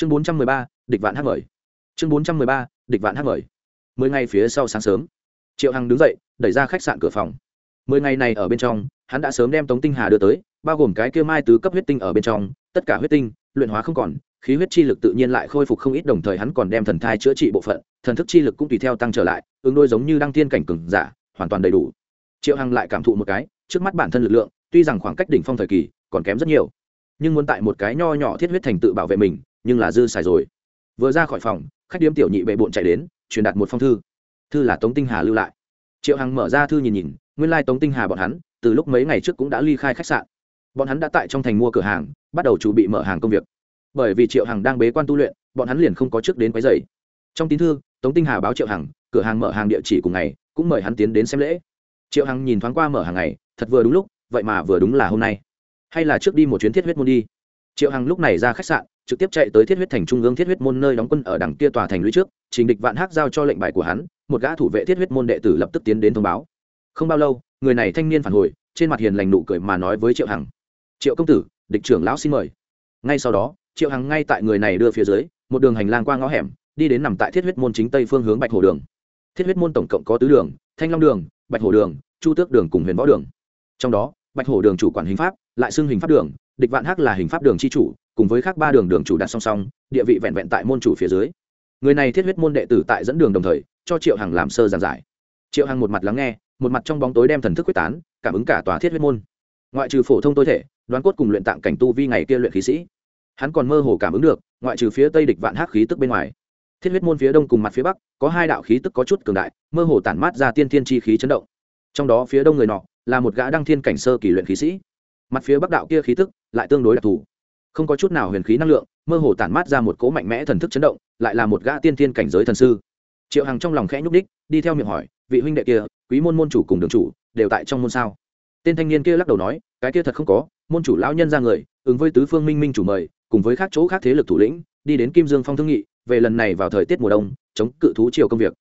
chương bốn trăm mười ba, địch vạn hát mời. Chương bốn trăm mười ba, địch vạn hát mời. Mười ngày phía sau sáng sớm, triệu hằng đứng dậy, đẩy ra khách sạn cửa phòng. Mười ngày này ở bên trong, hắn đã sớm đem tống tinh hà đưa tới, bao gồm cái kia mai tứ cấp huyết tinh ở bên trong, tất cả huyết tinh, luyện hóa không còn, khí huyết chi lực tự nhiên lại khôi phục không ít, đồng thời hắn còn đem thần thai chữa trị bộ phận, thần thức chi lực cũng tùy theo tăng trở lại, ứng đôi giống như đăng tiên cảnh cừng giả, hoàn toàn đầy đủ. Triệu hằng lại cảm thụ một cái, trước mắt bản thân lực lượng, tuy rằng khoảng cách đỉnh phong thời kỳ, còn kém rất nhiều, nhưng muốn tại một cái nho nhỏ thiết huyết thành tự bảo vệ mình nhưng là dư xài rồi. Vừa ra khỏi phòng, khách điếm tiểu nhị bệ bộn chạy đến, truyền đạt một phong thư. Thư là tống tinh hà lưu lại. Triệu hằng mở ra thư nhìn nhìn, nguyên lai tống tinh hà bọn hắn, từ lúc mấy ngày trước cũng đã ly khai khách sạn. Bọn hắn đã tại trong thành mua cửa hàng, bắt đầu chuẩn bị mở hàng công việc. Bởi vì triệu hằng đang bế quan tu luyện, bọn hắn liền không có trước đến quấy dày trong tín thư, tống tinh hà báo triệu hằng, cửa hàng mở hàng địa chỉ cùng ngày, cũng mời hắn tiến đến xem lễ. Triệu hằng nhìn thoáng qua mở hàng ngày, thật vừa đúng lúc, vậy mà vừa đúng là hôm nay. Hay là trước đi một chuyến thiết huyết môn đi. Triệu hằng lúc này ra khách sạn trực tiếp chạy tới thiết huyết thành trung ương thiết huyết môn nơi đóng quân ở đằng kia tòa thành lũy trước, trình địch vạn hắc giao cho lệnh bài của hắn, một gã thủ vệ thiết huyết môn đệ tử lập tức tiến đến thông báo. Không bao lâu, người này thanh niên phản hồi, trên mặt hiền lành nụ cười mà nói với triệu hằng. Triệu công tử, địch trưởng lão xin mời. Ngay sau đó, triệu hằng ngay tại người này đưa phía dưới, một đường hành lang qua ngõ hẻm, đi đến nằm tại thiết huyết môn chính tây phương hướng bạch hồ đường. Thiết huyết môn tổng cộng có tứ đường, thanh long đường, bạch hồ đường, chu tước đường cùng huyền võ đường. Trong đó, bạch hồ đường chủ quản hình pháp, lại xưng hình pháp đường, địch vạn hắc là hình pháp đường c h i chủ cùng với các ba đường đường chủ đặt song song, địa vị vẹn vẹn tại môn chủ phía dưới. Người này thiết huyết môn đệ tử tại dẫn đường đồng thời, cho triệu hằng làm sơ giảng giải. Triệu hằng một mặt lắng nghe, một mặt trong bóng tối đem thần thức quyết tán, cảm ứng cả tòa thiết huyết môn. Ngoại trừ phổ thông tối thể, đoán cốt cùng luyện tạng cảnh tu vi ngày kia luyện khí sĩ, hắn còn mơ hồ cảm ứng được, ngoại trừ phía tây địch vạn hắc khí tức bên ngoài, thiết huyết môn phía đông cùng mặt phía bắc, có hai đạo khí tức có chút cường đại, mơ hồ tản mát ra tiên thiên chi khí chấn động. Trong đó phía đông người nọ, là một gã đăng thiên cảnh sơ kỳ luyện khí sĩ. Mặt phía bắc đạo kia khí tức lại tương đối đặc thù không có chút nào huyền khí năng lượng, mơ hồ tản mát ra một cỗ mạnh mẽ thần thức chấn động, lại là một gã tiên thiên cảnh giới thần sư. Triệu hằng trong lòng khẽ nhúc đích đi theo miệng hỏi, vị huynh đệ kia, quý môn môn chủ cùng đường chủ, đều tại trong môn sao? Tên thanh niên kia lắc đầu nói, cái kia thật không có, môn chủ lão nhân ra người, ứng với tứ phương minh minh chủ mời, cùng với các chỗ khác thế lực thủ lĩnh, đi đến kim dương phong thương nghị, về lần này vào thời tiết mùa đông, chống cự thú chiều công việc.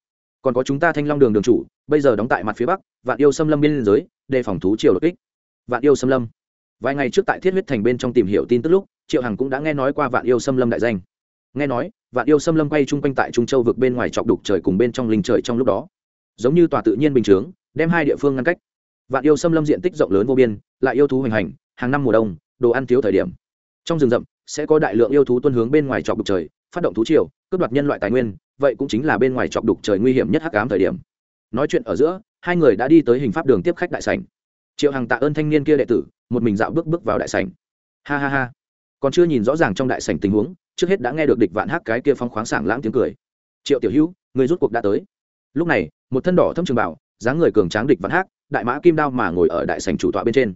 Còn có chúng ta thanh long đường đường chủ, bây giờ đóng tại mặt phía bắc, vạn yêu xâm lâm biên giới, đề phòng thú chiều đột kích. Vạn yêu xâm lâm. Vài ngày trước tại thiết huyết thành bên trong tìm hiểu tin tức lúc triệu hằng cũng đã nghe nói qua vạn yêu xâm lâm đại danh nghe nói vạn yêu xâm lâm quay chung quanh tại trung châu vực bên ngoài chọc đục trời cùng bên trong linh trời trong lúc đó giống như tòa tự nhiên bình chướng đem hai địa phương ngăn cách vạn yêu xâm lâm diện tích rộng lớn vô biên lại yêu thú hoành hành hàng năm mùa đông đồ ăn thiếu thời điểm trong rừng rậm sẽ có đại lượng yêu thú tuân hướng bên ngoài chọc đục trời phát động thú triều cướp đoạt nhân loại tài nguyên vậy cũng chính là bên ngoài chọc đục trời nguy hiểm nhất hắc ám thời điểm nói chuyện ở giữa hai người đã đi tới hình pháp đường tiếp khách đại sảnh triệu hằng tạ ơn thanh niên kia đệ tử một mình dạo bước bước vào đại sảnh ha ha ha còn chưa nhìn rõ ràng trong đại sảnh tình huống, trước hết đã nghe được địch vạn hắc cái kia phong khoáng sảng lãng tiếng cười. Triệu tiểu hữu, người rút cuộc đã tới. Lúc này, một thân đỏ thâm trường bảo, dáng người cường tráng địch vạn hắc, đại mã kim đao mà ngồi ở đại sảnh chủ tọa bên trên.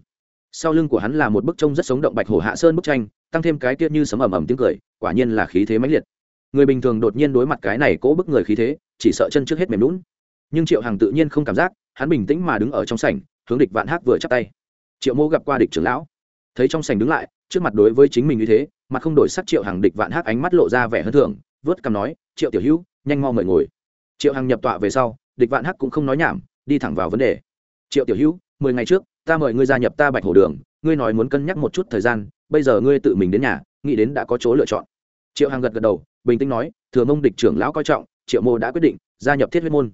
Sau lưng của hắn là một bức trông rất sống động bạch hổ hạ sơn bức tranh, tăng thêm cái kia như sấm ầm ầm tiếng cười, quả nhiên là khí thế mãnh liệt. Người bình thường đột nhiên đối mặt cái này cố bức người khí thế, chỉ sợ chân trước hết mềm lún nhưng triệu hằng tự nhiên không cảm giác, hắn bình tĩnh mà đứng ở trong sảnh, hướng địch vạn hắc vừa chắp tay. Triệu mô gặp qua địch trưởng lão, thấy trong sảnh đứng lại trước mặt đối với chính mình như thế, mà không đổi sắc triệu hàng địch vạn hắc ánh mắt lộ ra vẻ hơn thường vớt cằm nói, triệu tiểu hữu, nhanh mau mời ngồi. Triệu hàng nhập tọa về sau, địch vạn hắc cũng không nói nhảm, đi thẳng vào vấn đề. Triệu tiểu hữu, mười ngày trước, ta mời ngươi gia nhập ta bạch hổ đường, ngươi nói muốn cân nhắc một chút thời gian, bây giờ ngươi tự mình đến nhà, nghĩ đến đã có chỗ lựa chọn. Triệu hàng gật gật đầu, bình tĩnh nói, thừa mông địch trưởng lão coi trọng, triệu mô đã quyết định, gia nhập thiết huyết môn.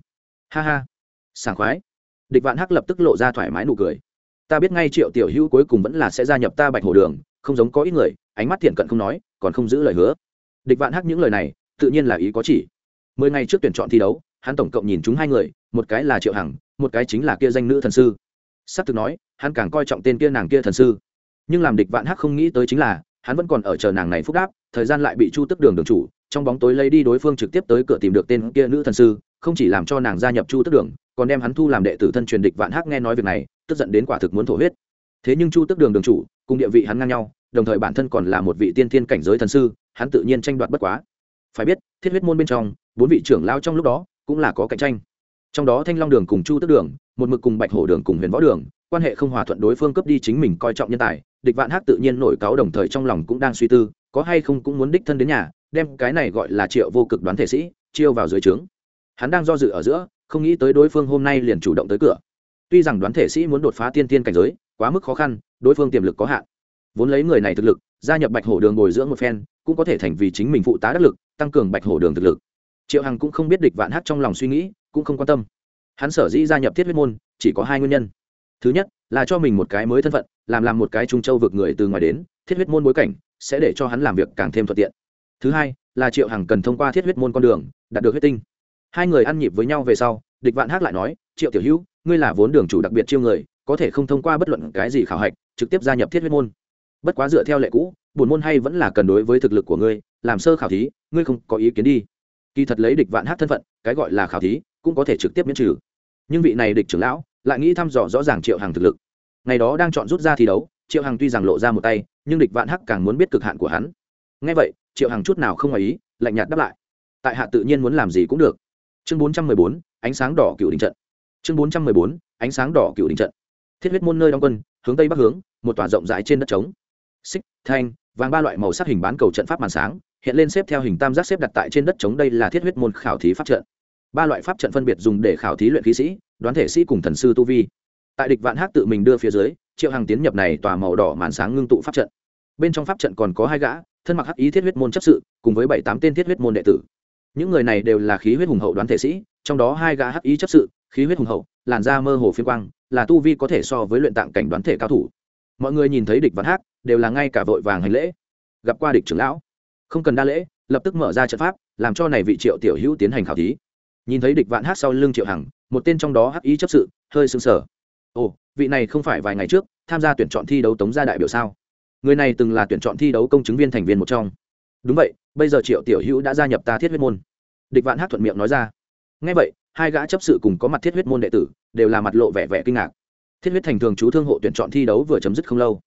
Ha ha, sảng khoái. Địch vạn hắc lập tức lộ ra thoải mái nụ cười. Ta biết ngay triệu tiểu hữu cuối cùng vẫn là sẽ gia nhập ta bạch hổ đường không giống có ít người, ánh mắt thiện cận không nói, còn không giữ lời hứa. Địch vạn hắc những lời này, tự nhiên là ý có chỉ. Mười ngày trước tuyển chọn thi đấu, hắn tổng cộng nhìn chúng hai người, một cái là triệu hằng, một cái chính là kia danh nữ thần sư. S ắ c thực nói, hắn càng coi trọng tên kia nàng kia thần sư. Nhưng làm địch vạn hắc không nghĩ tới chính là, hắn vẫn còn ở chờ nàng này phúc đáp, thời gian lại bị chu tức đường đường chủ, trong bóng tối lấy đi đối phương trực tiếp tới cửa tìm được tên kia nữ thần sư, không chỉ làm cho nàng gia nhập chu tức đường, còn đem hắn thu làm đệ tử thân truyền địch vạn hắc nghe nói việc này, tức giận đến quả thực muốn thổ huyết thế nhưng chu tức đường đường chủ, cùng địa vị hắn ngang nhau, đồng thời bản thân còn là một vị tiên thiên cảnh giới thần sư, hắn tự nhiên tranh đoạt bất quá. Phải biết, thiết huyết môn bên trong, bốn vị trưởng lao trong lúc đó cũng là có cạnh tranh. Trong đó thanh long đường cùng chu tức đường, một mực cùng bạch hổ đường cùng huyền võ đường, quan hệ không hòa thuận đối phương cướp đi chính mình coi trọng nhân tài, địch vạn hắc tự nhiên nổi cáo đồng thời trong lòng cũng đang suy tư, có hay không cũng muốn đích thân đến nhà, đem cái này gọi là triệu vô cực đoán thể sĩ, chiêu vào dưới trướng. Hắn đang do dự ở giữa, không nghĩ tới đối phương hôm nay liền chủ động tới cửa. Tuy rằng đoán thể sĩ muốn đột phá tiên tiên cảnh giới quá mức khó khăn, đối phương tiềm lực có hạn. Vốn lấy người này thực lực, gia nhập bạch hổ đường bồi dưỡng một phen, cũng có thể thành vì chính mình phụ tá đắc lực, tăng cường bạch hổ đường thực lực. Triệu hằng cũng không biết địch vạn hát trong lòng suy nghĩ, cũng không quan tâm. Hắn sở dĩ gia nhập thiết huyết môn, chỉ có hai nguyên nhân. Thứ nhất, là cho mình một cái mới thân phận, làm làm một cái trung châu vực người từ ngoài đến, thiết huyết môn bối cảnh sẽ để cho hắn làm việc càng thêm thuận tiện. Thứ hai, là triệu hằng cần thông qua thiết huyết môn con đường, đạt được huyết tinh. Hai người ăn nhịp với nhau về sau, địch vạn hát lại nói, triệu tiểu hữu, ngươi là vốn đường chủ đặc biệt chiêu người có thể không thông qua bất luận cái gì khảo hạch, trực tiếp gia nhập thiết huyết môn. Bất quá dựa theo lệ cũ, buồn môn hay vẫn là cần đối với thực lực của ngươi, làm sơ khảo thí, ngươi không có ý kiến đi. Kỳ thật lấy địch vạn hát thân phận, cái gọi là khảo thí, cũng có thể trực tiếp miễn trừ. Nhưng vị này địch trưởng lão, lại nghĩ thăm dò rõ ràng triệu hàng thực lực. Ngày đó đang chọn rút ra thi đấu, triệu hằng tuy rằng lộ ra một tay, nhưng địch vạn hắc càng muốn biết cực hạn của hắn. Ngay vậy, triệu hằng chút nào không ngoài ý, lạnh nhạt đáp lại. Tại hạ tự nhiên muốn làm gì cũng được. Chương bốn trăm mười bốn, ánh sáng đỏ cựu đình trận. Chương bốn trăm mười bốn, ánh sáng đỏ cựu đình trận thiết huyết môn nơi đóng quân, hướng tây bắc hướng, một tòa rộng rãi trên đất trống. Xích, thanh, vàng ba loại màu sắc hình bán cầu trận pháp màn sáng, hiện lên xếp theo hình tam giác xếp đặt tại trên đất trống đây là thiết huyết môn khảo thí pháp trận. Ba loại pháp trận phân biệt dùng để khảo thí luyện khí sĩ, đoán thể sĩ cùng thần sư tu vi. Tại địch vạn hắc tự mình đưa phía dưới, triệu hàng tiến nhập này tòa màu đỏ màn sáng ngưng tụ pháp trận. Bên trong pháp trận còn có hai gã, thân mặc hắc ý thiết huyết môn chấp sự, cùng với bảy tám tên thiết huyết môn đệ tử. Những người này đều là khí huyết hùng hậu đoán thể sĩ, trong đó hai gã hắc ý chấp sự, khí huyết hùng hậu, làn da mơ hồ phiên quang là tu vi có thể so với luyện tạng cảnh đoán thể cao thủ. Mọi người nhìn thấy địch vạn hắc, đều là ngay cả vội vàng hành lễ. Gặp qua địch trưởng lão, không cần đa lễ, lập tức mở ra trận pháp, làm cho này vị triệu tiểu hữu tiến hành khảo thí. Nhìn thấy địch vạn hắc sau lưng triệu hằng, một tên trong đó hắc ý chấp sự, hơi sưng sở ồ, vị này không phải vài ngày trước, tham gia tuyển chọn thi đấu tống gia đại biểu sao? Người này từng là tuyển chọn thi đấu công chứng viên thành viên một trong. Đúng vậy, bây giờ triệu tiểu hữu đã gia nhập ta thiết huyết môn. Địch vạn hát thuận miệng nói ra. Ngay vậy hai gã chấp sự cùng có mặt thiết huyết môn đệ tử, đều là mặt lộ vẻ vẻ kinh ngạc. Thiết huyết thành thường chú thương hộ tuyển chọn thi đấu vừa chấm dứt không lâu.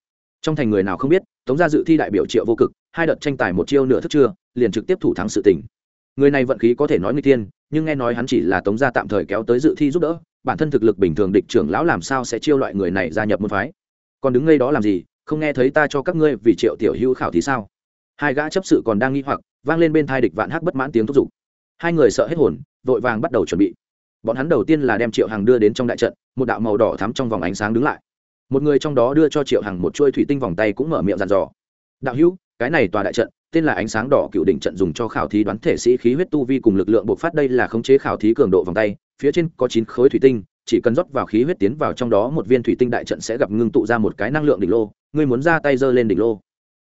Trong thành người nào không biết, tống gia dự thi đại biểu triệu vô cực, hai đợt tranh tài một chiêu nửa thức trưa, liền trực tiếp thủ thắng sự tỉnh người này vận khí có thể nói nguy tiên nhưng nghe nói hắn chỉ là tống gia tạm thời kéo tới dự thi giúp đỡ, bản thân thực lực bình thường địch trưởng lão làm sao sẽ chiêu loại người này gia nhập môn phái? Còn đứng ngay đó làm gì, không nghe thấy ta cho các ngươi vì triệu tiểu hữu khảo thì sao? Hai gã chấp sự còn đang nghi hoặc, vang lên bên thai địch vạn hắc bất mãn tiếng thúc giục. Hai người sợ hết hồn vội vàng bắt đầu chuẩn bị. Bọn hắn đầu tiên là đem triệu hằng đưa đến trong đại trận, một đạo màu đỏ thắm trong vòng ánh sáng đứng lại. Một người trong đó đưa cho triệu hằng một chuôi thủy tinh vòng tay cũng mở miệng dàn dò. Đạo hữu, cái này tòa đại trận, tên là ánh sáng đỏ cựu đỉnh trận dùng cho khảo thí đoán thể sĩ khí huyết tu vi cùng lực lượng bộc phát đây là khống chế khảo thí cường độ vòng tay, phía trên có chín khối thủy tinh, chỉ cần rót vào khí huyết tiến vào trong đó một viên thủy tinh đại trận sẽ gặp ngưng tụ ra một cái năng lượng đỉnh lô, ngươi muốn ra tay giơ lên đỉnh lô.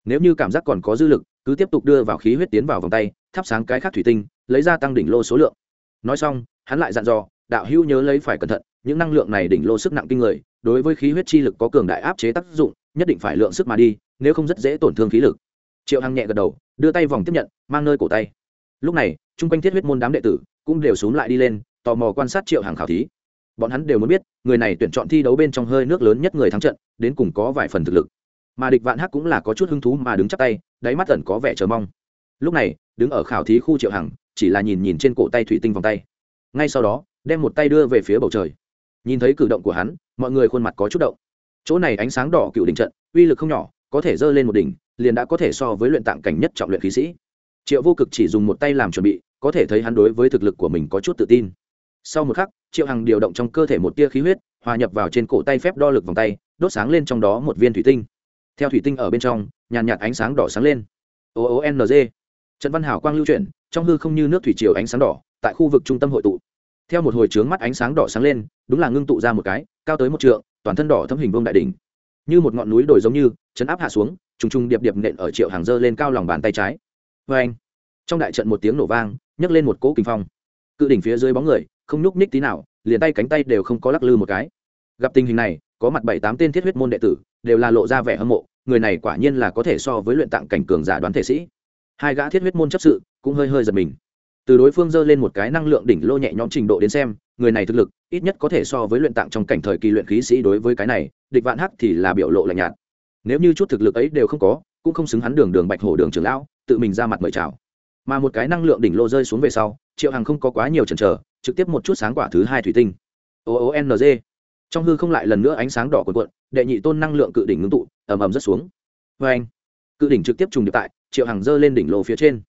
Nếu như cảm giác còn có dư lực, cứ tiếp tục đưa vào khí huyết tiến vào vòng tay, thắp sáng cái khác thủy tinh, lấy ra tăng đỉnh lô số lượng nói xong, hắn lại dặn dò, đạo hữu nhớ lấy phải cẩn thận, những năng lượng này đỉnh lô sức nặng kinh người, đối với khí huyết chi lực có cường đại áp chế tác dụng, nhất định phải lượng sức mà đi, nếu không rất dễ tổn thương khí lực. Triệu hằng nhẹ gật đầu, đưa tay vòng tiếp nhận, mang nơi cổ tay. Lúc này, chung quanh thiết huyết môn đám đệ tử cũng đều xuống lại đi lên, tò mò quan sát triệu hàng khảo thí. Bọn hắn đều muốn biết, người này tuyển chọn thi đấu bên trong hơi nước lớn nhất người thắng trận, đến cùng có vài phần thực lực. Mà địch vạn hắc cũng là có chút hứng thú mà đứng chắp tay, đáy mắt tẩn có vẻ chờ mong. Lúc này, đứng ở khảo thí khu triệu hằng chỉ là nhìn nhìn trên cổ tay thủy tinh vòng tay. Ngay sau đó, đem một tay đưa về phía bầu trời. Nhìn thấy cử động của hắn, mọi người khuôn mặt có chút động. Chỗ này ánh sáng đỏ cựu đỉnh trận, uy lực không nhỏ, có thể dơ lên một đỉnh, liền đã có thể so với luyện tạng cảnh nhất trọng luyện khí sĩ. Triệu vô cực chỉ dùng một tay làm chuẩn bị, có thể thấy hắn đối với thực lực của mình có chút tự tin. Sau một khắc, triệu hằng điều động trong cơ thể một tia khí huyết, hòa nhập vào trên cổ tay phép đo lực vòng tay, đốt sáng lên trong đó một viên thủy tinh. Theo thủy tinh ở bên trong, nhàn nhạt ánh sáng đỏ sáng lên. O o n g. Trận văn hảo quang lưu chuyển trong hư không như nước thủy triều ánh sáng đỏ, tại khu vực trung tâm hội tụ. Theo một hồi trướng mắt ánh sáng đỏ sáng lên, đúng là ngưng tụ ra một cái, cao tới một trượng, toàn thân đỏ thâm hình vương đại đỉnh. Như một ngọn núi đồi giống như, chấn áp hạ xuống, trùng trùng điệp điệp nện ở triệu hàng dơ lên cao lòng bàn tay trái. Vê anh, trong đại trận một tiếng nổ vang, nhấc lên một cỗ kinh phong. Cự đỉnh phía dưới bóng người, không nhúc ních tí nào, liền tay cánh tay đều không có lắc lư một cái. Gặp tình hình này, có mặt bảy tám tên thiết huyết môn đệ tử, đều là lộ ra vẻ hâm mộ, người này quả nhiên là có thể so với luyện tạng cảnh cường giả đoán thể sĩ. Hai gã thiết huyết môn chấp sự cũng hơi hơi giật mình. Từ đối phương dơ lên một cái năng lượng đỉnh lô nhẹ nhõm trình độ đến xem, người này thực lực ít nhất có thể so với luyện tạng trong cảnh thời kỳ luyện khí sĩ đối với cái này, địch vạn hắc thì là biểu lộ lạnh nhạt. Nếu như chút thực lực ấy đều không có, cũng không xứng hắn đường đường bạch hổ đường trưởng lão, tự mình ra mặt mời chào. Mà một cái năng lượng đỉnh lô rơi xuống về sau, triệu hằng không có quá nhiều chần chờ, trực tiếp một chút sáng quả thứ hai thủy tinh. O o n g. Trong hư không lại lần nữa ánh sáng đỏ cuộn cuộn, đệ nhị tôn năng lượng cự đỉnh ngưng tụ, ầm ầm rất xuống. Vê anh cự đỉnh trực tiếp trùng điệp tại, triệu hằng giơ lên đỉnh lô phía trên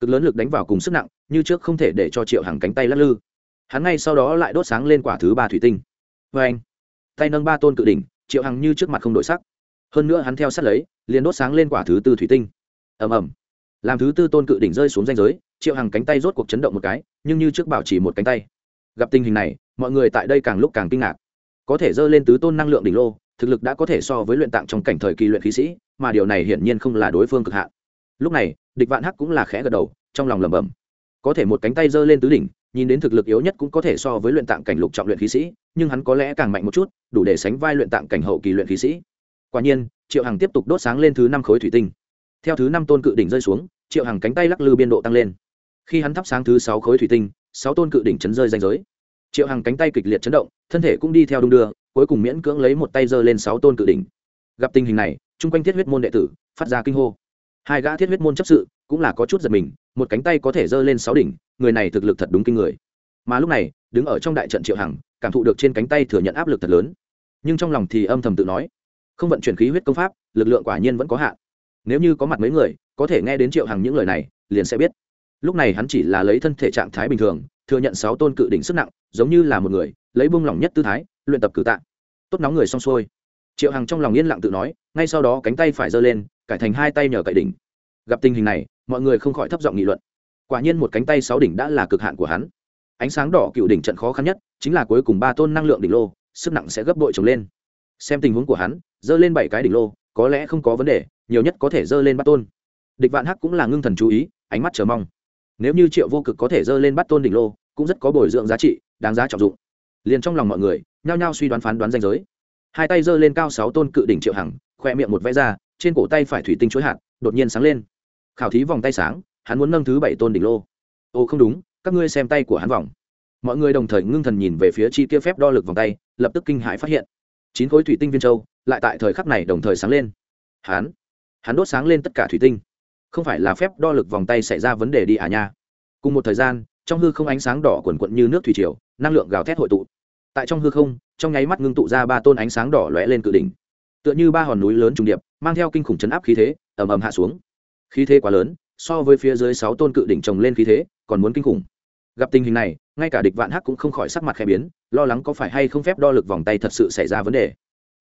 cực lớn lực đánh vào cùng sức nặng, như trước không thể để cho triệu hằng cánh tay lắc lư. Hắn ngay sau đó lại đốt sáng lên quả thứ ba thủy tinh. Vê anh, tay nâng ba tôn cự đỉnh, triệu hằng như trước mặt không đổi sắc. Hơn nữa hắn theo sát lấy, liền đốt sáng lên quả thứ tư thủy tinh. Ầm ầm. Làm thứ tư tôn cự đỉnh rơi xuống danh giới, triệu hằng cánh tay rốt cuộc chấn động một cái, nhưng như trước bảo chỉ một cánh tay. Gặp tình hình này, mọi người tại đây càng lúc càng kinh ngạc. Có thể dơ lên tứ tôn năng lượng đỉnh lô, thực lực đã có thể so với luyện tạng trong cảnh thời kỳ luyện khí sĩ, mà điều này hiển nhiên không là đối phương cực hạn lúc này, địch vạn hắc cũng là khẽ gật đầu, trong lòng lẩm bẩm. Có thể một cánh tay giơ lên tứ đỉnh, nhìn đến thực lực yếu nhất cũng có thể so với luyện tạng cảnh lục trọng luyện khí sĩ, nhưng hắn có lẽ càng mạnh một chút, đủ để sánh vai luyện tạng cảnh hậu kỳ luyện khí sĩ. Quả nhiên, triệu hằng tiếp tục đốt sáng lên thứ năm khối thủy tinh. Theo thứ năm tôn cự đỉnh rơi xuống, triệu hằng cánh tay lắc lư biên độ tăng lên. Khi hắn thắp sáng thứ sáu khối thủy tinh, sáu tôn cự đỉnh chấn rơi danh giới. Triệu hằng cánh tay kịch liệt chấn động, thân thể cũng đi theo đung đưa, cuối cùng miễn cưỡng lấy một tay giơ lên sáu tôn cự đỉnh. Gặp tình hình này, chung quanh thiết huyết môn đệ tử, phát ra kinh hô hai gã thiết huyết môn chấp sự cũng là có chút giật mình, một cánh tay có thể giơ lên sáu đỉnh, người này thực lực thật đúng kinh người. Mà lúc này, đứng ở trong đại trận triệu hằng, cảm thụ được trên cánh tay thừa nhận áp lực thật lớn. Nhưng trong lòng thì âm thầm tự nói, không vận chuyển khí huyết công pháp, lực lượng quả nhiên vẫn có hạn. Nếu như có mặt mấy người, có thể nghe đến triệu hằng những lời này, liền sẽ biết. Lúc này hắn chỉ là lấy thân thể trạng thái bình thường, thừa nhận sáu tôn cự đỉnh sức nặng, giống như là một người, lấy bung lỏng nhất tư thái, luyện tập cử tạ. Tốt nóng người xong xuôi. Triệu hằng trong lòng yên lặng tự nói, ngay sau đó cánh tay phải giơ lên cải thành hai tay nhờ cậy đỉnh. Gặp tình hình này, mọi người không khỏi thấp giọng nghị luận. Quả nhiên một cánh tay sáu đỉnh đã là cực hạn của hắn. Ánh sáng đỏ cựu đỉnh trận khó khăn nhất, chính là cuối cùng ba tôn năng lượng đỉnh lô, sức nặng sẽ gấp bội trồng lên. Xem tình huống của hắn dơ lên bảy cái đỉnh lô, có lẽ không có vấn đề, nhiều nhất có thể dơ lên bắt tôn. Địch vạn hắc cũng là ngưng thần chú ý, ánh mắt chờ mong. Nếu như triệu vô cực có thể dơ lên bắt tôn đỉnh lô, cũng rất có bồi dưỡng giá trị, đáng giá trọng dụng. Liền trong lòng mọi người, nhao nhao suy đoán phán đoán danh giới. Hai tay dơ lên cao sáu tôn cự đỉnh triệu hằng, khoe miệng một vẽ ra trên cổ tay phải thủy tinh chuỗi hạt, đột nhiên sáng lên. Khảo thí vòng tay sáng, hắn muốn nâng thứ bảy tôn đỉnh lô. Ô không đúng, các ngươi xem tay của hắn vòng. Mọi người đồng thời ngưng thần nhìn về phía chi kia phép đo lực vòng tay, lập tức kinh hãi phát hiện. Chín khối thủy tinh viên châu, lại tại thời khắc này đồng thời sáng lên. Hắn hắn đốt sáng lên tất cả thủy tinh. Không phải là phép đo lực vòng tay xảy ra vấn đề đi à nha. Cùng một thời gian, trong hư không ánh sáng đỏ quần quận như nước thủy triều, năng lượng gào thét hội tụ. Tại trong hư không, trong nháy mắt ngưng tụ ra ba tôn ánh sáng đỏ lóe lên cự đỉnh. Tựa như ba hòn núi lớn trùng điệp mang theo kinh khủng chấn áp khí thế, ầm ầm hạ xuống. Khí thế quá lớn, so với phía dưới sáu tôn cự đỉnh trồng lên khí thế, còn muốn kinh khủng. Gặp tình hình này, ngay cả địch vạn hắc cũng không khỏi sắc mặt khẽ biến, lo lắng có phải hay không phép đo lực vòng tay thật sự xảy ra vấn đề.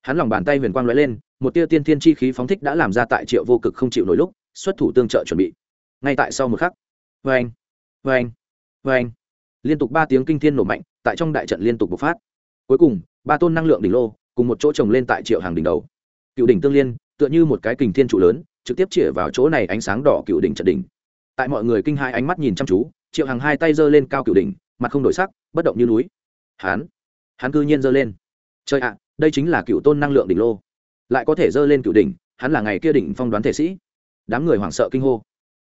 Hắn lòng bàn tay huyền quang lóe lên, một tia tiên thiên chi khí phóng thích đã làm ra tại triệu vô cực không chịu nổi lúc, xuất thủ tương trợ chuẩn bị. Ngay tại sau một khắc vê anh vê anh vê anh liên tục ba tiếng kinh thiên nổ mạnh, tại trong đại trận liên tục bộc phát. Cuối cùng, ba tôn năng lượng đỉnh lô cùng một chỗ trồng lên tại triệu hàng đỉnh đầu. Cựu đỉnh tương liên tựa như một cái kình thiên trụ lớn, trực tiếp chĩa vào chỗ này ánh sáng đỏ cựu đỉnh trận đỉnh. Tại mọi người kinh hai ánh mắt nhìn chăm chú, triệu hằng hai tay giơ lên cao cựu đỉnh, mặt không đổi sắc, bất động như núi. Hán, hắn cư nhiên giơ lên. Trời ạ à, đây chính là cựu tôn năng lượng đỉnh lô. Lại có thể giơ lên cựu đỉnh, hắn là ngày kia đỉnh phong đoán thể sĩ. Đám người hoảng sợ kinh hô.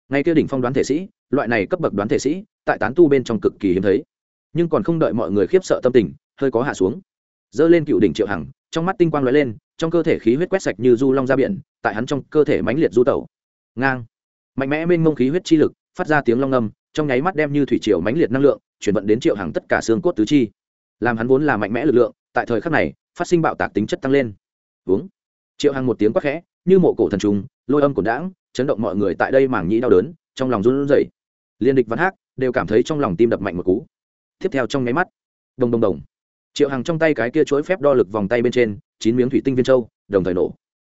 Ngày kia đỉnh phong đoán thể sĩ, loại này cấp bậc đoán thể sĩ, tại tán tu bên trong cực kỳ hiếm thấy. Nhưng còn không đợi mọi người khiếp sợ tâm tình, hơi có hạ xuống. Giơ lên cựu đỉnh triệu hằng, trong mắt tinh quang lóe lên trong cơ thể khí huyết quét sạch như du long ra biển, tại hắn trong cơ thể mãnh liệt du tẩu. Ngang. Mạnh mẽ bên mông khí huyết chi lực phát ra tiếng long ngâm, trong nháy mắt đem như thủy triều mãnh liệt năng lượng chuyển vận đến triệu hàng tất cả xương cốt tứ chi. Làm hắn vốn là mạnh mẽ lực lượng, tại thời khắc này, phát sinh bạo tạc tính chất tăng lên. Uống triệu hàng một tiếng quát khẽ, như mộ cổ thần trùng, lôi âm cổn đãng, chấn động mọi người tại đây mảng nhĩ đau đớn, trong lòng run rẩy. Liên địch văn hắc đều cảm thấy trong lòng tim đập mạnh một cú. Tiếp theo trong nháy mắt, đồng đồng đồng triệu hằng trong tay cái kia chuỗi phép đo lực vòng tay bên trên, chín miếng thủy tinh viên châu, đồng thời nổ.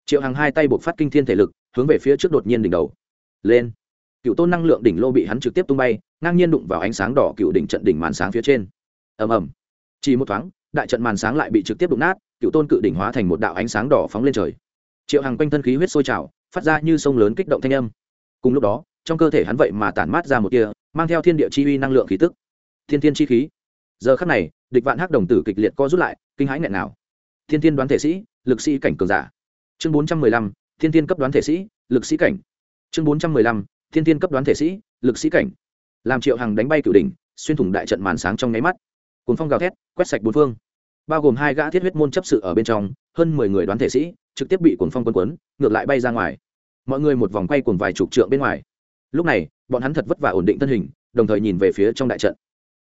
Triệu hằng hai tay buộc phát kinh thiên thể lực, hướng về phía trước đột nhiên đỉnh đầu. Lên. Cựu tôn năng lượng đỉnh lô bị hắn trực tiếp tung bay, ngang nhiên đụng vào ánh sáng đỏ cựu đỉnh trận đỉnh màn sáng phía trên. Ầm ầm. Chỉ một thoáng, đại trận màn sáng lại bị trực tiếp đụng nát, cựu tôn cự đỉnh hóa thành một đạo ánh sáng đỏ phóng lên trời. Triệu hằng quanh thân khí huyết sôi trào, phát ra như sông lớn kích động thanh âm. Cùng lúc đó, trong cơ thể hắn vậy mà tản mát ra một kia mang theo thiên địa chi uy năng lượng khí tức. Thiên thiên chi khí. Giờ khắc này địch vạn hắc đồng tử kịch liệt co rút lại, kinh hãi nghẹn nào thiên thiên đoán thể sĩ, lực sĩ cảnh cường giả. Chương bốn trăm mười lăm, thiên thiên cấp đoán thể sĩ, lực sĩ cảnh. Chương bốn trăm mười lăm, thiên thiên cấp đoán thể sĩ, lực sĩ cảnh. Làm triệu hằng đánh bay cửu đỉnh, xuyên thủng đại trận màn sáng trong nháy mắt. Cuốn phong gào thét, quét sạch bốn phương. Bao gồm hai gã thiết huyết môn chấp sự ở bên trong, hơn mười người đoán thể sĩ, trực tiếp bị cuốn phong quân quấn, ngược lại bay ra ngoài. Mọi người một vòng quay cuồng vài chục trượng bên ngoài. Lúc này, bọn hắn thật vất vả ổn định thân hình, đồng thời nhìn về phía trong đại trận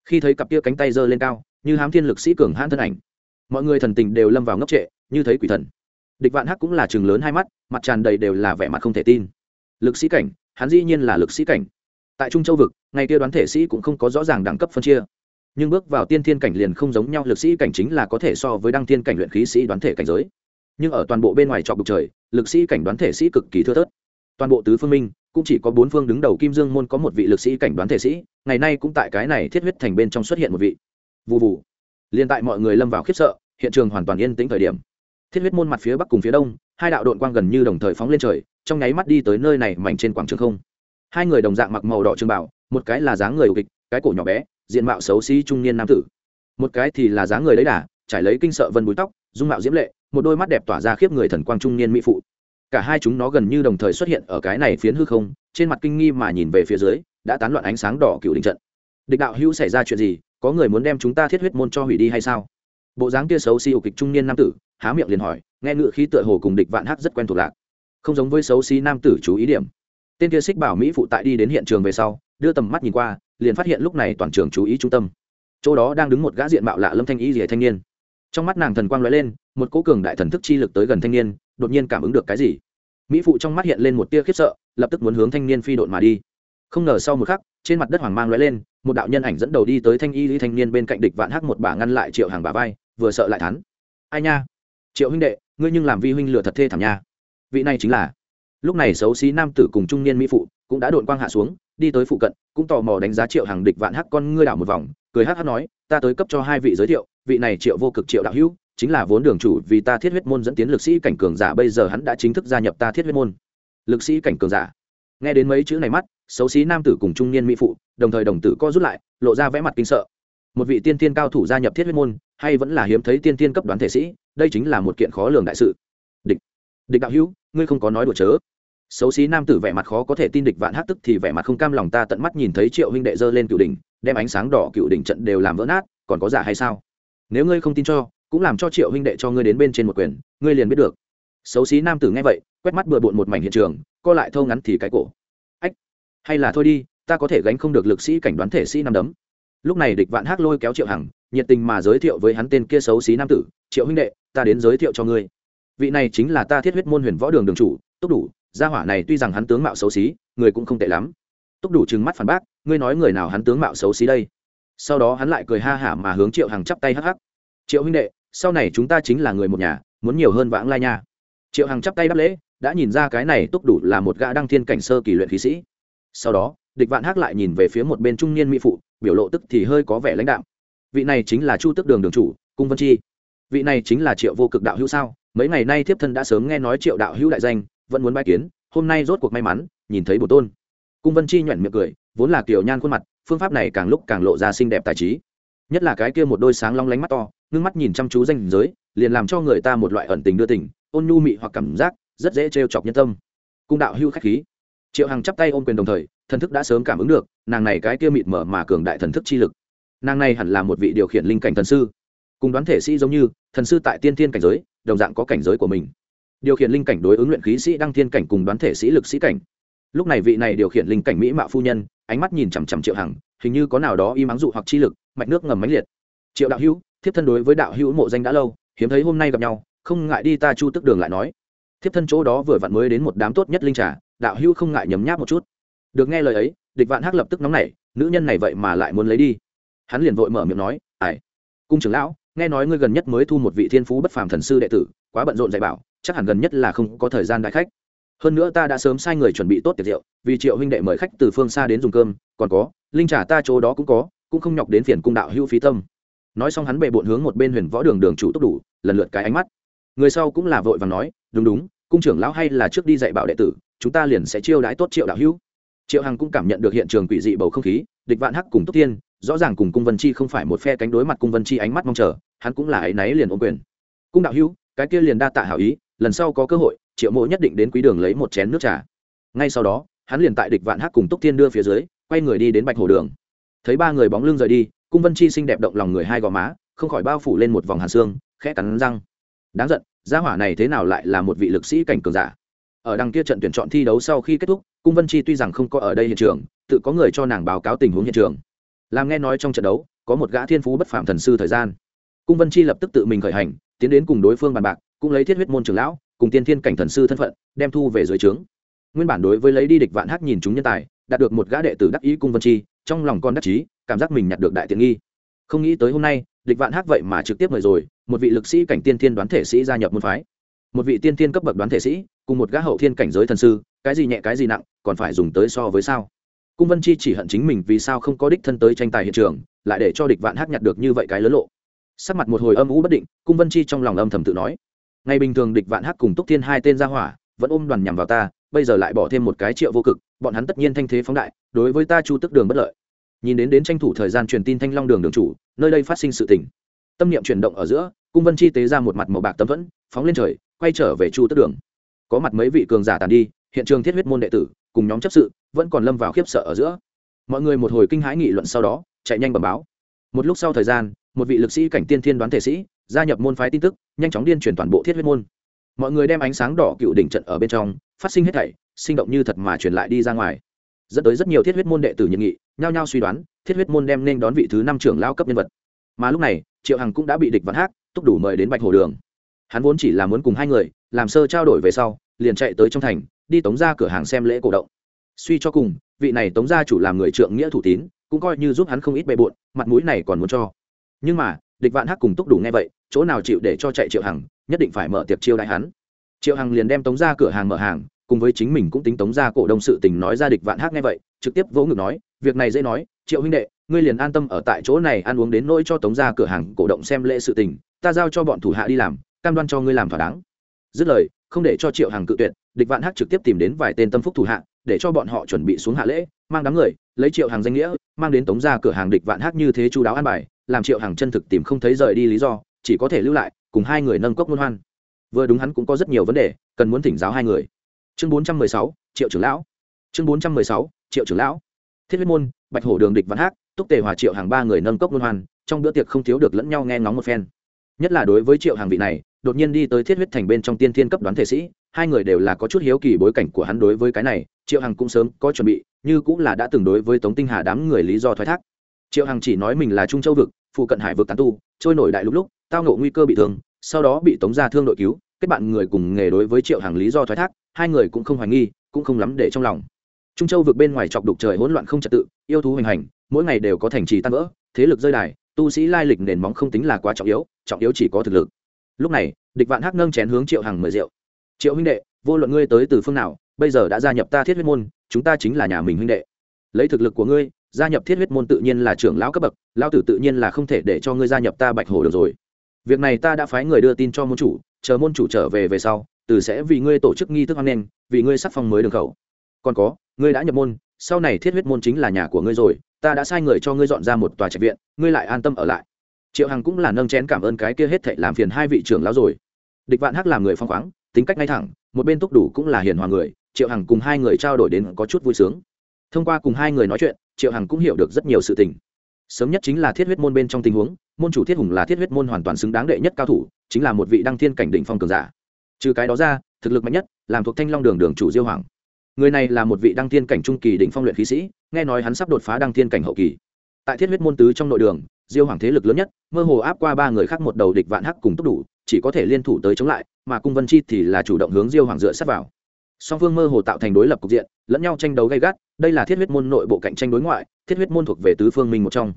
khi thấy cặp kia cánh tay giơ lên cao, như hám thiên lực sĩ cường hãn thân ảnh. Mọi người thần tình đều lâm vào ngốc trệ, như thấy quỷ thần. Địch vạn hắc cũng là chừng lớn hai mắt, mặt tràn đầy đều là vẻ mặt không thể tin. Lực sĩ cảnh, hắn dĩ nhiên là lực sĩ cảnh. Tại trung châu vực, ngày kia đoán thể sĩ cũng không có rõ ràng đẳng cấp phân chia. Nhưng bước vào tiên thiên cảnh liền không giống nhau, lực sĩ cảnh chính là có thể so với đăng thiên cảnh luyện khí sĩ đoán thể cảnh giới. Nhưng ở toàn bộ bên ngoài trọc bục trời, lực sĩ cảnh đoán thể sĩ cực kỳ thưa thớt. Toàn bộ tứ phương minh cũng chỉ có bốn phương đứng đầu kim dương môn có một vị lực sĩ cảnh đoán thể sĩ, ngày nay cũng tại cái này thiết huyết thành bên trong xuất hiện một vị. Vụ vụ liên tại mọi người lâm vào khiếp sợ, hiện trường hoàn toàn yên tĩnh thời điểm. Thiết huyết môn mặt phía bắc cùng phía đông, hai đạo đội quang gần như đồng thời phóng lên trời, trong nháy mắt đi tới nơi này mảnh trên quảng trường không. Hai người đồng dạng mặc màu đỏ trường bảo, một cái là dáng người kịch, cái cổ nhỏ bé, diện mạo xấu xí trung niên nam tử. Một cái thì là dáng người lấy đà, trải lấy kinh sợ vân búi tóc, dung mạo diễm lệ, một đôi mắt đẹp tỏa ra khiếp người thần quang trung niên mỹ phụ cả hai chúng nó gần như đồng thời xuất hiện ở cái này phiến hư không, trên mặt kinh nghi mà nhìn về phía dưới, đã tán loạn ánh sáng đỏ cựu đình trận. Địch đạo hữu xảy ra chuyện gì? Có người muốn đem chúng ta thiết huyết môn cho hủy đi hay sao? Bộ dáng kia xấu xí ục kịch trung niên nam tử, há miệng liền hỏi, nghe ngự khí tựa hồ cùng địch vạn hắc rất quen thuộc lạc. Không giống với xấu xí nam tử chú ý điểm. Tên kia xích bảo mỹ phụ tại đi đến hiện trường về sau, đưa tầm mắt nhìn qua, liền phát hiện lúc này toàn trường chú ý trung tâm. Chỗ đó đang đứng một gã diện mạo lạ lâm thanh ý rỉa thanh niên. Trong mắt nàng thần quang lóe lên, một cố cường đại thần thức chi lực tới gần thanh niên đột nhiên cảm ứng được cái gì? Mỹ phụ trong mắt hiện lên một tia khiếp sợ, lập tức muốn hướng thanh niên phi độn mà đi. Không ngờ sau một khắc, trên mặt đất hoàng mang lóe lên, một đạo nhân ảnh dẫn đầu đi tới thanh y lý thanh niên bên cạnh địch vạn hắc một bà ngăn lại triệu hàng bà vai, vừa sợ lại thắn ai nha? Triệu huynh đệ, ngươi nhưng làm vi huynh lừa thật thê thảm nha. Vị này chính là. Lúc này xấu xí nam tử cùng trung niên mỹ phụ cũng đã đội quang hạ xuống, đi tới phụ cận, cũng tò mò đánh giá triệu hàng địch vạn hắc con ngươi đảo một vòng, cười hắc hắc nói, ta tới cấp cho hai vị giới thiệu, vị này triệu vô cực triệu đạo hữu chính là vốn đường chủ vì ta thiết huyết môn dẫn tiến lực sĩ cảnh cường giả, bây giờ hắn đã chính thức gia nhập ta thiết huyết môn. Lực sĩ cảnh cường giả. Nghe đến mấy chữ này mắt, xấu xí nam tử cùng trung niên mỹ phụ, đồng thời đồng tử co rút lại, lộ ra vẽ mặt kinh sợ. Một vị tiên tiên cao thủ gia nhập thiết huyết môn, hay vẫn là hiếm thấy tiên tiên cấp đoán thể sĩ, đây chính là một kiện khó lường đại sự. Địch. Địch đạo hữu, ngươi không có nói đùa chớ. Xấu xí nam tử vẻ mặt khó có thể tin địch vạn hát tức thì vẻ mặt không cam lòng ta tận mắt nhìn thấy triệu huynh đệ dơ lên cựu đỉnh, đem ánh sáng đỏ cựu đỉnh trận đều làm vỡ nát, còn có giả hay sao? Nếu ngươi không tin cho cũng làm cho triệu huynh đệ cho ngươi đến bên trên một quyền, ngươi liền biết được. Xấu xí nam tử nghe vậy, quét mắt bừa bộn một mảnh hiện trường, co lại thâu ngắn thì cái cổ. Ách, hay là thôi đi, ta có thể gánh không được lực sĩ cảnh đoán thể sĩ nam đấm. Lúc này địch vạn hắc lôi kéo triệu hằng, nhiệt tình mà giới thiệu với hắn tên kia xấu xí nam tử, triệu huynh đệ, ta đến giới thiệu cho ngươi. Vị này chính là ta thiết huyết môn huyền võ đường đường chủ, túc đủ, gia hỏa này tuy rằng hắn tướng mạo xấu xí, người cũng không tệ lắm. Túc đủ trừng mắt phản bác, ngươi nói người nào hắn tướng mạo xấu xí đây? Sau đó hắn lại cười ha hả mà hướng triệu hằng chắp tay hắc hắc. Triệu huynh đệ sau này chúng ta chính là người một nhà, muốn nhiều hơn vãng lai nha. Triệu hằng chắp tay đáp lễ, đã nhìn ra cái này túc đủ là một gã đăng thiên cảnh sơ kỳ luyện khí sĩ. Sau đó, địch vạn hắc lại nhìn về phía một bên trung niên mỹ phụ, biểu lộ tức thì hơi có vẻ lãnh đạo vị này chính là chu tức đường đường chủ, cung vân chi. Vị này chính là triệu vô cực đạo hữu sao? Mấy ngày nay thiếp thân đã sớm nghe nói triệu đạo hữu đại danh, vẫn muốn bãi kiến, hôm nay rốt cuộc may mắn, nhìn thấy bồ tôn. Cung vân chi nhoẻn miệng cười, vốn là kiểu nhan khuôn mặt, phương pháp này càng lúc càng lộ ra xinh đẹp tài trí nhất là cái kia một đôi sáng long lánh mắt to, ngưng mắt nhìn chăm chú danh giới, liền làm cho người ta một loại ẩn tình đưa tình, ôn nhu mị hoặc cảm giác, rất dễ trêu chọc nhân tâm. Cung đạo hưu khách khí. Triệu hằng chắp tay ôm quyền đồng thời, thần thức đã sớm cảm ứng được, nàng này cái kia mịt mở mà cường đại thần thức chi lực. Nàng này hẳn là một vị điều khiển linh cảnh thần sư. Cùng đoán thể sĩ giống như, thần sư tại tiên thiên cảnh giới, đồng dạng có cảnh giới của mình. Điều khiển linh cảnh đối ứng luyện khí sĩ đăng thiên cảnh cùng đoán thể sĩ lực sĩ cảnh. Lúc này vị này điều khiển linh cảnh mỹ mạo phu nhân, ánh mắt nhìn chằm chằm triệu hằng, hình như có nào đó y mắng dụ hoặc chi lực mạch nước ngầm mãnh liệt. Triệu đạo hữu, thiếp thân đối với đạo hữu mộ danh đã lâu, hiếm thấy hôm nay gặp nhau, không ngại đi ta chu tức đường lại nói. Thiếp thân chỗ đó vừa vặn mới đến một đám tốt nhất linh trà, đạo hữu không ngại nhấm nháp một chút. Được nghe lời ấy, địch vạn hắc lập tức nóng nảy, nữ nhân này vậy mà lại muốn lấy đi. Hắn liền vội mở miệng nói ải cung trưởng lão, nghe nói ngươi gần nhất mới thu một vị thiên phú bất phàm thần sư đệ tử, quá bận rộn dạy bảo, chắc hẳn gần nhất là không có thời gian đại khách. Hơn nữa ta đã sớm sai người chuẩn bị tốt tiệc rượu, vì triệu huynh đệ mời khách từ phương xa đến dùng cơm, còn có, linh trà ta chỗ đó cũng có cũng không nhọc đến phiền cung đạo hữu phí tâm. Nói xong hắn bệ bộn hướng một bên huyền võ đường đường chủ tốc đủ, lần lượt cái ánh mắt. Người sau cũng là vội và nói, đúng đúng, cung trưởng lão hay là trước đi dạy bảo đệ tử, chúng ta liền sẽ chiêu đãi tốt triệu đạo hữu. Triệu hằng cũng cảm nhận được hiện trường quỷ dị bầu không khí, địch vạn hắc cùng túc tiên rõ ràng cùng cung vân chi không phải một phe cánh đối mặt cung vân chi ánh mắt mong chờ, hắn cũng là áy náy liền ôm quyền. Cung đạo hữu, cái kia liền đa tạ hảo ý, lần sau có cơ hội, triệu mộ nhất định đến quý đường lấy một chén nước trà. Ngay sau đó, hắn liền tại địch vạn hắc cùng túc tiên đưa phía dưới, quay người đi đến bạch hồ đường thấy ba người bóng lưng rời đi, cung vân chi xinh đẹp động lòng người hai gò má, không khỏi bao phủ lên một vòng hàn xương, khẽ cắn răng. Đáng giận, gia hỏa này thế nào lại là một vị lực sĩ cảnh cường giả? Ở đằng kia trận tuyển chọn thi đấu sau khi kết thúc, cung vân chi tuy rằng không có ở đây hiện trường, tự có người cho nàng báo cáo tình huống hiện trường. Làm nghe nói trong trận đấu, có một gã thiên phú bất phạm thần sư thời gian. Cung vân chi lập tức tự mình khởi hành, tiến đến cùng đối phương bàn bạc, cũng lấy thiết huyết môn trưởng lão, cùng tiên thiên cảnh thần sư thân phận, đem thu về dưới trướng. Nguyên bản đối với lấy đi địch vạn hắc nhìn chúng nhân tài, đạt được một gã đệ tử đắc ý cung vân chi trong lòng con đắc chí, cảm giác mình nhặt được đại tiện nghi. Không nghĩ tới hôm nay, địch vạn hắc vậy mà trực tiếp mời rồi, một vị lực sĩ cảnh tiên thiên đoán thể sĩ gia nhập môn phái. Một vị tiên tiên cấp bậc đoán thể sĩ, cùng một gã hậu thiên cảnh giới thần sư, cái gì nhẹ cái gì nặng, còn phải dùng tới so với sao? Cung vân chi chỉ hận chính mình vì sao không có đích thân tới tranh tài hiện trường, lại để cho địch vạn hát nhặt được như vậy cái lớn lộ. Sắc mặt một hồi âm ú bất định, cung vân chi trong lòng âm thầm tự nói. Ngày bình thường địch vạn hát cùng túc thiên hai tên gia hỏa, vẫn ôm đoàn nhằm vào ta, bây giờ lại bỏ thêm một cái triệu vô cực bọn hắn tất nhiên thanh thế phóng đại, đối với ta chu tức đường bất lợi. Nhìn đến đến tranh thủ thời gian truyền tin thanh long đường đường chủ, nơi đây phát sinh sự tình. Tâm niệm chuyển động ở giữa, cung vân chi tế ra một mặt màu bạc tấm vẫn phóng lên trời, quay trở về chu tức đường. Có mặt mấy vị cường giả tàn đi, hiện trường thiết huyết môn đệ tử, cùng nhóm chấp sự, vẫn còn lâm vào khiếp sợ ở giữa. Mọi người một hồi kinh hãi nghị luận sau đó, chạy nhanh bẩm báo. Một lúc sau thời gian, một vị lực sĩ cảnh tiên thiên đoán thể sĩ, gia nhập môn phái tin tức, nhanh chóng điên truyền toàn bộ thiết huyết môn mọi người đem ánh sáng đỏ cựu đỉnh trận ở bên trong, phát sinh hết thảy, sinh động như thật mà truyền lại đi ra ngoài. Dẫn tới rất nhiều thiết huyết môn đệ tử nhiệm nghị, nhao nhao suy đoán, thiết huyết môn đem nên đón vị thứ năm trưởng lao cấp nhân vật. Mà lúc này, triệu hằng cũng đã bị địch vạn hát túc đủ mời đến bạch hồ đường. Hắn vốn chỉ là muốn cùng hai người, làm sơ trao đổi về sau, liền chạy tới trong thành, đi tống ra cửa hàng xem lễ cổ động. Suy cho cùng, vị này tống gia chủ làm người trượng nghĩa thủ tín, cũng coi như giúp hắn không ít bề bộn, mặt mũi này còn muốn cho. Nhưng mà, địch vạn hắc cùng túc đủ nghe vậy, chỗ nào chịu để cho chạy triệu hằng nhất định phải mở tiệc chiêu đại hắn. Triệu hằng liền đem tống ra cửa hàng mở hàng, cùng với chính mình cũng tính tống ra cổ đông sự tình nói ra địch vạn hắc nghe vậy, trực tiếp vỗ ngực nói, việc này dễ nói, triệu huynh đệ, ngươi liền an tâm ở tại chỗ này ăn uống đến nỗi cho tống ra cửa hàng cổ động xem lễ sự tình, ta giao cho bọn thủ hạ đi làm, cam đoan cho ngươi làm thỏa đáng. Dứt lời, không để cho triệu Hằng cự tuyệt, địch vạn hắc trực tiếp tìm đến vài tên tâm phúc thủ hạ, để cho bọn họ chuẩn bị xuống hạ lễ, mang đám người, lấy triệu hàng danh nghĩa, mang đến tống ra cửa hàng địch vạn hắc như thế chú đáo an bài, làm triệu hàng chân thực tìm không thấy rời đi lý do, chỉ có thể lưu lại cùng hai người nâng cốc luân hoan. Vừa đúng hắn cũng có rất nhiều vấn đề, cần muốn thỉnh giáo hai người. Chương bốn trăm mười sáu, triệu trưởng lão. Chương bốn trăm mười sáu, triệu trưởng lão. Thiết huyết môn, bạch hổ đường địch văn hắc, túc tề hòa triệu hàng ba người nâng cốc luân hoan, trong bữa tiệc không thiếu được lẫn nhau nghe ngóng một phen. Nhất là đối với triệu hàng vị này, đột nhiên đi tới thiết huyết thành bên trong tiên thiên cấp đoán thể sĩ, hai người đều là có chút hiếu kỳ bối cảnh của hắn đối với cái này, triệu hằng cũng sớm có chuẩn bị, như cũng là đã từng đối với tống tinh hà đám người lý do thoái thác. Triệu hằng chỉ nói mình là trung châu vực, phụ cận hải vực tán tu, trôi nổi đại lúc lúc tao ngộ nguy cơ bị thương, sau đó bị tống ra thương đội cứu, kết bạn người cùng nghề đối với triệu hàng lý do thoái thác, hai người cũng không hoài nghi, cũng không lắm để trong lòng. Trung châu vượt bên ngoài chọc đục trời hỗn loạn không trật tự, yêu thú hoành hành, mỗi ngày đều có thành trì tan vỡ, thế lực rơi đài, tu sĩ lai lịch nền móng không tính là quá trọng yếu trọng yếu chỉ có thực lực. Lúc này, địch vạn hắc nâng chén hướng triệu hằng mời rượu. Triệu huynh đệ, vô luận ngươi tới từ phương nào, bây giờ đã gia nhập ta thiết huyết môn, chúng ta chính là nhà mình huynh đệ. Lấy thực lực của ngươi, gia nhập thiết huyết môn tự nhiên là trưởng lão cấp bậc, lão tử tự nhiên là không thể để cho ngươi gia nhập ta bạch hồ được rồi việc này ta đã phái người đưa tin cho môn chủ, chờ môn chủ trở về về sau, từ sẽ vì ngươi tổ chức nghi thức hoan nghênh, vì ngươi sắc phong mới đường khẩu. Còn có, ngươi đã nhập môn, sau này thiết huyết môn chính là nhà của ngươi rồi, ta đã sai người cho ngươi dọn ra một tòa trạch viện, ngươi lại an tâm ở lại. Triệu hằng cũng là nâng chén cảm ơn cái kia hết thệ làm phiền hai vị trưởng lão rồi. Địch vạn hắc làm người phong khoáng, tính cách ngay thẳng, một bên túc đủ cũng là hiền hòa người, triệu hằng cùng hai người trao đổi đến có chút vui sướng. Thông qua cùng hai người nói chuyện, triệu hằng cũng hiểu được rất nhiều sự tình sớm nhất chính là thiết huyết môn bên trong tình huống, môn chủ thiết hùng là thiết huyết môn hoàn toàn xứng đáng đệ nhất cao thủ, chính là một vị đăng thiên cảnh đỉnh phong cường giả. Trừ cái đó ra, thực lực mạnh nhất, làm thuộc thanh long đường đường chủ diêu hoàng. Người này là một vị đăng thiên cảnh trung kỳ đỉnh phong luyện khí sĩ, nghe nói hắn sắp đột phá đăng thiên cảnh hậu kỳ. Tại thiết huyết môn tứ trong nội đường, diêu hoàng thế lực lớn nhất, mơ hồ áp qua ba người khác một đầu địch vạn hắc cùng tốc đủ, chỉ có thể liên thủ tới chống lại, mà cung vân chi thì là chủ động hướng diêu hoàng dựa sát vào song phương mơ hồ tạo thành đối lập cục diện, lẫn nhau tranh đấu gay gắt, đây là thiết huyết môn nội bộ cạnh tranh đối ngoại, thiết huyết môn thuộc về tứ phương minh một trong.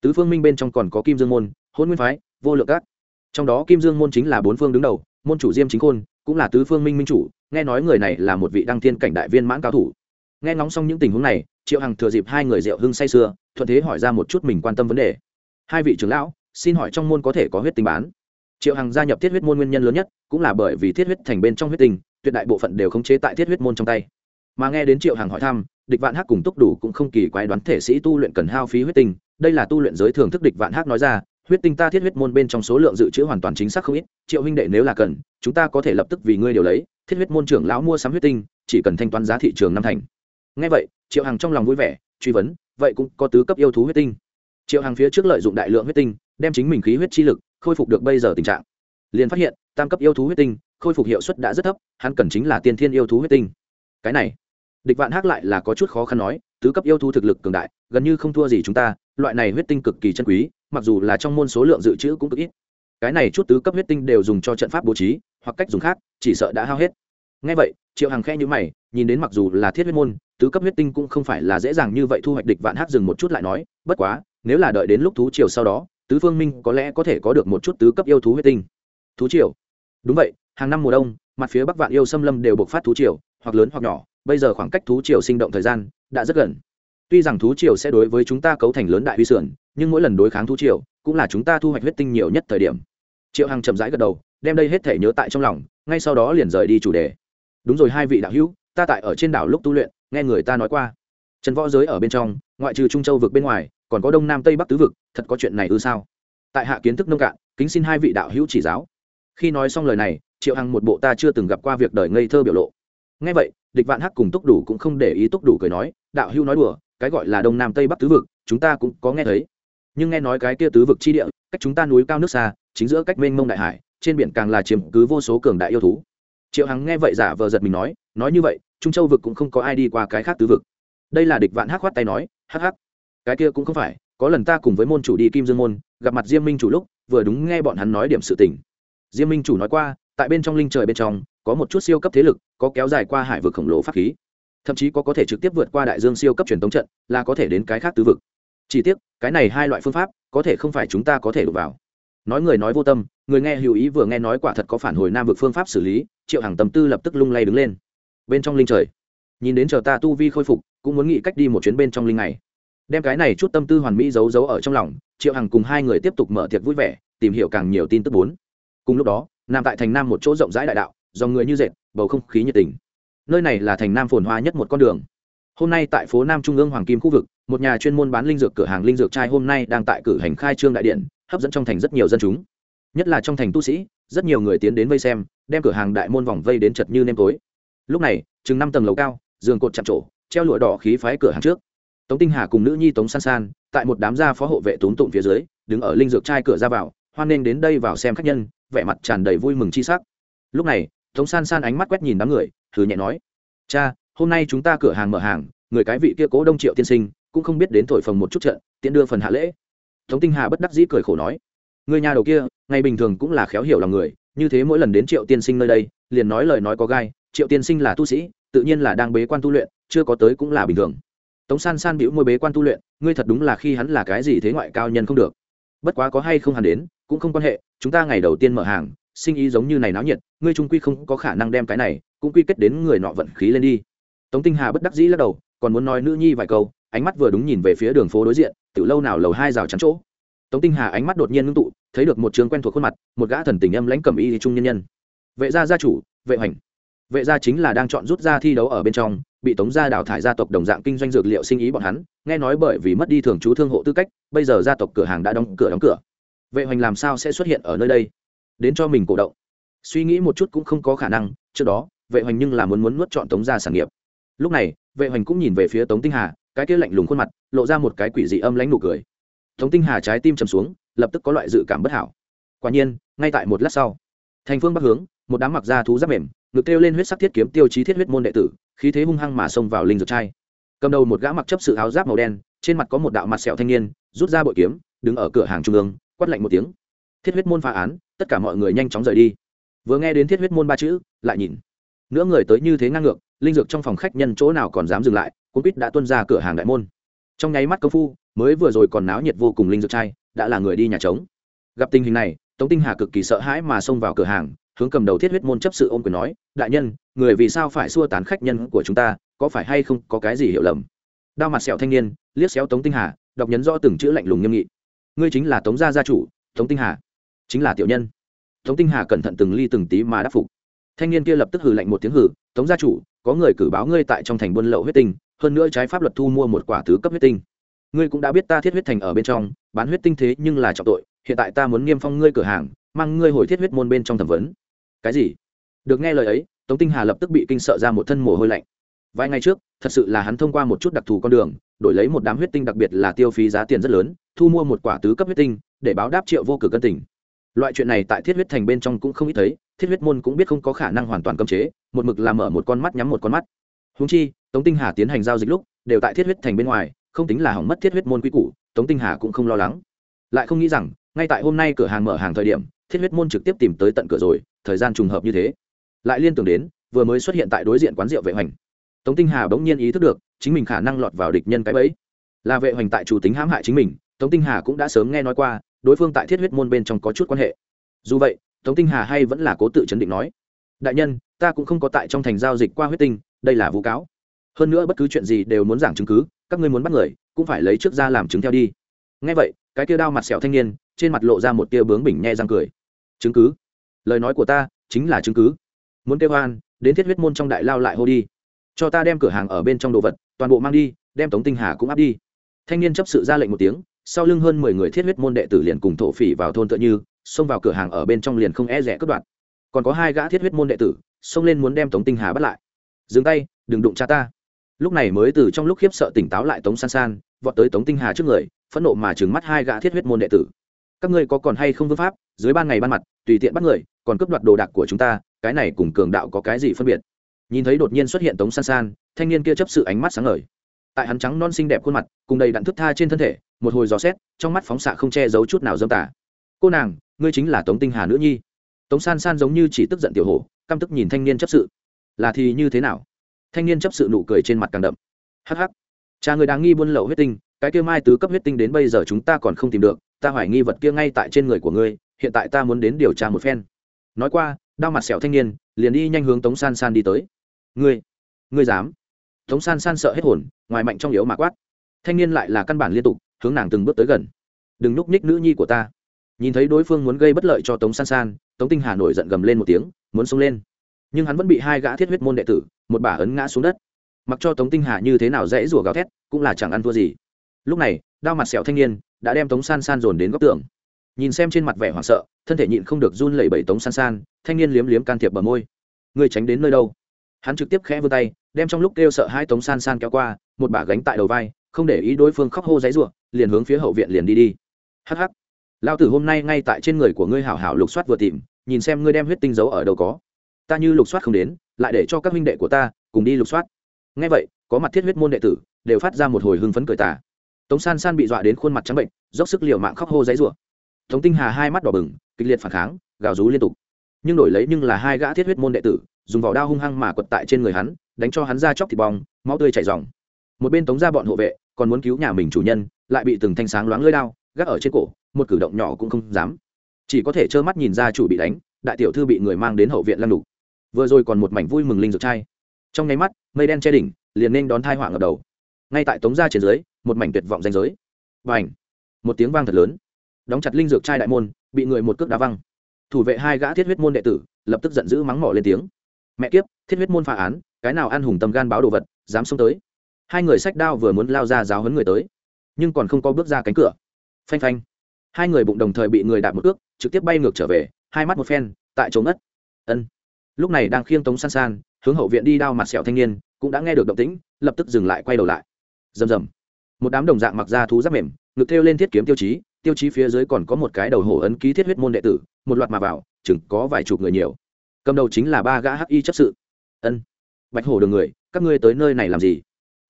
Tứ phương minh bên trong còn có kim dương môn, hôn nguyên phái, vô lượng các. Trong đó kim dương môn chính là bốn phương đứng đầu, môn chủ diêm chính khôn, cũng là tứ phương minh minh chủ, nghe nói người này là một vị đăng thiên cảnh đại viên mãn cao thủ. Nghe ngóng xong những tình huống này, triệu hằng thừa dịp hai người rượu hưng say sưa, thuận thế hỏi ra một chút mình quan tâm vấn đề. Hai vị trưởng lão, xin hỏi trong môn có thể có huyết tinh bán? Triệu hằng gia nhập thiết huyết môn nguyên nhân lớn nhất, cũng là bởi vì thiết huyết thành bên trong huyết tinh tuyệt đại bộ phận đều khống chế tại thiết huyết môn trong tay. Mà nghe đến triệu hằng hỏi thăm, địch vạn hắc cùng túc đủ cũng không kỳ quái đoán thể sĩ tu luyện cần hao phí huyết tinh. Đây là tu luyện giới thường thức địch vạn hắc nói ra, huyết tinh ta thiết huyết môn bên trong số lượng dự trữ hoàn toàn chính xác không ít. Triệu huynh đệ nếu là cần, chúng ta có thể lập tức vì ngươi điều lấy. Thiết huyết môn trưởng lão mua sắm huyết tinh, chỉ cần thanh toán giá thị trường năm thành. Ngay vậy, triệu hằng trong lòng vui vẻ, truy vấn, vậy cũng có tứ cấp yêu thú huyết tinh. Triệu hằng phía trước lợi dụng đại lượng huyết tinh, đem chính mình khí huyết chi lực khôi phục được bây giờ tình trạng. Liền phát hiện, tam cấp yêu thú huyết tinh khôi phục hiệu suất đã rất thấp, hắn cần chính là tiên thiên yêu thú huyết tinh. Cái này, địch vạn hát lại là có chút khó khăn nói, tứ cấp yêu thú thực lực cường đại, gần như không thua gì chúng ta, loại này huyết tinh cực kỳ chân quý, mặc dù là trong môn số lượng dự trữ cũng cực ít. Cái này chút tứ cấp huyết tinh đều dùng cho trận pháp bố trí, hoặc cách dùng khác, chỉ sợ đã hao hết. Ngay vậy, triệu hằng khe nhữ mày, nhìn đến mặc dù là thiết huyết môn, tứ cấp huyết tinh cũng không phải là dễ dàng như vậy thu hoạch địch vạn hát dừng một chút lại nói, bất quá, nếu là đợi đến lúc thú triều sau đó, tứ phương minh có lẽ có thể có được một chút tứ cấp yêu thú huyết tinh. Thú triều? Đúng vậy hàng năm mùa đông, mặt phía bắc vạn yêu xâm lâm đều bộc phát thú triều, hoặc lớn hoặc nhỏ, bây giờ khoảng cách thú triều sinh động thời gian đã rất gần. Tuy rằng thú triều sẽ đối với chúng ta cấu thành lớn đại huy sườn, nhưng mỗi lần đối kháng thú triều cũng là chúng ta thu hoạch huyết tinh nhiều nhất thời điểm. Triệu hằng chậm rãi gật đầu, đem đây hết thể nhớ tại trong lòng, ngay sau đó liền rời đi chủ đề. Đúng rồi hai vị đạo hữu, ta tại ở trên đảo lúc tu luyện, nghe người ta nói qua. Trần võ giới ở bên trong, ngoại trừ trung châu vực bên ngoài, còn có đông nam tây bắc tứ vực, thật có chuyện này ư sao? Tại hạ kiến thức nông cạn, kính xin hai vị đạo hữu chỉ giáo khi nói xong lời này, triệu hằng một bộ ta chưa từng gặp qua việc đời ngây thơ biểu lộ. Nghe vậy, địch vạn hắc cùng túc đủ cũng không để ý túc đủ cười nói, đạo Hưu nói đùa, cái gọi là đông nam tây bắc tứ vực, chúng ta cũng có nghe thấy. Nhưng nghe nói cái kia tứ vực chi địa, cách chúng ta núi cao nước xa, chính giữa cách mênh mông đại hải, trên biển càng là chiếm cứ vô số cường đại yêu thú. Triệu hằng nghe vậy giả vờ giật mình nói nói như vậy, trung châu vực cũng không có ai đi qua cái khác tứ vực. Đây là địch vạn hắc khoát tay nói, hắc hắc, cái kia cũng không phải, có lần ta cùng với môn chủ đi kim dương môn, gặp mặt diêm minh chủ lúc, vừa đúng nghe bọn hắn nói điểm sự tình diêm minh chủ nói qua, tại bên trong linh trời bên trong, có một chút siêu cấp thế lực, có kéo dài qua hải vực khổng lồ pháp khí. Thậm chí có có thể trực tiếp vượt qua đại dương siêu cấp truyền tống trận, là có thể đến cái khác tứ vực. Chỉ tiếc, cái này hai loại phương pháp, có thể không phải chúng ta có thể đụng vào. Nói người nói vô tâm, người nghe hữu ý vừa nghe nói quả thật có phản hồi nam vực phương pháp xử lý, triệu hàng tâm tư lập tức lung lay đứng lên. Bên trong linh trời, nhìn đến chờ ta tu vi khôi phục, cũng muốn nghĩ cách đi một chuyến bên trong linh này. Đem cái này chút tâm tư hoàn mỹ giấu giấu ở trong lòng, triệu hằng cùng hai người tiếp tục mở tiệc vui vẻ, tìm hiểu càng nhiều tin tức bốn cùng lúc đó, nằm tại thành nam một chỗ rộng rãi đại đạo, dòng người như dệt, bầu không khí nhiệt tình. Nơi này là thành nam phồn hoa nhất một con đường. Hôm nay tại phố nam trung ương hoàng kim khu vực, một nhà chuyên môn bán linh dược cửa hàng linh dược trai hôm nay đang tại cử hành khai trương đại điện, hấp dẫn trong thành rất nhiều dân chúng. Nhất là trong thành tu sĩ, rất nhiều người tiến đến vây xem, đem cửa hàng đại môn vòng vây đến chật như nêm tối. Lúc này, chừng năm tầng lầu cao, giường cột chạm trổ, treo lụa đỏ khí phái cửa hàng trước. Tống tinh hà cùng nữ nhi tống san san, tại một đám gia phó hộ vệ tốn tụng phía dưới, đứng ở linh dược trai cửa ra vào hoan nghênh đến đây vào xem khách nhân, vẻ mặt tràn đầy vui mừng chi sắc. Lúc này, tống san san ánh mắt quét nhìn đám người thử nhẹ nói, cha, hôm nay chúng ta cửa hàng mở hàng, người cái vị kia cố đông triệu tiên sinh, cũng không biết đến thổi phồng một chút trận, tiện đưa phần hạ lễ. Tống tinh hà bất đắc dĩ cười khổ nói, người nhà đầu kia, ngày bình thường cũng là khéo hiểu lòng người, như thế mỗi lần đến triệu tiên sinh nơi đây, liền nói lời nói có gai, triệu tiên sinh là tu sĩ, tự nhiên là đang bế quan tu luyện, chưa có tới cũng là bình thường. Tống san san bĩu môi bế quan tu luyện, ngươi thật đúng là khi hắn là cái gì thế ngoại cao nhân không được. Bất quá có hay không hắn đến cũng không quan hệ, chúng ta ngày đầu tiên mở hàng, sinh ý giống như này náo nhiệt, ngươi trung quy không có khả năng đem cái này, cũng quy kết đến người nọ vận khí lên đi. Tống tinh hà bất đắc dĩ lắc đầu, còn muốn nói nữ nhi vài câu, ánh mắt vừa đúng nhìn về phía đường phố đối diện từ lâu nào lầu hai rào chắn chỗ. Tống tinh hà ánh mắt đột nhiên ngưng tụ, thấy được một trường quen thuộc khuôn mặt, một gã thần tình âm lãnh cầm y trung nhân nhân. Vệ gia gia chủ, vệ hoành. Vệ gia chính là đang chọn rút ra thi đấu ở bên trong, bị tống gia đào thải gia tộc đồng dạng kinh doanh dược liệu sinh ý bọn hắn, nghe nói bởi vì mất đi thường trú thương hộ tư cách, bây giờ gia tộc cửa hàng đã đóng cửa đóng cửa vệ hoành làm sao sẽ xuất hiện ở nơi đây? Đến cho mình cổ động. Suy nghĩ một chút cũng không có khả năng, trước đó, vệ hoành nhưng là muốn muốn nuốt chọn tống gia sản nghiệp. Lúc này, vệ hoành cũng nhìn về phía tống tinh hà, cái kia lạnh lùng khuôn mặt, lộ ra một cái quỷ dị âm lãnh nụ cười. Tống tinh hà trái tim trầm xuống, lập tức có loại dự cảm bất hảo. Quả nhiên, ngay tại một lát sau, thành phương bắc hướng, một đám mặc da thú giáp mềm, ngực kêu lên huyết sắc thiết kiếm tiêu chí thiết huyết môn đệ tử, khí thế hung hăng mà xông vào linh dược trai cầm đầu một gã mặc chấp sự áo giáp màu đen, trên mặt có một đạo mặt sẹo thanh niên, rút ra bội kiếm, đứng ở cửa hàng trung ương quát lạnh một tiếng. Thiết huyết môn phá án, tất cả mọi người nhanh chóng rời đi. Vừa nghe đến thiết huyết môn ba chữ, lại nhìn. Nữa người tới như thế ngang ngược, linh dược trong phòng khách nhân chỗ nào còn dám dừng lại, cuốn quýt đã tuân ra cửa hàng đại môn. Trong nháy mắt công phu, mới vừa rồi còn náo nhiệt vô cùng linh dược trai đã là người đi nhà trống. Gặp tình hình này, tống tinh hà cực kỳ sợ hãi mà xông vào cửa hàng, hướng cầm đầu thiết huyết môn chấp sự ôm quyền nói, đại nhân, người vì sao phải xua tán khách nhân của chúng ta, có phải hay không có cái gì hiểu lầm? Đao mặt sẹo thanh niên, liếc xéo tống tinh hà, đọc nhấn rõ từng chữ lạnh lùng nghiêm nghị ngươi chính là tống gia gia chủ, tống tinh hà. Chính là tiểu nhân. Tống tinh hà cẩn thận từng ly từng tí mà đáp phục. Thanh niên kia lập tức hừ lạnh một tiếng hừ, tống gia chủ, có người cử báo ngươi tại trong thành buôn lậu huyết tinh, hơn nữa trái pháp luật thu mua một quả thứ cấp huyết tinh. Ngươi cũng đã biết ta thiết huyết thành ở bên trong, bán huyết tinh thế nhưng là trọng tội, hiện tại ta muốn nghiêm phong ngươi cửa hàng, mang ngươi hồi thiết huyết môn bên trong thẩm vấn. Cái gì? Được nghe lời ấy, tống tinh hà lập tức bị kinh sợ ra một thân mồ hôi lạnh vài ngày trước, thật sự là hắn thông qua một chút đặc thù con đường, đổi lấy một đám huyết tinh đặc biệt là tiêu phí giá tiền rất lớn, thu mua một quả tứ cấp huyết tinh, để báo đáp triệu vô cực cân tình. Loại chuyện này tại thiết huyết thành bên trong cũng không ít thấy, thiết huyết môn cũng biết không có khả năng hoàn toàn cấm chế, một mực làm mở một con mắt nhắm một con mắt. Húng chi, tống tinh hà tiến hành giao dịch lúc, đều tại thiết huyết thành bên ngoài, không tính là hỏng mất thiết huyết môn quy củ, tống tinh hà cũng không lo lắng. Lại không nghĩ rằng, ngay tại hôm nay cửa hàng mở hàng thời điểm, thiết huyết môn trực tiếp tìm tới tận cửa rồi, thời gian trùng hợp như thế. Lại liên tưởng đến, vừa mới xuất hiện tại đối diện quán rượu vệ hoành tống tinh hà bỗng nhiên ý thức được, chính mình khả năng lọt vào địch nhân cái bẫy. Là vệ hoành tại chủ tính hãm hại chính mình, tống tinh hà cũng đã sớm nghe nói qua, đối phương tại thiết huyết môn bên trong có chút quan hệ. Dù vậy, tống tinh hà hay vẫn là cố tự chấn định nói, đại nhân, ta cũng không có tại trong thành giao dịch qua huyết tinh, đây là vụ cáo. Hơn nữa bất cứ chuyện gì đều muốn giảng chứng cứ, các ngươi muốn bắt người, cũng phải lấy trước ra làm chứng theo đi. Ngay vậy, cái kia đao mặt sẹo thanh niên, trên mặt lộ ra một tia bướng bỉnh nhe răng cười. Chứng cứ? Lời nói của ta chính là chứng cứ. Muốn kêu hoan đến thiết huyết môn trong đại lao lại hô đi cho ta đem cửa hàng ở bên trong đồ vật, toàn bộ mang đi, đem tống tinh hà cũng áp đi. Thanh niên chấp sự ra lệnh một tiếng, sau lưng hơn mười người thiết huyết môn đệ tử liền cùng thổ phỉ vào thôn tựa như, xông vào cửa hàng ở bên trong liền không e rẻ cướp đoạt. Còn có hai gã thiết huyết môn đệ tử, xông lên muốn đem tống tinh hà bắt lại. Dừng tay, đừng đụng cha ta. Lúc này mới từ trong lúc khiếp sợ tỉnh táo lại tống san san, vọt tới tống tinh hà trước người, phẫn nộ mà trừng mắt hai gã thiết huyết môn đệ tử. Các ngươi có còn hay không vương pháp, dưới ban ngày ban mặt, tùy tiện bắt người, còn cướp đoạt đồ đạc của chúng ta, cái này cùng cường đạo có cái gì phân biệt? Nhìn thấy đột nhiên xuất hiện tống san san, thanh niên kia chấp sự ánh mắt sáng ngời. Tại hắn trắng non xinh đẹp khuôn mặt, cùng đầy đặn thức tha trên thân thể, một hồi gió xét, trong mắt phóng xạ không che giấu chút nào dâm tả cô nàng, ngươi chính là tống tinh hà nữ nhi. Tống san san giống như chỉ tức giận tiểu hổ, căm tức nhìn thanh niên chấp sự. Là thì như thế nào? Thanh niên chấp sự nụ cười trên mặt càng đậm. Hắc hắc, cha người đáng nghi buôn lậu huyết tinh, cái kia mai tứ cấp huyết tinh đến bây giờ chúng ta còn không tìm được, ta hoài nghi vật kia ngay tại trên người của ngươi, hiện tại ta muốn đến điều tra một phen. Nói qua, đau mặt sẹo thanh niên liền đi nhanh hướng tống san san đi tới. Ngươi ngươi dám? Tống san san sợ hết hồn, ngoài mạnh trong yếu mà quát. Thanh niên lại là căn bản liên tục, hướng nàng từng bước tới gần. Đừng núp ních nữ nhi của ta. Nhìn thấy đối phương muốn gây bất lợi cho tống san san, tống tinh hà nổi giận gầm lên một tiếng, muốn xông lên. Nhưng hắn vẫn bị hai gã thiết huyết môn đệ tử, một bà ấn ngã xuống đất. Mặc cho tống tinh hà như thế nào dễ rủa gào thét, cũng là chẳng ăn thua gì. Lúc này, đao mặt sẹo thanh niên đã đem tống san san dồn đến góc tường nhìn xem trên mặt vẻ hoảng sợ, thân thể nhịn không được run lẩy bẩy tống san san, thanh niên liếm liếm can thiệp bờ môi. Người tránh đến nơi đâu? Hắn trực tiếp khẽ vươn tay, đem trong lúc kêu sợ hai tống san san kéo qua, một bả gánh tại đầu vai, không để ý đối phương khóc hô giấy ruộng liền hướng phía hậu viện liền đi đi. Hh lao tử hôm nay ngay tại trên người của ngươi hảo hảo lục soát vừa tìm, nhìn xem ngươi đem huyết tinh dấu ở đâu có. Ta như lục soát không đến, lại để cho các huynh đệ của ta cùng đi lục soát. Ngay vậy, có mặt thiết huyết môn đệ tử, đều phát ra một hồi hưng phấn cười tả tống san san bị dọa đến khuôn mặt trắng bệnh, dốc sức liều mạng khóc hô giấy ruộng tống tinh hà hai mắt đỏ bừng, kịch liệt phản kháng, gào rú liên tục. Nhưng đổi lấy nhưng là hai gã thiết huyết môn đệ tử, dùng vỏ đao hung hăng mà quật tại trên người hắn, đánh cho hắn ra chóc thịt bong, máu tươi chảy dòng một bên tống ra bọn hộ vệ, còn muốn cứu nhà mình chủ nhân, lại bị từng thanh sáng loáng lưỡi đao gác ở trên cổ, một cử động nhỏ cũng không dám. Chỉ có thể trơ mắt nhìn ra chủ bị đánh, đại tiểu thư bị người mang đến hậu viện lăn đục vừa rồi còn một mảnh vui mừng linh dược trai trong nháy mắt, mây đen che đỉnh, liền nên đón thai họa ngập đầu. Ngay tại tống gia trên dưới, một mảnh tuyệt vọng danh giới. Và ảnh một tiếng vang thật lớn đóng chặt linh dược trai đại môn, bị người một cước đá văng. Thủ vệ hai gã thiết huyết môn đệ tử, lập tức giận dữ mắng mỏ lên tiếng. Mẹ kiếp, thiết huyết môn phá án, cái nào ăn hùng tầm gan báo đồ vật, dám xông tới? Hai người sách đao vừa muốn lao ra giáo hấn người tới, nhưng còn không có bước ra cánh cửa. Phanh phanh. Hai người bụng đồng thời bị người đạp một cước, trực tiếp bay ngược trở về, hai mắt một phen, tại chỗ ngất. Ân. Lúc này đang khiêng tống san san, hướng hậu viện đi đao mặt sẹo thanh niên, cũng đã nghe được động tĩnh, lập tức dừng lại quay đầu lại. Rầm rầm. Một đám đồng dạng mặc ra thú giáp mềm, ngực theo lên thiết kiếm tiêu chí tiêu chí phía dưới còn có một cái đầu hổ ấn ký thiết huyết môn đệ tử, một loạt mà vào, chừng có vài chục người nhiều. Cầm đầu chính là ba gã hắc y chấp sự. Ân. Bạch hổ đường người, các ngươi tới nơi này làm gì?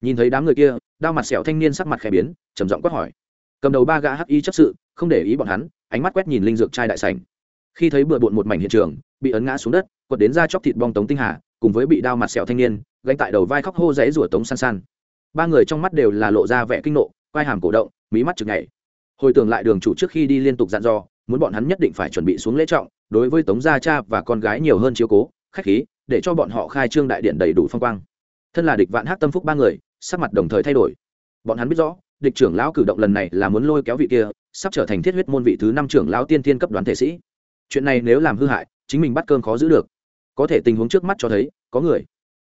Nhìn thấy đám người kia, đao mặt sẹo thanh niên sắc mặt khẽ biến, trầm giọng quát hỏi. Cầm đầu ba gã hắc y chấp sự, không để ý bọn hắn, ánh mắt quét nhìn linh dược trai đại sảnh. Khi thấy bừa bộn một mảnh hiện trường, bị ấn ngã xuống đất, quật đến ra chóc thịt bong tống tinh hà, cùng với bị đao mặt sẹo thanh niên, gánh tại đầu vai khóc hô rẽ rủa tống san san. Ba người trong mắt đều là lộ ra vẻ kinh nộ vai hàm cổ động, mí mắt chực nhảy hồi tưởng lại đường chủ trước khi đi liên tục dặn dò, muốn bọn hắn nhất định phải chuẩn bị xuống lễ trọng, đối với tống gia cha và con gái nhiều hơn chiếu cố, khách khí, để cho bọn họ khai trương đại điện đầy đủ phong quang. Thân là địch vạn hát tâm phúc ba người, sắc mặt đồng thời thay đổi. Bọn hắn biết rõ, địch trưởng lão cử động lần này là muốn lôi kéo vị kia, sắp trở thành thiết huyết môn vị thứ năm trưởng lão tiên thiên cấp đoán thể sĩ. Chuyện này nếu làm hư hại, chính mình bắt cơm khó giữ được. Có thể tình huống trước mắt cho thấy, có người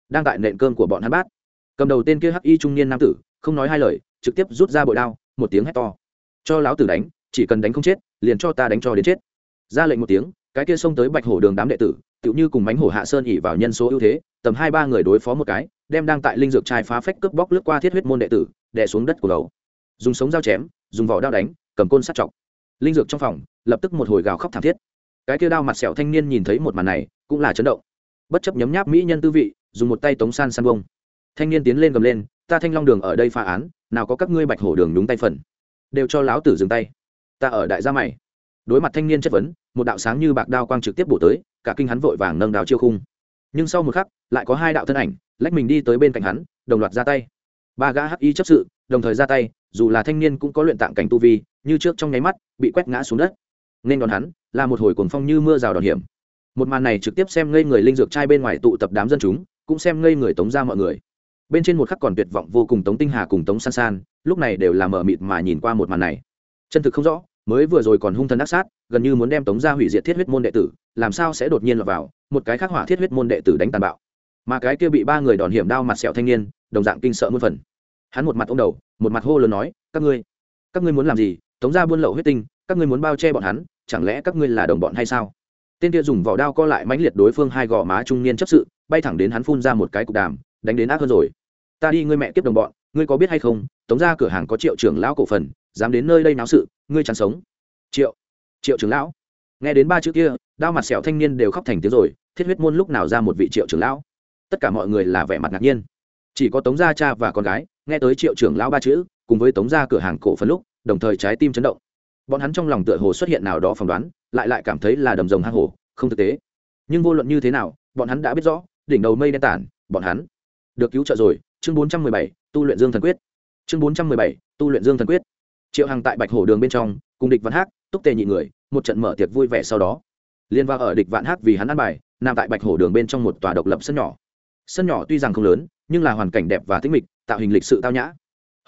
đang tại nện cơm của bọn hắn bát. Cầm đầu tên kia hắc y trung niên nam tử, không nói hai lời, trực tiếp rút ra bội đao, một tiếng hét to cho lão tử đánh, chỉ cần đánh không chết, liền cho ta đánh cho đến chết. Ra lệnh một tiếng, cái kia xông tới bạch hổ đường đám đệ tử, tựu như cùng mánh hổ hạ sơn ỉ vào nhân số ưu thế, tầm hai ba người đối phó một cái, đem đang tại linh dược trai phá phách cướp bóc lướt qua thiết huyết môn đệ tử, đè xuống đất của lầu dùng sống dao chém, dùng vỏ đao đánh, cầm côn sắt chọc. Linh dược trong phòng, lập tức một hồi gào khóc thảm thiết. Cái kia đao mặt sẹo thanh niên nhìn thấy một màn này, cũng là chấn động. Bất chấp nhấm nháp mỹ nhân tư vị, dùng một tay tống san san bông. Thanh niên tiến lên gầm lên, ta thanh long đường ở đây phá án, nào có các ngươi bạch hổ đường đúng tay phần đều cho láo tử dừng tay. Ta ở đại gia mày. Đối mặt thanh niên chất vấn, một đạo sáng như bạc đao quang trực tiếp bổ tới, cả kinh hắn vội vàng nâng đào chiêu khung. Nhưng sau một khắc, lại có hai đạo thân ảnh, lách mình đi tới bên cạnh hắn, đồng loạt ra tay. Ba gã hắc y chấp sự, đồng thời ra tay, dù là thanh niên cũng có luyện tạng cảnh tu vi, như trước trong nháy mắt, bị quét ngã xuống đất. Nên đòn hắn, là một hồi cuồng phong như mưa rào đòn hiểm. Một màn này trực tiếp xem ngây người linh dược trai bên ngoài tụ tập đám dân chúng, cũng xem ngây người tống ra mọi người bên trên một khắc còn tuyệt vọng vô cùng tống tinh hà cùng tống san san, lúc này đều là mở mịt mà nhìn qua một màn này. Chân thực không rõ, mới vừa rồi còn hung thần ác sát, gần như muốn đem tống ra hủy diệt thiết huyết môn đệ tử, làm sao sẽ đột nhiên lọt vào, một cái khắc hỏa thiết huyết môn đệ tử đánh tàn bạo. Mà cái kia bị ba người đòn hiểm đao mặt sẹo thanh niên, đồng dạng kinh sợ muôn phần. Hắn một mặt ông đầu, một mặt hô lớn nói, các ngươi các ngươi muốn làm gì? Tống ra buôn lậu huyết tinh, các ngươi muốn bao che bọn hắn, chẳng lẽ các ngươi là đồng bọn hay sao? Tên kia dùng vỏ đao co lại mãnh liệt đối phương hai gò má trung niên chấp sự, bay thẳng đến hắn phun ra một cái cục đàm, đánh đến ác hơn rồi ta đi ngươi mẹ tiếp đồng bọn ngươi có biết hay không tống ra cửa hàng có triệu trưởng lão cổ phần dám đến nơi đây náo sự ngươi chẳng sống. Triệu triệu trưởng lão. Nghe đến ba chữ kia đao mặt sẹo thanh niên đều khóc thành tiếng rồi thiết huyết môn lúc nào ra một vị triệu trưởng lão? Tất cả mọi người là vẻ mặt ngạc nhiên. Chỉ có tống gia cha và con gái nghe tới triệu trưởng lão ba chữ cùng với tống gia cửa hàng cổ phần lúc đồng thời trái tim chấn động. Bọn hắn trong lòng tựa hồ xuất hiện nào đó phỏng đoán lại lại cảm thấy là đầm rồng hang hổ, không thực tế. Nhưng vô luận như thế nào bọn hắn đã biết rõ đỉnh đầu mây đen tản bọn hắn được cứu trợ rồi chương bốn trăm mười bảy, tu luyện dương thần quyết. Chương bốn trăm mười bảy, tu luyện dương thần quyết. Triệu hằng tại bạch hổ đường bên trong, cùng địch văn hát túc tề nhị người, một trận mở tiệc vui vẻ sau đó. Liên vào ở địch vạn hát vì hắn ăn bài, nằm tại bạch hổ đường bên trong một tòa độc lập sân nhỏ. Sân nhỏ tuy rằng không lớn, nhưng là hoàn cảnh đẹp và thích mịch, tạo hình lịch sự tao nhã.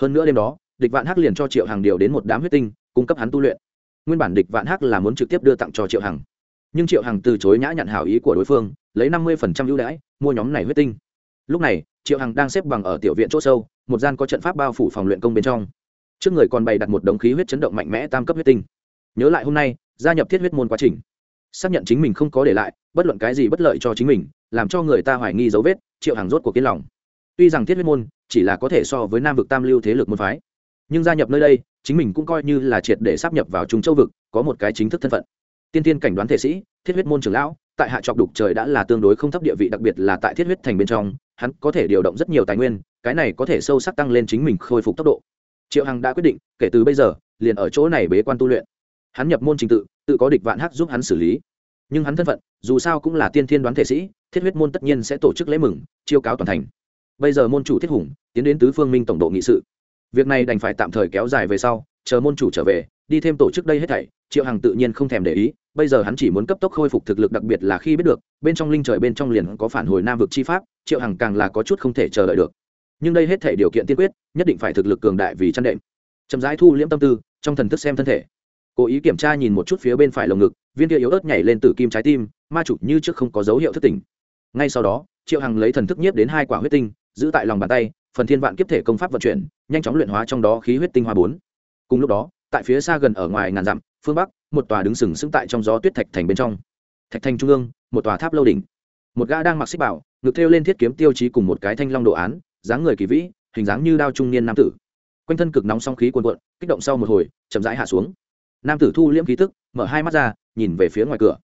Hơn nữa đêm đó, địch vạn hắc liền cho triệu Hằng điều đến một đám huyết tinh, cung cấp hắn tu luyện. Nguyên bản địch vạn hắc là muốn trực tiếp đưa tặng cho triệu hằng. Nhưng triệu hằng từ chối nhã nhận hảo ý của đối phương, lấy năm mươi ưu đãi, mua nhóm này huyết tinh. Lúc này triệu hằng đang xếp bằng ở tiểu viện c h ỗ sâu, một gian có trận pháp bao phủ phòng luyện công bên trong. Trước người còn bày đặt một đống khí huyết chấn động mạnh mẽ tam cấp huyết tinh. Nhớ lại hôm nay, gia nhập thiết huyết môn quá trình. Xác nhận chính mình không có để lại, bất luận cái gì bất lợi cho chính mình, làm cho người ta hoài nghi dấu vết, triệu hàng rốt cuộc kiên lòng. Tuy rằng thiết huyết môn chỉ là có thể so với nam vực tam lưu thế lực môn phái, nhưng gia nhập nơi đây, chính mình cũng coi như là triệt để sắp nhập vào trung châu vực, có một cái chính thức thân phận. Tiên tiên cảnh đoán thể sĩ, thiết huyết môn trưởng lão, tại hạ trọc đục trời đã là tương đối không thấp địa vị, đặc biệt là tại thiết huyết thành bên trong hắn có thể điều động rất nhiều tài nguyên, cái này có thể sâu sắc tăng lên chính mình khôi phục tốc độ. Triệu hằng đã quyết định, kể từ bây giờ, liền ở chỗ này bế quan tu luyện. Hắn nhập môn trình tự tự có địch vạn hắc giúp hắn xử lý. Nhưng hắn thân phận, dù sao cũng là tiên thiên đoán thể sĩ, thiết huyết môn tất nhiên sẽ tổ chức lễ mừng, chiêu cáo toàn thành. Bây giờ môn chủ thiết hùng, tiến đến tứ phương minh tổng độ nghị sự. Việc này đành phải tạm thời kéo dài về sau, chờ môn chủ trở về, đi thêm tổ chức đây hết thảy, triệu hằng tự nhiên không thèm để ý bây giờ hắn chỉ muốn cấp tốc khôi phục thực lực đặc biệt là khi biết được, bên trong linh trời bên trong liền có phản hồi nam vực chi pháp, triệu hằng càng là có chút không thể chờ đợi được. Nhưng đây hết thể điều kiện tiên quyết, nhất định phải thực lực cường đại vì chăn đệm. Chậm rãi thu liễm tâm tư, trong thần thức xem thân thể. Cố ý kiểm tra nhìn một chút phía bên phải lồng ngực, viên kia yếu ớt nhảy lên từ kim trái tim, ma chủ như trước không có dấu hiệu thất tình. ngay sau đó, triệu hằng lấy thần thức nhiếp đến hai quả huyết tinh, giữ tại lòng bàn tay, phần thiên vạn kiếp thể công pháp vận chuyển, nhanh chóng luyện hóa trong đó khí huyết tinh hoa bốn. Cùng lúc đó, tại phía xa gần ở ngoài ngàn dặm, phương bắc một tòa đứng sừng sững tại trong gió tuyết thạch thành bên trong. Thạch thành trung ương, một tòa tháp lâu đỉnh. Một gã đang mặc xích bảo, ngực thêu lên thiết kiếm tiêu chí cùng một cái thanh long đồ án, dáng người kỳ vĩ, hình dáng như đao trung niên nam tử. Quanh thân cực nóng song khí cuồn cuộn, kích động sau một hồi, chậm rãi hạ xuống. Nam tử thu liễm khí tức, mở hai mắt ra, nhìn về phía ngoài cửa.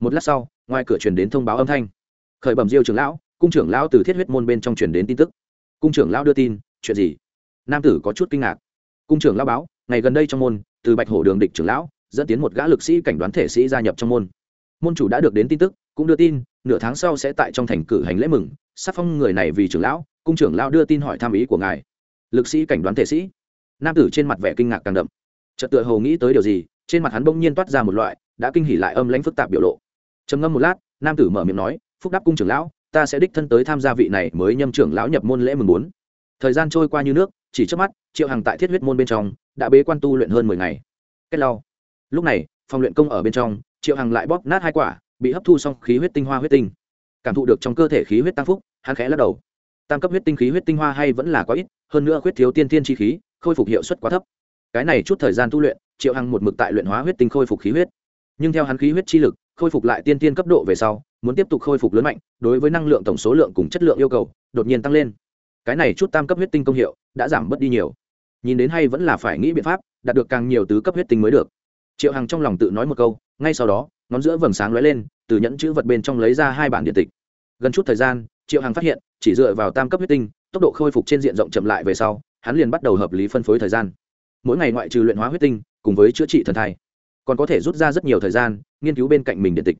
Một lát sau, ngoài cửa truyền đến thông báo âm thanh. Khởi bẩm diêu trưởng lão, cung trưởng lão từ thiết huyết môn bên trong truyền đến tin tức. Cung trưởng lão đưa tin, chuyện gì? Nam tử có chút kinh ngạc. Cung trưởng lão báo, ngày gần đây trong môn, từ bạch hổ đường địch trưởng lão dẫn tiến một gã lực sĩ cảnh đoán thể sĩ gia nhập trong môn. Môn chủ đã được đến tin tức, cũng đưa tin, nửa tháng sau sẽ tại trong thành cử hành lễ mừng. Sắc phong người này vì trưởng lão, cung trưởng lão đưa tin hỏi tham ý của ngài. Lực sĩ cảnh đoán thể sĩ. Nam tử trên mặt vẻ kinh ngạc càng đậm. Chợt tựa hồ nghĩ tới điều gì, trên mặt hắn bỗng nhiên toát ra một loại, đã kinh hỉ lại âm lãnh phức tạp biểu lộ. Trầm ngâm một lát, nam tử mở miệng nói, phúc đáp cung trưởng lão, ta sẽ đích thân tới tham gia vị này mới nhâm trưởng lão nhập môn lễ mừng bốn thời gian trôi qua như nước, chỉ trước mắt, triệu hằng tại thiết huyết môn bên trong, đã bế quan tu luyện hơn mười ngày. Cách lau lúc này, phòng luyện công ở bên trong, triệu hằng lại bóp nát hai quả, bị hấp thu xong khí huyết tinh hoa huyết tinh. Cảm thụ được trong cơ thể khí huyết tăng phúc, hắn khẽ lắc đầu. Tam cấp huyết tinh khí huyết tinh hoa hay vẫn là quá ít, hơn nữa huyết thiếu tiên tiên chi khí, khôi phục hiệu suất quá thấp. Cái này chút thời gian tu luyện, triệu hằng một mực tại luyện hóa huyết tinh khôi phục khí huyết. Nhưng theo hắn khí huyết chi lực, khôi phục lại tiên tiên cấp độ về sau, muốn tiếp tục khôi phục lớn mạnh, đối với năng lượng tổng số lượng cùng chất lượng yêu cầu, đột nhiên tăng lên. Cái này chút tam cấp huyết tinh công hiệu, đã giảm bớt đi nhiều. Nhìn đến hay vẫn là phải nghĩ biện pháp, đạt được càng nhiều tứ cấp huyết tinh mới được triệu hằng trong lòng tự nói một câu, ngay sau đó, ngón giữa vầng sáng lóe lên, từ nhẫn chữ vật bên trong lấy ra hai bản điện tịch. Gần chút thời gian, triệu hằng phát hiện, chỉ dựa vào tam cấp huyết tinh, tốc độ khôi phục trên diện rộng chậm lại về sau, hắn liền bắt đầu hợp lý phân phối thời gian. Mỗi ngày ngoại trừ luyện hóa huyết tinh, cùng với chữa trị thần thai, còn có thể rút ra rất nhiều thời gian, nghiên cứu bên cạnh mình điện tịch.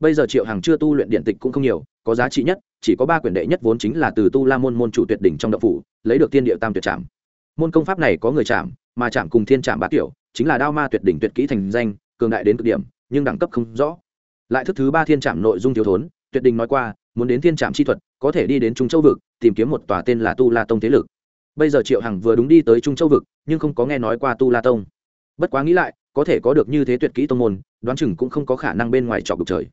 Bây giờ triệu hằng chưa tu luyện điện tịch cũng không nhiều, có giá trị nhất, chỉ có ba quyển đệ nhất vốn chính là từ tu la môn môn chủ tuyệt đỉnh trong đậu phủ, lấy được tiên địa tam tuyệt trảm. Môn công pháp này có người chạm mà chạm cùng thiên trạm bá tiểu chính là đao ma tuyệt đỉnh tuyệt kỹ thành danh, cường đại đến cực điểm, nhưng đẳng cấp không rõ. Lại thức thứ ba thiên trạm nội dung thiếu thốn, tuyệt đình nói qua, muốn đến thiên trạm chi thuật, có thể đi đến trung châu vực, tìm kiếm một tòa tên là tu la tông thế lực. Bây giờ triệu hằng vừa đúng đi tới trung châu vực, nhưng không có nghe nói qua tu la tông. Bất quá nghĩ lại, có thể có được như thế tuyệt kỹ tông môn, đoán chừng cũng không có khả năng bên ngoài trọc đục trời.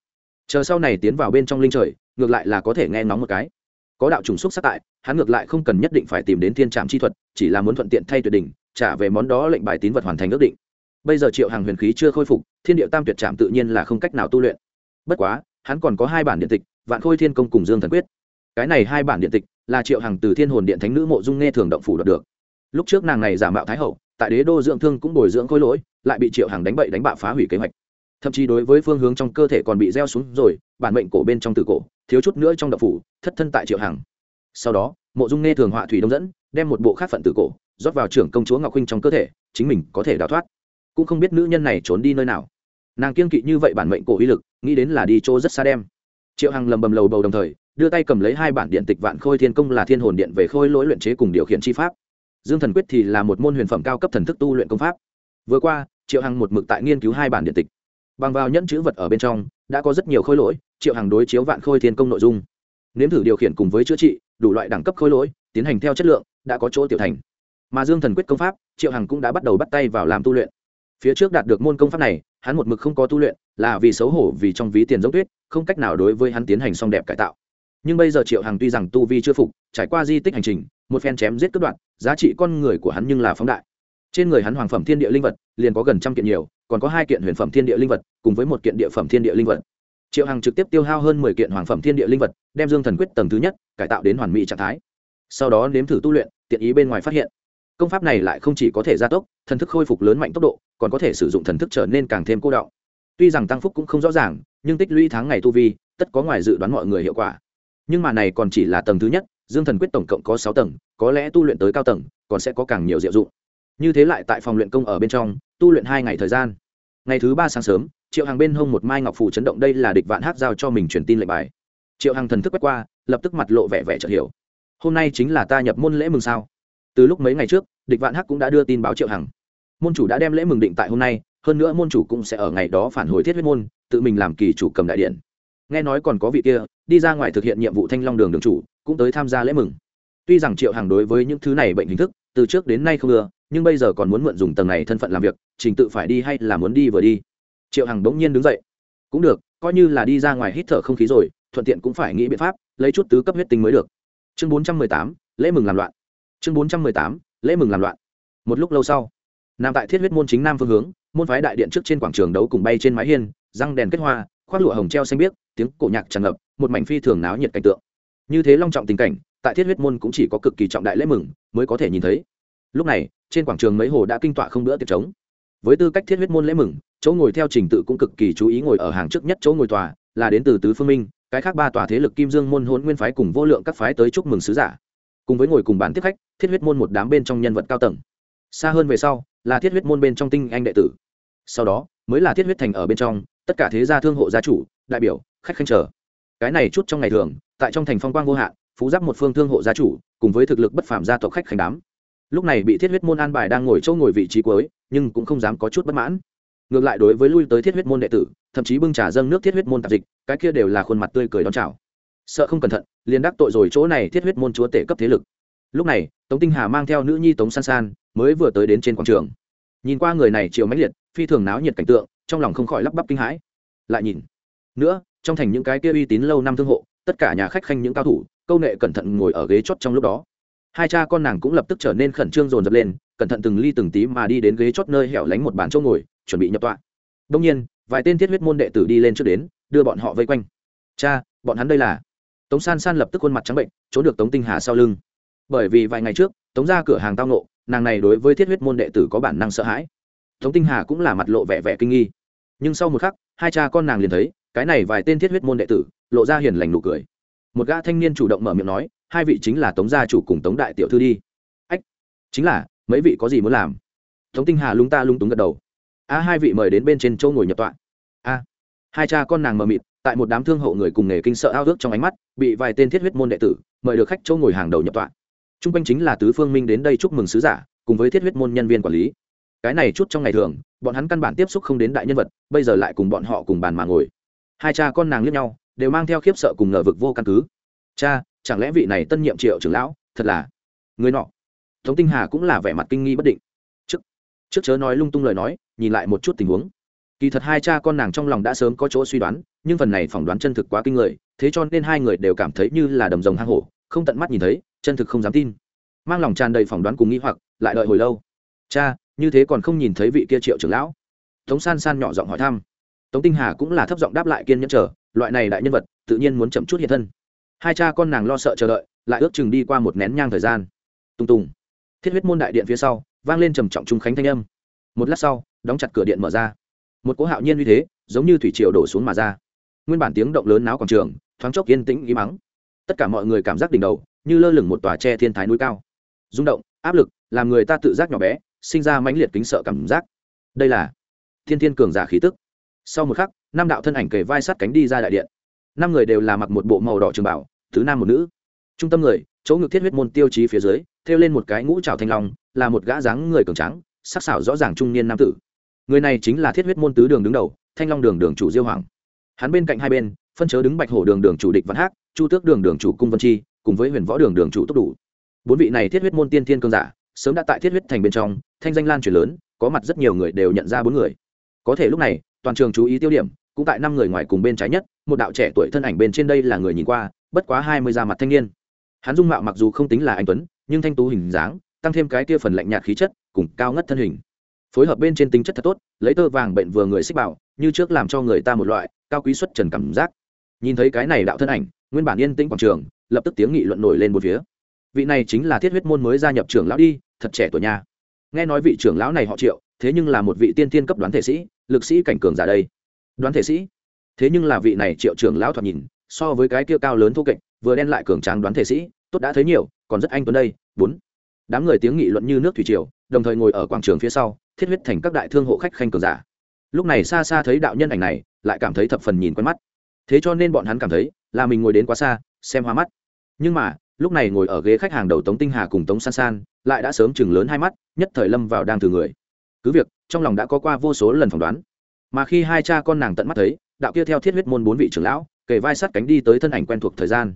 Chờ sau này tiến vào bên trong linh trời, ngược lại là có thể nghe ngóng một cái. Có đạo trùng xúc sát tại, hắn ngược lại không cần nhất định phải tìm đến thiên trạm chi thuật, chỉ là muốn thuận tiện thay tuyệt đỉnh trả về món đó lệnh bài tín vật hoàn thành ước định. Bây giờ triệu hàng huyền khí chưa khôi phục, thiên địa tam tuyệt trạm tự nhiên là không cách nào tu luyện. Bất quá, hắn còn có hai bản điện tịch, vạn khôi thiên công cùng dương thần quyết. Cái này hai bản điện tịch là triệu hàng từ thiên hồn điện thánh nữ mộ dung nghe thường động phủ đoạt được. Lúc trước nàng này giả mạo thái hậu, tại đế đô dưỡng thương cũng bồi dưỡng khôi lỗi, lại bị triệu hàng đánh bậy đánh bạ phá hủy kế hoạch. Thậm chí đối với phương hướng trong cơ thể còn bị gieo xuống rồi, bản mệnh cổ bên trong tử cổ, thiếu chút nữa trong động phủ, thất thân tại triệu hàng sau đó, mộ dung nghe thường họa thủy đông dẫn, đem một bộ khác phận tử cổ rót vào trưởng công chúa ngọc huynh trong cơ thể, chính mình có thể đào thoát. Cũng không biết nữ nhân này trốn đi nơi nào. Nàng kiên kỵ như vậy bản mệnh cổ uy lực, nghĩ đến là đi chỗ rất xa đem. Triệu hằng lầm bầm lầu bầu đồng thời, đưa tay cầm lấy hai bản điện tịch vạn khôi thiên công là thiên hồn điện về khôi lỗi luyện chế cùng điều khiển chi pháp. Dương thần quyết thì là một môn huyền phẩm cao cấp thần thức tu luyện công pháp. Vừa qua, triệu hằng một mực tại nghiên cứu hai bản điện tịch. Bằng vào nhẫn chữ vật ở bên trong, đã có rất nhiều khôi lỗi, triệu hằng đối chiếu vạn khôi thiên công nội dung. Nếm thử điều khiển cùng với chữa trị, đủ loại đẳng cấp khôi lỗi, tiến hành theo chất lượng, đã có chỗ tiểu thành mà dương thần quyết công pháp, triệu hằng cũng đã bắt đầu bắt tay vào làm tu luyện. Phía trước đạt được môn công pháp này, hắn một mực không có tu luyện, là vì xấu hổ vì trong ví tiền giống tuyết, không cách nào đối với hắn tiến hành song đẹp cải tạo. Nhưng bây giờ triệu hằng tuy rằng tu vi chưa phục, trải qua di tích hành trình, một phen chém giết cất đoạn giá trị con người của hắn nhưng là phóng đại. Trên người hắn hoàng phẩm thiên địa linh vật, liền có gần trăm kiện nhiều, còn có hai kiện huyền phẩm thiên địa linh vật, cùng với một kiện địa phẩm thiên địa linh vật. Triệu hằng trực tiếp tiêu hao hơn mười kiện hoàng phẩm thiên địa linh vật, đem dương thần quyết tầng thứ nhất cải tạo đến hoàn mỹ trạng thái. Sau đó nếm thử tu luyện, tiện ý bên ngoài phát hiện công pháp này lại không chỉ có thể gia tốc, thần thức khôi phục lớn mạnh tốc độ, còn có thể sử dụng thần thức trở nên càng thêm cô đọng. Tuy rằng tăng phúc cũng không rõ ràng, nhưng tích lũy tháng ngày tu vi, tất có ngoài dự đoán mọi người hiệu quả. Nhưng mà này còn chỉ là tầng thứ nhất, dương thần quyết tổng cộng có sáu tầng, có lẽ tu luyện tới cao tầng, còn sẽ có càng nhiều diệu dụng. Như thế lại tại phòng luyện công ở bên trong, tu luyện hai ngày thời gian. Ngày thứ ba sáng sớm, triệu hàng bên hông một mai ngọc phủ chấn động đây là địch vạn hát giao cho mình truyền tin lệnh bài. Triệu hàng thần thức quét qua, lập tức mặt lộ vẻ vẻ chợt hiểu. Hôm nay chính là ta nhập môn lễ mừng sao? Từ lúc mấy ngày trước, địch vạn hắc cũng đã đưa tin báo triệu hằng. Môn chủ đã đem lễ mừng định tại hôm nay, hơn nữa môn chủ cũng sẽ ở ngày đó phản hồi thiết huyết môn, tự mình làm kỳ chủ cầm đại điện. Nghe nói còn có vị kia, đi ra ngoài thực hiện nhiệm vụ thanh long đường đường chủ, cũng tới tham gia lễ mừng. Tuy rằng triệu hằng đối với những thứ này bệnh hình thức, từ trước đến nay không ưa, nhưng bây giờ còn muốn mượn dùng tầng này thân phận làm việc, trình tự phải đi hay là muốn đi vừa đi. Triệu hằng bỗng nhiên đứng dậy. Cũng được, coi như là đi ra ngoài hít thở không khí rồi, thuận tiện cũng phải nghĩ biện pháp, lấy chút tứ cấp huyết tinh mới được. Chương bốn trăm mười tám, lễ mừng làm loạn chương bốn trăm mười tám, lễ mừng làm loạn. Một lúc lâu sau nằm tại thiết huyết môn chính nam phương hướng, môn phái đại điện trước trên quảng trường đấu cùng bay trên mái hiên, răng đèn kết hoa, khoác lụa hồng treo xanh biếc, tiếng cổ nhạc tràn ngập, một mảnh phi thường náo nhiệt cảnh tượng. Như thế long trọng tình cảnh, tại thiết huyết môn cũng chỉ có cực kỳ trọng đại lễ mừng mới có thể nhìn thấy. Lúc này, trên quảng trường mấy hồ đã kinh tọa không bữa tiệc trống. Với tư cách thiết huyết môn lễ mừng, chỗ ngồi theo trình tự cũng cực kỳ chú ý ngồi ở hàng trước nhất chỗ ngồi tòa, là đến từ tứ phương minh, cái khác ba tòa thế lực kim dương môn hôn nguyên phái cùng vô lượng các phái tới chúc mừng sứ giả cùng với ngồi cùng bàn tiếp khách, thiết huyết môn một đám bên trong nhân vật cao tầng. Xa hơn về sau, là thiết huyết môn bên trong tinh anh đệ tử. Sau đó, mới là thiết huyết thành ở bên trong, tất cả thế gia thương hộ gia chủ, đại biểu, khách khanh chờ. Cái này chút trong ngày thường, tại trong thành phong quang vô hạn, phú giáp một phương thương hộ gia chủ, cùng với thực lực bất phàm gia tộc khách khanh đám. Lúc này bị thiết huyết môn an bài đang ngồi chỗ ngồi vị trí cuối, nhưng cũng không dám có chút bất mãn. Ngược lại đối với lui tới thiết huyết môn đệ tử, thậm chí bưng trà dâng nước thiết huyết môn tạp dịch, cái kia đều là khuôn mặt tươi cười đón chào sợ không cẩn thận, liền đắc tội rồi chỗ này thiết huyết môn chúa tể cấp thế lực. Lúc này, tống tinh hà mang theo nữ nhi tống san san mới vừa tới đến trên quảng trường. Nhìn qua người này chiều mãnh liệt, phi thường náo nhiệt cảnh tượng, trong lòng không khỏi lắp bắp kinh hãi. Lại nhìn, nữa, trong thành những cái kia uy tín lâu năm thương hộ, tất cả nhà khách khanh những cao thủ, câu nệ cẩn thận ngồi ở ghế chót trong lúc đó. Hai cha con nàng cũng lập tức trở nên khẩn trương dồn dập lên, cẩn thận từng ly từng tí mà đi đến ghế chót nơi hẻo lánh một bàn chỗ ngồi, chuẩn bị nhập tọa. Đông nhiên, vài tên thiết huyết môn đệ tử đi lên trước đến, đưa bọn họ vây quanh. Cha, bọn hắn đây là tống san san lập tức khuôn mặt trắng bệnh, trốn được tống tinh hà sau lưng. Bởi vì vài ngày trước, tống ra cửa hàng tao nộ nàng này đối với thiết huyết môn đệ tử có bản năng sợ hãi. Tống tinh hà cũng là mặt lộ vẻ vẻ kinh nghi. Nhưng sau một khắc, hai cha con nàng liền thấy, cái này vài tên thiết huyết môn đệ tử, lộ ra hiền lành nụ cười. Một gã thanh niên chủ động mở miệng nói, hai vị chính là tống gia chủ cùng tống đại tiểu thư đi. Ách, chính là, mấy vị có gì muốn làm? Tống tinh hà lung ta lung túng gật đầu. A, hai vị mời đến bên trên châu ngồi nhập tọa. A. Hai cha con nàng mờ mịt tại một đám thương hậu người cùng nghề kinh sợ ao ước trong ánh mắt, bị vài tên thiết huyết môn đệ tử mời được khách châu ngồi hàng đầu nhập tọa. T r u n g quanh chính là tứ phương minh đến đây chúc mừng sứ giả, cùng với thiết huyết môn nhân viên quản lý. Cái này chút trong ngày thường, bọn hắn căn bản tiếp xúc không đến đại nhân vật, bây giờ lại cùng bọn họ cùng bàn mà ngồi. Hai cha con nàng liếc nhau, đều mang theo khiếp sợ cùng ngờ vực vô căn cứ. Cha, chẳng lẽ vị này tân nhiệm triệu trưởng lão, thật là người nọ? Tống tinh hà cũng là vẻ mặt kinh nghi bất định. Trước trước chớ nói lung tung lời nói, nhìn lại một chút tình huống kỳ thật hai cha con nàng trong lòng đã sớm có chỗ suy đoán, nhưng phần này phỏng đoán chân thực quá kinh người, thế cho nên hai người đều cảm thấy như là đầm rồng hang hổ, không tận mắt nhìn thấy, chân thực không dám tin. Mang lòng tràn đầy phỏng đoán cùng nghĩ hoặc, lại đợi hồi lâu. Cha, như thế còn không nhìn thấy vị kia triệu trưởng lão? Tống san san nhỏ giọng hỏi thăm. Tống tinh hà cũng là thấp giọng đáp lại kiên nhẫn chờ, loại này đại nhân vật, tự nhiên muốn chậm chút hiện thân. Hai cha con nàng lo sợ chờ đợi, lại ước chừng đi qua một nén nhang thời gian. Tung tùng. Thiết huyết môn đại điện phía sau, vang lên trầm trọng trung khánh thanh âm. Một lát sau, đóng chặt cửa điện mở ra một cỗ hạo nhiên như thế, giống như thủy triều đổ xuống mà ra. Nguyên bản tiếng động lớn náo quảng trường, thoáng chốc yên tĩnh ý mắng tất cả mọi người cảm giác đỉnh đầu, như lơ lửng một tòa tre thiên thái núi cao. Rung động, áp lực, làm người ta tự giác nhỏ bé, sinh ra mãnh liệt kính sợ cảm giác. Đây là thiên thiên cường giả khí tức. Sau một khắc, năm đạo thân ảnh kề vai sát cánh đi ra đại điện. Năm người đều là mặc một bộ màu đỏ trường bảo, thứ nam một nữ. Trung tâm người, chỗ ngực thiết huyết môn tiêu chí phía dưới, thêu lên một cái ngũ trào thanh long, là một gã dáng người cường trắng sắc sảo rõ ràng trung niên nam tử người này chính là thiết huyết môn tứ đường đứng đầu, thanh long đường đường chủ diêu hoàng. Hắn bên cạnh hai bên, phân chớ đứng bạch hổ đường đường chủ địch văn hát chu tước đường đường chủ cung vân chi, cùng với huyền võ đường đường chủ tốc đủ. Bốn vị này thiết huyết môn tiên thiên cương giả, sớm đã tại thiết huyết thành bên trong, thanh danh lan truyền lớn, có mặt rất nhiều người đều nhận ra bốn người. Có thể lúc này, toàn trường chú ý tiêu điểm, cũng tại năm người ngoài cùng bên trái nhất, một đạo trẻ tuổi thân ảnh bên trên đây là người nhìn qua, bất quá hai mươi da mặt thanh niên. Hắn dung mạo mặc dù không tính là anh tuấn, nhưng thanh tú hình dáng, tăng thêm cái kia phần lạnh nhạt khí chất, cùng cao ngất thân hình phối hợp bên trên tính chất thật tốt, lấy tơ vàng bệnh vừa người xích bảo, như trước làm cho người ta một loại cao quý xuất trần cảm giác. Nhìn thấy cái này đạo thân ảnh, nguyên bản yên tĩnh quảng trường, lập tức tiếng nghị luận nổi lên một phía. Vị này chính là thiết huyết môn mới gia nhập trưởng lão đi, thật trẻ tuổi nha. Nghe nói vị trưởng lão này họ triệu, thế nhưng là một vị tiên tiên cấp đoán thể sĩ, lực sĩ cảnh cường giả đây. Đoán thể sĩ? Thế nhưng là vị này triệu trưởng lão thoạt nhìn, so với cái kia cao lớn thô kệch, vừa đen lại cường tráng đoán thể sĩ, tốt đã thấy nhiều, còn rất anh tuấn đây, bốn. Đám người tiếng nghị luận như nước thủy triều, đồng thời ngồi ở quảng trường phía sau thiết huyết thành các đại thương hộ khách khanh cường giả. Lúc này xa xa thấy đạo nhân ảnh này, lại cảm thấy thập phần nhìn quen mắt. Thế cho nên bọn hắn cảm thấy là mình ngồi đến quá xa, xem hoa mắt. Nhưng mà, lúc này ngồi ở ghế khách hàng đầu tống tinh hà cùng tống san san, lại đã sớm chừng lớn hai mắt, nhất thời lâm vào đang từ người. Cứ việc, trong lòng đã có qua vô số lần phỏng đoán. Mà khi hai cha con nàng tận mắt thấy, đạo kia theo thiết huyết môn bốn vị trưởng lão, kề vai sát cánh đi tới thân ảnh quen thuộc thời gian.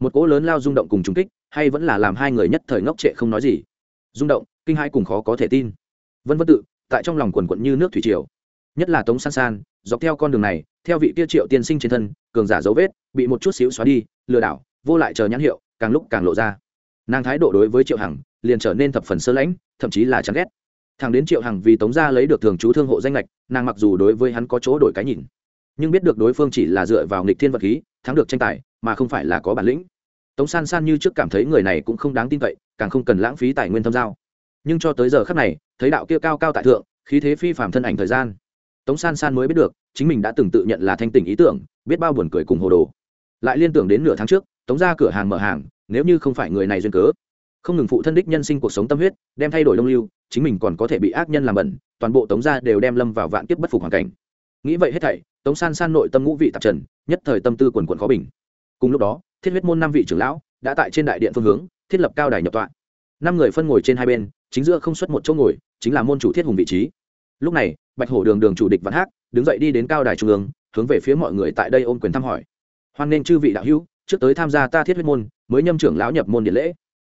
Một cỗ lớn lao rung động cùng trung kích, hay vẫn là làm hai người nhất thời ngốc trệ không nói gì. Rung động, kinh hãi cùng khó có thể tin vân vân tự, tại trong lòng quần quận như nước thủy triều. Nhất là tống san san, dọc theo con đường này, theo vị kia triệu tiên sinh trên thân, cường giả dấu vết, bị một chút xíu xóa đi, lừa đảo, vô lại chờ nhãn hiệu, càng lúc càng lộ ra. Nàng thái độ đối với triệu hằng, liền trở nên thập phần sơ lãnh, thậm chí là chán ghét. Thằng đến triệu hằng vì tống gia lấy được thường chú thương hộ danh lệch, nàng mặc dù đối với hắn có chỗ đổi cái nhìn, nhưng biết được đối phương chỉ là dựa vào nghịch thiên vật khí, thắng được tranh tài, mà không phải là có bản lĩnh. Tống san san như trước cảm thấy người này cũng không đáng tin cậy, càng không cần lãng phí tài nguyên thâm giao nhưng cho tới giờ khắc này, thấy đạo kia cao cao tại thượng, khí thế phi phạm thân ảnh thời gian. Tống san san mới biết được, chính mình đã từng tự nhận là thanh tỉnh ý tưởng, biết bao buồn cười cùng hồ đồ. Lại liên tưởng đến nửa tháng trước, tống ra cửa hàng mở hàng, nếu như không phải người này duyên cớ. Không ngừng phụ thân đích nhân sinh cuộc sống tâm huyết, đem thay đổi đông lưu, chính mình còn có thể bị ác nhân làm bẩn, toàn bộ tống gia đều đem lâm vào vạn kiếp bất phục hoàn cảnh. Nghĩ vậy hết thảy, tống san san nội tâm ngũ vị tạp trần, nhất thời tâm tư quần quần khó bình. Cùng lúc đó, thiết huyết môn năm vị trưởng lão đã tại trên đại điện phương hướng, thiết lập cao đài nhập tọa. Năm người phân ngồi trên hai bên chính giữa không xuất một chỗ ngồi, chính là môn chủ thiết hùng vị trí. Lúc này, bạch hổ đường đường chủ địch văn hát đứng dậy đi đến cao đài trung ương, hướng về phía mọi người tại đây ôm quyền thăm hỏi. Hoan nghênh chư vị đạo hữu, trước tới tham gia ta thiết huyết môn, mới nhâm trưởng lão nhập môn điện lễ.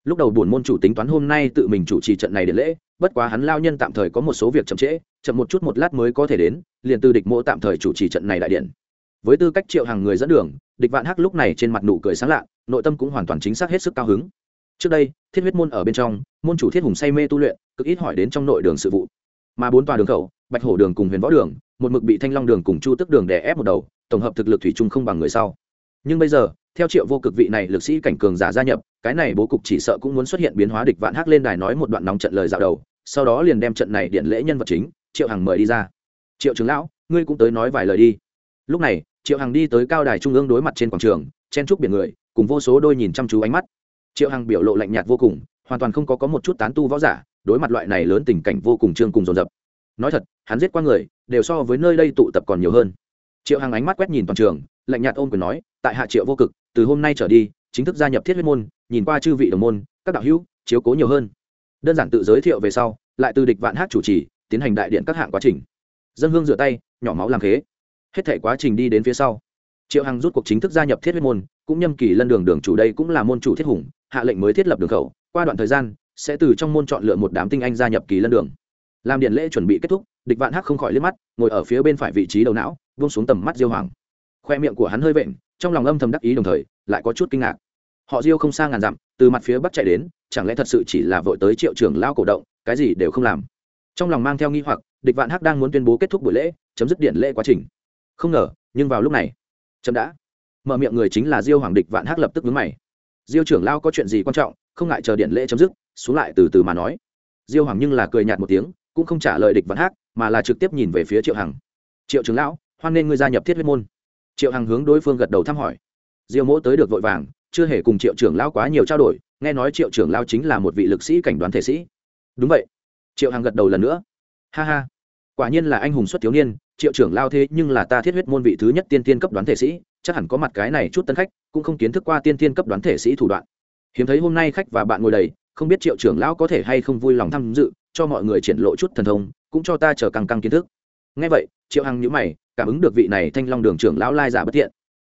Lúc đầu buồn môn chủ tính toán hôm nay tự mình chủ trì trận này điện lễ, bất quá hắn lao nhân tạm thời có một số việc chậm trễ, chậm một chút một lát mới có thể đến, liền từ địch mộ tạm thời chủ trì trận này đại điện. Với tư cách triệu hàng người dẫn đường, địch vạn hắc lúc này trên mặt nụ cười sáng lạ, nội tâm cũng hoàn toàn chính xác hết sức cao hứng trước đây, thiết huyết môn ở bên trong, môn chủ thiết hùng say mê tu luyện, cực ít hỏi đến trong nội đường sự vụ. Mà bốn tòa đường khẩu, bạch hổ đường cùng huyền võ đường, một mực bị thanh long đường cùng chu tức đường đè ép một đầu, tổng hợp thực lực thủy chung không bằng người sau. Nhưng bây giờ, theo triệu vô cực vị này lực sĩ cảnh cường giả gia nhập, cái này bố cục chỉ sợ cũng muốn xuất hiện biến hóa địch vạn hắc lên đài nói một đoạn nóng trận lời dạo đầu, sau đó liền đem trận này điện lễ nhân vật chính, triệu hằng mời đi ra. Triệu trưởng lão, ngươi cũng tới nói vài lời đi. Lúc này, triệu hằng đi tới cao đài trung ương đối mặt trên quảng trường, chen trúc biển người, cùng vô số đôi nhìn chăm chú ánh mắt triệu hằng biểu lộ lạnh nhạt vô cùng, hoàn toàn không có có một chút tán tu võ giả, đối mặt loại này lớn tình cảnh vô cùng trương cùng dồn dập. Nói thật, hắn giết qua người, đều so với nơi đây tụ tập còn nhiều hơn. Triệu hằng ánh mắt quét nhìn toàn trường, lạnh nhạt ôm quyền nói, tại hạ triệu vô cực, từ hôm nay trở đi, chính thức gia nhập thiết huyết môn, nhìn qua chư vị đồng môn, các đạo hữu, chiếu cố nhiều hơn. Đơn giản tự giới thiệu về sau, lại từ địch vạn hát chủ trì, tiến hành đại điện các hạng quá trình. Dân hương rửa tay, nhỏ máu làm khế. Hết thể quá trình đi đến phía sau. Triệu hằng rút cuộc chính thức gia nhập thiết huyết môn, cũng nhâm kỳ lân đường đường chủ đây cũng là môn chủ thiết hùng hạ lệnh mới thiết lập đường khẩu, qua đoạn thời gian, sẽ từ trong môn chọn lựa một đám tinh anh gia nhập kỳ lân đường. Làm điện lễ chuẩn bị kết thúc, địch vạn hắc không khỏi liếc mắt, ngồi ở phía bên phải vị trí đầu não vung xuống tầm mắt diêu hoàng. Khoe miệng của hắn hơi vện, trong lòng âm thầm đắc ý đồng thời, lại có chút kinh ngạc. Họ diêu không xa ngàn dặm, từ mặt phía bắc chạy đến, chẳng lẽ thật sự chỉ là vội tới triệu trưởng lao cổ động, cái gì đều không làm. Trong lòng mang theo nghi hoặc, địch vạn hắc đang muốn tuyên bố kết thúc buổi lễ, chấm dứt điện lễ quá trình. Không ngờ, nhưng vào lúc này, chấm đã. Mở miệng người chính là diêu hoàng địch vạn hắc lập tức vướng mày diêu trưởng lao có chuyện gì quan trọng không ngại chờ điện lễ chấm dứt xuống lại từ từ mà nói. Diêu hoàng nhưng là cười nhạt một tiếng cũng không trả lời địch vạn hát, mà là trực tiếp nhìn về phía triệu hằng. Triệu trưởng lão hoan nên ngươi gia nhập thiết huyết môn. Triệu hằng hướng đối phương gật đầu thăm hỏi. Diêu mỗ tới được vội vàng chưa hề cùng triệu trưởng lão quá nhiều trao đổi nghe nói triệu trưởng lão chính là một vị lực sĩ cảnh đoán thể sĩ. Đúng vậy. Triệu hằng gật đầu lần nữa. Ha ha quả nhiên là anh hùng xuất thiếu niên triệu trưởng lao thế nhưng là ta thiết huyết môn vị thứ nhất tiên tiên cấp đoán thể sĩ chắc hẳn có mặt cái này chút tân khách cũng không kiến thức qua tiên tiên cấp đoán thể sĩ thủ đoạn. Hiếm thấy hôm nay khách và bạn ngồi đầy, không biết triệu trưởng lão có thể hay không vui lòng tham dự, cho mọi người triển lộ chút thần thông, cũng cho ta chờ càng căng kiến thức. Ngay vậy, triệu hằng nhữ mày, cảm ứng được vị này thanh long đường trưởng lão lai giả bất tiện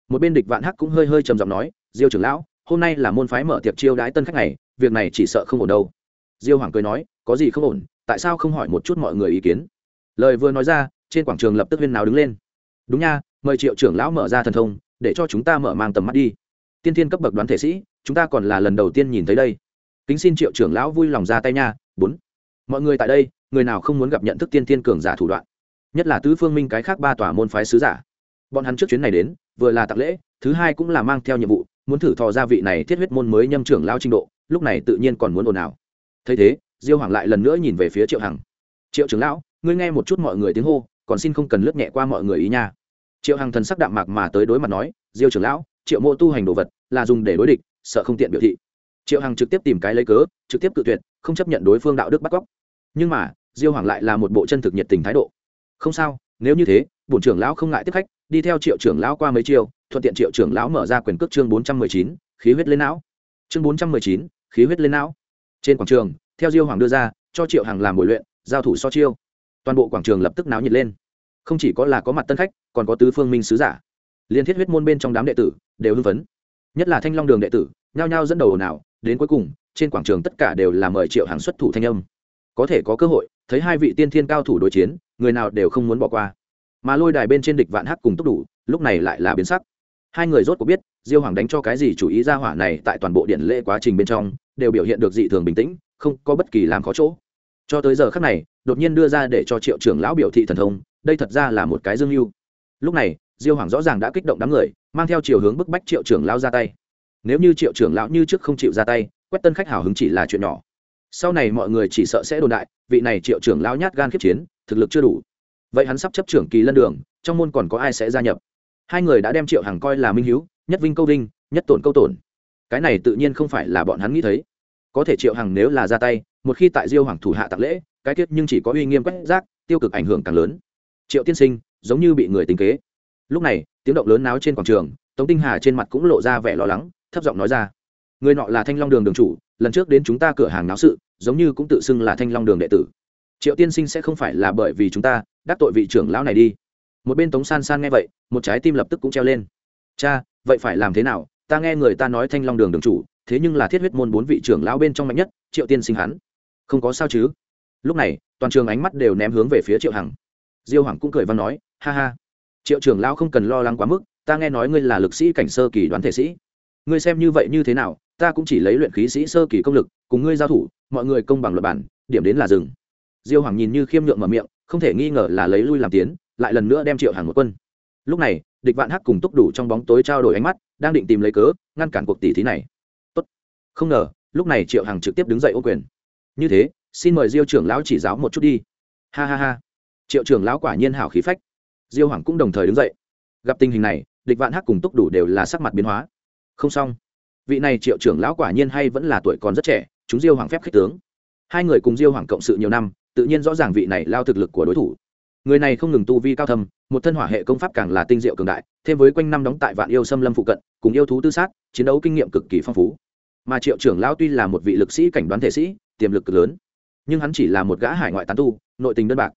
một bên địch vạn hắc cũng hơi hơi trầm giọng nói, diêu trưởng lão, hôm nay là môn phái mở tiệc chiêu đãi tân khách này, việc này chỉ sợ không ổn đâu. Diêu hoàng cười nói, có gì không ổn, tại sao không hỏi một chút mọi người ý kiến? Lời vừa nói ra, trên quảng trường lập tức huyên nào đứng lên. Đúng nha, mời triệu trưởng lão mở ra thần thông để cho chúng ta mở mang tầm mắt đi. Tiên thiên cấp bậc đoán thể sĩ, chúng ta còn là lần đầu tiên nhìn thấy đây. Kính xin triệu trưởng lão vui lòng ra tay nha. Bốn. Mọi người tại đây, người nào không muốn gặp nhận thức tiên thiên cường giả thủ đoạn? Nhất là tứ phương minh cái khác ba tòa môn phái sứ giả. Bọn hắn trước chuyến này đến, vừa là tặng lễ, thứ hai cũng là mang theo nhiệm vụ, muốn thử thò gia vị này thiết huyết môn mới nhâm trưởng lao trình độ, lúc này tự nhiên còn muốn ồn ào. Thấy thế, diêu hoàng lại lần nữa nhìn về phía triệu hằng. Triệu trưởng lão, ngươi nghe một chút mọi người tiếng hô, còn xin không cần lướt nhẹ qua mọi người ý nha triệu hằng thần sắc đạm mạc mà tới đối mặt nói, diêu trưởng lão, triệu mộ tu hành đồ vật là dùng để đối địch, sợ không tiện biểu thị. Triệu hằng trực tiếp tìm cái lấy cớ, trực tiếp cự tuyệt, không chấp nhận đối phương đạo đức bắt cóc. Nhưng mà, diêu hoàng lại là một bộ chân thực nhiệt tình thái độ. Không sao, nếu như thế, bổn trưởng lão không ngại tiếp khách, đi theo triệu trưởng lão qua mấy chiều thuận tiện triệu trưởng lão mở ra quyền cước chương bốn trăm mười chín, khí huyết lên não. Chương bốn trăm mười chín, khí huyết lên não. Trên quảng trường, theo diêu hoàng đưa ra, cho triệu Hằng làm buổi luyện, giao thủ so chiêu. Toàn bộ quảng trường lập tức náo nhiệt lên không chỉ có là có mặt tân khách, còn có tứ phương minh sứ giả. Liên thiết huyết môn bên trong đám đệ tử đều hưng phấn. Nhất là thanh long đường đệ tử, nhao nhao dẫn đầu nào đến cuối cùng, trên quảng trường tất cả đều là mời triệu hàng xuất thủ thanh âm. Có thể có cơ hội, thấy hai vị tiên thiên cao thủ đối chiến, người nào đều không muốn bỏ qua. Mà lôi đài bên trên địch vạn hắc cùng túc đủ, lúc này lại là biến sắc. Hai người rốt cuộc biết, diêu hoàng đánh cho cái gì chủ ý ra hỏa này tại toàn bộ điện lễ quá trình bên trong, đều biểu hiện được dị thường bình tĩnh, không có bất kỳ làm khó chỗ. Cho tới giờ khác này, đột nhiên đưa ra để cho triệu trưởng lão biểu thị thần thông đây thật ra là một cái dương mưu. Lúc này diêu hoàng rõ ràng đã kích động đám người mang theo chiều hướng bức bách triệu trưởng lão ra tay. Nếu như triệu trưởng lão như trước không chịu ra tay quét tân khách hào hứng chỉ là chuyện nhỏ. Sau này mọi người chỉ sợ sẽ đồn đại vị này triệu trưởng lão nhát gan khiếp chiến thực lực chưa đủ. Vậy hắn sắp chấp trưởng kỳ lân đường trong môn còn có ai sẽ gia nhập? Hai người đã đem triệu hằng coi là minh Hiếu, nhất vinh câu vinh nhất tổn câu tổn. Cái này tự nhiên không phải là bọn hắn nghĩ thấy. Có thể triệu hằng nếu là ra tay một khi tại diêu hoàng thủ hạ tạc lễ cái kết nhưng chỉ có uy nghiêm quét rác tiêu cực ảnh hưởng càng lớn triệu tiên sinh, giống như bị người tính kế. Lúc này, tiếng động lớn náo trên quảng trường, tống tinh hà trên mặt cũng lộ ra vẻ lo lắng, thấp giọng nói ra. Người nọ là thanh long đường đường chủ, lần trước đến chúng ta cửa hàng náo sự, giống như cũng tự xưng là thanh long đường đệ tử. Triệu tiên sinh sẽ không phải là bởi vì chúng ta, đắc tội vị trưởng lão này đi. Một bên tống san san nghe vậy, một trái tim lập tức cũng treo lên. Cha, vậy phải làm thế nào? Ta nghe người ta nói thanh long đường đường chủ, thế nhưng là thiết huyết môn bốn vị trưởng lão bên trong mạnh nhất, triệu tiên sinh hắn. Không có sao chứ? Lúc này, toàn trường ánh mắt đều ném hướng về phía triệu hằng diêu hoàng cũng cười văn nói, ha ha, triệu trưởng lão không cần lo lắng quá mức, ta nghe nói ngươi là lực sĩ cảnh sơ kỳ đoán thể sĩ. Ngươi xem như vậy như thế nào, ta cũng chỉ lấy luyện khí sĩ sơ kỳ công lực, cùng ngươi giao thủ, mọi người công bằng luật bản, điểm đến là rừng diêu hoàng nhìn như khiêm nhượng mở miệng, không thể nghi ngờ là lấy lui làm tiến, lại lần nữa đem triệu hàng một quân. Lúc này, địch vạn hắc cùng túc đủ trong bóng tối trao đổi ánh mắt, đang định tìm lấy cớ, ngăn cản cuộc tỷ thí này. Tốt. không ngờ, lúc này triệu hằng trực tiếp đứng dậy ô quyền. Như thế, xin mời diêu trưởng lão chỉ giáo một chút đi. Ha ha ha triệu trưởng lão quả nhiên hảo khí phách. Diêu hoàng cũng đồng thời đứng dậy. Gặp tình hình này địch vạn hắc cùng túc đủ đều là sắc mặt biến hóa. Không xong. Vị này triệu trưởng lão quả nhiên hay vẫn là tuổi còn rất trẻ chúng diêu hoàng phép khích tướng. Hai người cùng diêu hoàng cộng sự nhiều năm tự nhiên rõ ràng vị này lao thực lực của đối thủ. Người này không ngừng tu vi cao thâm, một thân hỏa hệ công pháp càng là tinh diệu cường đại thêm với quanh năm đóng tại vạn yêu xâm lâm phụ cận cùng yêu thú tư sát chiến đấu kinh nghiệm cực kỳ phong phú. Mà triệu trưởng lão tuy là một vị lực sĩ cảnh đoán thể sĩ tiềm lực cực lớn nhưng hắn chỉ là một gã hải ngoại tán tu nội tình đơn bạc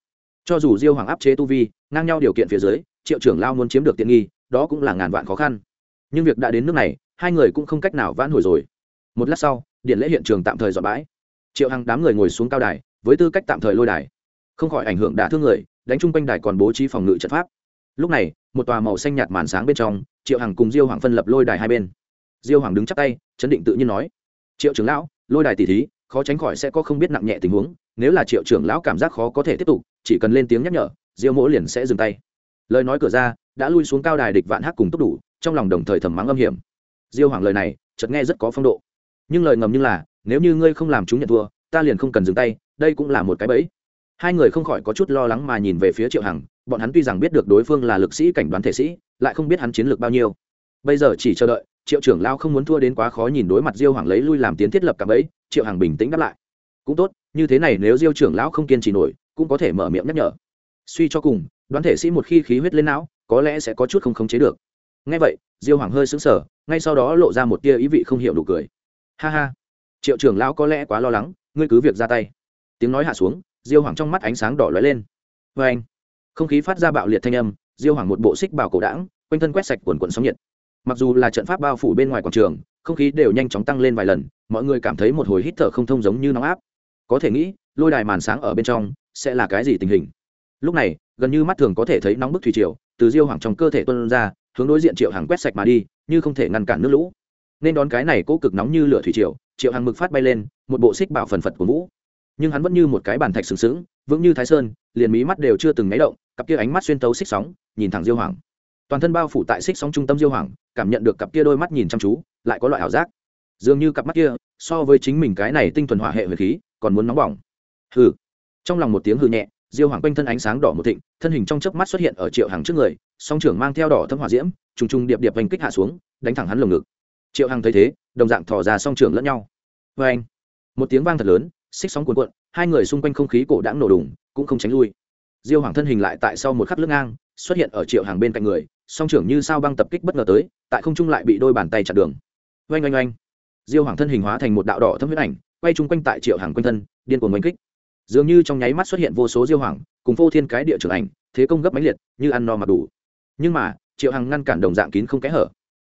cho dù diêu hoàng áp chế tu vi, ngang nhau điều kiện phía dưới, triệu trưởng lao muốn chiếm được tiện nghi, đó cũng là ngàn vạn khó khăn. Nhưng việc đã đến nước này, hai người cũng không cách nào vãn hồi rồi. Một lát sau, điện lễ hiện trường tạm thời dọn bãi. Triệu hằng đám người ngồi xuống cao đài, với tư cách tạm thời lôi đài. Không khỏi ảnh hưởng đả thương người, đánh chung quanh đài còn bố trí phòng ngự trận pháp. Lúc này, một tòa màu xanh nhạt màn sáng bên trong, triệu hằng cùng diêu hoàng phân lập lôi đài hai bên. Diêu hoàng đứng chắc tay, chấn định tự nhiên nói, triệu trưởng lão, lôi đài tỷ thí khó tránh khỏi sẽ có không biết nặng nhẹ tình huống, nếu là triệu trưởng lão cảm giác khó có thể tiếp tục, chỉ cần lên tiếng nhắc nhở, diêu mỗ liền sẽ dừng tay. Lời nói cửa ra, đã lui xuống cao đài địch vạn hắc cùng tốc đủ, trong lòng đồng thời thầm mắng âm hiểm. Diêu hoàng lời này, chợt nghe rất có phong độ. Nhưng lời ngầm như là, nếu như ngươi không làm chúng nhận thua, ta liền không cần dừng tay, đây cũng là một cái bẫy. Hai người không khỏi có chút lo lắng mà nhìn về phía triệu hằng, bọn hắn tuy rằng biết được đối phương là lực sĩ cảnh đoán thể sĩ, lại không biết hắn chiến lược bao nhiêu. Bây giờ chỉ chờ đợi, triệu trưởng lao không muốn thua đến quá khó nhìn đối mặt diêu hoàng lấy lui làm tiến thiết lập cả bẫy triệu hằng bình tĩnh đáp lại. Cũng tốt, như thế này nếu diêu trưởng lão không kiên trì nổi, cũng có thể mở miệng nhắc nhở. Suy cho cùng, đoán thể sĩ một khi khí huyết lên não, có lẽ sẽ có chút không khống chế được. Ngay vậy, diêu hoàng hơi sững sờ, ngay sau đó lộ ra một tia ý vị không hiểu đủ cười. Ha ha. Triệu trưởng lão có lẽ quá lo lắng, ngươi cứ việc ra tay. Tiếng nói hạ xuống, diêu hoàng trong mắt ánh sáng đỏ lóe lên. Vê anh, không khí phát ra bạo liệt thanh âm, diêu hoàng một bộ xích bảo cổ đảng quanh thân quét sạch quần quần sóng nhiệt. Mặc dù là trận pháp bao phủ bên ngoài quảng trường không khí đều nhanh chóng tăng lên vài lần, mọi người cảm thấy một hồi hít thở không thông giống như nóng áp. Có thể nghĩ, lôi đài màn sáng ở bên trong sẽ là cái gì tình hình? Lúc này, gần như mắt thường có thể thấy nóng bức thủy triều, từ diêu hoàng trong cơ thể tuân ra, hướng đối diện triệu hàng quét sạch mà đi, như không thể ngăn cản nước lũ. Nên đón cái này cố cực nóng như lửa thủy triều, triệu hàng mực phát bay lên, một bộ xích bảo phần phật của vũ. Nhưng hắn vẫn như một cái bàn thạch sừng sững, vững như thái sơn, liền mí mắt đều chưa từng nháy động, cặp kia ánh mắt xuyên tấu xích sóng, nhìn thẳng diêu hoàng. Toàn thân bao phủ tại xích sóng trung tâm diêu hoàng, cảm nhận được cặp kia đôi mắt nhìn chăm chú lại có loại ảo giác. Dường như cặp mắt kia, so với chính mình cái này tinh thuần hỏa hệ huyền khí, còn muốn nóng bỏng. Hừ. Trong lòng một tiếng hừ nhẹ, diêu hoàng quanh thân ánh sáng đỏ một thịnh, thân hình trong chớp mắt xuất hiện ở triệu hàng trước người, song trưởng mang theo đỏ thâm hỏa diễm, trùng trùng điệp điệp vành kích hạ xuống, đánh thẳng hắn lồng ngực. Triệu hàng thấy thế, đồng dạng thò ra song trưởng lẫn nhau. Vê anh một tiếng vang thật lớn, xích sóng cuồn cuộn, hai người xung quanh không khí cổ đãng nổ đùng, cũng không tránh lui. Diêu hoàng thân hình lại tại sau một khắc lưng ngang, xuất hiện ở triệu hàng bên cạnh người, song trưởng như sao băng tập kích bất ngờ tới, tại không trung lại bị đôi bàn tay chặn đường oanh oanh oanh. Diêu hoàng thân hình hóa thành một đạo đỏ thâm huyết ảnh, quay chung quanh tại triệu hàng quanh thân, điên cuồng oanh kích. Dường như trong nháy mắt xuất hiện vô số diêu hoàng, cùng vô thiên cái địa trưởng ảnh, thế công gấp mãnh liệt, như ăn no mặc đủ. Nhưng mà, triệu hằng ngăn cản đồng dạng kín không kẽ hở.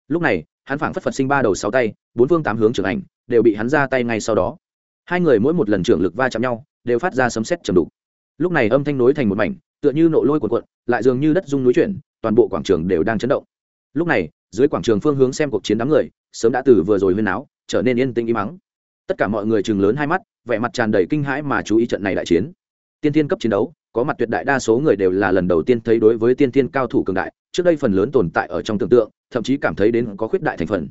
Lúc này, hắn phảng phất phật sinh ba đầu sáu tay, bốn phương tám hướng trưởng ảnh, đều bị hắn ra tay ngay sau đó. Hai người mỗi một lần trưởng lực va chạm nhau, đều phát ra sấm sét trầm đục. Lúc này âm thanh nối thành một mảnh, tựa như nộ lôi cuộn cuộn, lại dường như đất rung núi chuyển, toàn bộ quảng trường đều đang chấn động. Lúc này dưới quảng trường phương hướng xem cuộc chiến đám người, sớm đã từ vừa rồi huyên áo trở nên yên tĩnh im mắng tất cả mọi người chừng lớn hai mắt, vẻ mặt tràn đầy kinh hãi mà chú ý trận này đại chiến. Tiên tiên cấp chiến đấu, có mặt tuyệt đại đa số người đều là lần đầu tiên thấy đối với tiên tiên cao thủ cường đại, trước đây phần lớn tồn tại ở trong tưởng tượng, thậm chí cảm thấy đến có khuyết đại thành phần.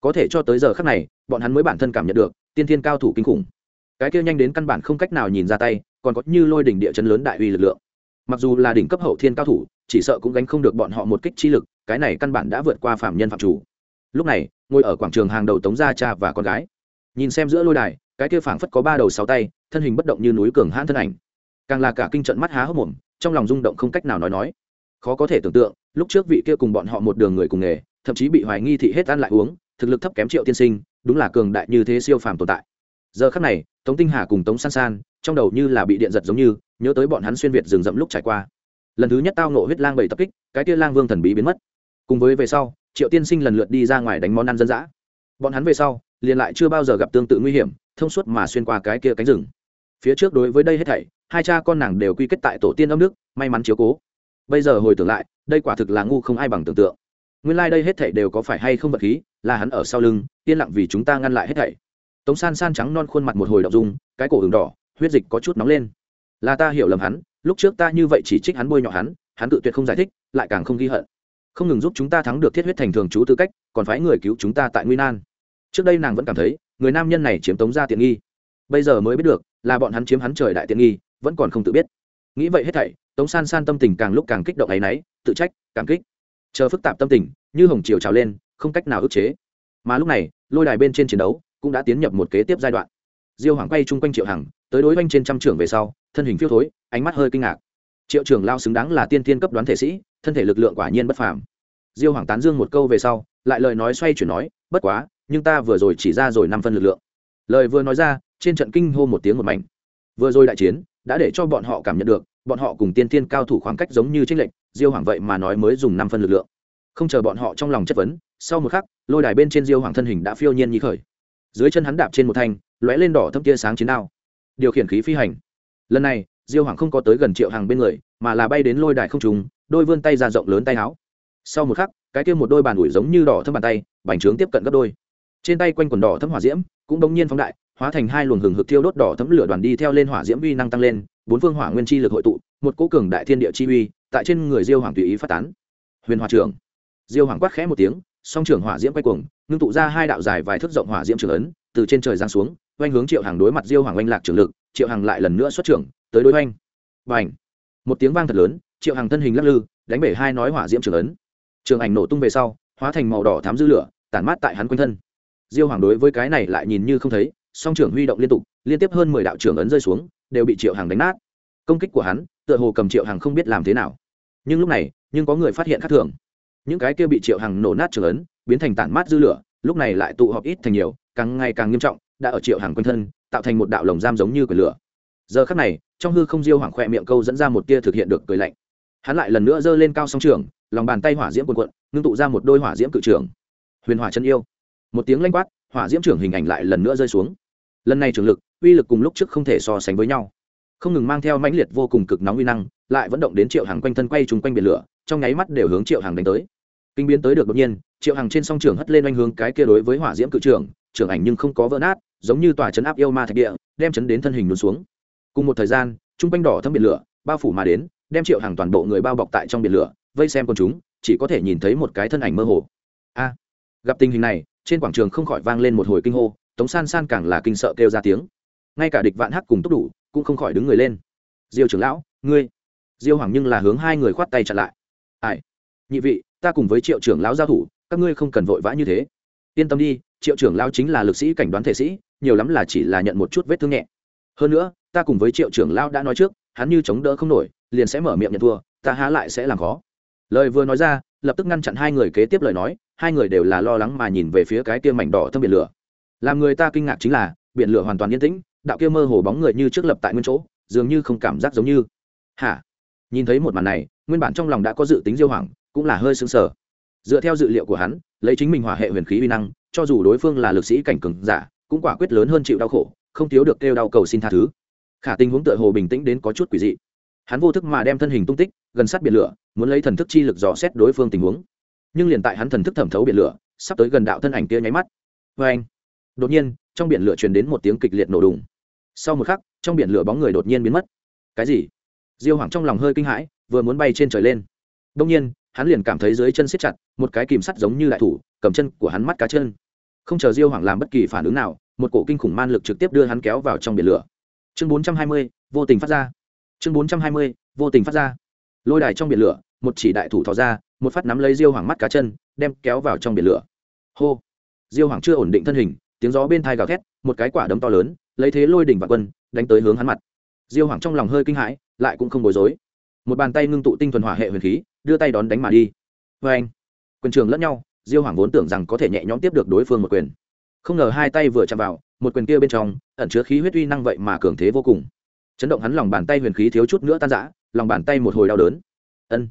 Có thể cho tới giờ khác này, bọn hắn mới bản thân cảm nhận được, tiên tiên cao thủ kinh khủng. Cái kia nhanh đến căn bản không cách nào nhìn ra tay, còn có như lôi đỉnh địa chấn lớn đại uy lực lượng. Mặc dù là đỉnh cấp hậu thiên cao thủ chỉ sợ cũng gánh không được bọn họ một kích chi lực, cái này căn bản đã vượt qua phạm nhân phạm chủ. Lúc này, ngồi ở quảng trường hàng đầu tống gia cha và con gái. Nhìn xem giữa lôi đài, cái kia phảng phất có ba đầu sáu tay, thân hình bất động như núi cường hãn thân ảnh. Càng là cả kinh trận mắt há hốc mồm, trong lòng rung động không cách nào nói nói. Khó có thể tưởng tượng, lúc trước vị kia cùng bọn họ một đường người cùng nghề, thậm chí bị hoài nghi thị hết ăn lại uống, thực lực thấp kém triệu tiên sinh, đúng là cường đại như thế siêu phàm tồn tại. Giờ khắc này, tống tinh hà cùng tống san san, trong đầu như là bị điện giật giống như, nhớ tới bọn hắn xuyên việt rừng rậm lúc trải qua lần thứ nhất tao nộ huyết lang bảy tập kích, cái kia lang vương thần bí biến mất. Cùng với về sau, triệu tiên sinh lần lượt đi ra ngoài đánh món ăn dân dã. Bọn hắn về sau, liền lại chưa bao giờ gặp tương tự nguy hiểm, thông suốt mà xuyên qua cái kia cánh rừng. Phía trước đối với đây hết thảy, hai cha con nàng đều quy kết tại tổ tiên âm nước, may mắn chiếu cố. Bây giờ hồi tưởng lại, đây quả thực là ngu không ai bằng tưởng tượng. Nguyên lai、like、đây hết thảy đều có phải hay không vật khí, là hắn ở sau lưng, yên lặng vì chúng ta ngăn lại hết thảy. Tống san san trắng non khuôn mặt một hồi đ ộ n g dung, cái cổ hừng đỏ, huyết dịch có chút nóng lên. Là ta hiểu lầm hắn lúc trước ta như vậy chỉ trích hắn bôi nhọ hắn hắn tự tuyệt không giải thích, lại càng không ghi hận. Không ngừng giúp chúng ta thắng được thiết huyết thành thường trú tư cách, còn phái người cứu chúng ta tại nguy nan. Trước đây nàng vẫn cảm thấy, người nam nhân này chiếm tống ra tiện nghi. Bây giờ mới biết được, là bọn hắn chiếm hắn trời đại tiện nghi, vẫn còn không tự biết. Nghĩ vậy hết thảy, tống san san tâm tình càng lúc càng kích động ấ y náy tự trách, cảm kích. Chờ phức tạp tâm tình, như hồng chiều trào lên, không cách nào ức chế. Mà lúc này, lôi đài bên trên chiến đấu cũng đã tiến nhập một kế tiếp giai đoạn. Diêu hoàng quay chung quanh triệu hằng, tới đối oanh trên trăm trưởng về sau, thân hình phiêu thối ánh mắt hơi kinh ngạc. Triệu trưởng lao xứng đáng là tiên tiên cấp đoán thể sĩ, thân thể lực lượng quả nhiên bất phàm. Diêu hoàng tán dương một câu về sau, lại lời nói xoay chuyển nói, bất quá, nhưng ta vừa rồi chỉ ra rồi năm phân lực lượng. Lời vừa nói ra, trên trận kinh hô một tiếng một mảnh. Vừa rồi đại chiến, đã để cho bọn họ cảm nhận được, bọn họ cùng tiên tiên cao thủ khoảng cách giống như trích lệnh diêu hoàng vậy mà nói mới dùng năm phân lực lượng. Không chờ bọn họ trong lòng chất vấn, sau một khắc, lôi đài bên trên diêu hoàng thân hình đã phiêu nhiên như khởi. Dưới chân hắn đạp trên một thanh, lóe lên đỏ thâm tia sáng chiến đao. Điều khiển khí phi hành. Lần này diêu hoàng không có tới gần triệu hàng bên người, mà là bay đến lôi đài không trùng đôi vươn tay ra rộng lớn tay áo. Sau một khắc, cái kia một đôi bàn ủi giống như đỏ thâm bàn tay, bành trướng tiếp cận gấp đôi. Trên tay quanh quần đỏ thấm hỏa diễm cũng đống nhiên phóng đại, hóa thành hai luồng hừng hực thiêu đốt đỏ thấm lửa đoàn đi theo lên hỏa diễm uy năng tăng lên, bốn phương hỏa nguyên chi lực hội tụ, một cỗ cường đại thiên địa chi uy tại trên người diêu hoàng tùy ý phát tán. Huyền hòa trưởng. Diêu hoàng quát khẽ một tiếng, song trưởng hỏa diễm quay cuồng, ngưng tụ ra hai đạo dài vài thước rộng hỏa diễm trường ấn, từ trên trời giáng xuống oanh hướng triệu hàng đối mặt diêu hoàng oanh lạc trưởng lực, triệu hàng lại lần nữa xuất trưởng, tới đối oanh. Và ảnh một tiếng vang thật lớn, triệu hàng thân hình lắc lư, đánh bể hai nói hỏa diễm trưởng ấn. Trường ảnh nổ tung về sau, hóa thành màu đỏ thám dư lửa, tản mát tại hắn quanh thân. Diêu hoàng đối với cái này lại nhìn như không thấy, song trưởng huy động liên tục, liên tiếp hơn mười đạo trưởng ấn rơi xuống, đều bị triệu hàng đánh nát. Công kích của hắn, tựa hồ cầm triệu hàng không biết làm thế nào. Nhưng lúc này, nhưng có người phát hiện khác thường. Những cái kia bị triệu hàng nổ nát trưởng ấn, biến thành tản mát dư lửa, lúc này lại tụ họp ít thành nhiều, càng ngày càng nghiêm trọng đã ở triệu hàng quanh thân tạo thành một đạo lồng giam giống như cửa lửa. Giờ khắc này trong hư không diêu hoàng khoe miệng câu dẫn ra một tia thực hiện được cười lạnh. Hắn lại lần nữa giơ lên cao song trường lòng bàn tay hỏa diễm quần quận ngưng tụ ra một đôi hỏa diễm cự trường. Huyền hỏa chân yêu. Một tiếng lanh quát hỏa diễm trưởng hình ảnh lại lần nữa rơi xuống. Lần này trường lực uy lực cùng lúc trước không thể so sánh với nhau. Không ngừng mang theo mãnh liệt vô cùng cực nóng uy năng lại vẫn động đến triệu hàng quanh thân quay trúng quanh biển lửa trong nháy mắt đều hướng triệu hàng đánh tới. Kinh biến tới được đột nhiên triệu hàng trên song trường hất lên oanh hướng cái kia đối với hỏa diễm cự trường, trưởng ảnh nhưng không có vỡ nát giống như tòa chấn áp yêu ma thạch địa, đem chấn đến thân hình luôn xuống. Cùng một thời gian, trung quanh đỏ thâm biển lửa, bao phủ mà đến, đem triệu hàng toàn bộ người bao bọc tại trong biển lửa, vây xem con chúng, chỉ có thể nhìn thấy một cái thân ảnh mơ hồ. A! Gặp tình hình này, trên quảng trường không khỏi vang lên một hồi kinh hô, tống san san càng là kinh sợ kêu ra tiếng. Ngay cả địch vạn hắc cùng túc đủ, cũng không khỏi đứng người lên. Diêu trưởng lão, ngươi! Diêu hoàng nhưng là hướng hai người khoát tay chặn lại. Ai? Nhị vị, ta cùng với triệu trưởng lão giao thủ, các ngươi không cần vội vã như thế. Yên tâm đi, triệu trưởng lão chính là lực sĩ cảnh đoán thể sĩ nhiều lắm là chỉ là nhận một chút vết thương nhẹ. Hơn nữa, ta cùng với triệu trưởng lão đã nói trước, hắn như chống đỡ không nổi, liền sẽ mở miệng nhận thua, ta há lại sẽ làm khó. Lời vừa nói ra, lập tức ngăn chặn hai người kế tiếp lời nói, hai người đều là lo lắng mà nhìn về phía cái kia mảnh đỏ thâm biển lửa. Làm người ta kinh ngạc chính là, biển lửa hoàn toàn yên tĩnh, đạo kia mơ hồ bóng người như trước lập tại nguyên chỗ, dường như không cảm giác giống như. Hả? Nhìn thấy một màn này, nguyên bản trong lòng đã có dự tính diêu hoảng, cũng là hơi sững sờ. Dựa theo dự liệu của hắn, lấy chính mình hỏa hệ huyền khí uy năng, cho dù đối phương là lực sĩ cảnh cường giả cũng quả quyết lớn hơn chịu đau khổ, không thiếu được kêu đau cầu xin tha thứ. Khả tình huống tựa hồ bình tĩnh đến có chút quỷ dị. Hắn vô thức mà đem thân hình tung tích, gần sát biển lửa, muốn lấy thần thức chi lực dò xét đối phương tình huống. Nhưng liền tại hắn thần thức thẩm thấu biển lửa, sắp tới gần đạo thân ảnh kia nháy mắt. Vê anh, đột nhiên, trong biển lửa truyền đến một tiếng kịch liệt nổ đùng. Sau một khắc, trong biển lửa bóng người đột nhiên biến mất. Cái gì? Diêu hoảng trong lòng hơi kinh hãi, vừa muốn bay trên trời lên. Đông nhiên, hắn liền cảm thấy dưới chân siết chặt, một cái kìm sắt giống như đại thủ, cầm chân của hắn mắt cá chân. Không chờ diêu hoảng làm bất kỳ phản ứng nào một cổ kinh khủng man lực trực tiếp đưa hắn kéo vào trong biển lửa. Chương bốn trăm hai mươi, vô tình phát ra. Chương bốn trăm hai mươi, vô tình phát ra. Lôi đài trong biển lửa, một chỉ đại thủ thò ra, một phát nắm lấy diêu hoàng mắt cá chân, đem kéo vào trong biển lửa. Hô! Diêu hoàng chưa ổn định thân hình, tiếng gió bên thai gào thét, một cái quả đấm to lớn, lấy thế lôi đỉnh và quân, đánh tới hướng hắn mặt. Diêu hoàng trong lòng hơi kinh hãi, lại cũng không bối rối. Một bàn tay ngưng tụ tinh thuần hỏa hệ huyền khí, đưa tay đón đánh mà đi. Vê anh quyền trường lẫn nhau, diêu hoàng vốn tưởng rằng có thể nhẹ nhõm tiếp được đối phương một quyền không ngờ hai tay vừa chạm vào, một quyền kia bên trong, ẩn chứa khí huyết uy năng vậy mà cường thế vô cùng. Chấn động hắn lòng bàn tay huyền khí thiếu chút nữa tan rã, lòng bàn tay một hồi đau đớn. Ân.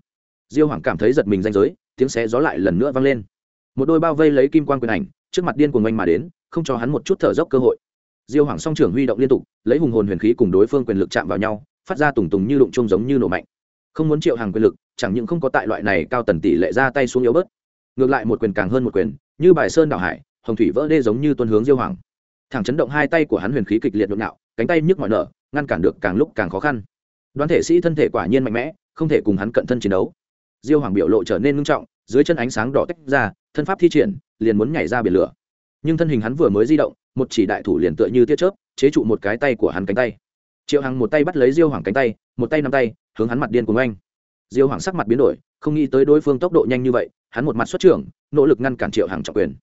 Diêu hoàng cảm thấy giật mình danh giới, tiếng xé gió lại lần nữa vang lên. Một đôi bao vây lấy kim quan quyền ảnh, trước mặt điên cuồng oanh mà đến, không cho hắn một chút thở dốc cơ hội. Diêu hoàng song trưởng huy động liên tục, lấy hùng hồn huyền khí cùng đối phương quyền lực chạm vào nhau, phát ra tùng tùng như đụng chung giống như nổ mạnh. Không muốn triệu hàng quyền lực, chẳng những không có tại loại này cao tần tỷ lệ ra tay xuống yếu bớt, ngược lại một quyền càng hơn một quyền, như bài sơn đảo hải hồng thủy vỡ đê giống như tuân hướng diêu hoàng. Thẳng chấn động hai tay của hắn huyền khí kịch liệt nhộn nạo cánh tay nhức mọi nở, ngăn cản được càng lúc càng khó khăn. Đoán thể sĩ thân thể quả nhiên mạnh mẽ, không thể cùng hắn cận thân chiến đấu. Diêu hoàng biểu lộ trở nên ngưng trọng, dưới chân ánh sáng đỏ tách ra, thân pháp thi triển, liền muốn nhảy ra biển lửa. Nhưng thân hình hắn vừa mới di động, một chỉ đại thủ liền tựa như tiết chớp, chế trụ một cái tay của hắn cánh tay. Triệu hằng một tay bắt lấy diêu hoàng cánh tay, một tay nắm tay, hướng hắn mặt điên cùng anh diêu hoàng sắc mặt biến đổi, không nghĩ tới đối phương tốc độ nhanh như vậy, hắn một mặt xuất trưởng, nỗ lực ngăn cản triệu hằng trọng quyền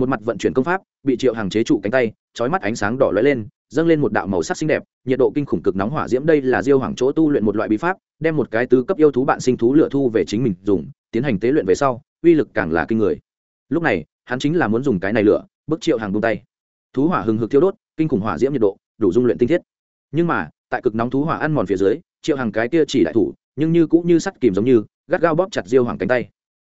một mặt vận chuyển công pháp, bị triệu hằng chế trụ cánh tay trói mắt ánh sáng đỏ lóe lên, dâng lên một đạo màu sắc xinh đẹp, nhiệt độ kinh khủng cực nóng hỏa diễm đây là diêu hoàng chỗ tu luyện một loại bí pháp, đem một cái tứ cấp yêu thú bạn sinh thú lựa thu về chính mình dùng, tiến hành tế luyện về sau, uy lực càng là kinh người. Lúc này, hắn chính là muốn dùng cái này lửa, bức triệu hàng buông tay. Thú hỏa hừng hực thiêu đốt, kinh khủng hỏa diễm nhiệt độ, đủ dung luyện tinh thiết. Nhưng mà, tại cực nóng thú hỏa ăn mòn phía dưới, triệu hàng cái kia chỉ đại thủ, nhưng như cũng như sắt kìm giống như, gắt gao bóp chặt diêu hoàng cánh tay.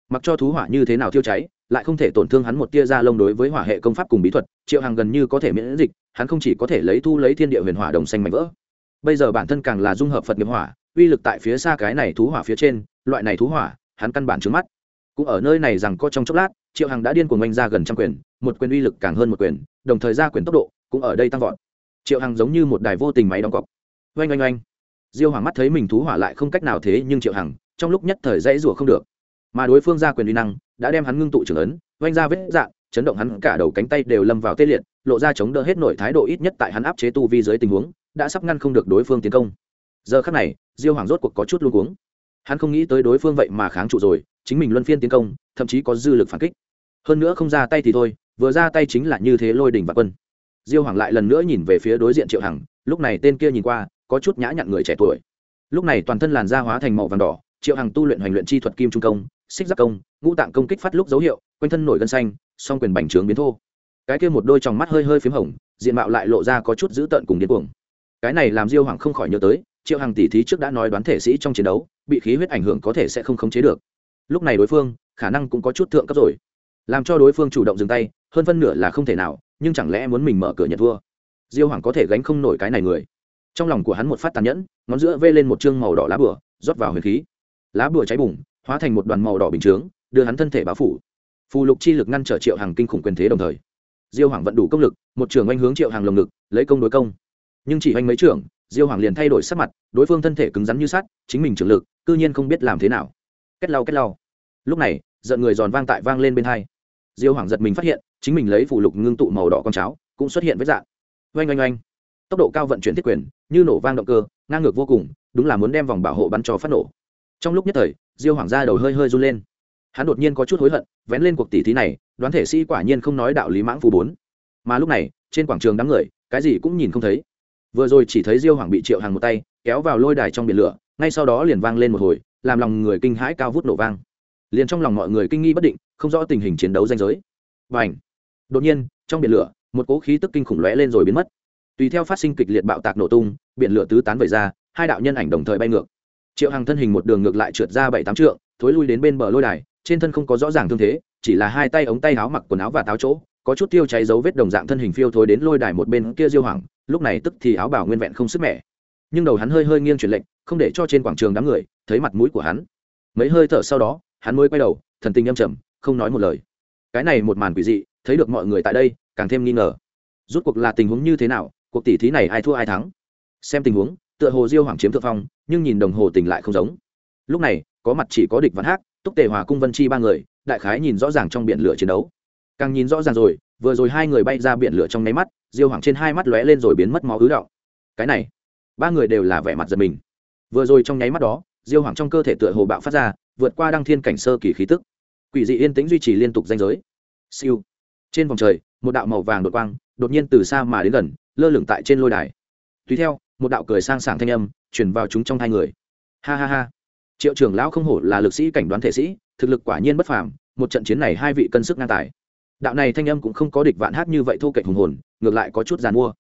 Mặc cho thú hỏa như thế nào thiêu cháy lại không thể tổn thương hắn một tia da lông đối với hỏa hệ công pháp cùng bí thuật, triệu hằng gần như có thể miễn dịch, hắn không chỉ có thể lấy thu lấy thiên địa huyền hỏa đồng xanh mạnh vỡ. Bây giờ bản thân càng là dung hợp phật nghiệp hỏa, uy lực tại phía xa cái này thú hỏa phía trên, loại này thú hỏa, hắn căn bản trứng mắt. Cũng ở nơi này rằng có trong chốc lát, triệu hằng đã điên cuồng oanh ra gần trăm quyền, một quyền uy lực càng hơn một quyền, đồng thời ra quyền tốc độ cũng ở đây tăng vọt. Triệu hằng giống như một đài vô tình máy đóng cọc. Oanh oanh oanh. Diêu hoàng mắt thấy mình thú hỏa lại không cách nào thế nhưng triệu hằng, trong lúc nhất thời dãy rủa không được mà đối phương ra quyền uy năng đã đem hắn ngưng tụ trưởng ấn, oanh ra vết dạng, chấn động hắn cả đầu cánh tay đều lâm vào tê liệt, lộ ra chống đỡ hết nổi thái độ ít nhất tại hắn áp chế tu vi dưới tình huống, đã sắp ngăn không được đối phương tiến công. Giờ khắc này, diêu hoàng rốt cuộc có chút luôn cuống. Hắn không nghĩ tới đối phương vậy mà kháng trụ rồi, chính mình luân phiên tiến công, thậm chí có dư lực phản kích. Hơn nữa không ra tay thì thôi, vừa ra tay chính là như thế lôi đỉnh và quân. Diêu hoàng lại lần nữa nhìn về phía đối diện triệu hằng, lúc này tên kia nhìn qua, có chút nhã nhặn người trẻ tuổi. Lúc này toàn thân làn da hóa thành màu vàng đỏ, triệu hằng tu luyện hoành luyện chi thuật kim trung công xích giác công, ngũ tạng công kích phát lúc dấu hiệu, quanh thân nổi gân xanh, song quyền bành trướng biến thô. Cái kia một đôi trong mắt hơi hơi p h í m hồng, diện mạo lại lộ ra có chút dữ tợn cùng điên cuồng. Cái này làm diêu hoàng không khỏi nhớ tới, triệu hàng tỷ thí trước đã nói đoán thể sĩ trong chiến đấu, bị khí huyết ảnh hưởng có thể sẽ không khống chế được. Lúc này đối phương, khả năng cũng có chút thượng cấp rồi. Làm cho đối phương chủ động dừng tay, hơn phân nửa là không thể nào, nhưng chẳng lẽ muốn mình mở cửa nhận thua? Diêu hoàng có thể gánh không nổi cái này người. Trong lòng của hắn một phát tàn nhẫn, ngón giữa vê lên một chương màu đỏ lá bửa rót vào huyền khí. Lá bửa cháy bùng hóa thành một đoàn màu đỏ bình chướng, đưa hắn thân thể báo phủ. Phù lục chi lực ngăn trở triệu hàng kinh khủng quyền thế đồng thời. Diêu hoàng vận đủ công lực, một trường oanh hướng triệu hàng lồng ngực, lấy công đối công. Nhưng chỉ oanh mấy trưởng, diêu hoàng liền thay đổi sắc mặt, đối phương thân thể cứng rắn như sắt, chính mình trường lực, cư nhiên không biết làm thế nào. Kết lau kết lau. Lúc này, giận người giòn vang tại vang lên bên hai. Diêu hoàng giật mình phát hiện, chính mình lấy phù lục ngưng tụ màu đỏ con cháo, cũng xuất hiện với dạng. Oanh oanh oanh. Tốc độ cao vận chuyển thiết quyền, như nổ vang động cơ, ngang ngược vô cùng, đúng là muốn đem vòng bảo hộ bắn cho phát nổ. Trong lúc nhất thời diêu hoàng gia đầu hơi hơi run lên. Hắn đột nhiên có chút hối hận, vén lên cuộc tỷ thí này, đoán thể sĩ quả nhiên không nói đạo lý mãng phù bốn. Mà lúc này, trên quảng trường đám người, cái gì cũng nhìn không thấy. Vừa rồi chỉ thấy diêu hoàng bị triệu hàng một tay, kéo vào lôi đài trong biển lửa, ngay sau đó liền vang lên một hồi, làm lòng người kinh hãi cao vút nổ vang. Liền trong lòng mọi người kinh nghi bất định, không rõ tình hình chiến đấu danh giới. Và ảnh đột nhiên, trong biển lửa, một cỗ khí tức kinh khủng lóe lên rồi biến mất. Tùy theo phát sinh kịch liệt bạo tạc nổ tung, biển lửa tứ tán vẩy ra, hai đạo nhân ảnh đồng thời bay ngược triệu hằng thân hình một đường ngược lại trượt ra bảy tám trượng, thối lui đến bên bờ lôi đài, trên thân không có rõ ràng thương thế, chỉ là hai tay ống tay áo mặc quần áo và táo chỗ, có chút tiêu cháy dấu vết đồng dạng thân hình phiêu thối đến lôi đài một bên kia diêu hoàng, lúc này tức thì áo bảo nguyên vẹn không sức mẻ. Nhưng đầu hắn hơi hơi nghiêng chuyển lệnh không để cho trên quảng trường đám người thấy mặt mũi của hắn. Mấy hơi thở sau đó, hắn mới quay đầu, thần tình âm trầm, không nói một lời. Cái này một màn quỷ dị, thấy được mọi người tại đây, càng thêm nghi ngờ. Rút cuộc là tình huống như thế nào, cuộc tỷ thí này ai thua ai thắng? Xem tình huống tựa hồ diêu hoàng chiếm thượng phong, nhưng nhìn đồng hồ tình lại không giống. Lúc này, có mặt chỉ có địch văn hát túc tề hòa cung vân chi ba người, đại khái nhìn rõ ràng trong biển lửa chiến đấu. Càng nhìn rõ ràng rồi, vừa rồi hai người bay ra biển lửa trong nháy mắt, diêu hoàng trên hai mắt lóe lên rồi biến mất máu ứ động cái này, ba người đều là vẻ mặt giật mình. Vừa rồi trong nháy mắt đó, diêu hoàng trong cơ thể tựa hồ bạo phát ra, vượt qua đăng thiên cảnh sơ kỳ khí tức. Quỷ dị yên tĩnh duy trì liên tục danh giới. Siêu. Trên vòng trời, một đạo màu vàng đột quang, đột nhiên từ xa mà đến gần, lơ lửng tại trên lôi đài. Tùy theo một đạo cười sang sảng thanh âm chuyển vào chúng trong hai người. Ha ha ha. Triệu trưởng lão không hổ là lực sĩ cảnh đoán thể sĩ, thực lực quả nhiên bất phàm, một trận chiến này hai vị cân sức ngang tài. Đạo này thanh âm cũng không có địch vạn hát như vậy thô kệch hùng hồn, ngược lại có chút giàn mua.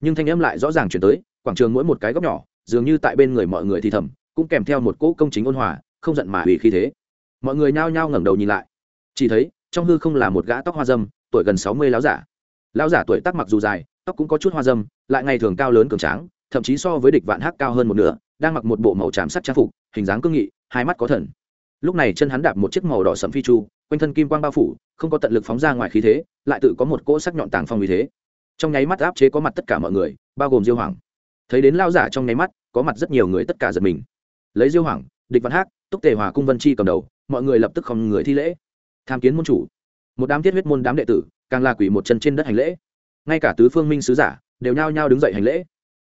Nhưng thanh âm lại rõ ràng chuyển tới, quảng trường mỗi một cái góc nhỏ, dường như tại bên người mọi người thì thầm, cũng kèm theo một cỗ công chính ôn hòa, không giận mà hủy khi thế. Mọi người nhao nhao ngẩng đầu nhìn lại. Chỉ thấy, trong hư không là một gã tóc hoa dâm, tuổi gần sáu mươi láo giả. Lão giả tuổi tắc mặc dù dài, tóc cũng có chút hoa dâm, lại ngày thường cao lớn cường tráng thậm chí so với địch vạn hắc cao hơn một nửa, đang mặc một bộ màu tràm sắt trang phục, hình dáng cương nghị, hai mắt có thần. Lúc này chân hắn đạp một chiếc màu đỏ sẫm phi chu, quanh thân kim quang bao phủ, không có tận lực phóng ra ngoài khí thế, lại tự có một cỗ sắc nhọn tàng phong vì thế. Trong nháy mắt áp chế có mặt tất cả mọi người, bao gồm diêu hoàng. Thấy đến lao giả trong nháy mắt, có mặt rất nhiều người tất cả giật mình. Lấy diêu hoàng, địch văn hắc, túc tề hòa cung vân chi cầm đầu, mọi người lập tức không người thi lễ. Tham kiến môn chủ. Một đám thiết huyết môn đám đệ tử, càng là quỷ một chân trên đất hành lễ. Ngay cả tứ phương minh sứ giả, đều nhao nhao đứng dậy hành lễ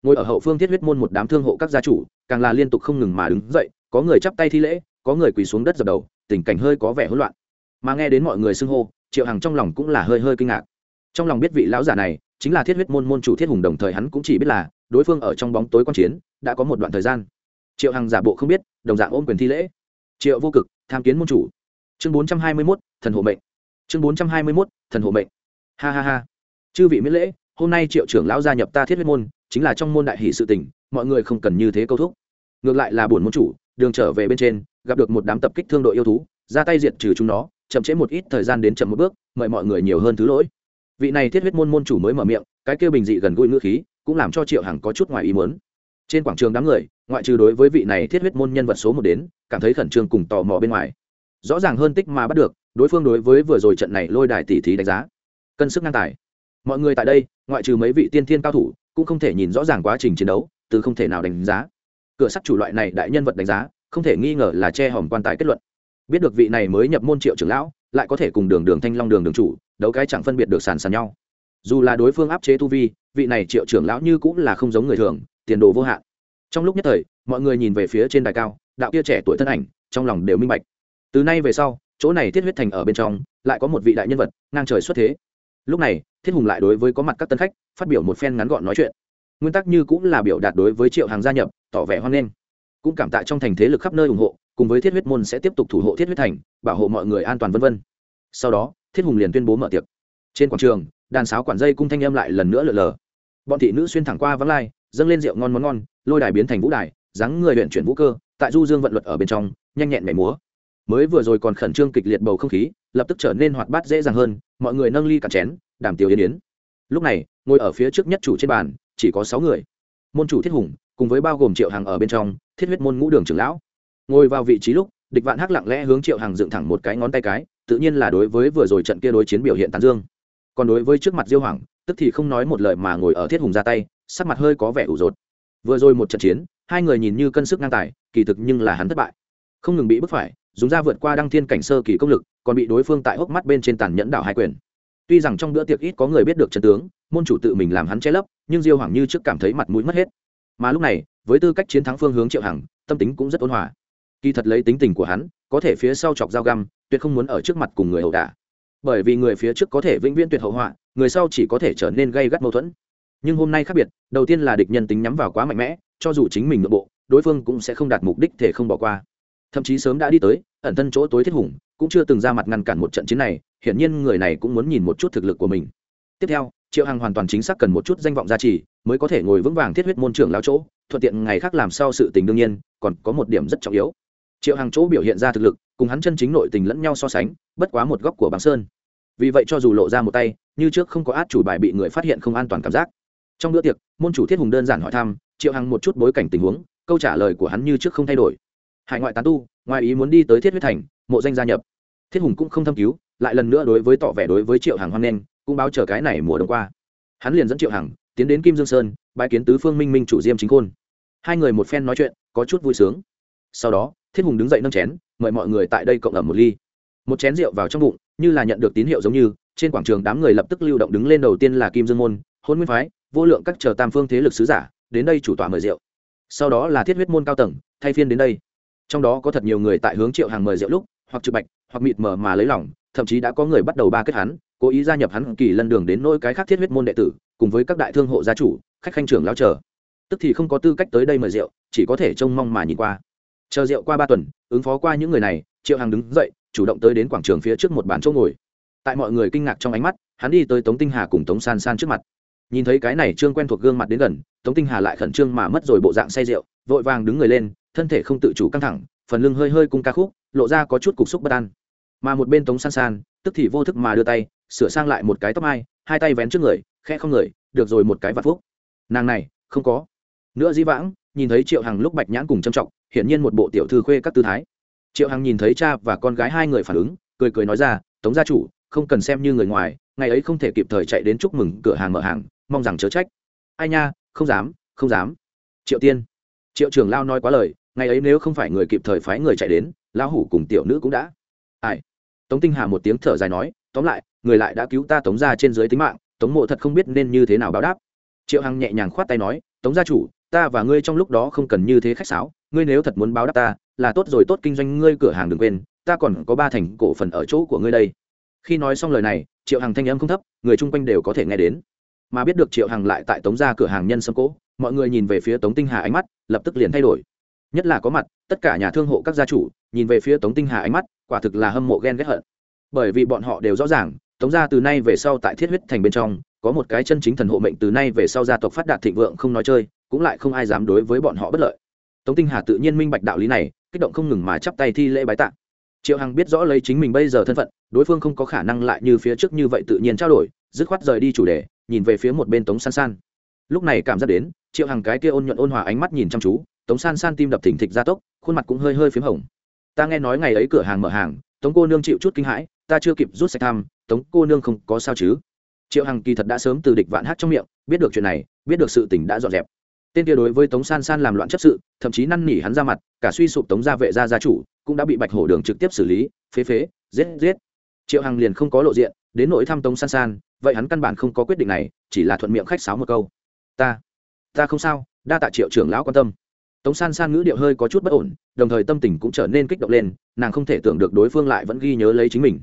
ngồi ở hậu phương thiết huyết môn một đám thương hộ các gia chủ, càng là liên tục không ngừng mà đứng dậy, có người chắp tay thi lễ, có người quỳ xuống đất dập đầu, tình cảnh hơi có vẻ hỗn loạn. Mà nghe đến mọi người xưng hô, triệu hằng trong lòng cũng là hơi hơi kinh ngạc. Trong lòng biết vị lão giả này chính là thiết huyết môn môn chủ thiết hùng, đồng thời hắn cũng chỉ biết là đối phương ở trong bóng tối quan chiến, đã có một đoạn thời gian. Triệu hằng giả bộ không biết, đồng dạng ôm quyền thi lễ. Triệu vô cực, tham kiến môn chủ. Chương bốn trăm hai mươi mốt, thần hộ mệnh. Chương bốn trăm hai mươi mốt, thần hộ mệnh. Ha ha ha. Chư vị miễn lễ, hôm nay triệu trưởng lão gia nhập ta thiết huyết môn chính là trong môn đại hỷ sự tình, mọi người không cần như thế câu thúc. Ngược lại là buồn môn chủ, đường trở về bên trên, gặp được một đám tập kích thương đội yêu thú, ra tay diệt trừ chúng nó, chậm trễ một ít thời gian đến chậm một bước, mời mọi người nhiều hơn thứ lỗi. Vị này thiết huyết môn môn chủ mới mở miệng, cái kia bình dị gần gũi ngữ khí, cũng làm cho triệu hằng có chút ngoài ý muốn. Trên quảng trường đám người, ngoại trừ đối với vị này thiết huyết môn nhân vật số một đến, cảm thấy khẩn trương cùng tò mò bên ngoài. Rõ ràng hơn tích mà bắt được, đối phương đối với vừa rồi trận này lôi đài tỉ thí đánh giá. Cân sức ngang tài. Mọi người tại đây, ngoại trừ mấy vị tiên thiên cao thủ cũng không thể nhìn rõ ràng quá trình chiến đấu, từ không thể nào đánh giá. Cửa sắt chủ loại này đại nhân vật đánh giá, không thể nghi ngờ là che hòm quan tài kết luận. Biết được vị này mới nhập môn triệu trưởng lão, lại có thể cùng đường đường thanh long đường đường chủ, đấu cái chẳng phân biệt được sàn sàn nhau. Dù là đối phương áp chế tu vi, vị này triệu trưởng lão như cũng là không giống người thường, tiền đồ vô hạn. Trong lúc nhất thời, mọi người nhìn về phía trên đài cao, đạo kia trẻ tuổi thân ảnh, trong lòng đều minh bạch. Từ nay về sau, chỗ này thiết huyết thành ở bên trong, lại có một vị đại nhân vật ngang trời xuất thế. Lúc này thiết hùng lại đối với có mặt các tân khách, phát biểu một phen ngắn gọn nói chuyện. Nguyên tắc như cũng là biểu đạt đối với triệu hàng gia nhập, tỏ vẻ hoan nghênh. Cũng cảm tạ trong thành thế lực khắp nơi ủng hộ, cùng với thiết huyết môn sẽ tiếp tục thủ hộ thiết huyết thành, bảo hộ mọi người an toàn vân vân. Sau đó, thiết hùng liền tuyên bố mở tiệc. Trên quảng trường, đàn sáo quản dây cung thanh âm lại lần nữa lượn lờ. Bọn thị nữ xuyên thẳng qua vắng lai, dâng lên rượu ngon món ngon, lôi đài biến thành vũ đài, dáng người luyện chuyển vũ cơ, tại du dương vận luật ở bên trong, nhanh nhẹn nhảy múa. Mới vừa rồi còn khẩn trương kịch liệt bầu không khí, lập tức trở nên hoạt bát dễ dàng hơn, mọi người nâng ly cả chén đàm tiêu yên yến. Lúc này, ngồi ở phía trước nhất chủ trên bàn, chỉ có sáu người. Môn chủ thiết hùng, cùng với bao gồm triệu hàng ở bên trong, thiết huyết môn ngũ đường trưởng lão. Ngồi vào vị trí lúc, địch vạn hắc lặng lẽ hướng triệu hàng dựng thẳng một cái ngón tay cái, tự nhiên là đối với vừa rồi trận kia đối chiến biểu hiện tán dương. Còn đối với trước mặt diêu hoàng, tức thì không nói một lời mà ngồi ở thiết hùng ra tay, sắc mặt hơi có vẻ ủ rột. Vừa rồi một trận chiến, hai người nhìn như cân sức ngang tài, kỳ thực nhưng là hắn thất bại. Không ngừng bị bức phải, dùng ra vượt qua đăng thiên cảnh sơ kỳ công lực, còn bị đối phương tại hốc mắt bên trên tàn nhẫn đảo hai quyền tuy rằng trong bữa tiệc ít có người biết được chân tướng, môn chủ tự mình làm hắn che lấp, nhưng diêu hoàng như trước cảm thấy mặt mũi mất hết. Mà lúc này, với tư cách chiến thắng phương hướng triệu hằng, tâm tính cũng rất ôn hòa. Kỳ thật lấy tính tình của hắn, có thể phía sau chọc dao găm, tuyệt không muốn ở trước mặt cùng người ẩu đả. Bởi vì người phía trước có thể vĩnh viễn tuyệt hậu họa, người sau chỉ có thể trở nên gây gắt mâu thuẫn. Nhưng hôm nay khác biệt, đầu tiên là địch nhân tính nhắm vào quá mạnh mẽ, cho dù chính mình nội bộ, đối phương cũng sẽ không đạt mục đích thể không bỏ qua thậm chí sớm đã đi tới, ẩn thân chỗ tối thiết hùng, cũng chưa từng ra mặt ngăn cản một trận chiến này, hiển nhiên người này cũng muốn nhìn một chút thực lực của mình. Tiếp theo, triệu hằng hoàn toàn chính xác cần một chút danh vọng gia trì, mới có thể ngồi vững vàng thiết huyết môn trưởng lao chỗ, thuận tiện ngày khác làm sao sự tình đương nhiên, còn có một điểm rất trọng yếu. Triệu hằng chỗ biểu hiện ra thực lực, cùng hắn chân chính nội tình lẫn nhau so sánh, bất quá một góc của băng sơn. Vì vậy cho dù lộ ra một tay, như trước không có át chủ bài bị người phát hiện không an toàn cảm giác. Trong bữa tiệc, môn chủ thiết hùng đơn giản hỏi thăm, triệu hằng một chút bối cảnh tình huống, câu trả lời của hắn như trước không thay đổi hải ngoại tán tu, ngoài ý muốn đi tới thiết huyết thành, mộ danh gia nhập. Thiết hùng cũng không thâm cứu, lại lần nữa đối với tỏ vẻ đối với triệu hằng hoan nghênh, cũng báo chờ cái này mùa đông qua. Hắn liền dẫn triệu hằng tiến đến kim dương sơn bãi kiến tứ phương minh minh chủ diêm chính khôn. Hai người một phen nói chuyện, có chút vui sướng. Sau đó, thiết hùng đứng dậy nâng chén, mời mọi người tại đây cộng ẩm một ly. Một chén rượu vào trong bụng, như là nhận được tín hiệu giống như, trên quảng trường đám người lập tức lưu động đứng lên đầu tiên là kim dương môn, hôn nguyên phái, vô lượng các chờ tam phương thế lực sứ giả, đến đây chủ tọa mời rượu. Sau đó là thiết huyết môn cao tầng, thay phiên đến đây trong đó có thật nhiều người tại hướng triệu hàng mời rượu lúc, hoặc trực bạch, hoặc mịt mờ mà lấy lòng, thậm chí đã có người bắt đầu ba kết hắn, cố ý gia nhập hắn kỳ lân đường đến nỗi cái khác thiết huyết môn đệ tử, cùng với các đại thương hộ gia chủ, khách khanh trưởng lao chờ. Tức thì không có tư cách tới đây mời rượu, chỉ có thể trông mong mà nhìn qua. Chờ rượu qua ba tuần, ứng phó qua những người này, triệu hàng đứng dậy, chủ động tới đến quảng trường phía trước một bàn chỗ ngồi. Tại mọi người kinh ngạc trong ánh mắt, hắn đi tới tống tinh hà cùng tống san san trước mặt. Nhìn thấy cái này trương quen thuộc gương mặt đến gần, tống tinh hà lại khẩn trương mà mất rồi bộ dạng say rượu, vội vàng đứng người lên thân thể không tự chủ căng thẳng, phần lưng hơi hơi cung ca khúc, lộ ra có chút cục xúc bất an. Mà một bên tống san san, tức thì vô thức mà đưa tay, sửa sang lại một cái tóc mai, hai tay vén trước người khe không người, được rồi một cái vạt phúc. Nàng này, không có. Nữa dĩ vãng, nhìn thấy triệu hằng lúc bạch nhãn cùng trầm trọng, hiển nhiên một bộ tiểu thư khuê các tư thái. Triệu hằng nhìn thấy cha và con gái hai người phản ứng, cười cười nói ra, tống gia chủ, không cần xem như người ngoài, ngày ấy không thể kịp thời chạy đến chúc mừng cửa hàng mở hàng, mong rằng chớ trách. Ai nha, không dám không dám. Triệu tiên. Triệu trưởng lao nói quá lời ngày ấy nếu không phải người kịp thời phái người chạy đến, lão hủ cùng tiểu nữ cũng đã. Ai? Tống tinh hà một tiếng thở dài nói, tóm lại, người lại đã cứu ta tống ra trên dưới tính mạng, tống mộ thật không biết nên như thế nào báo đáp. Triệu hằng nhẹ nhàng khoát tay nói, tống gia chủ, ta và ngươi trong lúc đó không cần như thế khách sáo, ngươi nếu thật muốn báo đáp ta, là tốt rồi, tốt kinh doanh ngươi cửa hàng đừng quên, ta còn có ba thành cổ phần ở chỗ của ngươi đây. Khi nói xong lời này, triệu hằng thanh âm không thấp, người chung quanh đều có thể nghe đến. Mà biết được triệu hằng lại tại tống ra cửa hàng nhân sâm cỗ, mọi người nhìn về phía tống tinh hà ánh mắt, lập tức liền thay đổi nhất là có mặt, tất cả nhà thương hộ các gia chủ, nhìn về phía tống tinh hà ánh mắt, quả thực là hâm mộ ghen ghét hận. Bởi vì bọn họ đều rõ ràng, tống gia từ nay về sau tại thiết huyết thành bên trong, có một cái chân chính thần hộ mệnh từ nay về sau gia tộc phát đạt thịnh vượng không nói chơi, cũng lại không ai dám đối với bọn họ bất lợi. Tống tinh hà tự nhiên minh bạch đạo lý này, kích động không ngừng mà chắp tay thi lễ bái tạ. Triệu hằng biết rõ lấy chính mình bây giờ thân phận, đối phương không có khả năng lại như phía trước như vậy tự nhiên trao đổi, dứt khoát rời đi chủ đề, nhìn về phía một bên tống san san. Lúc này cảm giác đến, triệu hằng cái kia ôn nhuận ôn hòa ánh mắt nhìn chăm chú tống san san tim đập thỉnh thịch ra tốc, khuôn mặt cũng hơi hơi p h í m hồng. Ta nghe nói ngày ấy cửa hàng mở hàng, tống cô nương chịu chút kinh hãi, ta chưa kịp rút sạch thăm, tống cô nương không có sao chứ? Triệu hằng kỳ thật đã sớm từ địch vạn hát trong miệng, biết được chuyện này, biết được sự tình đã dọn dẹp. Tên kia đối với tống san san làm loạn chấp sự, thậm chí năn nỉ hắn ra mặt, cả suy sụp tống gia vệ gia gia chủ, cũng đã bị bạch hổ đường trực tiếp xử lý, phế phế, giết giết. Triệu hằng liền không có lộ diện, đến nỗi thăm tống san san, vậy hắn căn bản không có quyết định này, chỉ là thuận miệng khách sáo một câu. Ta ta không sao, đa tạ triệu trưởng lão quan tâm tống san san ngữ điệu hơi có chút bất ổn, đồng thời tâm tình cũng trở nên kích động lên, nàng không thể tưởng được đối phương lại vẫn ghi nhớ lấy chính mình.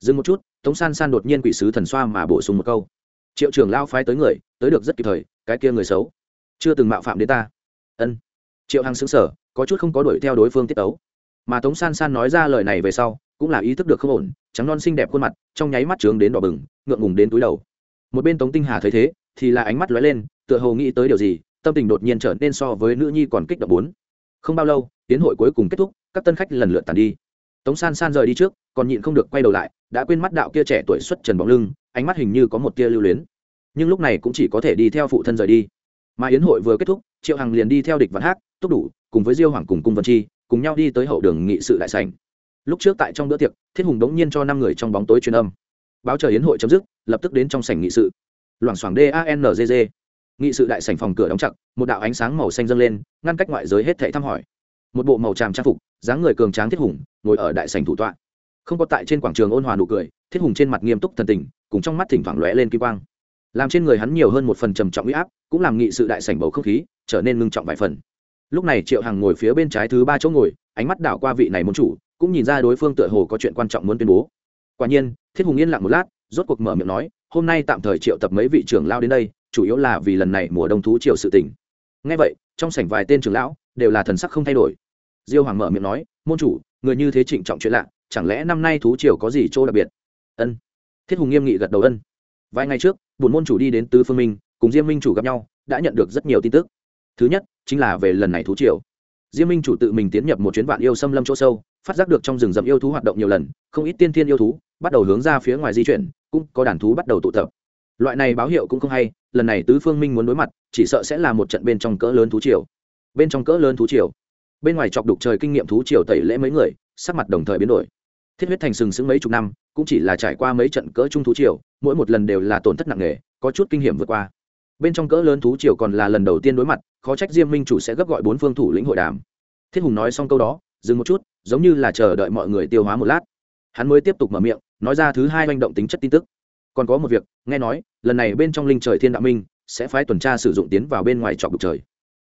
Dừng một chút, tống san san đột nhiên quỷ sứ thần xoa mà bổ sung một câu. Triệu trưởng lao phái tới người, tới được rất kịp thời, cái kia người xấu. Chưa từng mạo phạm đến ta. Ân. Triệu hằng xứng sở có chút không có đuổi theo đối phương tiết tấu. Mà tống san san nói ra lời này về sau, cũng là ý thức được không ổn, trắng non xinh đẹp khuôn mặt, trong nháy mắt trướng đến đỏ bừng, ngượng ngùng đến túi đầu. Một bên tống tinh hà thấy thế, thì là ánh mắt lóe lên, tựa hồ nghĩ tới điều gì tâm tình đột nhiên trở nên so với nữ nhi còn kích động bốn. Không bao lâu, tiến hội cuối cùng kết thúc, các tân khách lần lượt tàn đi. Tống san san rời đi trước, còn nhịn không được quay đầu lại, đã quên mắt đạo kia trẻ tuổi xuất trần bóng lưng, ánh mắt hình như có một tia lưu luyến. Nhưng lúc này cũng chỉ có thể đi theo phụ thân rời đi. Mà yến hội vừa kết thúc, triệu hằng liền đi theo địch văn hát túc đủ, cùng với diêu hoàng cùng cung vân chi, cùng nhau đi tới hậu đường nghị sự đại sành lúc trước tại trong bữa tiệc, thiết hùng đống nhiên cho năm người trong bóng tối truyền âm. Báo chờ yến hội chấm dứt, lập tức đến trong sảnh nghị sự. Loảng xoảng danzg nghị sự đại sảnh phòng cửa đóng chặt, một đạo ánh sáng màu xanh dâng lên, ngăn cách ngoại giới hết thảy thăm hỏi. Một bộ màu tràm trang phục, dáng người cường tráng thiết hùng, ngồi ở đại sảnh thủ tọa. Không có tại trên quảng trường ôn hòa nụ cười, thiết hùng trên mặt nghiêm túc thần tình, cùng trong mắt thỉnh thoảng lóe lên kỳ quang. Làm trên người hắn nhiều hơn một phần trầm trọng uy áp, cũng làm nghị sự đại sảnh bầu không khí trở nên ngưng trọng vài phần. Lúc này triệu hằng ngồi phía bên trái thứ ba chỗ ngồi, ánh mắt đảo qua vị này môn chủ, cũng nhìn ra đối phương tựa hồ có chuyện quan trọng muốn tuyên bố. Quả nhiên, thiết hùng yên lặng một lát, rốt cuộc mở miệng nói, hôm nay tạm thời triệu tập mấy vị trưởng lao đến đây chủ yếu là vì lần này mùa đông thú triều sự tỉnh ngay vậy, trong sảnh vài tên trưởng lão đều là thần sắc không thay đổi. Diêu hoàng mở miệng nói, môn chủ, người như thế trịnh trọng chuyện lạ, chẳng lẽ năm nay thú triều có gì chỗ đặc biệt? Ân. Thiết hùng nghiêm nghị gật đầu ân. Vài ngày trước bùn môn chủ đi đến tứ phương minh, cùng diêm minh chủ gặp nhau, đã nhận được rất nhiều tin tức. Thứ nhất, chính là về lần này thú triều. Diêm minh chủ tự mình tiến nhập một chuyến vạn yêu xâm lâm chỗ sâu, phát giác được trong rừng rậm yêu thú hoạt động nhiều lần, không ít tiên thiên yêu thú bắt đầu hướng ra phía ngoài di chuyển, cũng có đàn thú bắt đầu tụ tập loại này báo hiệu cũng không hay, lần này tứ phương minh muốn đối mặt, chỉ sợ sẽ là một trận bên trong cỡ lớn thú triều. Bên trong cỡ lớn thú triều. Bên ngoài chọc đục trời kinh nghiệm thú triều tẩy lễ mấy người, sắc mặt đồng thời biến đổi. Thiết huyết thành sừng sững mấy chục năm, cũng chỉ là trải qua mấy trận cỡ trung thú triều, mỗi một lần đều là tổn thất nặng nề, có chút kinh nghiệm vượt qua. Bên trong cỡ lớn thú triều còn là lần đầu tiên đối mặt, khó trách diêm minh chủ sẽ gấp gọi bốn phương thủ lĩnh hội đàm. Thiết hùng nói xong câu đó, dừng một chút, giống như là chờ đợi mọi người tiêu hóa một lát. Hắn mới tiếp tục mở miệng, nói ra thứ hai manh động tính chất tin tức còn có một việc, nghe nói, lần này bên trong linh trời thiên đạo minh sẽ phái tuần tra sử dụng tiến vào bên ngoài trọc đục trời.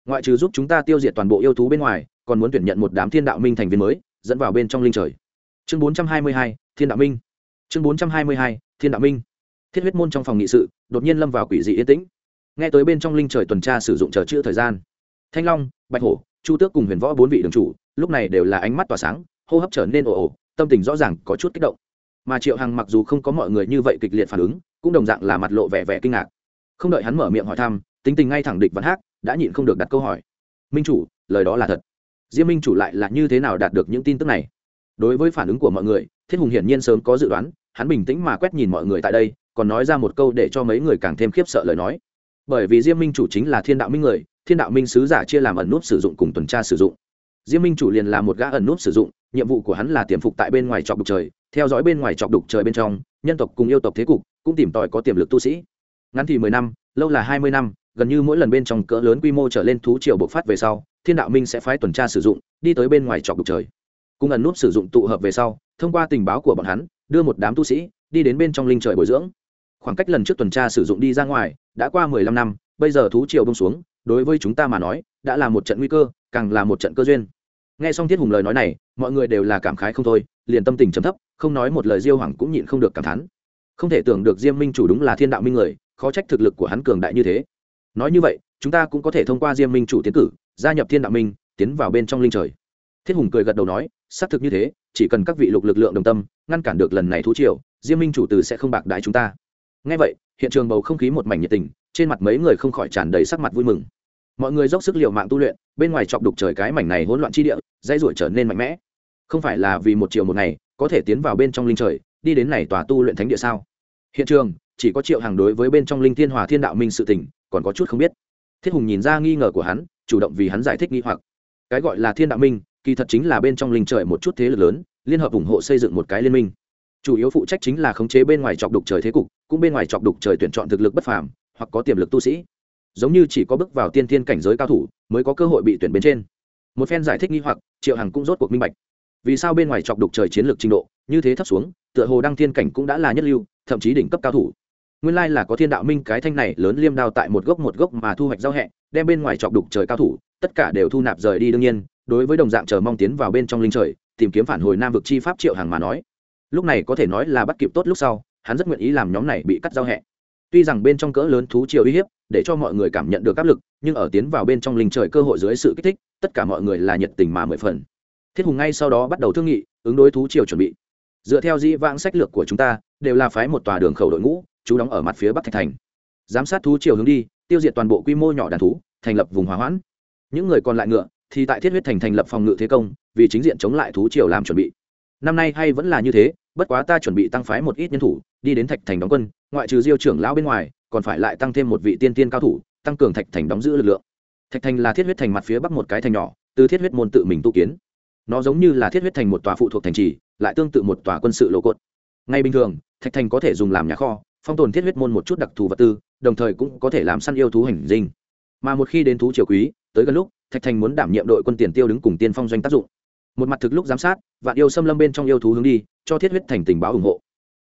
Ngoại trừ giúp chúng ta tiêu diệt toàn bộ yêu thú bên ngoài, còn muốn tuyển nhận một đám thiên đạo minh thành viên mới, dẫn vào bên trong linh trời. Chương bốn trăm hai mươi hai, thiên đạo minh. Chương bốn trăm hai mươi hai, thiên đạo minh. Thiết huyết môn trong phòng nghị sự, đột nhiên lâm vào quỷ dị yên tĩnh. Nghe tới bên trong linh trời tuần tra sử dụng chờ chữ thời gian. Thanh long, bạch hổ, chu tước cùng huyền võ bốn vị đường chủ, lúc này đều là ánh mắt tỏa sáng, hô hấp trở nên ồ ồ, tâm tình rõ ràng có chút kích động mà triệu hằng mặc dù không có mọi người như vậy kịch liệt phản ứng, cũng đồng dạng là mặt lộ vẻ vẻ kinh ngạc. Không đợi hắn mở miệng hỏi thăm, tính tình ngay thẳng địch văn hát đã nhịn không được đặt câu hỏi. Minh chủ, lời đó là thật. Diêm minh chủ lại là như thế nào đạt được những tin tức này? Đối với phản ứng của mọi người, thiết hùng hiển nhiên sớm có dự đoán, hắn bình tĩnh mà quét nhìn mọi người tại đây, còn nói ra một câu để cho mấy người càng thêm khiếp sợ lời nói. Bởi vì diêm minh chủ chính là thiên đạo minh người, thiên đạo minh sứ giả chia làm ẩn nút sử dụng cùng tuần tra sử dụng. Diêm minh chủ liền là một gã ẩn nút sử dụng, nhiệm vụ của hắn là tiềm phục tại bên ngoài trọc bục trời theo dõi bên ngoài chọc đục trời bên trong, nhân tộc cùng yêu tộc thế cục, cũng tìm tòi có tiềm lực tu sĩ. Ngắn thì mười năm, lâu là hai mươi năm, gần như mỗi lần bên trong cỡ lớn quy mô trở lên thú triều bộc phát về sau, thiên đạo minh sẽ phái tuần tra sử dụng, đi tới bên ngoài chọc đục trời. Cùng ẩn nút sử dụng tụ hợp về sau, thông qua tình báo của bọn hắn, đưa một đám tu sĩ, đi đến bên trong linh trời bồi dưỡng. Khoảng cách lần trước tuần tra sử dụng đi ra ngoài, đã qua mười lăm năm, bây giờ thú triều bông xuống, đối với chúng ta mà nói, đã là một trận nguy cơ, càng là một trận cơ duyên. Nghe xong thiết hùng lời nói này, mọi người đều là cảm khái không thôi, liền tâm tình trầm thấp không nói một lời diêu hoàng cũng nhịn không được cảm thán. Không thể tưởng được diêm minh chủ đúng là thiên đạo minh người, khó trách thực lực của hắn cường đại như thế. Nói như vậy, chúng ta cũng có thể thông qua diêm minh chủ tiến cử, gia nhập thiên đạo minh, tiến vào bên trong linh trời. Thiết hùng cười gật đầu nói, xác thực như thế, chỉ cần các vị lục lực lượng đồng tâm, ngăn cản được lần này thú triều, diêm minh chủ từ sẽ không bạc đại chúng ta. Ngay vậy, hiện trường bầu không khí một mảnh nhiệt tình, trên mặt mấy người không khỏi tràn đầy sắc mặt vui mừng. Mọi người dốc sức l i ề u mạng tu luyện, bên ngoài chọc đục trời cái mảnh này hỗn loạn chi địa dây ruổi trở nên mạnh mẽ. Không phải là vì một triệu một ngày có thể tiến vào bên trong linh trời, đi đến này tòa tu luyện thánh địa sao? Hiện trường, chỉ có triệu hàng đối với bên trong linh thiên hòa thiên đạo minh sự tình, còn có chút không biết. Thiết hùng nhìn ra nghi ngờ của hắn, chủ động vì hắn giải thích nghi hoặc. Cái gọi là thiên đạo minh, kỳ thật chính là bên trong linh trời một chút thế lực lớn, liên hợp ủng hộ xây dựng một cái liên minh. Chủ yếu phụ trách chính là khống chế bên ngoài chọc đục trời thế cục, cũng bên ngoài chọc đục trời tuyển chọn thực lực bất phàm, hoặc có tiềm lực tu sĩ. Giống như chỉ có bước vào tiên thiên cảnh giới cao thủ, mới có cơ hội bị tuyển bên trên. Một phen giải thích nghi hoặc, triệu hằng cũng rốt cuộc minh bạch vì sao bên ngoài chọc đục trời chiến lược trình độ, như thế thấp xuống, tựa hồ đăng thiên cảnh cũng đã là nhất lưu, thậm chí đỉnh cấp cao thủ. Nguyên lai là có thiên đạo minh cái thanh này lớn liêm đao tại một gốc một gốc mà thu hoạch giao hẹ, đem bên ngoài chọc đục trời cao thủ, tất cả đều thu nạp rời đi đương nhiên, đối với đồng dạng chờ mong tiến vào bên trong linh trời, tìm kiếm phản hồi nam vực chi pháp triệu hàng mà nói. Lúc này có thể nói là bắt kịp tốt lúc sau, hắn rất nguyện ý làm nhóm này bị cắt giao hẹ. Tuy rằng bên trong cỡ lớn thú triều uy hiếp, để cho mọi người cảm nhận được áp lực, nhưng ở tiến vào bên trong linh trời cơ hội dưới sự kích thích, tất cả mọi người là nhiệt tình mà mười phần thiết hùng ngay sau đó bắt đầu thương nghị, ứng đối thú triều chuẩn bị. Dựa theo dĩ vãng sách lược của chúng ta, đều là phái một tòa đường khẩu đội ngũ, chú đóng ở mặt phía bắc thạch thành. Giám sát thú triều hướng đi, tiêu diệt toàn bộ quy mô nhỏ đàn thú, thành lập vùng hỏa hoãn. Những người còn lại ngựa, thì tại thiết huyết thành thành lập phòng ngự thế công, vì chính diện chống lại thú triều làm chuẩn bị. Năm nay hay vẫn là như thế, bất quá ta chuẩn bị tăng phái một ít nhân thủ, đi đến thạch thành đóng quân, ngoại trừ diêu trưởng lão bên ngoài, còn phải lại tăng thêm một vị tiên tiên cao thủ, tăng cường thạch thành đóng giữ lực lượng. Thạch thành là thiết huyết thành mặt phía bắc một cái thành nhỏ, từ thiết huyết môn tự mình tu kiến nó giống như là thiết huyết thành một tòa phụ thuộc thành trì, lại tương tự một tòa quân sự lộ cột ngay bình thường, thạch thành có thể dùng làm nhà kho, phong tồn thiết huyết môn một chút đặc thù vật tư, đồng thời cũng có thể làm săn yêu thú hành dinh. Mà một khi đến thú triều quý, tới gần lúc, thạch thành muốn đảm nhiệm đội quân tiền tiêu đứng cùng tiên phong doanh tác dụng. Một mặt thực lúc giám sát, vạn yêu xâm lâm bên trong yêu thú hướng đi, cho thiết huyết thành tình báo ủng hộ.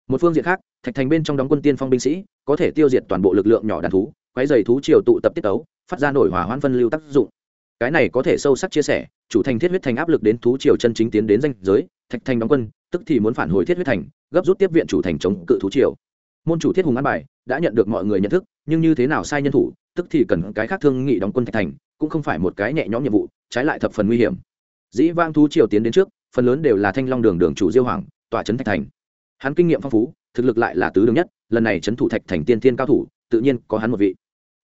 Một phương diện khác, thạch thành bên trong đóng quân tiên phong binh sĩ, có thể tiêu diệt toàn bộ lực lượng nhỏ đàn thú quái dày thú triều tụ tập tiết tấu, phát ra nổi hỏa hoãn phân lưu tác dụng cái này có thể sâu sắc chia sẻ, chủ thành thiết huyết thành áp lực đến thú triều chân chính tiến đến danh giới, thạch thành đóng quân, tức thì muốn phản hồi thiết huyết thành, gấp rút tiếp viện chủ thành chống cự thú triều. Môn chủ thiết hùng an bài, đã nhận được mọi người nhận thức, nhưng như thế nào sai nhân thủ, tức thì cần cái khác thương nghị đóng quân thạch thành, cũng không phải một cái nhẹ nhõm nhiệm vụ, trái lại thập phần nguy hiểm. Dĩ vang thú triều tiến đến trước, phần lớn đều là thanh long đường đường chủ diêu hoàng tòa trấn thạch thành. Hắn kinh nghiệm phong phú, thực lực lại là tứ đường nhất, lần này trấn thủ thạch thành tiên tiên cao thủ, tự nhiên có hắn một vị.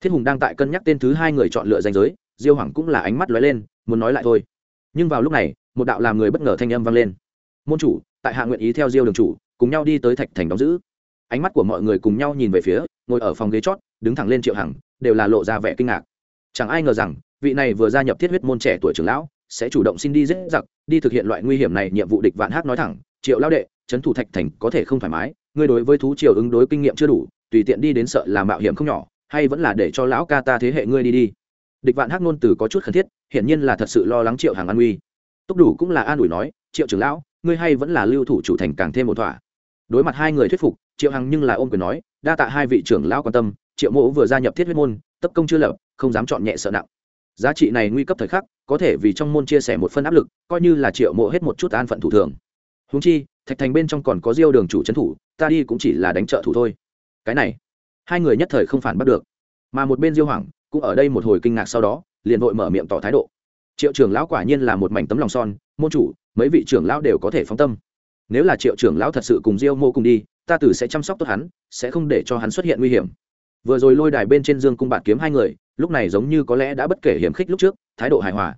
Thiết hùng đang tại cân nhắc tên thứ hai người chọn lựa danh giới diêu hoàng cũng là ánh mắt lóe lên, muốn nói lại thôi. Nhưng vào lúc này, một đạo làm người bất ngờ thanh âm vang lên. Môn chủ, tại hạ nguyện ý theo diêu đường chủ, cùng nhau đi tới thạch thành đóng giữ. Ánh mắt của mọi người cùng nhau nhìn về phía, ngồi ở phòng ghế chót, đứng thẳng lên triệu hằng, đều là lộ ra vẻ kinh ngạc. Chẳng ai ngờ rằng, vị này vừa gia nhập thiết huyết môn trẻ tuổi trưởng lão, sẽ chủ động xin đi dễ giặc, đi thực hiện loại nguy hiểm này, nhiệm vụ địch vạn hát nói thẳng, triệu lao đệ, trấn thủ thạch thành có thể không thoải mái, ngươi đối với thú triều ứng đối kinh nghiệm chưa đủ, tùy tiện đi đến sợ là mạo hiểm không nhỏ, hay vẫn là để cho lão ca ta thế hệ ngươi đi đi địch vạn hắc nôn từ có chút khẩn thiết, hiển nhiên là thật sự lo lắng triệu hàng an uy. Túc đủ cũng là an ủi nói, triệu trưởng lão, ngươi hay vẫn là lưu thủ chủ thành càng thêm một thỏa. Đối mặt hai người thuyết phục, triệu hằng nhưng là ôm quyền nói, đa tạ hai vị trưởng lão quan tâm, triệu Mỗ vừa gia nhập thiết huyết môn, tấp công chưa lập, không dám chọn nhẹ sợ nặng. Giá trị này nguy cấp thời khắc, có thể vì trong môn chia sẻ một phân áp lực, coi như là triệu mộ hết một chút an phận thủ thường. Húng chi, thạch thành bên trong còn có diêu đường chủ trấn thủ, ta đi cũng chỉ là đánh trợ thủ thôi. Cái này, hai người nhất thời không phản bắt được. Mà một bên diêu hoàng cũng ở đây một hồi kinh ngạc sau đó, liền vội mở miệng tỏ thái độ. Triệu trưởng lão quả nhiên là một mảnh tấm lòng son, môn chủ, mấy vị trưởng lão đều có thể phóng tâm. Nếu là triệu trưởng lão thật sự cùng diêu mô cùng đi, ta tử sẽ chăm sóc tốt hắn, sẽ không để cho hắn xuất hiện nguy hiểm. Vừa rồi lôi đài bên trên dương cung bạn kiếm hai người, lúc này giống như có lẽ đã bất kể hiểm khích lúc trước, thái độ hài hòa.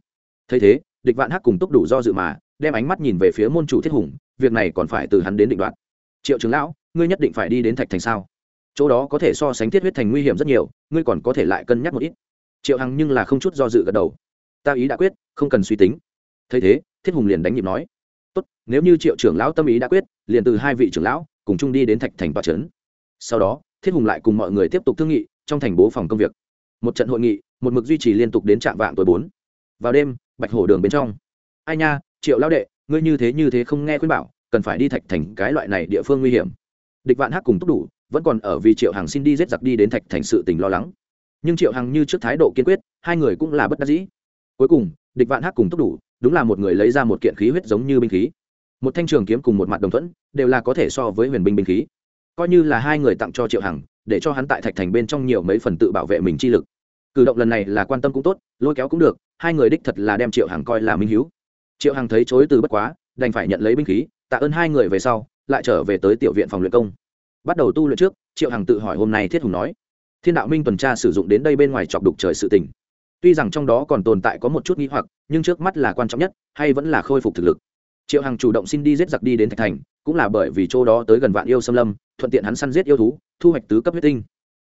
Thấy thế, địch vạn hắc cùng túc đủ do dự mà, đem ánh mắt nhìn về phía môn chủ thiết hùng, việc này còn phải từ hắn đến định đoạt. Triệu trưởng lão, ngươi nhất định phải đi đến thạch thành sao? Chỗ đó có thể so sánh thiết huyết thành nguy hiểm rất nhiều, ngươi còn có thể lại cân nhắc một ít. Triệu hằng nhưng là không chút do dự gật đầu. Ta ý đã quyết, không cần suy tính. Thấy thế, thiết hùng liền đánh nhịp nói. Tốt, nếu như triệu trưởng lão tâm ý đã quyết, liền từ hai vị trưởng lão cùng chung đi đến thạch thành tòa trấn. Sau đó, thiết hùng lại cùng mọi người tiếp tục thương nghị trong thành bố phòng công việc. Một trận hội nghị, một mực duy trì liên tục đến trạm vạn tuổi bốn. Vào đêm, bạch hổ đường bên trong. Ai nha, triệu lão đệ, ngươi như thế như thế không nghe khuyên bảo, cần phải đi thạch thành cái loại này địa phương nguy hiểm. Địch vạn hắc cùng túc đủ vẫn còn ở vì triệu hằng xin đi giết giặc đi đến thạch thành sự tình lo lắng. Nhưng triệu hằng như trước thái độ kiên quyết, hai người cũng là bất đắc dĩ. Cuối cùng, địch vạn hắc cùng tốc đủ, đúng là một người lấy ra một kiện khí huyết giống như binh khí. Một thanh trường kiếm cùng một mặt đồng thuẫn, đều là có thể so với huyền binh binh khí. Coi như là hai người tặng cho triệu hằng, để cho hắn tại thạch thành bên trong nhiều mấy phần tự bảo vệ mình chi lực. Cử động lần này là quan tâm cũng tốt, lôi kéo cũng được, hai người đích thật là đem triệu hằng coi là minh hiếu. Triệu hằng thấy chối từ bất quá, đành phải nhận lấy binh khí, tạ ơn hai người về sau, lại trở về tới tiểu viện phòng luyện công bắt đầu tu luyện trước, triệu hằng tự hỏi hôm nay thiết hùng nói, thiên đạo minh tuần tra sử dụng đến đây bên ngoài chọc đục trời sự tình. Tuy rằng trong đó còn tồn tại có một chút nghi hoặc, nhưng trước mắt là quan trọng nhất, hay vẫn là khôi phục thực lực? Triệu hằng chủ động xin đi giết giặc đi đến thạch thành, cũng là bởi vì chỗ đó tới gần vạn yêu xâm lâm, thuận tiện hắn săn giết yêu thú, thu hoạch tứ cấp huyết tinh.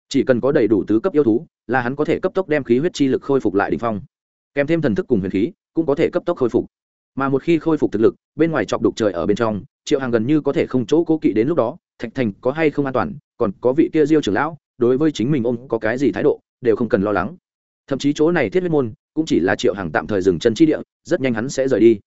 Chỉ cần có đầy đủ tứ cấp yêu thú, là hắn có thể cấp tốc đem khí huyết chi lực khôi phục lại đ ỉ n h phong. Kèm thêm thần thức cùng huyền khí, cũng có thể cấp tốc khôi phục. Mà một khi khôi phục thực lực, bên ngoài chọc đục trời ở bên trong, triệu hàng gần như có thể không chỗ cố kỵ đến lúc đó thạch thành có hay không an toàn, còn có vị kia diêu trưởng lão, đối với chính mình ôm có cái gì thái độ, đều không cần lo lắng. Thậm chí chỗ này thiết huyết môn cũng chỉ là triệu Hằng tạm thời dừng chân chi địa, rất nhanh hắn sẽ rời đi.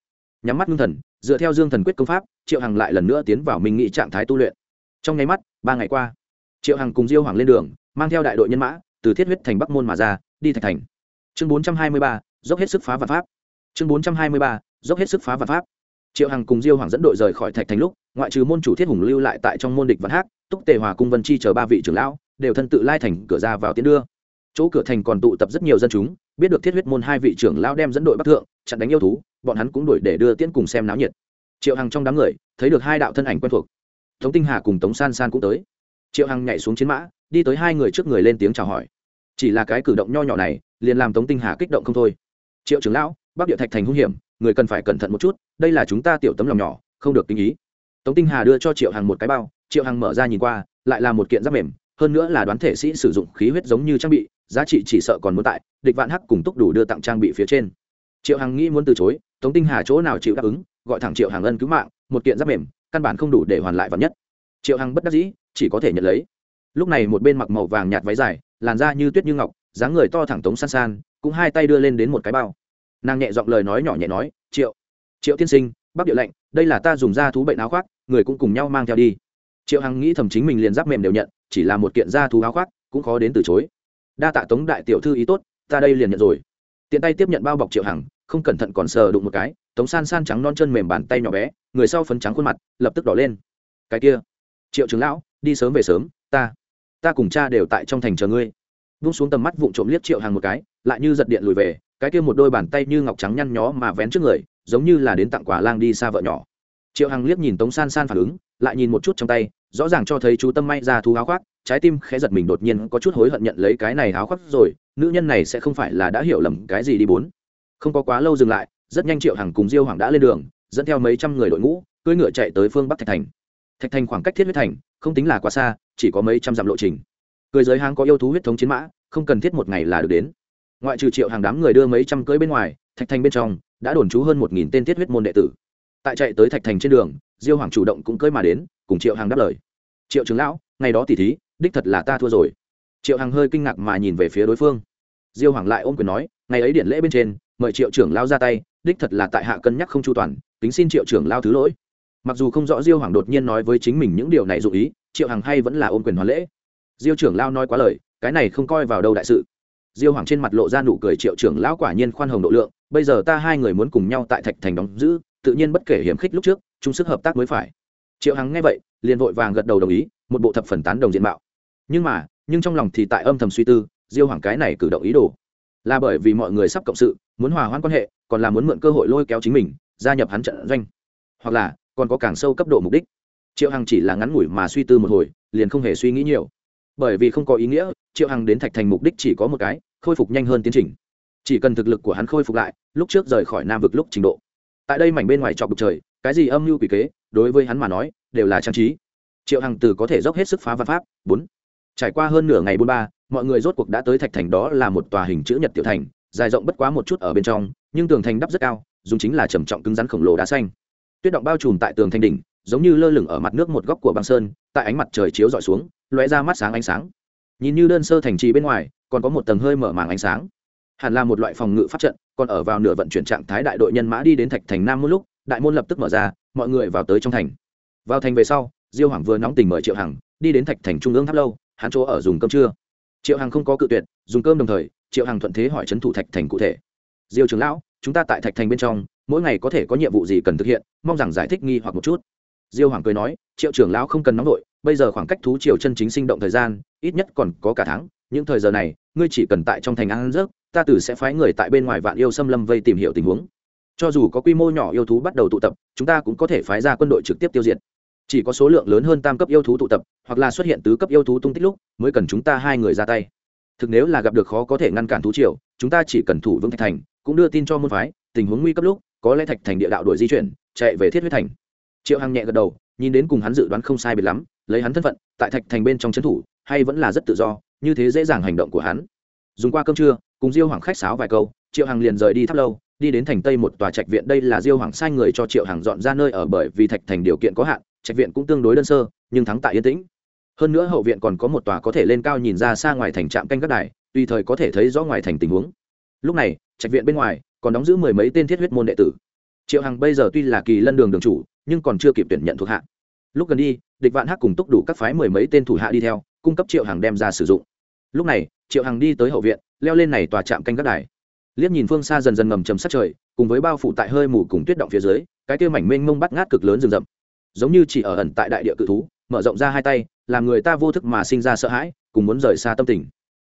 Nhắm mắt ngưng thần, dựa theo dương thần quyết công pháp, triệu hằng lại lần nữa tiến vào minh nghị trạng thái tu luyện. Trong nháy mắt, ba ngày qua, triệu hằng cùng diêu hoàng lên đường, mang theo đại đội nhân mã, từ thiết huyết thành bắc môn mà ra, đi thạch thành. Chương bốn trăm hai mươi ba, dốc hết sức phá và pháp. Chương bốn trăm hai mươi ba, dốc hết sức phá và pháp triệu hằng cùng diêu hoàng dẫn đội rời khỏi thạch thành lúc, ngoại trừ môn chủ thiết hùng lưu lại tại trong môn địch văn hát túc tề hòa cung vân chi chờ ba vị trưởng lão, đều thân tự lai thành cửa ra vào tiến đưa. Chỗ cửa thành còn tụ tập rất nhiều dân chúng, biết được thiết huyết môn hai vị trưởng lão đem dẫn đội bắc thượng, chặn đánh yêu thú, bọn hắn cũng đuổi để đưa tiễn cùng xem náo nhiệt. Triệu hằng trong đám người, thấy được hai đạo thân ảnh quen thuộc. Tống tinh hà cùng tống san san cũng tới. Triệu hằng nhảy xuống chiến mã, đi tới hai người trước người lên tiếng chào hỏi. Chỉ là cái cử động nho nhỏ này, liền làm tống tinh hà kích động không thôi. Triệu trưởng lão, bắc địa thạch thành hung hiểm người cần phải cẩn thận một chút, đây là chúng ta tiểu tấm lòng nhỏ, không được tinh ý. Tống tinh hà đưa cho triệu hằng một cái bao, triệu hằng mở ra nhìn qua, lại là một kiện giáp mềm, hơn nữa là đoán thể sĩ sử dụng khí huyết giống như trang bị, giá trị chỉ sợ còn muốn tại, địch vạn hắc cùng túc đủ đưa tặng trang bị phía trên. Triệu hằng nghĩ muốn từ chối, tống tinh hà chỗ nào chịu đáp ứng, gọi thẳng triệu Hằng ân cứu mạng, một kiện giáp mềm, căn bản không đủ để hoàn lại vật nhất. Triệu hằng bất đắc dĩ, chỉ có thể nhận lấy. Lúc này một bên mặc màu vàng nhạt váy dài, làn da như tuyết như ngọc, dáng người to thẳng tống san san, cũng hai tay đưa lên đến một cái bao nàng nhẹ giọng lời nói nhỏ nhẹ nói, triệu triệu tiên sinh, bắc địa lệnh đây là ta dùng da thú bệnh áo khoác, người cũng cùng nhau mang theo đi. Triệu hằng nghĩ thầm chính mình liền giáp mềm đều nhận, chỉ là một kiện da thú áo khoác, cũng khó đến từ chối. Đa tạ tống đại tiểu thư ý tốt, ta đây liền nhận rồi. Tiện tay tiếp nhận bao bọc triệu hằng, không cẩn thận còn sờ đụng một cái, tống san san trắng non chân mềm bàn tay nhỏ bé, người sau phấn trắng khuôn mặt, lập tức đỏ lên. Cái kia, triệu trưởng lão, đi sớm về sớm, ta ta cùng cha đều tại trong thành chờ ngươi. Vung xuống tầm mắt vụng trộm liếc triệu hàng một cái, lại như giật điện lùi về cái kia một đôi bàn tay như ngọc trắng nhăn nhó mà vén trước người, giống như là đến tặng quà lang đi xa vợ nhỏ. Triệu hằng liếc nhìn tống san san phản ứng, lại nhìn một chút trong tay, rõ ràng cho thấy chú tâm may ra thú áo khoác, trái tim khẽ giật mình đột nhiên có chút hối hận nhận lấy cái này áo khoác rồi, nữ nhân này sẽ không phải là đã hiểu lầm cái gì đi bốn. Không có quá lâu dừng lại, rất nhanh triệu hằng cùng diêu hoàng đã lên đường, dẫn theo mấy trăm người đội ngũ, cưỡi ngựa chạy tới phương bắc thạch thành. Thạch thành khoảng cách thiết huyết thành, không tính là quá xa, chỉ có mấy trăm dặm lộ trình. Cưỡi giới hang có yêu thú huyết thống chiến mã, không cần thiết một ngày là được đến ngoại trừ triệu hàng đám người đưa mấy trăm cưỡi bên ngoài, thạch thành bên trong đã đồn trú hơn một nghìn tên thiết huyết môn đệ tử. Tại chạy tới thạch thành trên đường, diêu hoàng chủ động cũng cưỡi mà đến, cùng triệu hàng đáp lời. Triệu trưởng lão, ngày đó tỉ thí, đích thật là ta thua rồi. Triệu hàng hơi kinh ngạc mà nhìn về phía đối phương. Diêu hoàng lại ôm quyền nói, ngày ấy điện lễ bên trên, mời triệu trưởng lao ra tay, đích thật là tại hạ cân nhắc không chu toàn tính xin triệu trưởng lao thứ lỗi. Mặc dù không rõ diêu hoàng đột nhiên nói với chính mình những điều này dụ ý, triệu hằng hay vẫn là ôm quyền hoàn lễ. Diêu trưởng lao nói quá lời, cái này không coi vào đâu đại sự diêu hoàng trên mặt lộ ra nụ cười triệu trưởng lão quả nhiên khoan hồng độ lượng, bây giờ ta hai người muốn cùng nhau tại thạch thành đóng giữ, tự nhiên bất kể hiểm khích lúc trước, chung sức hợp tác mới phải. Triệu hằng nghe vậy, liền vội vàng gật đầu đồng ý, một bộ thập phần tán đồng diện mạo. Nhưng mà, nhưng trong lòng thì tại âm thầm suy tư, diêu hoàng cái này cử động ý đồ, là bởi vì mọi người sắp cộng sự, muốn hòa hoãn quan hệ, còn là muốn mượn cơ hội lôi kéo chính mình, gia nhập hắn trận doanh. Hoặc là, còn có càng sâu cấp độ mục đích. Triệu hằng chỉ là ngắn ngủi mà suy tư một hồi, liền không hề suy nghĩ nhiều bởi vì không có ý nghĩa, triệu hằng đến thạch thành mục đích chỉ có một cái, khôi phục nhanh hơn tiến trình. Chỉ cần thực lực của hắn khôi phục lại, lúc trước rời khỏi nam vực lúc trình độ. Tại đây mảnh bên ngoài trọc bực trời, cái gì âm mưu quỷ kế, đối với hắn mà nói, đều là trang trí. Triệu hằng từ có thể dốc hết sức phá văn pháp, bốn. Trải qua hơn nửa ngày bốn ba, mọi người rốt cuộc đã tới thạch thành đó là một tòa hình chữ nhật tiểu thành, dài rộng bất quá một chút ở bên trong, nhưng tường thành đắp rất cao, dùng chính là trầm trọng cứng rắn khổng lồ đá xanh. Tuyết động bao trùm tại tường thành đỉnh, giống như lơ lửng ở mặt nước một góc của băng sơn, tại ánh mặt trời chiếu rọi xuống lóe ra mắt sáng ánh sáng. Nhìn như đơn sơ thành trì bên ngoài, còn có một tầng hơi mở màng ánh sáng. Hẳn là một loại phòng ngự pháp trận, còn ở vào nửa vận chuyển trạng thái đại đội nhân mã đi đến thạch thành nam một lúc, đại môn lập tức mở ra, mọi người vào tới trong thành. Vào thành về sau, diêu hoàng vừa nóng tình mời triệu hằng, đi đến thạch thành trung ương tháp lâu, hắn chỗ ở dùng cơm trưa. Triệu hằng không có cự tuyệt, dùng cơm đồng thời, triệu hằng thuận thế hỏi trấn thủ thạch thành cụ thể. Diêu trưởng lão, chúng ta tại thạch thành bên trong, mỗi ngày có thể có nhiệm vụ gì cần thực hiện, mong rằng giải thích nghi hoặc một chút diêu hoàng cười nói, triệu trưởng lão không cần nóng vội, bây giờ khoảng cách thú triều chân chính sinh động thời gian, ít nhất còn có cả tháng, những thời giờ này, ngươi chỉ cần tại trong thành ăn rớt ta tử sẽ phái người tại bên ngoài vạn yêu xâm lâm vây tìm hiểu tình huống. Cho dù có quy mô nhỏ yêu thú bắt đầu tụ tập, chúng ta cũng có thể phái ra quân đội trực tiếp tiêu diệt. Chỉ có số lượng lớn hơn tam cấp yêu thú tụ tập, hoặc là xuất hiện tứ cấp yêu thú tung tích lúc, mới cần chúng ta hai người ra tay. Thực nếu là gặp được khó có thể ngăn cản thú triều, chúng ta chỉ cần thủ vững thạch thành, cũng đưa tin cho môn phái, tình huống nguy cấp lúc, có lẽ thạch thành địa đạo đuổi di chuyển, chạy về thiết huyết thành triệu hằng nhẹ gật đầu, nhìn đến cùng hắn dự đoán không sai biệt lắm, lấy hắn thân phận, tại thạch thành bên trong trấn thủ, hay vẫn là rất tự do, như thế dễ dàng hành động của hắn. Dùng qua cơm trưa, cùng diêu hoàng khách sáo vài câu, triệu hằng liền rời đi tháp lâu, đi đến thành tây một tòa trạch viện, đây là diêu hoàng sai người cho triệu hằng dọn ra nơi ở bởi vì thạch thành điều kiện có hạn, trạch viện cũng tương đối đơn sơ, nhưng thắng tại yên tĩnh. Hơn nữa hậu viện còn có một tòa có thể lên cao nhìn ra xa ngoài thành trạm canh các đài, tùy thời có thể thấy rõ ngoài thành tình huống. Lúc này, trạch viện bên ngoài còn đóng giữ mười mấy tên thiết huyết môn đệ tử triệu hằng bây giờ tuy là kỳ lân đường đường chủ, nhưng còn chưa kịp tuyển nhận thuộc hạ. Lúc gần đi, địch vạn hắc cùng túc đủ các phái mười mấy tên thủ hạ đi theo, cung cấp triệu hằng đem ra sử dụng. Lúc này, triệu hằng đi tới hậu viện, leo lên này tòa trạm canh các đài. Liếc nhìn phương xa dần dần ngầm chầm sát trời, cùng với bao phủ tại hơi mù cùng tuyết động phía dưới, cái kia mảnh mênh mông bắt ngát cực lớn rừng rậm. Giống như chỉ ở ẩn tại đại địa cự thú, mở rộng ra hai tay, làm người ta vô thức mà sinh ra sợ hãi, cùng muốn rời xa tâm tình.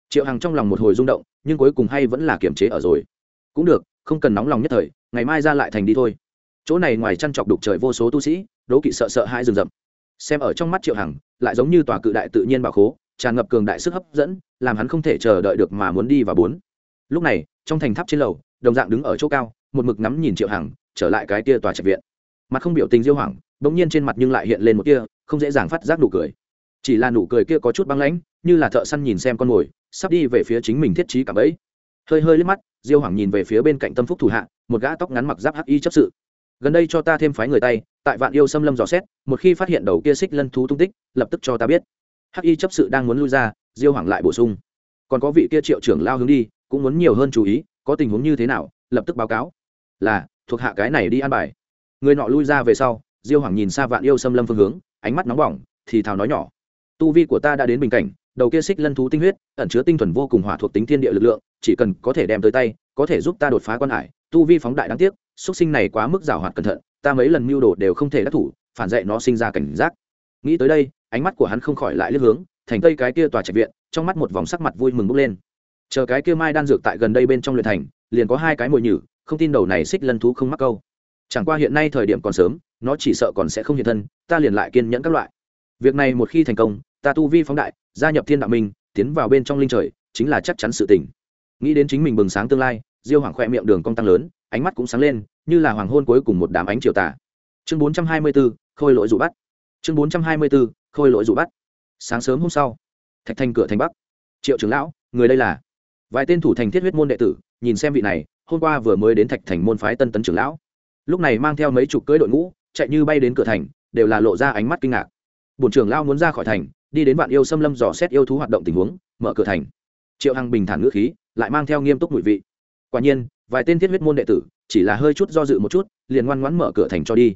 Triệu hằng trong lòng một hồi rung động, nhưng cuối cùng hay vẫn là kiềm chế ở rồi. Cũng được, không cần nóng lòng nhất thời ngày mai ra lại thành đi thôi. Chỗ này ngoài chăn chọc đục trời vô số tu sĩ, đố kỵ sợ sợ hai rừng rậm. Xem ở trong mắt triệu hằng, lại giống như tòa cự đại tự nhiên bảo khố, tràn ngập cường đại sức hấp dẫn, làm hắn không thể chờ đợi được mà muốn đi và bốn. Lúc này, trong thành tháp trên lầu, đồng dạng đứng ở chỗ cao, một mực ngắm nhìn triệu hằng, trở lại cái kia tòa trạch viện. Mặt không biểu tình diêu hoảng, bỗng nhiên trên mặt nhưng lại hiện lên một kia không dễ dàng phát giác nụ cười. Chỉ là nụ cười kia có chút băng lãnh, như là thợ săn nhìn xem con mồi, sắp đi về phía chính mình thiết trí cả bẫy. Hơi hơi liếc mắt, diêu hoảng nhìn về phía bên cạnh tâm phúc thủ hạ một gã tóc ngắn mặc giáp hắc y chấp sự. Gần đây cho ta thêm phái người tay, tại vạn yêu xâm lâm dò xét, một khi phát hiện đầu kia xích lân thú tung tích, lập tức cho ta biết. Hắc y chấp sự đang muốn lui ra, diêu hoảng lại bổ sung. Còn có vị kia triệu trưởng lao hướng đi, cũng muốn nhiều hơn chú ý, có tình huống như thế nào, lập tức báo cáo. Là, thuộc hạ cái này đi an bài. Người nọ lui ra về sau, diêu hoàng nhìn xa vạn yêu xâm lâm phương hướng, ánh mắt nóng bỏng, thì thào nói nhỏ. Tu vi của ta đã đến bình cảnh, đầu kia xích lân thú tinh huyết, ẩn chứa tinh thuần vô cùng hỏa thuộc tính thiên địa lực lượng, chỉ cần có thể đem tới tay, có thể giúp ta đột phá quan hải tu vi phóng đại đáng tiếc, xuất sinh này quá mức giảo hoạt cẩn thận, ta mấy lần mưu đồ đều không thể đắc thủ, phản dạy nó sinh ra cảnh giác. Nghĩ tới đây, ánh mắt của hắn không khỏi lại lướt hướng, thành tây cái kia tòa trạch viện, trong mắt một vòng sắc mặt vui mừng bốc lên. Chờ cái kia mai đan dược tại gần đây bên trong luyện thành, liền có hai cái mồi nhử, không tin đầu này xích lân thú không mắc câu. Chẳng qua hiện nay thời điểm còn sớm, nó chỉ sợ còn sẽ không hiện thân, ta liền lại kiên nhẫn các loại. Việc này một khi thành công, ta tu vi phóng đại, gia nhập thiên đạo minh, tiến vào bên trong linh trời, chính là chắc chắn sự tỉnh. nghĩ đến chính mình bừng sáng tương lai diêu hoàng khoe miệng đường cong tăng lớn ánh mắt cũng sáng lên như là hoàng hôn cuối cùng một đám ánh chiều tà. Chương bốn trăm hai mươi 424, khôi lỗi dụ bắt. Chương bốn trăm hai mươi 424, khôi lỗi dụ bắt. Sáng sớm hôm sau thạch thành cửa thành bắc. Triệu trưởng lão người đây là? Vài tên thủ thành thiết huyết môn đệ tử nhìn xem vị này hôm qua vừa mới đến thạch thành môn phái tân tấn trưởng lão. Lúc này mang theo mấy chục cưỡi đội ngũ chạy như bay đến cửa thành đều là lộ ra ánh mắt kinh ngạc. Bổn trưởng lão muốn ra khỏi thành đi đến vạn yêu xâm lâm dò xét yêu thú hoạt động tình huống mở cửa thành. Triệu hằng bình thản ngữ khí lại mang theo nghiêm túc mùi vị quả nhiên, vài tên thiết huyết môn đệ tử, chỉ là hơi chút do dự một chút, liền ngoan ngoãn mở cửa thành cho đi.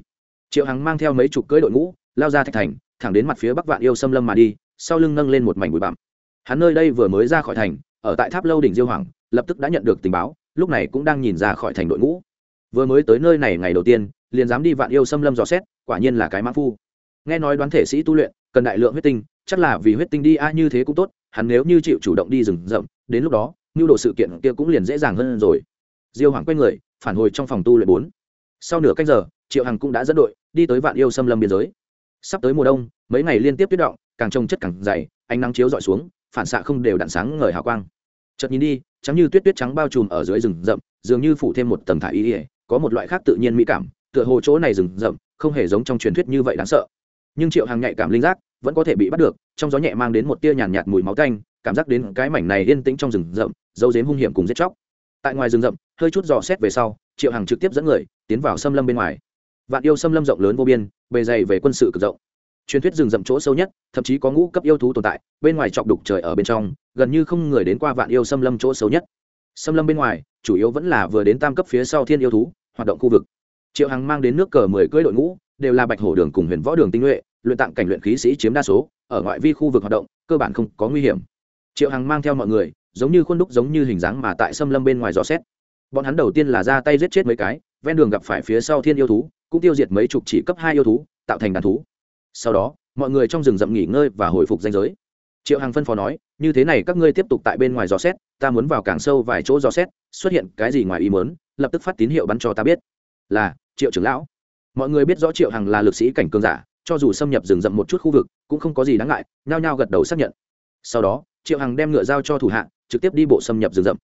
Triệu hằng mang theo mấy chục cưỡi đội ngũ, lao ra thạch thành, thẳng đến mặt phía bắc vạn yêu xâm lâm mà đi, sau lưng nâng lên một mảnh bụi bặm. Hắn nơi đây vừa mới ra khỏi thành, ở tại tháp lâu đỉnh diêu hoàng, lập tức đã nhận được tình báo, lúc này cũng đang nhìn ra khỏi thành đội ngũ. Vừa mới tới nơi này ngày đầu tiên, liền dám đi vạn yêu xâm lâm dò xét, quả nhiên là cái mã phu. Nghe nói đoán thể sĩ tu luyện, cần đại lượng huyết tinh, chắc là vì huyết tinh đi a như thế cũng tốt, hắn nếu như chịu chủ động đi rừng rậm, đến lúc đó nhu đồ sự kiện kia cũng liền dễ dàng hơn rồi. Diêu hoàng quay người phản hồi trong phòng tu luyện bốn. Sau nửa canh giờ triệu hằng cũng đã dẫn đội đi tới vạn yêu xâm lâm biên giới. Sắp tới mùa đông mấy ngày liên tiếp tuyết động càng trông chất càng dày ánh nắng chiếu dọi xuống phản xạ không đều đạn sáng ngời hào quang. Chợt nhìn đi trắng như tuyết tuyết trắng bao trùm ở dưới rừng rậm dường như phủ thêm một tầng thải y ỉa có một loại khác tự nhiên mỹ cảm tựa hồ chỗ này rừng rậm không hề giống trong truyền thuyết như vậy đáng sợ. Nhưng triệu hàng nhạy cảm linh giác vẫn có thể bị bắt được trong gió nhẹ mang đến một tia nhàn nhạt, nhạt mùi máu tanh cảm giác đến cái mảnh này yên tĩnh trong rừng rậm, dấu dếm hung hiểm cùng giết chóc. Tại ngoài rừng rậm, hơi chút dò xét về sau, triệu hàng trực tiếp dẫn người tiến vào xâm lâm bên ngoài. Vạn yêu xâm lâm rộng lớn vô biên, bề dày về quân sự cực rộng. Truyền thuyết rừng rậm chỗ sâu nhất, thậm chí có ngũ cấp yêu thú tồn tại, bên ngoài chọc đục trời ở bên trong, gần như không người đến qua vạn yêu xâm lâm chỗ sâu nhất. Xâm lâm bên ngoài, chủ yếu vẫn là vừa đến tam cấp phía sau thiên yêu thú, hoạt động khu vực. Triệu hằng mang đến nước cờ mười cưỡi đội ngũ, đều là bạch hổ đường cùng huyền võ đường tinh nhuệ, luyện tặng cảnh luyện khí sĩ chiếm đa số, ở ngoại vi khu vực hoạt động, cơ bản không có nguy hiểm triệu hằng mang theo mọi người, giống như khuôn đúc giống như hình dáng mà tại xâm lâm bên ngoài gió xét. Bọn hắn đầu tiên là ra tay giết chết mấy cái, ven đường gặp phải phía sau thiên yêu thú, cũng tiêu diệt mấy chục chỉ cấp hai yêu thú, tạo thành đàn thú. Sau đó, mọi người trong rừng rậm nghỉ ngơi và hồi phục danh giới. Triệu hằng phân phó nói, như thế này các ngươi tiếp tục tại bên ngoài dò xét, ta muốn vào càng sâu vài chỗ dò xét, xuất hiện cái gì ngoài ý mớn lập tức phát tín hiệu bắn cho ta biết. Là, triệu trưởng lão. Mọi người biết rõ triệu hằng là lực sĩ cảnh cường giả, cho dù xâm nhập rừng rậm một chút khu vực, cũng không có gì đáng ngại, nhao nhao gật đầu xác nhận. Sau đó triệu hằng đem ngựa giao cho thủ hạ, trực tiếp đi bộ xâm nhập rừng rậm.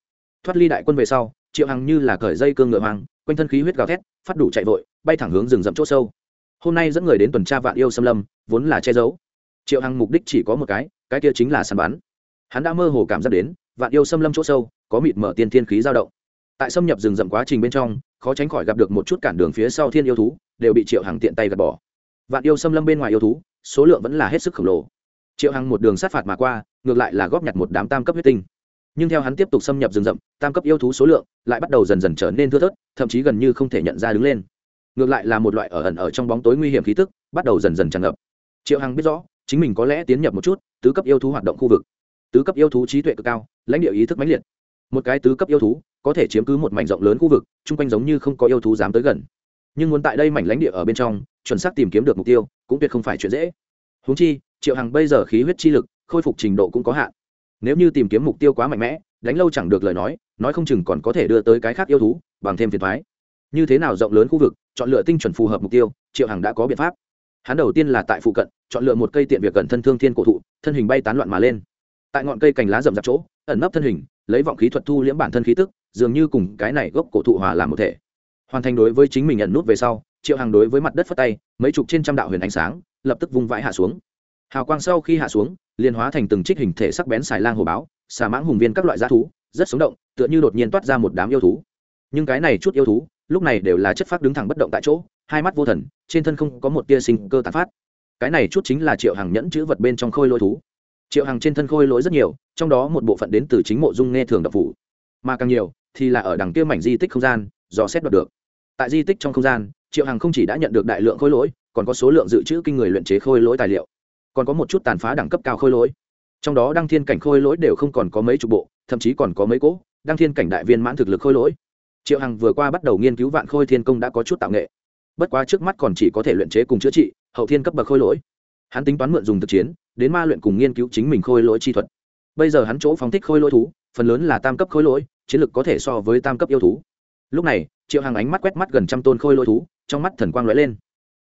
Thoát ly đại quân về sau, triệu hằng như là cởi dây cương ngựa hoang, quanh thân khí huyết gào thét, phát đủ chạy vội, bay thẳng hướng rừng rậm chỗ sâu. Hôm nay dẫn người đến tuần tra vạn yêu xâm lâm, vốn là che giấu. Triệu hằng mục đích chỉ có một cái cái kia chính là săn bắn. Hắn đã mơ hồ cảm giác đến, vạn yêu xâm lâm chỗ sâu, có mịt mở tiên thiên khí dao động. Tại xâm nhập rừng rậm quá trình bên trong, khó tránh khỏi gặp được một chút cản đường phía sau thiên yêu thú, đều bị triệu hằng tiện tay gạt bỏ. Vạn yêu xâm lâm bên ngoài yêu thú, số lượng vẫn là hết sức khổng lồ triệu hằng một đường sát phạt mà qua, ngược lại là góp nhặt một đám tam cấp huyết tinh. Nhưng theo hắn tiếp tục xâm nhập rừng rậm, tam cấp yêu thú số lượng lại bắt đầu dần dần trở nên thưa thớt, thậm chí gần như không thể nhận ra đứng lên. Ngược lại là một loại ở ẩn ở trong bóng tối nguy hiểm khí tức, bắt đầu dần dần tràn ngập. Triệu hằng biết rõ, chính mình có lẽ tiến nhập một chút, tứ cấp yêu thú hoạt động khu vực. Tứ cấp yêu thú trí tuệ cực cao, lãnh địa ý thức mãnh liệt. Một cái tứ cấp yêu thú có thể chiếm cứ một mảnh rộng lớn khu vực, chung quanh giống như không có yêu thú dám tới gần. Nhưng muốn tại đây mảnh lãnh địa ở bên trong, chuẩn xác tìm kiếm được mục tiêu cũng tuyệt không phải chuyện dễ. Húng chi triệu hằng bây giờ khí huyết chi lực, khôi phục trình độ cũng có hạn. Nếu như tìm kiếm mục tiêu quá mạnh mẽ, đánh lâu chẳng được lời nói nói không chừng còn có thể đưa tới cái khác yêu thú, bằng thêm phiền thoái. Như thế nào rộng lớn khu vực, chọn lựa tinh chuẩn phù hợp mục tiêu, triệu hằng đã có biện pháp. Hắn đầu tiên là tại phụ cận, chọn lựa một cây tiện việc gần thân thương thiên cổ thụ, thân hình bay tán loạn mà lên. Tại ngọn cây cành lá rậm rạp chỗ, ẩn nấp thân hình, lấy vọng khí thuật thu liễm bản thân khí tức, dường như cùng cái này gốc cổ thụ hòa làm một thể. Hoàn thành đối với chính mình nhận nút về sau, triệu Hằng đối với mặt đất phất tay, mấy chục trên trăm đạo huyền ánh sáng, lập tức vung vãi hạ xuống hào quang sau khi hạ xuống liên hóa thành từng trích hình thể sắc bén xài lang hồ báo, xà mãng hùng viên các loại g thú, rất sống động, tựa như đột nhiên toát ra một đám yêu thú. Nhưng cái này chút yêu thú, lúc này đều là chất phát đứng thẳng bất động tại chỗ, hai mắt vô thần, trên thân không có một tia sinh cơ tàn phát. Cái này chút chính là triệu hàng nhẫn chữ vật bên trong khôi lỗi thú. Triệu hàng trên thân khôi lỗi rất nhiều, trong đó một bộ phận đến từ chính mộ dung nghe thường đập phủ. Mà càng nhiều, thì là ở đằng kia mảnh di tích không gian do xét đoạt được. Tại di tích trong không gian, triệu hàng không chỉ đã nhận được đại lượng khôi lỗi, còn có số lượng dự trữ kinh người luyện chế khôi lỗi tài liệu còn có một chút tàn phá đẳng cấp cao khôi lỗi. Trong đó đăng thiên cảnh khôi lỗi đều không còn có mấy chục bộ, thậm chí còn có mấy cỗ, đăng thiên cảnh đại viên mãn thực lực khôi lỗi. Triệu hằng vừa qua bắt đầu nghiên cứu vạn khôi thiên công đã có chút tạo nghệ. Bất quá trước mắt còn chỉ có thể luyện chế cùng chữa trị, hậu thiên cấp bậc khôi lỗi. Hắn tính toán mượn dùng thực chiến, đến ma luyện cùng nghiên cứu chính mình khôi lỗi chi thuật. Bây giờ hắn chỗ phóng thích khôi lỗi thú, phần lớn là tam cấp khôi lỗi, chiến lực có thể so với tam cấp yêu thú. Lúc này, triệu hằng ánh mắt quét mắt gần trăm tôn khôi lỗi thú, trong mắt thần quang lóe lên.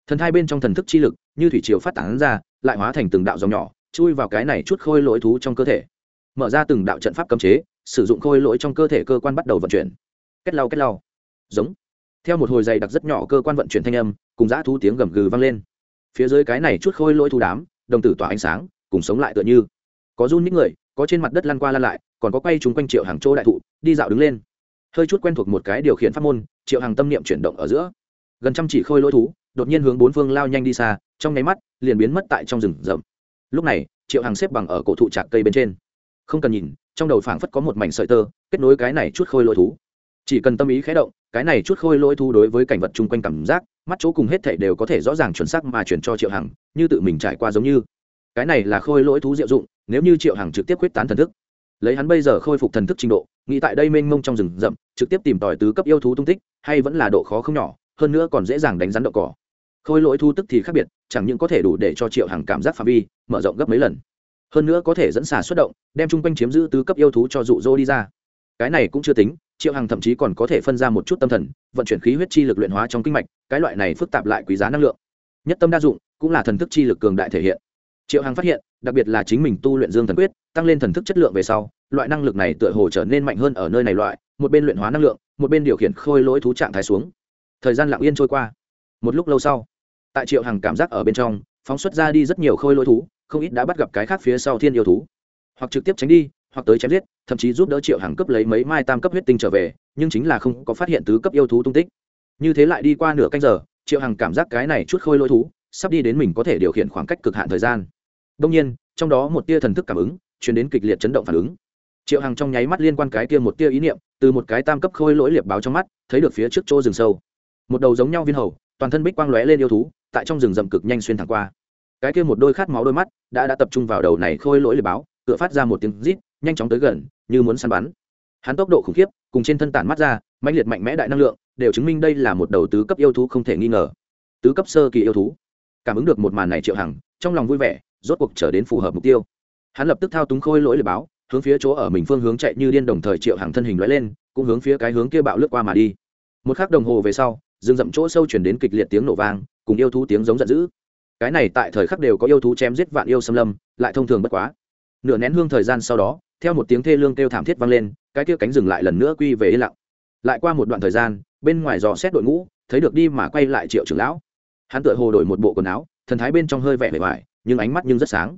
Thần thai bên trong thần thức chi lực, như thủy triều phát tán ra lại hóa thành từng đạo dòng nhỏ, chui vào cái này chút khôi lỗi thú trong cơ thể. Mở ra từng đạo trận pháp cấm chế, sử dụng khôi lỗi trong cơ thể cơ quan bắt đầu vận chuyển. Kết lau kết lau. Giống. Theo một hồi dày đặc rất nhỏ cơ quan vận chuyển thanh âm, cùng dã thú tiếng gầm gừ vang lên. Phía dưới cái này chút khôi lỗi thú đám, đồng tử tỏa ánh sáng, cùng sống lại tựa như. Có run những người, có trên mặt đất lăn qua lăn lại, còn có quay chúng quanh triệu hàng chỗ đại thụ, đi dạo đứng lên. Hơi chút quen thuộc một cái điều khiển pháp môn, triệu hàng tâm niệm chuyển động ở giữa. Gần trăm chỉ khôi lỗi thú, đột nhiên hướng bốn phương lao nhanh đi xa trong nháy mắt, liền biến mất tại trong rừng rậm. Lúc này, triệu hằng xếp bằng ở cổ thụ trạc cây bên trên. Không cần nhìn, trong đầu phảng phất có một mảnh sợi tơ, kết nối cái này chút khôi lỗi thú. Chỉ cần tâm ý khé động, cái này chút khôi lỗi thú đối với cảnh vật chung quanh cảm giác, mắt chỗ cùng hết thảy đều có thể rõ ràng chuẩn xác mà chuyển cho triệu hằng như tự mình trải qua giống như. Cái này là khôi lỗi thú diệu dụng, nếu như triệu hằng trực tiếp quyết tán thần thức. Lấy hắn bây giờ khôi phục thần thức trình độ, nghĩ tại đây mênh mông trong rừng rậm, trực tiếp tìm tòi tứ cấp yêu thú tung tích, hay vẫn là độ khó không nhỏ, hơn nữa còn dễ dàng đánh rắn đậu cỏ khôi lỗi thu tức thì khác biệt, chẳng những có thể đủ để cho triệu hằng cảm giác phạm vi, mở rộng gấp mấy lần. Hơn nữa có thể dẫn xà xuất động, đem chung quanh chiếm giữ tứ cấp yêu thú cho dụ dỗ đi ra. Cái này cũng chưa tính, triệu hằng thậm chí còn có thể phân ra một chút tâm thần, vận chuyển khí huyết chi lực luyện hóa trong kinh mạch, cái loại này phức tạp lại quý giá năng lượng. Nhất tâm đa dụng, cũng là thần thức chi lực cường đại thể hiện. Triệu hằng phát hiện, đặc biệt là chính mình tu luyện dương thần quyết, tăng lên thần thức chất lượng về sau, loại năng lực này tựa hồ trở nên mạnh hơn ở nơi này loại, một bên luyện hóa năng lượng, một bên điều khiển khôi lỗi thú trạng thái xuống. Thời gian lặng yên trôi qua. Một lúc lâu sau tại triệu hằng cảm giác ở bên trong, phóng xuất ra đi rất nhiều khôi lỗi thú, không ít đã bắt gặp cái khác phía sau thiên yêu thú. Hoặc trực tiếp tránh đi, hoặc tới chém giết, thậm chí giúp đỡ triệu hàng cấp lấy mấy mai tam cấp huyết tinh trở về, nhưng chính là không có phát hiện tứ cấp yêu thú tung tích. Như thế lại đi qua nửa canh giờ, triệu hàng cảm giác cái này chút khôi lỗi thú, sắp đi đến mình có thể điều khiển khoảng cách cực hạn thời gian. Đông nhiên, trong đó một tia thần thức cảm ứng chuyển đến kịch liệt chấn động phản ứng. Triệu hàng trong nháy mắt liên quan cái kia một tia ý niệm, từ một cái tam cấp khôi lỗi liệp báo trong mắt, thấy được phía trước chỗ rừng sâu. Một đầu giống nhau viên hầu, toàn thân bích quang lóe lên yêu thú tại trong rừng rậm cực nhanh xuyên thẳng qua. Cái kia một đôi khát máu đôi mắt đã đã tập trung vào đầu này khôi lỗi liệp báo, tựa phát ra một tiếng rít, nhanh chóng tới gần, như muốn săn bắn. Hắn tốc độ khủng khiếp, cùng trên thân tản mắt ra mạnh liệt mạnh mẽ đại năng lượng, đều chứng minh đây là một đầu tứ cấp yêu thú không thể nghi ngờ. Tứ cấp sơ kỳ yêu thú. Cảm ứng được một màn này triệu hằng, trong lòng vui vẻ, rốt cuộc trở đến phù hợp mục tiêu. Hắn lập tức thao túng khôi lỗi liệp báo, hướng phía chỗ ở mình phương hướng chạy như điên đồng thời triệu hàng thân hình lóe lên, cũng hướng phía cái hướng kia bạo lướt qua mà đi. Một khắc đồng hồ về sau rừng rậm chỗ sâu chuyển đến kịch liệt tiếng nổ vang, cùng yêu thú tiếng giống giận dữ. Cái này tại thời khắc đều có yêu thú chém giết vạn yêu xâm lâm, lại thông thường bất quá. Nửa nén hương thời gian sau đó, theo một tiếng thê lương kêu thảm thiết vang lên, cái kia cánh rừng lại lần nữa quy về yên lặng. Lại qua một đoạn thời gian, bên ngoài dò xét đội ngũ, thấy được đi mà quay lại triệu trưởng lão. Hắn tựa hồ đổi một bộ quần áo, thần thái bên trong hơi vẻ vẻ vải, nhưng ánh mắt nhưng rất sáng.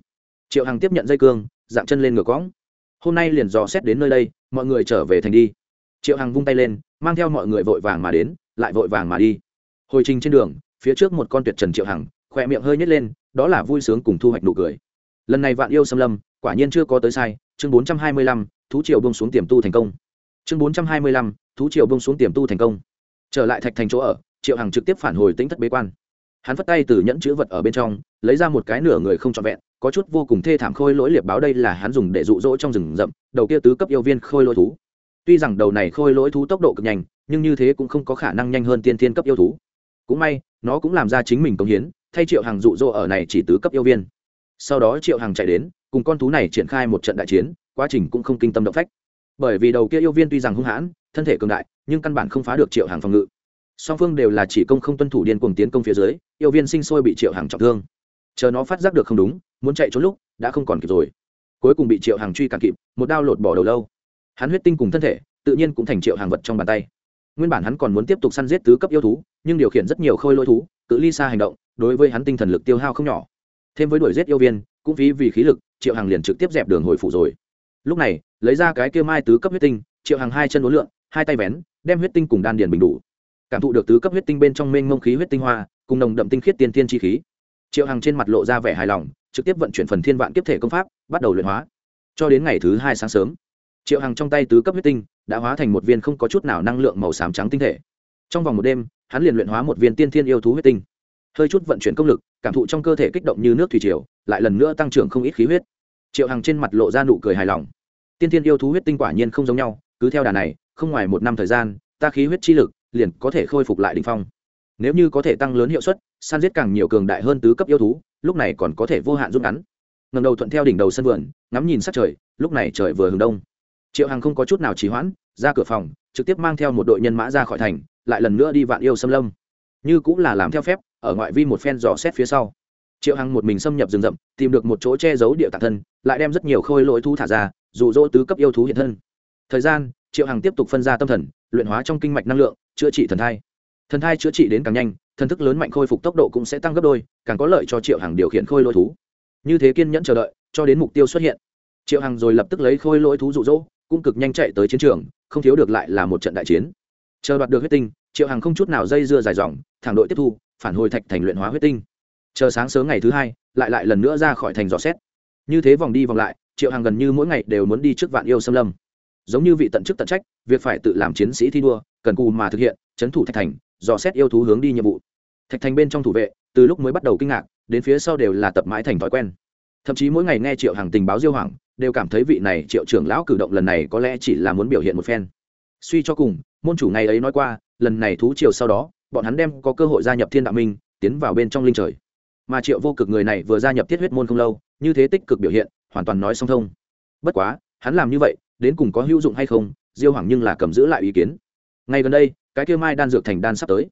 Triệu hằng tiếp nhận dây cương, dạng chân lên ngược cõng. Hôm nay liền dò xét đến nơi đây, mọi người trở về thành đi. Triệu hằng vung tay lên, mang theo mọi người vội vàng mà đến lại vội vàng mà đi. Hồi trình trên đường, phía trước một con tuyệt trần triệu hằng, khỏe miệng hơi nhét lên, đó là vui sướng cùng thu hoạch nụ cười. Lần này vạn yêu xâm lâm, quả nhiên chưa có tới sai, chương bốn trăm hai mươi lăm, thú triều bông xuống tiềm tu thành công. Chương bốn trăm hai mươi lăm, thú triều bông xuống tiềm tu thành công. Trở lại thạch thành chỗ ở, triệu hằng trực tiếp phản hồi tính thất bế quan. Hắn phất tay từ nhẫn chữ vật ở bên trong, lấy ra một cái nửa người không trọn vẹn, có chút vô cùng thê thảm khôi lỗi liệp báo đây là hắn dùng để rụ rỗ trong rừng rậm, đầu kia tứ cấp yêu viên khôi lỗi thú. Tuy rằng đầu này khôi lỗi thú tốc độ cực nhanh nhưng như thế cũng không có khả năng nhanh hơn tiên thiên cấp yêu thú. Cũng may, nó cũng làm ra chính mình công hiến, thay triệu hàng rụ rỗ ở này chỉ tứ cấp yêu viên. Sau đó triệu hàng chạy đến, cùng con thú này triển khai một trận đại chiến, quá trình cũng không kinh tâm động phách. Bởi vì đầu kia yêu viên tuy rằng hung hãn, thân thể cường đại, nhưng căn bản không phá được triệu hàng phòng ngự. Song phương đều là chỉ công không tuân thủ điên cuồng tiến công phía dưới, yêu viên sinh sôi bị triệu hàng trọng thương. Chờ nó phát giác được không đúng, muốn chạy trốn lúc, đã không còn kịp rồi. Cuối cùng bị triệu hàng truy cản kịp, một đao lột bỏ đầu lâu. Hắn huyết tinh cùng thân thể, tự nhiên cũng thành triệu hàng vật trong bàn tay nguyên bản hắn còn muốn tiếp tục săn giết tứ cấp yêu thú, nhưng điều khiển rất nhiều khôi lỗi thú, cự ly xa hành động, đối với hắn tinh thần lực tiêu hao không nhỏ. Thêm với đuổi giết yêu viên, cũng phí vì khí lực, triệu hàng liền trực tiếp dẹp đường hồi phủ rồi. Lúc này, lấy ra cái kia mai tứ cấp huyết tinh, triệu hàng hai chân uốn lượn, hai tay vén, đem huyết tinh cùng đan điền bình đủ. Cảm thụ được tứ cấp huyết tinh bên trong mênh mông khí huyết tinh hoa, cùng nồng đậm tinh khiết tiên tiên chi khí. Triệu hằng trên mặt lộ ra vẻ hài lòng, trực tiếp vận chuyển phần thiên vạn kiếp thể công pháp, bắt đầu luyện hóa. Cho đến ngày thứ hai sáng sớm, triệu hằng trong tay tứ cấp huyết tinh đã hóa thành một viên không có chút nào năng lượng màu xám trắng tinh thể. Trong vòng một đêm, hắn liền luyện hóa một viên tiên thiên yêu thú huyết tinh. Hơi chút vận chuyển công lực, cảm thụ trong cơ thể kích động như nước thủy triều, lại lần nữa tăng trưởng không ít khí huyết. Triệu hằng trên mặt lộ ra nụ cười hài lòng. Tiên thiên yêu thú huyết tinh quả nhiên không giống nhau, cứ theo đà này, không ngoài một năm thời gian, ta khí huyết chi lực liền có thể khôi phục lại đỉnh phong. Nếu như có thể tăng lớn hiệu suất, san giết càng nhiều cường đại hơn tứ cấp yêu thú, lúc này còn có thể vô hạn rút ngắn. Ngầm đầu thuận theo đỉnh đầu sân vườn, ngắm nhìn sát trời, lúc này trời vừa hừng đông triệu hằng không có chút nào trì hoãn, ra cửa phòng, trực tiếp mang theo một đội nhân mã ra khỏi thành, lại lần nữa đi vạn yêu xâm lâm. Như cũng là làm theo phép, ở ngoại vi một phen dò xét phía sau. Triệu hằng một mình xâm nhập rừng rậm, tìm được một chỗ che giấu địa tạc thân, lại đem rất nhiều khôi lỗi thú thả ra rụ dỗ tứ cấp yêu thú hiện thân. Thời gian, triệu hằng tiếp tục phân ra tâm thần, luyện hóa trong kinh mạch năng lượng, chữa trị thần thai. Thần thai chữa trị đến càng nhanh, thần thức lớn mạnh khôi phục tốc độ cũng sẽ tăng gấp đôi, càng có lợi cho triệu hằng điều khiển khôi lỗi thú. Như thế kiên nhẫn chờ đợi, cho đến mục tiêu xuất hiện. Triệu hằng rồi lập tức lấy khôi lỗi thú rụ rỗ cũng cực nhanh chạy tới chiến trường, không thiếu được lại là một trận đại chiến. Chờ đoạt được huyết tinh, triệu hằng không chút nào dây dưa dài dòng, thẳng đội tiếp thu, phản hồi thạch thành luyện hóa huyết tinh. Chờ sáng sớm ngày thứ hai, lại lại lần nữa ra khỏi thành dò xét. Như thế vòng đi vòng lại, triệu hằng gần như mỗi ngày đều muốn đi trước vạn yêu xâm lâm. Giống như vị tận chức tận trách, việc phải tự làm chiến sĩ thi đua, cần cù mà thực hiện trấn thủ thạch thành, dò xét yêu thú hướng đi nhiệm vụ. Thạch thành bên trong thủ vệ, từ lúc mới bắt đầu kinh ngạc, đến phía sau đều là tập mãi thành thói quen. Thậm chí mỗi ngày nghe triệu hàng tình báo diêu hoàng đều cảm thấy vị này triệu trưởng lão cử động lần này có lẽ chỉ là muốn biểu hiện một phen. Suy cho cùng, môn chủ ngày ấy nói qua, lần này thú triều sau đó, bọn hắn đem có cơ hội gia nhập thiên đạo minh, tiến vào bên trong linh trời. Mà triệu vô cực người này vừa gia nhập thiết huyết môn không lâu, như thế tích cực biểu hiện, hoàn toàn nói song thông. Bất quá, hắn làm như vậy, đến cùng có hữu dụng hay không, diêu hoàng nhưng là cầm giữ lại ý kiến. Ngay gần đây, cái kêu mai đan dược thành đan sắp tới.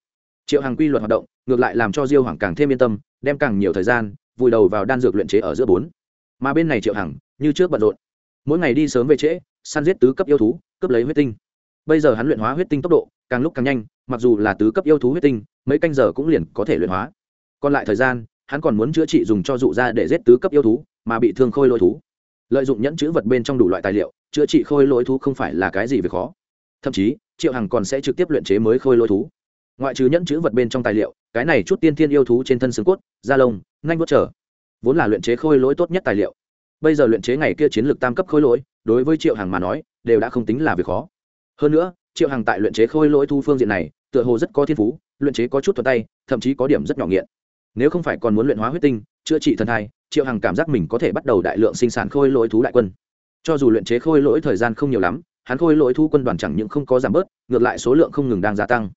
Triệu hàng quy luật hoạt động, ngược lại làm cho diêu hoàng càng thêm yên tâm, đem càng nhiều thời gian, vùi đầu vào đan dược luyện chế ở giữa bốn mà bên này triệu hằng như trước bận rộn. Mỗi ngày đi sớm về trễ, săn giết tứ cấp yêu thú, cướp lấy huyết tinh. Bây giờ hắn luyện hóa huyết tinh tốc độ càng lúc càng nhanh, mặc dù là tứ cấp yêu thú huyết tinh, mấy canh giờ cũng liền có thể luyện hóa. Còn lại thời gian, hắn còn muốn chữa trị dùng cho dụ ra để giết tứ cấp yêu thú, mà bị thương khôi lỗi thú. Lợi dụng nhẫn chữ vật bên trong đủ loại tài liệu, chữa trị khôi lỗi thú không phải là cái gì về khó. Thậm chí, triệu hằng còn sẽ trực tiếp luyện chế mới khôi lỗi thú. Ngoại trừ nhẫn chữ vật bên trong tài liệu, cái này chút tiên thiên yêu thú trên thân xương cốt, da lông nhanh vớt trở vốn là luyện chế khôi lỗi tốt nhất tài liệu. Bây giờ luyện chế ngày kia chiến lược tam cấp khôi lỗi, đối với triệu hằng mà nói, đều đã không tính là việc khó. Hơn nữa, triệu hằng tại luyện chế khôi lỗi thu phương diện này, tựa hồ rất có thiên phú, luyện chế có chút thuật tay, thậm chí có điểm rất nhỏ nghiện. Nếu không phải còn muốn luyện hóa huyết tinh, chữa trị thần thai, triệu hằng cảm giác mình có thể bắt đầu đại lượng sinh sản khôi lỗi thú đại quân. Cho dù luyện chế khôi lỗi thời gian không nhiều lắm, hắn khôi lỗi thu quân đoàn chẳng những không có giảm bớt, ngược lại số lượng không ngừng đang gia tăng.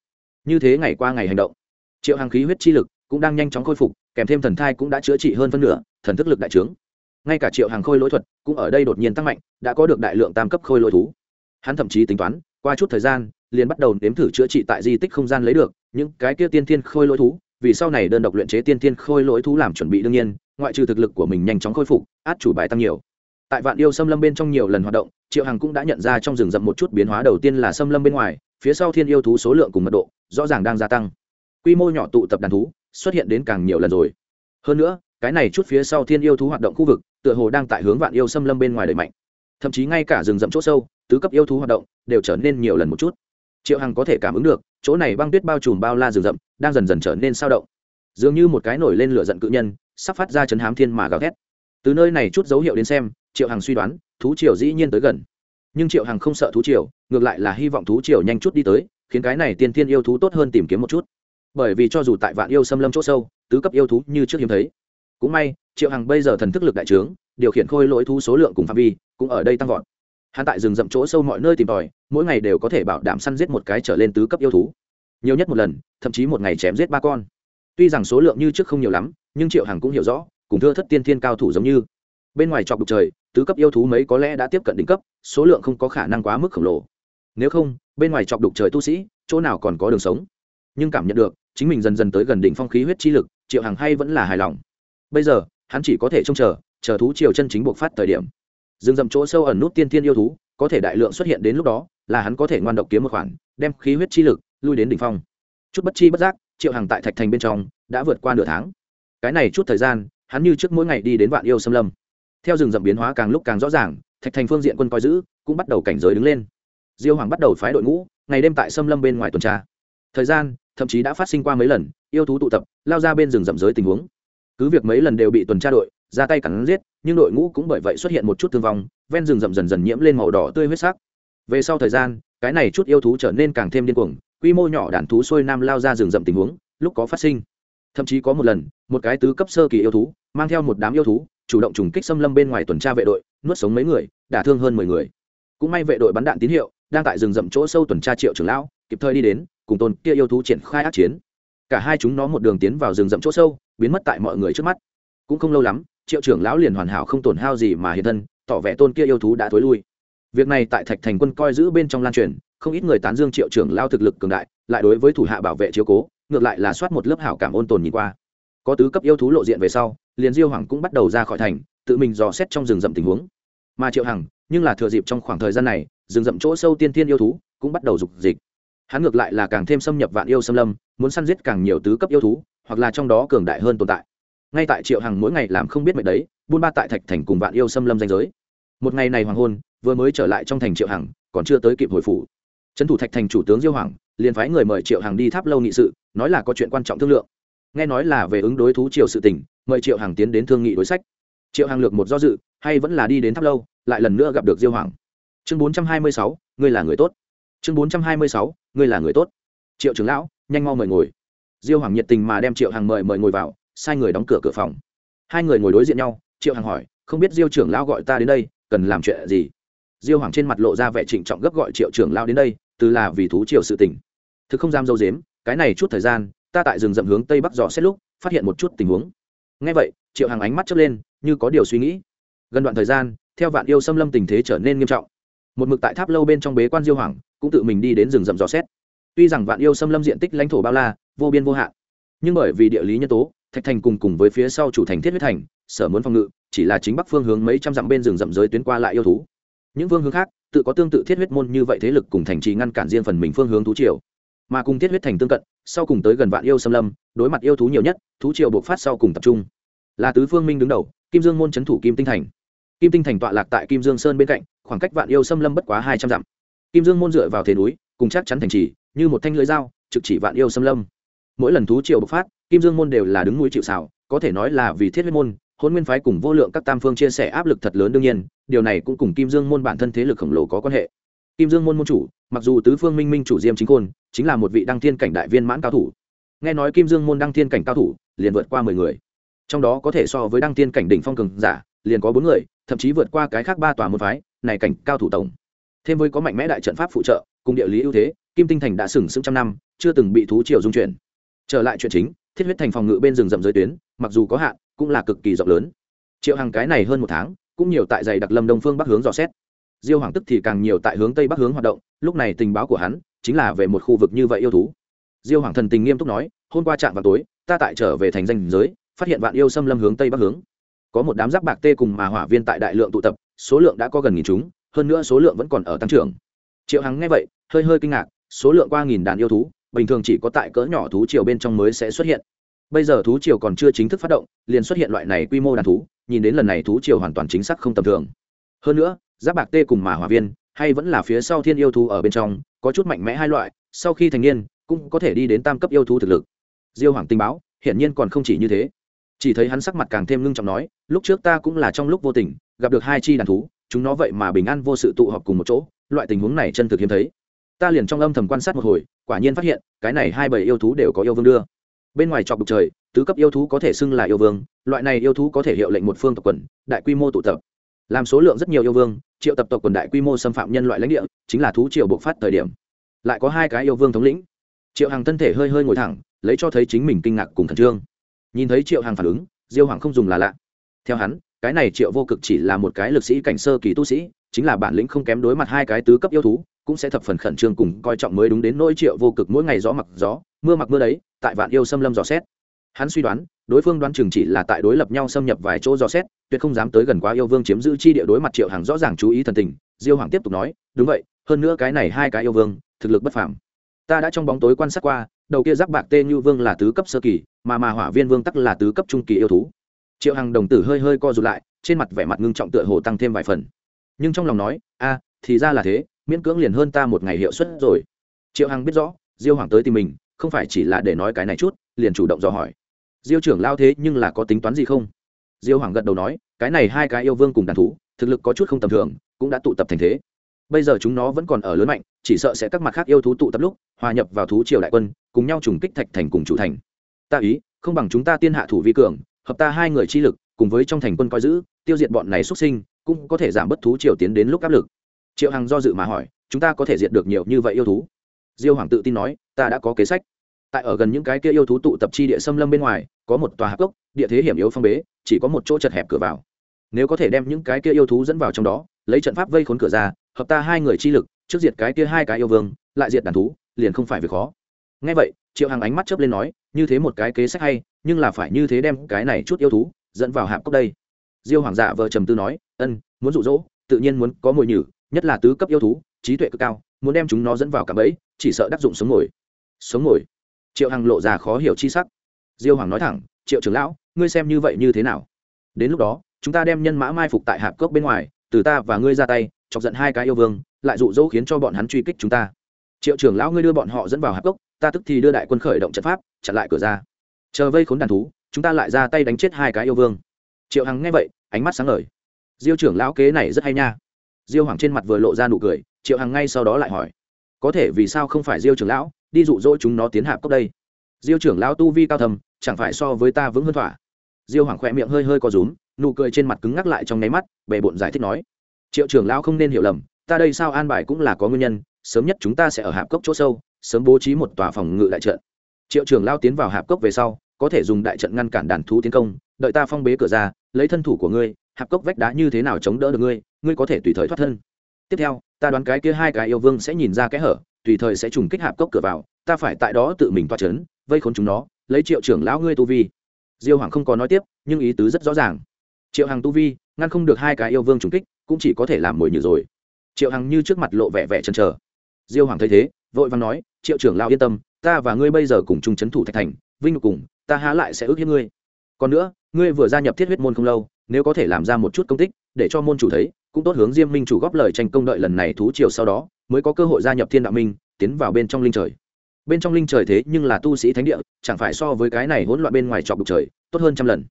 Như thế ngày qua ngày hành động, triệu hàng khí huyết chi lực cũng đang nhanh chóng khôi phục kèm thêm thần thai cũng đã chữa trị hơn phân nửa, thần thức lực đại trướng. Ngay cả triệu hàng khôi lỗi thuật cũng ở đây đột nhiên tăng mạnh, đã có được đại lượng tam cấp khôi lỗi thú. Hắn thậm chí tính toán, qua chút thời gian, liền bắt đầu nếm thử chữa trị tại di tích không gian lấy được, những cái kia tiên thiên khôi lỗi thú, vì sau này đơn độc luyện chế tiên thiên khôi lỗi thú làm chuẩn bị đương nhiên, ngoại trừ thực lực của mình nhanh chóng khôi phục, át chủ bài tăng nhiều. Tại vạn yêu xâm lâm bên trong nhiều lần hoạt động, triệu hằng cũng đã nhận ra trong rừng rậm một chút biến hóa đầu tiên là xâm lâm bên ngoài, phía sau thiên yêu thú số lượng cùng mật độ, rõ ràng đang gia tăng. Quy mô nhỏ tụ tập đàn thú xuất hiện đến càng nhiều lần rồi. Hơn nữa, cái này chút phía sau thiên yêu thú hoạt động khu vực, tựa hồ đang tại hướng vạn yêu xâm lâm bên ngoài đẩy mạnh. Thậm chí ngay cả rừng rậm chỗ sâu, tứ cấp yêu thú hoạt động đều trở nên nhiều lần một chút. Triệu hằng có thể cảm ứng được, chỗ này băng tuyết bao trùm bao la rừng rậm, đang dần dần trở nên sao động. Dường như một cái nổi lên lửa giận cự nhân, sắp phát ra chấn hám thiên mà gào thét. Từ nơi này chút dấu hiệu đến xem, triệu hằng suy đoán, thú triều dĩ nhiên tới gần. Nhưng triệu hằng không sợ thú triều, ngược lại là hy vọng thú triều nhanh chút đi tới, khiến cái này tiên thiên yêu thú tốt hơn tìm kiếm một chút bởi vì cho dù tại vạn yêu xâm lâm chỗ sâu, tứ cấp yêu thú như trước hiếm thấy. Cũng may, triệu hằng bây giờ thần thức lực đại trướng, điều khiển khôi lỗi thú số lượng cùng phạm vi cũng ở đây tăng vọt. Hắn tại rừng rậm chỗ sâu mọi nơi tìm tòi, mỗi ngày đều có thể bảo đảm săn giết một cái trở lên tứ cấp yêu thú. Nhiều nhất một lần, thậm chí một ngày chém giết ba con. Tuy rằng số lượng như trước không nhiều lắm, nhưng triệu hằng cũng hiểu rõ, cùng thưa thất tiên thiên cao thủ giống như. Bên ngoài chọc đục trời, tứ cấp yêu thú mấy có lẽ đã tiếp cận đỉnh cấp, số lượng không có khả năng quá mức khổng lồ. Nếu không, bên ngoài chọc đục trời tu sĩ, chỗ nào còn có đường sống? Nhưng cảm nhận được chính mình dần dần tới gần đỉnh phong khí huyết chi lực, triệu hằng hay vẫn là hài lòng. Bây giờ, hắn chỉ có thể trông chờ chờ thú triều chân chính buộc phát thời điểm. Rừng rậm chỗ sâu ẩn nút tiên thiên yêu thú, có thể đại lượng xuất hiện đến lúc đó, là hắn có thể ngoan độc kiếm một khoản, đem khí huyết chi lực lui đến đỉnh phong. Chút bất chi bất giác, triệu hằng tại thạch thành bên trong đã vượt qua nửa tháng. Cái này chút thời gian, hắn như trước mỗi ngày đi đến vạn yêu xâm lâm. Theo rừng rậm biến hóa càng lúc càng rõ ràng, thạch thành phương diện quân coi giữ, cũng bắt đầu cảnh giới đứng lên. Diêu hoàng bắt đầu phái đội ngũ, ngày đêm tại xâm lâm bên ngoài tuần tra. Thời gian thậm chí đã phát sinh qua mấy lần, yêu thú tụ tập, lao ra bên rừng rậm giới tình huống. Cứ việc mấy lần đều bị tuần tra đội, ra tay cắn giết, nhưng đội ngũ cũng bởi vậy xuất hiện một chút thương vong, ven rừng rậm dần dần nhiễm lên màu đỏ tươi huyết sắc. Về sau thời gian, cái này chút yêu thú trở nên càng thêm điên cuồng, quy mô nhỏ đàn thú xuôi nam lao ra rừng rậm tình huống, lúc có phát sinh. Thậm chí có một lần, một cái tứ cấp sơ kỳ yêu thú, mang theo một đám yêu thú, chủ động trùng kích xâm lâm bên ngoài tuần tra vệ đội, nuốt sống mấy người, đả thương hơn mười người. Cũng may vệ đội bắn đạn tín hiệu, đang tại rừng rậm chỗ sâu tuần tra triệu trưởng lão, kịp thời đi đến cùng tôn kia yêu thú triển khai ác chiến. Cả hai chúng nó một đường tiến vào rừng rậm chỗ sâu, biến mất tại mọi người trước mắt. Cũng không lâu lắm, triệu trưởng lão liền hoàn hảo không tổn hao gì mà hiện thân, tỏ vẻ tôn kia yêu thú đã thối lui. Việc này tại thạch thành quân coi giữ bên trong lan truyền, không ít người tán dương triệu trưởng lao thực lực cường đại, lại đối với thủ hạ bảo vệ chiếu cố, ngược lại là soát một lớp hảo cảm ôn tồn nhìn qua. Có tứ cấp yêu thú lộ diện về sau, liền diêu hoàng cũng bắt đầu ra khỏi thành, tự mình dò xét trong rừng rậm tình huống. Mà triệu hằng, nhưng là thừa dịp trong khoảng thời gian này, rừng rậm chỗ sâu tiên thiên yêu thú cũng bắt đầu dục dịch hắn ngược lại là càng thêm xâm nhập vạn yêu xâm lâm muốn săn giết càng nhiều tứ cấp yêu thú hoặc là trong đó cường đại hơn tồn tại. Ngay tại triệu hằng mỗi ngày làm không biết mệt đấy buôn ba tại thạch thành cùng vạn yêu xâm lâm danh giới. Một ngày này hoàng hôn vừa mới trở lại trong thành triệu hằng còn chưa tới kịp hồi phủ. Trấn thủ thạch thành chủ tướng diêu hoàng liền phái người mời triệu hằng đi tháp lâu nghị sự nói là có chuyện quan trọng thương lượng. Nghe nói là về ứng đối thú triều sự tỉnh, mời triệu hằng tiến đến thương nghị đối sách. Triệu hằng lược một do dự hay vẫn là đi đến tháp lâu lại lần nữa gặp được diêu hoàng. Chương bốn trăm hai mươi sáu ngươi là người tốt chương bốn trăm hai mươi sáu, ngươi là người tốt. Triệu trưởng lão, nhanh mau mời ngồi. Diêu hoàng nhiệt tình mà đem triệu hằng mời mời ngồi vào, sai người đóng cửa cửa phòng. Hai người ngồi đối diện nhau, triệu hằng hỏi, không biết diêu trưởng lão gọi ta đến đây, cần làm chuyện gì? Diêu hoàng trên mặt lộ ra vẻ trịnh trọng gấp gọi triệu trưởng lão đến đây, từ là vì thú triều sự tình. Thực không dám dâu dếm, cái này chút thời gian, ta tại rừng rậm hướng tây bắc dò xét lúc, phát hiện một chút tình huống. Ngay vậy, triệu hằng ánh mắt chớp lên, như có điều suy nghĩ. Gần đoạn thời gian, theo vạn yêu xâm lâm tình thế trở nên nghiêm trọng một mực tại tháp lâu bên trong bế quan diêu hoàng, cũng tự mình đi đến rừng rậm dò xét. Tuy rằng vạn yêu xâm lâm diện tích lãnh thổ bao la, vô biên vô hạn, nhưng bởi vì địa lý nhân tố, thạch thành cùng cùng với phía sau chủ thành thiết huyết thành, sở muốn phòng ngự, chỉ là chính bắc phương hướng mấy trăm dặm bên rừng rậm giới tuyến qua lại yêu thú. Những phương hướng khác, tự có tương tự thiết huyết môn như vậy thế lực cùng thành trì ngăn cản riêng phần mình phương hướng thú triều. Mà cùng thiết huyết thành tương cận, sau cùng tới gần vạn yêu xâm lâm, đối mặt yêu thú nhiều nhất, thú triều buộc phát sau cùng tập trung. Là tứ phương minh đứng đầu, kim dương môn c thủ kim tinh thành. Kim tinh thành tọa lạc tại kim dương sơn bên cạnh khoảng cách vạn yêu xâm lâm bất quá hai trăm dặm. Kim dương môn dựa vào thế núi cùng chắc chắn thành trì như một thanh lưới dao trực chỉ vạn yêu xâm lâm. Mỗi lần thú triều bộc phát kim dương môn đều là đứng núi chịu xảo có thể nói là vì thiết huyết môn hôn nguyên phái cùng vô lượng các tam phương chia sẻ áp lực thật lớn đương nhiên điều này cũng cùng kim dương môn bản thân thế lực khổng lồ có quan hệ. Kim dương môn môn chủ mặc dù tứ phương minh minh chủ diêm chính côn, chính là một vị đăng thiên cảnh đại viên mãn cao thủ. Nghe nói kim dương môn đăng thiên cảnh cao thủ liền vượt qua mười người. Trong đó có thể so với đăng thiên cảnh đỉnh phong cường giả liền có bốn người thậm chí vượt qua cái khác ba tòa môn phái này cảnh cao thủ tổng. Thêm với có mạnh mẽ đại trận pháp phụ trợ, cùng địa lý ưu thế, kim tinh thành đã sừng sững trăm năm, chưa từng bị thú triều dung chuyển. Trở lại chuyện chính, thiết huyết thành phòng ngự bên rừng rậm giới tuyến, mặc dù có hạn, cũng là cực kỳ rộng lớn. Triệu hàng cái này hơn một tháng, cũng nhiều tại dày đặc lâm đông phương bắc hướng dò xét. Diêu hoàng tức thì càng nhiều tại hướng tây bắc hướng hoạt động, lúc này tình báo của hắn chính là về một khu vực như vậy yêu thú. Diêu hoàng thần tình nghiêm túc nói, hôm qua trạm vào tối, ta tại trở về thành danh giới, phát hiện vạn yêu xâm lâm hướng tây bắc hướng. Có một đám giáp bạc tê cùng mà hỏa viên tại đại lượng tụ tập số lượng đã có gần nghìn chúng, hơn nữa số lượng vẫn còn ở tăng trưởng. Triệu hằng nghe vậy, hơi hơi kinh ngạc, số lượng qua nghìn đàn yêu thú, bình thường chỉ có tại cỡ nhỏ thú triều bên trong mới sẽ xuất hiện. Bây giờ thú triều còn chưa chính thức phát động, liền xuất hiện loại này quy mô đàn thú, nhìn đến lần này thú triều hoàn toàn chính xác không tầm thường. Hơn nữa, giáp bạc tê cùng mà hòa viên, hay vẫn là phía sau thiên yêu thú ở bên trong, có chút mạnh mẽ hai loại, sau khi thành niên, cũng có thể đi đến tam cấp yêu thú thực lực. Diêu hoàng tình báo, hiển nhiên còn không chỉ như thế. Chỉ thấy hắn sắc mặt càng thêm ngưng trọng nói, lúc trước ta cũng là trong lúc vô tình gặp được hai chi đàn thú, chúng nó vậy mà bình an vô sự tụ họp cùng một chỗ, loại tình huống này chân thực hiếm thấy. Ta liền trong âm thầm quan sát một hồi, quả nhiên phát hiện, cái này hai bầy yêu thú đều có yêu vương đưa. Bên ngoài chọc đục trời, tứ cấp yêu thú có thể xưng là yêu vương, loại này yêu thú có thể hiệu lệnh một phương tộc quần, đại quy mô tụ tập. Làm số lượng rất nhiều yêu vương, triệu tập tộc quần đại quy mô xâm phạm nhân loại lãnh địa, chính là thú triều bộc phát thời điểm. Lại có hai cái yêu vương thống lĩnh. Triệu hàng thân thể hơi hơi ngồi thẳng, lấy cho thấy chính mình kinh ngạc cùng khẩn trương. Nhìn thấy triệu hàng phản ứng, diêu hoàng không dùng là lạ. Theo hắn cái này triệu vô cực chỉ là một cái lực sĩ cảnh sơ kỳ tu sĩ, chính là bản lĩnh không kém đối mặt hai cái tứ cấp yêu thú, cũng sẽ thập phần khẩn trương cùng coi trọng mới đúng đến nỗi triệu vô cực mỗi ngày gió mặc gió, mưa mặc mưa đấy, tại vạn yêu xâm lâm dò xét. Hắn suy đoán, đối phương đoán chừng chỉ là tại đối lập nhau xâm nhập vài chỗ dò xét, tuyệt không dám tới gần quá yêu vương chiếm giữ chi địa đối mặt triệu hàng rõ ràng chú ý thần tình, diêu hoàng tiếp tục nói, đúng vậy, hơn nữa cái này hai cái yêu vương, thực lực bất phàm. Ta đã trong bóng tối quan sát qua, đầu kia giáp bạc tên như vương là tứ cấp sơ kỳ, mà mà hỏa viên vương tắc là tứ cấp trung kỳ yêu thú triệu hằng đồng tử hơi hơi co rụt lại, trên mặt vẻ mặt ngưng trọng tựa hồ tăng thêm vài phần. Nhưng trong lòng nói, a, thì ra là thế, miễn cưỡng liền hơn ta một ngày hiệu suất rồi. Triệu hằng biết rõ, diêu hoàng tới tìm mình, không phải chỉ là để nói cái này chút, liền chủ động dò hỏi. Diêu trưởng lao thế nhưng là có tính toán gì không? Diêu hoàng gật đầu nói, cái này hai cái yêu vương cùng đàn thú, thực lực có chút không tầm thường, cũng đã tụ tập thành thế. Bây giờ chúng nó vẫn còn ở lớn mạnh, chỉ sợ sẽ các mặt khác yêu thú tụ tập lúc, hòa nhập vào thú triều đại quân, cùng nhau trùng kích thạch thành cùng chủ thành. Ta ý, không bằng chúng ta tiên hạ thủ vi cường hợp ta hai người chi lực, cùng với trong thành quân coi giữ, tiêu diệt bọn này xuất sinh, cũng có thể giảm bất thú triều tiến đến lúc áp lực. Triệu hằng do dự mà hỏi, chúng ta có thể diệt được nhiều như vậy yêu thú? Diêu hoàng tự tin nói, ta đã có kế sách. Tại ở gần những cái kia yêu thú tụ tập chi địa xâm lâm bên ngoài, có một tòa hạp cốc, địa thế hiểm yếu phong bế, chỉ có một chỗ chật hẹp cửa vào. Nếu có thể đem những cái kia yêu thú dẫn vào trong đó, lấy trận pháp vây khốn cửa ra, hợp ta hai người chi lực, trước diệt cái kia hai cái yêu vương, lại diệt đàn thú, liền không phải việc khó ngay vậy, triệu hằng ánh mắt chớp lên nói, như thế một cái kế sách hay, nhưng là phải như thế đem cái này chút yêu thú dẫn vào hạp cốc đây. Diêu hoàng dạ vợ trầm tư nói, ân, muốn dụ dỗ, tự nhiên muốn có mồi nhử, nhất là tứ cấp yêu thú, trí tuệ cực cao, muốn đem chúng nó dẫn vào cả bẫy, chỉ sợ đắc dụng sống ngồi. Sống ngồi? Triệu hằng lộ ra khó hiểu chi sắc. Diêu hoàng nói thẳng, triệu trưởng lão, ngươi xem như vậy như thế nào? Đến lúc đó, chúng ta đem nhân mã mai phục tại hạp cốc bên ngoài, từ ta và ngươi ra tay, chọc giận hai cái yêu vương, lại dụ dỗ khiến cho bọn hắn truy kích chúng ta. Triệu trưởng lão, ngươi đưa bọn họ dẫn vào hạp cốc ta tức thì đưa đại quân khởi động trận pháp, chặn lại cửa ra. Chờ vây khốn đàn thú, chúng ta lại ra tay đánh chết hai cái yêu vương. Triệu hằng nghe vậy, ánh mắt sáng ngời. Diêu trưởng lão kế này rất hay nha. Diêu hoàng trên mặt vừa lộ ra nụ cười, triệu hằng ngay sau đó lại hỏi, có thể vì sao không phải diêu trưởng lão, đi dụ dỗ chúng nó tiến hạp cốc đây? Diêu trưởng lão tu vi cao thầm chẳng phải so với ta vững hơn thỏa. Diêu hoàng khỏe miệng hơi hơi có rúm, nụ cười trên mặt cứng ngắc lại trong nháy mắt, bề bộn giải thích nói, triệu trưởng lão không nên hiểu lầm, ta đây sao an bài cũng là có nguyên nhân, sớm nhất chúng ta sẽ ở hạp cốc chỗ sâu sớm bố trí một tòa phòng ngự đại trận. Triệu trưởng lao tiến vào hạp cốc về sau, có thể dùng đại trận ngăn cản đàn thú tiến công, đợi ta phong bế cửa ra, lấy thân thủ của ngươi, hạp cốc vách đá như thế nào chống đỡ được ngươi ngươi có thể tùy thời thoát thân. Tiếp theo, ta đoán cái kia hai cái yêu vương sẽ nhìn ra cái hở, tùy thời sẽ trùng kích hạp cốc cửa vào, ta phải tại đó tự mình toa c h ấ n vây khốn chúng nó, lấy triệu trưởng lão ngươi tu vi. Diêu hoàng không có nói tiếp, nhưng ý tứ rất rõ ràng. Triệu hằng tu vi, ngăn không được hai cái yêu vương trùng kích, cũng chỉ có thể làm mồi nhử rồi. Triệu hằng như trước mặt lộ vẻ vẻ chần chờ. Diêu hoàng thấy thế vội vàng nói, triệu trưởng lao yên tâm, ta và ngươi bây giờ cùng chung c h ấ n thủ thạch thành, vinh cùng, ta há lại sẽ ước hiếp ngươi. Còn nữa, ngươi vừa gia nhập thiết huyết môn không lâu, nếu có thể làm ra một chút công tích, để cho môn chủ thấy, cũng tốt hướng diêm minh chủ góp lời tranh công đợi lần này thú triều sau đó, mới có cơ hội gia nhập thiên đạo minh, tiến vào bên trong linh trời. Bên trong linh trời thế nhưng là tu sĩ thánh địa, chẳng phải so với cái này hỗn loạn bên ngoài trọc đục trời, tốt hơn trăm lần.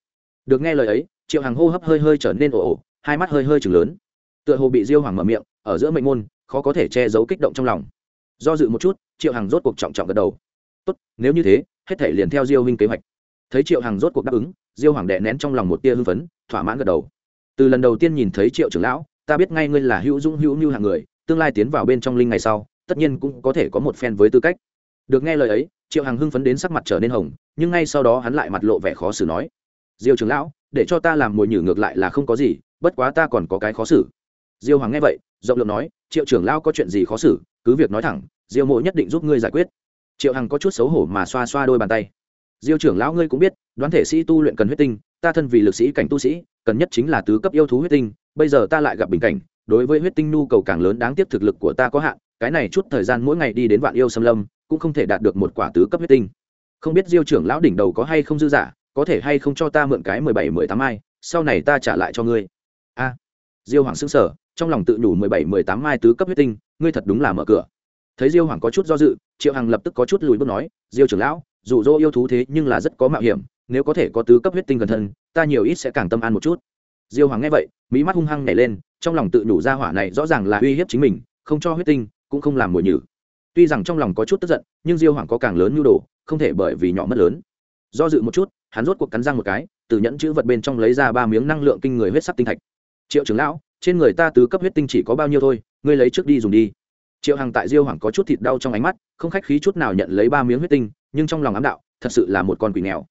Được nghe lời ấy, triệu hàng hô hấp hơi hơi trở nên ồ ồ, hai mắt hơi hơi chừng lớn. Tựa hồ bị diêu hoàng mở miệng, ở giữa mệnh môn, khó có thể che giấu kích động trong lòng do dự một chút, triệu hằng rốt cuộc trọng trọng gật đầu. Tốt, nếu như thế, hết thể liền theo diêu huynh kế hoạch. Thấy triệu hằng rốt cuộc đáp ứng, diêu hoàng đệ nén trong lòng một tia hưng phấn, thỏa mãn gật đầu. Từ lần đầu tiên nhìn thấy triệu trưởng lão, ta biết ngay ngươi là hữu dũng hữu như hạng người, tương lai tiến vào bên trong linh ngày sau, tất nhiên cũng có thể có một phen với tư cách. Được nghe lời ấy, triệu hằng hưng phấn đến sắc mặt trở nên hồng, nhưng ngay sau đó hắn lại mặt lộ vẻ khó xử nói, diêu trưởng lão, để cho ta làm mồi nhử ngược lại là không có gì, bất quá ta còn có cái khó xử. Diêu hoàng nghe vậy, rộng lượng nói, triệu trưởng lão có chuyện gì khó xử cứ việc nói thẳng diêu mộ nhất định giúp ngươi giải quyết. Triệu hằng có chút xấu hổ mà xoa xoa đôi bàn tay. Diêu trưởng lão ngươi cũng biết đoán thể sĩ tu luyện cần huyết tinh ta thân vì lực sĩ cảnh tu sĩ cần nhất chính là tứ cấp yêu thú huyết tinh bây giờ ta lại gặp bình cảnh đối với huyết tinh nhu cầu càng lớn đáng tiếc thực lực của ta có hạn cái này chút thời gian mỗi ngày đi đến vạn yêu xâm lâm cũng không thể đạt được một quả tứ cấp huyết tinh. Không biết diêu trưởng lão đỉnh đầu có hay không dư giả có thể hay không cho ta mượn cái mười bảy mười tám ai, sau này ta trả lại cho ngươi. A. Diêu hoàng xứng sở trong lòng tự nhủ mười bảy, mười tám mai tứ cấp huyết tinh, ngươi thật đúng là mở cửa. Thấy diêu hoàng có chút do dự, triệu hằng lập tức có chút lùi bước nói, diêu trưởng lão, dù dỗ yêu thú thế nhưng là rất có mạo hiểm, nếu có thể có tứ cấp huyết tinh gần thân, ta nhiều ít sẽ càng tâm an một chút. Diêu hoàng nghe vậy mỹ mắt hung hăng nhảy lên, trong lòng tự nhủ ra hỏa này rõ ràng là uy hiếp chính mình, không cho huyết tinh, cũng không làm mồi nhử. Tuy rằng trong lòng có chút tức giận, nhưng diêu hoàng có càng lớn nhu đồ, không thể bởi vì nhỏ mất lớn. Do dự một chút, hắn rốt cuộc cắn răng một cái, từ nhẫn chữ vật bên trong lấy ra ba miếng năng lượng kinh người huyết sắc tinh thạch. Triệu trưởng lão trên người ta tứ cấp huyết tinh chỉ có bao nhiêu thôi, ngươi lấy trước đi dùng đi. Triệu hằng tại diêu hoàng có chút thịt đau trong ánh mắt, không khách khí chút nào nhận lấy ba miếng huyết tinh, nhưng trong lòng ám đạo, thật sự là một con quỷ nghèo.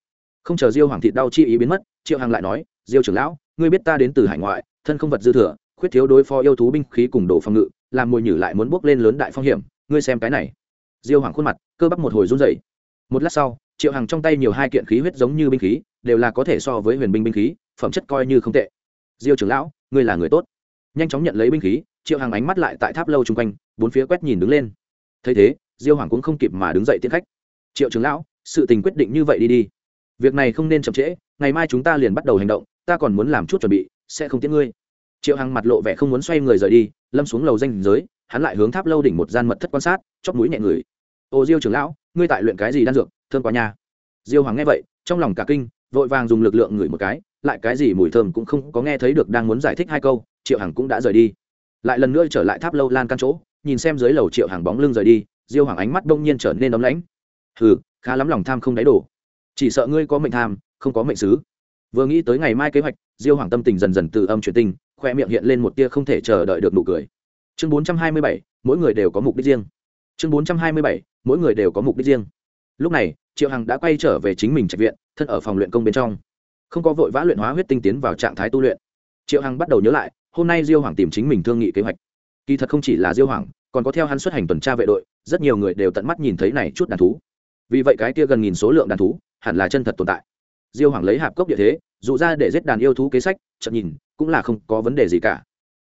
Không chờ diêu hoàng thịt đau chi ý biến mất, triệu hằng lại nói, diêu trưởng lão, ngươi biết ta đến từ hải ngoại, thân không vật dư thừa, khuyết thiếu đối phó yêu thú binh khí cùng đồ phòng ngự, làm mồi nhử lại muốn bước lên lớn đại phong hiểm, ngươi xem cái này. Diêu hoàng khuôn mặt, cơ bắp một hồi run rẩy. Một lát sau, triệu hằng trong tay nhiều hai kiện khí huyết giống như binh khí, đều là có thể so với huyền binh binh khí, phẩm chất coi như không tệ. Diêu trưởng lão, ngươi là người tốt nhanh chóng nhận lấy binh khí, triệu hằng ánh mắt lại tại tháp lâu chung quanh, bốn phía quét nhìn đứng lên. Thấy thế, diêu hoàng cũng không kịp mà đứng dậy tiễn khách. Triệu trưởng lão, sự tình quyết định như vậy đi đi. Việc này không nên chậm trễ, ngày mai chúng ta liền bắt đầu hành động, ta còn muốn làm chút chuẩn bị, sẽ không tiễn ngươi. Triệu hằng mặt lộ vẻ không muốn xoay người rời đi, lâm xuống lầu danh giới, hắn lại hướng tháp lâu đỉnh một gian mật thất quan sát chóp mũi nhẹ người. Ô diêu trưởng lão, ngươi tại luyện cái gì đan dược, thơm quá nha. Diêu hoàng nghe vậy, trong lòng cả kinh, vội vàng dùng lực lượng ngửi một cái, lại cái gì mùi thơm cũng không có nghe thấy được đang muốn giải thích hai câu triệu hằng cũng đã rời đi. Lại lần nữa trở lại tháp lâu lan căn chỗ, nhìn xem dưới lầu triệu Hằng bóng lưng rời đi, diêu hoàng ánh mắt đông nhiên trở nên ấm lãnh. Hừ, khá lắm lòng tham không đáy đổ. Chỉ sợ ngươi có mệnh tham, không có mệnh sứ vừa nghĩ tới ngày mai kế hoạch, diêu hoàng tâm tình dần dần từ âm chuyển tinh khoe miệng hiện lên một tia không thể chờ đợi được nụ cười. Chương bốn trăm hai mươi bảy, mỗi người đều có mục đích riêng. Chương bốn trăm hai mươi bảy, mỗi người đều có mục đích riêng. Lúc này, triệu hằng đã quay trở về chính mình trạch viện, thân ở phòng luyện công bên trong. Không có vội vã luyện hóa huyết tinh tiến vào trạng thái tu luyện. Triệu hằng bắt đầu nhớ lại hôm nay diêu hoàng tìm chính mình thương nghị kế hoạch kỳ thật không chỉ là diêu hoàng còn có theo hắn xuất hành tuần tra vệ đội rất nhiều người đều tận mắt nhìn thấy này chút đàn thú vì vậy cái kia gần nghìn số lượng đàn thú hẳn là chân thật tồn tại diêu hoàng lấy hạp cốc địa thế dụ ra để giết đàn yêu thú kế sách chậm nhìn cũng là không có vấn đề gì cả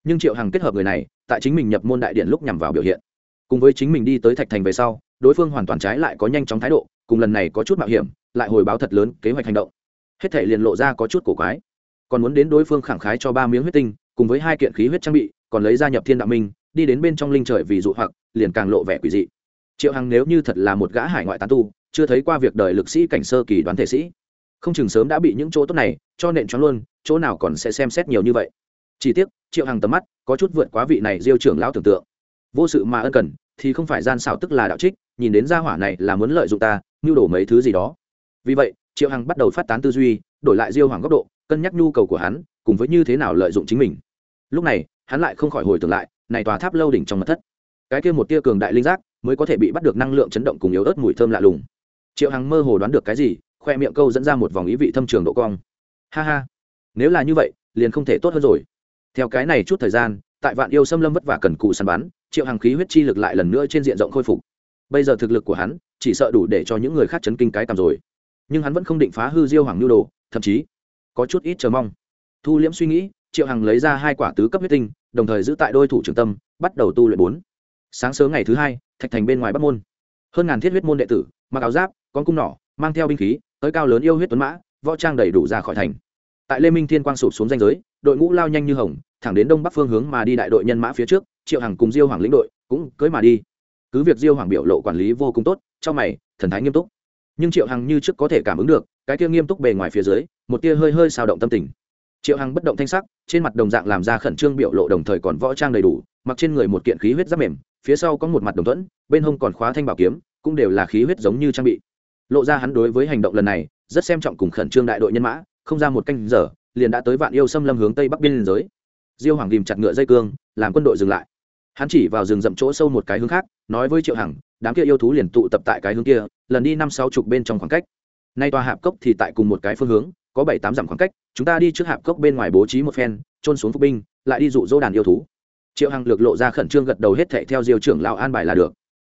nhưng triệu hằng kết hợp người này tại chính mình nhập môn đại điện lúc nhằm vào biểu hiện cùng với chính mình đi tới thạch thành về sau đối phương hoàn toàn trái lại có nhanh chóng thái độ cùng lần này có chút mạo hiểm lại hồi báo thật lớn kế hoạch hành động hết thể liền lộ ra có chút cổ quái còn muốn đến đối phương khẳng khái cho ba miếng huyết tinh cùng với hai kiện khí huyết trang bị, còn lấy ra nhập thiên đạo minh, đi đến bên trong linh trời vì dụ hoặc, liền càng lộ vẻ quỷ dị. Triệu hằng nếu như thật là một gã hải ngoại tán tu, chưa thấy qua việc đời lực sĩ cảnh sơ kỳ đoán thể sĩ. Không chừng sớm đã bị những chỗ tốt này cho nện choáng luôn, chỗ nào còn sẽ xem xét nhiều như vậy. Chỉ tiếc, triệu hằng tầm mắt có chút vượt quá vị này diêu trưởng lão tưởng tượng. Vô sự mà ân cần, thì không phải gian xảo tức là đạo trích, nhìn đến gia hỏa này là muốn lợi dụng ta nhu đổ mấy thứ gì đó. Vì vậy, triệu hằng bắt đầu phát tán tư duy, đổi lại diêu hoàng góc độ, cân nhắc nhu cầu của hắn, cùng với như thế nào lợi dụng chính mình lúc này, hắn lại không khỏi hồi tưởng lại, này tòa tháp lâu đỉnh trong mật thất. Cái kia một tia cường đại linh giác mới có thể bị bắt được năng lượng chấn động cùng yếu ớt mùi thơm lạ lùng. Triệu hằng mơ hồ đoán được cái gì, khoe miệng câu dẫn ra một vòng ý vị thâm trường độ cong. Ha ha, nếu là như vậy, liền không thể tốt hơn rồi. Theo cái này chút thời gian, tại vạn yêu xâm lâm vất vả cần cụ săn bắn, triệu hàng khí huyết chi lực lại lần nữa trên diện rộng khôi phục. Bây giờ thực lực của hắn chỉ sợ đủ để cho những người khác chấn kinh cái tầm rồi. Nhưng hắn vẫn không định phá hư diêu hoàng nhu đồ, thậm chí có chút ít chờ mong. Thu liễm suy nghĩ triệu hằng lấy ra hai quả tứ cấp huyết tinh, đồng thời giữ tại đôi thủ trường tâm, bắt đầu tu luyện bốn. Sáng sớm ngày thứ hai, thạch thành bên ngoài bắc môn. Hơn ngàn thiết huyết môn đệ tử, mặc áo giáp, con cung nỏ, mang theo binh khí, tới cao lớn yêu huyết tuấn mã, võ trang đầy đủ ra khỏi thành. Tại lê minh thiên quang sụp xuống danh giới, đội ngũ lao nhanh như hồng, thẳng đến đông bắc phương hướng mà đi đại đội nhân mã phía trước, triệu hằng cùng diêu hoàng lĩnh đội cũng cưới mà đi. Cứ việc diêu hoàng biểu lộ quản lý vô cùng tốt, trong mày, thần thái nghiêm túc. Nhưng triệu hằng như trước có thể cảm ứng được, cái kia nghiêm túc bề ngoài phía dưới, một tia hơi hơi sao động tâm tình triệu hằng bất động thanh sắc, trên mặt đồng dạng làm ra khẩn trương biểu lộ đồng thời còn võ trang đầy đủ, mặc trên người một kiện khí huyết giáp mềm, phía sau có một mặt đồng thuẫn, bên hông còn khóa thanh bảo kiếm, cũng đều là khí huyết giống như trang bị. Lộ ra hắn đối với hành động lần này, rất xem trọng cùng khẩn trương đại đội nhân mã, không ra một canh giờ, liền đã tới vạn yêu xâm lâm hướng tây bắc biên giới. Diêu hoàng tìm chặt ngựa dây cương, làm quân đội dừng lại. Hắn chỉ vào rừng rậm chỗ sâu một cái hướng khác, nói với triệu hằng, đám kia yêu thú liền tụ tập tại cái hướng kia, lần đi năm sáu chục bên trong khoảng cách. Nay tòa hạp cốc thì tại cùng một cái phương hướng có bảy tám dặm khoảng cách, chúng ta đi trước hạp cốc bên ngoài bố trí một phen trôn xuống phục binh, lại đi dụ dỗ đàn yêu thú. Triệu hằng lược lộ ra khẩn trương gật đầu hết thệ theo diêu trưởng lão an bài là được.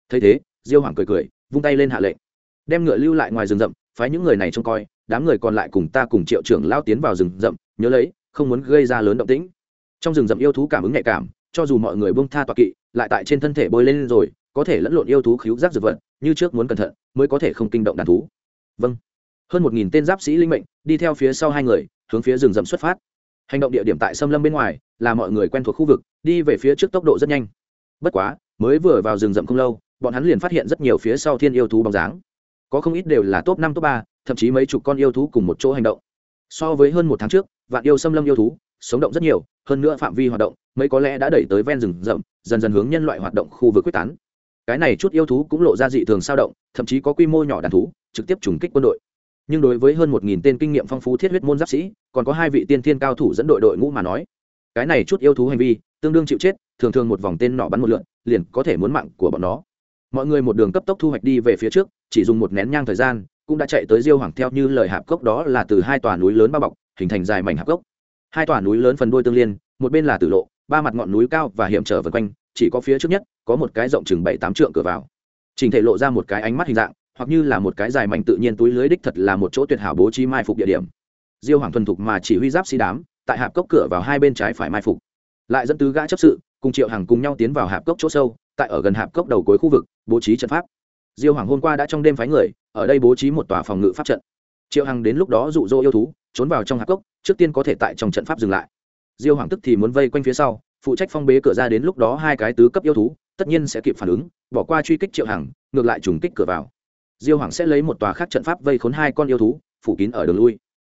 Thấy thế, diêu hoàng cười cười, vung tay lên hạ lệnh. Đem ngựa lưu lại ngoài rừng rậm, phái những người này trông coi, đám người còn lại cùng ta cùng triệu trưởng lao tiến vào rừng rậm, nhớ lấy, không muốn gây ra lớn động tĩnh. Trong rừng rậm yêu thú cảm ứng nhạy cảm, cho dù mọi người bông tha toạc kỵ, lại tại trên thân thể bơi lên rồi, có thể lẫn lộn yêu thú khíu giác dược vật, như trước muốn cẩn thận, mới có thể không kinh động đàn thú. Vâng hơn một nghìn tên giáp sĩ linh mệnh đi theo phía sau hai người, hướng phía rừng rậm xuất phát. Hành động địa điểm tại xâm lâm bên ngoài là mọi người quen thuộc khu vực, đi về phía trước tốc độ rất nhanh. Bất quá, mới vừa vào rừng rậm không lâu, bọn hắn liền phát hiện rất nhiều phía sau thiên yêu thú bóng dáng. Có không ít đều là top năm, top ba, thậm chí mấy chục con yêu thú cùng một chỗ hành động. So với hơn một tháng trước, vạn yêu xâm lâm yêu thú sống động rất nhiều, hơn nữa phạm vi hoạt động, mấy có lẽ đã đẩy tới ven rừng rậm, dần dần hướng nhân loại hoạt động khu vực quyết tán. Cái này chút yêu thú cũng lộ ra dị thường sao động, thậm chí có quy mô nhỏ đàn thú, trực tiếp trùng kích quân đội nhưng đối với hơn một nghìn tên kinh nghiệm phong phú thiết huyết môn giáp sĩ, còn có hai vị tiên thiên cao thủ dẫn đội đội ngũ mà nói, cái này chút yêu thú hành vi, tương đương chịu chết, thường thường một vòng tên nọ bắn một lượn, liền có thể muốn mạng của bọn nó. Mọi người một đường cấp tốc thu hoạch đi về phía trước, chỉ dùng một nén nhang thời gian, cũng đã chạy tới diêu hoàng theo như lời hạp cốc đó là từ hai tòa núi lớn bao bọc, hình thành dài mảnh hạp cốc. Hai tòa núi lớn phần đuôi tương liên, một bên là tử lộ, ba mặt ngọn núi cao và hiểm trở vân quanh, chỉ có phía trước nhất, có một cái rộng chừng bảy tám trượng cửa vào. Trình thể lộ ra một cái ánh mắt hình dạng hoặc như là một cái dài mảnh tự nhiên túi lưới đích thật là một chỗ tuyệt hảo bố trí mai phục địa điểm. Diêu hoàng thuần thục mà chỉ huy giáp sĩ đám, tại hạp cốc cửa vào hai bên trái phải mai phục. Lại dẫn tứ gã chấp sự, cùng triệu hàng cùng nhau tiến vào hạp cốc chỗ sâu, tại ở gần hạp cốc đầu cuối khu vực, bố trí trận pháp. Diêu hoàng hôm qua đã trong đêm phái người, ở đây bố trí một tòa phòng ngự pháp trận. Triệu hằng đến lúc đó rụ rỗ yêu thú, trốn vào trong hạp cốc, trước tiên có thể tại trong trận pháp dừng lại. Diêu hoàng tức thì muốn vây quanh phía sau, phụ trách phong bế cửa ra đến lúc đó hai cái tứ cấp yêu thú, tất nhiên sẽ kịp phản ứng, bỏ qua truy kích triệu hằng, ngược lại trùng kích cửa vào diêu hoàng sẽ lấy một tòa khác trận pháp vây khốn hai con yêu thú, phủ kín ở đường lui.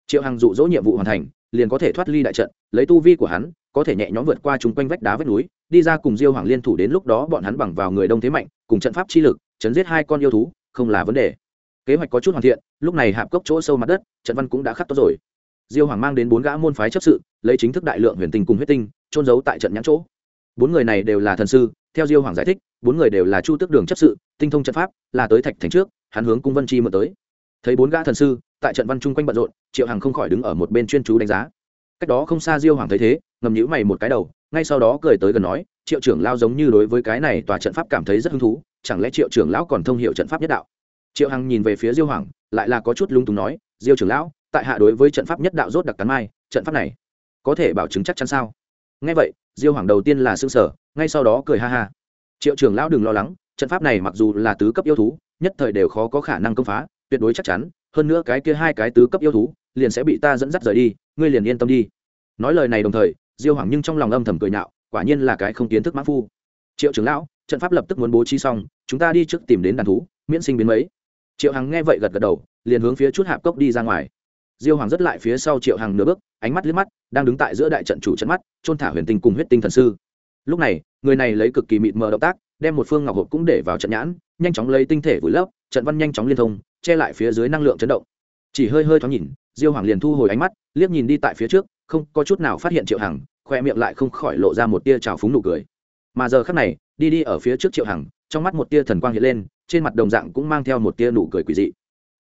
Triệu hằng dụ dỗ nhiệm vụ hoàn thành, liền có thể thoát ly đại trận, lấy tu vi của hắn, có thể nhẹ nhõm vượt qua chung quanh vách đá vách núi, đi ra cùng diêu hoàng liên thủ đến lúc đó bọn hắn bằng vào người đông thế mạnh, cùng trận pháp chi lực, chấn giết hai con yêu thú, không là vấn đề. Kế hoạch có chút hoàn thiện, lúc này hạp cốc chỗ sâu mặt đất, trận văn cũng đã khắc tốt rồi. Diêu hoàng mang đến bốn gã môn phái chấp sự, lấy chính thức đại lượng huyền tinh cùng huyết tinh trôn giấu tại trận nhãn chỗ. Bốn người này đều là thần sư, theo diêu hoàng giải thích, bốn người đều là chu tước đường chấp sự, tinh thông trận pháp, là tới thạch thành trước hắn hướng cung vân chi mượn tới. Thấy bốn gã thần sư, tại trận văn chung quanh bận rộn, triệu hằng không khỏi đứng ở một bên chuyên chú đánh giá. Cách đó không xa diêu hoàng thấy thế, ngầm nhữ mày một cái đầu, ngay sau đó cười tới gần nói, triệu trưởng lao giống như đối với cái này tòa trận pháp cảm thấy rất hứng thú, chẳng lẽ triệu trưởng lão còn thông hiệu trận pháp nhất đạo? Triệu hằng nhìn về phía diêu hoàng, lại là có chút lung túng nói, diêu trưởng lão, tại hạ đối với trận pháp nhất đạo rốt đặc cắn mai, trận pháp này có thể bảo chứng chắc chắn sao? Ngay vậy, diêu hoàng đầu tiên là xương sở ngay sau đó cười ha ha. Triệu trưởng lão đừng lo lắng trận pháp này mặc dù là tứ cấp yêu thú, nhất thời đều khó có khả năng công phá, tuyệt đối chắc chắn, hơn nữa cái kia hai cái tứ cấp yêu thú liền sẽ bị ta dẫn dắt rời đi, ngươi liền yên tâm đi. Nói lời này đồng thời, diêu hoàng nhưng trong lòng âm thầm cười nhạo, quả nhiên là cái không kiến thức mã phu. Triệu trưởng lão, trận pháp lập tức muốn bố trí xong, chúng ta đi trước tìm đến đàn thú, miễn sinh biến mấy. Triệu hằng nghe vậy gật gật đầu, liền hướng phía chút hạp cốc đi ra ngoài. Diêu hoàng rất lại phía sau triệu hằng nửa bước, ánh mắt liếc mắt, đang đứng tại giữa đại trận chủ trận mắt trôn thả huyền tinh cùng huyết tinh thần sư lúc này, người này lấy cực kỳ mịt mờ động tác, đem một phương ngọc hộp cũng để vào trận nhãn, nhanh chóng lấy tinh thể vùi lấp, trận văn nhanh chóng liên thông, che lại phía dưới năng lượng chấn động. Chỉ hơi hơi thoáng nhìn, diêu hoàng liền thu hồi ánh mắt, liếc nhìn đi tại phía trước, không có chút nào phát hiện triệu hằng, khoe miệng lại không khỏi lộ ra một tia trào phúng nụ cười. Mà giờ khắc này, đi đi ở phía trước triệu hằng, trong mắt một tia thần quang hiện lên, trên mặt đồng dạng cũng mang theo một tia nụ cười quỳ dị.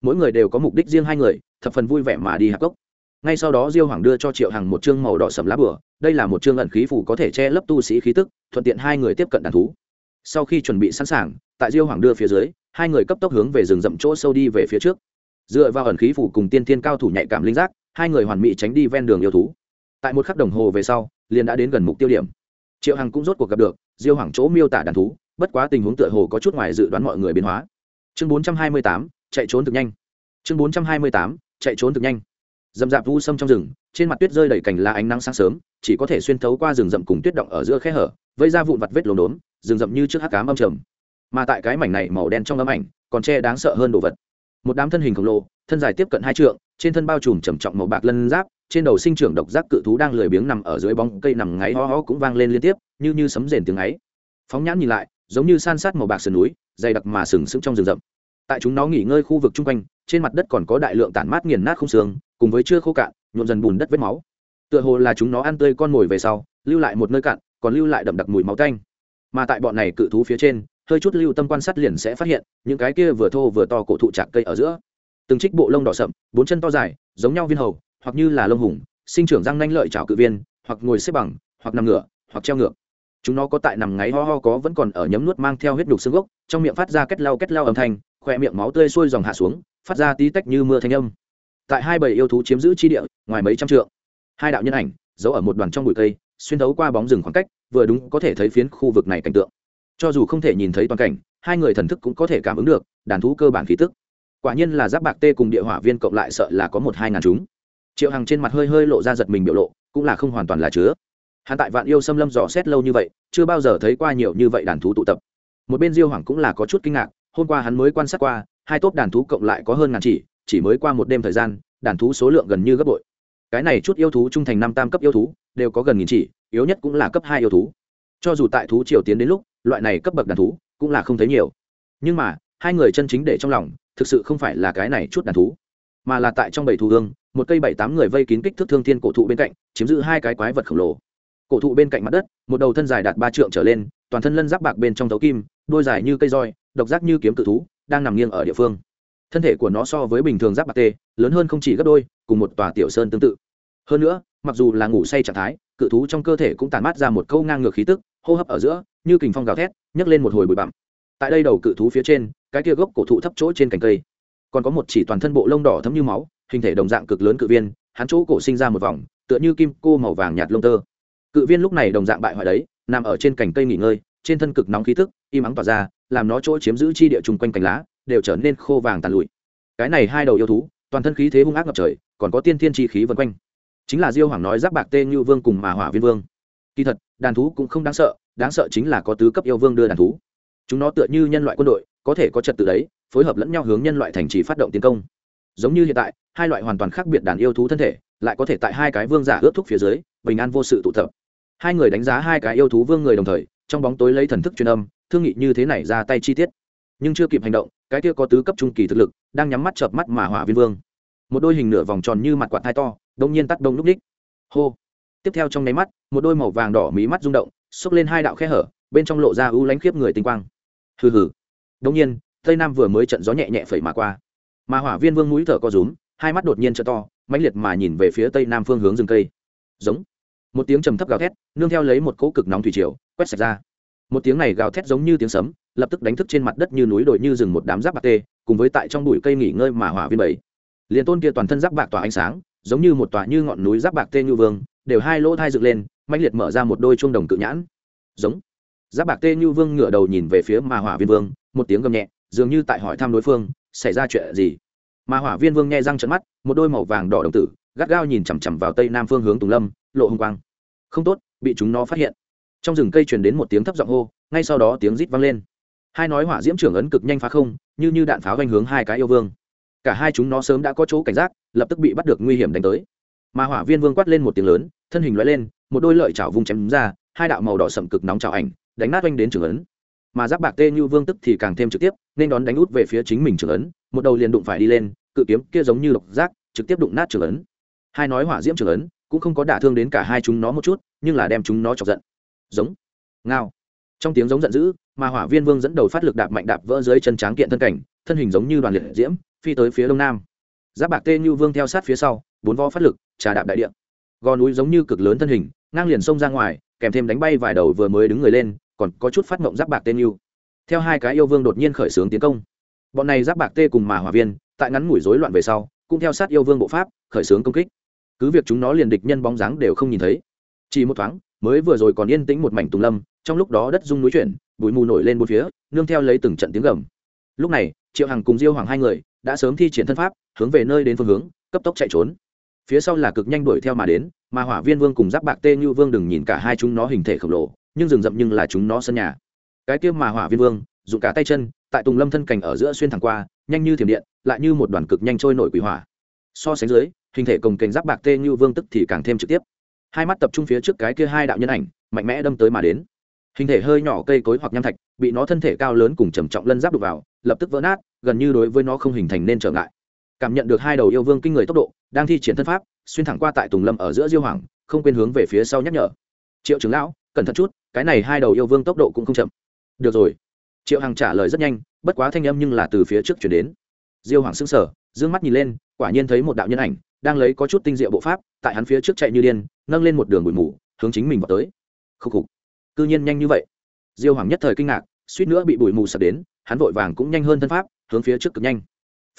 Mỗi người đều có mục đích riêng hai người, thập phần vui vẻ mà đi hạp cốc ngay sau đó diêu hoàng đưa cho triệu hằng một chương màu đỏ sầm lá bửa đây là một chương ẩn khí phủ có thể che lấp tu sĩ khí tức, thuận tiện hai người tiếp cận đàn thú. Sau khi chuẩn bị sẵn sàng, tại diêu hoàng đưa phía dưới, hai người cấp tốc hướng về rừng rậm chỗ sâu đi về phía trước. Dựa vào ẩn khí phủ cùng tiên thiên cao thủ nhạy cảm linh giác, hai người hoàn mỹ tránh đi ven đường yêu thú. Tại một khắc đồng hồ về sau, liền đã đến gần mục tiêu điểm. Triệu hằng cũng rốt cuộc gặp được diêu hoàng chỗ miêu tả đàn thú, bất quá tình huống tựa hồ có chút ngoài dự đoán mọi người biến hóa. Chương bốn trăm hai mươi tám, chạy trốn thực nhanh. Chương bốn trăm hai mươi tám, chạy trốn thực nhanh dầm dạp vu sâm trong rừng, trên mặt tuyết rơi đầy cành lá ánh nắng sáng sớm, chỉ có thể xuyên thấu qua rừng rậm cùng tuyết động ở giữa khe hở, vây ra vụn vặt vết lốm đốm, rừng rậm như trước hắc cám âm trầm. Mà tại cái mảnh này màu đen trong âm ảnh, còn che đáng sợ hơn đồ vật. Một đám thân hình khổng lồ, thân dài tiếp cận hai trượng, trên thân bao trùm trầm trọng màu bạc lân giáp, trên đầu sinh trưởng độc giác cự thú đang lười biếng nằm ở dưới bóng cây nằm ngáy ho ho cũng vang lên liên tiếp, như như sấm rền tiếng ấy. Phóng nhãn nhìn lại, giống như san sát màu bạc sườn núi, dày đặc mà sừng sững trong rừng rậm. Tại chúng nó nghỉ ngơi khu vực chung quanh, trên mặt đất còn có đại lượng tản mát nghiền nát không xương cùng với chưa khô cạn, nhuộm dần bùn đất vết máu. Tựa hồ là chúng nó ăn tươi con mồi về sau, lưu lại một nơi cạn, còn lưu lại đậm đặc mùi máu tanh. Mà tại bọn này cự thú phía trên, hơi chút lưu tâm quan sát liền sẽ phát hiện, những cái kia vừa thô vừa to cổ thụ chạc cây ở giữa. Từng trích bộ lông đỏ sậm, bốn chân to dài, giống nhau viên hầu, hoặc như là lông hùng, sinh trưởng răng nanh lợi chảo cự viên, hoặc ngồi xếp bằng, hoặc nằm ngửa, hoặc treo ngược. Chúng nó có tại nằm ngáy ho ho có vẫn còn ở nhấm nuốt mang theo huyết đục xương gốc, trong miệng phát ra kết lau kết lau âm thanh khỏe miệng máu tươi sôi dòng hạ xuống, phát ra tí tách như mưa thanh âm tại hai bầy yêu thú chiếm giữ chi địa, ngoài mấy trăm trượng. Hai đạo nhân ảnh, giấu ở một đoàn trong bụi cây, xuyên thấu qua bóng rừng khoảng cách, vừa đúng có thể thấy phiến khu vực này cảnh tượng. Cho dù không thể nhìn thấy toàn cảnh, hai người thần thức cũng có thể cảm ứng được, đàn thú cơ bản khí tức. Quả nhiên là giáp bạc tê cùng địa hỏa viên cộng lại sợ là có một hai ngàn chúng. Triệu hằng trên mặt hơi hơi lộ ra giật mình biểu lộ, cũng là không hoàn toàn là chứa. Hắn tại vạn yêu xâm lâm dò xét lâu như vậy, chưa bao giờ thấy qua nhiều như vậy đàn thú tụ tập. Một bên diêu hoàng cũng là có chút kinh ngạc, hôm qua hắn mới quan sát qua, hai tốp đàn thú cộng lại có hơn ngàn chỉ chỉ mới qua một đêm thời gian, đàn thú số lượng gần như gấp bội. Cái này chút yêu thú trung thành năm tam cấp yêu thú, đều có gần nghìn chỉ, yếu nhất cũng là cấp hai yêu thú. Cho dù tại thú triều tiến đến lúc, loại này cấp bậc đàn thú cũng là không thấy nhiều. Nhưng mà, hai người chân chính để trong lòng, thực sự không phải là cái này chút đàn thú, mà là tại trong bảy thú hương, một cây bảy tám người vây kín kích thước thương thiên cổ thụ bên cạnh, chiếm giữ hai cái quái vật khổng lồ. Cổ thụ bên cạnh mặt đất, một đầu thân dài đạt ba trượng trở lên, toàn thân lân giáp bạc bên trong thấu kim đôi dài như cây roi, độc giác như kiếm cự thú, đang nằm nghiêng ở địa phương thân thể của nó so với bình thường giáp bạc tê, lớn hơn không chỉ gấp đôi, cùng một tòa tiểu sơn tương tự. Hơn nữa, mặc dù là ngủ say trạng thái, cự thú trong cơ thể cũng tàn mát ra một câu ngang ngược khí tức, hô hấp ở giữa, như kình phong gào thét, nhấc lên một hồi bụi bặm. Tại đây đầu cự thú phía trên, cái kia gốc cổ thụ thấp chỗ trên cành cây. Còn có một chỉ toàn thân bộ lông đỏ thấm như máu, hình thể đồng dạng cực lớn cự viên, hắn chỗ cổ sinh ra một vòng, tựa như kim cô màu vàng nhạt lông tơ. Cự viên lúc này đồng dạng bại hoại đấy, nằm ở trên cành cây nghỉ ngơi, trên thân cực nóng khí thức im ắng tỏa ra, làm nó chỗ chiếm giữ chi địa chung quanh cành lá đều trở nên khô vàng tàn lụi. Cái này hai đầu yêu thú, toàn thân khí thế hung ác ngập trời, còn có tiên thiên chi khí vân quanh. Chính là diêu hoàng nói giáp bạc tê như vương cùng mà hỏa viên vương. Kỳ thật, đàn thú cũng không đáng sợ đáng sợ chính là có tứ cấp yêu vương đưa đàn thú. Chúng nó tựa như nhân loại quân đội, có thể có trật tự đấy, phối hợp lẫn nhau hướng nhân loại thành trì phát động tiến công. Giống như hiện tại, hai loại hoàn toàn khác biệt đàn yêu thú thân thể, lại có thể tại hai cái vương giả ướt thúc phía dưới, bình an vô sự tụ tập. Hai người đánh giá hai cái yêu thú vương người đồng thời, trong bóng tối lấy thần thức truyền âm, thương nghị như thế này ra tay chi tiết. Nhưng chưa kịp hành động cái kia có tứ cấp trung kỳ thực lực, đang nhắm mắt chợp mắt mà hỏa viên vương. Một đôi hình nửa vòng tròn như mặt quạt thai to, đông nhiên tắt đông lúc ních hô. Tiếp theo trong nháy mắt, một đôi màu vàng đỏ mí mắt rung động, xốc lên hai đạo khe hở, bên trong lộ ra ưu lánh khiếp người tinh quang. Hừ hừ. Đông nhiên, tây nam vừa mới trận gió nhẹ nhẹ phẩy mà qua. Mà hỏa viên vương mũi thở co rúm, hai mắt đột nhiên trợ to, mãnh liệt mà nhìn về phía tây nam phương hướng rừng cây. Giống. Một tiếng trầm thấp gào thét, nương theo lấy một cỗ cực nóng thủy triều, quét sạch ra một tiếng này gào thét giống như tiếng sấm, lập tức đánh thức trên mặt đất như núi đồi như rừng một đám giáp bạc tê, cùng với tại trong bụi cây nghỉ ngơi mà hỏa viên bảy. Liền tôn kia toàn thân giáp bạc tỏa ánh sáng, giống như một tòa như ngọn núi giáp bạc tê như vương, đều hai lỗ thai dựng lên, mãnh liệt mở ra một đôi chuông đồng cự nhãn. Giống. Giáp bạc tê như vương ngửa đầu nhìn về phía mà hỏa viên vương, một tiếng gầm nhẹ, dường như tại hỏi thăm đối phương, xảy ra chuyện gì. Mà hỏa viên vương nghe răng trận mắt, một đôi màu vàng đỏ đồng tử, gắt gao nhìn chằm chằm vào tây nam phương hướng tùng lâm, lộ hồng quang. Không tốt, bị chúng nó phát hiện trong rừng cây truyền đến một tiếng thấp giọng hô, ngay sau đó tiếng rít vang lên. Hai nói hỏa diễm trưởng ấn cực nhanh phá không, như như đạn pháo doanh hướng hai cái yêu vương. Cả hai chúng nó sớm đã có chỗ cảnh giác, lập tức bị bắt được nguy hiểm đánh tới. Mà hỏa viên vương quát lên một tiếng lớn, thân hình loại lên, một đôi lợi chảo vung chém ra, hai đạo màu đỏ sậm cực nóng chảo ảnh, đánh nát oanh đến trưởng ấn. Mà giáp bạc tê như vương tức thì càng thêm trực tiếp, nên đón đánh út về phía chính mình trưởng ấn, một đầu liền đụng phải đi lên, cự kiếm kia giống như độc giác, trực tiếp đụng nát trưởng ấn. Hai nói hỏa diễm trưởng ấn, cũng không có đả thương đến cả hai chúng nó một chút, nhưng là đem chúng nó chọc giận giống. Ngao. Trong tiếng giống giận dữ, mà hỏa viên vương dẫn đầu phát lực đạp mạnh đạp vỡ dưới chân tráng kiện thân cảnh, thân hình giống như đoàn liệt diễm, phi tới phía đông nam. Giáp bạc tê như vương theo sát phía sau, bốn vo phát lực, trà đạp đại địa. Gò núi giống như cực lớn thân hình, ngang liền sông ra ngoài, kèm thêm đánh bay vài đầu vừa mới đứng người lên, còn có chút phát mộng giáp bạc tê như. Theo hai cái yêu vương đột nhiên khởi xướng tiến công. Bọn này giáp bạc tê cùng mà hỏa viên, tại ngắn ngủi rối loạn về sau, cũng theo sát yêu vương bộ pháp, khởi xướng công kích. Cứ việc chúng nó liền địch nhân bóng dáng đều không nhìn thấy. Chỉ một thoáng mới vừa rồi còn yên tĩnh một mảnh tùng lâm, trong lúc đó đất rung núi chuyển, bụi mù nổi lên một phía, nương theo lấy từng trận tiếng gầm. Lúc này, triệu hằng cùng diêu hoàng hai người đã sớm thi triển thân pháp, hướng về nơi đến phương hướng, cấp tốc chạy trốn. Phía sau là cực nhanh đuổi theo mà đến, mà hỏa viên vương cùng giáp bạc tê như vương đừng nhìn cả hai chúng nó hình thể khổng lồ, nhưng rừng rậm nhưng là chúng nó sân nhà. Cái kia mà hỏa viên vương, dùng cả tay chân, tại tùng lâm thân cảnh ở giữa xuyên thẳng qua, nhanh như thiểm điện, lại như một đoàn cực nhanh trôi nổi quỷ hỏa. So sánh dưới, hình thể cồng kềnh giáp bạc tê như vương tức thì càng thêm trực tiếp hai mắt tập trung phía trước cái kia hai đạo nhân ảnh, mạnh mẽ đâm tới mà đến. Hình thể hơi nhỏ cây cối hoặc nham thạch, bị nó thân thể cao lớn cùng trầm trọng lân giáp đục vào, lập tức vỡ nát, gần như đối với nó không hình thành nên trở ngại. Cảm nhận được hai đầu yêu vương kinh người tốc độ, đang thi triển thân pháp, xuyên thẳng qua tại tùng lâm ở giữa diêu hoàng, không quên hướng về phía sau nhắc nhở. Triệu trưởng lão, cẩn thận chút, cái này hai đầu yêu vương tốc độ cũng không chậm. Được rồi. Triệu hằng trả lời rất nhanh, bất quá thanh âm nhưng là từ phía trước chuyển đến. Diêu hoàng sững sờ d ư ơ n g mắt nhìn lên, quả nhiên thấy một đạo nhân ảnh đang lấy có chút tinh diệu bộ pháp, tại hắn phía trước chạy như điên, nâng lên một đường bụi mù, hướng chính mình vào tới. Khúc khục. Cư nhiên nhanh như vậy. Diêu hoàng nhất thời kinh ngạc, suýt nữa bị bụi mù sập đến, hắn vội vàng cũng nhanh hơn thân pháp, hướng phía trước cực nhanh.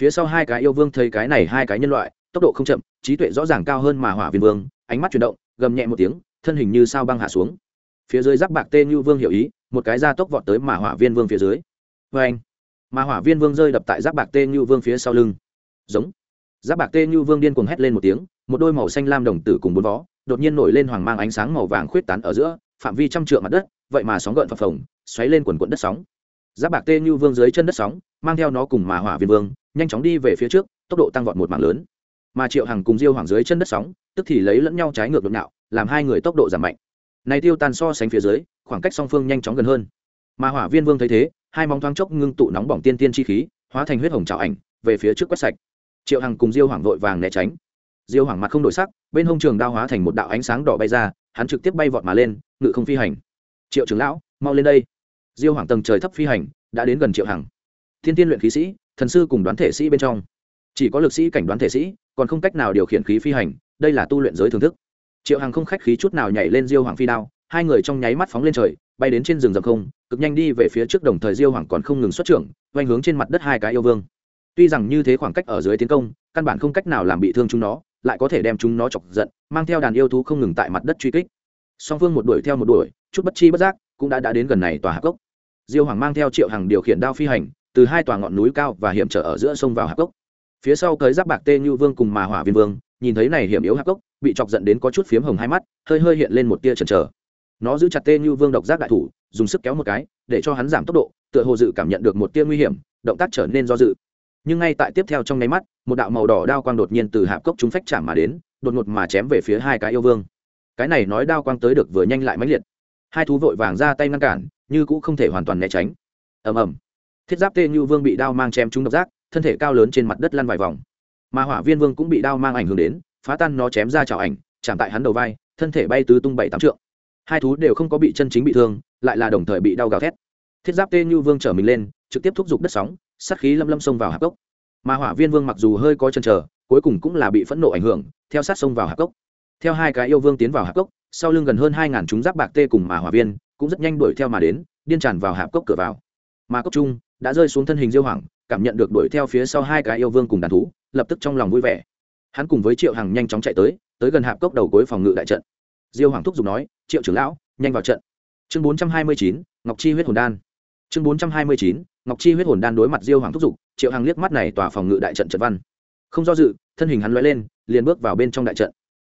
Phía sau hai cái yêu vương thấy cái này hai cái nhân loại, tốc độ không chậm, trí tuệ rõ ràng cao hơn mà hỏa viên vương, ánh mắt chuyển động, gầm nhẹ một tiếng, thân hình như sao băng hạ xuống. Phía dưới giáp bạc tê như vương hiểu ý, một cái da tốc vọt tới mà hỏa viên vương phía dưới. Vê anh mà hỏa viên vương rơi đập tại giáp bạc tê như vương phía sau lưng. Giống giáp bạc tê như vương điên cuồng hét lên một tiếng, một đôi màu xanh lam đồng tử cùng bốn vó, đột nhiên nổi lên hoàng mang ánh sáng màu vàng khuyết tán ở giữa, phạm vi trăm trượng mặt đất, vậy mà sóng gợn phập phồng, xoáy lên quần quận đất sóng. Giáp bạc tê như vương dưới chân đất sóng, mang theo nó cùng mà hỏa viên vương, nhanh chóng đi về phía trước, tốc độ tăng vọt một mảng lớn. Mà triệu hằng cùng diêu hoàng dưới chân đất sóng, tức thì lấy lẫn nhau trái ngược đột nhạo làm hai người tốc độ giảm mạnh. Này tiêu tan so sánh phía dưới, khoảng cách song phương nhanh chóng gần hơn. Mà hỏa viên vương thấy thế, hai móng thoáng chốc ngưng tụ nóng bỏng tiên tiên chi khí, hóa thành huyết hồng trào ảnh, về phía trước quét sạch triệu hằng cùng diêu hoàng vội vàng né tránh. Diêu hoàng mặt không đổi sắc, bên hông trường đao hóa thành một đạo ánh sáng đỏ bay ra, hắn trực tiếp bay vọt mà lên, ngự không phi hành. Triệu trưởng lão, mau lên đây. Diêu hoàng tầng trời thấp phi hành, đã đến gần triệu hằng. Thiên tiên luyện khí sĩ, thần sư cùng đoán thể sĩ bên trong. Chỉ có lực sĩ cảnh đoán thể sĩ, còn không cách nào điều khiển khí phi hành, đây là tu luyện giới thưởng thức. Triệu hằng không khách khí chút nào nhảy lên diêu hoàng phi đao, hai người trong nháy mắt phóng lên trời, bay đến trên rừng rậm không, cực nhanh đi về phía trước đồng thời diêu hoàng còn không ngừng xuất trưởng oanh hướng trên mặt đất hai cái yêu vương tuy rằng như thế khoảng cách ở dưới tiến công, căn bản không cách nào làm bị thương chúng nó, lại có thể đem chúng nó chọc giận, mang theo đàn yêu thú không ngừng tại mặt đất truy kích. Song phương một đuổi theo một đuổi, chút bất chi bất giác cũng đã đã đến gần này tòa hạp cốc. Diêu hoàng mang theo triệu hàng điều khiển đao phi hành, từ hai tòa ngọn núi cao và hiểm trở ở giữa sông vào hạp cốc. Phía sau tới giáp bạc tê như vương cùng mà hỏa viên vương, nhìn thấy này hiểm yếu hạp cốc, bị chọc giận đến có chút phiếm hồng hai mắt, hơi hơi hiện lên một tia chần chờ. Nó giữ chặt tê như vương độc giác đại thủ, dùng sức kéo một cái, để cho hắn giảm tốc độ, tựa hồ dự cảm nhận được một tia nguy hiểm, động tác trở nên do dự nhưng ngay tại tiếp theo trong nháy mắt, một đạo màu đỏ đao quang đột nhiên từ hạp cốc chúng phách chạm mà đến, đột ngột mà chém về phía hai cái yêu vương. Cái này nói đao quang tới được vừa nhanh lại mãnh liệt. Hai thú vội vàng ra tay ngăn cản, như cũng không thể hoàn toàn né tránh. Ầm ầm. Thiết giáp tê như vương bị đao mang chém trúng độc giác, thân thể cao lớn trên mặt đất lăn vài vòng. Mà hỏa viên vương cũng bị đao mang ảnh hưởng đến, phá tan nó chém ra chảo ảnh, chạm tại hắn đầu vai, thân thể bay tứ tung bảy tám trượng. Hai thú đều không có bị chân chính bị thương, lại là đồng thời bị đau gào thét. Thiết giáp tê như vương trở mình lên, trực tiếp thúc giục đất sóng sát khí lâm lâm xông vào hạp cốc. Mà hỏa viên vương mặc dù hơi có chân trở cuối cùng cũng là bị phẫn nộ ảnh hưởng, theo sát xông vào hạp cốc. Theo hai cái yêu vương tiến vào hạp cốc, sau lưng gần hơn hai ngàn chúng giáp bạc tê cùng mà hỏa viên cũng rất nhanh đuổi theo mà đến, điên tràn vào hạp cốc cửa vào. Mà cốc trung đã rơi xuống thân hình diêu hoàng, cảm nhận được đuổi theo phía sau hai cái yêu vương cùng đàn thú, lập tức trong lòng vui vẻ. Hắn cùng với triệu hằng nhanh chóng chạy tới tới gần hạp cốc đầu cuối phòng ngự đại trận. Diêu hoàng thúc giục nói, triệu trưởng lão, nhanh vào trận. Chương bốn trăm hai mươi chín, ngọc chi huyết hồn đan chương bốn trăm hai mươi chín, ngọc chi huyết hồn đan đối mặt diêu hoàng thúc giục, triệu hằng liếc mắt này tòa phòng ngự đại trận trận văn. Không do dự, thân hình hắn l lên, liền bước vào bên trong đại trận.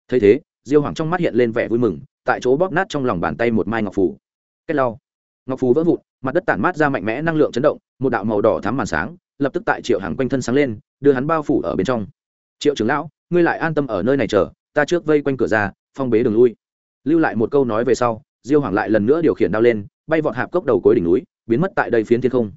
Thấy thế, diêu hoàng trong mắt hiện lên vẻ vui mừng, tại chỗ bóp nát trong lòng bàn tay một mai ngọc phủ kết lau. Ngọc phù vỡ vụn, mặt đất tản mát ra mạnh mẽ năng lượng chấn động, một đạo màu đỏ thắm màn sáng, lập tức tại triệu hàng quanh thân sáng lên, đưa hắn bao phủ ở bên trong. Triệu trưởng lão, ngươi lại an tâm ở nơi này chờ, ta trước vây quanh cửa ra, phong bế đường lui. Lưu lại một câu nói về sau, diêu hoàng lại lần nữa điều khiển đao lên, bay vọt hạp cốc đầu cuối đỉnh núi biến mất tại đây phiến thiên không.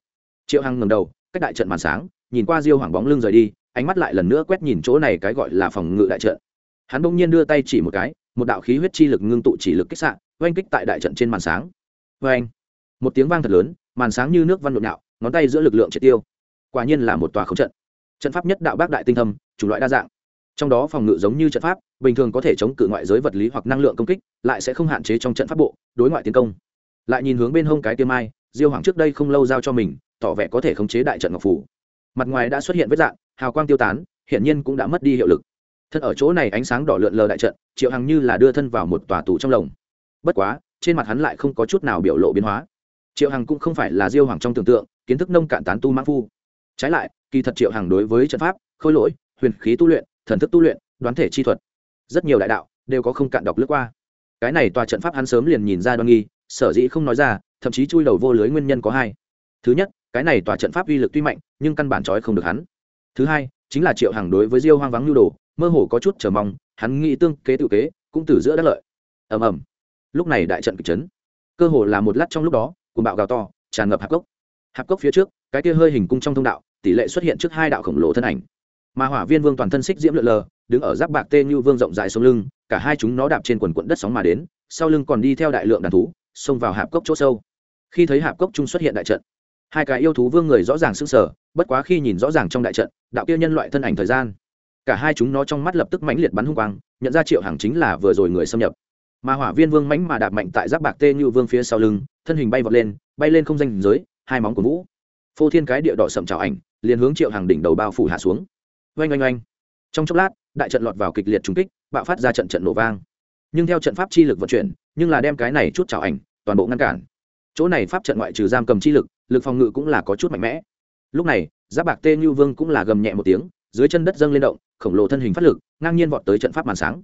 Triệu hằng ngầm đầu, cách đại trận màn sáng, nhìn qua diêu hoàng bóng lưng rời đi, ánh mắt lại lần nữa quét nhìn chỗ này cái gọi là phòng ngự đại trận. Hắn bỗng nhiên đưa tay chỉ một cái, một đạo khí huyết chi lực ngưng tụ chỉ lực kích xạ, oanh kích tại đại trận trên màn sáng. Oanh! Một tiếng vang thật lớn, màn sáng như nước văn nhộn nhạo ngón tay giữa lực lượng triệt tiêu. Quả nhiên là một tòa khống trận. Trận pháp nhất đạo bác đại tinh thâm, chủng loại đa dạng. Trong đó phòng ngự giống như trận pháp, bình thường có thể chống cự ngoại giới vật lý hoặc năng lượng công kích, lại sẽ không hạn chế trong trận pháp bộ, đối ngoại tiến công. Lại nhìn hướng bên hông cái tiêm mai diêu hoàng trước đây không lâu giao cho mình, tỏ vẻ có thể khống chế đại trận ngọc phủ. Mặt ngoài đã xuất hiện vết dạng, hào quang tiêu tán hiện nhiên cũng đã mất đi hiệu lực. Thân ở chỗ này ánh sáng đỏ lượn lờ đại trận, triệu hằng như là đưa thân vào một tòa tủ trong lồng. Bất quá, trên mặt hắn lại không có chút nào biểu lộ biến hóa. Triệu hằng cũng không phải là diêu hoàng trong tưởng tượng, kiến thức nông cạn tán tu mãn phu. Trái lại, kỳ thật triệu hằng đối với trận pháp, khôi lỗi, huyền khí tu luyện, thần thức tu luyện, đoán thể chi thuật, rất nhiều đại đạo đều có không cạn đọc lướt qua. Cái này tòa trận pháp hắn sớm liền nhìn ra đoan nghi sở dĩ không nói ra, thậm chí chui đầu vô lưới nguyên nhân có hai. Thứ nhất, cái này tòa trận pháp uy lực tuy mạnh, nhưng căn bản trói không được hắn. Thứ hai, chính là triệu hằng đối với diêu hoang vắng nhu đồ, mơ hồ có chút chờ mong, hắn nghĩ tương kế tự kế, cũng từ giữa đắc lợi. Ầm ầm. Lúc này đại trận kịch chấn. Cơ hồ là một lát trong lúc đó cùng bạo gào to, tràn ngập hạp cốc. Hạp cốc phía trước, cái kia hơi hình cung trong thông đạo, tỷ lệ xuất hiện trước hai đạo khổng lồ thân ảnh. Mà hỏa viên vương toàn thân xích diễm lượn lờ, đứng ở giáp bạc tê như vương rộng dài sông lưng, cả hai chúng nó đạp trên quần quận đất sóng mà đến, sau lưng còn đi theo đại lượng đàn thú xông vào hạp cốc chỗ sâu. Khi thấy hạp cốc trung xuất hiện đại trận, hai cái yêu thú vương người rõ ràng s ư n g sở bất quá khi nhìn rõ ràng trong đại trận, đạo kia nhân loại thân ảnh thời gian, cả hai chúng nó trong mắt lập tức mãnh liệt bắn hung quang, nhận ra triệu hàng chính là vừa rồi người xâm nhập. Mà hỏa viên vương mãnh mà đạp mạnh tại giáp bạc tê như vương phía sau lưng, thân hình bay vọt lên, bay lên không danh giới, hai móng của vũ. Phô thiên cái địa đỏ sậm trào ảnh, liền hướng triệu hàng đỉnh đầu bao phủ hạ xuống. Oanh oanh oanh. Trong chốc lát, đại trận lọt vào kịch liệt trúng kích, bạo phát ra trận trận nổ vang. Nhưng theo trận pháp chi lực vận chuyển, nhưng là đem cái này chút trào ảnh toàn bộ ngăn cản. Chỗ này pháp trận ngoại trừ giam cầm chi lực lực phòng ngự cũng là có chút mạnh mẽ. Lúc này, giáp bạc tê như vương cũng là gầm nhẹ một tiếng, dưới chân đất dâng lên động, khổng lồ thân hình phát lực, ngang nhiên vọt tới trận pháp màn sáng.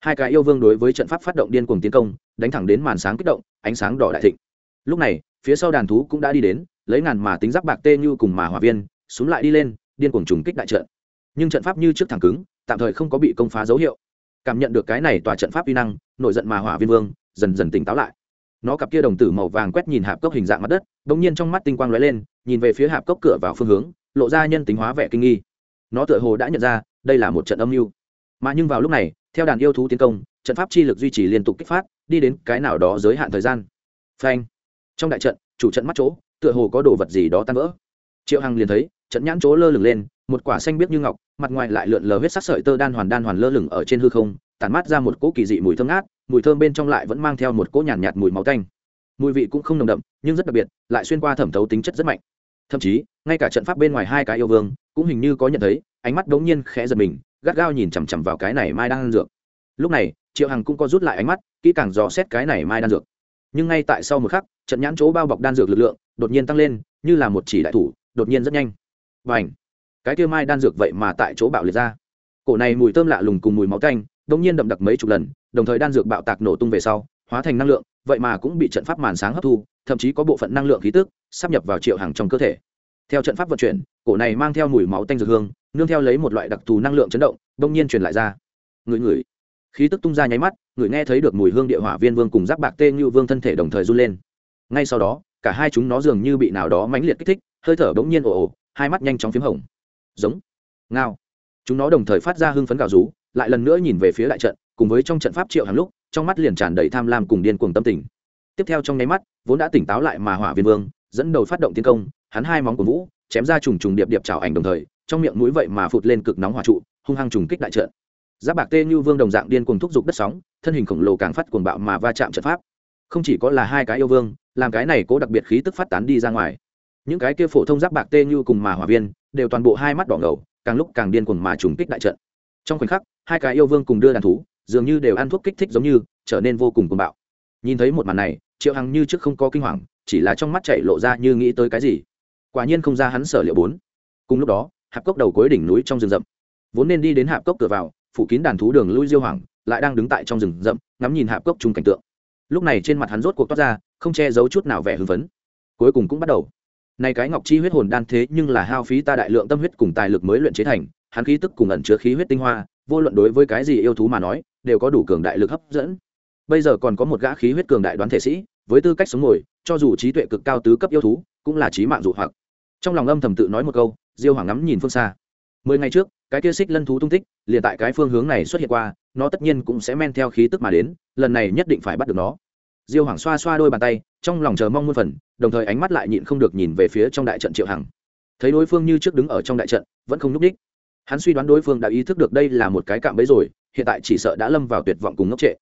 Hai cái yêu vương đối với trận pháp phát động điên cuồng tiến công, đánh thẳng đến màn sáng kích động, ánh sáng đỏ đại thịnh. Lúc này, phía sau đàn thú cũng đã đi đến, lấy ngàn mà tính giáp bạc tê như cùng mà hòa viên xuống lại đi lên, điên cuồng trùng kích đại trận. Nhưng trận pháp như trước thẳng cứng, tạm thời không có bị công phá dấu hiệu. Cảm nhận được cái này tòa trận pháp uy năng, nổi giận mà hỏa viên vương, dần dần tỉnh táo lại nó cặp kia đồng tử màu vàng quét nhìn hạp cốc hình dạng mặt đất đ ỗ n g nhiên trong mắt tinh quang lóe lên, nhìn về phía hạp cốc cửa vào phương hướng, lộ ra nhân tính hóa vẻ kinh nghi. Nó tựa hồ đã nhận ra, đây là một trận âm mưu. Mà nhưng vào lúc này, theo đàn yêu thú tiến công, trận pháp chi lực duy trì liên tục kích phát, đi đến cái nào đó giới hạn thời gian. Phanh! Trong đại trận, chủ trận mắt chỗ, tựa hồ có đồ vật gì đó tan vỡ. Triệu hằng liền thấy, trận nhãn chỗ lơ lửng lên, một quả xanh biếc như ngọc, mặt ngoài lại lượn lờ huyết sắc sợi tơ đan hoàn đan hoàn lơ lửng ở trên hư không, tản mát ra một cỗ kỳ dị mùi thơm ngát mùi thơm bên trong lại vẫn mang theo một cỗ nhàn nhạt, nhạt mùi máu tanh. Mùi vị cũng không nồng đậm nhưng rất đặc biệt lại xuyên qua thẩm thấu tính chất rất mạnh. Thậm chí ngay cả trận pháp bên ngoài hai cái yêu vương cũng hình như có nhận thấy ánh mắt đống nhiên khẽ giật mình gắt gao nhìn chằm chằm vào cái này mai đang dược. Lúc này triệu hằng cũng có rút lại ánh mắt kỹ càng dò xét cái này mai đan dược. Nhưng ngay tại sau một khắc trận nhãn chỗ bao bọc đan dược lực lượng đột nhiên tăng lên như là một chỉ đại thủ đột nhiên rất nhanh. Và cái kia mai đan dược vậy mà tại chỗ bạo liệt ra. Cổ này mùi thơm lạ lùng cùng mùi máu tanh đông nhiên đậm đặc mấy chục lần đồng thời đan dược bạo tạc nổ tung về sau, hóa thành năng lượng, vậy mà cũng bị trận pháp màn sáng hấp thu, thậm chí có bộ phận năng lượng khí tức sắp nhập vào triệu hàng trong cơ thể. Theo trận pháp vận chuyển, cổ này mang theo mùi máu tanh dược hương, nương theo lấy một loại đặc thù năng lượng chấn động đông nhiên truyền lại ra. Người người khí tức tung ra nháy mắt người nghe thấy được mùi hương địa hỏa viên vương cùng giáp bạc tê như vương thân thể đồng thời run lên. Ngay sau đó, cả hai chúng nó dường như bị nào đó mãnh liệt kích thích, hơi thở bỗng nhiên ồ ồ, hai mắt nhanh chóng p h í m hồng. Giống. Ngao. Chúng nó đồng thời phát ra hưng phấn gào rú, lại lần nữa nhìn về phía đại trận cùng với trong trận pháp triệu hàng lúc, trong mắt liền tràn đầy tham lam cùng điên cuồng tâm tình. Tiếp theo trong nháy mắt, vốn đã tỉnh táo lại mà hỏa viên vương, dẫn đầu phát động tiến công, hắn hai móng của vũ, chém ra trùng trùng điệp điệp trào ảnh đồng thời, trong miệng mũi vậy mà phụt lên cực nóng hỏa trụ, hung hăng trùng kích đại trận. Giáp bạc tê như vương đồng dạng điên cuồng thúc giục đất sóng, thân hình khổng lồ càng phát cuồng bạo mà va chạm trận pháp. Không chỉ có là hai cái yêu vương, làm cái này cố đặc biệt khí tức phát tán đi ra ngoài. Những cái kia phổ thông giáp bạc tê như cùng mà hỏa viên đều toàn bộ hai mắt đỏ ngầu, càng lúc càng điên cuồng mà trùng kích đại trận. Trong khoảnh khắc, hai cái yêu vương cùng đưa đàn thú dường như đều ăn thuốc kích thích giống như, trở nên vô cùng cuồng bạo. Nhìn thấy một màn này, triệu hằng như trước không có kinh hoàng, chỉ là trong mắt chạy lộ ra như nghĩ tới cái gì. Quả nhiên không ra hắn sở liệu bốn. Cùng lúc đó, hạp cốc đầu cuối đỉnh núi trong rừng rậm. Vốn nên đi đến hạp cốc cửa vào, phủ kín đàn thú đường lui diêu hoàng, lại đang đứng tại trong rừng rậm, ngắm nhìn hạp cốc chung cảnh tượng. Lúc này trên mặt hắn rốt cuộc toát ra, không che giấu chút nào vẻ hưng phấn. Cuối cùng cũng bắt đầu. Nay cái ngọc chi huyết hồn đan thế nhưng là hao phí ta đại lượng tâm huyết cùng tài lực mới luyện chế thành, hắn khí tức cùng ẩn chứa khí huyết tinh hoa, vô luận đối với cái gì yêu thú mà nói đều có đủ cường đại lực hấp dẫn. Bây giờ còn có một gã khí huyết cường đại đoán thể sĩ, với tư cách sống ngồi, cho dù trí tuệ cực cao tứ cấp yêu thú, cũng là trí mạng dụ hoặc. Trong lòng âm thầm tự nói một câu, diêu hoàng ngắm nhìn phương xa. Mười ngày trước, cái kia xích lân thú tung tích, liền tại cái phương hướng này xuất hiện qua, nó tất nhiên cũng sẽ men theo khí tức mà đến, lần này nhất định phải bắt được nó. Diêu hoàng xoa xoa đôi bàn tay, trong lòng chờ mong muôn phần, đồng thời ánh mắt lại nhịn không được nhìn về phía trong đại trận triệu hằng. Thấy đối phương như trước đứng ở trong đại trận, vẫn không nhúc đích hắn suy đoán đối phương đã ý thức được đây là một cái cạm bẫy rồi, hiện tại chỉ sợ đã lâm vào tuyệt vọng cùng ngốc trệ.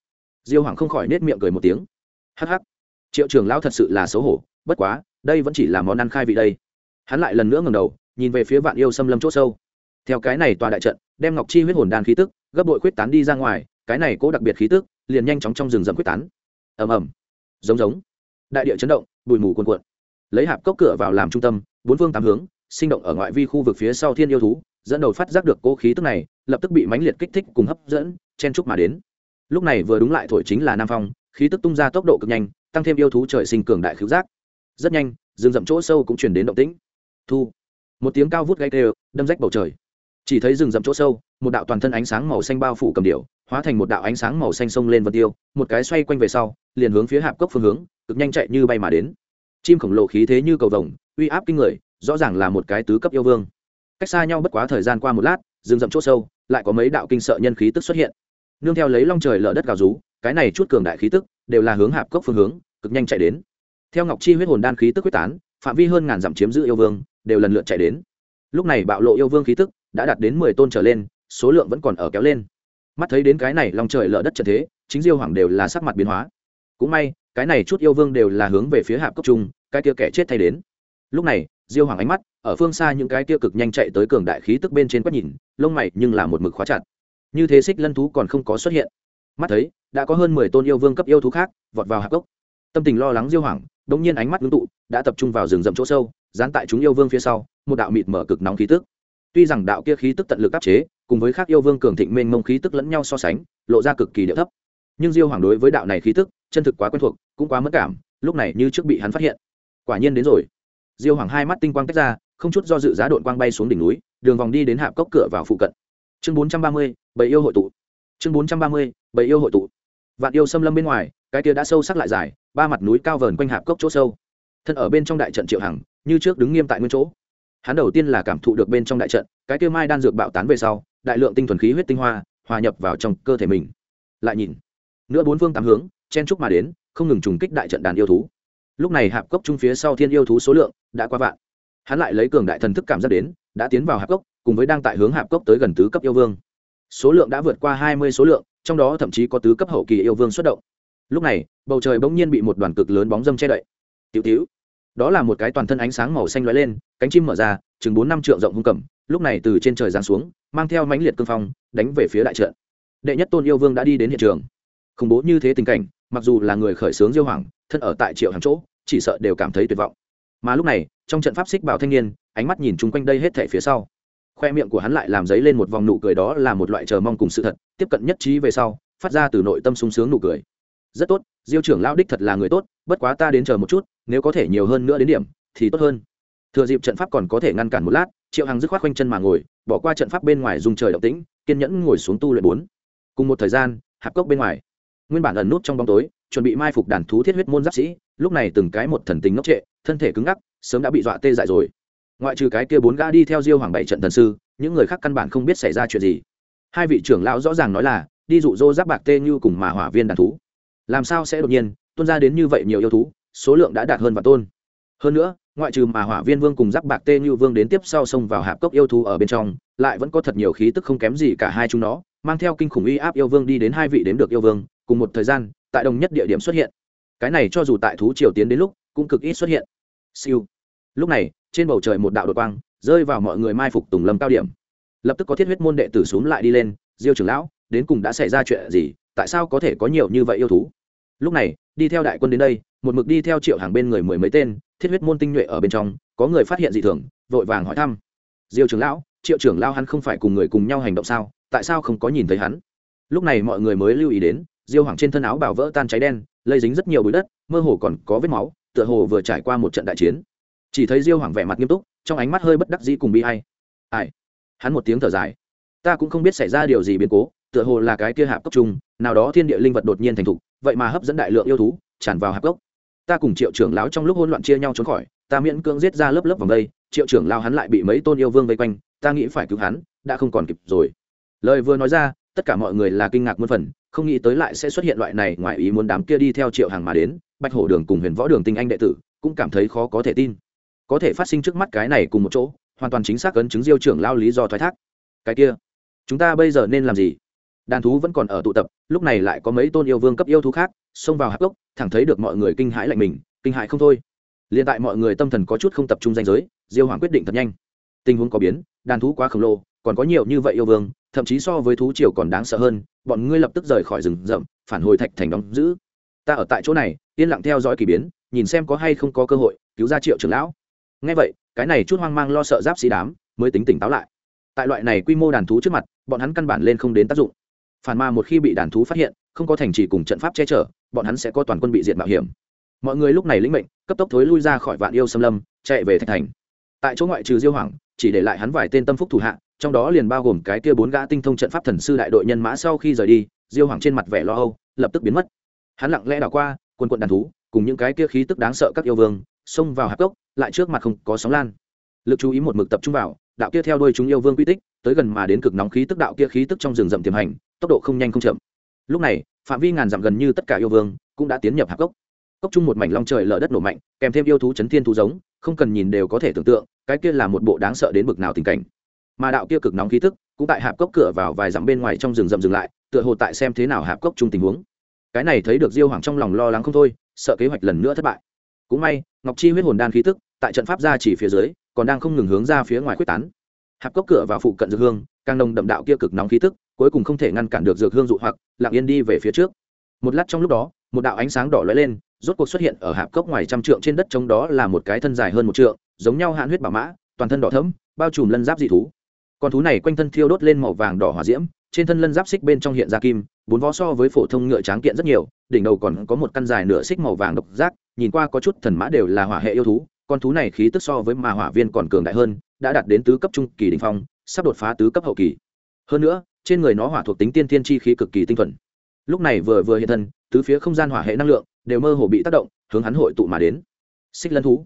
Diêu hoàng không khỏi nết miệng cười một tiếng. Hắc hắc, triệu trường lão thật sự là xấu hổ, bất quá, đây vẫn chỉ là món ăn khai vị đây. Hắn lại lần nữa ngầm đầu, nhìn về phía vạn yêu xâm lâm c h ỗ sâu. Theo cái này tòa đại trận, đem ngọc chi huyết hồn đan khí tức, gấp bội quyết tán đi ra ngoài, cái này cố đặc biệt khí tức, liền nhanh chóng trong rừng rậm quyết tán. Ầm ầm. Giống giống. Đại địa chấn động, bụi mù cuồn cuộn. Lấy hạp cốc cửa vào làm trung tâm, bốn phương tám hướng, sinh động ở ngoại vi khu vực phía sau thiên yêu thú dẫn đầu phát giác được cố khí tức này, lập tức bị mãnh liệt kích thích cùng hấp dẫn, chen chúc mà đến. Lúc này vừa đúng lại thổi chính là nam phong, khí tức tung ra tốc độ cực nhanh, tăng thêm yêu thú trời sinh cường đại khiếu giác. Rất nhanh, rừng rậm chỗ sâu cũng chuyển đến động tĩnh. Thu. Một tiếng cao vút gây tê đâm rách bầu trời. Chỉ thấy rừng rậm chỗ sâu, một đạo toàn thân ánh sáng màu xanh bao phủ cầm điệu hóa thành một đạo ánh sáng màu xanh sông lên vân tiêu, một cái xoay quanh về sau, liền hướng phía hạp cốc phương hướng, cực nhanh chạy như bay mà đến. Chim khổng lồ khí thế như cầu vồng, uy áp kinh người, rõ ràng là một cái tứ cấp yêu vương cách xa nhau bất quá thời gian qua một lát, rừng rậm chỗ sâu, lại có mấy đạo kinh sợ nhân khí tức xuất hiện. Nương theo lấy long trời lở đất gào rú, cái này chút cường đại khí tức đều là hướng hạp cốc phương hướng, cực nhanh chạy đến. Theo ngọc chi huyết hồn đan khí tức quyết tán, phạm vi hơn ngàn dặm chiếm giữ yêu vương, đều lần lượt chạy đến. Lúc này bạo lộ yêu vương khí tức đã đạt đến mười tôn trở lên, số lượng vẫn còn ở kéo lên. Mắt thấy đến cái này long trời lở đất trận thế, chính diêu hoàng đều là sắc mặt biến hóa. Cũng may, cái này chút yêu vương đều là hướng về phía hạp cốc trung, cái kia kẻ chết thay đến. Lúc này diêu hoàng ánh mắt, ở phương xa những cái kia cực nhanh chạy tới cường đại khí tức bên trên quét nhìn, lông mày nhưng là một mực khóa chặt. Như thế xích lân thú còn không có xuất hiện. Mắt thấy, đã có hơn mười tôn yêu vương cấp yêu thú khác, vọt vào hạc gốc tâm tình lo lắng diêu hoàng, đống nhiên ánh mắt ngưng tụ, đã tập trung vào rừng rậm chỗ sâu, dán tại chúng yêu vương phía sau, một đạo mịt mở cực nóng khí tức. Tuy rằng đạo kia khí tức tận lực áp chế, cùng với khác yêu vương cường thịnh mênh mông khí tức lẫn nhau so sánh, lộ ra cực kỳ địa thấp. Nhưng diêu hoàng đối với đạo này khí tức, chân thực quá quen thuộc, cũng quá mất cảm, lúc này như trước bị hắn phát hiện. Quả nhiên đến rồi diêu hoàng hai mắt tinh quang tách ra, không chút do dự giá đội quang bay xuống đỉnh núi, đường vòng đi đến hạp cốc cửa vào phụ cận. Chương bốn trăm ba mươi bảy yêu hội tụ. Chương bốn trăm ba mươi bảy yêu hội tụ. Vạn yêu xâm lâm bên ngoài, cái kia đã sâu sắc lại dài, ba mặt núi cao vờn quanh hạp cốc chỗ sâu. Thân ở bên trong đại trận triệu hằng, như trước đứng nghiêm tại nguyên chỗ. Hắn đầu tiên là cảm thụ được bên trong đại trận, cái kia mai đan dược bạo tán về sau, đại lượng tinh thuần khí huyết tinh hoa, hòa nhập vào trong cơ thể mình. Lại nhìn nữa bốn phương tám hướng, chen trúc mà đến, không ngừng trùng kích đại trận đàn yêu thú. Lúc này hạp cốc trung phía sau thiên yêu thú số lượng đã qua vạn. Hắn lại lấy cường đại thần thức cảm giác đến, đã tiến vào hạp cốc, cùng với đang tại hướng hạp cốc tới gần tứ cấp yêu vương. Số lượng đã vượt qua hai mươi số lượng, trong đó thậm chí có tứ cấp hậu kỳ yêu vương xuất động. Lúc này, bầu trời bỗng nhiên bị một đoàn cực lớn bóng dâm che đậy. Tiểu tiểu, đó là một cái toàn thân ánh sáng màu xanh lóe lên, cánh chim mở ra, chừng bốn năm trượng rộng hung cầm, lúc này từ trên trời giáng xuống, mang theo mãnh liệt cương phong, đánh về phía đại trận. Đệ nhất tôn yêu vương đã đi đến hiện trường. Khủng bố như thế tình cảnh, mặc dù là người khởi xướng diêu hoàng, thân ở tại triệu hàng chỗ, chỉ sợ đều cảm thấy tuyệt vọng mà lúc này, trong trận pháp xích bảo thanh niên, ánh mắt nhìn chung quanh đây hết thể phía sau. Khoe miệng của hắn lại làm dấy lên một vòng nụ cười đó là một loại chờ mong cùng sự thật, tiếp cận nhất trí về sau, phát ra từ nội tâm sung sướng nụ cười. Rất tốt, diêu trưởng lao đích thật là người tốt, bất quá ta đến chờ một chút, nếu có thể nhiều hơn nữa đến điểm, thì tốt hơn. Thừa dịp trận pháp còn có thể ngăn cản một lát, triệu hằng dứt khoát quanh chân mà ngồi, bỏ qua trận pháp bên ngoài dùng trời động tĩnh, kiên nhẫn ngồi xuống tu luyện bốn. Cùng một thời gian, hạp cốc bên ngoài. Nguyên bản ẩn nút trong bóng tối, chuẩn bị mai phục đàn thú thiết huyết môn giáp sĩ lúc này từng cái một thần tình ngốc trệ, thân thể cứng ngắc, sớm đã bị dọa tê dại rồi. Ngoại trừ cái kia bốn gã đi theo diêu hoàng bảy trận thần sư, những người khác căn bản không biết xảy ra chuyện gì. Hai vị trưởng lão rõ ràng nói là, đi dụ dỗ giáp bạc tê như cùng mà hỏa viên đàn thú. Làm sao sẽ đột nhiên tuân ra đến như vậy nhiều yêu thú, số lượng đã đạt hơn và tôn. Hơn nữa, ngoại trừ mà hỏa viên vương cùng giáp bạc tê như vương đến tiếp sau xông vào hạp cốc yêu thú ở bên trong, lại vẫn có thật nhiều khí tức không kém gì cả hai chúng nó, mang theo kinh khủng uy áp yêu vương đi đến hai vị đếm được yêu vương, cùng một thời gian, tại đồng nhất địa điểm xuất hiện cái này cho dù tại thú triều tiến đến lúc, cũng cực ít xuất hiện. Siêu. Lúc này, trên bầu trời một đạo đột quang, rơi vào mọi người mai phục tùng lâm cao điểm. Lập tức có thiết huyết môn đệ tử x lại đi lên, diêu trưởng lão, đến cùng đã xảy ra chuyện gì? Tại sao có thể có nhiều như vậy yêu thú? Lúc này, đi theo đại quân đến đây, một mực đi theo triệu hàng bên người mười mấy tên, thiết huyết môn tinh nhuệ ở bên trong, có người phát hiện dị thường, vội vàng hỏi thăm. Diêu trưởng lão, triệu trưởng lao hắn không phải cùng người cùng nhau hành động sao? Tại sao không có nhìn thấy hắn? Lúc này mọi người mới lưu ý đến, diêu hoàng trên thân áo bảo vỡ tan cháy đen lây dính rất nhiều bụi đất, mơ hồ còn có vết máu, tựa hồ vừa trải qua một trận đại chiến. Chỉ thấy diêu hoàng vẻ mặt nghiêm túc, trong ánh mắt hơi bất đắc dĩ cùng bi hay ai? Hắn một tiếng thở dài. Ta cũng không biết xảy ra điều gì biến cố, tựa hồ là cái kia hạp cốc chung nào đó thiên địa linh vật đột nhiên thành thục, vậy mà hấp dẫn đại lượng yêu thú, tràn vào hạp cốc. Ta cùng triệu trưởng lão trong lúc hỗn loạn chia nhau trốn khỏi, ta miễn cưỡng giết ra lớp lớp vòng đây, triệu trưởng lao hắn lại bị mấy tôn yêu vương vây quanh, ta nghĩ phải cứu hắn, đã không còn kịp rồi. Lời vừa nói ra, tất cả mọi người là kinh ngạc muôn phần không nghĩ tới lại sẽ xuất hiện loại này, ngoài ý muốn đám kia đi theo triệu hàng mà đến, bạch hổ đường cùng huyền võ đường tinh anh đệ tử cũng cảm thấy khó có thể tin. Có thể phát sinh trước mắt cái này cùng một chỗ, hoàn toàn chính xác ấn chứng diêu trưởng lao lý do thoái thác. Cái kia, chúng ta bây giờ nên làm gì? Đàn thú vẫn còn ở tụ tập, lúc này lại có mấy tôn yêu vương cấp yêu thú khác, xông vào hạp gốc, thẳng thấy được mọi người kinh hãi lạnh mình, kinh hãi không thôi. L i ê n tại mọi người tâm thần có chút không tập trung danh giới, diêu hoàng quyết định thật nhanh. Tình huống có biến, đàn thú quá khổng lồ, còn có nhiều như vậy yêu vương, thậm chí so với thú triều còn đáng sợ hơn bọn ngươi lập tức rời khỏi rừng rậm, phản hồi thạch thành đóng giữ. Ta ở tại chỗ này, yên lặng theo dõi k ỳ biến, nhìn xem có hay không có cơ hội, cứu ra triệu trưởng lão. Ngay vậy, cái này chút hoang mang lo sợ giáp xì đám mới tính tỉnh táo lại. Tại loại này quy mô đàn thú trước mặt, bọn hắn căn bản lên không đến tác dụng. Phản mà một khi bị đàn thú phát hiện, không có thành trì cùng trận pháp che chở, bọn hắn sẽ có toàn quân bị diệt mạo hiểm. Mọi người lúc này lĩnh mệnh, cấp tốc thối lui ra khỏi vạn yêu xâm lâm, chạy về thạch thành. Tại chỗ ngoại trừ diêu hoàng chỉ để lại hắn vài tên tâm phúc thủ hạ, trong đó liền bao gồm cái kia bốn gã tinh thông trận pháp thần sư đại đội nhân mã sau khi rời đi, diêu hoàng trên mặt vẻ lo âu, lập tức biến mất. Hắn lặng lẽ đảo qua quân quận đàn thú, cùng những cái kia khí tức đáng sợ các yêu vương, xông vào hạp cốc, lại trước mặt không có sóng lan. Lực chú ý một mực tập trung vào, đạo kia theo đuôi chúng yêu vương quy tích, tới gần mà đến cực nóng khí tức đạo kia khí tức trong rừng rậm tiềm hành, tốc độ không nhanh không chậm. Lúc này, phạm vi ngàn dặm gần như tất cả yêu vương cũng đã tiến nhập hạp cốc. Cốc chung một mảnh long trời lở đất nổ mạnh, kèm thêm yêu thú chấn thiên thú giống không cần nhìn đều có thể tưởng tượng, cái kia là một bộ đáng sợ đến bực nào tình cảnh. Mà đạo kia cực nóng khí tức, cũng tại hạp cốc cửa vào vài dặm bên ngoài trong rừng rậm dừng lại, tựa hồ tại xem thế nào hạp cốc chung tình huống. Cái này thấy được diêu hoàng trong lòng lo lắng không thôi, sợ kế hoạch lần nữa thất bại. Cũng may, ngọc chi huyết hồn đan khí tức, tại trận pháp ra chỉ phía dưới, còn đang không ngừng hướng ra phía ngoài quyết tán. Hạp cốc cửa vào phụ cận dược hương, càng nồng đậm đạo kia cực nóng khí tức, cuối cùng không thể ngăn cản được dược hương dụ hoặc, lặng yên đi về phía trước. Một lát trong lúc đó một đạo ánh sáng đỏ lóe lên, rốt cuộc xuất hiện ở hạp cốc ngoài trăm trượng trên đất trống đó là một cái thân dài hơn một trượng, giống nhau hạn huyết bảo mã, toàn thân đỏ thẫm, bao trùm lân giáp dị thú. Con thú này quanh thân thiêu đốt lên màu vàng đỏ hỏa diễm, trên thân lân giáp xích bên trong hiện ra kim, bốn vó so với phổ thông ngựa tráng kiện rất nhiều, đỉnh đầu còn có một căn dài nửa xích màu vàng độc giác, nhìn qua có chút thần mã đều là hỏa hệ yêu thú, con thú này khí tức so với mà hỏa viên còn cường đại hơn, đã đạt đến tứ cấp trung kỳ đình phong, sắp đột phá tứ cấp hậu kỳ. Hơn nữa, trên người nó hỏa thuộc tính tiên thiên chi khí cực kỳ tinh thuần. Lúc này vừa vừa hiện thân tứ phía không gian hỏa hệ năng lượng đều mơ hồ bị tác động, hướng hắn hội tụ mà đến. Xích lân thú.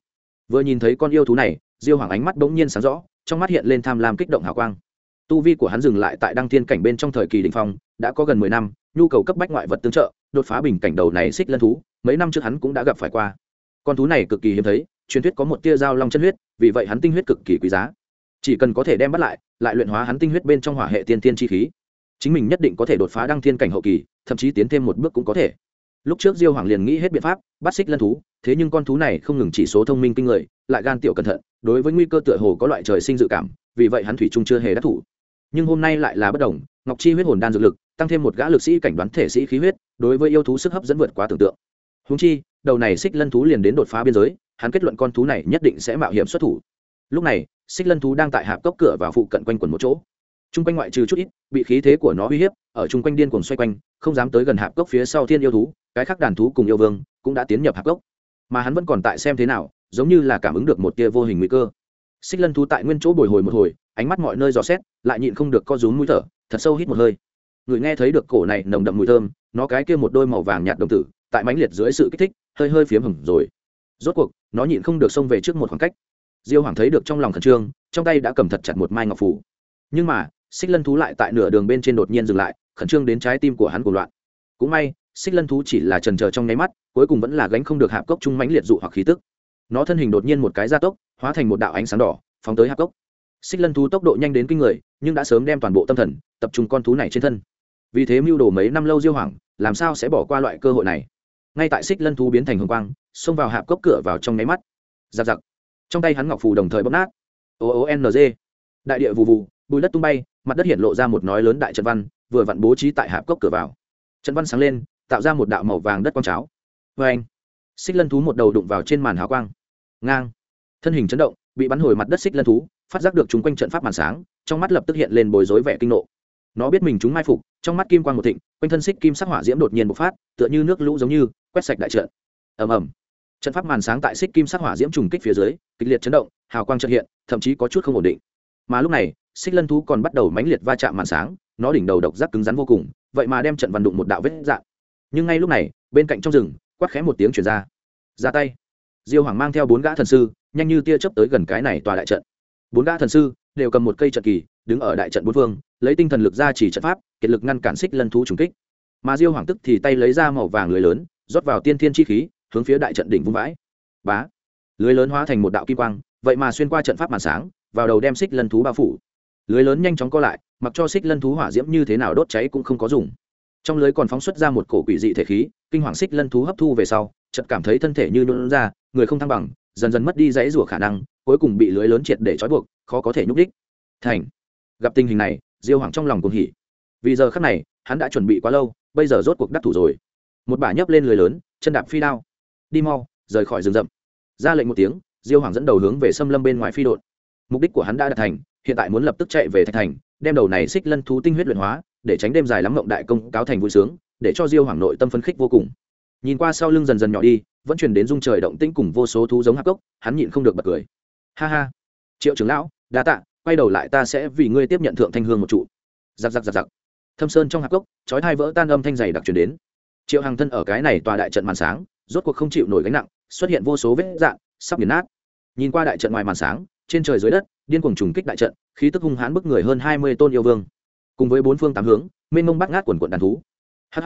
Vừa nhìn thấy con yêu thú này, diêu hoàng ánh mắt bỗng nhiên sáng rõ, trong mắt hiện lên tham lam kích động hào quang. Tu vi của hắn dừng lại tại đăng thiên cảnh bên trong thời kỳ đình phong, đã có gần mười năm, nhu cầu cấp bách ngoại vật tương trợ, đột phá bình cảnh đầu này xích lân thú, mấy năm trước hắn cũng đã gặp phải qua. Con thú này cực kỳ hiếm thấy, truyền thuyết có một tia dao long chân huyết, vì vậy hắn tinh huyết cực kỳ quý giá. Chỉ cần có thể đem bắt lại lại luyện hóa hắn tinh huyết bên trong hỏa hệ tiên tiên chi khí chính mình nhất định có thể đột phá đăng thiên cảnh hậu kỳ, thậm chí tiến thêm một bước cũng có thể. Lúc trước diêu hoàng liền nghĩ hết biện pháp, bắt xích lân thú, thế nhưng con thú này không ngừng chỉ số thông minh kinh người, lại gan tiểu cẩn thận, đối với nguy cơ tựa hồ có loại trời sinh dự cảm, vì vậy hắn thủy trung chưa hề đắc thủ. Nhưng hôm nay lại là bất đồng, ngọc chi huyết hồn đan dược lực, tăng thêm một gã lực sĩ cảnh đoán thể sĩ khí huyết, đối với yêu thú sức hấp dẫn vượt quá tưởng tượng. Húng chi, đầu này xích lân thú liền đến đột phá biên giới, hắn kết luận con thú này nhất định sẽ mạo hiểm xuất thủ. Lúc này, xích lân thú đang tại hạp cốc cửa và phụ cận quanh quần một chỗ trung quanh ngoại trừ chút ít, bị khí thế của nó uy hiếp, ở chung quanh điên cuồng xoay quanh, không dám tới gần hạp cốc phía sau thiên yêu thú, cái khác đàn thú cùng yêu vương cũng đã tiến nhập hạp cốc. Mà hắn vẫn còn tại xem thế nào, giống như là cảm ứng được một tia vô hình nguy cơ. Xích lân thú tại nguyên chỗ bồi hồi một hồi, ánh mắt mọi nơi dò xét, lại nhịn không được co rúm mũi thở, thật sâu hít một hơi. Người nghe thấy được cổ này nồng đậm mùi thơm, nó cái kia một đôi màu vàng nhạt đồng tử, tại mãnh liệt dưới sự kích thích, hơi hơi phiếm hửng rồi. Rốt cuộc, nó nhịn không được xông về trước một khoảng cách. Diêu hoàng thấy được trong lòng khẩn trương, trong tay đã cầm thật chặt một mai ngọc phủ. Nhưng mà xích lân thú lại tại nửa đường bên trên đột nhiên dừng lại khẩn trương đến trái tim của hắn của loạn. Cũng may xích lân thú chỉ là trần trờ trong nháy mắt cuối cùng vẫn là gánh không được hạp cốc trung mãnh liệt dụ hoặc khí tức. Nó thân hình đột nhiên một cái gia tốc hóa thành một đạo ánh sáng đỏ phóng tới hạp cốc. Xích lân thú tốc độ nhanh đến kinh người nhưng đã sớm đem toàn bộ tâm thần tập trung con thú này trên thân. Vì thế mưu đồ mấy năm lâu diêu hoảng, làm sao sẽ bỏ qua loại cơ hội này? Ngay tại xích lân thú biến thành hồng quang xông vào hạp cốc cửa vào trong nháy mắt. Giặc giặc. Trong tay hắn ngọc phù đồng thời bóp nát. O o n g. Đại địa vụ vụ bùi đất tung bay mặt đất hiện lộ ra một nói lớn đại trận văn, vừa vặn bố trí tại hạp cốc cửa vào. Trận văn sáng lên, tạo ra một đạo màu vàng đất quang cháo. Vê anh, xích lân thú một đầu đụng vào trên màn hào quang. Ngang. Thân hình chấn động, bị bắn hồi mặt đất xích lân thú, phát giác được chúng quanh trận pháp màn sáng, trong mắt lập tức hiện lên bối rối vẻ kinh nộ. Nó biết mình chúng mai phục, trong mắt kim quan g một thịnh, quanh thân xích kim sắc hỏa diễm đột nhiên bộc phát, tựa như nước lũ giống như, quét sạch đại trận. Ầm ầm. Trận pháp màn sáng tại xích kim sắc hỏa diễm trùng kích phía dưới, kịch liệt chấn động, hào quang trật hiện, thậm chí có chút không ổn định. Mà lúc này xích lân thú còn bắt đầu mãnh liệt va chạm màn sáng, nó đỉnh đầu độc giác cứng rắn vô cùng, vậy mà đem trận văn đụng một đạo vết dạng nhưng ngay lúc này, bên cạnh trong rừng, quát khẽ một tiếng chuyển ra. Ra tay. Diêu hoàng mang theo bốn gã thần sư, nhanh như tia chớp tới gần cái này tòa đại trận. Bốn gã thần sư đều cầm một cây trận kỳ, đứng ở đại trận bốn phương, lấy tinh thần lực ra chỉ trận pháp, kiệt lực ngăn cản xích lân thú trùng kích. Mà diêu hoàng tức thì tay lấy ra màu vàng lưới lớn, rót vào tiên thiên chi khí, hướng phía đại trận đỉnh vung vãi. Bá. Lưới lớn hóa thành một đạo kim quang, vậy mà xuyên qua trận pháp màn sáng, vào đầu đem xích lân thú bao phủ lưới lớn nhanh chóng co lại, mặc cho xích lân thú hỏa diễm như thế nào đốt cháy cũng không có dùng. Trong lưới còn phóng xuất ra một cổ quỷ dị thể khí, kinh hoàng xích lân thú hấp thu về sau, chợt cảm thấy thân thể như nhuận ra, người không thăng bằng, dần dần mất đi dãy rủa khả năng, cuối cùng bị lưới lớn triệt để trói buộc, khó có thể nhúc đích thành. Gặp tình hình này, diêu hoàng trong lòng cùng hỉ. Vì giờ khắc này, hắn đã chuẩn bị quá lâu, bây giờ rốt cuộc đắc thủ rồi. Một bà nhấp lên lưới lớn, chân đạp phi đao. Đi mau, rời khỏi rừng rậm. Ra lệnh một tiếng, diêu hoàng dẫn đầu hướng về xâm lâm bên ngoài phi đội. Mục đích của hắn đã đạt thành hiện tại muốn lập tức chạy về thạch thành, đem đầu này xích lân thú tinh huyết luyện hóa, để tránh đêm dài lắm mộng đại công cáo thành vui sướng, để cho diêu hoàng nội tâm phấn khích vô cùng. Nhìn qua sau lưng dần dần nhỏ đi, vẫn truyền đến dung trời động tĩnh cùng vô số thú giống hạc cốc, hắn nhịn không được bật cười. Ha ha. Triệu trưởng lão, đa tạ, quay đầu lại ta sẽ vì ngươi tiếp nhận thượng thanh hương một trụ. Giặc giặc giặc giặc. Thâm sơn trong hạc cốc, chói thai vỡ tan âm thanh dày đặc truyền đến. Triệu hàng thân ở cái này tòa đại trận màn sáng, rốt cuộc không chịu nổi gánh nặng, xuất hiện vô số vết dạn sắp nghiền nát. Nhìn qua đại trận ngoài màn sáng trên trời dưới đất, điên cuồng trùng kích đại trận, khí tức hung hãn bức người hơn hai mươi tôn yêu vương. Cùng với bốn phương tám hướng, mênh mông bắt ngát quần quận đàn thú. Hh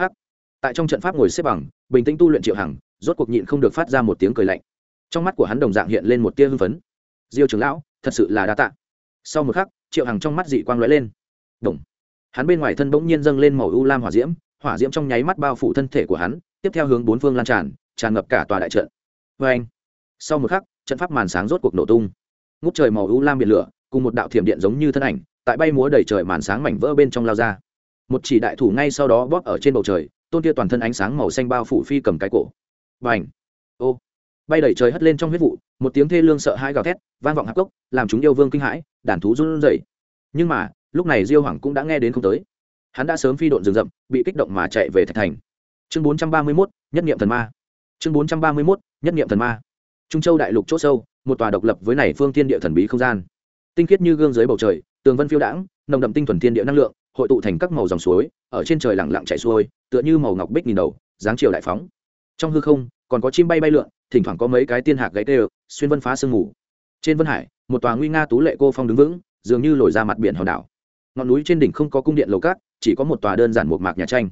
tại trong trận pháp ngồi xếp bằng, bình tĩnh tu luyện triệu hằng, rốt cuộc nhịn không được phát ra một tiếng cười lạnh. Trong mắt của hắn đồng dạng hiện lên một tia hưng phấn. Diêu trưởng lão, thật sự là đa tạ. Sau một khắc, triệu hằng trong mắt dị quang lóe lên. Đồng. hắn bên ngoài thân bỗng nhiên dâng lên màu u lam hỏa diễm hỏa diễm trong nháy mắt bao phủ thân thể của hắn, tiếp theo hướng bốn phương lan tràn tràn ngập cả tòa đại trận. Vê anh sau một khắc, trận pháp màn sáng rốt cuộc nổ tung ngút trời màu u lam biển lửa, cùng một đạo thiểm điện giống như thân ảnh, tại bay múa đầy trời màn sáng mảnh vỡ bên trong lao ra. Một chỉ đại thủ ngay sau đó bóp ở trên bầu trời, tôn kia toàn thân ánh sáng màu xanh bao phủ phi cầm cái cổ. Và h ô! Bay đẩy trời hất lên trong huyết vụ, một tiếng thê lương sợ hãi gào thét, vang vọng hạc cốc, làm chúng yêu vương kinh hãi, đàn thú run rẩy. Nhưng mà, lúc này diêu hoàng cũng đã nghe đến không tới. Hắn đã sớm phi độn rừng rậm, bị kích động mà chạy về thạch thành. Chương bốn trăm ba mươi mốt, nhất nghiệm thần ma. Chương bốn trăm ba mươi mốt, nhất nghiệm thần ma. Trung châu đại lục c h ỗ sâu một tòa độc lập với này phương thiên địa thần bí không gian. Tinh khiết như gương dưới bầu trời, tường vân phiêu đãng, nồng đậm tinh thuần thiên địa năng lượng, hội tụ thành các màu dòng suối, ở trên trời lẳng lặng chạy xuôi, tựa như màu ngọc bích nghìn đầu, dáng chiều đại phóng. Trong hư không, còn có chim bay bay lượn, thỉnh thoảng có mấy cái tiên hạc gáy tê, xuyên vân phá sương mù. Trên vân hải, một tòa nguy nga tú lệ cô phong đứng vững, dường như lồi ra mặt biển hòn đảo. Ngọn núi trên đỉnh không có cung điện lầu cát, chỉ có một tòa đơn giản một mạc nhà tranh.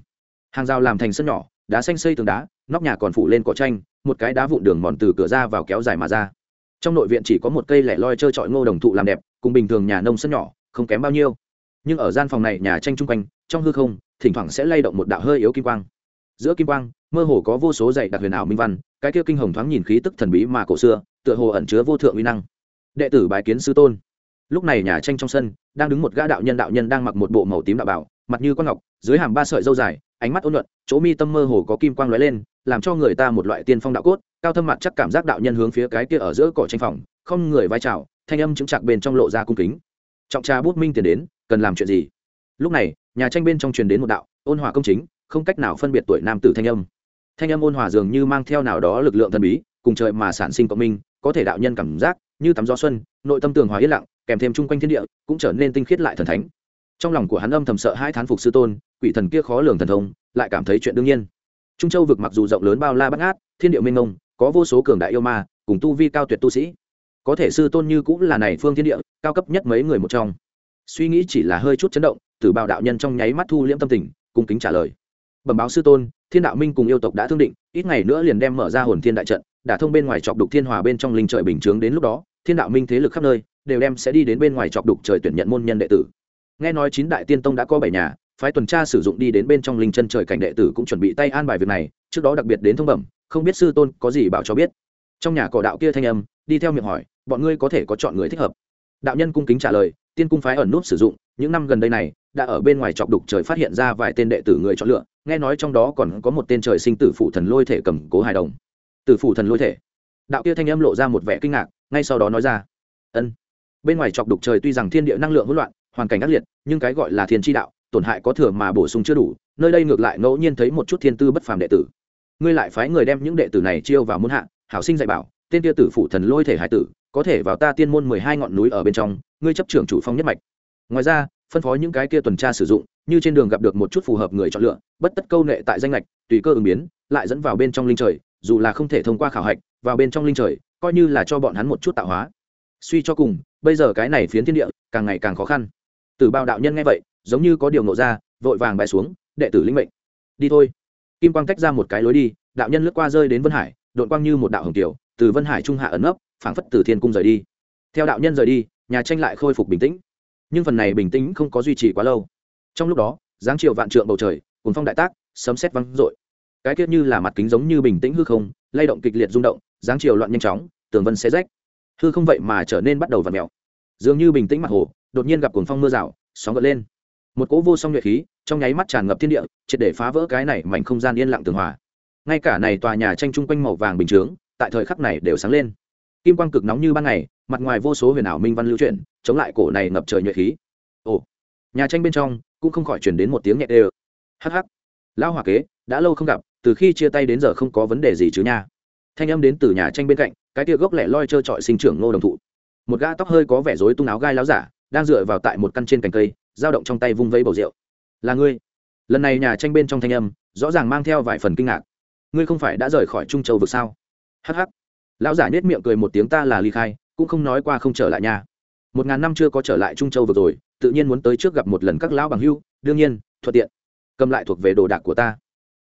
Hàng rào làm thành sân nhỏ, đá xanh xây tường đá, nóc nhà còn phủ lên cỏ tranh, một cái đá vụn đường mòn từ cửa ra vào kéo dài mà ra trong nội viện chỉ có một cây lẻ loi trơ trọi ngô đồng thụ làm đẹp, cùng bình thường nhà nông sân nhỏ, không kém bao nhiêu. Nhưng ở gian phòng này nhà tranh chung quanh, trong hư không, thỉnh thoảng sẽ lay động một đạo hơi yếu kim quang. Giữa kim quang, mơ hồ có vô số dạy đặc huyền ảo minh văn, cái kia kinh hồng thoáng nhìn khí tức thần bí mà cổ xưa, tựa hồ ẩn chứa vô thượng uy năng. Đệ tử bái kiến sư tôn. Lúc này nhà tranh trong sân, đang đứng một gã đạo nhân đạo nhân đang mặc một bộ màu tím đạo bảo, mặt như con ngọc, dưới hàm ba sợi dâu dài, ánh mắt ôn luận chỗ mi tâm mơ hồ có kim quang lóe lên, làm cho người ta một loại tiên phong đạo cốt cao thâm mặt chắc cảm giác đạo nhân hướng phía cái kia ở giữa cỏ tranh phòng, không người vai trào thanh âm chứng chặt bên trong lộ ra cung kính. Trọng trà bút minh tiền đến, cần làm chuyện gì? Lúc này, nhà tranh bên trong truyền đến một đạo, ôn hòa công chính, không cách nào phân biệt tuổi nam tử thanh âm. Thanh âm ôn hòa dường như mang theo nào đó lực lượng thần bí, cùng trời mà sản sinh cộng minh, có thể đạo nhân cảm giác, như tắm gió xuân, nội tâm tường hòa yên lặng, kèm thêm chung quanh thiên địa, cũng trở nên tinh khiết lại thần thánh. Trong lòng của hắn âm thầm sợ hai thán phục sư tôn, quỷ thần kia khó lường thần thông, lại cảm thấy chuyện đương nhiên. Trung châu vực mặc dù rộng lớn bao la bắt ngát, thiên địa minh ngông có vô số cường đại yêu ma, cùng tu vi cao tuyệt tu sĩ. Có thể sư tôn như cũng là này phương thiên địa, cao cấp nhất mấy người một trong. Suy nghĩ chỉ là hơi chút chấn động, tử bào đạo nhân trong nháy mắt thu liễm tâm tình, cung kính trả lời. Bẩm báo sư tôn, thiên đạo minh cùng yêu tộc đã thương định, ít ngày nữa liền đem mở ra hồn thiên đại trận đã thông bên ngoài chọc đục thiên hòa bên trong linh trời bình chướng đến lúc đó, thiên đạo minh thế lực khắp nơi, đều đem sẽ đi đến bên ngoài chọc đục trời tuyển nhận môn nhân đệ tử. Nghe nói chín đại tiên tông đã có bảy nhà, phái tuần tra sử dụng đi đến bên trong linh chân trời cảnh đệ tử cũng chuẩn bị tay an bài việc này, trước đó đặc biệt đến thông bẩm không biết sư tôn có gì bảo cho biết. Trong nhà cỏ đạo kia thanh âm, đi theo miệng hỏi, bọn ngươi có thể có chọn người thích hợp? Đạo nhân cung kính trả lời, tiên cung phái ẩn nút sử dụng, những năm gần đây này, đã ở bên ngoài chọc đục trời phát hiện ra vài tên đệ tử người chọn lựa, nghe nói trong đó còn có một tên trời sinh tử phụ thần lôi thể cầm cố hài đồng. Tử phụ thần lôi thể. Đạo kia thanh âm lộ ra một vẻ kinh ngạc, ngay sau đó nói ra, ân. Bên ngoài chọc đục trời tuy rằng thiên địa năng lượng hỗn loạn, hoàn cảnh ác liệt, nhưng cái gọi là thiên tri đạo, tổn hại có thừa mà bổ sung chưa đủ, nơi đây ngược lại ngẫu nhiên thấy một chút thiên tư bất phàm đệ tử ngươi lại phái người đem những đệ tử này chiêu vào muôn hạ, hảo sinh dạy bảo, tên tia tử phụ thần lôi thể hải tử, có thể vào ta tiên môn mười hai ngọn núi ở bên trong, ngươi chấp trưởng chủ phong nhất mạch. Ngoài ra, phân phó những cái kia tuần tra sử dụng, như trên đường gặp được một chút phù hợp người chọn lựa, bất tất câu nệ tại danh lệch tùy cơ ứng biến, lại dẫn vào bên trong linh trời, dù là không thể thông qua khảo hạch, vào bên trong linh trời, coi như là cho bọn hắn một chút tạo hóa. Suy cho cùng, bây giờ cái này phiến thiên địa, càng ngày càng khó khăn. Từ bao đạo nhân nghe vậy, giống như có điều nộ ra, vội vàng bay xuống, đệ tử linh mệnh, đi thôi kim quang tách ra một cái lối đi, đạo nhân lướt qua rơi đến vân hải đội quang như một đạo hồng tiểu, từ vân hải trung hạ ẩn ấp phảng phất từ thiên cung rời đi. Theo đạo nhân rời đi, nhà tranh lại khôi phục bình tĩnh. Nhưng phần này bình tĩnh không có duy trì quá lâu. Trong lúc đó giáng chiều vạn trượng bầu trời cùng phong đại tác, sấm sét vắng rội cái tiết như là mặt kính giống như bình tĩnh hư không, lay động kịch liệt rung động giáng chiều loạn nhanh chóng, tường vân xé rách. Hư không vậy mà trở nên bắt đầu v ặ mèo. Dường như bình tĩnh mặt hồ, đột nhiên gặp cuồng phong mưa rào, sóng gợn lên một cỗ vô song nhuệ khí trong nháy mắt tràn ngập thiên địa, triệt để phá vỡ cái này mảnh không gian yên lặng tường hòa. Ngay cả này tòa nhà tranh chung quanh màu vàng bình chướng, tại thời khắc này đều sáng lên. Kim quang cực nóng như ban ngày, mặt ngoài vô số huyền ảo minh văn lưu chuyển, chống lại cổ này ngập trời nhuệ khí. Ồ, nhà tranh bên trong cũng không khỏi chuyển đến một tiếng nhẹ đê ơ hh lão hòa kế, đã lâu không gặp, từ khi chia tay đến giờ không có vấn đề gì chứ nha. Thanh âm đến từ nhà tranh bên cạnh, cái tia gốc lẻ loi trơ trọi sinh trưởng ngô đồng thụ. Một gã tóc hơi có vẻ rối tung áo gai láo giả, đang dựa vào tại một căn trên cành cây dao động trong tay vung vẫy bầu rượu. Là ngươi? Lần này nhà tranh bên trong thanh âm, rõ ràng mang theo vài phần kinh ngạc. Ngươi không phải đã rời khỏi trung châu vực sao? Hh lão giả nhét miệng cười một tiếng, ta là ly khai, cũng không nói qua không trở lại nhà. Một ngàn năm chưa có trở lại trung châu vực rồi, tự nhiên muốn tới trước gặp một lần các lão bằng hưu, đương nhiên, thuận tiện. Cầm lại thuộc về đồ đạc của ta.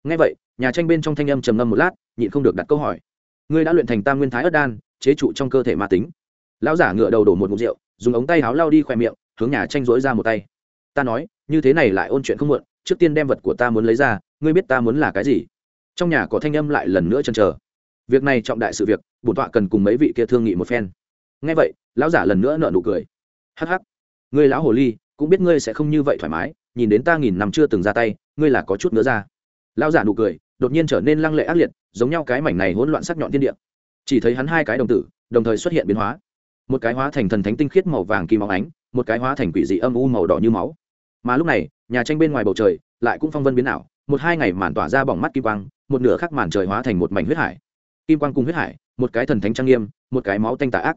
Ngay vậy, nhà tranh bên trong thanh âm trầm ngâm một lát, nhịn không được đặt câu hỏi. Ngươi đã luyện thành tam nguyên thái ớt đan, chế trụ trong cơ thể ma tính. Lão giả ngựa đầu đổ một mục rượu, dùng ống tay áo lao đi khỏe miệng, hướng nhà tranh dối ra một tay ta nói, như thế này lại ôn chuyện không muộn, trước tiên đem vật của ta muốn lấy ra, ngươi biết ta muốn là cái gì? Trong nhà có thanh âm lại lần nữa chân chờ. Việc này trọng đại sự việc, bổn tọa cần cùng mấy vị kia thương nghị một phen. Ngay vậy, lão giả lần nữa nợ nụ cười. Hắc hắc. Ngươi lão hồ ly, cũng biết ngươi sẽ không như vậy thoải mái, nhìn đến ta nghìn năm chưa từng ra tay, ngươi là có chút nữa ra. Lão giả nụ cười, đột nhiên trở nên lăng lệ ác liệt, giống nhau cái mảnh này hỗn loạn sắc nhọn thiên địa. Chỉ thấy hắn hai cái đồng tử, đồng thời xuất hiện biến hóa. Một cái hóa thành thần thánh tinh khiết màu vàng kim óng ánh, một cái hóa thành quỷ dị âm u màu đỏ như máu mà lúc này, nhà tranh bên ngoài bầu trời lại cũng phong vân biến ảo, một hai ngày màn tỏa ra bỏng mắt kim quang, một nửa khắc màn trời hóa thành một mảnh huyết hải. Kim quang cùng huyết hải, một cái thần thánh trang nghiêm, một cái máu tanh tà ác.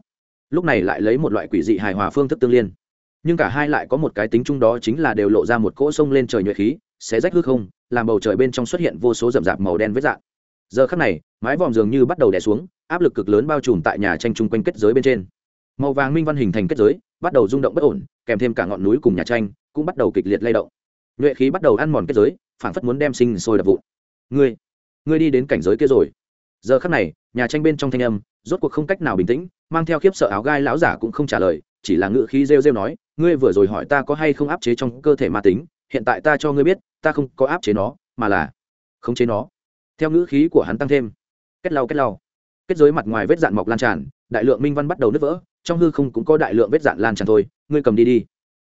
Lúc này lại lấy một loại quỷ dị hài hòa phương thức tương liên. Nhưng cả hai lại có một cái tính chung đó chính là đều lộ ra một cỗ sông lên trời nhuệ khí sẽ rách hư không, làm bầu trời bên trong xuất hiện vô số rậm rạp màu đen vết dạng giờ khắc này, mái vòm dường như bắt đầu đè xuống, áp lực cực lớn bao trùm tại nhà tranh chung quanh kết giới bên trên. Màu vàng minh văn hình thành kết giới, bắt đầu rung động bất ổn, kèm thêm cả ngọn núi cùng nhà tranh cũng bắt đầu kịch liệt lay động. Nhuệ khí bắt đầu ăn mòn kết giới phản phất muốn đem sinh sôi đập vụn. Ngươi ngươi đi đến cảnh giới kia rồi. Giờ khắc này, nhà tranh bên trong thanh âm, rốt cuộc không cách nào bình tĩnh, mang theo khiếp sợ áo gai lão giả cũng không trả lời, chỉ là ngự khí rêu rêu nói, ngươi vừa rồi hỏi ta có hay không áp chế trong cơ thể ma tính, hiện tại ta cho ngươi biết, ta không có áp chế nó, mà là khống chế nó. Theo ngữ khí của hắn tăng thêm, kết lau kết lau. Kết giới mặt ngoài vết dạn mọc lan tràn, đại lượng minh văn bắt đầu nứt vỡ, trong hư không cũng có đại lượng vết dạn lan tràn thôi, ngươi cầm đi đi.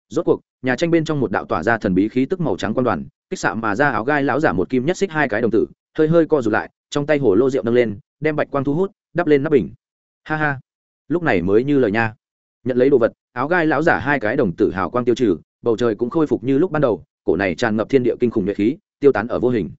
Rốt cuộc nhà tranh bên trong một đạo tỏa ra thần bí khí tức màu trắng quan đoàn, kích xạ mà ra áo gai lão giả một kim nhất xích hai cái đồng tử, hơi hơi co rụt lại, trong tay hồ lô rượu nâng lên, đem bạch quang thu hút, đắp lên nắp bình. Ha ha. Lúc này mới như lời nha. Nhận lấy đồ vật, áo gai lão giả hai cái đồng tử hào quang tiêu trừ, bầu trời cũng khôi phục như lúc ban đầu, cổ này tràn ngập thiên địa kinh khủng nhuệ khí, tiêu tán ở vô hình.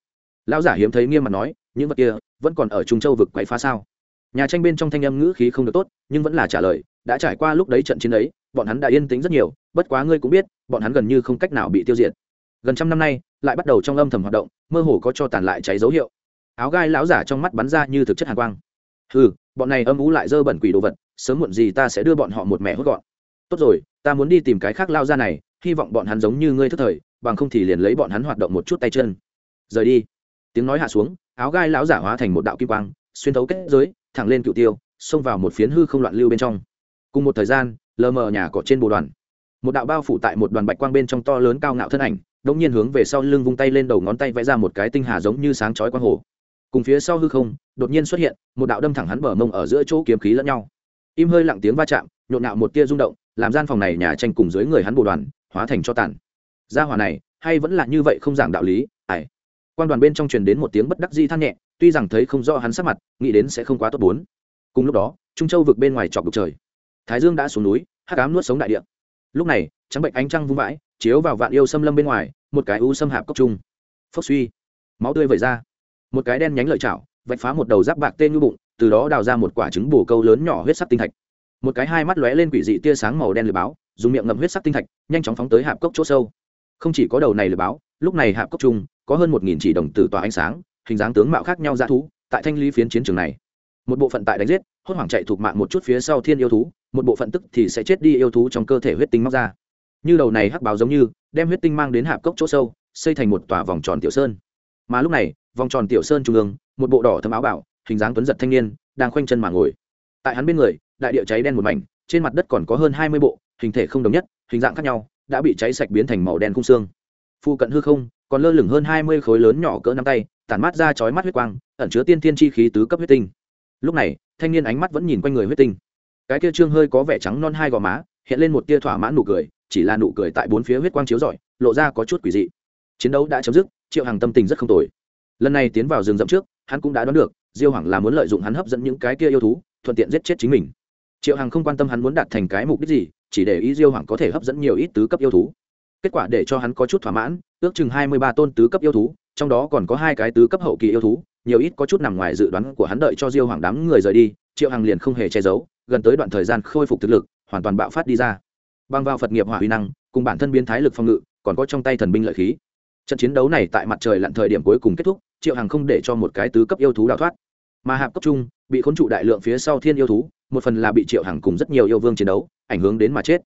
Lão giả hiếm thấy nghiêm mặt nói, những vật kia vẫn còn ở trung châu vực quậy phá sao? Nhà tranh bên trong thanh âm ngữ khí không được tốt, nhưng vẫn là trả lời, đã trải qua lúc đấy trận chiến ấy bọn hắn đã yên tĩnh rất nhiều, bất quá ngươi cũng biết, bọn hắn gần như không cách nào bị tiêu diệt. Gần trăm năm nay, lại bắt đầu trong âm thầm hoạt động, mơ hồ có cho tàn lại cháy dấu hiệu. Áo gai lão giả trong mắt bắn ra như thực chất hàn quang. Ừ bọn này âm ú lại dơ bẩn quỷ đồ vật, sớm muộn gì ta sẽ đưa bọn họ một mẹ hốt gọn. Tốt rồi, ta muốn đi tìm cái khác lao ra này, hy vọng bọn hắn giống như ngươi thức thời, bằng không thì liền lấy bọn hắn hoạt động một chút tay chân. Rời đi. Tiếng nói hạ xuống, áo gai lão giả hóa thành một đạo kim quang, xuyên thấu kết giới, thẳng lên cựu tiêu, xông vào một phiến hư không loạn lưu bên trong. Cùng một thời gian lờ mờ nhà cỏ trên bồ đoàn. Một đạo bao phủ tại một đoàn bạch quang bên trong to lớn cao ngạo thân ảnh đ ỗ n g nhiên hướng về sau lưng vung tay lên đầu ngón tay vẽ ra một cái tinh hà giống như sáng chói quang hồ. Cùng phía sau hư không, đột nhiên xuất hiện, một đạo đâm thẳng hắn bờ mông ở giữa chỗ kiếm khí lẫn nhau. Im hơi lặng tiếng va chạm, nhộn nạo một tia rung động, làm gian phòng này nhà tranh cùng dưới người hắn bồ đoàn, hóa thành cho tàn. Gia hỏa này, hay vẫn là như vậy không giảng đạo lý ải quan đoàn bên trong truyền đến một tiếng bất đắc di than nhẹ, tuy rằng thấy không rõ hắn sắc mặt, nghĩ đến sẽ không quá tốt bốn. Cùng lúc đó, trung châu vực bên ngoài trọc đục trời thái dương đã xuống núi hát cám nuốt sống đại địa. Lúc này, trắng bệnh ánh trăng vung vãi, chiếu vào vạn yêu xâm lâm bên ngoài, một cái u xâm hạp cốc trung. Phốc suy, máu tươi vẩy ra. Một cái đen nhánh lợi chảo, vạch phá một đầu giáp bạc tên như bụng, từ đó đào ra một quả trứng bổ câu lớn nhỏ huyết sắc tinh thạch. Một cái hai mắt lóe lên quỷ dị tia sáng màu đen lửa báo, dùng miệng ngậm huyết sắc tinh thạch, nhanh chóng phóng tới hạp cốc chỗ sâu. Không chỉ có đầu này lửa báo, lúc này hạp cốc trung, có hơn một nghìn chỉ đồng tử tỏa ánh sáng, hình dáng tướng mạo khác nhau ra thú, tại thanh lý phiến chiến trường này. Một bộ phận tại đánh giết, hốt hoảng chạy thuộc mạng một chút phía sau thiên yêu thú một bộ phận tức thì sẽ chết đi yêu thú trong cơ thể huyết tinh móc ra. Như đầu này hắc báo giống như, đem huyết tinh mang đến hạp cốc chỗ sâu, xây thành một tòa vòng tròn tiểu sơn. Mà lúc này, vòng tròn tiểu sơn trung ương, một bộ đỏ thấm áo bảo, hình dáng tuấn giật thanh niên, đang khoanh chân mà ngồi. Tại hắn bên người, đại địa cháy đen một mảnh, trên mặt đất còn có hơn hai mươi bộ, hình thể không đồng nhất, hình dạng khác nhau, đã bị cháy sạch biến thành màu đen khung xương. Phu cận hư không, còn lơ lửng hơn hai mươi khối lớn nhỏ cỡ nắm tay, tản mát ra chói mắt huyết quang, ẩn chứa tiên thiên chi khí tứ cấp huyết tinh. Lúc này, thanh niên ánh mắt vẫn nhìn quanh người huyết tinh cái kia trương hơi có vẻ trắng non hai gò má, hiện lên một tia thỏa mãn nụ cười, chỉ là nụ cười tại bốn phía huyết quang chiếu rọi, lộ ra có chút quỷ dị. Chiến đấu đã chấm dứt, triệu hằng tâm tình rất không tồi. Lần này tiến vào rừng rậm trước, hắn cũng đã đoán được, diêu hoàng là muốn lợi dụng hắn hấp dẫn những cái kia yêu thú, thuận tiện giết chết chính mình. Triệu hằng không quan tâm hắn muốn đạt thành cái mục đích gì, chỉ để ý diêu hoàng có thể hấp dẫn nhiều ít tứ cấp yêu thú. Kết quả để cho hắn có chút thỏa mãn, ước chừng hai mươi ba tôn tứ cấp yêu thú, trong đó còn có hai cái tứ cấp hậu kỳ yêu thú, nhiều ít có chút nằm ngoài dự đoán của hắn đợi cho diêu hoàng đám người rời đi, triệu hằng liền không hề che giấu gần tới đoạn thời gian khôi phục thực lực, hoàn toàn bạo phát đi ra. Băng vào phật nghiệp hỏa huy năng, cùng bản thân biến thái lực phòng ngự, còn có trong tay thần binh lợi khí. Trận chiến đấu này tại mặt trời lặn thời điểm cuối cùng kết thúc, triệu hằng không để cho một cái tứ cấp yêu thú đào thoát. Mà hạp cấp trung, bị khốn trụ đại lượng phía sau thiên yêu thú, một phần là bị triệu hằng cùng rất nhiều yêu vương chiến đấu, ảnh hưởng đến mà chết.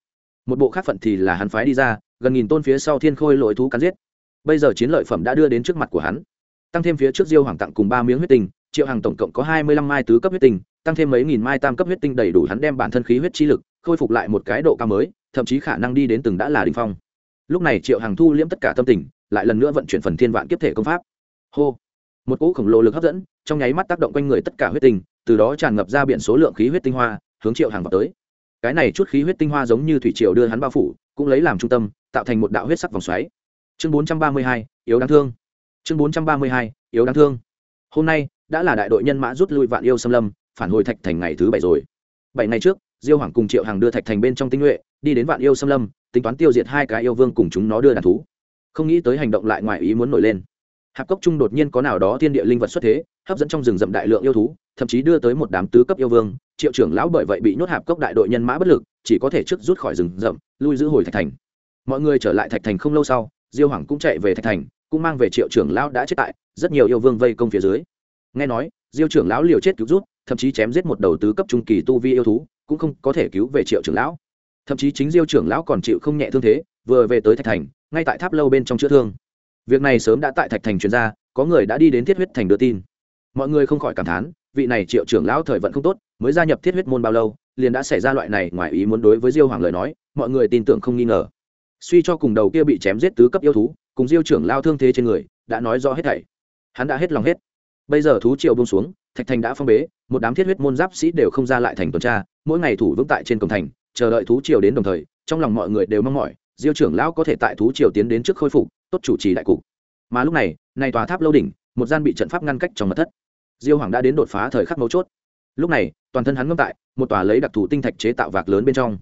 Một bộ khác phận thì là hắn phái đi ra, gần nghìn tôn phía sau thiên khôi lội thú cắn giết. Bây giờ chiến lợi phẩm đã đưa đến trước mặt của hắn, tăng thêm phía trước diêu hoàng tặng cùng ba miếng huyết tình triệu hàng tổng cộng có hai mươi lăm mai tứ cấp huyết tinh, tăng thêm mấy nghìn mai tam cấp huyết tinh đầy đủ hắn đem bản thân khí huyết chi lực khôi phục lại một cái độ cao mới, thậm chí khả năng đi đến từng đã là đình phong. Lúc này triệu hàng thu liễm tất cả tâm tình, lại lần nữa vận chuyển phần thiên vạn kiếp thể công pháp. Hô! Một cỗ khổng lồ lực hấp dẫn, trong nháy mắt tác động quanh người tất cả huyết tinh, từ đó tràn ngập ra biển số lượng khí huyết tinh hoa, hướng triệu hàng vào tới. Cái này chút khí huyết tinh hoa giống như thủy triều đưa hắn bao phủ, cũng lấy làm trung tâm, tạo thành một đạo huyết sắc vòng xoáy. Chương bốn trăm ba mươi hai, yếu đáng thương. Chương bốn trăm ba mươi hai, yếu đáng thương. Hôm nay đã là đại đội nhân mã rút lui vạn yêu xâm lâm, phản hồi thạch thành ngày thứ bảy rồi. Bảy ngày trước, diêu hoàng cùng triệu hàng đưa thạch thành bên trong tinh nhuệ, đi đến vạn yêu xâm lâm, tính toán tiêu diệt hai cái yêu vương cùng chúng nó đưa đàn thú. Không nghĩ tới hành động lại ngoài ý muốn nổi lên. Hạp cốc trung đột nhiên có nào đó thiên địa linh vật xuất thế, hấp dẫn trong rừng rậm đại lượng yêu thú, thậm chí đưa tới một đám tứ cấp yêu vương. Triệu trưởng lão bởi vậy bị nhốt hạp cốc đại đội nhân mã bất lực, chỉ có thể trước rút khỏi rừng rậm, lui giữ hồi thạch thành. Mọi người trở lại thạch thành không lâu sau, diêu hoàng cũng chạy về thạch thành, cũng mang về triệu trưởng lão đã chết tại, rất nhiều yêu vương vây công phía dưới nghe nói, diêu trưởng lão liều chết cứu rút, thậm chí chém giết một đầu tứ cấp trung kỳ tu vi yêu thú, cũng không có thể cứu về triệu trưởng lão. Thậm chí chính diêu trưởng lão còn chịu không nhẹ thương thế, vừa về tới thạch thành, ngay tại tháp lâu bên trong chữa thương. Việc này sớm đã tại thạch thành truyền ra, có người đã đi đến thiết huyết thành đưa tin. Mọi người không khỏi cảm thán, vị này triệu trưởng lão thời vận không tốt, mới gia nhập thiết huyết môn bao lâu, liền đã xảy ra loại này ngoài ý muốn đối với diêu hoàng lời nói, mọi người tin tưởng không nghi ngờ. Suy cho cùng đầu kia bị chém giết tứ cấp yêu thú, cùng diêu trưởng lao thương thế trên người, đã nói rõ hết thảy. Hắn đã hết lòng hết bây giờ thú triều bông xuống, thạch thành đã phong bế, một đám thiết huyết môn giáp sĩ đều không ra lại thành tuần tra, mỗi ngày thủ vững tại trên cổng thành, chờ đợi thú triều đến đồng thời, trong lòng mọi người đều mong mỏi, diêu trưởng lão có thể tại thú triều tiến đến trước khôi phục, tốt chủ trì đại cục. Mà lúc này, nay tòa tháp lâu đỉnh, một gian bị trận pháp ngăn cách trong mật thất. Diêu hoàng đã đến đột phá thời khắc mấu chốt. Lúc này, toàn thân hắn ngâm tại, một tòa lấy đặc thù tinh thạch chế tạo vạc lớn bên trong.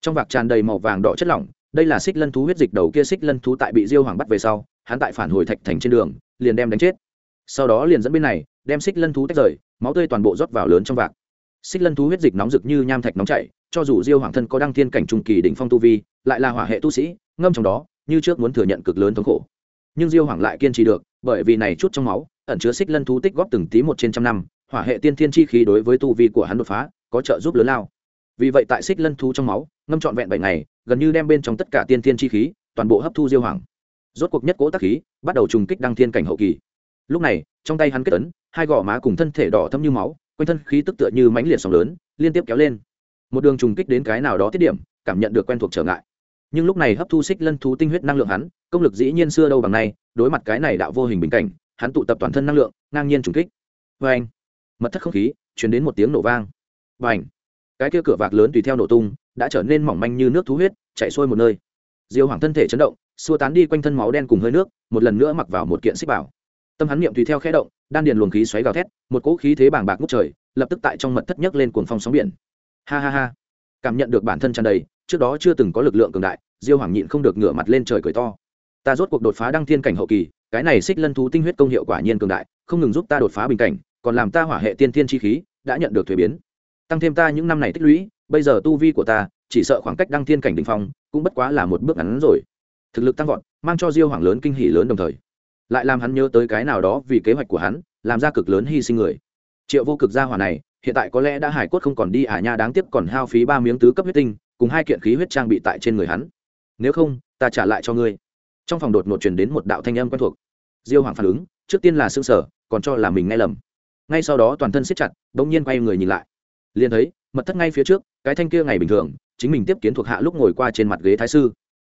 Trong vạc tràn đầy màu vàng đỏ chất lỏng, đây là xích lân thú huyết dịch đầu kia xích lân thú tại bị diêu hoàng bắt về sau, hắn tại phản hồi thạch thành trên đường, liền đem đánh chết sau đó liền dẫn bên này, đem xích lân thú tách rời, máu tươi toàn bộ rót vào lớn trong vạc. Xích lân thú huyết dịch nóng rực như nham thạch nóng chảy, cho dù diêu hoàng thân có đăng thiên cảnh trung kỳ đỉnh phong tu vi, lại là hỏa hệ tu sĩ, ngâm trong đó, như trước muốn thừa nhận cực lớn thống khổ. Nhưng diêu hoàng lại kiên trì được, bởi vì này chút trong máu, ẩn chứa xích lân thú tích góp từng tí một trên trăm năm, hỏa hệ tiên thiên chi khí đối với tu vi của hắn đột phá, có trợ giúp lớn lao. Vì vậy tại xích lân thú trong máu, ngâm trọn vẹn bảy ngày, gần như đem bên trong tất cả tiên thiên chi khí, toàn bộ hấp thu diêu hoàng. Rốt cuộc nhất cỗ tác khí, bắt đầu trùng kích đăng thiên cảnh hậu kỳ lúc này, trong tay hắn kết ấn, hai gò má cùng thân thể đỏ thâm như máu, quanh thân khí tức tựa như mãnh liệt sóng lớn, liên tiếp kéo lên. Một đường trùng kích đến cái nào đó tiết điểm, cảm nhận được quen thuộc trở ngại. Nhưng lúc này hấp thu xích lân thú tinh huyết năng lượng hắn, công lực dĩ nhiên xưa đâu bằng nay, đối mặt cái này đạo vô hình bình cảnh, hắn tụ tập toàn thân năng lượng, ngang nhiên trùng kích. Vê anh mật thất không khí chuyển đến một tiếng nổ vang. Và ảnh cái kia cửa vạc lớn tùy theo nổ tung, đã trở nên mỏng manh như nước thú huyết chảy xuôi một nơi. Diêu hoàng thân thể chấn động, xua tán đi quanh thân máu đen cùng hơi nước, một lần nữa mặc vào một kiện xích bảo tâm hắn niệm tùy theo khẽ động, đan điền luồng khí xoáy gào thét, một cỗ khí thế bàng bạc ngút trời, lập tức tại trong mật thất nhấc lên cuồng phong sóng biển. Ha ha ha. Cảm nhận được bản thân tràn đầy, trước đó chưa từng có lực lượng cường đại, diêu hoàng nhịn không được ngửa mặt lên trời cười to. Ta rốt cuộc đột phá đăng thiên cảnh hậu kỳ, cái này xích lân thú tinh huyết công hiệu quả nhiên cường đại, không ngừng giúp ta đột phá bình cảnh, còn làm ta hỏa hệ tiên thiên chi khí, đã nhận được thuế biến. Tăng thêm ta những năm này tích lũy, bây giờ tu vi của ta, chỉ sợ khoảng cách đăng thiên cảnh đỉnh phong, cũng bất quá là một bước ngắn rồi. Thực lực tăng vọt, mang cho diêu hoàng lớn kinh hỉ lớn đồng thời lại làm hắn nhớ tới cái nào đó vì kế hoạch của hắn, làm ra cực lớn hy sinh người. Triệu vô cực gia hỏa này, hiện tại có lẽ đã hải cốt không còn đi ả à nha đáng tiếc còn hao phí ba miếng tứ cấp huyết tinh, cùng hai kiện khí huyết trang bị tại trên người hắn. Nếu không, ta trả lại cho ngươi. Trong phòng đột ngột truyền đến một đạo thanh âm quen thuộc. Diêu hoàng phản ứng, trước tiên là xương sở còn cho là mình nghe lầm. Ngay sau đó toàn thân siết chặt đ ỗ n g nhiên quay người nhìn lại. Liền thấy, mật thất ngay phía trước, cái thanh kia ngày bình thường, chính mình tiếp kiến thuộc hạ lúc ngồi qua trên mặt ghế thái sư.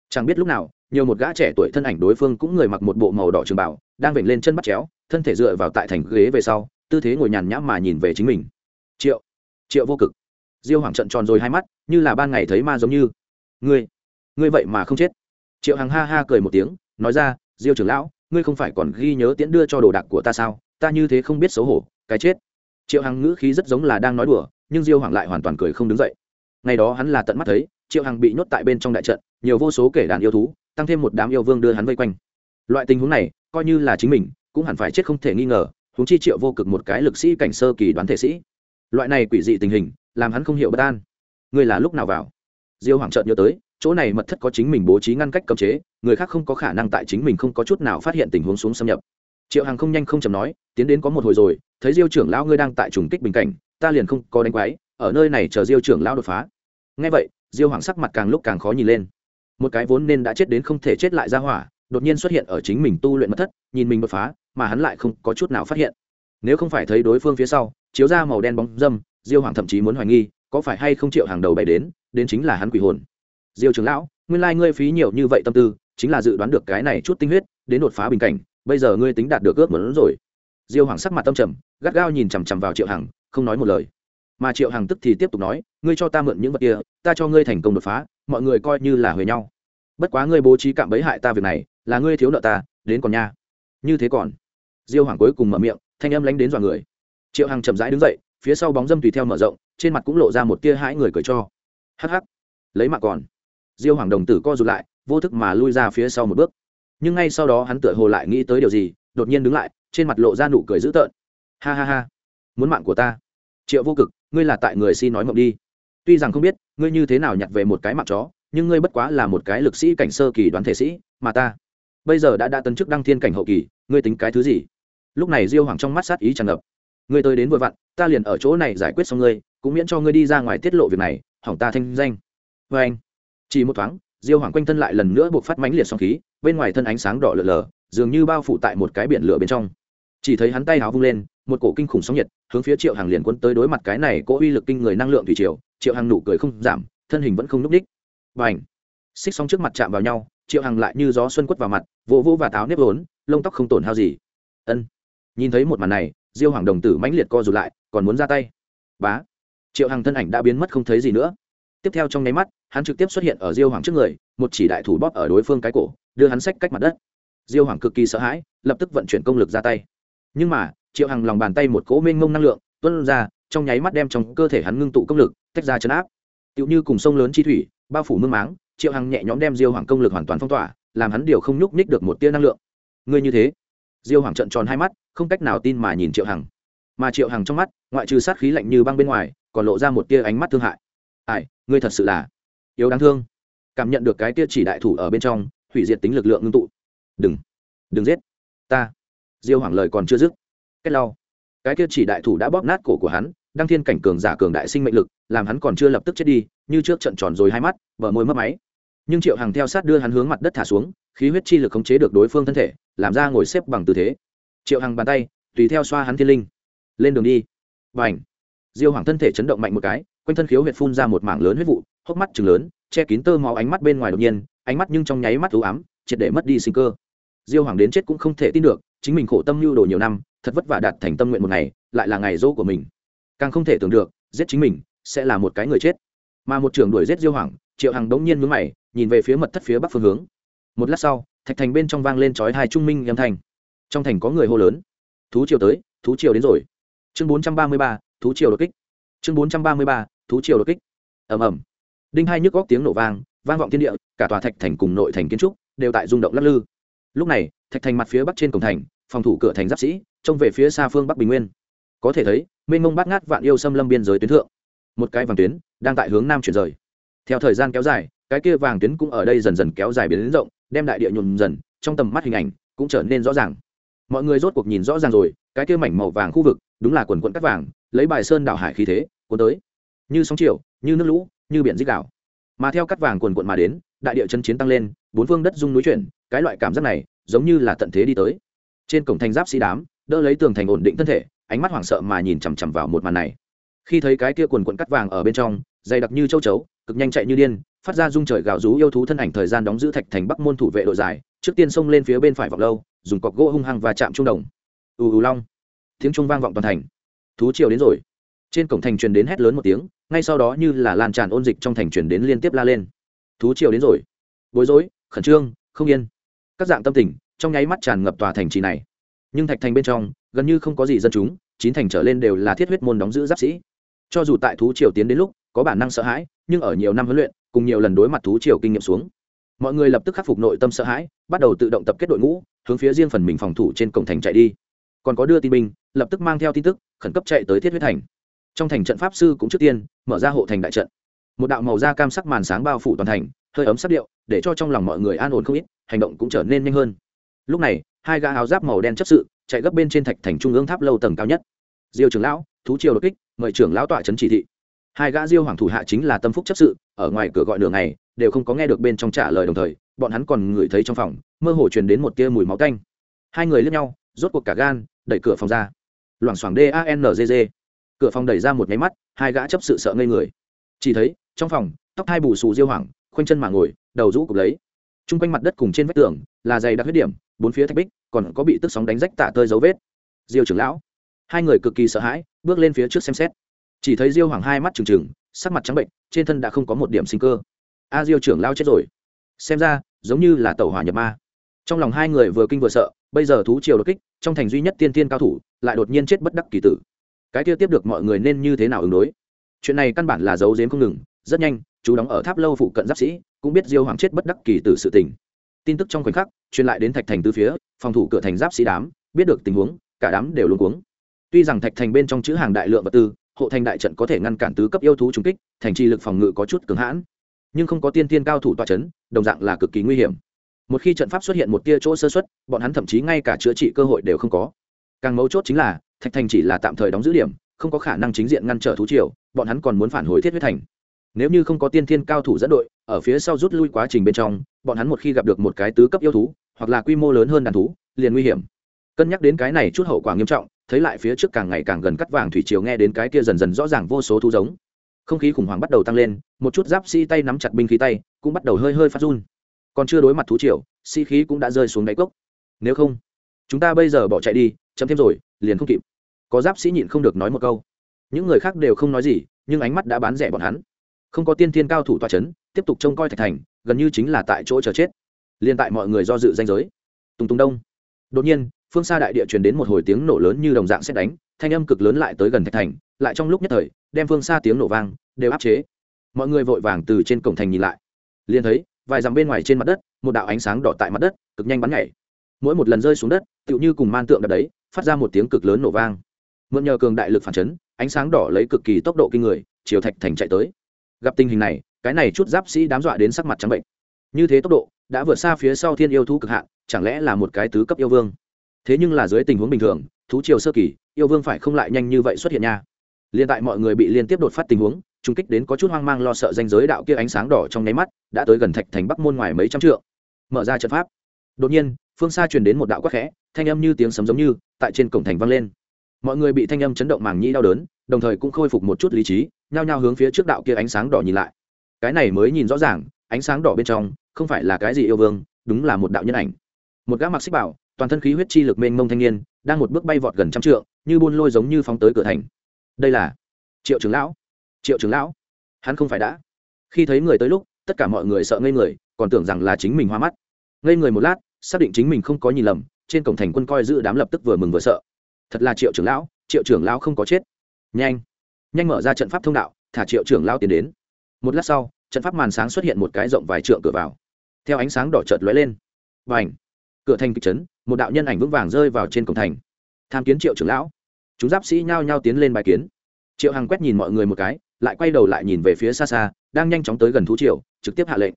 Chẳng biết lúc nào nhiều một gã trẻ tuổi thân ảnh đối phương cũng người mặc một bộ màu đỏ trường bảo, đang vểnh lên chân bắt chéo, thân thể dựa vào tại thành ghế về sau, tư thế ngồi nhàn nhã mà nhìn về chính mình. Triệu triệu vô cực. Diêu hoàng trận tròn rồi hai mắt, như là ban ngày thấy ma giống như. Ngươi ngươi vậy mà không chết. Triệu hằng ha ha cười một tiếng, nói ra, diêu trưởng lão, ngươi không phải còn ghi nhớ tiễn đưa cho đồ đạc của ta sao? Ta như thế không biết xấu hổ, cái chết. Triệu hằng ngữ khí rất giống là đang nói đùa, nhưng diêu hoàng lại hoàn toàn cười không đứng dậy. Ngày đó hắn là tận mắt thấy, triệu hằng bị nhốt tại bên trong đại trận, nhiều vô số kể đàn yêu thú tăng thêm một đám yêu vương đưa hắn vây quanh. Loại tình huống này, coi như là chính mình, cũng hẳn phải chết không thể nghi ngờ, huống chi triệu vô cực một cái lực sĩ cảnh sơ kỳ đoán thể sĩ. Loại này quỷ dị tình hình, làm hắn không hiểu bất an. Người là lúc nào vào? Diêu hoàng trợn nhớ tới, chỗ này mật thất có chính mình bố trí ngăn cách cấm chế, người khác không có khả năng tại chính mình không có chút nào phát hiện tình huống xuống xâm nhập. Triệu hằng không nhanh không chầm nói, tiến đến có một hồi rồi, thấy diêu trưởng lão ngươi đang tại trùng kích bình cảnh, ta liền không có đánh quái, ở nơi này chờ diêu trưởng lão đột phá. Ngay vậy, diêu hoàng sắc mặt càng lúc càng khó nhìn lên một cái vốn nên đã chết đến không thể chết lại ra hỏa, đột nhiên xuất hiện ở chính mình tu luyện mật thất, nhìn mình bật phá, mà hắn lại không có chút nào phát hiện. Nếu không phải thấy đối phương phía sau, chiếu ra màu đen bóng dâm, diêu hoàng thậm chí muốn hoài nghi, có phải hay không triệu hàng đầu bày đến đến chính là hắn quỷ hồn. Diêu trưởng lão, nguyên lai ngươi phí nhiều như vậy tâm tư, chính là dự đoán được cái này chút tinh huyết, đến đột phá bình cảnh, bây giờ ngươi tính đạt được ước muốn rồi. Diêu hoàng sắc mặt tâm trầm, gắt gao nhìn chằm chằm vào triệu hằng, không nói một lời. Mà triệu hằng tức thì tiếp tục nói, ngươi cho ta mượn những vật kia, ta cho ngươi thành công đột phá, mọi người coi như là huề nhau bất quá ngươi bố trí cạm bẫy hại ta việc này, là ngươi thiếu nợ ta, đến còn nha. Như thế còn. Diêu hoàng cuối cùng mở miệng, thanh âm lánh đến dọa người. Triệu hằng chậm rãi đứng dậy, phía sau bóng dâm tùy theo mở rộng, trên mặt cũng lộ ra một tia hãi người cười cho. Hắc hắc. Lấy mạng còn. Diêu hoàng đồng tử co rụt lại, vô thức mà lui ra phía sau một bước. Nhưng ngay sau đó hắn tựa hồ lại nghĩ tới điều gì, đột nhiên đứng lại, trên mặt lộ ra nụ cười dữ tợn. Ha ha ha. Muốn mạng của ta. Triệu vô cực, ngươi là tại người xin nói mộng đi. Tuy rằng không biết, ngươi như thế nào nhặt về một cái mạng chó nhưng ngươi bất quá là một cái lực sĩ cảnh sơ kỳ đoán thể sĩ, mà ta bây giờ đã đã tấn chức đăng thiên cảnh hậu kỳ, ngươi tính cái thứ gì? Lúc này diêu hoàng trong mắt sát ý tràn ngập. Ngươi tới đến vội vặn, ta liền ở chỗ này giải quyết xong ngươi, cũng miễn cho ngươi đi ra ngoài tiết lộ việc này, hỏng ta thanh danh. Vê anh. Chỉ một thoáng, diêu hoàng quanh thân lại lần nữa buộc phát mãnh liệt song khí, bên ngoài thân ánh sáng đỏ lờ lờ, dường như bao phủ tại một cái biển lửa bên trong. Chỉ thấy hắn tay háo vung lên, một cổ kinh khủng sóng nhiệt, hướng phía triệu hàng liền quân tới đối mặt cái này cỗ uy lực kinh người năng lượng thủy triều, triệu hàng nụ cười không giảm, thân hình vẫn không núp đích và ảnh. Xích sóng trước mặt chạm vào nhau, triệu hằng lại như gió xuân quất vào mặt, vỗ vỗ và táo nếp vốn, lông tóc không tổn hao gì. Ân. Nhìn thấy một màn này, diêu hoàng đồng tử mãnh liệt co rụt lại, còn muốn ra tay. Bá. Triệu hằng thân ảnh đã biến mất không thấy gì nữa. Tiếp theo trong nháy mắt, hắn trực tiếp xuất hiện ở diêu hoàng trước người, một chỉ đại thủ bóp ở đối phương cái cổ, đưa hắn sách cách mặt đất. Diêu hoàng cực kỳ sợ hãi, lập tức vận chuyển công lực ra tay. Nhưng mà, triệu hằng lòng bàn tay một cỗ mênh mông năng lượng tuân ra, trong nháy mắt đem trong cơ thể hắn ngưng tụ công lực, tách ra chấn áp. Tựu như cùng sông lớn chi thủy bao phủ mương máng, triệu hằng nhẹ nhõm đem diêu hoàng công lực hoàn toàn phong tỏa, làm hắn điều không nhúc nhích được một tia năng lượng. Ngươi như thế. Diêu hoàng trận tròn hai mắt, không cách nào tin mà nhìn triệu hằng. Mà triệu hằng trong mắt, ngoại trừ sát khí lạnh như băng bên ngoài, còn lộ ra một tia ánh mắt thương hại. Ai, ngươi thật sự là yếu đáng thương. Cảm nhận được cái tia chỉ đại thủ ở bên trong, hủy diệt tính lực lượng ngưng tụ. Đừng đừng giết ta. Diêu hoàng lời còn chưa dứt. Cách lau. Cái kia chỉ đại thủ đã bóp nát cổ của hắn đăng thiên cảnh cường giả cường đại sinh mệnh lực, làm hắn còn chưa lập tức chết đi, như trước trận tròn rồi hai mắt vợ môi mất máy. Nhưng triệu hằng theo sát đưa hắn hướng mặt đất thả xuống, khí huyết chi lực khống chế được đối phương thân thể, làm ra ngồi xếp bằng tư thế. Triệu hằng bàn tay, tùy theo xoa hắn thiên linh. Lên đường đi. Và ảnh diêu hoàng thân thể chấn động mạnh một cái, quanh thân khiếu huyệt phun ra một mảng lớn huyết vụ, hốc mắt chừng lớn, che kín tơ máu ánh mắt bên ngoài đột nhiên, ánh mắt nhưng trong nháy mắt ưu ám, triệt để mất đi sinh cơ. Diêu hoàng đến chết cũng không thể tin được, chính mình khổ tâm lưu đồ nhiều năm, thật vất vả đạt thành tâm nguyện một ngày, lại là ngày dỗ của mình càng không thể tưởng được, giết chính mình sẽ là một cái người chết. Mà một trưởng đuổi giết diêu hoàng, triệu hằng đống nhiên mướn mày, nhìn về phía mật thất phía bắc phương hướng. Một lát sau, thạch thành bên trong vang lên chói hai trung minh âm thanh. Trong thành có người hô lớn. Thú triều tới, thú triều đến rồi. Chương bốn trăm ba mươi ba, thú triều đột kích. Chương bốn trăm ba mươi ba, thú triều đột kích. Ầm ầm. Đinh hai nhức góc tiếng nổ vang vang vọng thiên địa, cả tòa thạch thành cùng nội thành kiến trúc đều tại rung động lắc lư. Lúc này, thạch thành mặt phía bắc trên cổng thành, phòng thủ cửa thành giáp sĩ, trông về phía xa phương bắc bình nguyên có thể thấy, mênh mông bát ngát vạn yêu xâm lâm biên giới tuyến thượng. Một cái vàng tuyến đang tại hướng nam chuyển rời. Theo thời gian kéo dài, cái kia vàng tuyến cũng ở đây dần dần kéo dài biến đến rộng, đem đại địa nhuộm dần, trong tầm mắt hình ảnh cũng trở nên rõ ràng. Mọi người rốt cuộc nhìn rõ ràng rồi, cái kia mảnh màu vàng khu vực, đúng là quần quận cắt vàng, lấy bài sơn đảo hải khí thế, cuốn tới. Như sóng chiều, như nước lũ, như biển dích đảo. Mà theo cắt vàng quần quận mà đến, đại địa chân chiến tăng lên, bốn phương đất dung núi chuyển, cái loại cảm giác này giống như là tận thế đi tới. Trên cổng thành giáp sĩ đám, đỡ lấy tường thành ổn định thân thể ánh mắt hoảng sợ mà nhìn chằm chằm vào một màn này. Khi thấy cái kia quần quận cắt vàng ở bên trong, dày đặc như châu chấu, cực nhanh chạy như điên, phát ra rung trời gào rú yêu thú thân ảnh thời gian đóng giữ thạch thành bắc môn thủ vệ đội dài trước tiên xông lên phía bên phải vọng lâu, dùng cọc gỗ hung hăng và chạm trung đồng. Ù ù long. Tiếng trung vang vọng toàn thành. Thú triều đến rồi. Trên cổng thành truyền đến hét lớn một tiếng, ngay sau đó như là lan tràn ôn dịch trong thành truyền đến liên tiếp la lên. Thú triều đến rồi. Bối rối, khẩn trương, không yên. Các dạng tâm tình, trong nháy mắt tràn ngập tòa thành trì này nhưng thạch thành bên trong, gần như không có gì dân chúng, chín thành trở lên đều là thiết huyết môn đóng giữ giáp sĩ. Cho dù tại thú triều tiến đến lúc, có bản năng sợ hãi, nhưng ở nhiều năm huấn luyện, cùng nhiều lần đối mặt thú triều kinh nghiệm xuống, mọi người lập tức khắc phục nội tâm sợ hãi, bắt đầu tự động tập kết đội ngũ, hướng phía riêng phần mình phòng thủ trên cổng thành chạy đi. Còn có đưa tin binh, lập tức mang theo tin tức, khẩn cấp chạy tới thiết huyết thành. Trong thành trận pháp sư cũng trước tiên mở ra hộ thành đại trận. Một đạo màu da cam sắc màn sáng bao phủ toàn thành, hơi ấm sắc điệu, để cho trong lòng mọi người an ổn không ít, hành động cũng trở nên nhanh hơn. Lúc này hai gã áo giáp màu đen chấp sự chạy gấp bên trên thạch thành trung ương tháp lâu tầng cao nhất. Diêu trưởng lão, thú triều đột kích, mời trưởng lão tọa trấn chỉ thị. Hai gã diêu hoàng thủ hạ chính là tâm phúc chấp sự, ở ngoài cửa gọi đường này đều không có nghe được bên trong trả lời đồng thời, bọn hắn còn ngửi thấy trong phòng, mơ hồ truyền đến một tia mùi máu tanh. Hai người lướt nhau, rốt cuộc cả gan, đẩy cửa phòng ra. Loảng xoảng danzg cửa phòng đẩy ra một nháy mắt, hai gã chấp sự sợ ngây người. Chỉ thấy, trong phòng, tóc hai bù xù diêu hoàng, khoanh chân mà ngồi, đầu rũ cục lấy chung quanh mặt đất cùng trên vách tường là dày đặc huyết điểm, bốn phía thạch bích, còn có bị tức sóng đánh rách tạ tơi dấu vết. Diêu trưởng lão, hai người cực kỳ sợ hãi, bước lên phía trước xem xét. Chỉ thấy diêu hoàng hai mắt trừng trừng, sắc mặt trắng bệnh, trên thân đã không có một điểm sinh cơ. A diêu trưởng lao chết rồi. Xem ra, giống như là tàu hỏa nhập ma. Trong lòng hai người vừa kinh vừa sợ, bây giờ thú triều đột kích, trong thành duy nhất tiên tiên cao thủ, lại đột nhiên chết bất đắc kỳ tử. Cái kia tiếp được mọi người nên như thế nào ứng đối? Chuyện này căn bản là giấu giếm không ngừng, rất nhanh, chú đóng ở tháp lâu phụ cận giáp sĩ cũng biết diêu hoàng chết bất đắc kỳ tử sự tình. Tin tức trong khoảnh khắc, truyền lại đến thạch thành từ phía, phòng thủ cửa thành giáp sĩ đám, biết được tình huống, cả đám đều luống cuống. Tuy rằng thạch thành bên trong chữ hàng đại lượng vật tư, hộ thành đại trận có thể ngăn cản tứ cấp yêu thú trùng kích, thành trì lực phòng ngự có chút cứng hãn, nhưng không có tiên tiên cao thủ tọa chấn, đồng dạng là cực kỳ nguy hiểm. Một khi trận pháp xuất hiện một tia chỗ sơ xuất bọn hắn thậm chí ngay cả chữa trị cơ hội đều không có. Càng mấu chốt chính là, thạch thành chỉ là tạm thời đóng giữ điểm, không có khả năng chính diện ngăn trở thú triều, bọn hắn còn muốn phản hồi thiết huyết thành nếu như không có tiên thiên cao thủ dẫn đội, ở phía sau rút lui quá trình bên trong, bọn hắn một khi gặp được một cái tứ cấp yêu thú, hoặc là quy mô lớn hơn đàn thú, liền nguy hiểm. Cân nhắc đến cái này chút hậu quả nghiêm trọng, thấy lại phía trước càng ngày càng gần cắt vàng thủy triều nghe đến cái kia dần dần rõ ràng vô số thú giống. Không khí khủng hoảng bắt đầu tăng lên, một chút giáp sĩ tay nắm chặt binh khí tay, cũng bắt đầu hơi hơi phát run. Còn chưa đối mặt thú triều, sĩ、si、khí cũng đã rơi xuống đáy cốc. Nếu không, chúng ta bây giờ bỏ chạy đi chấm thêm rồi, liền không kịp. Có giáp sĩ nhịn không được nói một câu. Những người khác đều không nói gì, nhưng ánh mắt đã bán rẻ bọn hắn không có tiên thiên cao thủ tòa c h ấ n tiếp tục trông coi thạch thành, gần như chính là tại chỗ chờ chết. Liên tại mọi người do dự danh giới. Tùng tùng đông. Đột nhiên, phương xa đại địa truyền đến một hồi tiếng nổ lớn như đồng dạng xét đánh, thanh âm cực lớn lại tới gần thạch thành, lại trong lúc nhất thời, đem phương xa tiếng nổ vang đều áp chế. Mọi người vội vàng từ trên cổng thành nhìn lại. Liền thấy, vài dặm bên ngoài trên mặt đất, một đạo ánh sáng đỏ tại mặt đất, cực nhanh bắn nhảy. Mỗi một lần rơi xuống đất, tựu như cùng man tượng đập đấy, phát ra một tiếng cực lớn nổ vang. Mượn nhờ cường đại lực phản chấn, ánh sáng đỏ lấy cực kỳ tốc độ kinh người, chiều thạch thành chạy tới gặp tình hình này, cái này chút giáp sĩ đám dọa đến sắc mặt trắng bệnh. Như thế tốc độ, đã vượt xa phía sau thiên yêu thú cực hạn, chẳng lẽ là một cái tứ cấp yêu vương? Thế nhưng là dưới tình huống bình thường, thú triều sơ kỳ, yêu vương phải không lại nhanh như vậy xuất hiện nha? Liên tại mọi người bị liên tiếp đột phát tình huống, trung kích đến có chút hoang mang lo sợ danh giới đạo kia ánh sáng đỏ trong nháy mắt, đã tới gần thạch thành bắc môn ngoài mấy trăm trượng. Mở ra trận pháp. Đột nhiên, phương xa truyền đến một đạo quắc khẽ, thanh âm như tiếng sấm giống như, tại trên cổng thành vang lên mọi người bị thanh âm chấn động màng nhĩ đau đớn, đồng thời cũng khôi phục một chút lý trí, nhao nhao hướng phía trước đạo kia ánh sáng đỏ nhìn lại. Cái này mới nhìn rõ ràng, ánh sáng đỏ bên trong, không phải là cái gì yêu vương, đúng là một đạo nhân ảnh. Một gã mặc xích bảo, toàn thân khí huyết chi lực mênh mông thanh niên, đang một bước bay vọt gần trăm trượng, như buôn lôi giống như phóng tới cửa thành. Đây là triệu trưởng lão. Triệu trưởng lão, hắn không phải đã. Khi thấy người tới lúc, tất cả mọi người sợ ngây người, còn tưởng rằng là chính mình hoa mắt. Ngây người một lát, xác định chính mình không có nhìn lầm, trên cổng thành quân coi giữ đám lập tức vừa mừng vừa sợ thật là triệu trưởng lão, triệu trưởng lão không có chết. Nhanh nhanh mở ra trận pháp thông đạo, thả triệu trưởng lão tiến đến. Một lát sau, trận pháp màn sáng xuất hiện một cái rộng vài trượng cửa vào. Theo ánh sáng đỏ chợt lóe lên. Và ảnh cửa thành kịch trấn một đạo nhân ảnh vững vàng rơi vào trên cổng thành. Tham kiến triệu trưởng lão. Chúng giáp sĩ nhao nhao tiến lên bài kiến. Triệu hằng quét nhìn mọi người một cái, lại quay đầu lại nhìn về phía xa xa, đang nhanh chóng tới gần thú triều, trực tiếp hạ lệnh.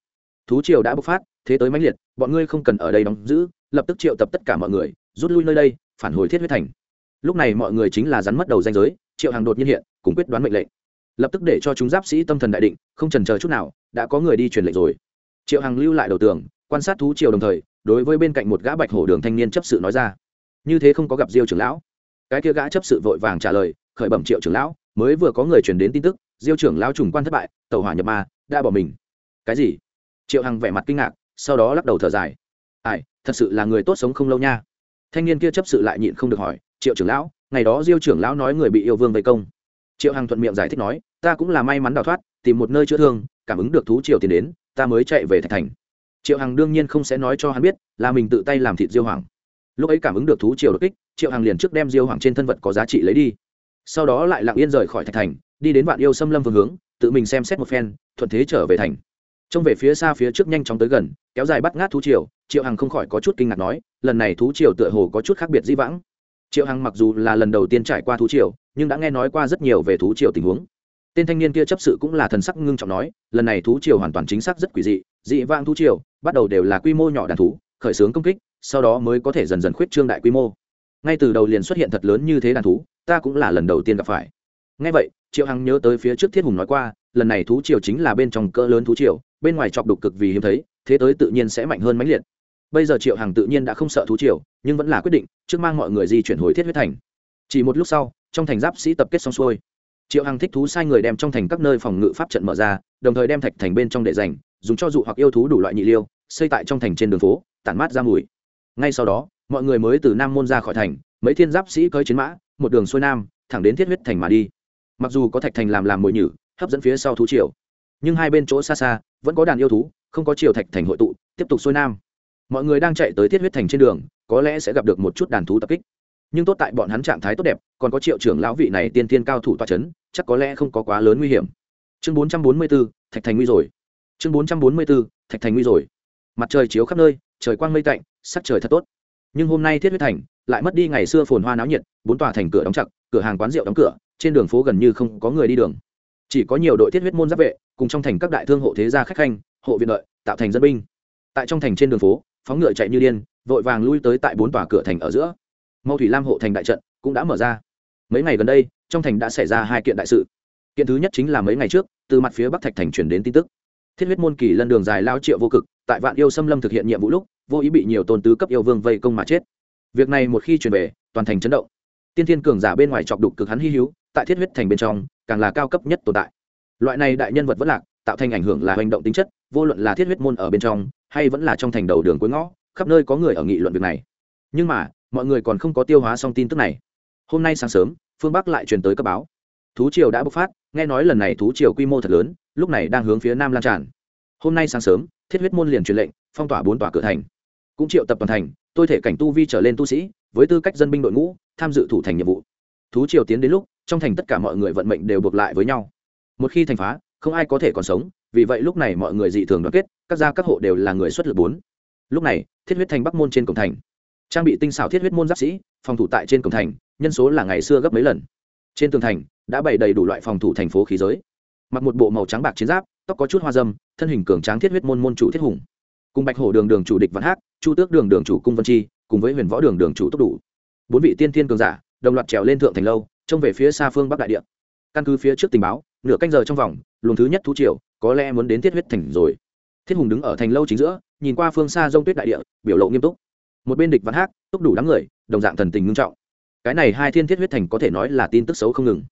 Thú triều đã bộc phát, thế tới mãnh liệt, bọn ngươi không cần ở đây đóng giữ, lập tức triệu tập tất cả mọi người, rút lui nơi đây, phản hồi thiết huyết thành lúc này mọi người chính là rắn mất đầu danh giới, triệu hàng đột nhiên hiện, cùng quyết đoán mệnh lệnh. Lập tức để cho chúng giáp sĩ tâm thần đại định, không trần chờ chút nào, đã có người đi truyền lệnh rồi. Triệu hàng lưu lại đầu tường, quan sát thú triều đồng thời, đối với bên cạnh một gã bạch hổ đường thanh niên chấp sự nói ra. Như thế không có gặp diêu trưởng lão. Cái kia gã chấp sự vội vàng trả lời, khởi bẩm triệu trưởng lão, mới vừa có người truyền đến tin tức, diêu trưởng lão trùng quan thất bại, tàu hỏa nhập ma, đã bỏ mình. Cái gì? Triệu hằng vẻ mặt kinh ngạc, sau đó lắc đầu thở dài. Ai, thật sự là người tốt sống không lâu nha. Thanh niên kia chấp sự lại nhịn không được hỏi triệu trưởng lão, ngày đó diêu trưởng lão nói người bị yêu vương vây công. Triệu hằng thuận miệng giải thích nói, ta cũng là may mắn đào thoát, tìm một nơi chữa thương, cảm ứng được thú triều tiền đến, ta mới chạy về thạch thành. Triệu hằng đương nhiên không sẽ nói cho hắn biết là mình tự tay làm thịt diêu hoàng. Lúc ấy cảm ứng được thú triều đột kích, triệu hằng liền trước đem diêu hoàng trên thân vật có giá trị lấy đi. Sau đó lại lặng yên rời khỏi thạch thành, đi đến vạn yêu xâm lâm phương hướng, tự mình xem xét một phen, thuận thế trở về thành. Trông về phía xa phía trước nhanh chóng tới gần, kéo dài bắt ngát thú triều, triệu hằng không khỏi có chút kinh ngạc nói, lần này thú triều tựa hồ có chút khác biệt di vãng triệu hằng mặc dù là lần đầu tiên trải qua thú triều, nhưng đã nghe nói qua rất nhiều về thú triều tình huống. Tên thanh niên kia chấp sự cũng là thần sắc ngưng trọng nói, lần này thú triều hoàn toàn chính xác rất quỷ dị dị vang thú triều, bắt đầu đều là quy mô nhỏ đàn thú, khởi xướng công kích, sau đó mới có thể dần dần khuyết trương đại quy mô. Ngay từ đầu liền xuất hiện thật lớn như thế đàn thú, ta cũng là lần đầu tiên gặp phải. Ngay vậy, triệu hằng nhớ tới phía trước thiết hùng nói qua, lần này thú triều chính là bên trong cỡ lớn thú triều, bên ngoài chọc đục cực vì hiếm thấy, thế tới tự nhiên sẽ mạnh hơn mãnh liệt bây giờ triệu hằng tự nhiên đã không sợ thú triều, nhưng vẫn là quyết định, trước mang mọi người di chuyển hồi thiết huyết thành. Chỉ một lúc sau, trong thành giáp sĩ tập kết xong xuôi. Triệu hằng thích thú sai người đem trong thành các nơi phòng ngự pháp trận mở ra, đồng thời đem thạch thành bên trong để dành, dùng cho dụ hoặc yêu thú đủ loại nhị liêu, xây tại trong thành trên đường phố, tản mát ra mùi. Ngay sau đó, mọi người mới từ nam môn ra khỏi thành, mấy thiên giáp sĩ cơi chiến mã, một đường xuôi nam, thẳng đến thiết huyết thành mà đi. Mặc dù có thạch thành làm làm mồi nhử, hấp dẫn phía sau thú triều, nhưng hai bên chỗ xa xa, vẫn có đàn yêu thú, không có triều thạch thành hội tụ, tiếp tục xuôi nam mọi người đang chạy tới thiết huyết thành trên đường, có lẽ sẽ gặp được một chút đàn thú tập kích. Nhưng tốt tại bọn hắn trạng thái tốt đẹp, còn có triệu trưởng lão vị này tiên tiên cao thủ toa c h ấ n chắc có lẽ không có quá lớn nguy hiểm. Chương bốn trăm bốn mươi b ố thạch thành nguy rồi. Chương bốn trăm bốn mươi b ố thạch thành nguy rồi. Mặt trời chiếu khắp nơi, trời quang mây tạnh, sắc trời thật tốt. Nhưng hôm nay thiết huyết thành lại mất đi ngày xưa phồn hoa náo nhiệt, bốn tòa thành cửa đóng chặt, cửa hàng quán rượu đóng cửa, trên đường phố gần như không có người đi đường. Chỉ có nhiều đội thiết huyết môn giáp vệ, cùng trong thành các đại thương hộ thế gia khách khanh, hộ viện lợi tạo thành dân binh. Tại trong thành trên đường phố phóng ngựa chạy như điên, vội vàng lui tới tại bốn tòa cửa thành ở giữa. Mâu thủy lam hộ thành đại trận cũng đã mở ra. Mấy ngày gần đây, trong thành đã xảy ra hai kiện đại sự. Kiện thứ nhất chính là mấy ngày trước, từ mặt phía bắc thạch thành chuyển đến tin tức. Thiết huyết môn kỳ lân đường dài lao triệu vô cực, tại vạn yêu xâm lâm thực hiện nhiệm vụ lúc, vô ý bị nhiều tôn tứ cấp yêu vương vây công mà chết. Việc này một khi chuyển về, toàn thành chấn động. Tiên thiên cường giả bên ngoài chọc đục cực hắn hy hữu, tại thiết huyết thành bên trong, càng là cao cấp nhất tồn tại. Loại này đại nhân vật vẫn lạc, tạo thành ảnh hưởng là hành động tính chất, vô luận là thiết huyết môn ở bên trong hay vẫn là trong thành đầu đường cuối ngõ, khắp nơi có người ở nghị luận việc này. Nhưng mà, mọi người còn không có tiêu hóa xong tin tức này. Hôm nay sáng sớm, phương bắc lại truyền tới cấp báo. Thú triều đã bộc phát, nghe nói lần này thú triều quy mô thật lớn, lúc này đang hướng phía nam lan tràn. Hôm nay sáng sớm, thiết huyết môn liền truyền lệnh, phong tỏa bốn tòa cửa thành. Cũng triệu tập toàn thành, tôi thể cảnh tu vi trở lên tu sĩ, với tư cách dân binh đội ngũ, tham dự thủ thành nhiệm vụ. Thú triều tiến đến lúc, trong thành tất cả mọi người vận mệnh đều buộc lại với nhau. Một khi thành phá, không ai có thể còn sống vì vậy lúc này mọi người dị thường đoàn kết, các gia các hộ đều là người xuất lực bốn. Lúc này, thiết huyết thành bắc môn trên cổng thành. Trang bị tinh xảo thiết huyết môn giáp sĩ, phòng thủ tại trên cổng thành, nhân số là ngày xưa gấp mấy lần. Trên tường thành, đã bày đầy đủ loại phòng thủ thành phố khí giới. Mặc một bộ màu trắng bạc chiến giáp, tóc có chút hoa dâm, thân hình cường tráng thiết huyết môn môn chủ thiết hùng. Cùng bạch hổ đường đường chủ địch văn hát chu tước đường đường chủ cung vân chi, cùng với huyền võ đường đường chủ tốc đủ. Bốn vị tiên thiên cường giả, đồng loạt trèo lên thượng thành lâu, trông về phía xa phương bắc đại địa. Căn cứ phía trước tình báo, nửa canh giờ trong vòng, luồng thứ nhất thú triều có lẽ muốn đến thiết huyết thành rồi. Thiết hùng đứng ở thành lâu chính giữa, nhìn qua phương xa rông tuyết đại địa, biểu lộ nghiêm túc. Một bên địch văn hát túc đủ đám người, đồng dạng thần tình ngưng trọng. Cái này hai thiên thiết huyết thành có thể nói là tin tức xấu không ngừng.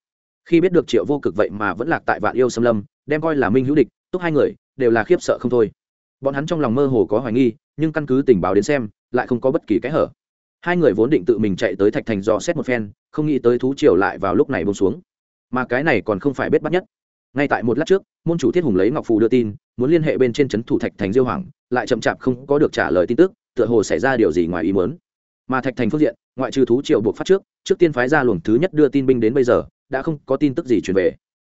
Khi biết được triệu vô cực vậy mà vẫn lạc tại vạn yêu xâm lâm, đem coi là minh hữu địch, túc hai người, đều là khiếp sợ không thôi. Bọn hắn trong lòng mơ hồ có hoài nghi, nhưng căn cứ tình báo đến xem, lại không có bất kỳ cái hở. Hai người vốn định tự mình chạy tới thạch thành dò xét một phen, không nghĩ tới thú triều lại vào lúc này bông xuống. Mà cái này còn không phải biết bắt nhất ngay tại một lát trước, môn chủ thiết hùng lấy ngọc phù đưa tin, muốn liên hệ bên trên trấn thủ thạch thành diêu hoàng, lại chậm chạp không có được trả lời tin tức, tựa hồ xảy ra điều gì ngoài ý muốn. Mà thạch thành phương diện, ngoại trừ thú triệu buộc phát trước trước tiên phái ra luồng thứ nhất đưa tin binh đến bây giờ, đã không có tin tức gì truyền về.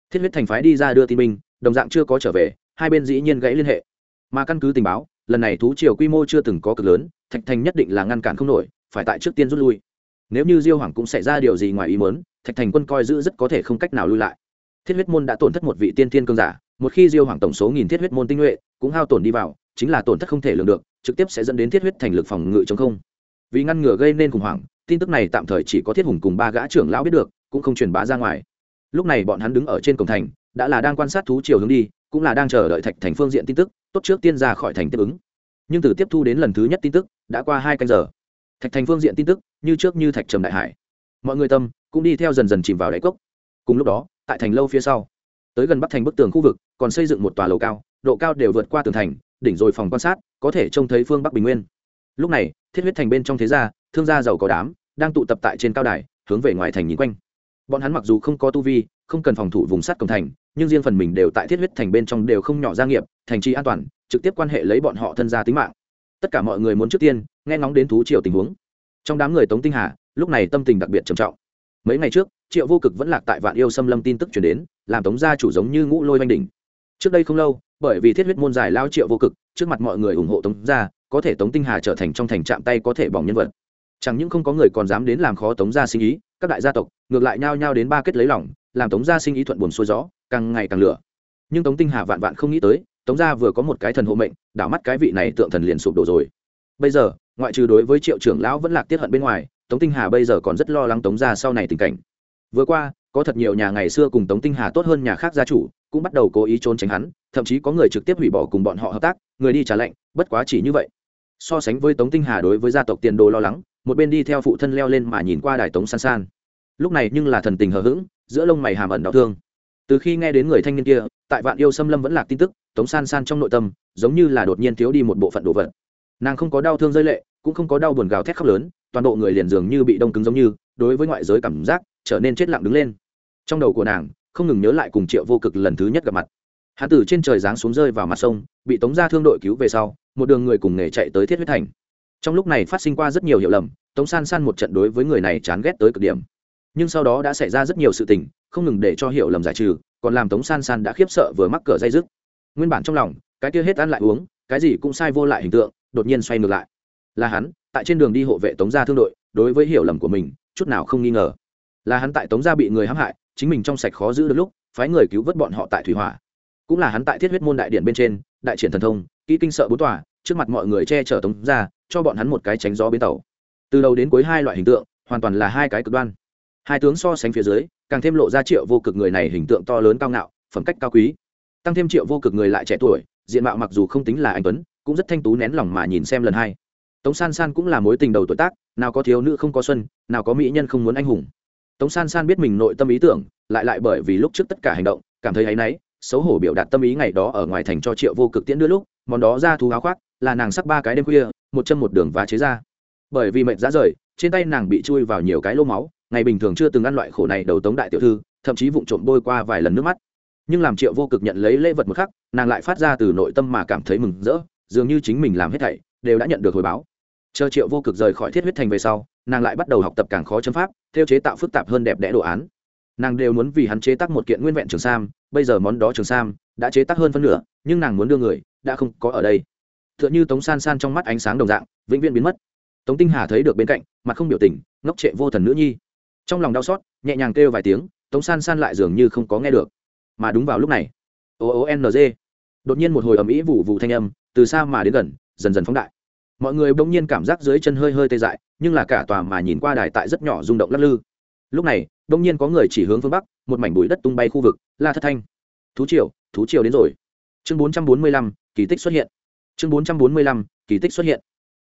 Thiết huyết thành phái đi ra đưa tin binh, đồng dạng chưa có trở về, hai bên dĩ nhiên gãy liên hệ. Mà căn cứ tình báo, lần này thú triều quy mô chưa từng có cực lớn, thạch thành nhất định là ngăn cản không nổi, phải tại trước tiên rút lui. Nếu như diêu hoàng cũng xảy ra điều gì ngoài ý muốn, thạch thành quân coi giữ rất có thể không cách nào lui lại thiết huyết môn đã tổn thất một vị tiên tiên cương giả, một khi diêu hoàng tổng số nghìn thiết huyết môn tinh nhuệ, cũng hao tổn đi vào, chính là tổn thất không thể lường được, trực tiếp sẽ dẫn đến thiết huyết thành lực phòng ngự chống không. Vì ngăn ngừa gây nên khủng hoảng, tin tức này tạm thời chỉ có thiết hùng cùng ba gã trưởng lão biết được, cũng không truyền bá ra ngoài. Lúc này bọn hắn đứng ở trên cổng thành, đã là đang quan sát thú chiều hướng đi, cũng là đang chờ đợi thạch thành phương diện tin tức, tốt trước tiên ra khỏi thành tiếp ứng. Nhưng từ tiếp thu đến lần thứ nhất tin tức, đã qua hai canh giờ. Thạch thành phương diện tin tức, như trước như thạch trầm đại hải. Mọi người tâm, cũng đi theo dần dần chìm vào đáy cốc. Cùng lúc đó tại thành lâu phía sau. Tới gần bắc thành bức tường khu vực, còn xây dựng một tòa lầu cao, độ cao đều vượt qua tường thành, đỉnh rồi phòng quan sát, có thể trông thấy phương bắc bình nguyên. Lúc này, thiết huyết thành bên trong thế gia, thương gia giàu có đám, đang tụ tập tại trên cao đài, hướng về ngoài thành nhìn quanh. Bọn hắn mặc dù không có tu vi, không cần phòng thủ vùng sắt cổng thành, nhưng riêng phần mình đều tại thiết huyết thành bên trong đều không nhỏ gia nghiệp, thành trì an toàn, trực tiếp quan hệ lấy bọn họ thân gia tính mạng. Tất cả mọi người muốn trước tiên, nghe ngóng đến thú triều tình huống. Trong đám người tống tinh hà, lúc này tâm tình đặc biệt trầm trọng. Mấy ngày trước triệu vô cực vẫn lạc tại vạn yêu xâm lâm tin tức chuyển đến, làm tống gia chủ giống như ngũ lôi oanh đỉnh. Trước đây không lâu, bởi vì thiết huyết môn giải lao triệu vô cực, trước mặt mọi người ủng hộ tống gia, có thể tống tinh hà trở thành trong thành trạm tay có thể bỏng nhân vật. Chẳng những không có người còn dám đến làm khó tống gia sinh ý, các đại gia tộc, ngược lại nhao nhao đến ba kết lấy lỏng làm tống gia sinh ý thuận buồn xuôi gió, càng ngày càng lửa. Nhưng tống tinh hà vạn vạn không nghĩ tới, tống gia vừa có một cái thần hộ mệnh, đảo mắt cái vị này tượng thần liền sụp đổ rồi. Bây giờ, ngoại trừ đối với triệu trưởng lão vẫn lạc tiết hận bên ngoài, tống tinh hà bây giờ còn rất lo lắng tống gia sau này tình cảnh vừa qua, có thật nhiều nhà ngày xưa cùng tống tinh hà tốt hơn nhà khác gia chủ, cũng bắt đầu cố ý trốn tránh hắn, thậm chí có người trực tiếp hủy bỏ cùng bọn họ hợp tác, người đi trả lệnh, bất quá chỉ như vậy. So sánh với tống tinh hà đối với gia tộc tiền đồ lo lắng, một bên đi theo phụ thân leo lên mà nhìn qua đài tống san san. Lúc này nhưng là thần tình hờ hững, giữa lông mày hàm ẩn đau thương. Từ khi nghe đến người thanh niên kia, tại vạn yêu xâm lâm vẫn lạc tin tức, tống san san trong nội tâm, giống như là đột nhiên thiếu đi một bộ phận đồ vật. Nàng không có đau thương rơi lệ, cũng không có đau buồn gào thét khóc lớn, toàn bộ người liền dường như bị đông cứng giống như, đối với ngoại giới cảm giác trở nên chết lặng đứng lên. Trong đầu của nàng, không ngừng nhớ lại cùng triệu vô cực lần thứ nhất gặp mặt. Hắn từ trên trời giáng xuống rơi vào mặt sông, bị tống gia thương đội cứu về sau, một đường người cùng nghề chạy tới thiết huyết thành. Trong lúc này phát sinh qua rất nhiều hiểu lầm, tống san san một trận đối với người này chán ghét tới cực điểm. Nhưng sau đó đã xảy ra rất nhiều sự tình, không ngừng để cho hiểu lầm giải trừ, còn làm tống san san đã khiếp sợ vừa mắc cửa dây dứt. Nguyên bản trong lòng, cái kia hết ăn lại uống, cái gì cũng sai vô lại hình tượng, đột nhiên xoay ngược lại. Là hắn, tại trên đường đi hộ vệ tống gia thương đội, đối với hiểu lầm của mình, chút nào không nghi ngờ là hắn tại tống gia bị người hãm hại, chính mình trong sạch khó giữ được lúc, phái người cứu vớt bọn họ tại thủy hỏa. Cũng là hắn tại thiết huyết môn đại điện bên trên, đại triển thần thông, kỹ kinh sợ bốn tòa, trước mặt mọi người che chở tống gia, cho bọn hắn một cái tránh gió bến tàu. Từ đầu đến cuối hai loại hình tượng, hoàn toàn là hai cái cực đoan. Hai tướng so sánh phía dưới, càng thêm lộ ra triệu vô cực người này hình tượng to lớn cao ngạo, phẩm cách cao quý. Tăng thêm triệu vô cực người lại trẻ tuổi, diện mạo mặc dù không tính là anh tuấn, cũng rất thanh tú nén lòng mà nhìn xem lần hai. Tống san san cũng là mối tình đầu tuổi tác, nào có thiếu nữ không có xuân, nào có mỹ nhân không muốn anh hùng tống san san biết mình nội tâm ý tưởng, lại lại bởi vì lúc trước tất cả hành động, cảm thấy áy náy, xấu hổ biểu đạt tâm ý ngày đó ở ngoài thành cho triệu vô cực tiễn đưa lúc, món đó ra thú áo khoác, là nàng sắc ba cái đêm khuya, một chân một đường và chế ra. Bởi vì mệt ra rời, trên tay nàng bị chui vào nhiều cái lô máu, ngày bình thường chưa từng ăn loại khổ này đầu tống đại tiểu thư, thậm chí vụng trộm bôi qua vài lần nước mắt. Nhưng làm triệu vô cực nhận lấy lễ vật một khắc, nàng lại phát ra từ nội tâm mà cảm thấy mừng rỡ, dường như chính mình làm hết thảy, đều đã nhận được hồi báo. Chờ triệu vô cực rời khỏi thiết huyết thành về sau nàng lại bắt đầu học tập càng khó chấm pháp, theo chế tạo phức tạp hơn đẹp đẽ đồ án. Nàng đều muốn vì hắn chế tác một kiện nguyên vẹn trường sam, bây giờ món đó trường sam đã chế tác hơn phân nửa, nhưng nàng muốn đưa người đã không có ở đây. T h ư ợ n h ư tống san san trong mắt ánh sáng đồng dạng, vĩnh viễn biến mất. Tống tinh hà thấy được bên cạnh, mặt không biểu tình, ngốc trệ vô thần nữ nhi. Trong lòng đau xót, nhẹ nhàng kêu vài tiếng, tống san san lại dường như không có nghe được. Mà đúng vào lúc này, o ồ n g, đột nhiên một hồi ầm ĩ vụ vụ thanh âm, từ xa mà đến gần, dần dần phóng đại mọi người bỗng nhiên cảm giác dưới chân hơi hơi tê dại nhưng là cả tòa mà nhìn qua đài tại rất nhỏ rung động lắc lư. Lúc này bỗng nhiên có người chỉ hướng phương bắc một mảnh bụi đất tung bay khu vực la thất thanh. Thú triều thú triều đến rồi. Chương bốn trăm bốn mươi lăm kỳ tích xuất hiện. Chương bốn trăm bốn mươi lăm kỳ tích xuất hiện.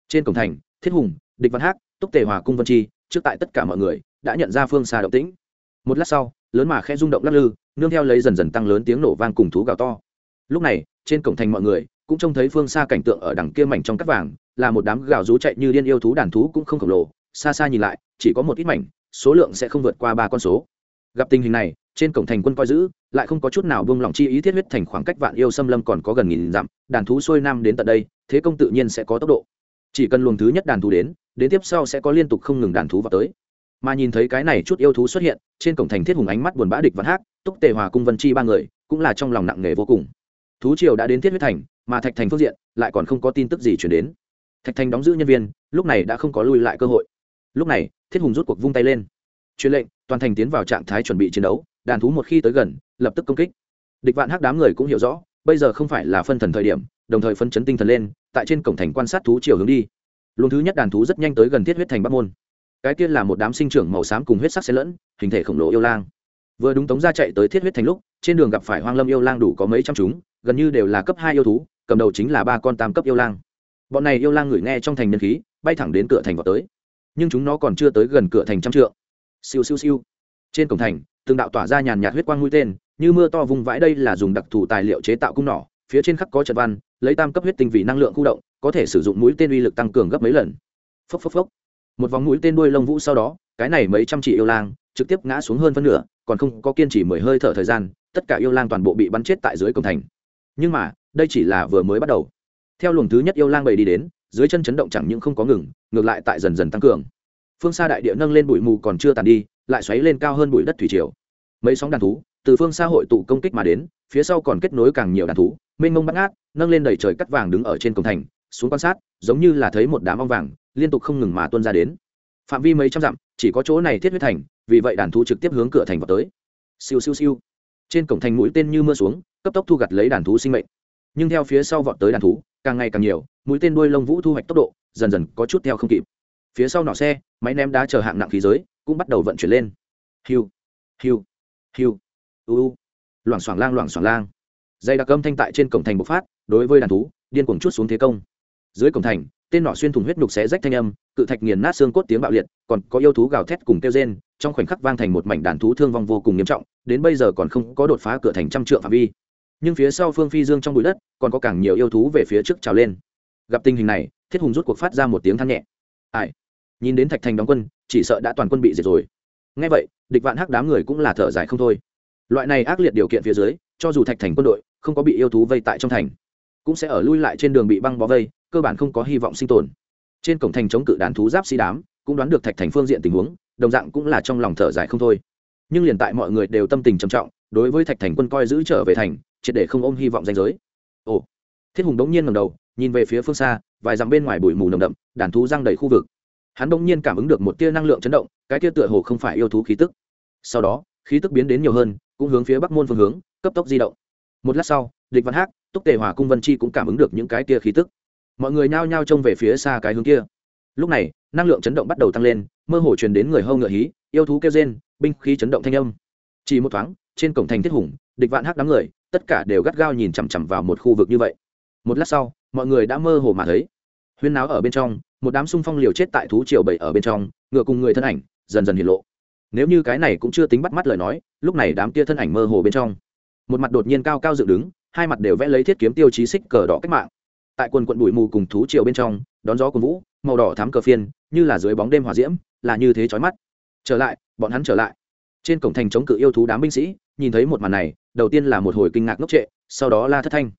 Trên cổng thành thiết hùng địch văn hát, túc tề hòa cung vân chi trước tại tất cả mọi người đã nhận ra phương xa động tĩnh. Một lát sau lớn mà khe rung động lắc lư nương theo lấy dần dần tăng lớn tiếng nổ vang cùng thú gào to. Lúc này trên cổng thành mọi người cũng trông thấy phương xa cảnh tượng ở đằng kia mảnh trong cắt vàng là một đám gào rú chạy như điên yêu thú đàn thú cũng không khổng lồ, xa xa nhìn lại, chỉ có một ít mảnh, số lượng sẽ không vượt qua ba con số. Gặp tình hình này, trên cổng thành quân coi giữ, lại không có chút nào buông lỏng chi ý thiết huyết thành khoảng cách vạn yêu xâm lâm còn có gần nghìn dặm, đàn thú xuôi nam đến tận đây, thế công tự nhiên sẽ có tốc độ. Chỉ cần luồng thứ nhất đàn thú đến đến tiếp sau sẽ có liên tục không ngừng đàn thú vào tới. Mà nhìn thấy cái này chút yêu thú xuất hiện, trên cổng thành thiết hùng ánh mắt buồn bã địch văn hát túc tề hòa cung vân chi ba người, cũng là trong lòng nặng nề vô cùng. Thú triều đã đến thiết huyết thành, mà thạch thành phương diện, lại còn không có tin tức gì chuyển đến thạch thành đóng giữ nhân viên, lúc này đã không có lui lại cơ hội. Lúc này, thiết hùng rút cuộc vung tay lên. Truyền lệnh, toàn thành tiến vào trạng thái chuẩn bị chiến đấu, đàn thú một khi tới gần, lập tức công kích. Địch vạn hắc đám người cũng hiểu rõ, bây giờ không phải là phân thần thời điểm, đồng thời phân chấn tinh thần lên, tại trên cổng thành quan sát thú chiều hướng đi. Luồng thứ nhất đàn thú rất nhanh tới gần thiết huyết thành bắc môn. Cái kia là một đám sinh trưởng màu xám cùng huyết sắc xen lẫn, hình thể khổng lồ yêu lang. Vừa đúng tống ra chạy tới thiết huyết thành lúc, trên đường gặp phải hoang lâm yêu lang đủ có mấy trăm chúng, gần như đều là cấp hai yêu thú, cầm đầu chính là ba con tam cấp yêu lang bọn này yêu lang ngửi nghe trong thành nhân khí, bay thẳng đến cửa thành vào tới. Nhưng chúng nó còn chưa tới gần cửa thành trăm trượng. Siêu siêu siêu. Trên cổng thành, từng đạo tỏa ra nhàn nhạt huyết quang mũi tên, như mưa to vùng vãi đây là dùng đặc thù tài liệu chế tạo cung nỏ, phía trên khắc có trận văn, lấy tam cấp huyết tinh vị năng lượng khu động, có thể sử dụng mũi tên uy lực tăng cường gấp mấy lần. Phốc phốc phốc. Một vòng mũi tên đuôi lông vũ sau đó, cái này mấy trăm chỉ yêu lang, trực tiếp ngã xuống hơn phân nửa, còn không có kiên trì mười hơi thở thời gian, tất cả yêu lang toàn bộ bị bắn chết tại dưới cổng thành. Nhưng mà, đây chỉ là vừa mới bắt đầu theo luồng thứ nhất yêu lang bầy đi đến, dưới chân chấn động chẳng những không có ngừng, ngược lại tại dần dần tăng cường. Phương xa đại địa nâng lên bụi mù còn chưa tàn đi, lại xoáy lên cao hơn bụi đất thủy triều. Mấy sóng đàn thú, từ phương xa hội tụ công kích mà đến, phía sau còn kết nối càng nhiều đàn thú, mênh mông bắt ngát, nâng lên đầy trời cắt vàng đứng ở trên cổng thành, xuống quan sát, giống như là thấy một đám ong vàng, liên tục không ngừng mà tuân ra đến. Phạm vi mấy trăm dặm, chỉ có chỗ này thiết huyết thành, vì vậy đàn thú trực tiếp hướng cửa thành vào tới. Siêu siêu siêu. Trên cổng thành mũi tên như mưa xuống, cấp tốc thu gặt lấy đàn thú sinh mệnh nhưng theo phía sau vọt tới đàn thú, càng ngày càng nhiều, mũi tên đuôi lông vũ thu hoạch tốc độ, dần dần có chút theo không kịp. Phía sau nỏ xe, máy ném đá chờ hạng nặng khí giới, cũng bắt đầu vận chuyển lên. Hiu hiu hiu, u loảng xoảng lang, loảng xoảng lang. Dây đặc âm thanh tại trên cổng thành bộc phát, đối với đàn thú, điên cuồng chút xuống thế công. Dưới cổng thành, tên nỏ xuyên thủng huyết nhục xé rách thanh âm, cự thạch nghiền nát xương cốt tiếng bạo liệt, còn có yêu thú gào thét cùng kêu rên, trong khoảnh khắc vang thành một mảnh đàn thú thương vong vô cùng nghiêm trọng, đến bây giờ còn không có đột phá cửa thành trăm trượng phạm vi nhưng phía sau phương phi dương trong bụi đất, còn có càng nhiều yêu thú về phía trước trào lên. Gặp tình hình này, thiết hùng rút cuộc phát ra một tiếng than nhẹ. Ai? Nhìn đến thạch thành đóng quân, chỉ sợ đã toàn quân bị diệt rồi. Ngay vậy, địch vạn hắc đám người cũng là thở dài không thôi. Loại này ác liệt điều kiện phía dưới, cho dù thạch thành quân đội không có bị yêu thú vây tại trong thành, cũng sẽ ở lui lại trên đường bị băng bó vây, cơ bản không có hy vọng sinh tồn. Trên cổng thành chống cự đàn thú giáp sĩ đám, cũng đoán được thạch thành phương diện tình huống, đồng dạng cũng là trong lòng thở dài không thôi. Nhưng liền tại mọi người đều tâm tình trầm trọng, đối với thạch thành quân coi giữ trở về thành triệt để không ôm hy vọng danh giới. Ồ, thiết hùng đống nhiên ngầm đầu, nhìn về phía phương xa, vài dặm bên ngoài bụi mù nồng đậm, đàn thú răng đầy khu vực. Hắn đống nhiên cảm ứng được một tia năng lượng chấn động, cái tia tựa hồ không phải yêu thú khí tức. Sau đó, khí tức biến đến nhiều hơn, cũng hướng phía bắc môn phương hướng, cấp tốc di động. Một lát sau, địch văn hát túc tề hòa cung vân chi cũng cảm ứng được những cái tia khí tức. Mọi người nhao nhao trông về phía xa cái hướng kia. Lúc này, năng lượng chấn động bắt đầu tăng lên, mơ hồ truyền đến người hâu ngựa hí, yêu thú kêu rên, binh khí chấn động thanh âm. Chỉ một thoáng, trên cổng thành thiết hùng, địch vạn hắc đám người tất cả đều gắt gao nhìn chằm chằm vào một khu vực như vậy. Một lát sau, mọi người đã mơ hồ mà thấy. Huyên náo ở bên trong, một đám sung phong liều chết tại thú triều bảy ở bên trong, ngựa cùng người thân ảnh, dần dần hiện lộ. Nếu như cái này cũng chưa tính bắt mắt lời nói, lúc này đám kia thân ảnh mơ hồ bên trong. Một mặt đột nhiên cao cao dựng đứng, hai mặt đều vẽ lấy thiết kiếm tiêu chí xích cờ đỏ cách mạng. Tại quần quận bụi mù cùng thú triều bên trong, đón gió của vũ, màu đỏ thám cờ phiên, như là dưới bóng đêm hòa diễm, là như thế chói mắt. Trở lại, bọn hắn trở lại. Trên cổng thành chống cự yêu thú đám binh sĩ, nhìn thấy một màn này đầu tiên là một hồi kinh ngạc ngốc trệ, sau đó la thất thanh.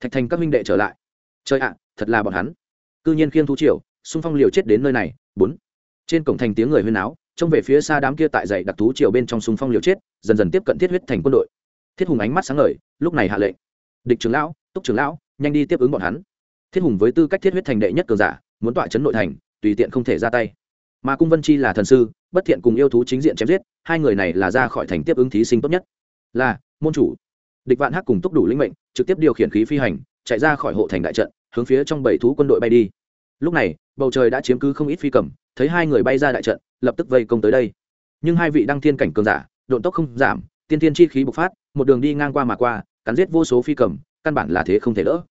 Thạch thành các minh đệ trở lại. Chơi ạ, thật là bọn hắn. Cư nhiên khiêng thú triều, xung phong liều chết đến nơi này. Bốn. Trên cổng thành tiếng người huyên áo trông về phía xa đám kia tại dậy đặc thú triều bên trong xung phong liều chết, dần dần tiếp cận thiết huyết thành quân đội. Thiết hùng ánh mắt sáng ngời, lúc này hạ lệnh. Địch trưởng lão, túc trưởng lão, nhanh đi tiếp ứng bọn hắn. Thiết hùng với tư cách thiết huyết thành đệ nhất cường giả, muốn tọa chấn nội thành, tùy tiện không thể ra tay. Mà cung vân chi là thần sư, bất thiện cùng yêu thú chính diện chém giết, hai người này là ra khỏi thành tiếp ứng thí sinh tốt nhất. Là môn chủ. Địch vạn hắc cùng túc đủ linh mệnh trực tiếp điều khiển khí phi hành, chạy ra khỏi hộ thành đại trận, hướng phía trong bảy thú quân đội bay đi. Lúc này, bầu trời đã chiếm cứ không ít phi cầm, thấy hai người bay ra đại trận, lập tức vây công tới đây. Nhưng hai vị đăng thiên cảnh cường giả, độn tốc không giảm, tiên tiên chi khí bộc phát, một đường đi ngang qua mà qua, cắn giết vô số phi cầm, căn bản là thế không thể đỡ.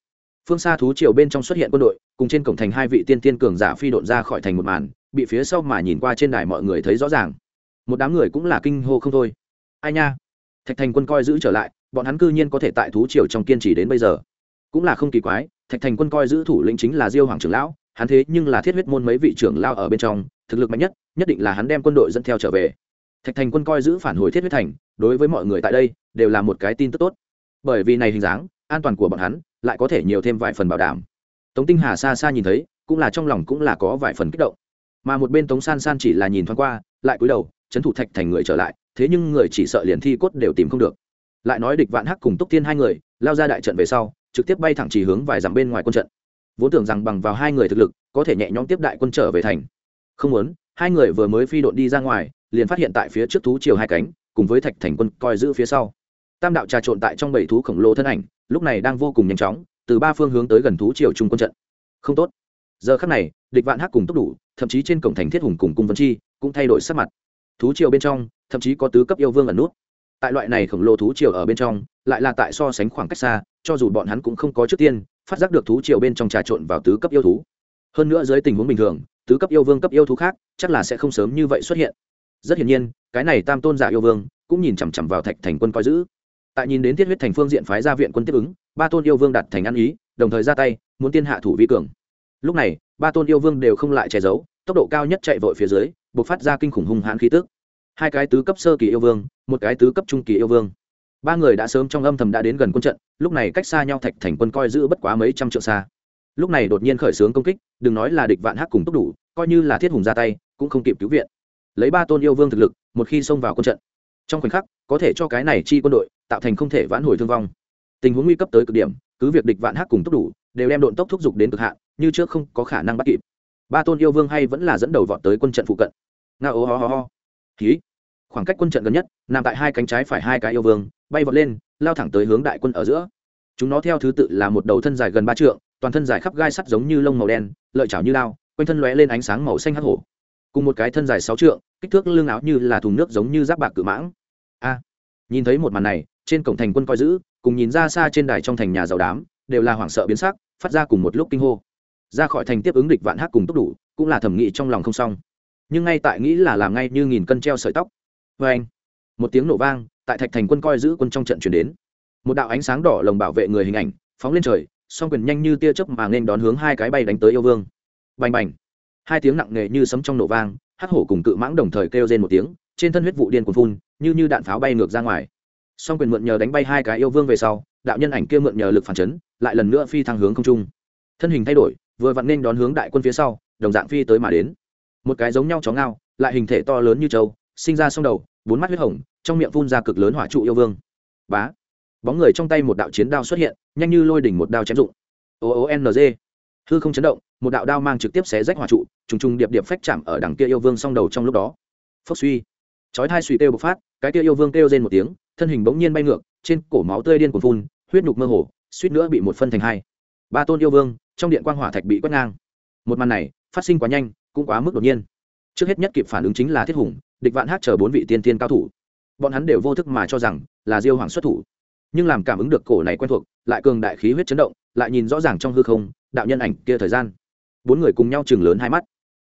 Phương xa thú triều bên trong xuất hiện quân đội, cùng trên cổng thành hai vị tiên tiên cường giả phi độn ra khỏi thành một màn, bị phía sau mà nhìn qua trên đài mọi người thấy rõ ràng. Một đám người cũng là kinh hô không thôi. Ai nha? Thạch thành quân coi giữ trở lại, bọn hắn cư nhiên có thể tại thú triều trong kiên trì đến bây giờ. Cũng là không kỳ quái, thạch thành quân coi giữ thủ lĩnh chính là diêu hoàng trưởng lão, hắn thế nhưng là thiết huyết môn mấy vị trưởng lao ở bên trong, thực lực mạnh nhất nhất định là hắn đem quân đội dẫn theo trở về. Thạch thành quân coi giữ phản hồi thiết huyết thành, đối với mọi người tại đây, đều là một cái tin tức tốt. Bởi vì này hình dáng, an toàn của bọn hắn, lại có thể nhiều thêm vài phần bảo đảm. Tống tinh hà xa xa nhìn thấy, cũng là trong lòng cũng là có vài phần kích động. Mà một bên tống san san chỉ là nhìn thoáng qua, lại cúi đầu trấn thủ thạch thành người trở lại thế nhưng người chỉ sợ liền thi cốt đều tìm không được. Lại nói địch vạn hắc cùng túc thiên hai người, lao ra đại trận về sau, trực tiếp bay thẳng chỉ hướng vài dặm bên ngoài quân trận. Vốn tưởng rằng bằng vào hai người thực lực, có thể nhẹ nhõm tiếp đại quân trở về thành. Không muốn, hai người vừa mới phi đội đi ra ngoài, liền phát hiện tại phía trước thú chiều hai cánh, cùng với thạch thành quân coi giữ phía sau. Tam đạo trà trộn tại trong bảy thú khổng lồ thân ảnh, lúc này đang vô cùng nhanh chóng, từ ba phương hướng tới gần thú triều trung quân trận. Không tốt. Giờ khắc này, địch vạn hắc cùng tốc đủ, thậm chí trên cổng thành thiết hùng cùng cung vân chi, cũng thay đổi sắc mặt. Thú triều bên trong thậm chí có tứ cấp yêu vương ẩn nút. Tại loại này khổng lồ thú triều ở bên trong, lại là tại so sánh khoảng cách xa, cho dù bọn hắn cũng không có trước tiên phát giác được thú triều bên trong trà trộn vào tứ cấp yêu thú. Hơn nữa dưới tình huống bình thường, tứ cấp yêu vương cấp yêu thú khác, chắc là sẽ không sớm như vậy xuất hiện. Rất hiển nhiên, cái này tam tôn giả yêu vương cũng nhìn chằm chằm vào thạch thành quân coi giữ. Tại nhìn đến thiết huyết thành phương diện phái ra viện quân tiếp ứng, ba tôn yêu vương đặt thành ăn ý, đồng thời ra tay, muốn tiên hạ thủ vi cường. Lúc này, ba tôn yêu vương đều không lại che giấu, tốc độ cao nhất chạy vội phía dưới buộc phát ra kinh khủng hung hãn khí tức hai cái tứ cấp sơ kỳ yêu vương, một cái tứ cấp trung kỳ yêu vương. Ba người đã sớm trong âm thầm đã đến gần quân trận, lúc này cách xa nhau thạch thành quân coi giữ bất quá mấy trăm triệu xa. Lúc này đột nhiên khởi xướng công kích, đừng nói là địch vạn hắc cùng tốc đủ, coi như là thiết hùng ra tay, cũng không kịp cứu viện. Lấy ba tôn yêu vương thực lực, một khi xông vào quân trận, trong khoảnh khắc, có thể cho cái này chi quân đội tạo thành không thể vãn hồi thương vong. Tình huống nguy cấp tới cực điểm, cứ việc địch vạn hắc cùng tốc đủ, đều đem độn tốc thúc giục đến cực hạn, như trước không có khả năng bắt kịp. Ba tôn yêu vương hay vẫn là dẫn đầu vọt tới quân trận phụ cận. Nga ô ho ho ho ký khoảng cách quân trận gần nhất, nằm tại hai cánh trái phải hai cái yêu vương, bay vọt lên, lao thẳng tới hướng đại quân ở giữa. Chúng nó theo thứ tự là một đầu thân dài gần ba trượng, toàn thân dài khắp gai sắt giống như lông màu đen, lợi chảo như lao, quanh thân lóe lên ánh sáng màu xanh hắc hổ. Cùng một cái thân dài sáu trượng, kích thước lưng áo như là thùng nước giống như giáp bạc cự mãng. A! Nhìn thấy một màn này, trên cổng thành quân coi giữ, cùng nhìn ra xa trên đài trong thành nhà giàu đám, đều là hoảng sợ biến sắc, phát ra cùng một lúc kinh hô. Ra khỏi thành tiếp ứng địch vạn hắc cùng tốc đủ, cũng là thẩm nghị trong lòng không xong nhưng ngay tại nghĩ là làm ngay như nghìn cân treo sợi tóc. Vê anh, một tiếng nổ vang, tại thạch thành quân coi giữ quân trong trận chuyển đến. Một đạo ánh sáng đỏ lồng bảo vệ người hình ảnh, phóng lên trời, song quyền nhanh như tia chớp mà nên đón hướng hai cái bay đánh tới yêu vương. Bành bành. Hai tiếng nặng nề như sấm trong nổ vang, hắc hổ cùng cự mãng đồng thời kêu lên một tiếng, trên thân huyết vụ điên cuồng phun, như như đạn pháo bay ngược ra ngoài. Song quyền mượn nhờ đánh bay hai cái yêu vương về sau, đạo nhân ảnh kia mượn nhờ lực phản chấn, lại lần nữa phi thăng hướng không trung. Thân hình thay đổi, vừa vặn nên đón hướng đại quân phía sau, đồng dạng phi tới mà đến một cái giống nhau chó ngao, lại hình thể to lớn như trâu, sinh ra song đầu, bốn mắt huyết hồng, trong miệng phun ra cực lớn hỏa trụ yêu vương. Bá. Bóng người trong tay một đạo chiến đao xuất hiện, nhanh như lôi đỉnh một đao chém dụng. O o n g. Hư không chấn động, một đạo đao mang trực tiếp xé rách hỏa trụ, trùng trùng điệp điệp phách chạm ở đằng kia yêu vương song đầu trong lúc đó. Phốc suy. Chói thai suy kêu bộc phát, cái kia yêu vương kêu rên một tiếng, thân hình bỗng nhiên bay ngược, trên cổ máu tươi điên cuồng phun, huyết nhục mơ hồ, suýt nữa bị một phân thành hai. Ba tôn yêu vương, trong điện quang hỏa thạch bị quét ngang. Một màn này, phát sinh quá nhanh cũng quá mức đột nhiên. Trước hết nhất kịp phản ứng chính là thiết hùng, địch vạn hát chờ bốn vị tiên tiên cao thủ. Bọn hắn đều vô thức mà cho rằng là diêu hoàng xuất thủ. Nhưng làm cảm ứng được cổ này quen thuộc, lại cường đại khí huyết chấn động, lại nhìn rõ ràng trong hư không, đạo nhân ảnh kia thời gian. Bốn người cùng nhau chừng lớn hai mắt.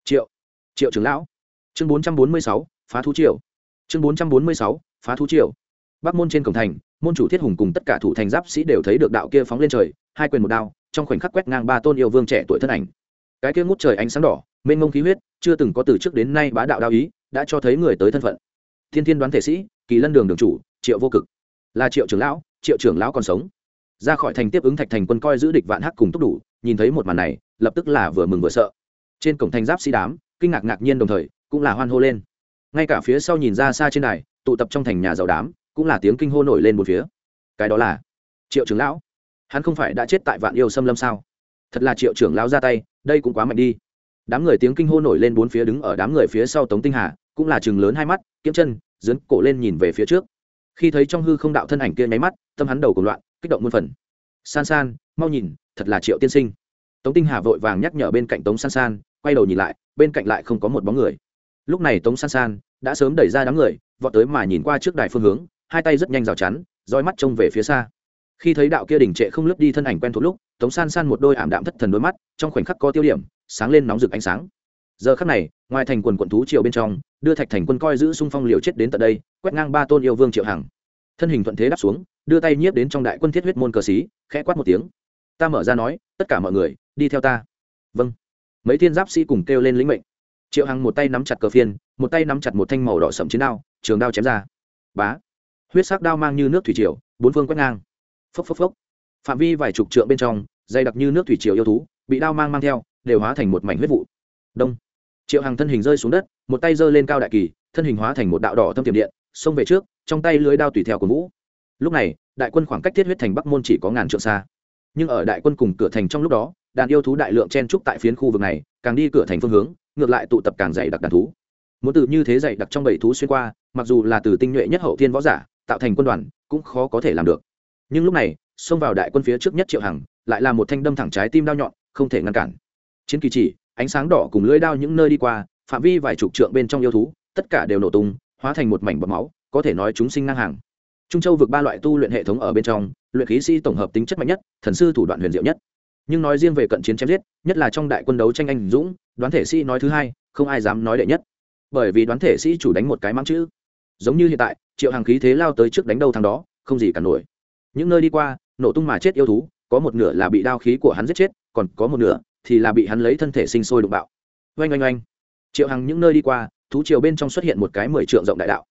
Triệu triệu trưởng lão. Chương bốn trăm bốn mươi sáu, phá thú triệu chương bốn trăm bốn mươi sáu, phá thú triệu bắc môn trên cổng thành, môn chủ thiết hùng cùng tất cả thủ thành giáp sĩ đều thấy được đạo kia phóng lên trời, hai quyền một đao, trong khoảnh khắc quét ngang ba tôn yêu vương trẻ tuổi thân ảnh. Cái kia ngút trời ánh sáng đỏ mênh mông khí huyết, chưa từng có từ trước đến nay bá đạo đao ý, đã cho thấy người tới thân phận. Thiên thiên đoán thể sĩ, kỳ lân đường đường chủ, triệu vô cực. Là triệu trưởng lão, triệu trưởng lão còn sống. Ra khỏi thành tiếp ứng thạch thành quân coi giữ địch vạn hắc cùng túc đủ, nhìn thấy một màn này, lập tức là vừa mừng vừa sợ. Trên cổng thành giáp sĩ đám, kinh ngạc ngạc nhiên đồng thời, cũng là hoan hô lên. Ngay cả phía sau nhìn ra xa trên này tụ tập trong thành nhà giàu đám, cũng là tiếng kinh hô nổi lên một phía. Cái đó là triệu trưởng lão. Hắn không phải đã chết tại vạn yêu xâm lâm sao? Thật là triệu trưởng lão ra tay, đây cũng quá mạnh đi đám người tiếng kinh hô nổi lên bốn phía đứng ở đám người phía sau tống tinh hà, cũng là chừng lớn hai mắt, kiếm chân dấn cổ lên nhìn về phía trước. Khi thấy trong hư không đạo thân ảnh kia nháy mắt, tâm hắn đầu cùng loạn, kích động muôn phần. San san, mau nhìn, thật là triệu tiên sinh. Tống tinh hà vội vàng nhắc nhở bên cạnh tống san san, quay đầu nhìn lại, bên cạnh lại không có một bóng người. Lúc này tống san san đã sớm đẩy ra đám người, vọt tới mà nhìn qua trước đài phương hướng, hai tay rất nhanh rào chắn, roi mắt trông về phía xa. Khi thấy đạo kia đỉnh trệ không lướt đi thân ảnh quen thuộc lúc tống san san một đôi ảm đạm thất thần đôi mắt, trong khoảnh khắc có tiêu điểm, sáng lên nóng rực ánh sáng. Giờ khắc này, ngoài thành quần quận thú triều bên trong, đưa thạch thành quân coi giữ xung phong liều chết đến tận đây, quét ngang ba tôn yêu vương triệu hằng. Thân hình thuận thế đáp xuống, đưa tay nhiếp đến trong đại quân thiết huyết môn cờ xí khẽ quát một tiếng. Ta mở ra nói, tất cả mọi người, đi theo ta. Vâng. Mấy thiên giáp sĩ cùng kêu lên lĩnh mệnh. Triệu hằng một tay nắm chặt cờ phiên, một tay nắm chặt một thanh màu đỏ sậm chiến đao, trường đao chém ra. Bá. Huyết sắc đao mang như nước thủy triều, bốn phương quét ngang. Phốc phốc phốc. Phạm vi vài chục trượng bên trong dày đặc như nước thủy triều yêu thú, bị đao mang mang theo, đều hóa thành một mảnh huyết vụ. Đông. Triệu hằng thân hình rơi xuống đất, một tay giơ lên cao đại kỳ, thân hình hóa thành một đạo đỏ thâm tiềm điện, xông về trước, trong tay lưới đao tùy theo của vũ. Lúc này, đại quân khoảng cách thiết huyết thành bắc môn chỉ có ngàn trượng xa. Nhưng ở đại quân cùng cửa thành trong lúc đó, đàn yêu thú đại lượng chen trúc tại phiến khu vực này, càng đi cửa thành phương hướng, ngược lại tụ tập càng dày đặc đàn thú. Muốn từ như thế dày đặc trong bảy thú xuyên qua, mặc dù là từ tinh nhuệ nhất hậu thiên võ giả, tạo thành quân đoàn, cũng khó có thể làm được. Nhưng lúc này xông vào đại quân phía trước nhất triệu hằng, lại là một thanh đâm thẳng trái tim đao nhọn, không thể ngăn cản. Chiến kỳ chỉ, ánh sáng đỏ cùng lưỡi đao những nơi đi qua, phạm vi vài chục trượng bên trong yêu thú, tất cả đều nổ tung, hóa thành một mảnh bọt máu, có thể nói chúng sinh ngang hàng. Trung châu vượt ba loại tu luyện hệ thống ở bên trong, luyện khí sĩ tổng hợp tính chất mạnh nhất, thần sư thủ đoạn huyền diệu nhất. Nhưng nói riêng về cận chiến chém giết, nhất là trong đại quân đấu tranh anh dũng, đoán thể sĩ nói thứ hai, không ai dám nói đệ nhất. Bởi vì đoán thể sĩ chủ đánh một cái mắng chữ. Giống như hiện tại, triệu hàng khí thế lao tới trước đánh đầu thằng đó, không gì cả nổi. Những nơi đi qua nổ tung mà chết yêu thú, có một nửa là bị đao khí của hắn giết chết, còn có một nửa thì là bị hắn lấy thân thể sinh sôi đụng bạo. Oanh oanh oanh. Triệu hằng những nơi đi qua, thú triều bên trong xuất hiện một cái mười trượng rộng đại đạo.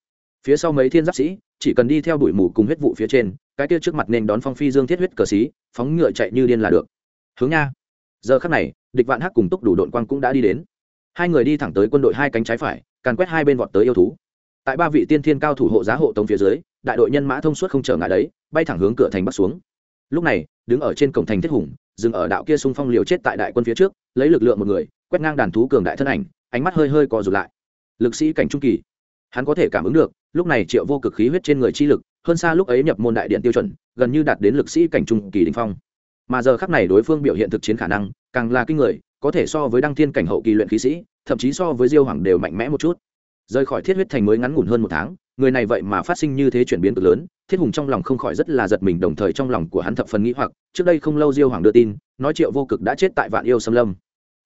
Phía sau mấy thiên giáp sĩ, chỉ cần đi theo đuổi mù cùng huyết vụ phía trên, cái kia trước mặt nên đón phong phi dương thiết huyết cờ xí, phóng ngựa chạy như điên là được. Hướng nha. Giờ khắc này, địch vạn hắc cùng túc đủ đội quang cũng đã đi đến. Hai người đi thẳng tới quân đội hai cánh trái phải, càn quét hai bên vọt tới yêu thú. Tại ba vị tiên thiên cao thủ hộ giá hộ tống phía dưới, đại đội nhân mã thông suốt không trở ngại đấy, bay thẳng hướng cửa thành bắc xuống lúc này, đứng ở trên cổng thành thiết hùng, dừng ở đạo kia xung phong liều chết tại đại quân phía trước, lấy lực lượng một người, quét ngang đàn thú cường đại thân ảnh, ánh mắt hơi hơi co rụt lại. Lực sĩ cảnh trung kỳ. Hắn có thể cảm ứng được, lúc này triệu vô cực khí huyết trên người chi lực, hơn xa lúc ấy nhập môn đại điện tiêu chuẩn, gần như đạt đến lực sĩ cảnh trung kỳ đình phong. Mà giờ khắc này đối phương biểu hiện thực chiến khả năng, càng là kinh người, có thể so với đăng thiên cảnh hậu kỳ luyện khí sĩ, thậm chí so với diêu hoàng đều mạnh mẽ một chút. Rời khỏi thiết huyết thành mới ngắn ngủn hơn một tháng, người này vậy mà phát sinh như thế chuyển biến cực lớn thiết hùng trong lòng không khỏi rất là giật mình, đồng thời trong lòng của hắn thập phần nghĩ hoặc, trước đây không lâu diêu hoàng đưa tin, nói triệu vô cực đã chết tại vạn yêu xâm lâm.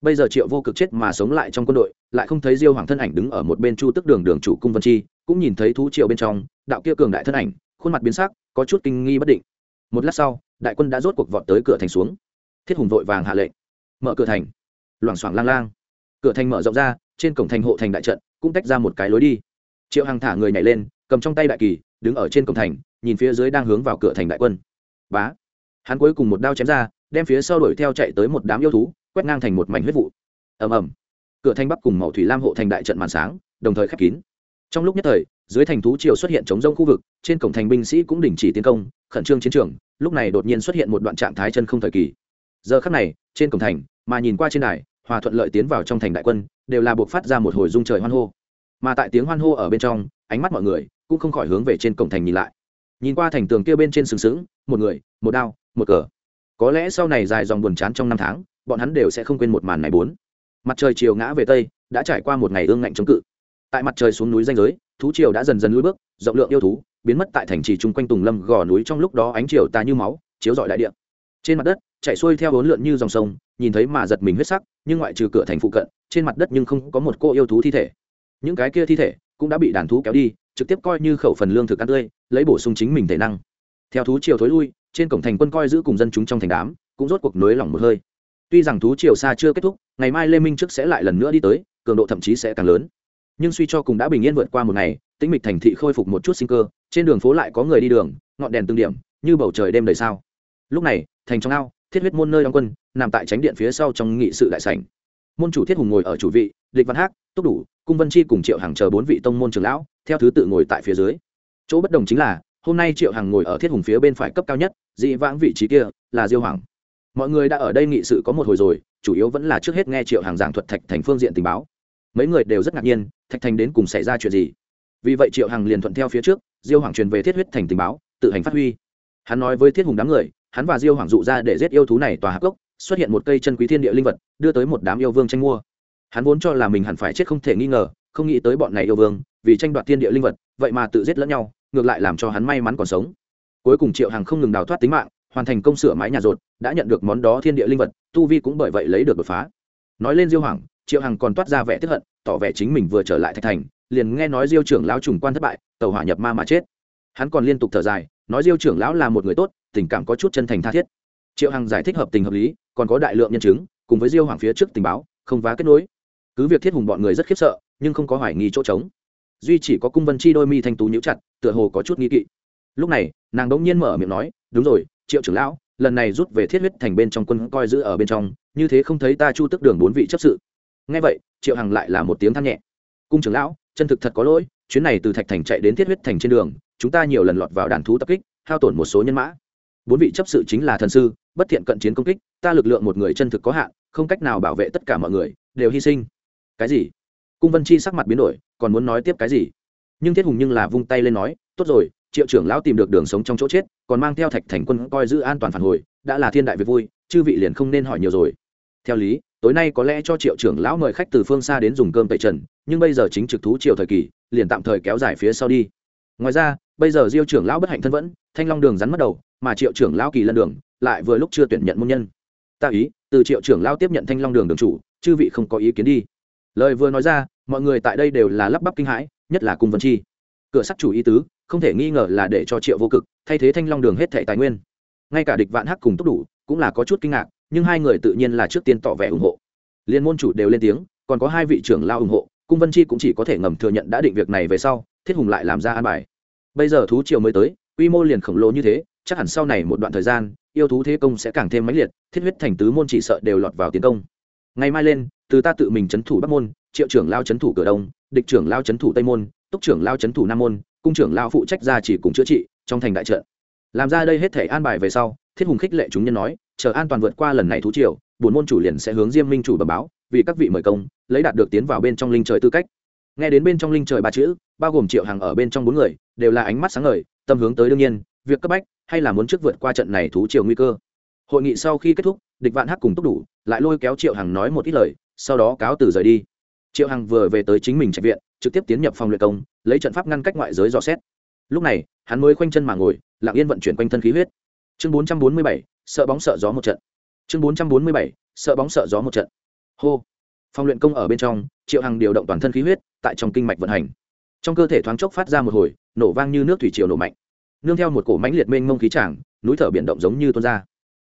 Bây giờ triệu vô cực chết mà sống lại trong quân đội, lại không thấy diêu hoàng thân ảnh đứng ở một bên chu tức đường đường chủ cung vân chi, cũng nhìn thấy thú triệu bên trong, đạo kia cường đại thân ảnh, khuôn mặt biến sắc, có chút kinh nghi bất định. Một lát sau, đại quân đã rốt cuộc vọt tới cửa thành xuống. Thiết hùng vội vàng hạ lệnh. Mở cửa thành. Loảng xoảng lang lang. Cửa thành mở rộng ra, trên cổng thành hộ thành đại trận, cũng tách ra một cái lối đi. Triệu hằng thả người nhảy lên, cầm trong tay đại kỳ, đứng ở trên cổng thành nhìn phía dưới đang hướng vào cửa thành đại quân. Bá! Hắn cuối cùng một đao chém ra, đem phía sau đuổi theo chạy tới một đám yêu thú, quét ngang thành một mảnh huyết vụ. Ầm ầm! Cửa thanh bắc cùng màu thủy lam hộ thành đại trận màn sáng, đồng thời khép kín. Trong lúc nhất thời, dưới thành thú triều xuất hiện chống rông khu vực, trên cổng thành binh sĩ cũng đình chỉ tiến công, khẩn trương chiến trường, lúc này đột nhiên xuất hiện một đoạn trạng thái chân không thời kỳ. Giờ khắc này, trên cổng thành, mà nhìn qua trên đài, hòa thuận lợi tiến vào trong thành đại quân, đều là buộc phát ra một hồi dung trời hoan hô. Mà tại tiếng hoan hô ở bên trong, ánh mắt mọi người cũng không khỏi hướng về trên cổng thành nhìn lại nhìn qua thành tường kia bên trên sừng sững, một người, một đao, một cờ. Có lẽ sau này dài dòng buồn chán trong năm tháng, bọn hắn đều sẽ không quên một màn này bốn. Mặt trời chiều ngã về tây, đã trải qua một ngày ương ngạnh chống cự. Tại mặt trời xuống núi danh giới, thú triều đã dần dần lùi bước, rộng lượng yêu thú, biến mất tại thành trì chung quanh tùng lâm gò núi trong lúc đó ánh chiều tà như máu, chiếu rọi đại địa. Trên mặt đất, chạy xuôi theo bốn lượn như dòng sông, nhìn thấy mà giật mình huyết sắc, nhưng ngoại trừ cửa thành phụ cận, trên mặt đất nhưng không có một cô yêu thú thi thể. Những cái kia thi thể cũng đã bị đàn thú kéo đi trực tiếp coi như khẩu phần lương thực ăn tươi, lấy bổ sung chính mình thể năng. Theo thú triều thối lui, trên cổng thành quân coi giữ cùng dân chúng trong thành đám, cũng rốt cuộc nới lỏng một hơi. Tuy rằng thú triều xa chưa kết thúc, ngày mai lê minh trước sẽ lại lần nữa đi tới, cường độ thậm chí sẽ càng lớn. Nhưng suy cho cùng đã bình yên vượt qua một ngày, tĩnh mịch thành thị khôi phục một chút sinh cơ, trên đường phố lại có người đi đường, ngọn đèn tương điểm, như bầu trời đêm đầy sao. Lúc này, thành trong ao, thiết huyết môn nơi đóng quân, nằm tại tránh điện phía sau trong nghị sự đại sảnh. Môn chủ thiết hùng ngồi ở chủ vị, địch văn hát túc đủ, cung vân chi cùng triệu hàng chờ bốn vị tông môn trưởng lão theo thứ tự ngồi tại phía dưới. Chỗ bất đồng chính là, hôm nay triệu hằng ngồi ở thiết hùng phía bên phải cấp cao nhất, dị vãng vị trí kia là diêu hoàng. Mọi người đã ở đây nghị sự có một hồi rồi, chủ yếu vẫn là trước hết nghe triệu hằng giảng thuật thạch thành phương diện tình báo. Mấy người đều rất ngạc nhiên, thạch thành đến cùng xảy ra chuyện gì. Vì vậy triệu hằng liền thuận theo phía trước, diêu hoàng truyền về thiết huyết thành tình báo, tự hành phát huy. Hắn nói với thiết hùng đám người, hắn và diêu hoàng dụ ra để giết yêu thú này tòa hạc gốc xuất hiện một cây chân quý thiên địa linh vật, đưa tới một đám yêu vương tranh mua. Hắn vốn cho là mình hẳn phải chết không thể nghi ngờ không nghĩ tới bọn này yêu vương, vì tranh đoạt thiên địa linh vật, vậy mà tự giết lẫn nhau, ngược lại làm cho hắn may mắn còn sống. Cuối cùng triệu hằng không ngừng đào thoát tính mạng, hoàn thành công sửa mái nhà rột, đã nhận được món đó thiên địa linh vật, tu vi cũng bởi vậy lấy được đột phá. Nói lên diêu hoàng, triệu hằng còn toát ra vẻ tiếp hận, tỏ vẻ chính mình vừa trở lại thạch thành, liền nghe nói diêu trưởng lão trùng quan thất bại, tàu hỏa nhập ma mà chết. Hắn còn liên tục thở dài, nói diêu trưởng lão là một người tốt, tình cảm có chút chân thành tha thiết. Triệu hằng giải thích hợp tình hợp lý, còn có đại lượng nhân chứng, cùng với diêu hoàng phía trước tình báo, không vá kết nối cứ việc thiết hùng bọn người rất khiếp sợ, nhưng không có hoài nghi chỗ trống. Duy chỉ có cung vân chi đôi mi thanh tú nhíu chặt, tựa hồ có chút nghi kỵ. Lúc này, nàng đống nhiên mở miệng nói, đúng rồi, triệu trưởng lão, lần này rút về thiết huyết thành bên trong quân coi giữ ở bên trong, như thế không thấy ta chu tức đường bốn vị chấp sự. Ngay vậy, triệu hằng lại là một tiếng than nhẹ. Cung trưởng lão, chân thực thật có lỗi, chuyến này từ thạch thành chạy đến thiết huyết thành trên đường, chúng ta nhiều lần lọt vào đàn thú tập kích, hao tổn một số nhân mã. Bốn vị chấp sự chính là thần sư, bất thiện cận chiến công kích, ta lực lượng một người chân thực có hạn, không cách nào bảo vệ tất cả mọi người, đều hy sinh cái gì? Cung vân chi sắc mặt biến đổi, còn muốn nói tiếp cái gì? Nhưng thiết hùng nhưng là vung tay lên nói, tốt rồi, triệu trưởng lão tìm được đường sống trong chỗ chết, còn mang theo thạch thành quân coi giữ an toàn phản hồi, đã là thiên đại việc vui, chư vị liền không nên hỏi nhiều rồi. Theo lý, tối nay có lẽ cho triệu trưởng lão mời khách từ phương xa đến dùng cơm tẩy trần, nhưng bây giờ chính trực thú triều thời kỳ, liền tạm thời kéo dài phía sau đi. Ngoài ra, bây giờ diêu trưởng lão bất hạnh thân vẫn, thanh long đường rắn mất đầu, mà triệu trưởng lão kỳ lân đường, lại vừa lúc chưa tuyển nhận môn nhân. Ta ý, từ triệu trưởng lão tiếp nhận thanh long đường đường chủ, chư vị không có ý kiến đi lời vừa nói ra, mọi người tại đây đều là lắp bắp kinh hãi, nhất là cung vân chi. Cửa sắt chủ ý tứ, không thể nghi ngờ là để cho triệu vô cực thay thế thanh long đường hết thệ tài nguyên. Ngay cả địch vạn hắc cùng tốc đủ cũng là có chút kinh ngạc, nhưng hai người tự nhiên là trước tiên tỏ vẻ ủng hộ. Liên môn chủ đều lên tiếng, còn có hai vị trưởng lao ủng hộ, cung vân chi cũng chỉ có thể ngầm thừa nhận đã định việc này về sau, thiết hùng lại làm ra an bài. Bây giờ thú triều mới tới, quy mô liền khổng lồ như thế, chắc hẳn sau này một đoạn thời gian, yêu thú thế công sẽ càng thêm mãnh liệt, thiết huyết thành tứ môn chỉ sợ đều lọt vào tiến công. Ngày mai lên từ ta tự mình c h ấ n thủ bắc môn, triệu trưởng lao c h ấ n thủ cửa đông, địch trưởng lao c h ấ n thủ tây môn, túc trưởng lao c h ấ n thủ nam môn, cung trưởng lao phụ trách ra chỉ cùng chữa trị trong thành đại trận. Làm ra đây hết thể an bài về sau, thiết hùng khích lệ chúng nhân nói, chờ an toàn vượt qua lần này thú triều bốn môn chủ liền sẽ hướng diêm minh chủ bẩm báo, vì các vị mời công, lấy đạt được tiến vào bên trong linh trời tư cách. Nghe đến bên trong linh trời ba chữ, bao gồm triệu hàng ở bên trong bốn người, đều là ánh mắt sáng ngời, tâm hướng tới đương nhiên, việc cấp bách hay là muốn trước vượt qua trận này thú triều nguy cơ. Hội nghị sau khi kết thúc, địch vạn hắc cùng túc đủ lại lôi kéo triệu hàng nói một ít lời sau đó cáo từ rời đi. Triệu hằng vừa về tới chính mình trạch viện, trực tiếp tiến nhập phòng luyện công, lấy trận pháp ngăn cách ngoại giới dò xét. Lúc này, hắn mới khoanh chân mà ngồi, lặng yên vận chuyển quanh thân khí huyết. Chương bốn trăm bốn mươi bảy, sợ bóng sợ gió một trận. Chương bốn trăm bốn mươi bảy, sợ bóng sợ gió một trận. Hô. Phòng luyện công ở bên trong, triệu hằng điều động toàn thân khí huyết, tại trong kinh mạch vận hành. Trong cơ thể thoáng chốc phát ra một hồi, nổ vang như nước thủy triều nổ mạnh. Nương theo một cổ mãnh liệt mênh mông khí tràng, núi thở biển động giống như tuôn ra.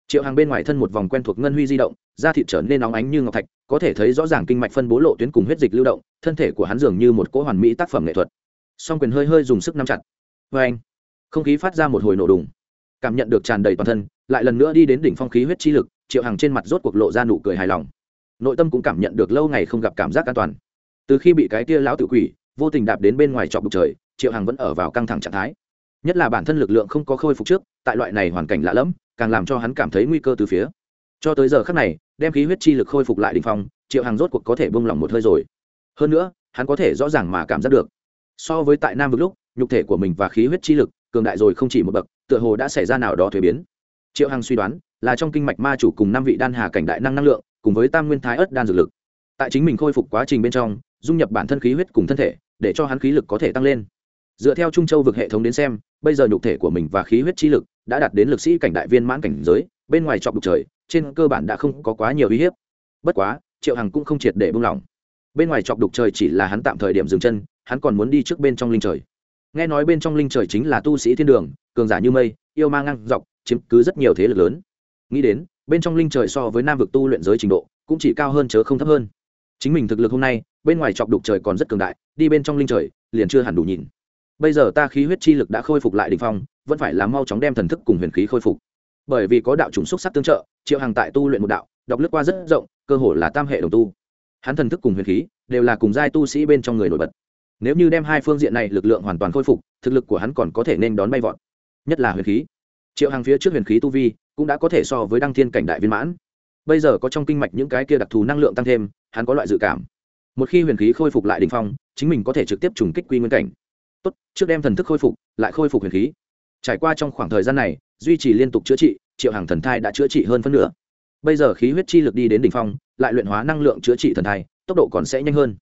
Triệu hằng bên ngoài thân một vòng quen thuộc ngân huy di động, da thịt trở nên nóng ánh như ngọc thạch có thể thấy rõ ràng kinh mạch phân bố lộ tuyến cùng huyết dịch lưu động, thân thể của hắn dường như một cỗ hoàn mỹ tác phẩm nghệ thuật. Song quyền hơi hơi dùng sức nắm chặt. Vê anh, không khí phát ra một hồi nổ đùng. Cảm nhận được tràn đầy toàn thân, lại lần nữa đi đến đỉnh phong khí huyết chi lực, triệu hàng trên mặt rốt cuộc lộ ra nụ cười hài lòng. Nội tâm cũng cảm nhận được lâu ngày không gặp cảm giác an toàn. Từ khi bị cái tia lão tự quỷ, vô tình đạp đến bên ngoài trọc bục trời, triệu hằng vẫn ở vào căng thẳng trạng thái. Nhất là bản thân lực lượng không có khôi phục trước, tại loại này hoàn cảnh lạ lẫm, càng làm cho hắn cảm thấy nguy cơ từ phía. Cho tới giờ khác này đem khí huyết chi lực khôi phục lại đình phong, triệu hằng rốt cuộc có thể buông lỏng một hơi rồi. Hơn nữa, hắn có thể rõ ràng mà cảm giác được. So với tại nam vực lúc, nhục thể của mình và khí huyết chi lực, cường đại rồi không chỉ một bậc, tựa hồ đã xảy ra nào đó thuế biến. Triệu hằng suy đoán, là trong kinh mạch ma chủ cùng năm vị đan hà cảnh đại năng năng lượng, cùng với tam nguyên thái ớt đan dược lực. Tại chính mình khôi phục quá trình bên trong, dung nhập bản thân khí huyết cùng thân thể, để cho hắn khí lực có thể tăng lên. Dựa theo trung châu vực hệ thống đến xem, bây giờ nhục thể của mình và khí huyết chi lực đã đạt đến lực sĩ cảnh đại viên mãn cảnh giới, bên ngoài chọc đục trời trên cơ bản đã không có quá nhiều uy hiếp. Bất quá, triệu hằng cũng không triệt để buông lỏng. Bên ngoài chọc đục trời chỉ là hắn tạm thời điểm dừng chân, hắn còn muốn đi trước bên trong linh trời. Nghe nói bên trong linh trời chính là tu sĩ thiên đường, cường giả như mây, yêu ma ngang dọc, chiếm cứ rất nhiều thế lực lớn. Nghĩ đến, bên trong linh trời so với nam vực tu luyện giới trình độ, cũng chỉ cao hơn chớ không thấp hơn. Chính mình thực lực hôm nay, bên ngoài chọc đục trời còn rất cường đại, đi bên trong linh trời, liền chưa hẳn đủ nhìn. Bây giờ ta khí huyết chi lực đã khôi phục lại đỉnh phong, vẫn phải là mau chóng đem thần thức cùng huyền khí khôi phục bởi vì có đạo chủng xúc sắc tương trợ, triệu hàng tại tu luyện một đạo, đọc lướt qua rất rộng, cơ hội là tam hệ đồng tu. Hắn thần thức cùng huyền khí đều là cùng giai tu sĩ bên trong người nổi bật. Nếu như đem hai phương diện này lực lượng hoàn toàn khôi phục, thực lực của hắn còn có thể nên đón bay vọt. Nhất là huyền khí. Triệu hàng phía trước huyền khí tu vi cũng đã có thể so với đăng thiên cảnh đại viên mãn. Bây giờ có trong kinh mạch những cái kia đặc thù năng lượng tăng thêm, hắn có loại dự cảm. Một khi huyền khí khôi phục lại đ ỉ n h phong, chính mình có thể trực tiếp trùng kích quy nguyên cảnh. Tốt, trước đem thần thức khôi phục, lại khôi phục huyền khí. Trải qua trong khoảng thời gian này duy trì liên tục chữa trị, triệu hàng thần thai đã chữa trị hơn phân nửa. Bây giờ khí huyết chi lực đi đến đỉnh phong, lại luyện hóa năng lượng chữa trị thần thai, tốc độ còn sẽ nhanh hơn.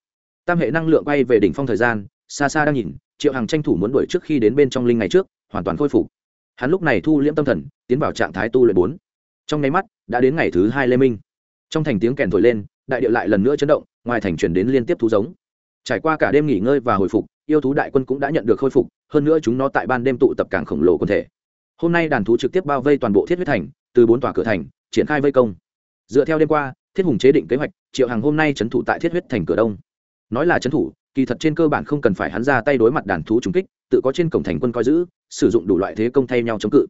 Tam hệ năng lượng bay về đỉnh phong thời gian, xa xa đang nhìn, triệu hàng tranh thủ muốn đuổi trước khi đến bên trong linh ngày trước, hoàn toàn khôi phục. Hắn lúc này thu liễm tâm thần, tiến vào trạng thái tu luyện bốn. Trong nháy mắt, đã đến ngày thứ hai lê minh. Trong thành tiếng kèn thổi lên, đại điệu lại lần nữa chấn động, ngoài thành chuyển đến liên tiếp thú giống. Trải qua cả đêm nghỉ ngơi và hồi phục, yêu thú đại quân cũng đã nhận được khôi phục, hơn nữa chúng nó tại ban đêm tụ tập cảng khổng lồ quần thể hôm nay đàn thú trực tiếp bao vây toàn bộ thiết huyết thành, từ bốn tòa cửa thành, triển khai vây công. Dựa theo đêm qua, thiết hùng chế định kế hoạch, triệu hàng hôm nay trấn thủ tại thiết huyết thành cửa đông. Nói là trấn thủ, kỳ thật trên cơ bản không cần phải hắn ra tay đối mặt đàn thú trùng kích, tự có trên cổng thành quân coi giữ, sử dụng đủ loại thế công thay nhau chống cự.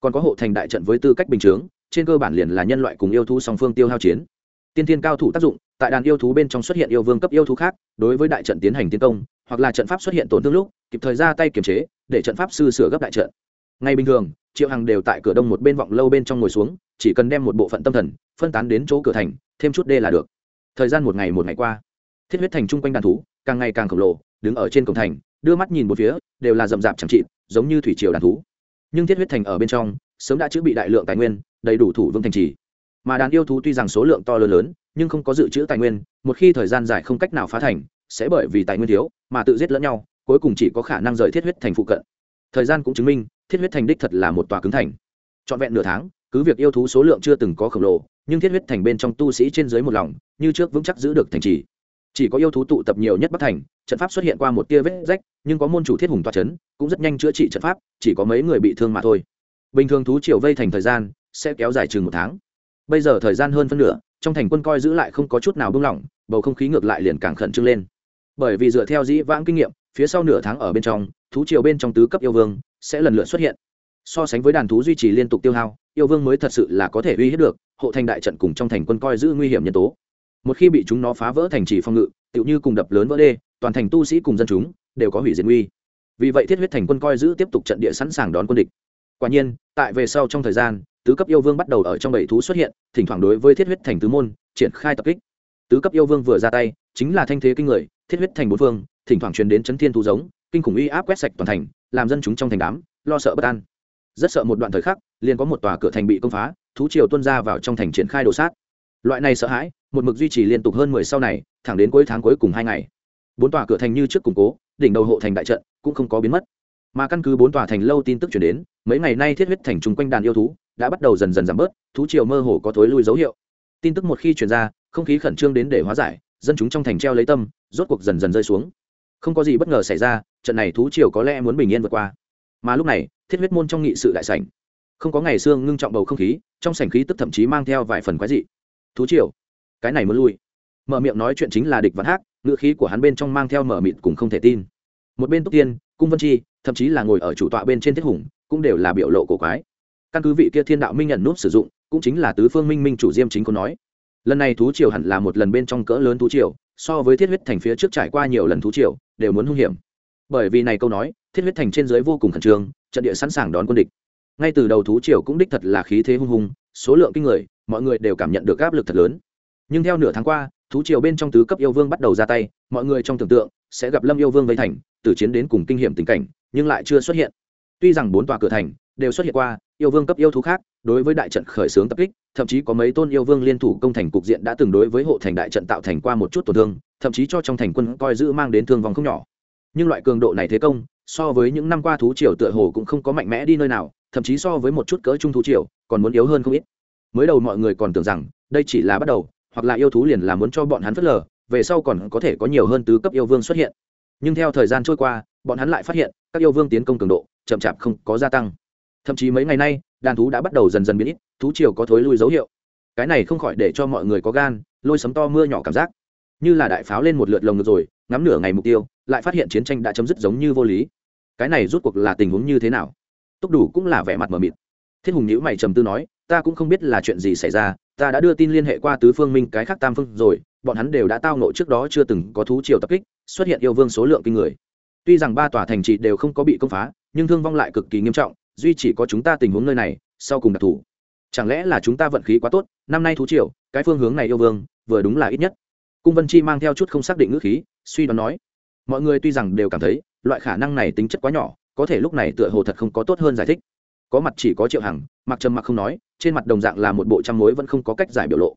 Còn có hộ thành đại trận với tư cách bình chướng, trên cơ bản liền là nhân loại cùng yêu thú song phương tiêu hao chiến. Tiên thiên cao thủ tác dụng, tại đàn yêu thú bên trong xuất hiện yêu vương cấp yêu thú khác, đối với đại trận tiến hành tiến công, hoặc là trận pháp xuất hiện tổn thương lúc, kịp thời ra tay kiềm chế, để trận pháp sư sửa gấp đại trận ngay bình thường, triệu hằng đều tại cửa đông một bên vọng lâu bên trong ngồi xuống, chỉ cần đem một bộ phận tâm thần, phân tán đến chỗ cửa thành, thêm chút đê là được. Thời gian một ngày một ngày qua, thiết huyết thành chung quanh đàn thú, càng ngày càng khổng lồ, đứng ở trên cổng thành, đưa mắt nhìn một phía, đều là rậm rạp chẳng trị giống như thủy triều đàn thú. Nhưng thiết huyết thành ở bên trong, sớm đã chữ bị đại lượng tài nguyên, đầy đủ thủ vương thành trì. Mà đàn yêu thú tuy rằng số lượng to lớn lớn, nhưng không có dự trữ tài nguyên, một khi thời gian dài không cách nào phá thành, sẽ bởi vì tài nguyên thiếu, mà tự giết lẫn nhau, cuối cùng chỉ có khả năng rời thiết huyết thành phụ cận. Thời gian cũng chứng minh thiết huyết thành đích thật là một tòa cứng thành. Trọn vẹn nửa tháng, cứ việc yêu thú số lượng chưa từng có khổng lồ, nhưng thiết huyết thành bên trong tu sĩ trên dưới một lòng, như trước vững chắc giữ được thành trì. Chỉ có yêu thú tụ tập nhiều nhất bắc thành, trận pháp xuất hiện qua một tia vết rách, nhưng có môn chủ thiết hùng toa c h ấ n cũng rất nhanh chữa trị trận pháp, chỉ có mấy người bị thương mà thôi. Bình thường thú triều vây thành thời gian, sẽ kéo dài chừng một tháng. Bây giờ thời gian hơn phân nửa, trong thành quân coi giữ lại không có chút nào buông lỏng, bầu không khí ngược lại liền càng khẩn trương lên. Bởi vì dựa theo dĩ vãng kinh nghiệm, phía sau nửa tháng ở bên trong, thú triều bên trong tứ cấp yêu vương sẽ lần lượt xuất hiện. So sánh với đàn thú duy trì liên tục tiêu hao, yêu vương mới thật sự là có thể uy hiếp được, hộ thành đại trận cùng trong thành quân coi giữ nguy hiểm nhân tố. Một khi bị chúng nó phá vỡ thành trì phòng ngự, tựu như cùng đập lớn vỡ đê, toàn thành tu sĩ cùng dân chúng đều có hủy diệt nguy. Vì vậy thiết huyết thành quân coi giữ tiếp tục trận địa sẵn sàng đón quân địch. Quả nhiên, tại về sau trong thời gian, tứ cấp yêu vương bắt đầu ở trong bảy thú xuất hiện, thỉnh thoảng đối với thiết huyết thành tứ môn triển khai tập kích. Tứ cấp yêu vương vừa ra tay, chính là thanh thế kinh người, thiết huyết thành bốn phương, thỉnh thoảng truyền đến chấn thiên thú giống, kinh khủng uy áp quét sạch toàn thành làm dân chúng trong thành đám, lo sợ bất an. Rất sợ một đoạn thời khắc, liền có một tòa cửa thành bị công phá, thú triều tuân ra vào trong thành triển khai đồ sát. Loại này sợ hãi, một mực duy trì liên tục hơn mười sau này, thẳng đến cuối tháng cuối cùng hai ngày. Bốn tòa cửa thành như trước củng cố, đỉnh đầu hộ thành đại trận cũng không có biến mất. Mà căn cứ bốn tòa thành lâu tin tức chuyển đến, mấy ngày nay thiết huyết thành chung quanh đàn yêu thú đã bắt đầu dần dần giảm bớt, thú triều mơ hồ có thối lui dấu hiệu. Tin tức một khi chuyển ra, không khí khẩn trương đến để hóa giải, dân chúng trong thành treo lấy tâm, rốt cuộc dần dần rơi xuống không có gì bất ngờ xảy ra, trận này thú triều có lẽ muốn bình yên vượt qua. Mà lúc này, thiết huyết môn trong nghị sự đại sảnh. Không có ngày xương ngưng trọng bầu không khí, trong sảnh khí tức thậm chí mang theo vài phần quái dị. Thú triều, cái này muốn lui. Mở miệng nói chuyện chính là địch văn hát ngựa khí của hắn bên trong mang theo mở mịt cũng không thể tin. Một bên túc tiên, cung vân chi, thậm chí là ngồi ở chủ tọa bên trên thiết hùng, cũng đều là biểu lộ cổ quái. Căn cứ vị kia thiên đạo minh nhận nút sử dụng, cũng chính là tứ phương minh minh chủ diêm chính có nói. Lần này thú triều hẳn là một lần bên trong cỡ lớn thú triều, so với thiết huyết thành phía trước trải qua nhiều lần thú triều đều muốn hung hiểm. Bởi vì này câu nói, thiết huyết thành trên dưới vô cùng khẩn trương, trận địa sẵn sàng đón quân địch. Ngay từ đầu thú triều cũng đích thật là khí thế hung hùng số lượng kinh người, mọi người đều cảm nhận được áp lực thật lớn. Nhưng theo nửa tháng qua, thú triều bên trong tứ cấp yêu vương bắt đầu ra tay, mọi người trong tưởng tượng sẽ gặp lâm yêu vương vây thành từ chiến đến cùng kinh hiểm tình cảnh, nhưng lại chưa xuất hiện. Tuy rằng bốn tòa cửa thành đều xuất hiện qua yêu vương cấp yêu thú khác, đối với đại trận khởi xướng tập kích, thậm chí có mấy tôn yêu vương liên thủ công thành cục diện đã từng đối với hộ thành đại trận tạo thành qua một chút tổn thương, thậm chí cho trong thành quân coi giữ mang đến thương vong không nhỏ. Nhưng loại cường độ này thế công, so với những năm qua thú triều tựa hồ cũng không có mạnh mẽ đi nơi nào, thậm chí so với một chút cỡ trung thú triều, còn muốn yếu hơn không ít. Mới đầu mọi người còn tưởng rằng, đây chỉ là bắt đầu, hoặc là yêu thú liền là muốn cho bọn hắn phớt lờ, về sau còn có thể có nhiều hơn tứ cấp yêu vương xuất hiện. Nhưng theo thời gian trôi qua, bọn hắn lại phát hiện, các yêu vương tiến công cường độ chậm chạp không có gia tăng thậm chí mấy ngày nay, đàn thú đã bắt đầu dần dần biến ít, thú triều có thối lui dấu hiệu. Cái này không khỏi để cho mọi người có gan, lôi sấm to mưa nhỏ cảm giác. Như là đại pháo lên một lượt lồng ngực rồi, ngắm nửa ngày mục tiêu, lại phát hiện chiến tranh đã chấm dứt giống như vô lý. Cái này rút cuộc là tình huống như thế nào? Túc đủ cũng là vẻ mặt mờ mịt. Thiết hùng nhữ mày trầm tư nói, ta cũng không biết là chuyện gì xảy ra, ta đã đưa tin liên hệ qua tứ phương minh cái khác tam phương rồi, bọn hắn đều đã tao nộ trước đó chưa từng có thú triều tập kích, xuất hiện yêu vương số lượng kinh người. Tuy rằng ba tòa thành trị đều không có bị công phá, nhưng thương vong lại cực kỳ nghiêm trọng duy chỉ có chúng ta tình huống nơi này, sau cùng đặc thù. Chẳng lẽ là chúng ta vận khí quá tốt, năm nay thú triều, cái phương hướng này yêu vương, vừa đúng là ít nhất. Cung vân chi mang theo chút không xác định ngữ khí, suy đoán nói, mọi người tuy rằng đều cảm thấy, loại khả năng này tính chất quá nhỏ, có thể lúc này tựa hồ thật không có tốt hơn giải thích. Có mặt chỉ có triệu hằng mặc trầm mặc không nói, trên mặt đồng dạng là một bộ trăm mối vẫn không có cách giải biểu lộ.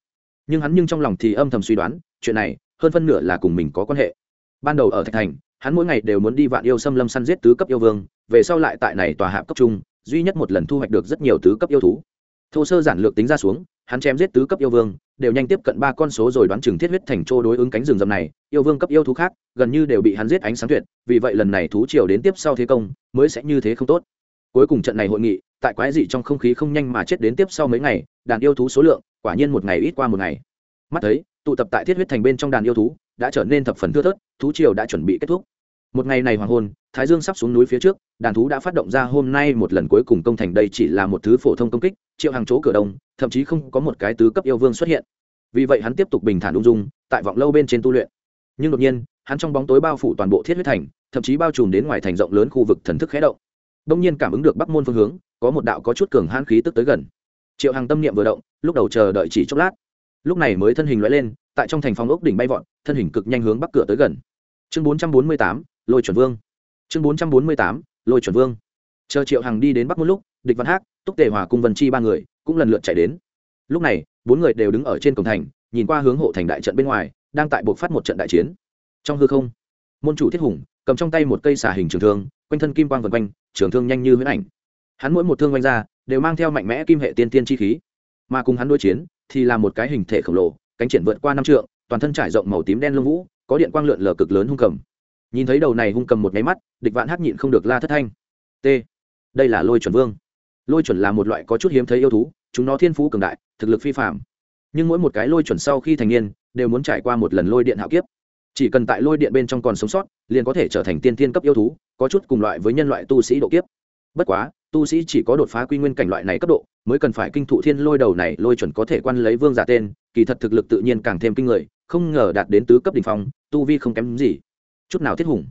Nhưng hắn nhưng trong lòng thì âm thầm suy đoán, chuyện này, hơn phân nửa là cùng mình có quan hệ. Ban đầu ở thạch thành hắn mỗi ngày đều muốn đi vạn yêu xâm lâm săn giết tứ cấp yêu vương, về sau lại tại này tòa hạp cấp trung, duy nhất một lần thu hoạch được rất nhiều tứ cấp yêu thú. Thô sơ giản lược tính ra xuống, hắn chém giết tứ cấp yêu vương, đều nhanh tiếp cận ba con số rồi đoán chừng thiết huyết thành trô đối ứng cánh rừng rậm này, yêu vương cấp yêu thú khác, gần như đều bị hắn giết ánh sáng tuyệt, vì vậy lần này thú triều đến tiếp sau thế công, mới sẽ như thế không tốt. Cuối cùng trận này hội nghị, tại quái dị trong không khí không nhanh mà chết đến tiếp sau mấy ngày, đàn yêu thú số lượng, quả nhiên một ngày ít qua một ngày. Mắt thấy, tụ tập tại thiết huyết thành bên trong đàn yêu thú, đã trở nên thập phần thưa thớt, thú triều đã chuẩn bị kết thúc một ngày này hoàng hôn, thái dương sắp xuống núi phía trước, đàn thú đã phát động ra hôm nay một lần cuối cùng công thành đây chỉ là một thứ phổ thông công kích, triệu hàng chỗ cửa đông, thậm chí không có một cái tứ cấp yêu vương xuất hiện. Vì vậy hắn tiếp tục bình thản ung dung, tại vọng lâu bên trên tu luyện. Nhưng đột nhiên, hắn trong bóng tối bao phủ toàn bộ thiết huyết thành, thậm chí bao trùm đến ngoài thành rộng lớn khu vực thần thức khé động. Đông nhiên cảm ứng được bắc môn phương hướng, có một đạo có chút cường hãn khí tức tới gần. Triệu hàng tâm niệm vừa động, lúc đầu chờ đợi chỉ chốc lát. Lúc này mới thân hình loại lên, tại trong thành phòng ốc đỉnh bay vọt, thân hình cực nhanh hướng bắc cửa tới gần. Chương bốn trăm bốn mươi tám lôi chuẩn vương. Chương bốn trăm bốn mươi tám, lôi chuẩn vương. Chờ triệu hằng đi đến bắc một lúc, địch văn hát túc tề hòa cung vân chi ba người cũng lần lượt chạy đến. Lúc này, bốn người đều đứng ở trên cổng thành, nhìn qua hướng hộ thành đại trận bên ngoài, đang tại buộc phát một trận đại chiến. Trong hư không, môn chủ thiết hùng cầm trong tay một cây xả hình trường thương, quanh thân kim quang vần quanh, trường thương nhanh như huyễn ảnh. Hắn mỗi một thương quanh ra, đều mang theo mạnh mẽ kim hệ tiên tiên chi khí. Mà cùng hắn đối chiến, thì là một cái hình thể khổng lồ, cánh triển vượt qua năm trượng, toàn thân trải rộng màu tím đen lông vũ, có điện quang lượn lờ cực lớn hung cầm nhìn thấy đầu này hung cầm một nháy mắt, địch vạn hắc nhịn không được la thất thanh. T. Đây là lôi chuẩn vương. Lôi chuẩn là một loại có chút hiếm thấy yêu thú, chúng nó thiên phú cường đại, thực lực phi phạm nhưng mỗi một cái lôi chuẩn sau khi thành niên, đều muốn trải qua một lần lôi điện hạo kiếp. Chỉ cần tại lôi điện bên trong còn sống sót, liền có thể trở thành tiên tiên cấp yêu thú, có chút cùng loại với nhân loại tu sĩ độ kiếp. Bất quá, tu sĩ chỉ có đột phá quy nguyên cảnh loại này cấp độ, mới cần phải kinh thụ thiên lôi đầu này, lôi chuẩn có thể quan lấy vương giả tên, kỳ thật thực lực tự nhiên càng thêm kinh người, không ngờ đạt đến tứ cấp đ ỉ n h phong, tu vi không kém gì chút nào thiết hùng.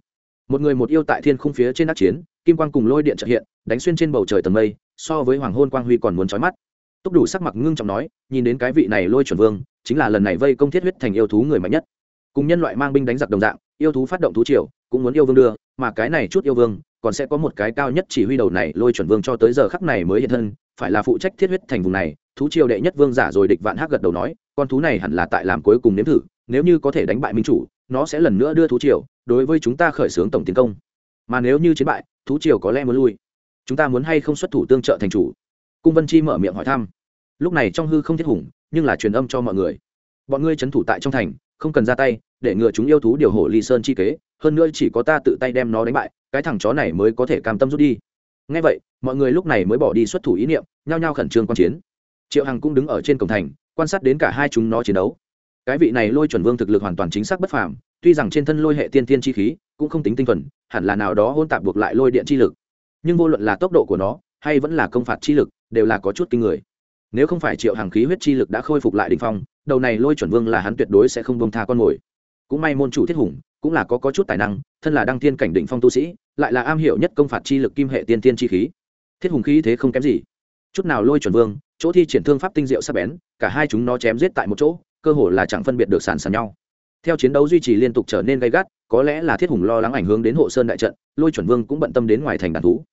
Một người một yêu tại thiên khung phía trên đắc chiến, kim quang cùng lôi điện trợ hiện, đánh xuyên trên bầu trời tầng mây, so với hoàng hôn quang huy còn muốn trói mắt. Túc đủ sắc mặt ngưng trọng nói, nhìn đến cái vị này lôi chuẩn vương, chính là lần này vây công thiết huyết thành yêu thú người mạnh nhất. Cùng nhân loại mang binh đánh giặc đồng dạng, yêu thú phát động thú triều, cũng muốn yêu vương đưa, mà cái này chút yêu vương, còn sẽ có một cái cao nhất chỉ huy đầu này lôi chuẩn vương cho tới giờ khắc này mới hiện thân, phải là phụ trách thiết huyết thành vùng này, thú triều đệ nhất vương giả rồi địch vạn hắc gật đầu nói, con thú này hẳn là tại làm cuối cùng nếm thử, nếu như có thể đánh bại minh chủ nó sẽ lần nữa đưa thú triều đối với chúng ta khởi xướng tổng tiến công. Mà nếu như chiến bại, thú triều có lẽ muốn lui. Chúng ta muốn hay không xuất thủ tương trợ thành chủ? Cung vân chi mở miệng hỏi thăm. Lúc này trong hư không thiết hùng, nhưng là truyền âm cho mọi người. Bọn ngươi trấn thủ tại trong thành, không cần ra tay, để ngừa chúng yêu thú điều hổ ly sơn chi kế, hơn nữa chỉ có ta tự tay đem nó đánh bại, cái thằng chó này mới có thể cam tâm rút đi. Ngay vậy, mọi người lúc này mới bỏ đi xuất thủ ý niệm, nhao nhao khẩn trương quan chiến. Triệu hằng cũng đứng ở trên cổng thành, quan sát đến cả hai chúng nó chiến đấu cái vị này lôi chuẩn vương thực lực hoàn toàn chính xác bất phàm tuy rằng trên thân lôi hệ tiên tiên chi khí cũng không tính tinh thuần hẳn là nào đó hôn tạp buộc lại lôi điện chi lực. Nhưng vô luận là tốc độ của nó hay vẫn là công phạt chi lực đều là có chút kinh người. Nếu không phải triệu hàng khí huyết chi lực đã khôi phục lại đình phong đầu này lôi chuẩn vương là hắn tuyệt đối sẽ không bông tha con mồi. Cũng may môn chủ thiết hùng cũng là có, có chút tài năng thân là đăng thiên cảnh đỉnh phong tu sĩ lại là am hiểu nhất công phạt chi lực kim hệ tiên tiên chi khí. Thiết hùng khí thế không kém gì. Chút nào lôi chuẩn vương chỗ thi triển thương pháp tinh diệu sắc bén cả hai chúng nó chém giết tại một chỗ cơ hồ là chẳng phân biệt được sàn sàn nhau. Theo chiến đấu duy trì liên tục trở nên gay gắt, có lẽ là thiết hùng lo lắng ảnh hưởng đến hộ sơn đại trận, lôi chuẩn vương cũng bận tâm đến ngoài thành đàn thú.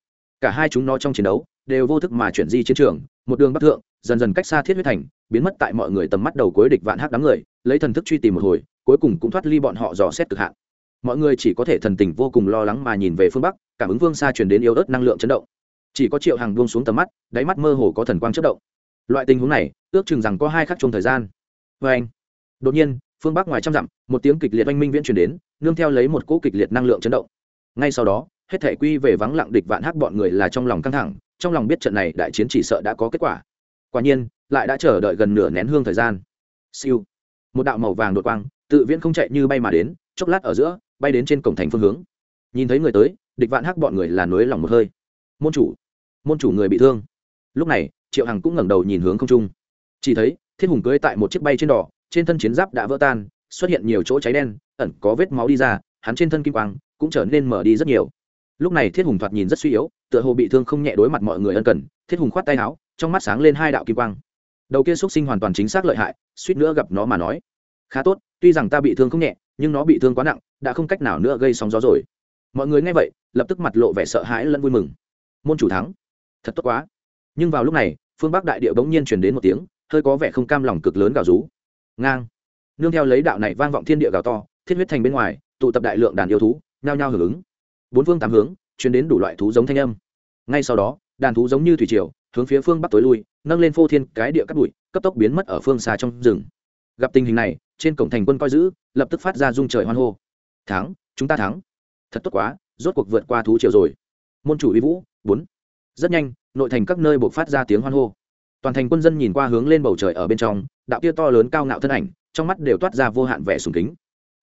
Cả hai chúng nó trong chiến đấu đều vô thức mà chuyển di chiến trường, một đường bắc thượng, dần dần cách xa thiết huyết thành, biến mất tại mọi người tầm mắt đầu cuối địch vạn hắc đám người, lấy thần thức truy tìm một hồi, cuối cùng cũng thoát ly bọn họ dò xét cực hạn. Mọi người chỉ có thể thần tình vô cùng lo lắng mà nhìn về phương bắc, cảm ứng vương xa truyền đến yếu ớt năng lượng chấn động. Chỉ có triệu hàng buông xuống tầm mắt, đáy mắt mơ hồ có thần quang chất động. Loại tình huống này, ước chừng rằng có hai khắc chung thời gian vê anh. Đột nhiên, phương bắc ngoài trăm dặm, một tiếng kịch liệt oanh minh viễn truyền đến, nương theo lấy một cỗ kịch liệt năng lượng chấn động. Ngay sau đó, hết thể quy về vắng lặng địch vạn hắc bọn người là trong lòng căng thẳng, trong lòng biết trận này đại chiến chỉ sợ đã có kết quả. Quả nhiên, lại đã chờ đợi gần nửa nén hương thời gian. Siêu. Một đạo màu vàng đột quang, tự viễn không chạy như bay mà đến, chốc lát ở giữa, bay đến trên cổng thành phương hướng. Nhìn thấy người tới, địch vạn hắc bọn người là nối lòng một hơi. Môn chủ. Môn chủ người bị thương. Lúc này, triệu hằng cũng ngẩng đầu nhìn hướng không trung. Chỉ thấy thiết hùng cưới tại một chiếc bay trên đỏ, trên thân chiến giáp đã vỡ tan, xuất hiện nhiều chỗ cháy đen, ẩn có vết máu đi ra, hắn trên thân kim quang cũng trở nên mở đi rất nhiều. Lúc này thiết hùng thoạt nhìn rất suy yếu, tựa hồ bị thương không nhẹ đối mặt mọi người ân cần, thiết hùng khoát tay áo, trong mắt sáng lên hai đạo kim quang. Đầu kia xúc sinh hoàn toàn chính xác lợi hại, suýt nữa gặp nó mà nói. Khá tốt, tuy rằng ta bị thương không nhẹ, nhưng nó bị thương quá nặng, đã không cách nào nữa gây sóng gió rồi. Mọi người nghe vậy, lập tức mặt lộ vẻ sợ hãi lẫn vui mừng. Môn chủ thắng. Thật tốt quá. Nhưng vào lúc này, phương bắc đại địa bỗng nhiên truyền đến một tiếng hơi có vẻ không cam lòng cực lớn gào rú. Ngang. Nương theo lấy đạo này vang vọng thiên địa gào to, thiết huyết thành bên ngoài, tụ tập đại lượng đàn yêu thú, nhao nhao hưởng ứng. Bốn phương tám hướng chuyển đến đủ loại thú giống thanh âm. Ngay sau đó, đàn thú giống như thủy triều, hướng phía phương bắc tối lui, nâng lên phô thiên cái địa cắt bụi, cấp tốc biến mất ở phương xa trong rừng. Gặp tình hình này, trên cổng thành quân coi giữ, lập tức phát ra rung trời hoan hô. Thắng, chúng ta thắng. Thật tốt quá, rốt cuộc vượt qua thú triều rồi. Môn chủ uy vũ, bốn. Rất nhanh, nội thành các nơi buộc phát ra tiếng hoan hô toàn thành quân dân nhìn qua hướng lên bầu trời ở bên trong, đạo kia to lớn cao ngạo thân ảnh, trong mắt đều toát ra vô hạn vẻ sùng kính.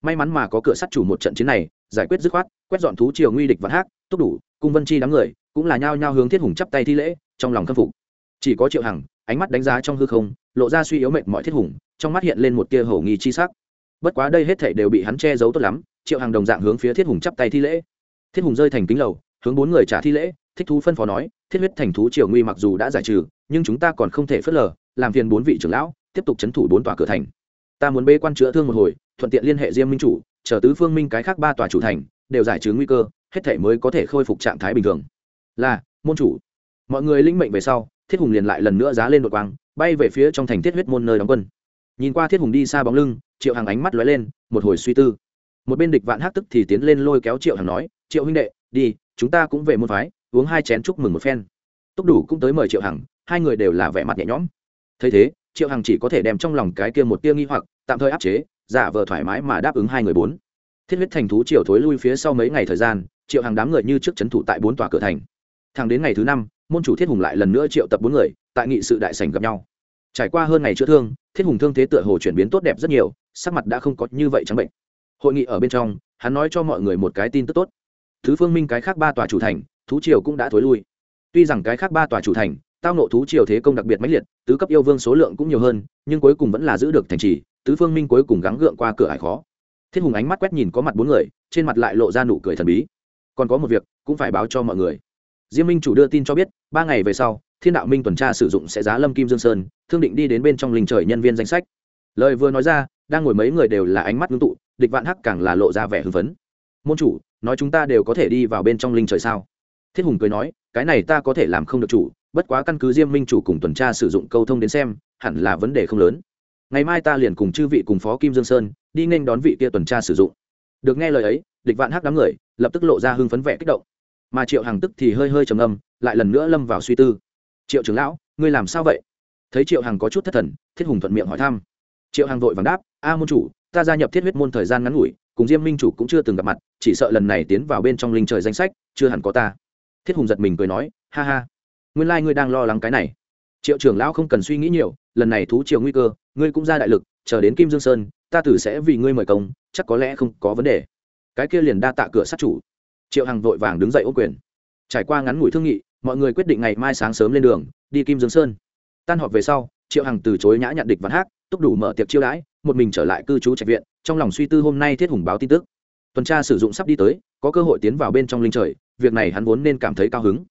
May mắn mà có cửa sắt chủ một trận chiến này, giải quyết dứt khoát, quét dọn thú triều nguy địch vạn hát túc đủ, cung vân chi đám người, cũng là nhao nhao hướng thiết hùng chắp tay thi lễ, trong lòng khâm phục. Chỉ có triệu hằng, ánh mắt đánh giá trong hư không, lộ ra suy yếu mệt mọi thiết hùng, trong mắt hiện lên một tia hổ nghi chi sắc. Bất quá đây hết thảy đều bị hắn che giấu tốt lắm, triệu hằng đồng dạng hướng phía thiết hùng chắp tay thi lễ. Thiết hùng rơi thành kính lầu, hướng bốn người trả thi lễ, thích thú phân phó nói, thiết huyết thành thú triều nguy mặc dù đã giải trừ nhưng chúng ta còn không thể phớt lờ, làm phiền bốn vị trưởng lão, tiếp tục chấn thủ bốn tòa cửa thành. Ta muốn bê quan chữa thương một hồi, thuận tiện liên hệ diêm minh chủ, chờ tứ phương minh cái khác ba tòa chủ thành, đều giải trừ nguy cơ, hết thể mới có thể khôi phục trạng thái bình thường. Là, môn chủ. Mọi người linh mệnh về sau, thiết hùng liền lại lần nữa giá lên đội quang, bay về phía trong thành thiết huyết môn nơi đóng quân. Nhìn qua thiết hùng đi xa bóng lưng, triệu hàng ánh mắt lóe lên, một hồi suy tư. Một bên địch vạn hắc tức thì tiến lên lôi kéo triệu hàng nói, triệu huynh đệ, đi, chúng ta cũng về môn phái, uống hai chén chúc mừng một phen. Túc đủ cũng tới mời triệu hằng hai người đều là vẻ mặt nhẹ nhõm. Thấy thế, triệu hằng chỉ có thể đem trong lòng cái kia một tia nghi hoặc, tạm thời áp chế, giả vờ thoải mái mà đáp ứng hai người bốn. Thiết huyết thành thú triều thối lui phía sau mấy ngày thời gian, triệu hàng đám người như trước c h ấ n thủ tại bốn tòa cửa thành. Thẳng đến ngày thứ năm, môn chủ thiết hùng lại lần nữa triệu tập bốn người, tại nghị sự đại sành gặp nhau. Trải qua hơn ngày chữa thương, thiết hùng thương thế tựa hồ chuyển biến tốt đẹp rất nhiều, sắc mặt đã không có như vậy trắng bệnh. Hội nghị ở bên trong, hắn nói cho mọi người một cái tin tức tốt. Thứ phương minh cái khác ba tòa chủ thành, thú triều cũng đã thối lui. Tuy rằng cái khác ba tòa chủ thành tao nộ thú triều thế công đặc biệt mãnh liệt, tứ cấp yêu vương số lượng cũng nhiều hơn, nhưng cuối cùng vẫn là giữ được thành trì, tứ phương minh cuối cùng gắng gượng qua cửa hải khó. Thiết hùng ánh mắt quét nhìn có mặt bốn người, trên mặt lại lộ ra nụ cười thần bí. Còn có một việc, cũng phải báo cho mọi người. Diêm minh chủ đưa tin cho biết, ba ngày về sau, thiên đạo minh tuần tra sử dụng sẽ giá lâm kim dương sơn, thương định đi đến bên trong linh trời nhân viên danh sách. Lời vừa nói ra, đang ngồi mấy người đều là ánh mắt ngưng tụ, địch vạn hắc càng là lộ ra vẻ hưng phấn. Môn chủ, nói chúng ta đều có thể đi vào bên trong linh trời sao? Thiết hùng cười nói, cái này ta có thể làm không được chủ bất quá căn cứ diêm minh chủ cùng tuần tra sử dụng câu thông đến xem, hẳn là vấn đề không lớn. Ngày mai ta liền cùng chư vị cùng phó kim dương sơn, đi nên đón vị kia tuần tra sử dụng. Được nghe lời ấy, địch vạn hắc đám người, lập tức lộ ra hưng phấn vẻ kích động. Mà triệu hằng tức thì hơi hơi trầm âm lại lần nữa lâm vào suy tư. Triệu trưởng lão, ngươi làm sao vậy? Thấy triệu hằng có chút thất thần, thiết hùng thuận miệng hỏi thăm. Triệu hằng vội vàng đáp, a môn chủ, ta gia nhập thiết huyết môn thời gian ngắn ngủi, cùng diêm minh chủ cũng chưa từng gặp mặt, chỉ sợ lần này tiến vào bên trong linh trời danh sách, chưa hẳn có ta. Thiết hùng giật mình cười nói, ha ha nguyên lai、like、ngươi đang lo lắng cái này. Triệu trưởng lão không cần suy nghĩ nhiều, lần này thú triều nguy cơ, ngươi cũng ra đại lực, chờ đến kim dương sơn, ta tử sẽ vì ngươi mời công, chắc có lẽ không có vấn đề. Cái kia liền đa tạ cửa sát chủ. Triệu hằng vội vàng đứng dậy ô quyền. Trải qua ngắn ngủi thương nghị, mọi người quyết định ngày mai sáng sớm lên đường, đi kim dương sơn. Tan họp về sau, triệu hằng từ chối nhã nhận địch văn hát túc đủ mở tiệc chiêu đãi, một mình trở lại cư trú trạch viện, trong lòng suy tư hôm nay thiết hùng báo tin tức. Tuần tra sử dụng sắp đi tới, có cơ hội tiến vào bên trong linh trời, việc này hắn vốn nên cảm thấy cao hứng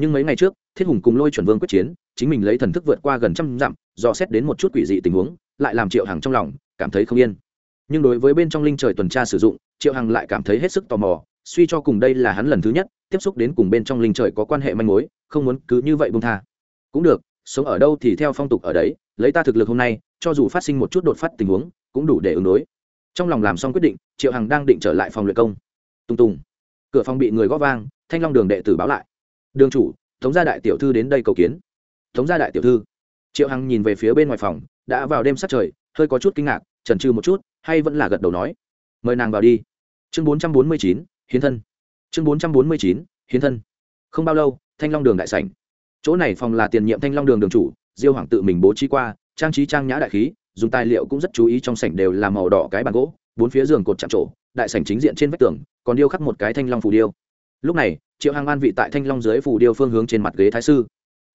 nhưng mấy ngày trước, thiết hùng cùng lôi chuẩn vương quyết chiến, chính mình lấy thần thức vượt qua gần trăm dặm dò xét đến một chút quỷ dị tình huống, lại làm triệu hằng trong lòng cảm thấy không yên. Nhưng đối với bên trong linh trời tuần tra sử dụng, triệu hằng lại cảm thấy hết sức tò mò, suy cho cùng đây là hắn lần thứ nhất tiếp xúc đến cùng bên trong linh trời có quan hệ manh mối, không muốn cứ như vậy bông tha. Cũng được, sống ở đâu thì theo phong tục ở đấy, lấy ta thực lực hôm nay, cho dù phát sinh một chút đột phát tình huống, cũng đủ để ứng đối. Trong lòng làm xong quyết định, triệu hằng đang định trở lại phòng luyện công. Tùng tùng. Cửa phòng bị người góp vang, thanh long đường đệ tử báo lại đường chủ, tống gia đại tiểu thư đến đây cầu kiến. Tống gia đại tiểu thư. Triệu hằng nhìn về phía bên ngoài phòng, đã vào đêm sát trời, hơi có chút kinh ngạc trần trừ một chút, hay vẫn là gật đầu nói. Mời nàng vào đi. Chương bốn trăm bốn mươi chín, hiến thân. Chương bốn trăm bốn mươi chín, hiến thân. Không bao lâu, thanh long đường đại sảnh. Chỗ này phòng là tiền nhiệm thanh long đường đường chủ, diêu hoàng tự mình bố trí qua, trang trí trang nhã đại khí, dùng tài liệu cũng rất chú ý trong sảnh đều là màu đỏ cái bàn gỗ, bốn phía giường cột chạm trổ, đại sảnh chính diện trên vách tường, còn điêu khắc một cái thanh long phù điêu lúc này, triệu hàng an vị tại thanh long dưới phủ điêu phương hướng trên mặt ghế thái sư.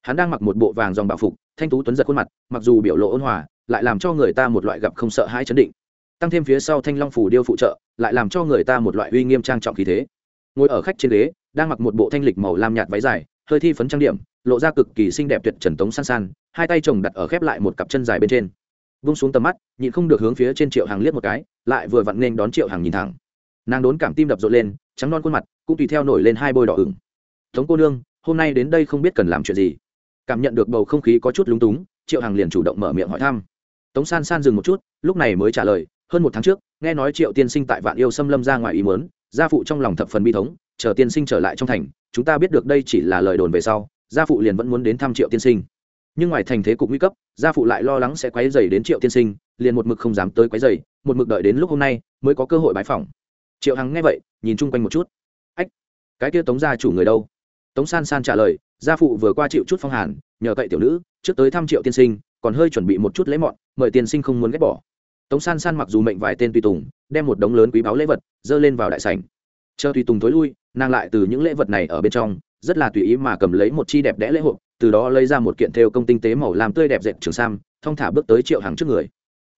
Hắn đang mặc một bộ vàng dòng bảo phục, thanh tú tuấn giật khuôn mặt, mặc dù biểu lộ ôn hòa, lại làm cho người ta một loại gặp không sợ hãi chấn định. Tăng thêm phía sau thanh long phủ điêu phụ trợ, lại làm cho người ta một loại uy nghiêm trang trọng khí thế. Ngồi ở khách trên ghế, đang mặc một bộ thanh lịch màu lam nhạt váy dài, hơi thi phấn trang điểm, lộ ra cực kỳ xinh đẹp tuyệt trần tống san san, hai tay chồng đặt ở khép lại một cặp chân dài bên trên. Vung xuống tầm mắt, nhịn không được hướng phía trên triệu hàng liếc một cái, lại vừa vặn nên đón triệu hàng nhìn thẳng. Nàng đốn cảm tim đập rộn lên trắng non khuôn mặt, cũng tùy theo nổi lên hai bôi đỏ ửng. Tống cô nương, hôm nay đến đây không biết cần làm chuyện gì. Cảm nhận được bầu không khí có chút lúng túng, triệu hàng liền chủ động mở miệng hỏi thăm. Tống san san dừng một chút, lúc này mới trả lời, hơn một tháng trước, nghe nói triệu tiên sinh tại vạn yêu xâm lâm ra ngoài ý mớn gia phụ trong lòng thập phần bi thống, chờ tiên sinh trở lại trong thành, chúng ta biết được đây chỉ là lời đồn về sau, gia phụ liền vẫn muốn đến thăm triệu tiên sinh. Nhưng ngoài thành thế cục nguy cấp, gia phụ lại lo lắng sẽ quấy dày đến triệu tiên sinh, liền một mực không dám tới quấy dày một mực đợi đến lúc hôm nay mới có cơ hội bái phỏng triệu hằng nghe vậy, nhìn chung quanh một chút. Ách, cái kia tống gia chủ người đâu? Tống san san trả lời, gia phụ vừa qua chịu chút phong hàn, nhờ cậy tiểu nữ, trước tới thăm triệu tiên sinh, còn hơi chuẩn bị một chút lễ mọn, mời tiên sinh không muốn ghét bỏ. Tống san san mặc dù mệnh vài tên tùy tùng, đem một đống lớn quý báu lễ vật, dơ lên vào đại sảnh. Chờ tùy tùng thối lui, nàng lại từ những lễ vật này ở bên trong, rất là tùy ý mà cầm lấy một chi đẹp đẽ lễ hộp từ đó lấy ra một kiện thêu công tinh tế màu làm tươi đẹp dệt trường sam, thong thả bước tới triệu hàng trước người.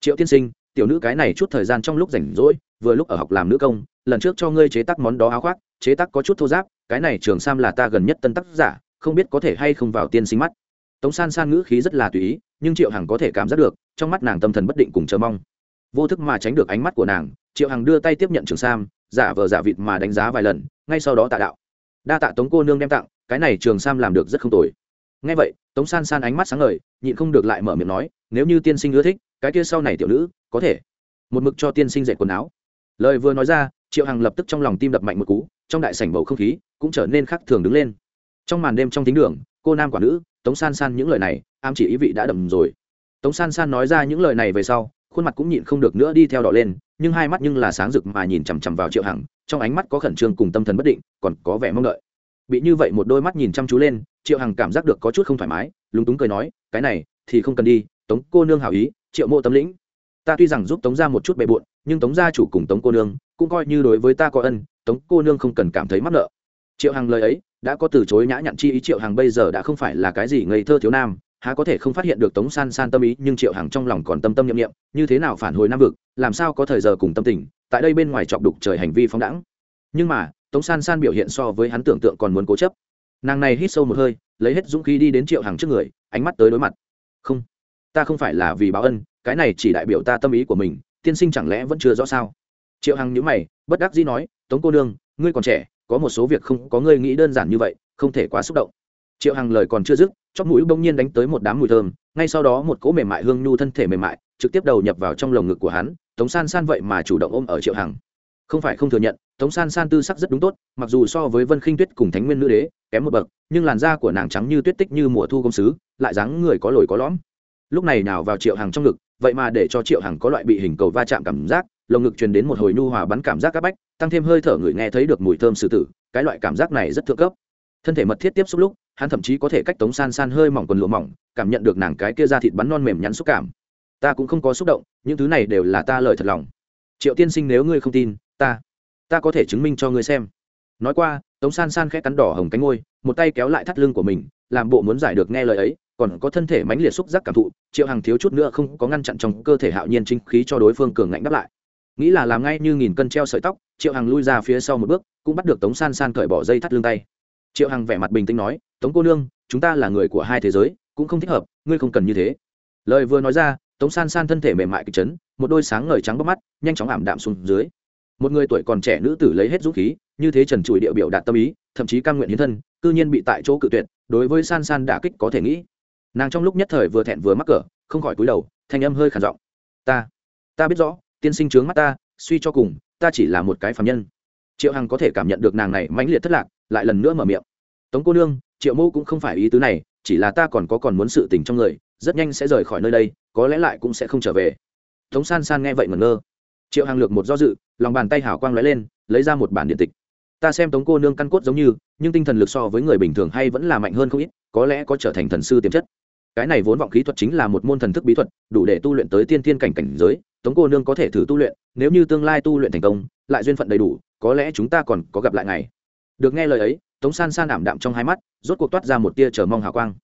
Triệu tiên sinh, tiểu nữ cái này chút thời gian trong lúc rảnh rỗi vừa lúc ở học làm nữ công, lần trước cho ngươi chế tác món đó áo khoác, chế tác có chút thô giáp, cái này trường sam là ta gần nhất tân tác giả, không biết có thể hay không vào tiên sinh mắt. Tống san san ngữ khí rất là tùy ý, nhưng triệu hằng có thể cảm giác được, trong mắt nàng tâm thần bất định cùng chờ mong. Vô thức mà tránh được ánh mắt của nàng, triệu hằng đưa tay tiếp nhận trường sam, giả vờ giả vịt mà đánh giá vài lần, ngay sau đó tạ đạo. Đa tạ tống cô nương đem tặng, cái này trường sam làm được rất không tồi. Ngay vậy, tống san san ánh mắt sáng ngời, nhịn không được lại mở miệng nói, nếu như tiên sinh ưa thích, cái kia sau này tiểu nữ, có thể. Một mực cho tiên sinh dạy quần áo lời vừa nói ra, triệu hằng lập tức trong lòng tim đập mạnh một cú, trong đại sảnh bầu không khí cũng trở nên khác thường đứng lên. Trong màn đêm trong thính đường, cô nam quả nữ, tống san san những lời này am chỉ ý vị đã đầm rồi. Tống san san nói ra những lời này về sau, khuôn mặt cũng nhịn không được nữa đi theo đỏ lên, nhưng hai mắt nhưng là sáng rực mà nhìn chằm chằm vào triệu hằng, trong ánh mắt có khẩn trương cùng tâm thần bất định, còn có vẻ mong đợi. Bị như vậy một đôi mắt nhìn chăm chú lên, triệu hằng cảm giác được có chút không thoải mái, lúng túng cười nói, cái này thì không cần đi, tống cô nương hảo ý, triệu mộ tâm lĩnh ta tuy rằng giúp tống ra một chút bề bộn, nhưng tống gia chủ cùng tống cô nương cũng coi như đối với ta có ân, tống cô nương không cần cảm thấy mắc nợ. Triệu hằng lời ấy đã có từ chối nhã nhặn chi ý triệu hằng bây giờ đã không phải là cái gì ngây thơ thiếu nam, há có thể không phát hiện được tống san san tâm ý, nhưng triệu hằng trong lòng còn tâm tâm nhiệm nghiệm như thế nào phản hồi nam vực, làm sao có thời giờ cùng tâm tình, tại đây bên ngoài chọc đục trời hành vi phóng đẳng nhưng mà, tống san san biểu hiện so với hắn tưởng tượng còn muốn cố chấp. Nàng này hít sâu một hơi, lấy hết dũng khí đi đến triệu hằng trước người, ánh mắt tới đối mặt. Không, ta không phải là vì báo ân cái này chỉ đại biểu ta tâm ý của mình, tiên sinh chẳng lẽ vẫn chưa rõ sao? Triệu hằng nhữ mày, bất đắc dĩ nói, tống cô nương, ngươi còn trẻ, có một số việc không có ngươi nghĩ đơn giản như vậy, không thể quá xúc động. Triệu hằng lời còn chưa dứt, chóp mũi bỗng nhiên đánh tới một đám mùi thơm, ngay sau đó một cỗ mềm mại hương nhu thân thể mềm mại, trực tiếp đầu nhập vào trong lồng ngực của hắn, tống san san vậy mà chủ động ôm ở triệu hằng. Không phải không thừa nhận, tống san san tư sắc rất đúng tốt, mặc dù so với vân khinh tuyết cùng thánh nguyên nữ đế kém một bậc, nhưng làn da của nàng trắng như tuyết tích như mùa thu công sứ, lại dáng người có lồi có lõm lúc này nào vào triệu hằng trong ngực, vậy mà để cho triệu hằng có loại bị hình cầu va chạm cảm giác, lồng ngực truyền đến một hồi nhu hòa bắn cảm giác áp bách, tăng thêm hơi thở người nghe thấy được mùi thơm sử tử, cái loại cảm giác này rất thượng cấp. Thân thể mật thiết tiếp xúc lúc, hắn thậm chí có thể cách tống san san hơi mỏng quần lụa mỏng, cảm nhận được nàng cái kia ra thịt bắn non mềm nhắn xúc cảm. Ta cũng không có xúc động, những thứ này đều là ta lời thật lòng. Triệu tiên sinh nếu ngươi không tin, ta ta có thể chứng minh cho ngươi xem. Nói qua, tống san san khẽ cắn đỏ hồng cánh ngôi một tay kéo lại thắt lưng của mình, làm bộ muốn giải được nghe lời ấy còn có thân thể mãnh liệt xúc giác cảm thụ, triệu hằng thiếu chút nữa không có ngăn chặn trong cơ thể hạo nhiên chính khí cho đối phương cường ngạnh đáp lại. Nghĩ là làm ngay như nghìn cân treo sợi tóc, triệu hằng lui ra phía sau một bước, cũng bắt được tống san san cởi bỏ dây thắt lưng tay. Triệu hằng vẻ mặt bình tĩnh nói, tống cô nương, chúng ta là người của hai thế giới, cũng không thích hợp, ngươi không cần như thế. Lời vừa nói ra, tống san san thân thể mềm mại kịch chấn, một đôi sáng ngời trắng bóc mắt, nhanh chóng ảm đạm xuống dưới. Một người tuổi còn trẻ nữ tử lấy hết dũng khí, như thế trần trụi địa biểu đạt tâm ý, thậm chí cam nguyện hiến thân, cư nhiên bị tại chỗ cự tuyệt, đối với san san đả kích có thể nghĩ nàng trong lúc nhất thời vừa thẹn vừa mắc cỡ, không khỏi cúi đầu, thanh âm hơi khản giọng. Ta ta biết rõ, tiên sinh trướng mắt ta, suy cho cùng, ta chỉ là một cái phạm nhân. Triệu hằng có thể cảm nhận được nàng này mãnh liệt thất lạc, lại lần nữa mở miệng. Tống cô nương, triệu mô cũng không phải ý tứ này, chỉ là ta còn có còn muốn sự tình trong người, rất nhanh sẽ rời khỏi nơi đây, có lẽ lại cũng sẽ không trở về. Tống san san nghe vậy mẩn ngơ. Triệu Hằng lược một do dự, lòng bàn tay hảo quang lóe lên, lấy ra một bản điện tịch. Ta xem tống cô nương căn cốt giống như, nhưng tinh thần lực so với người bình thường hay vẫn là mạnh hơn không ít, có lẽ có trở thành thần sư tiềm chất cái này vốn vọng khí thuật chính là một môn thần thức bí thuật, đủ để tu luyện tới tiên tiên cảnh cảnh giới, tống cô nương có thể thử tu luyện, nếu như tương lai tu luyện thành công, lại duyên phận đầy đủ, có lẽ chúng ta còn có gặp lại ngày. Được nghe lời ấy, tống san san ảm đạm trong hai mắt, rốt cuộc toát ra một tia chờ mong hào quang.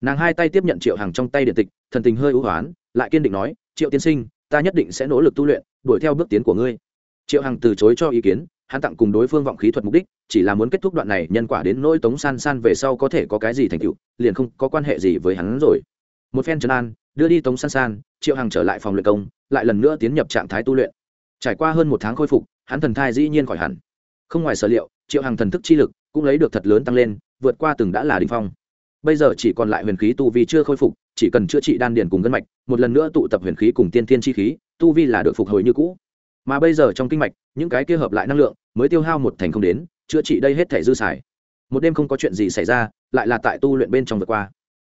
Nàng hai tay tiếp nhận triệu hàng trong tay điện tịch, thần tình hơi ưu hoán, lại kiên định nói, triệu tiên sinh, ta nhất định sẽ nỗ lực tu luyện, đuổi theo bước tiến của ngươi. Triệu hằng từ chối cho ý kiến hắn tặng cùng đối phương vọng khí thuật mục đích, chỉ là muốn kết thúc đoạn này nhân quả đến nỗi tống san san về sau có thể có cái gì thành tựu, liền không có quan hệ gì với hắn rồi. Một phen trấn an, đưa đi tống san san, triệu hằng trở lại phòng luyện công, lại lần nữa tiến nhập trạng thái tu luyện. Trải qua hơn một tháng khôi phục, hắn thần thai dĩ nhiên khỏi hẳn. Không ngoài sở liệu, triệu hằng thần thức chi lực cũng lấy được thật lớn tăng lên, vượt qua từng đã là đình phong. Bây giờ chỉ còn lại huyền khí tu vi chưa khôi phục, chỉ cần chữa trị đan điền cùng gân mạch, một lần nữa tụ tập huyền khí cùng tiên tiên chi khí, tu vi là được phục hồi như cũ. Mà bây giờ trong kinh mạch, những cái kia hợp lại năng lượng mới tiêu hao một thành không đến, chữa trị đây hết thể dư xài. Một đêm không có chuyện gì xảy ra, lại là tại tu luyện bên trong vượt qua.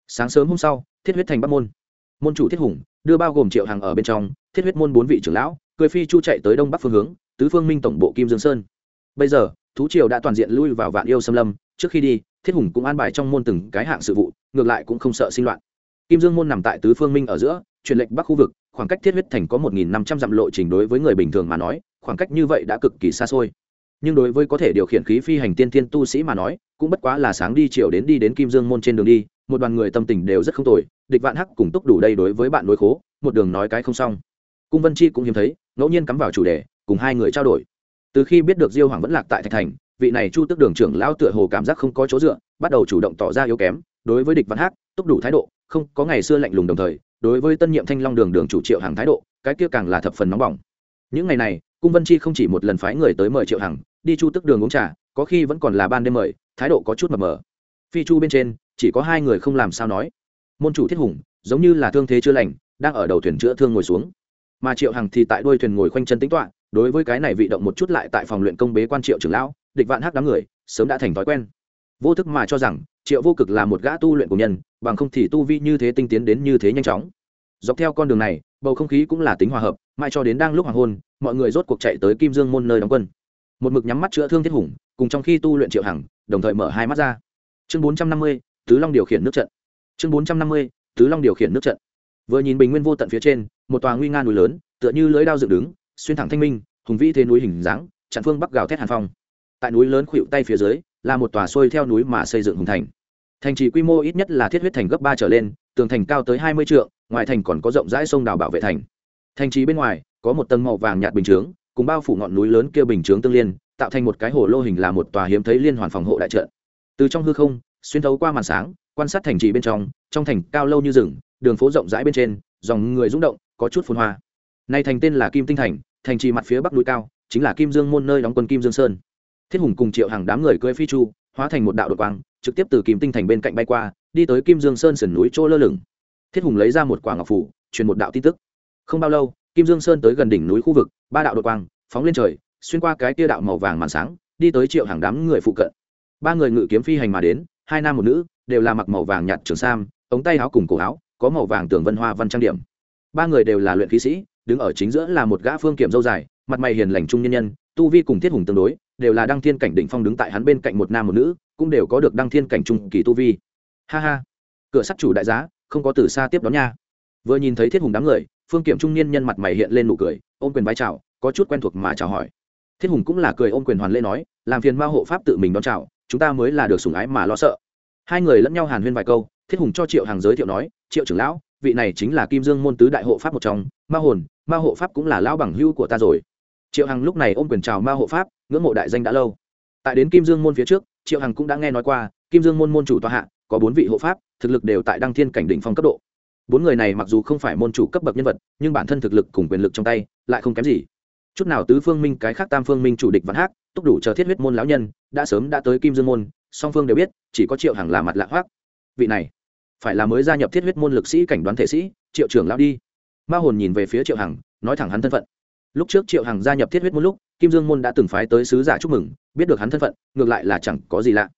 Sáng sớm hôm sau, thiết huyết thành bắc môn. Môn chủ thiết hùng, đưa bao gồm triệu hàng ở bên trong, thiết huyết môn bốn vị trưởng lão, cười phi chu chạy tới đông bắc phương hướng, tứ phương minh tổng bộ kim dương sơn. Bây giờ, thú triều đã toàn diện lui vào vạn yêu xâm lâm, trước khi đi, thiết hùng cũng an bài trong môn từng cái hạng sự vụ, ngược lại cũng không sợ sinh loạn. Kim dương môn nằm tại tứ phương minh ở giữa, truyền lệnh bắc khu vực, khoảng cách thiết huyết thành có một nghìn năm trăm dặm lộ trình đối với người bình thường mà nói, khoảng cách như vậy đã cực kỳ xa xôi nhưng đối với có thể điều khiển khí phi hành tiên thiên tu sĩ mà nói, cũng bất quá là sáng đi chiều đến đi đến kim dương môn trên đường đi, một đoàn người tâm tình đều rất không tồi, địch vạn hắc cùng túc đủ đây đối với bạn đối khố, một đường nói cái không xong. Cung vân chi cũng hiếm thấy, ngẫu nhiên cắm vào chủ đề, cùng hai người trao đổi. Từ khi biết được diêu hoàng vẫn lạc tại thạch thành, vị này chu tức đường trưởng lão tựa hồ cảm giác không có chỗ dựa, bắt đầu chủ động tỏ ra yếu kém, đối với địch văn hắc, túc đủ thái độ, không có ngày xưa lạnh lùng đồng thời, đối với tân nhiệm thanh long đường đường chủ triệu hàng thái độ, cái kia càng là thập phần nóng bỏng. Những ngày này, cung vân chi không chỉ một lần phái người tới mời triệu hằng đi chu tức đường uống trà, có khi vẫn còn là ban đêm mời, thái độ có chút mập mờ. Phi chu bên trên, chỉ có hai người không làm sao nói. Môn chủ thiết hùng, giống như là thương thế chưa lành, đang ở đầu thuyền chữa thương ngồi xuống. Mà triệu hằng thì tại đuôi thuyền ngồi khoanh chân tính toạ đối với cái này vị động một chút lại tại phòng luyện công bế quan triệu trưởng lão, địch vạn hắc đám người, sớm đã thành thói quen. Vô thức mà cho rằng, triệu vô cực là một gã tu luyện của nhân, bằng không thì tu vi như thế tinh tiến đến như thế nhanh chóng. Dọc theo con đường này, bầu không khí cũng là tính hòa hợp mai cho đến đang lúc hoàng hôn, mọi người rốt cuộc chạy tới kim dương môn nơi đóng quân một mực nhắm mắt chữa thương thiết hùng, cùng trong khi tu luyện triệu hằng, đồng thời mở hai mắt ra. Chương bốn trăm năm mươi, tứ long điều khiển nước trận. Chương bốn trăm năm mươi, tứ long điều khiển nước trận. Vừa nhìn bình nguyên vô tận phía trên, một tòa nguy nga núi lớn, tựa như lưới đao dựng đứng, xuyên thẳng thanh minh, hùng vĩ thế núi hình dáng, chặn phương bắc gào thét hàn phong. Tại núi lớn khuỵu tay phía dưới, là một tòa xuôi theo núi mà xây dựng hùng thành. Thành trì quy mô ít nhất là thiết huyết thành gấp ba trở lên, tường thành cao tới hai mươi trượng, ngoài thành còn có rộng rãi sông đào bảo vệ thành. Thành trì bên ngoài, có một tầng màu vàng nhạt bình chướng cùng bao phủ ngọn núi lớn kia bình chướng tương liên, tạo thành một cái hồ lô hình là một tòa hiếm thấy liên hoàn phòng hộ đại trận. Từ trong hư không, xuyên thấu qua màn sáng, quan sát thành trì bên trong trong thành cao lâu như rừng, đường phố rộng rãi bên trên, dòng người rung động, có chút phun hoa. Nay thành tên là kim tinh thành thành trì mặt phía bắc núi cao, chính là kim dương môn nơi đóng quân kim dương sơn. Thiết hùng cùng triệu hàng đám người cưỡi phi chu, hóa thành một đạo đột quang, trực tiếp từ kim tinh thành bên cạnh bay qua, đi tới kim dương sơn sườn núi chỗ lơ lửng. Thiết hùng lấy ra một quả ngọc phủ, truyền một đạo tin tức. Không bao lâu kim dương sơn tới gần đỉnh núi khu vực, ba đạo đột quang phóng lên trời, xuyên qua cái tia đạo màu vàng màn sáng, đi tới triệu hàng đám người phụ cận. Ba người ngự kiếm phi hành mà đến, hai nam một nữ, đều là mặc màu vàng nhạt trường sam, ống tay áo cùng cổ áo, có màu vàng tường vân hoa văn trang điểm. Ba người đều là luyện khí sĩ, đứng ở chính giữa là một gã phương kiểm dâu dài, mặt mày hiền lành trung nhân nhân, tu vi cùng thiết hùng tương đối, đều là đăng thiên cảnh đỉnh phong đứng tại hắn bên cạnh một nam một nữ, cũng đều có được đăng thiên cảnh trung kỳ tu vi. Ha ha. Cửa sắt chủ đại giá, không có từ xa tiếp đón nha. Vừa nhìn thấy thiết hùng đám người phương kiểm trung niên nhân mặt mày hiện lên nụ cười, ôm quyền vai chào, có chút quen thuộc mà chào hỏi. Thiết hùng cũng là cười ôm quyền hoàn lễ nói, làm phiền ma hộ pháp tự mình đón chào, chúng ta mới là được sủng ái mà lo sợ. Hai người lẫn nhau hàn huyên vài câu, thiết hùng cho triệu hàng giới thiệu nói, triệu trưởng lão, vị này chính là kim dương môn tứ đại hộ pháp một trong, ma hồn, ma hộ pháp cũng là lão bằng hưu của ta rồi. Triệu hằng lúc này ôm quyền chào ma hộ pháp, ngưỡng mộ đại danh đã lâu. Tại đến kim dương môn phía trước, triệu hằng cũng đã nghe nói qua, kim dương môn môn chủ tòa hạ, có bốn vị hộ pháp, thực lực đều tại đăng thiên cảnh đỉnh phong cấp độ bốn người này mặc dù không phải môn chủ cấp bậc nhân vật, nhưng bản thân thực lực cùng quyền lực trong tay lại không kém gì. Chút nào tứ phương minh, cái khác tam phương minh chủ địch vạn hát túc đủ chờ thiết huyết môn lão nhân, đã sớm đã tới kim dương môn, song phương đều biết, chỉ có triệu hằng là mặt lạ hoác vị này, phải là mới gia nhập thiết huyết môn lực sĩ cảnh đoán thể sĩ, triệu trưởng lão đi. Ma hồn nhìn về phía triệu hằng, nói thẳng hắn thân phận. Lúc trước triệu hằng gia nhập thiết huyết môn lúc, kim dương môn đã từng phái tới sứ giả chúc mừng, biết được hắn thân phận, ngược lại là chẳng có gì lạ.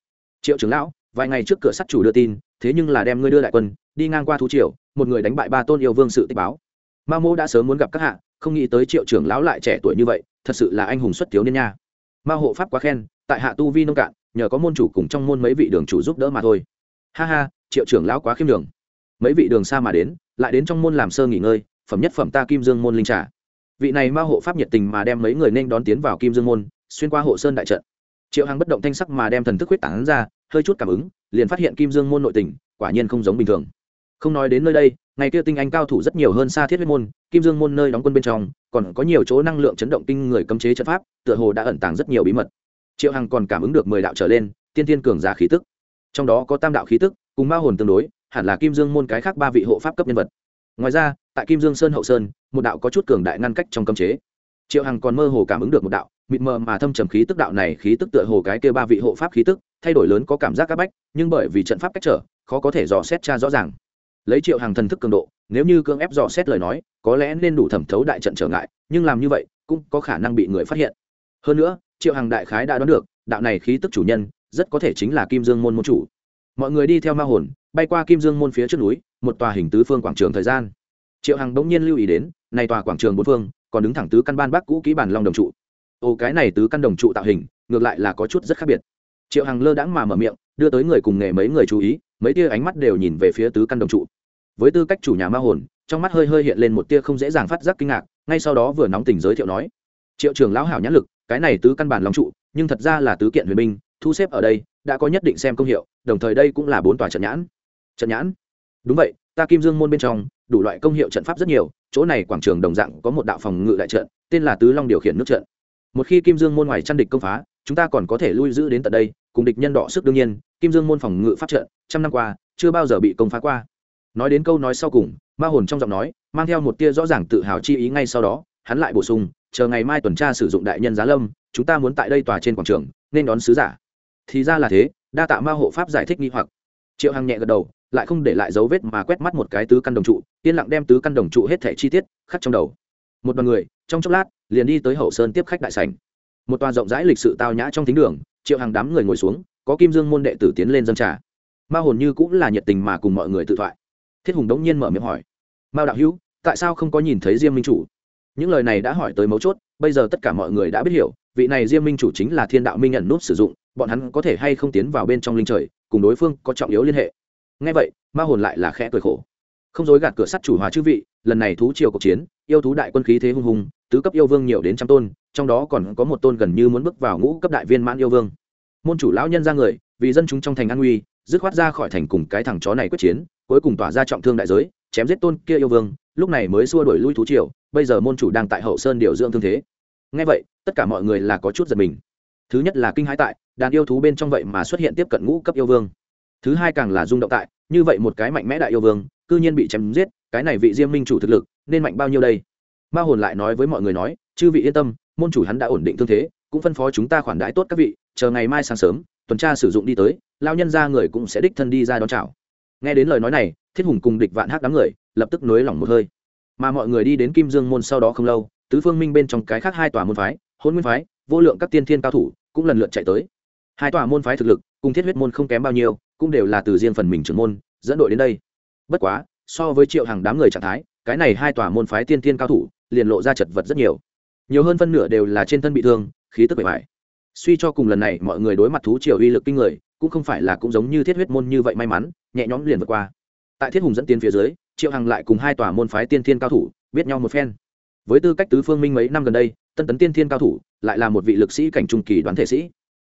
Triệu trưởng lão, vài ngày trước cửa sắt chủ đưa tin, thế nhưng là đem ngươi đưa đại quân, đi ngang qua thú triều một người đánh bại ba tôn yêu vương sự tích báo. Ma mô đã sớm muốn gặp các hạ, không nghĩ tới triệu trưởng lão lại trẻ tuổi như vậy, thật sự là anh hùng xuất thiếu niên nha. Ma hộ pháp quá khen, tại hạ tu vi nông cạn, nhờ có môn chủ cùng trong môn mấy vị đường chủ giúp đỡ mà thôi. Ha ha, triệu trưởng lão quá khiêm đường mấy vị đường xa mà đến, lại đến trong môn làm sơ nghỉ ngơi, phẩm nhất phẩm ta kim dương môn linh trà. Vị này ma hộ pháp nhiệt tình mà đem mấy người nên đón tiến vào kim dương môn, xuyên qua hộ sơn đại trận. Triệu hằng bất động thanh sắc mà đem thần thức huyết tảng ra, hơi chút cảm ứng, liền phát hiện kim dương môn nội tình, quả nhiên không giống bình thường không nói đến nơi đây, ngày kia tinh anh cao thủ rất nhiều hơn xa thiết huyết môn, kim dương môn nơi đóng quân bên trong, còn có nhiều chỗ năng lượng chấn động kinh người cấm chế trận pháp, tựa hồ đã ẩn tàng rất nhiều bí mật. Triệu hằng còn cảm ứng được mười đạo trở lên, tiên tiên cường giả khí tức. Trong đó có tam đạo khí tức, cùng ma hồn tương đối, hẳn là kim dương môn cái khác ba vị hộ pháp cấp nhân vật. Ngoài ra, tại kim dương sơn hậu sơn, một đạo có chút cường đại ngăn cách trong cấm chế. Triệu hằng còn mơ hồ cảm ứng được một đạo, mịt mờ mà thâm trầm khí tức đạo này khí tức tựa hồ cái kia ba vị hộ pháp khí tức, thay đổi lớn có cảm giác c áp bách, nhưng bởi vì trận pháp cách trở, khó có thể dò xét tra rõ ràng lấy triệu hàng thần thức cường độ, nếu như cưỡng ép dò xét lời nói, có lẽ nên đủ thẩm thấu đại trận trở ngại, nhưng làm như vậy, cũng có khả năng bị người phát hiện. Hơn nữa, triệu hàng đại khái đã đoán được, đạo này khí tức chủ nhân, rất có thể chính là kim dương môn môn chủ. Mọi người đi theo ma hồn, bay qua kim dương môn phía trước núi, một tòa hình tứ phương quảng trường thời gian. Triệu hằng bỗng nhiên lưu ý đến, này tòa quảng trường bốn phương, còn đứng thẳng tứ căn ban bác cũ kỹ bản long đồng trụ. Ô, cái này tứ căn đồng trụ tạo hình, ngược lại là có chút rất khác biệt. Triệu hằng lơ đãng mà mở miệng đưa tới người cùng nghề mấy người chú ý, mấy tia ánh mắt đều nhìn về phía tứ căn đồng trụ. Với tư cách chủ nhà ma hồn, trong mắt hơi hơi hiện lên một tia không dễ dàng phát giác kinh ngạc, ngay sau đó vừa nóng tình giới thiệu nói, triệu trường lão hảo nhãn lực, cái này tứ căn bản lòng trụ, nhưng thật ra là tứ kiện huyền binh, thu xếp ở đây, đã có nhất định xem công hiệu, đồng thời đây cũng là bốn tòa trận nhãn. Trận nhãn? Đúng vậy, ta kim dương môn bên trong, đủ loại công hiệu trận pháp rất nhiều, chỗ này quảng trường đồng dạng có một đạo phòng ngự đại trận, tên là tứ long điều khiển nước trận. Một khi kim dương môn ngoài chăn địch công phá, chúng ta còn có thể lui giữ đến tận đây cùng địch nhân đọ sức đương nhiên, kim dương môn phòng ngự pháp trận, trăm năm qua, chưa bao giờ bị công phá qua. Nói đến câu nói sau cùng, ma hồn trong giọng nói, mang theo một tia rõ ràng tự hào chi ý ngay sau đó, hắn lại bổ sung, chờ ngày mai tuần tra sử dụng đại nhân giá lâm, chúng ta muốn tại đây tòa trên quảng trường, nên đón sứ giả. Thì ra là thế, đa tạ ma hộ pháp giải thích nghi hoặc. Triệu hằng nhẹ gật đầu, lại không để lại dấu vết mà quét mắt một cái tứ căn đồng trụ, yên lặng đem tứ căn đồng trụ hết thẻ chi tiết khắc trong đầu. Một đoàn người, trong chốc lát, liền đi tới hậu sơn tiếp khách đại sảnh. Một tòa rộng rãi lịch sự tao nhã trong thính đường triệu hàng đám người ngồi xuống, có kim dương môn đệ tử tiến lên dân trà. Ma hồn như cũng là nhiệt tình mà cùng mọi người tự thoại. Thiết hùng đống nhiên mở miệng hỏi, mao đạo hữu, tại sao không có nhìn thấy diêm minh chủ? Những lời này đã hỏi tới mấu chốt, bây giờ tất cả mọi người đã biết hiểu, vị này diêm minh chủ chính là thiên đạo minh nhận nút sử dụng, bọn hắn có thể hay không tiến vào bên trong linh trời, cùng đối phương có trọng yếu liên hệ. Ngay vậy, ma hồn lại là khẽ cười khổ. Không dối gạt cửa sắt chủ hòa chư vị, lần này thú triều cuộc chiến, yêu thú đại quân khí thế hung hùng tứ cấp yêu vương nhiều đến trăm tôn, trong đó còn có một tôn gần như muốn bước vào ngũ cấp đại viên mãn yêu vương. Môn chủ lão nhân ra người, vì dân chúng trong thành an nguy, dứt khoát ra khỏi thành cùng cái thằng chó này quyết chiến, cuối cùng tỏa ra trọng thương đại giới, chém giết tôn kia yêu vương, lúc này mới xua đuổi lui thú triều, bây giờ môn chủ đang tại hậu sơn điều dưỡng thương thế. Ngay vậy, tất cả mọi người là có chút giật mình. Thứ nhất là kinh hãi tại, đàn yêu thú bên trong vậy mà xuất hiện tiếp cận ngũ cấp yêu vương. Thứ hai càng là rung động tại, như vậy một cái mạnh mẽ đại yêu vương, cư nhiên bị chém giết, cái này vị diêm minh chủ thực lực, nên mạnh bao nhiêu đây? Ma hồn lại nói với mọi người nói, chư vị yên tâm, môn chủ hắn đã ổn định thương thế, cũng phân phó chúng ta khoản đãi tốt các vị, chờ ngày mai sáng sớm, tuần tra sử dụng đi tới lao nhân ra người cũng sẽ đích thân đi ra đón chào. Nghe đến lời nói này, thiết hùng cùng địch vạn hắc đám người lập tức nối lỏng một hơi. Mà mọi người đi đến kim dương môn sau đó không lâu, tứ phương minh bên trong cái khác hai tòa môn phái hôn nguyên phái, vô lượng các tiên thiên cao thủ cũng lần lượt chạy tới. Hai tòa môn phái thực lực, cùng thiết huyết môn không kém bao nhiêu, cũng đều là từ riêng phần mình trưởng môn, dẫn đội đến đây. Bất quá, so với triệu hàng đám người trạng thái cái này hai tòa môn phái tiên thiên cao thủ liền lộ ra chật vật rất nhiều. Nhiều hơn phân nửa đều là trên thân bị thương, khí tức bể bại. Suy cho cùng lần này, mọi người đối mặt thú triều uy lực kinh người, cũng không phải là cũng giống như thiết huyết môn như vậy may mắn, nhẹ nhõm liền vượt qua. Tại thiết hùng dẫn tiến phía dưới, triệu hằng lại cùng hai tòa môn phái tiên thiên cao thủ biết nhau một phen. Với tư cách tứ phương minh mấy năm gần đây, tân tấn tiên thiên cao thủ lại là một vị lực sĩ cảnh trung kỳ đoán thể sĩ.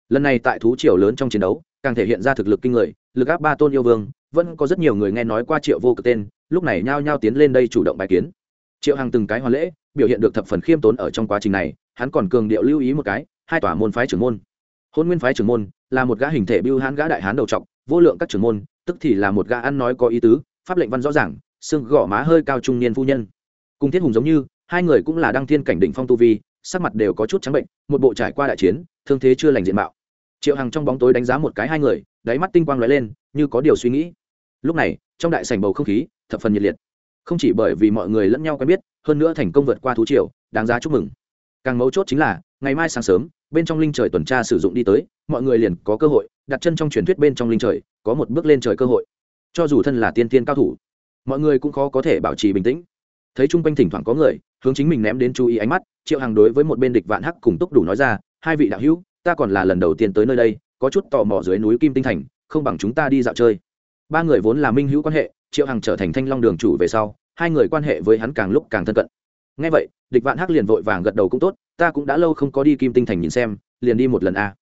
Lần này tại thú triều lớn trong chiến đấu, càng thể hiện ra thực lực kinh người, lực áp ba tôn yêu vương vẫn có rất nhiều người nghe nói qua triệu vô cực tên, lúc này nhao nhao tiến lên đây chủ động bài kiến. Triệu hằng từng cái hoàn lễ, biểu hiện được thập phần khiêm tốn ở trong quá trình này, hắn còn cường điệu lưu ý một cái, hai tòa môn phái trưởng môn. Hôn nguyên phái trưởng môn là một gã hình thể biêu hãn gã đại hán đầu trọc, vô lượng các trưởng môn, tức thì là một gã ăn nói có ý tứ, pháp lệnh văn rõ ràng, xương gõ má hơi cao trung niên phu nhân. Cùng thiết hùng giống như, hai người cũng là đăng thiên cảnh đỉnh phong tu vi, sắc mặt đều có chút trắng bệnh, một bộ trải qua đại chiến, thương thế chưa lành diện mạo. Triệu hằng trong bóng tối đánh giá một cái hai người, đáy mắt tinh quang lóe lên, như có điều suy nghĩ lúc này, trong đại sảnh bầu không khí thập phần nhiệt liệt. Không chỉ bởi vì mọi người lẫn nhau quen biết, hơn nữa thành công vượt qua thú triều, đáng giá chúc mừng. Càng mấu chốt chính là, ngày mai sáng sớm, bên trong linh trời tuần tra sử dụng đi tới, mọi người liền có cơ hội, đặt chân trong truyền thuyết bên trong linh trời, có một bước lên trời cơ hội. Cho dù thân là tiên tiên cao thủ, mọi người cũng khó có thể bảo trì bình tĩnh. Thấy chung quanh thỉnh thoảng có người, hướng chính mình ném đến chú ý ánh mắt, triệu hàng đối với một bên địch vạn hắc cùng túc đủ nói ra, hai vị đạo hữu, ta còn là lần đầu tiên tới nơi đây, có chút tò mò dưới núi kim tinh thành, không bằng chúng ta đi dạo chơi ba người vốn là minh hữu quan hệ, triệu hằng trở thành thanh long đường chủ về sau, hai người quan hệ với hắn càng lúc càng thân cận. Ngay vậy, địch vạn hắc liền vội vàng gật đầu cũng tốt, ta cũng đã lâu không có đi kim tinh thành nhìn xem, liền đi một lần a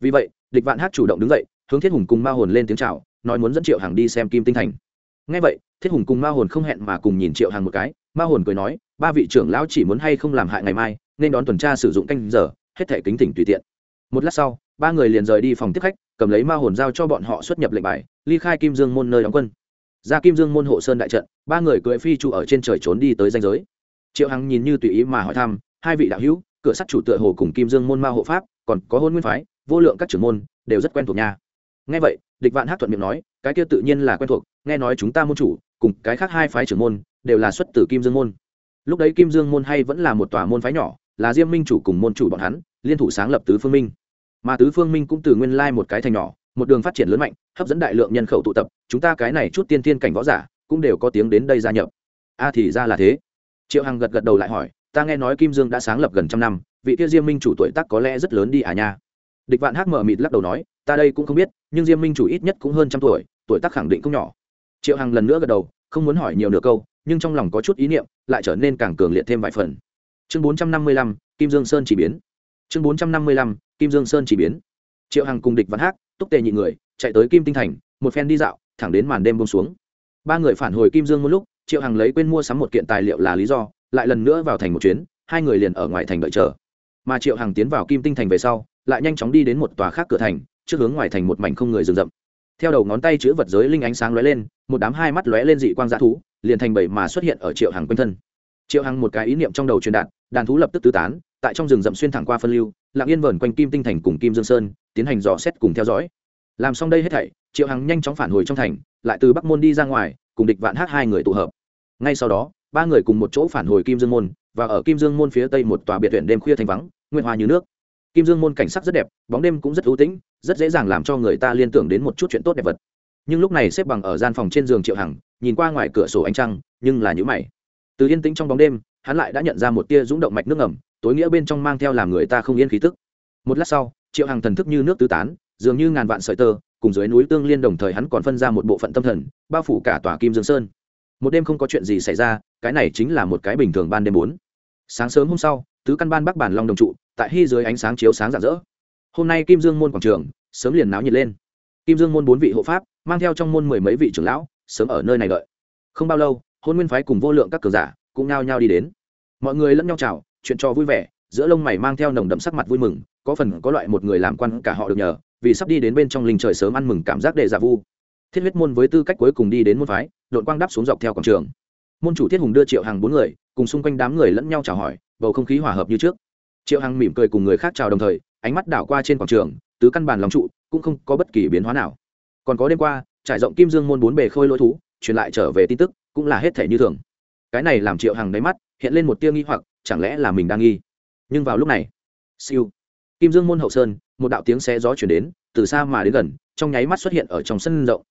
vì vậy, địch vạn hắc chủ động đứng dậy, hướng thiết hùng cùng ma hồn lên tiếng chào, nói muốn dẫn triệu hằng đi xem kim tinh thành. Ngay vậy, thiết hùng cùng ma hồn không hẹn mà cùng nhìn triệu hằng một cái, ma hồn cười nói, ba vị trưởng lão chỉ muốn hay không làm hại ngày mai, nên đón tuần tra sử dụng canh giờ, hết thể kính tỉnh tùy tiện. Một lát sau ba người liền rời đi phòng tiếp khách, cầm lấy ma hồn giao cho bọn họ xuất nhập lệnh bài, ly khai kim dương môn nơi đóng quân. Ra kim dương môn hộ sơn đại trận, ba người cưỡi phi trụ ở trên trời trốn đi tới danh giới. Triệu hằng nhìn như tùy ý mà hỏi thăm, hai vị đạo hữu, cửa sắt chủ tựa hồ cùng kim dương môn ma hộ pháp, còn có hôn nguyên phái, vô lượng các trưởng môn, đều rất quen thuộc nha. Nghe vậy, địch vạn hát thuận miệng nói, cái kia tự nhiên là quen thuộc, nghe nói chúng ta môn chủ, cùng cái khác hai phái trưởng môn, đều là xuất từ kim dương môn. Lúc đấy kim dương môn hay vẫn là một tòa môn phái nhỏ, là diêm minh chủ cùng môn chủ bọn hắn, liên thủ sáng lập tứ phương minh mà tứ phương minh cũng từ nguyên lai một cái thành nhỏ, một đường phát triển lớn mạnh, hấp dẫn đại lượng nhân khẩu tụ tập, chúng ta cái này chút tiên tiên cảnh võ giả, cũng đều có tiếng đến đây gia nhập. A thì ra là thế. Triệu hằng gật gật đầu lại hỏi, ta nghe nói kim dương đã sáng lập gần trăm năm, vị kia diêm minh chủ tuổi tác có lẽ rất lớn đi à nha? Địch vạn hát mở mịt lắc đầu nói, ta đây cũng không biết, nhưng diêm minh chủ ít nhất cũng hơn trăm tuổi tuổi tác khẳng định không nhỏ. Triệu hằng lần nữa gật đầu, không muốn hỏi nhiều nửa câu, nhưng trong lòng có chút ý niệm, lại trở nên càng cường liệt thêm vài phần. Chương bốn trăm năm mươi lăm, kim dương sơn chỉ biến. Chương bốn trăm năm mươi lăm kim dương sơn chỉ biến. Triệu hằng cùng địch văn hát túc tề nhị người, chạy tới kim tinh thành, một phen đi dạo, thẳng đến màn đêm bông xuống. Ba người phản hồi kim dương một lúc, triệu hằng lấy quên mua sắm một kiện tài liệu là lý do, lại lần nữa vào thành một chuyến, hai người liền ở ngoài thành đợi chờ. Mà triệu hằng tiến vào kim tinh thành về sau, lại nhanh chóng đi đến một tòa khác cửa thành, trước hướng ngoài thành một mảnh không người rừng rậm. Theo đầu ngón tay chữ vật giới linh ánh sáng lóe lên, một đám hai mắt lóe lên dị quang dã thú, liền thành bảy mà xuất hiện ở triệu hằng quanh thân. Triệu hằng một cái ý niệm trong đầu truyền đạt, đàn thú lập tức tứ tán tại trong rừng rậm xuyên thẳng qua phân lưu, lặng yên vờn quanh kim tinh thành cùng kim dương sơn, tiến hành dò xét cùng theo dõi. Làm xong đây hết thảy, triệu hằng nhanh chóng phản hồi trong thành, lại từ bắc môn đi ra ngoài, cùng địch vạn hát hai người tụ hợp. Ngay sau đó, ba người cùng một chỗ phản hồi kim dương môn, và ở kim dương môn phía tây một tòa biệt viện đêm khuya thành vắng, nguyên hoa như nước. Kim dương môn cảnh sắc rất đẹp, bóng đêm cũng rất ưu tĩnh, rất dễ dàng làm cho người ta liên tưởng đến một chút chuyện tốt đẹp vật. Nhưng lúc này xếp bằng ở gian phòng trên giường triệu hằng, nhìn qua ngoài cửa sổ ánh trăng, nhưng là nhữ mày. Từ yên tĩnh trong bóng đêm, hắn lại đã nhận ra một tia rúng động mạch nước ngầm tối nghĩa bên trong mang theo làm người ta không yên khí tức. Một lát sau, triệu hằng thần thức như nước tứ tán, dường như ngàn vạn sợi tơ, cùng dưới núi tương liên đồng thời hắn còn phân ra một bộ phận tâm thần, bao phủ cả tòa kim dương sơn. Một đêm không có chuyện gì xảy ra, cái này chính là một cái bình thường ban đêm bốn. Sáng sớm hôm sau, tứ căn ban bắc bản long đồng trụ, tại hy dưới ánh sáng chiếu sáng rạng rỡ. Hôm nay kim dương môn quảng trường, sớm liền náo nhiệt lên. Kim dương môn bốn vị hộ pháp, mang theo trong môn mười mấy vị trưởng lão, sớm ở nơi này đợi. Không bao lâu, hôn nguyên phái cùng vô lượng các cường giả cũng nao nhao đi đến. Mọi người lẫn nhau chào chuyện cho vui vẻ, giữa lông mày mang theo nồng đậm sắc mặt vui mừng, có phần có loại một người làm quan cả họ được nhờ, vì sắp đi đến bên trong linh trời sớm ăn mừng cảm giác đệ giả dạ vu. Thiết huyết môn với tư cách cuối cùng đi đến môn phái, đội quang đáp xuống dọc theo quảng trường. Môn chủ thiết hùng đưa triệu hàng bốn người, cùng xung quanh đám người lẫn nhau chào hỏi, bầu không khí hòa hợp như trước. Triệu hằng mỉm cười cùng người khác chào đồng thời, ánh mắt đảo qua trên quảng trường, tứ căn bản lòng trụ, cũng không có bất kỳ biến hóa nào. Còn có đêm qua, trải rộng kim dương môn bốn bề khôi lỗi thú, truyền lại trở về tin tức, cũng là hết thể như thường. Cái này làm triệu hằng đáy mắt hiện lên một tia nghi hoặc, chẳng lẽ là mình đang nghi? Nhưng vào lúc này, siêu, kim dương môn hậu sơn, một đạo tiếng xe gió chuyển đến, từ xa mà đến gần, trong nháy mắt xuất hiện ở trong sân rộng.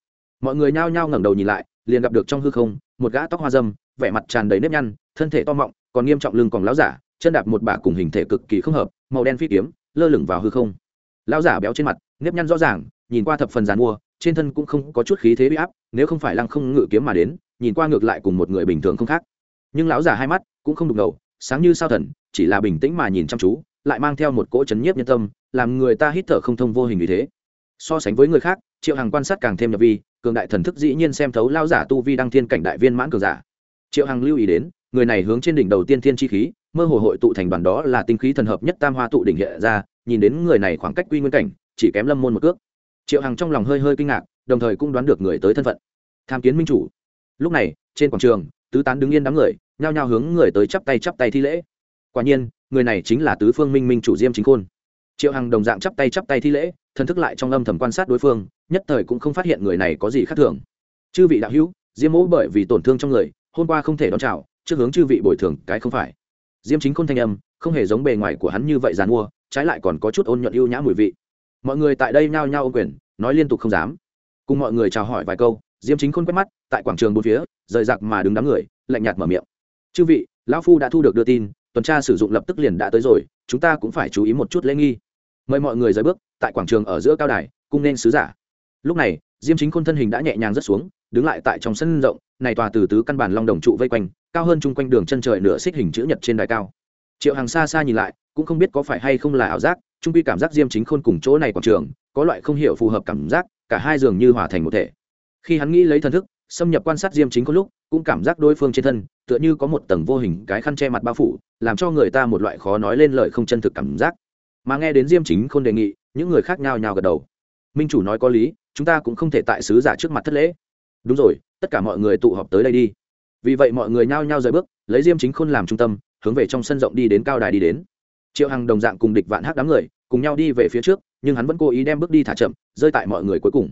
Mọi người nhao nhao ngẩng đầu nhìn lại, liền gặp được trong hư không, một gã tóc hoa dâm, vẻ mặt tràn đầy nếp nhăn, thân thể to mọng, còn nghiêm trọng lưng còn láo giả, chân đạp một bả cùng hình thể cực kỳ không hợp, màu đen phi kiếm, lơ lửng vào hư không. Lão giả béo trên mặt, nếp nhăn rõ ràng, nhìn qua thập phần giàn mua, trên thân cũng không có chút khí thế bị áp, nếu không phải lăng không ngự kiếm mà đến, nhìn qua ngược lại cùng một người bình thường không khác. Nhưng lão giả hai mắt cũng không đục ngầu, sáng như sao thần, chỉ là bình tĩnh mà nhìn chăm chú, lại mang theo một cỗ chấn nhiếp nhân tâm, làm người ta hít thở không thông vô hình vì thế. So sánh với người khác, triệu hằng quan sát càng thêm nhập vi, cường đại thần thức dĩ nhiên xem thấu lao giả tu vi đăng thiên cảnh đại viên mãn cường giả. Triệu hằng lưu ý đến, người này hướng trên đỉnh đầu tiên thiên chi khí, mơ hồ hội tụ thành đoàn đó là tinh khí thần hợp nhất tam hoa tụ đỉnh hiện ra, nhìn đến người này khoảng cách quy nguyên cảnh, chỉ kém lâm môn một cước. Triệu hằng trong lòng hơi hơi kinh ngạc, đồng thời cũng đoán được người tới thân phận. Tham kiến minh chủ. Lúc này, trên quảng trường tứ tán đứng yên đám người, nhao nhao hướng người tới chắp tay chắp tay thi lễ. Quả nhiên, người này chính là tứ phương minh minh chủ diêm chính khôn. Triệu hằng đồng dạng chắp tay chắp tay thi lễ, thần thức lại trong âm thầm quan sát đối phương, nhất thời cũng không phát hiện người này có gì khác thường. Chư vị đạo hữu, diêm mẫu bởi vì tổn thương trong người, hôm qua không thể đón chào, trước hướng chư vị bồi thường, cái không phải. Diêm chính khôn thanh âm, không hề giống bề ngoài của hắn như vậy dàn mua, trái lại còn có chút ôn nhuận ưu nhã mùi vị. Mọi người tại đây nhao nhao ô quyền, nói liên tục không dám. Cùng mọi người chào hỏi vài câu diêm chính khôn quét mắt, tại quảng trường bốn phía, rời rạc mà đứng đám người, lạnh nhạt mở miệng. Chư vị, lão phu đã thu được đưa tin, tuần tra sử dụng lập tức liền đã tới rồi, chúng ta cũng phải chú ý một chút lễ nghi. Mời mọi người rời bước, tại quảng trường ở giữa cao đài, cung nên sứ giả. Lúc này, diêm chính khôn thân hình đã nhẹ nhàng rất xuống, đứng lại tại trong sân rộng, này tòa từ tứ căn bản long đồng trụ vây quanh, cao hơn chung quanh đường chân trời nửa xích hình chữ nhật trên đài cao. Triệu hàng xa xa nhìn lại, cũng không biết có phải hay không là ảo giác, trung quy cảm giác diêm chính khôn cùng chỗ này quảng trường, có loại không hiểu phù hợp cảm giác, cả hai dường như hòa thành một thể khi hắn nghĩ lấy thần thức, xâm nhập quan sát diêm chính có lúc, cũng cảm giác đối phương trên thân, tựa như có một tầng vô hình cái khăn che mặt bao phủ, làm cho người ta một loại khó nói lên lời không chân thực cảm giác. Mà nghe đến diêm chính khôn đề nghị, những người khác nhao nhao gật đầu. Minh chủ nói có lý, chúng ta cũng không thể tại sứ giả trước mặt thất lễ. Đúng rồi, tất cả mọi người tụ họp tới đây đi. Vì vậy mọi người nhao nhao rời bước, lấy diêm chính khôn làm trung tâm, hướng về trong sân rộng đi đến cao đài đi đến. Triệu hằng đồng dạng cùng địch vạn hắc đám người, cùng nhau đi về phía trước, nhưng hắn vẫn cố ý đem bước đi thả chậm, rơi tại mọi người cuối cùng.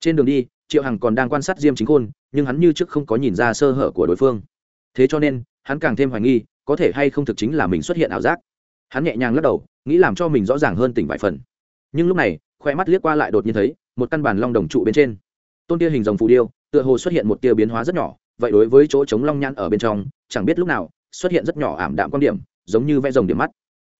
Trên đường đi triệu hằng còn đang quan sát diêm chính khôn, nhưng hắn như trước không có nhìn ra sơ hở của đối phương. Thế cho nên, hắn càng thêm hoài nghi, có thể hay không thực chính là mình xuất hiện ảo giác. Hắn nhẹ nhàng lắc đầu, nghĩ làm cho mình rõ ràng hơn tỉnh vài phần. Nhưng lúc này khoe mắt liếc qua lại đột nhiên thấy, một căn bản long đồng trụ bên trên. Tôn tia hình dòng phù điêu, tựa hồ xuất hiện một tia biến hóa rất nhỏ, vậy đối với chỗ trống long nhãn ở bên trong, chẳng biết lúc nào, xuất hiện rất nhỏ ảm đạm quan điểm, giống như vẽ rồng điểm mắt.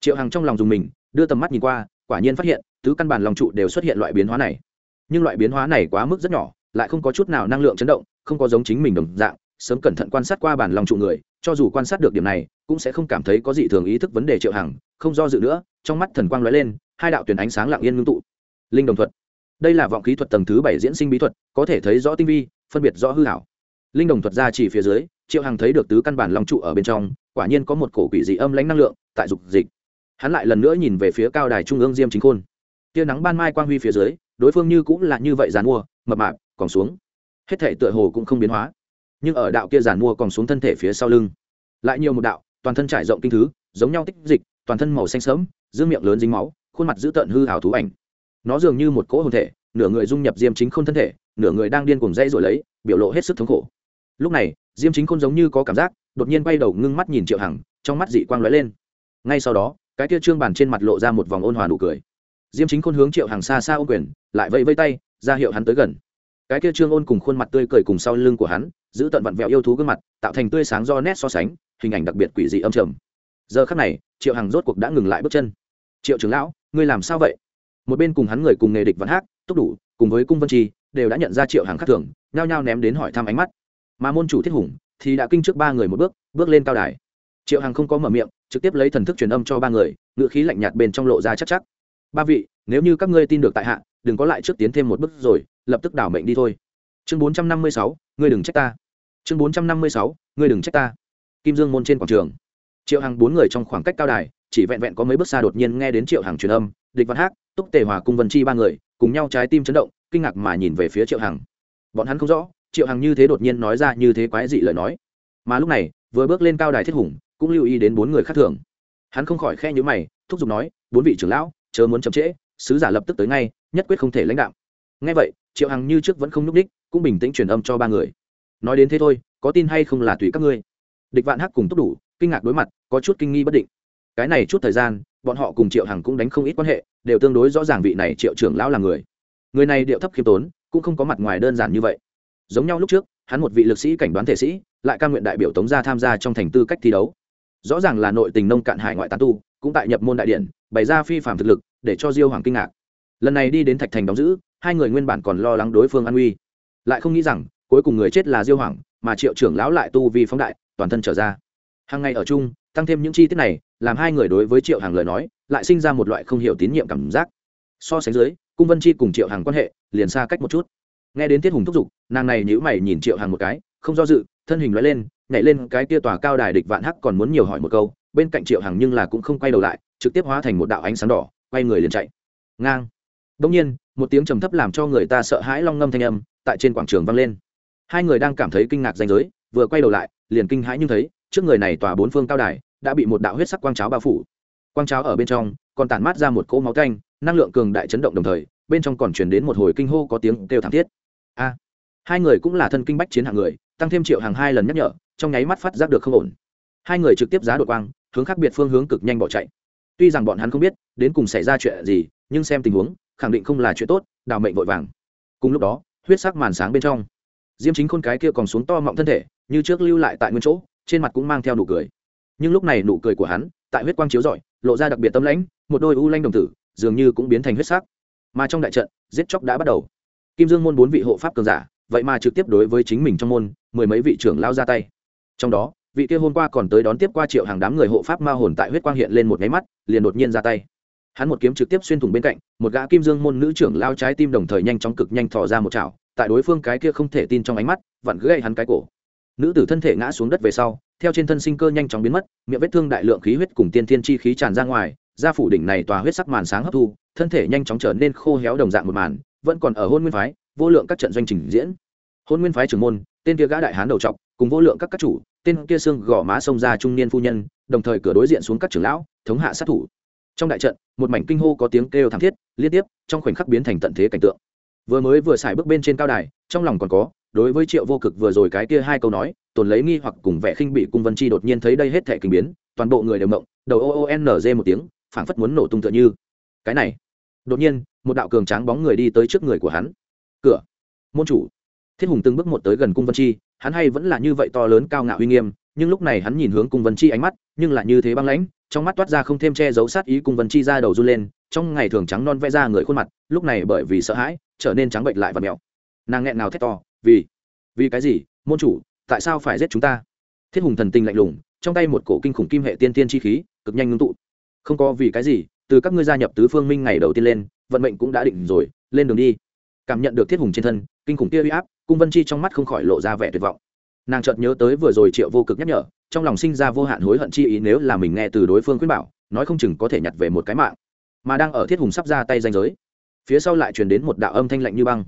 Triệu hằng trong lòng dùng mình, đưa tầm mắt nhìn qua, quả nhiên phát hiện, tứ căn bản lòng trụ đều xuất hiện loại biến hóa này. Nhưng loại biến hóa này quá mức rất nhỏ lại không có chút nào năng lượng chấn động, không có giống chính mình đồng dạng, sớm cẩn thận quan sát qua bản lòng trụ người, cho dù quan sát được điểm này, cũng sẽ không cảm thấy có gì thường ý thức vấn đề triệu hằng, không do dự nữa, trong mắt thần quang lóe lên, hai đạo tuyển ánh sáng lặng yên ngưng tụ. Linh đồng thuật. Đây là vọng khí thuật tầng thứ bảy diễn sinh bí thuật, có thể thấy rõ tinh vi, phân biệt rõ hư hảo linh đồng thuật ra chỉ phía dưới, triệu hằng thấy được tứ căn bản long trụ ở bên trong, quả nhiên có một cổ quỷ dị âm lãnh năng lượng, tại dục dịch. Hắn lại lần nữa nhìn về phía cao đài trung ương diêm chính khôn. Tia nắng ban mai quang huy phía dưới, đối phương như cũng là như vậy giàn mua, mập mạp còn xuống. Hết thể tựa hồ cũng không biến hóa. Nhưng ở đạo kia giàn mua còn xuống thân thể phía sau lưng. Lại nhiều một đạo, toàn thân trải rộng kinh thứ, giống nhau tích dịch, toàn thân màu xanh sớm dương miệng lớn dính máu, khuôn mặt dữ tợn hư hào thú ảnh. Nó dường như một cỗ hồn thể, nửa người dung nhập diêm chính khôn thân thể, nửa người đang điên cuồng dây rồi lấy, biểu lộ hết sức thống khổ. Lúc này, diêm chính khôn giống như có cảm giác, đột nhiên quay đầu ngưng mắt nhìn triệu hằng, trong mắt dị quang lóe lên. Ngay sau đó, cái kia trương bàn trên mặt lộ ra một vòng ôn hòa nụ cười. Diêm chính khôn hướng triệu hằng xa xa ô quyền, lại vẫy vây tay, ra hiệu hắn tới gần cái kia trương ôn cùng khuôn mặt tươi cười cùng sau lưng của hắn, giữ tận vặn vẹo yêu thú gương mặt, tạo thành tươi sáng do nét so sánh, hình ảnh đặc biệt quỷ dị âm trầm. Giờ khắc này, triệu hằng rốt cuộc đã ngừng lại bước chân. Triệu trưởng lão, ngươi làm sao vậy? Một bên cùng hắn người cùng nghề địch văn hát túc đủ, cùng với cung vân trì đều đã nhận ra triệu hằng khắc thường, nhao nhao ném đến hỏi thăm ánh mắt. Mà môn chủ thiết hùng thì đã kinh trước ba người một bước bước lên cao đài. Triệu hằng không có mở miệng, trực tiếp lấy thần thức truyền âm cho ba người ngự khí lạnh nhạt bên trong lộ ra chắc chắc. Ba vị, nếu như các ngươi tin được tại hạ đừng có lại trước tiến thêm một bước rồi, lập tức đảo mệnh đi thôi. Chương bốn trăm năm mươi sáu, ngươi đừng trách ta. Chương bốn trăm năm mươi sáu, ngươi đừng trách ta. Kim dương môn trên quảng trường. Triệu hằng bốn người trong khoảng cách cao đài, chỉ vẹn vẹn có mấy bước xa đột nhiên nghe đến triệu hằng truyền âm, địch văn hát túc tề hòa cung vân chi ba người, cùng nhau trái tim chấn động, kinh ngạc mà nhìn về phía triệu hằng. Bọn hắn không rõ, triệu hằng như thế đột nhiên nói ra như thế quái dị lời nói. Mà lúc này, vừa bước lên cao đài thiết hùng, cũng lưu ý đến bốn người khác thường. Hắn không khỏi khe nhữ mày, thúc giục nói, bốn vị trưởng lão, chớ muốn chậm trễ sứ giả lập tức tới ngay, nhất quyết không thể lãnh đạo ngay vậy, triệu hằng như trước vẫn không nhúc đích cũng bình tĩnh truyền âm cho ba người. Nói đến thế thôi, có tin hay không là tùy các ngươi. Địch vạn hắc cùng túc đủ, kinh ngạc đối mặt, có chút kinh nghi bất định. Cái này chút thời gian, bọn họ cùng triệu hằng cũng đánh không ít quan hệ, đều tương đối rõ ràng vị này triệu trưởng lão là người. Người này điệu thấp khiêm tốn, cũng không có mặt ngoài đơn giản như vậy. Giống nhau lúc trước, hắn một vị lực sĩ cảnh đoán thể sĩ, lại ca nguyện đại biểu tống gia tham gia trong thành tư cách thi đấu. Rõ ràng là nội tình nông cạn hải ngoại tán tu, cũng tại nhập môn đại điện, bày ra phi phạm thực lực để cho diêu hoàng kinh ngạc. Lần này đi đến thạch thành đóng giữ, hai người nguyên bản còn lo lắng đối phương an uy lại không nghĩ rằng, cuối cùng người chết là diêu hoàng, mà triệu trưởng lão lại tu vì phóng đại, toàn thân trở ra. Hàng ngày ở chung, tăng thêm những chi tiết này, làm hai người đối với triệu hàng lời nói, lại sinh ra một loại không hiểu tín nhiệm cảm giác. So sánh dưới, cung vân chi cùng triệu hàng quan hệ, liền xa cách một chút. Nghe đến tiết hùng thúc giục, nàng này nhữ mày nhìn triệu hàng một cái, không do dự, thân hình nói lên, nhảy lên cái kia tòa cao đài địch vạn hắc còn muốn nhiều hỏi một câu, bên cạnh triệu hàng nhưng là cũng không quay đầu lại, trực tiếp hóa thành một đạo ánh sáng đỏ quay người liền chạy. Ngang. Đông nhiên, một tiếng trầm thấp làm cho người ta sợ hãi long ngâm thanh âm tại trên quảng trường vang lên. Hai người đang cảm thấy kinh ngạc danh giới, vừa quay đầu lại, liền kinh hãi nhưng thấy, trước người này tòa bốn phương cao đài đã bị một đạo huyết sắc quang cháo bao phủ. Quang cháo ở bên trong, còn tản mát ra một cỗ máu canh năng lượng cường đại chấn động đồng thời, bên trong còn chuyển đến một hồi kinh hô có tiếng kêu thảm thiết. A! Hai người cũng là thân kinh bách chiến hạng người, tăng thêm triệu hàng hai lần nhắc nhở, trong nháy mắt phát giác được không ổn. Hai người trực tiếp giá đột quang, hướng khác biệt phương hướng cực nhanh bỏ chạy tuy rằng bọn hắn không biết đến cùng xảy ra chuyện gì, nhưng xem tình huống, khẳng định không là chuyện tốt, đào mệnh vội vàng. Cùng lúc đó, huyết sắc màn sáng bên trong, diêm chính khôn cái kia còn xuống to mọng thân thể, như trước lưu lại tại nguyên chỗ, trên mặt cũng mang theo nụ cười. Nhưng lúc này nụ cười của hắn, tại huyết quang chiếu rọi, lộ ra đặc biệt tâm lãnh, một đôi u lanh đồng tử, dường như cũng biến thành huyết sắc. Mà trong đại trận, giết chóc đã bắt đầu. Kim dương môn bốn vị hộ pháp cường giả, vậy mà trực tiếp đối với chính mình trong môn, mười mấy vị trưởng lao ra tay. Trong đó vị kia hôm qua còn tới đón tiếp qua triệu hàng đám người hộ pháp ma hồn tại huyết quang hiện lên một nháy mắt, liền đột nhiên ra tay. Hắn một kiếm trực tiếp xuyên thủng bên cạnh, một gã kim dương môn nữ trưởng lao trái tim đồng thời nhanh chóng cực nhanh thò ra một chảo, tại đối phương cái kia không thể tin trong ánh mắt, vặn gãy hắn cái cổ. Nữ tử thân thể ngã xuống đất về sau, theo trên thân sinh cơ nhanh chóng biến mất, miệng vết thương đại lượng khí huyết cùng tiên thiên chi khí tràn ra ngoài ra phủ đỉnh này tòa huyết sắc màn sáng hấp thu, thân thể nhanh chóng trở nên khô héo đồng dạng một màn, vẫn còn ở hôn nguyên phái, vô lượng các trận doanh trình diễn. Hôn nguyên phái trưởng môn, tên kia gã đại hán đầu trọc, cùng vô lượng các các chủ tên kia xương gò má sông ra trung niên phu nhân, đồng thời cửa đối diện xuống các trưởng lão, thống hạ sát thủ. Trong đại trận, một mảnh kinh hô có tiếng kêu thảm thiết, liên tiếp, trong khoảnh khắc biến thành tận thế cảnh tượng. Vừa mới vừa xài bước bên trên cao đài, trong lòng còn có, đối với triệu vô cực vừa rồi cái kia hai câu nói, tồn lấy nghi hoặc cùng vẻ khinh bị cung vân chi đột nhiên thấy đây hết thể kinh biến, toàn bộ người đều mộng đầu o o n một tiếng, phảng phất muốn nổ tung tựa như. Cái này, đột nhiên, một đạo cường tráng bóng người đi tới trước người của hắn. Cửa, môn chủ. Thiết hùng từng bước một tới gần cung vân chi hắn hay vẫn là như vậy to lớn cao ngạo uy nghiêm, nhưng lúc này hắn nhìn hướng cung vân chi ánh mắt, nhưng lại như thế băng lãnh, trong mắt toát ra không thêm che giấu sát ý cung vân chi ra đầu run lên, trong ngày thường trắng non vẽ ra người khuôn mặt, lúc này bởi vì sợ hãi, trở nên trắng bệnh lại và mèo nàng nghẹn nào thét to, vì vì cái gì? Môn chủ, tại sao phải giết chúng ta? Thiết hùng thần tình lạnh lùng, trong tay một cổ kinh khủng kim hệ tiên tiên chi khí, cực nhanh ngưng tụ. Không có vì cái gì, từ các ngươi gia nhập tứ phương minh ngày đầu tiên lên, vận mệnh cũng đã định rồi, lên đường đi. Cảm nhận được thiết hùng trên thân, kinh khủng kia uy áp cung vân chi trong mắt không khỏi lộ ra vẻ tuyệt vọng. Nàng chợt nhớ tới vừa rồi triệu vô cực nhắc nhở, trong lòng sinh ra vô hạn hối hận chi ý nếu là mình nghe từ đối phương khuyên bảo, nói không chừng có thể nhặt về một cái mạng. Mà đang ở thiết hùng sắp ra tay danh giới, phía sau lại truyền đến một đạo âm thanh lạnh như băng.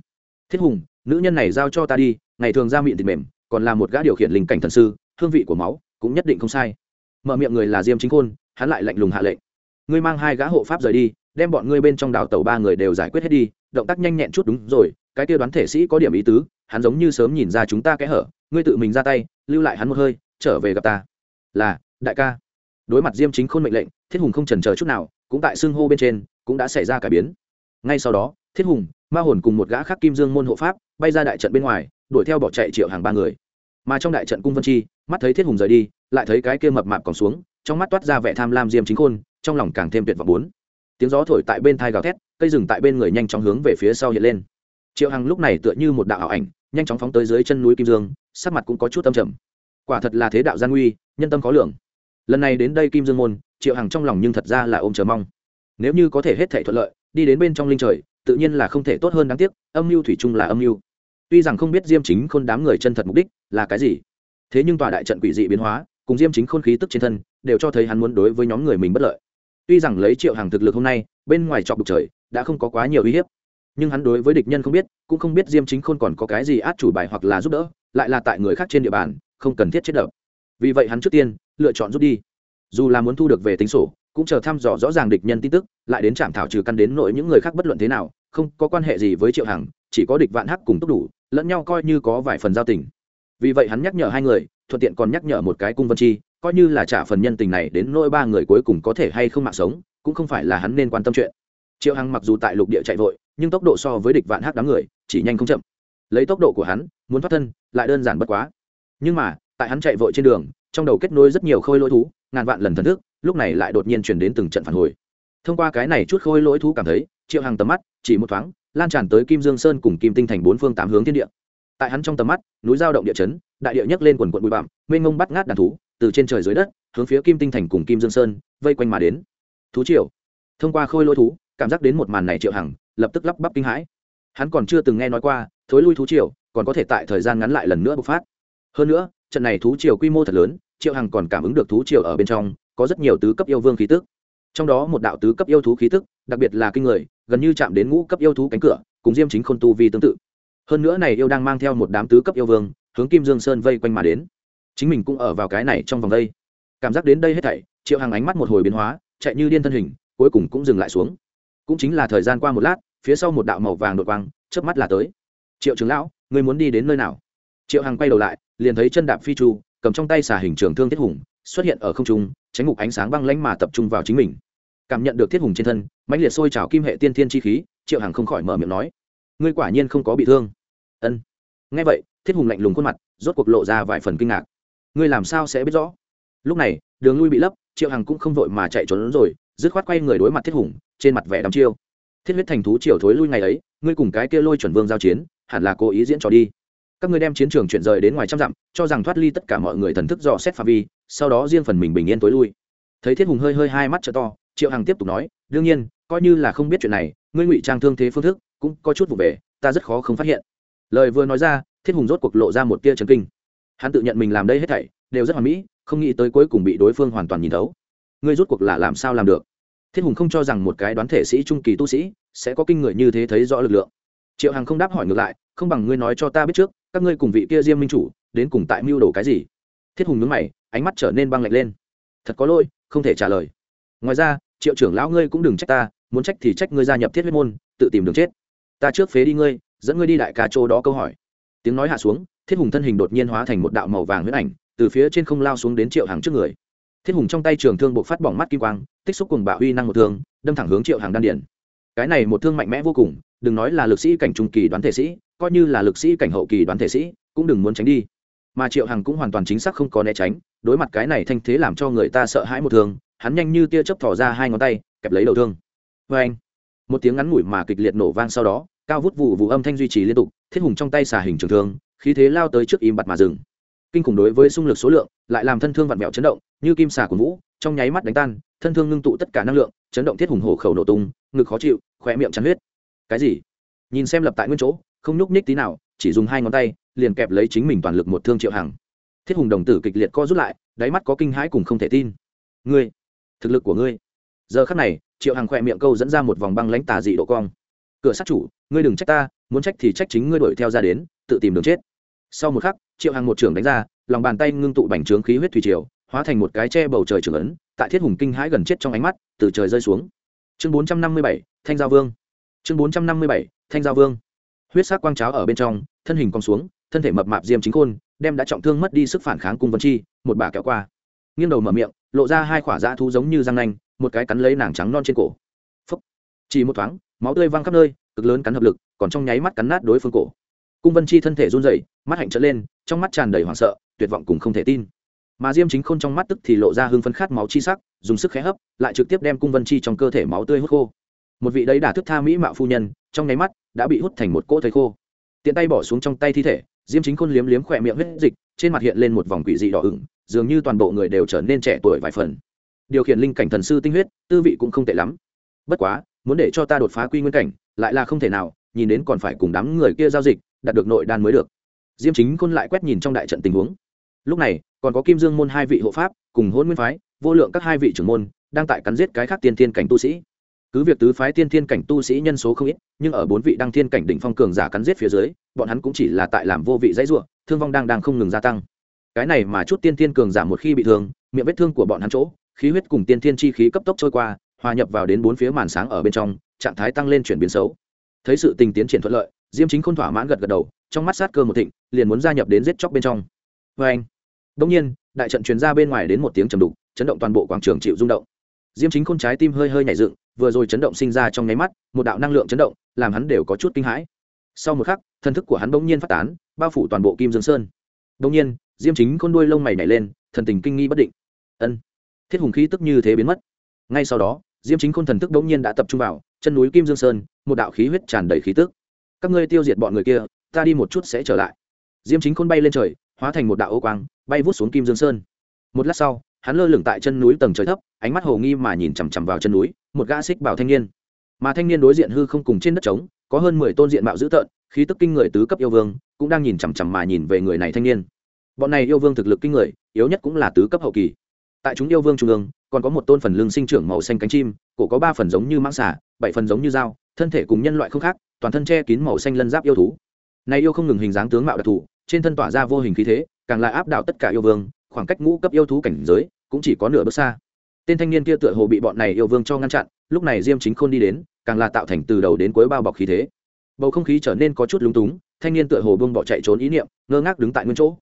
Thiết hùng, nữ nhân này giao cho ta đi, ngày thường ra miệng thịt mềm, còn là một gã điều khiển linh cảnh thần sư, hương vị của máu cũng nhất định không sai. Mở miệng người là diêm chính khôn, hắn lại lạnh lùng hạ lệnh. Ngươi mang hai gã hộ pháp rời đi, đem bọn ngươi bên trong đảo tàu ba người đều giải quyết hết đi, động tác nhanh nhẹn chút đúng rồi cái kia đoán thể sĩ có điểm ý tứ, hắn giống như sớm nhìn ra chúng ta kẽ hở, ngươi tự mình ra tay, lưu lại hắn một hơi, trở về gặp ta. Là, đại ca. Đối mặt diêm chính khôn mệnh lệnh, thiết hùng không trần chờ chút nào, cũng tại xương hô bên trên, cũng đã xảy ra cải biến. Ngay sau đó, thiết hùng, ma hồn cùng một gã khác kim dương môn hộ pháp, bay ra đại trận bên ngoài, đuổi theo bỏ chạy triệu hàng ba người. Mà trong đại trận cung vân chi, mắt thấy thiết hùng rời đi, lại thấy cái kia mập mạp còn xuống, trong mắt toát ra vẻ tham lam diêm chính khôn, trong lòng càng thêm tuyệt vọng bốn. Tiếng gió thổi tại bên thai gào thét, cây rừng tại bên người nhanh chóng hướng về phía sau hiện lên triệu hằng lúc này tựa như một đạo ảo ảnh, nhanh chóng phóng tới dưới chân núi kim dương, sắc mặt cũng có chút âm trầm. Quả thật là thế đạo gian nguy, nhân tâm khó lường. Lần này đến đây kim dương môn, triệu hằng trong lòng nhưng thật ra là ôm chờ mong. Nếu như có thể hết thể thuận lợi, đi đến bên trong linh trời, tự nhiên là không thể tốt hơn đáng tiếc, âm mưu thủy chung là âm mưu. Tuy rằng không biết diêm chính khôn đám người chân thật mục đích là cái gì, thế nhưng tòa đại trận quỷ dị biến hóa, cùng diêm chính khôn khí tức trên thân, đều cho thấy hắn muốn đối với nhóm người mình bất lợi. Tuy rằng lấy triệu hàng thực lực hôm nay, bên ngoài trọc đục trời, đã không có quá nhiều uy hiếp nhưng hắn đối với địch nhân không biết, cũng không biết diêm chính khôn còn có cái gì át chủ bài hoặc là giúp đỡ, lại là tại người khác trên địa bàn, không cần thiết chết đập. Vì vậy hắn trước tiên, lựa chọn rút đi. Dù là muốn thu được về tính sổ, cũng chờ thăm dò rõ ràng địch nhân tin tức, lại đến trạm thảo trừ căn đến nội những người khác bất luận thế nào, không có quan hệ gì với triệu hằng, chỉ có địch vạn hắc cùng túc đủ, lẫn nhau coi như có vài phần giao tình. Vì vậy hắn nhắc nhở hai người, thuận tiện còn nhắc nhở một cái cung vân chi, coi như là trả phần nhân tình này đến nỗi ba người cuối cùng có thể hay không mạng sống, cũng không phải là hắn nên quan tâm chuyện. Triệu hằng mặc dù tại lục địa chạy vội nhưng tốc độ so với địch vạn hắc đám người, chỉ nhanh không chậm. Lấy tốc độ của hắn, muốn thoát thân, lại đơn giản bất quá. Nhưng mà, tại hắn chạy vội trên đường, trong đầu kết nối rất nhiều khôi lỗi thú, ngàn vạn lần thần thức, lúc này lại đột nhiên chuyển đến từng trận phản hồi. Thông qua cái này chút khôi lỗi thú cảm thấy, triệu hàng tầm mắt chỉ một thoáng, lan tràn tới kim dương sơn cùng kim tinh thành bốn phương tám hướng thiên địa. Tại hắn trong tầm mắt, núi giao động địa chấn, đại địa nhấc lên quần quận bụi bặm, mênh ngông bắt ngát đàn thú, từ trên trời dưới đất, hướng phía kim tinh thành cùng kim dương sơn, vây quanh mà đến. Thú triệu thông qua khôi lỗi thú, cảm giác đến một màn này triệu hằng lập tức lắp bắp kinh hãi. Hắn còn chưa từng nghe nói qua, thối lui thú triều, còn có thể tại thời gian ngắn lại lần nữa bộc phát. Hơn nữa, trận này thú triều quy mô thật lớn, triệu hằng còn cảm ứng được thú triều ở bên trong, có rất nhiều tứ cấp yêu vương khí tức. Trong đó một đạo tứ cấp yêu thú khí tức, đặc biệt là kinh người, gần như chạm đến ngũ cấp yêu thú cánh cửa, cùng diêm chính khôn tu vi tương tự. Hơn nữa này yêu đang mang theo một đám tứ cấp yêu vương, hướng kim dương sơn vây quanh mà đến. Chính mình cũng ở vào cái này trong vòng đây. Cảm giác đến đây hết thảy, triệu hằng ánh mắt một hồi biến hóa, chạy như điên thân hình, cuối cùng cũng dừng lại xuống cũng chính là thời gian qua một lát, phía sau một đạo màu vàng đột quang, chớp mắt là tới. Triệu trưởng lão người muốn đi đến nơi nào? Triệu hằng quay đầu lại, liền thấy chân đạp phi chu cầm trong tay xà hình trường thương thiết hùng, xuất hiện ở không trung, tránh ngục ánh sáng băng lánh mà tập trung vào chính mình. Cảm nhận được thiết hùng trên thân, mãnh liệt sôi trào kim hệ tiên thiên chi khí, triệu hằng không khỏi mở miệng nói, ngươi quả nhiên không có bị thương. Ân. Ngay vậy, thiết hùng lạnh lùng khuôn mặt, rốt cuộc lộ ra vài phần kinh ngạc. Ngươi làm sao sẽ biết rõ? Lúc này, đường lui bị lấp, triệu hằng cũng không vội mà chạy trốn rồi, dứt khoát quay người đối mặt thiết hùng trên mặt vẻ đắm chiêu. Thiết huyết thành thú triều thối lui ngày ấy, ngươi cùng cái kia lôi chuẩn vương giao chiến, hẳn là cố ý diễn trò đi. Các ngươi đem chiến trường chuyển rời đến ngoài trăm dặm, cho rằng thoát ly tất cả mọi người thần thức dò xét phạm vi, sau đó riêng phần mình bình yên tối lui. Thấy thiết hùng hơi hơi hai mắt t to, triệu hằng tiếp tục nói, đương nhiên, coi như là không biết chuyện này, ngươi ngụy trang thương thế phương thức cũng có chút vụ về, ta rất khó không phát hiện. Lời vừa nói ra, thiết hùng rốt cuộc lộ ra một tia trần kinh. Hắn tự nhận mình làm đây hết thảy, đều rất hoàn mỹ, không nghĩ tới cuối cùng bị đối phương hoàn toàn nhìn thấu. Ngươi rút cuộc là làm sao làm được? Thiết hùng không cho rằng một cái đoán thể sĩ trung kỳ tu sĩ sẽ có kinh người như thế thấy rõ lực lượng. Triệu hằng không đáp hỏi ngược lại, không bằng ngươi nói cho ta biết trước, các ngươi cùng vị kia diêm minh chủ đến cùng tại mưu đồ cái gì? Thiết hùng nhướng mày, ánh mắt trở nên băng lạnh lên. Thật có lỗi, không thể trả lời. Ngoài ra, triệu trưởng lão ngươi cũng đừng trách ta, muốn trách thì trách ngươi gia nhập thiết huyết môn, tự tìm đường chết. Ta trước phế đi ngươi, dẫn ngươi đi đại ca châu đó câu hỏi. Tiếng nói hạ xuống, thiết hùng thân hình đột nhiên hóa thành một đạo màu vàng huyết ảnh, từ phía trên không lao xuống đến triệu Hằng trước người thiết hùng trong tay trường thương buộc phát bỏng mắt kim quang, tích xúc cùng bạo uy năng một thương, đâm thẳng hướng triệu hàng đan điển cái này một thương mạnh mẽ vô cùng, đừng nói là lực sĩ cảnh trung kỳ đoán thể sĩ, coi như là lực sĩ cảnh hậu kỳ đoán thể sĩ, cũng đừng muốn tránh đi. Mà triệu hằng cũng hoàn toàn chính xác không có né tránh, đối mặt cái này thanh thế làm cho người ta sợ hãi một thương, hắn nhanh như tia chớp thỏ ra hai ngón tay, kẹp lấy đầu thương. Vê anh, một tiếng ngắn ngủi mà kịch liệt nổ vang sau đó, cao vút vụ vụ âm thanh duy trì liên tục, thiết hùng trong tay xà hình trường thương, khí thế lao tới trước im bặt mà dừng. Kinh khủng đối với xung lực số lượng lại làm thân thương vặn vẹo chấn động, như kim xà của vũ, trong nháy mắt đánh tan, thân thương ngưng tụ tất cả năng lượng, chấn động thiết hùng hổ khẩu nổ tung, ngực khó chịu khỏe miệng chắn huyết. Cái gì? Nhìn xem lập tại nguyên chỗ, không nhúc nhích tí nào, chỉ dùng hai ngón tay, liền kẹp lấy chính mình toàn lực một thương triệu hằng. Thiết hùng đồng tử kịch liệt co rút lại, đáy mắt có kinh hãi cùng không thể tin. Ngươi, thực lực của ngươi. Giờ khắc này, triệu hằng khỏe miệng câu dẫn ra một vòng băng lãnh tà dị độ cong. Cửa sát chủ, ngươi đừng trách ta, muốn trách thì trách chính ngươi đuổi theo ra đến, tự tìm đường chết. Sau một khắc, triệu hằng một trưởng đánh ra lòng bàn tay ngưng tụ bành trướng khí huyết thủy triều, hóa thành một cái che bầu trời trưởng ấn, tại thiết hùng kinh hãi gần chết trong ánh mắt, từ trời rơi xuống. Chương bốn trăm năm mươi bảy, thanh giao vương. Chương bốn trăm năm mươi bảy, thanh giao vương. Huyết sắc quang cháo ở bên trong, thân hình cong xuống, thân thể mập mạp diêm chính khôn, đem đã trọng thương mất đi sức phản kháng cung vân chi, một bà kéo qua. Nghiêng đầu mở miệng, lộ ra hai khỏa dã thú giống như răng nanh, một cái cắn lấy nàng trắng non trên cổ. Phúc. chỉ một thoáng, máu tươi văng khắp nơi, cực lớn cắn hợp lực, còn trong nháy mắt cắn nát đối phương cổ cung vân chi thân thể run rẩy, mắt hạnh trở lên, trong mắt tràn đầy hoảng sợ, tuyệt vọng cùng không thể tin. Mà diêm chính khôn trong mắt tức thì lộ ra hương phấn khát máu chi sắc, dùng sức khé hấp, lại trực tiếp đem cung vân chi trong cơ thể máu tươi hút khô. Một vị đấy đả thức tha mỹ mạo phu nhân, trong nháy mắt đã bị hút thành một cỗ thây khô. Tiện tay bỏ xuống trong tay thi thể, diêm chính khôn liếm liếm khỏe miệng huyết dịch, trên mặt hiện lên một vòng quỷ dị đỏ ửng, dường như toàn bộ người đều trở nên trẻ tuổi vài phần. Điều khiển linh cảnh thần sư tinh huyết, tư vị cũng không tệ lắm. Bất quá, muốn để cho ta đột phá quy nguyên cảnh, lại là không thể nào, nhìn đến còn phải cùng đám người kia giao dịch đạt được nội đan mới được. Diêm chính khôn lại quét nhìn trong đại trận tình huống. Lúc này, còn có kim dương môn hai vị hộ pháp, cùng hôn nguyên phái, vô lượng các hai vị trưởng môn, đang tại cắn giết cái khác tiên thiên cảnh tu sĩ. Cứ việc tứ phái tiên thiên cảnh tu sĩ nhân số không ít, nhưng ở bốn vị đăng thiên cảnh đỉnh phong cường giả cắn giết phía dưới, bọn hắn cũng chỉ là tại làm vô vị dãy ruộng thương vong đang đang không ngừng gia tăng. Cái này mà chút tiên thiên cường giả một khi bị thương, miệng vết thương của bọn hắn chỗ, khí huyết cùng tiên thiên chi khí cấp tốc trôi qua, hòa nhập vào đến bốn phía màn sáng ở bên trong, trạng thái tăng lên chuyển biến xấu. Thấy sự tình tiến triển thuận lợi diêm chính khôn thỏa mãn gật gật đầu, trong mắt sát cơ một thịnh, liền muốn gia nhập đến giết chóc bên trong. Vê anh đông nhiên, đại trận truyền ra bên ngoài đến một tiếng trầm đục, chấn động toàn bộ quảng trường chịu rung động. Diêm chính khôn trái tim hơi hơi nhảy dựng, vừa rồi chấn động sinh ra trong nháy mắt, một đạo năng lượng chấn động, làm hắn đều có chút kinh hãi. Sau một khắc thần thức của hắn bỗng nhiên phát tán, bao phủ toàn bộ kim dương sơn. Bỗng nhiên, diêm chính khôn đuôi lông mày nhảy lên, thần tình kinh nghi bất định. Ân, thiết hùng khí tức như thế biến mất. Ngay sau đó, diêm chính khôn thần thức bỗng nhiên đã tập trung vào, chân núi kim dương sơn, một đạo khí huyết tràn đầy khí tức các ngươi tiêu diệt bọn người kia, ta đi một chút sẽ trở lại. Diêm chính khôn bay lên trời, hóa thành một đạo ô quang, bay vút xuống kim dương sơn. Một lát sau, hắn lơ lửng tại chân núi tầng trời thấp, ánh mắt hồ nghi mà nhìn chằm chằm vào chân núi, một gã xích bảo thanh niên. Mà thanh niên đối diện hư không cùng trên đất trống, có hơn mười tôn diện mạo dữ tợn, khí tức kinh người tứ cấp yêu vương, cũng đang nhìn chằm chằm mà nhìn về người này thanh niên. Bọn này yêu vương thực lực kinh người, yếu nhất cũng là tứ cấp hậu kỳ. Tại chúng yêu vương trung ương, còn có một tôn phần lưng sinh trưởng màu xanh cánh chim, cổ có ba phần giống như mãng xả bảy phần giống như dao, thân thể cùng nhân loại không khác toàn thân che kín màu xanh lân giáp yêu thú. Này yêu không ngừng hình dáng tướng mạo đặc thù, trên thân tỏa ra vô hình khí thế, càng lại áp đảo tất cả yêu vương, khoảng cách ngũ cấp yêu thú cảnh giới cũng chỉ có nửa bước xa. Tên thanh niên kia tựa hồ bị bọn này yêu vương cho ngăn chặn, lúc này diêm chính khôn đi đến, càng là tạo thành từ đầu đến cuối bao bọc khí thế. Bầu không khí trở nên có chút lúng túng, thanh niên tựa hồ bông bỏ chạy trốn ý niệm, ngơ ngác đứng tại nguyên chỗ.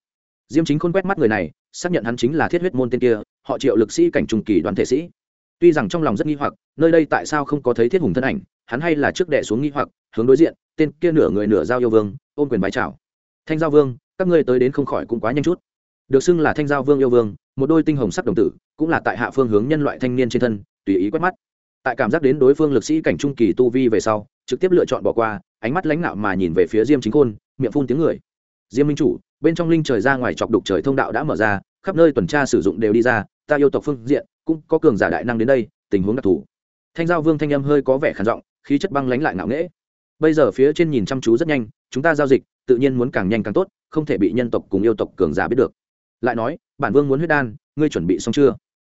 Diêm chính khôn quét mắt người này, xác nhận hắn chính là thiết huyết môn tên kia, họ triệu lực sĩ cảnh trùng kỳ đoàn thể sĩ. Tuy rằng trong lòng rất nghi hoặc, nơi đây tại sao không có thấy thiết hùng thân ảnh hắn hay là trước đệ xuống nghi hoặc, hướng đối diện, tên kia nửa người nửa giao yêu vương, ôm quyền bái chào. Thanh giao vương, các ngươi tới đến không khỏi cũng quá nhanh chút. Được xưng là thanh giao vương yêu vương, một đôi tinh hồng sắc đồng tử, cũng là tại hạ phương hướng nhân loại thanh niên trên thân, tùy ý quét mắt. Tại cảm giác đến đối phương lực sĩ cảnh trung kỳ tu vi về sau, trực tiếp lựa chọn bỏ qua, ánh mắt lãnh nạo mà nhìn về phía diêm chính khôn, miệng phun tiếng người. Diêm minh chủ, bên trong linh trời ra ngoài chọc đục trời thông đạo đã mở ra, khắp nơi tuần tra sử dụng đều đi ra, ta yêu tộc phương diện, cũng có cường giả đại năng đến đây, tình huống đặc thù. Thanh giao vương thanh âm hơi có vẻ khản giọng khí chất băng lánh lại ngạo nghễ. Bây giờ phía trên nhìn chăm chú rất nhanh, chúng ta giao dịch, tự nhiên muốn càng nhanh càng tốt, không thể bị nhân tộc cùng yêu tộc cường giả biết được. Lại nói, bản vương muốn huyết đan, ngươi chuẩn bị xong chưa?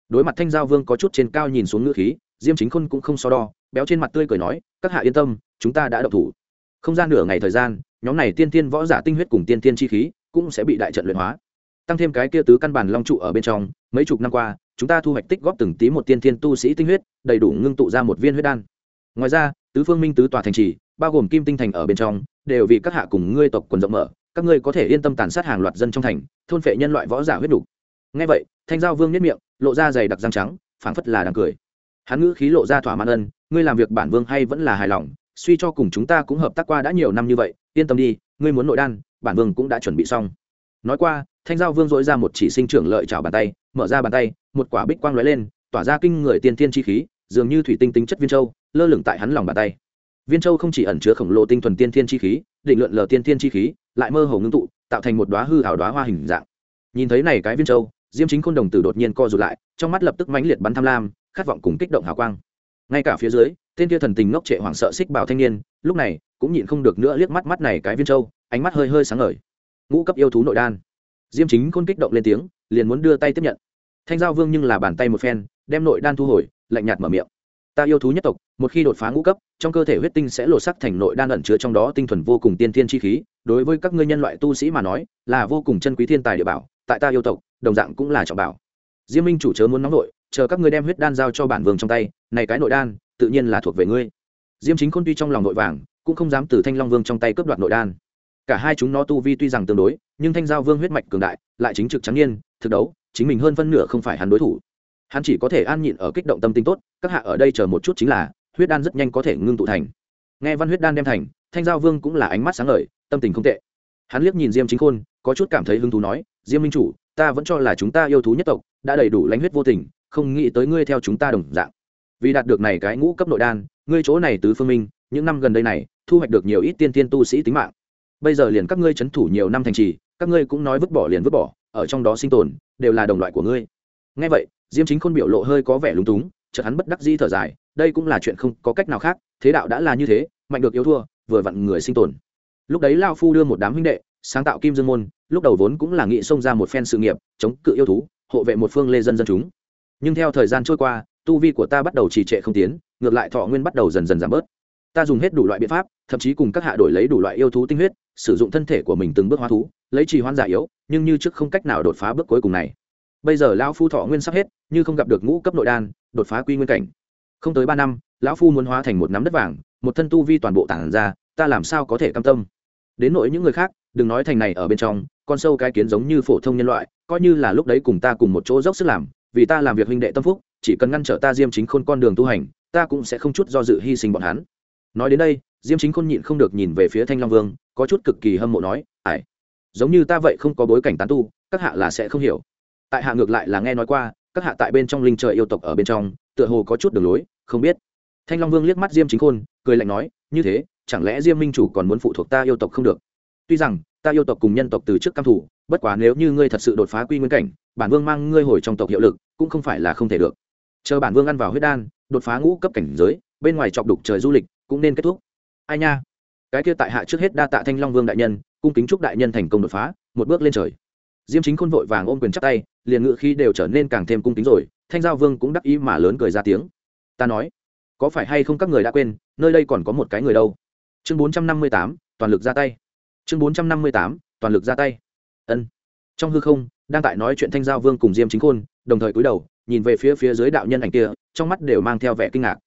Đối mặt thanh giao vương có chút trên cao nhìn xuống ngữ khí, diêm chính khôn cũng không so đo, béo trên mặt tươi cười nói, các hạ yên tâm, chúng ta đã đậu thủ. Không gian nửa ngày thời gian, nhóm này tiên tiên võ giả tinh huyết cùng tiên tiên chi khí cũng sẽ bị đại trận luyện hóa. Tăng thêm cái kia tứ căn bản long trụ ở bên trong, mấy chục năm qua, chúng ta thu hoạch tích góp từng tí một tiên tiên tu sĩ tinh huyết, đầy đủ ngưng tụ ra một viên huyết đan ngoài ra, tứ phương minh tứ tòa thành trì, bao gồm kim tinh thành ở bên trong, đều vì các hạ cùng ngươi tộc quần rộng mở, các ngươi có thể yên tâm tàn sát hàng loạt dân trong thành, thôn phệ nhân loại võ giả huyết đủ. ngay vậy, thanh giao vương nhất miệng, lộ ra dày đặc răng trắng, phảng phất là đang cười hắn ngữ khí lộ ra thỏa mãn ân, ngươi làm việc bản vương hay vẫn là hài lòng, suy cho cùng chúng ta cũng hợp tác qua đã nhiều năm như vậy, yên tâm đi, ngươi muốn nội đan, bản vương cũng đã chuẩn bị xong nói qua, thanh giao vương dội ra một chỉ sinh trưởng lợi chảo bàn tay, mở ra bàn tay, một quả bích quang lóe lên, tỏa ra kinh người tiên tiên chi khí, dường như thủy tinh tính chất viên châu lơ lửng tại hắn lòng bàn tay. Viên châu không chỉ ẩn chứa khổng lồ tinh thuần tiên thiên chi khí, định luận lờ tiên thiên chi khí, lại mơ hồ ngưng tụ, tạo thành một đoá hư hảo đoá hoa hình dạng. Nhìn thấy này cái viên châu, diêm chính khôn đồng tử đột nhiên co rụt lại, trong mắt lập tức mãnh liệt bắn tham lam, khát vọng cùng kích động hào quang. Ngay cả phía dưới, tên kia thần tình ngốc trệ hoảng sợ xích bảo thanh niên, lúc này cũng nhịn không được nữa liếc mắt mắt này cái viên châu, ánh mắt hơi hơi sáng ngời. Ngũ cấp yêu thú nội đan. Diêm chính khôn kích động lên tiếng, liền muốn đưa tay tiếp nhận. Thanh giao vương nhưng là bàn tay một phen, đem nội đan thu hồi, lạnh nhạt mở miệng ta yêu thú nhất tộc, một khi đột phá ngũ cấp, trong cơ thể huyết tinh sẽ lột sắc thành nội đan ẩn chứa trong đó tinh thuần vô cùng tiên thiên chi khí. Đối với các ngươi nhân loại tu sĩ mà nói, là vô cùng chân quý thiên tài địa bảo, tại ta yêu tộc, đồng dạng cũng là trọng bảo. Diêm minh chủ chớ muốn nóng nội chờ các ngươi đem huyết đan giao cho bản vương trong tay, này cái nội đan, tự nhiên là thuộc về ngươi. Diêm chính khôn tuy trong lòng nội vàng, cũng không dám từ thanh long vương trong tay cướp đoạt nội đan. Cả hai chúng nó tu vi tuy rằng tương đối, nhưng thanh giao vương huyết mạch cường đại, lại chính trực trắng n thực đấu, chính mình hơn phân nửa không phải hắn đối thủ hắn chỉ có thể an nhịn ở kích động tâm tính tốt, các hạ ở đây chờ một chút chính là, huyết đan rất nhanh có thể ngưng tụ thành. Nghe văn huyết đan đem thành, thanh giao vương cũng là ánh mắt sáng lời tâm tình không tệ. Hắn liếc nhìn diêm chính khôn, có chút cảm thấy hứng thú nói, diêm minh chủ, ta vẫn cho là chúng ta yêu thú nhất tộc, đã đầy đủ lãnh huyết vô tình, không nghĩ tới ngươi theo chúng ta đồng dạng. Vì đạt được này cái ngũ cấp nội đan, ngươi chỗ này tứ phương minh, những năm gần đây này, thu hoạch được nhiều ít tiên tiên tu sĩ tính mạng. Bây giờ liền các ngươi c h ấ n thủ nhiều năm thành trì, các ngươi cũng nói vứt bỏ liền vứt bỏ, ở trong đó sinh tồn, đều là đồng loại của ngươi ngay vậy, diêm chính khôn biểu lộ hơi có vẻ lúng túng, chợt hắn bất đắc dĩ thở dài, đây cũng là chuyện không có cách nào khác, thế đạo đã là như thế, mạnh được yếu thua, vừa vặn người sinh tồn. Lúc đấy lao phu đưa một đám huynh đệ, sáng tạo kim dương môn, lúc đầu vốn cũng là nghị xông ra một phen sự nghiệp, chống cự yêu thú, hộ vệ một phương lê dân dân chúng. Nhưng theo thời gian trôi qua, tu vi của ta bắt đầu trì trệ không tiến, ngược lại thọ nguyên bắt đầu dần dần giảm bớt. Ta dùng hết đủ loại biện pháp, thậm chí cùng các hạ đổi lấy đủ loại yêu thú tinh huyết, sử dụng thân thể của mình từng bước hóa thú, lấy trì hoãn giả yếu, nhưng như trước không cách nào đột phá bước cuối cùng này bây giờ lão phu thọ nguyên sắp hết, như không gặp được ngũ cấp nội đan, đột phá quy nguyên cảnh. Không tới ba năm, lão phu muốn hóa thành một nắm đất vàng, một thân tu vi toàn bộ tản ra, ta làm sao có thể cam tâm? Đến nỗi những người khác, đừng nói thành này ở bên trong, con sâu cái kiến giống như phổ thông nhân loại, coi như là lúc đấy cùng ta cùng một chỗ dốc sức làm, vì ta làm việc huynh đệ tâm phúc, chỉ cần ngăn trở ta diêm chính khôn con đường tu hành, ta cũng sẽ không chút do dự hy sinh bọn hắn. Nói đến đây, diêm chính khôn nhịn không được nhìn về phía thanh long vương, có chút cực kỳ hâm mộ nói ải giống như ta vậy không có bối cảnh tán tu, các hạ là sẽ không hiểu tại hạ ngược lại là nghe nói qua, các hạ tại bên trong linh trời yêu tộc ở bên trong, tựa hồ có chút đường lối, không biết. Thanh long vương liếc mắt diêm chính khôn, cười lạnh nói, như thế, chẳng lẽ diêm minh chủ còn muốn phụ thuộc ta yêu tộc không được? Tuy rằng, ta yêu tộc cùng nhân tộc từ trước cam thủ bất quá nếu như ngươi thật sự đột phá quy nguyên cảnh, bản vương mang ngươi hồi trong tộc hiệu lực, cũng không phải là không thể được. Chờ bản vương ăn vào huyết đan, đột phá ngũ cấp cảnh giới, bên ngoài chọc đục trời du lịch, cũng nên kết thúc. Ai nha. Cái kia tại hạ trước hết đa tạ thanh long vương đại nhân, cung kính chúc đại nhân thành công đột phá, một bước lên trời diêm chính khôn vội vàng ôm quyền chắc tay, liền ngự khi đều trở nên càng thêm cung kính rồi, thanh giao vương cũng đắc ý mà lớn cười ra tiếng. Ta nói, có phải hay không các người đã quên, nơi đây còn có một cái người đâu? Chương bốn trăm năm mươi tám, toàn lực ra tay. Chương bốn trăm năm mươi tám, toàn lực ra tay. Ân. Trong hư không, đang tại nói chuyện thanh giao vương cùng diêm chính khôn, đồng thời cúi đầu, nhìn về phía phía dưới đạo nhân ảnh kia, trong mắt đều mang theo vẻ kinh ngạc.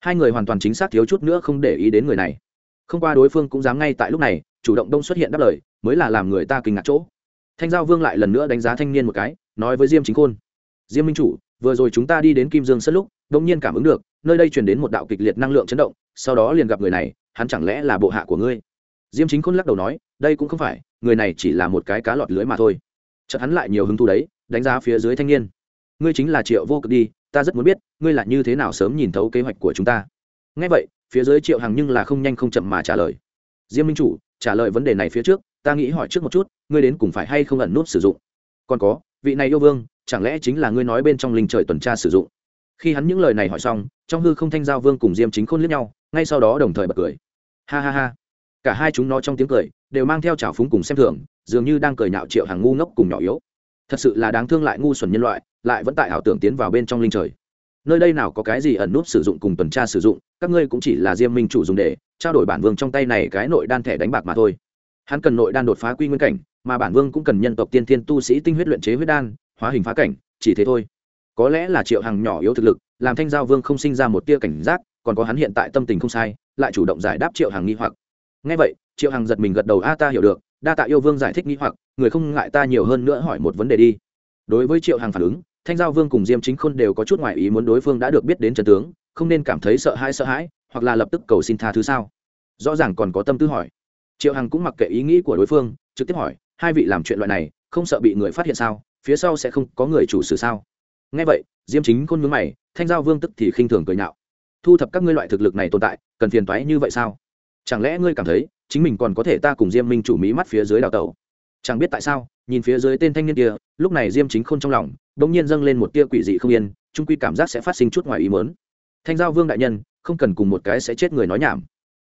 Hai người hoàn toàn chính xác thiếu chút nữa không để ý đến người này. Không qua đối phương cũng dám ngay tại lúc này, chủ động đông xuất hiện đáp lời, mới là làm người ta kinh ngạc chỗ thanh giao vương lại lần nữa đánh giá thanh niên một cái, nói với diêm chính khôn, diêm minh chủ, vừa rồi chúng ta đi đến kim dương sân lúc đông nhiên cảm ứng được, nơi đây truyền đến một đạo kịch liệt năng lượng chấn động, sau đó liền gặp người này, hắn chẳng lẽ là bộ hạ của ngươi? Diêm chính khôn lắc đầu nói, đây cũng không phải, người này chỉ là một cái cá lọt lưới mà thôi. Chợt hắn lại nhiều hứng thú đấy, đánh giá phía dưới thanh niên, ngươi chính là triệu vô cực đi, ta rất muốn biết, ngươi là như thế nào sớm nhìn thấu kế hoạch của chúng ta? Ngay vậy, phía dưới triệu hằng nhưng là không nhanh không chậm mà trả lời. Diêm minh chủ, trả lời vấn đề này phía trước ta nghĩ hỏi trước một chút, ngươi đến cùng phải hay không ẩn nút sử dụng? Còn có, vị này yêu vương, chẳng lẽ chính là ngươi nói bên trong linh trời tuần tra sử dụng? Khi hắn những lời này hỏi xong, trong hư không thanh giao vương cùng diêm chính khôn liếc nhau, ngay sau đó đồng thời bật cười. Ha ha ha. Cả hai chúng nó trong tiếng cười, đều mang theo trào phúng cùng xem thường, dường như đang cười nhạo triệu hàng ngu ngốc cùng nhỏ yếu. Thật sự là đáng thương lại ngu xuẩn nhân loại, lại vẫn tại ảo tưởng tiến vào bên trong linh trời. Nơi đây nào có cái gì ẩn nút sử dụng cùng tuần tra sử dụng, các ngươi cũng chỉ là diêm minh chủ dùng để trao đổi bản vương trong tay này cái nội đan thẻ đánh bạc mà thôi hắn cần nội đan đột phá quy nguyên cảnh, mà bản vương cũng cần nhân tộc tiên thiên tu sĩ tinh huyết luyện chế huyết đan, hóa hình phá cảnh, chỉ thế thôi. Có lẽ là triệu hàng nhỏ yếu thực lực, làm thanh giao vương không sinh ra một tia cảnh giác, còn có hắn hiện tại tâm tình không sai, lại chủ động giải đáp triệu hàng nghi hoặc. Ngay vậy, triệu hàng giật mình gật đầu, a, ta hiểu được, đa tạ yêu vương giải thích nghi hoặc, người không ngại ta nhiều hơn nữa hỏi một vấn đề đi. Đối với triệu hàng phản ứng, thanh giao vương cùng diêm chính khôn đều có chút ngoại ý muốn đối phương đã được biết đến trần tướng, không nên cảm thấy sợ hãi sợ hãi, hoặc là lập tức cầu xin tha thứ sao? Rõ ràng còn có tâm tư hỏi triệu hằng cũng mặc kệ ý nghĩ của đối phương, trực tiếp hỏi, hai vị làm chuyện loại này, không sợ bị người phát hiện sao? Phía sau sẽ không có người chủ sử sao? Ngay vậy, diêm chính khôn mướn mày, thanh giao vương tức thì khinh thường cười nhạo. Thu thập các ngươi loại thực lực này tồn tại, cần phiền toái như vậy sao? Chẳng lẽ ngươi cảm thấy chính mình còn có thể ta cùng diêm minh chủ mí mắt phía dưới đào tẩu? Chẳng biết tại sao, nhìn phía dưới tên thanh niên kia, lúc này diêm chính khôn trong lòng đ ỗ n g nhiên dâng lên một tia quỷ dị không yên trung quy cảm giác sẽ phát sinh chút ngoài ý mớn thanh giao vương đại nhân, không cần cùng một cái sẽ chết người nói nhảm.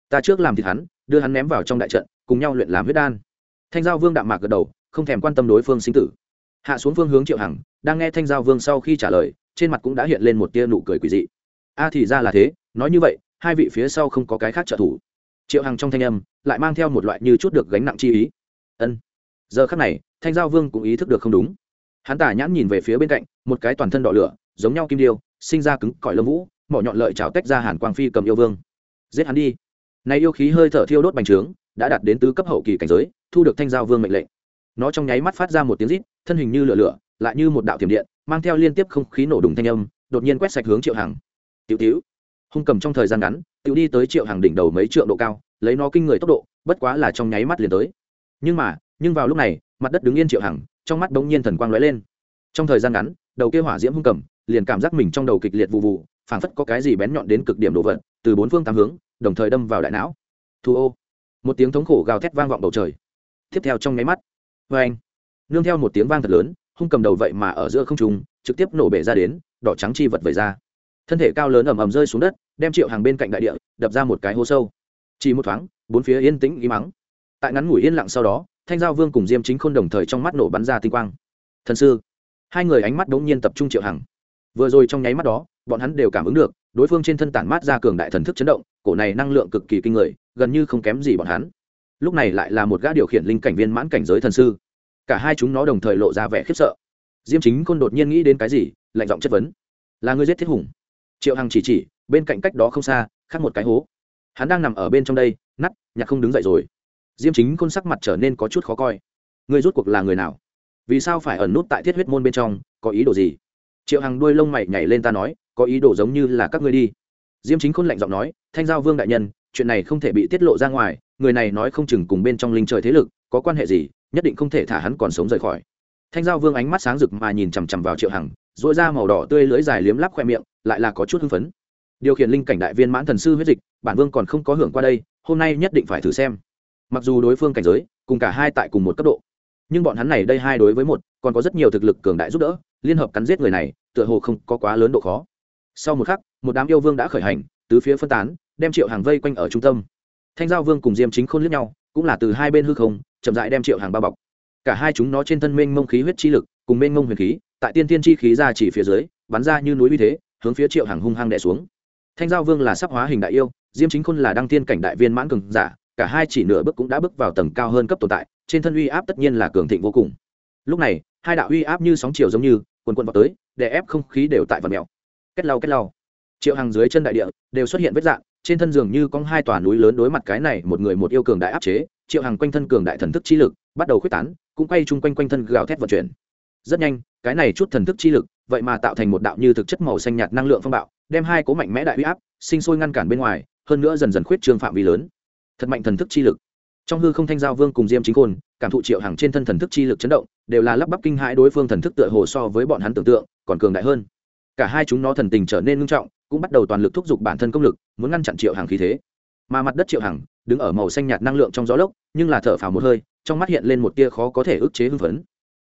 Ta trước làm thịt hắn đưa hắn ném vào trong đại trận, cùng nhau luyện làm huyết đan. Thanh giao vương đạm mạc gật đầu, không thèm quan tâm đối phương sinh tử. Hạ xuống phương hướng triệu hằng, đang nghe thanh giao vương sau khi trả lời, trên mặt cũng đã hiện lên một tia nụ cười quỷ dị. A thì ra là thế, nói như vậy, hai vị phía sau không có cái khác trợ thủ. Triệu hằng trong thanh âm, lại mang theo một loại như chút được gánh nặng chi ý. Ân. Giờ khắc này, thanh giao vương cũng ý thức được không đúng. Hắn tả nhãn nhìn về phía bên cạnh, một cái toàn thân đỏ lửa, giống nhau kim điêu, sinh ra cứng cỏi lâm vũ, mỏ nhọn lợi chảo tách ra hàn quang phi cầm yêu vương. Giết hắn đi này yêu khí hơi thở thiêu đốt bành trướng, đã đạt đến tứ cấp hậu kỳ cảnh giới, thu được thanh giao vương mệnh lệnh. Nó trong nháy mắt phát ra một tiếng rít, thân hình như lửa lửa, lại như một đạo tiềm điện, mang theo liên tiếp không khí nổ đùng thanh âm, đột nhiên quét sạch hướng triệu hằng. Tiểu tiểu. Hung cầm trong thời gian ngắn, tiểu đi tới triệu hàng đỉnh đầu mấy trượng độ cao, lấy nó kinh người tốc độ, bất quá là trong nháy mắt liền tới. Nhưng mà, nhưng vào lúc này, mặt đất đứng yên triệu hằng, trong mắt bỗng nhiên thần quang lóe lên. Trong thời gian ngắn, đầu kia hỏa diễm hung cầm, liền cảm giác mình trong đầu kịch liệt vụ vụ, phảng phất có cái gì bén nhọn đến cực điểm đồ vật từ bốn phương tám hướng đồng thời đâm vào đại não. Thu ô. Một tiếng thống khổ gào thét vang vọng bầu trời. Tiếp theo trong nháy mắt, vê anh. Nương theo một tiếng vang thật lớn, hung cầm đầu vậy mà ở giữa không trung, trực tiếp nổ bể ra đến, đỏ trắng chi vật vẩy ra. Thân thể cao lớn ầm ầm rơi xuống đất, đem triệu hàng bên cạnh đại địa, đập ra một cái hố sâu. Chỉ một thoáng, bốn phía yên tĩnh ý mắng tại ngắn ngủi yên lặng sau đó, thanh giao vương cùng diêm chính khôn đồng thời trong mắt nổ bắn ra tinh quang. Thần sư. Hai người ánh mắt đ ố n g nhiên tập trung triệu hằng. Vừa rồi trong nháy mắt đó, bọn hắn đều cảm ứng được, đối phương trên thân tản mát ra cường đại thần thức chấn động cổ này năng lượng cực kỳ kinh người, gần như không kém gì bọn hắn. Lúc này lại là một gã điều khiển linh cảnh viên mãn cảnh giới thần sư. Cả hai chúng nó đồng thời lộ ra vẻ khiếp sợ. Diêm chính côn đột nhiên nghĩ đến cái gì, lạnh giọng chất vấn. Là người giết thiết hùng? Triệu hằng chỉ chỉ, bên cạnh cách đó không xa, khác một cái hố. Hắn đang nằm ở bên trong đây nắt nhạc không đứng dậy rồi. Diêm chính côn sắc mặt trở nên có chút khó coi. Người rút cuộc là người nào? Vì sao phải ẩn nút tại thiết huyết môn bên trong? Có ý đồ gì? Triệu hằng đuôi lông mày nhảy lên ta nói, có ý đồ giống như là các ngươi đi diêm chính khôn lạnh giọng nói, thanh giao vương đại nhân, chuyện này không thể bị tiết lộ ra ngoài, người này nói không chừng cùng bên trong linh trời thế lực có quan hệ gì, nhất định không thể thả hắn còn sống rời khỏi. Thanh giao vương ánh mắt sáng rực mà nhìn chằm chằm vào triệu hằng dội ra màu đỏ tươi lưỡi dài liếm lắp khoe miệng, lại là có chút hưng phấn. Điều khiển linh cảnh đại viên mãn thần sư huyết dịch, bản vương còn không có hưởng qua đây, hôm nay nhất định phải thử xem. Mặc dù đối phương cảnh giới, cùng cả hai tại cùng một cấp độ, nhưng bọn hắn này đây hai đối với một, còn có rất nhiều thực lực cường đại giúp đỡ, liên hợp cắn giết người này, tựa hồ không có quá lớn độ khó. Sau một khắc một đám yêu vương đã khởi hành, tứ phía phân tán, đem triệu hàng vây quanh ở trung tâm. Thanh giao vương cùng diêm chính khôn liếc nhau, cũng là từ hai bên hư không, chậm dại đem triệu hàng bao bọc. Cả hai chúng nó trên thân mênh mông khí huyết chi lực, cùng mênh mông huyền khí, tại tiên tiên chi khí ra chỉ phía dưới, bắn ra như núi uy thế, hướng phía triệu hàng hung hăng đẻ xuống. Thanh giao vương là sắp hóa hình đại yêu, diêm chính khôn là đăng tiên cảnh đại viên mãn cường giả, cả hai chỉ nửa bước cũng đã bước vào tầng cao hơn cấp tồn tại, trên thân uy áp tất nhiên là cường thịnh vô cùng. Lúc này, hai đạo uy áp như sóng chiều giống như, quần quần vào tới, để ép không khí đều tại vật mèo. Kết lau kết lau triệu hàng dưới chân đại địa đều xuất hiện vết dạng, trên thân giường như có hai tòa núi lớn đối mặt cái này, một người một yêu cường đại áp chế, triệu hàng quanh thân cường đại thần thức chi lực bắt đầu khuếch tán, cũng quay chung quanh quanh thân gào thét vận chuyển. Rất nhanh, cái này chút thần thức chi lực, vậy mà tạo thành một đạo như thực chất màu xanh nhạt năng lượng phong bạo, đem hai cố mạnh mẽ đại huy áp sinh sôi ngăn cản bên ngoài, hơn nữa dần dần khuyết trương phạm vi lớn. Thật mạnh thần thức chi lực. Trong hư không thanh giao vương cùng diêm chính khôn, cảm thụ triệu hàng trên thân thần thức chi lực chấn động, đều là lắp bắp kinh hãi đối phương thần thức tựa hồ so với bọn hắn tưởng tượng, còn cường đại hơn. Cả hai chúng nó thần tình trở nên ngưng trọng cũng bắt đầu toàn lực thúc giục bản thân công lực, muốn ngăn chặn triệu hàng khí thế. Mà mặt đất triệu hàng, đứng ở màu xanh nhạt năng lượng trong gió lốc, nhưng là thở phào một hơi, trong mắt hiện lên một tia khó có thể ức chế hưng phấn.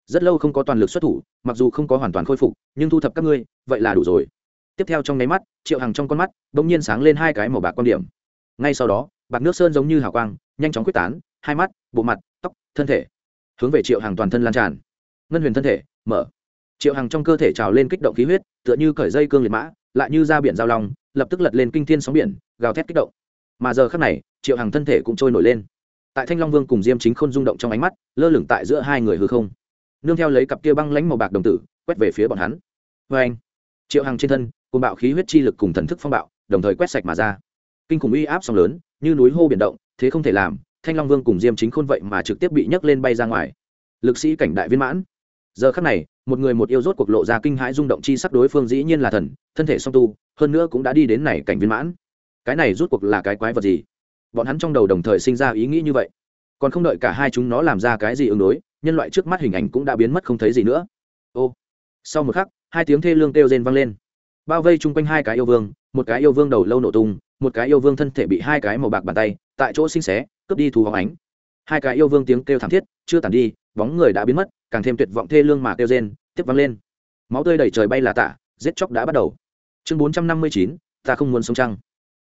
Rất lâu không có toàn lực xuất thủ, mặc dù không có hoàn toàn khôi phục, nhưng thu thập các ngươi, vậy là đủ rồi. Tiếp theo trong nháy mắt, triệu hàng trong con mắt đ ỗ n g nhiên sáng lên hai cái màu bạc quan điểm. Ngay sau đó, bạc nước sơn giống như hào quang, nhanh chóng quyết tán, hai mắt, bộ mặt, tóc, thân thể. Hướng về triệu hàng toàn thân lan tràn. Ngân huyền thân thể, mở. Triệu hàng trong cơ thể trào lên kích động khí huyết, tựa như cởi dây cương liệt mã lại như ra biển giao long, lập tức lật lên kinh thiên sóng biển, gào thét kích động. Mà giờ khắc này, triệu hằng thân thể cũng trôi nổi lên. Tại thanh long vương cùng diêm chính k h ô n rung động trong ánh mắt, lơ lửng tại giữa hai người hư không. Nương theo lấy cặp kia băng lãnh màu bạc đồng tử, quét về phía bọn hắn. Vê anh, triệu hằng trên thân cùng bạo khí huyết chi lực cùng thần thức phong bạo, đồng thời quét sạch mà ra. Kinh khủng uy áp sóng lớn, như núi hô biển động, thế không thể làm, thanh long vương cùng diêm chính khôn vậy mà trực tiếp bị nhấc lên bay ra ngoài. Lực sĩ cảnh đại viên mãn. Giờ khắc này một người một yêu rốt cuộc lộ ra kinh hãi rung động chi sắc đối phương dĩ nhiên là thần, thân thể song tu, hơn nữa cũng đã đi đến này cảnh viên mãn. Cái này rút cuộc là cái quái vật gì? Bọn hắn trong đầu đồng thời sinh ra ý nghĩ như vậy. Còn không đợi cả hai chúng nó làm ra cái gì ứng đối, nhân loại trước mắt hình ảnh cũng đã biến mất không thấy gì nữa. Ô! Sau một khắc, hai tiếng thê lương kêu rên vang lên. Bao vây chung quanh hai cái yêu vương, một cái yêu vương đầu lâu nổ tung, một cái yêu vương thân thể bị hai cái màu bạc bàn tay, tại chỗ sinh xé, cướp đi thù hóng ánh. Hai cái yêu vương tiếng kêu thảm thiết, chưa tàn đi, bóng người đã biến mất càng thêm tuyệt vọng thê lương mà kêu rên, tiếp vang lên. Máu tươi đầy trời bay là tả, giết chóc đã bắt đầu. Chương bốn trăm năm mươi chín, ta không muốn sống trăng.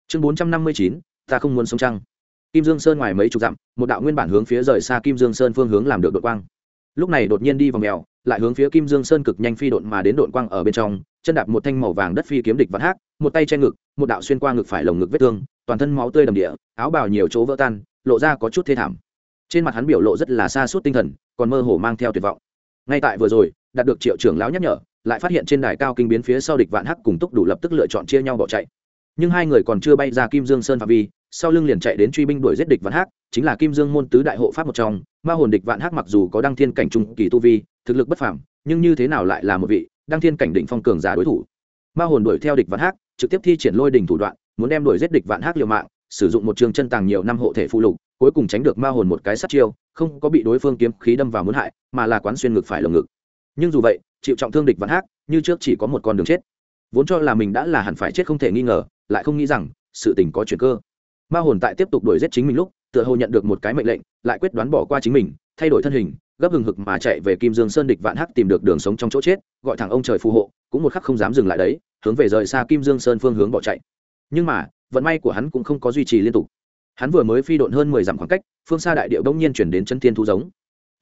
Chương bốn trăm năm mươi chín, ta không muốn sống trăng. Kim dương sơn ngoài mấy chục dặm, một đạo nguyên bản hướng phía rời xa kim dương sơn phương hướng làm được đội quang. Lúc này đột nhiên đi vào mèo, lại hướng phía kim dương sơn cực nhanh phi độn mà đến đội quang ở bên trong, chân đạp một thanh màu vàng đất phi kiếm địch vạn hát một tay che ngực, một đạo xuyên qua ngực phải lồng ngực vết thương, toàn thân máu tươi đầm địa, áo bào nhiều chỗ vỡ tan, lộ ra có chút thê thảm trên mặt hắn biểu lộ rất là xa suốt tinh thần, còn mơ hồ mang theo tuyệt vọng. Ngay tại vừa rồi, đạt được triệu trưởng lão nhắc nhở, lại phát hiện trên đài cao kinh biến phía sau địch vạn hắc cùng túc đủ lập tức lựa chọn chia nhau bỏ chạy. Nhưng hai người còn chưa bay ra kim dương sơn phạm vi, sau lưng liền chạy đến truy binh đuổi giết địch vạn hắc, chính là kim dương môn tứ đại hộ pháp một trong. Ma hồn địch vạn hắc mặc dù có đăng thiên cảnh trung kỳ tu vi, thực lực bất phàm, nhưng như thế nào lại là một vị đăng thiên cảnh định phong cường giả đối thủ? Ma hồn đuổi theo địch vạn hắc, trực tiếp thi triển lôi đình thủ đoạn, muốn đem đuổi giết địch vạn hắc liều mạng, sử dụng một trường chân tàng nhiều năm hộ thể phụ lục cuối cùng tránh được ma hồn một cái sát chiêu, không có bị đối phương kiếm khí đâm vào muốn hại, mà là quán xuyên ngực phải lồng ngực. Nhưng dù vậy, chịu trọng thương địch vạn hắc, như trước chỉ có một con đường chết. Vốn cho là mình đã là hẳn phải chết không thể nghi ngờ, lại không nghĩ rằng, sự tình có chuyển cơ. Ma hồn tại tiếp tục đuổi giết chính mình lúc, tựa hồ nhận được một cái mệnh lệnh, lại quyết đoán bỏ qua chính mình, thay đổi thân hình, gấp hừng hực mà chạy về kim dương sơn địch vạn hắc tìm được đường sống trong chỗ chết, gọi thẳng ông trời phù hộ, cũng một khắc không dám dừng lại đấy, hướng về rời xa kim dương sơn phương hướng bỏ chạy. Nhưng mà, vận may của hắn cũng không có duy trì liên tục hắn vừa mới phi độn hơn mười dặm khoảng cách, phương xa đại điệu đông nhiên chuyển đến chân thiên thú giống.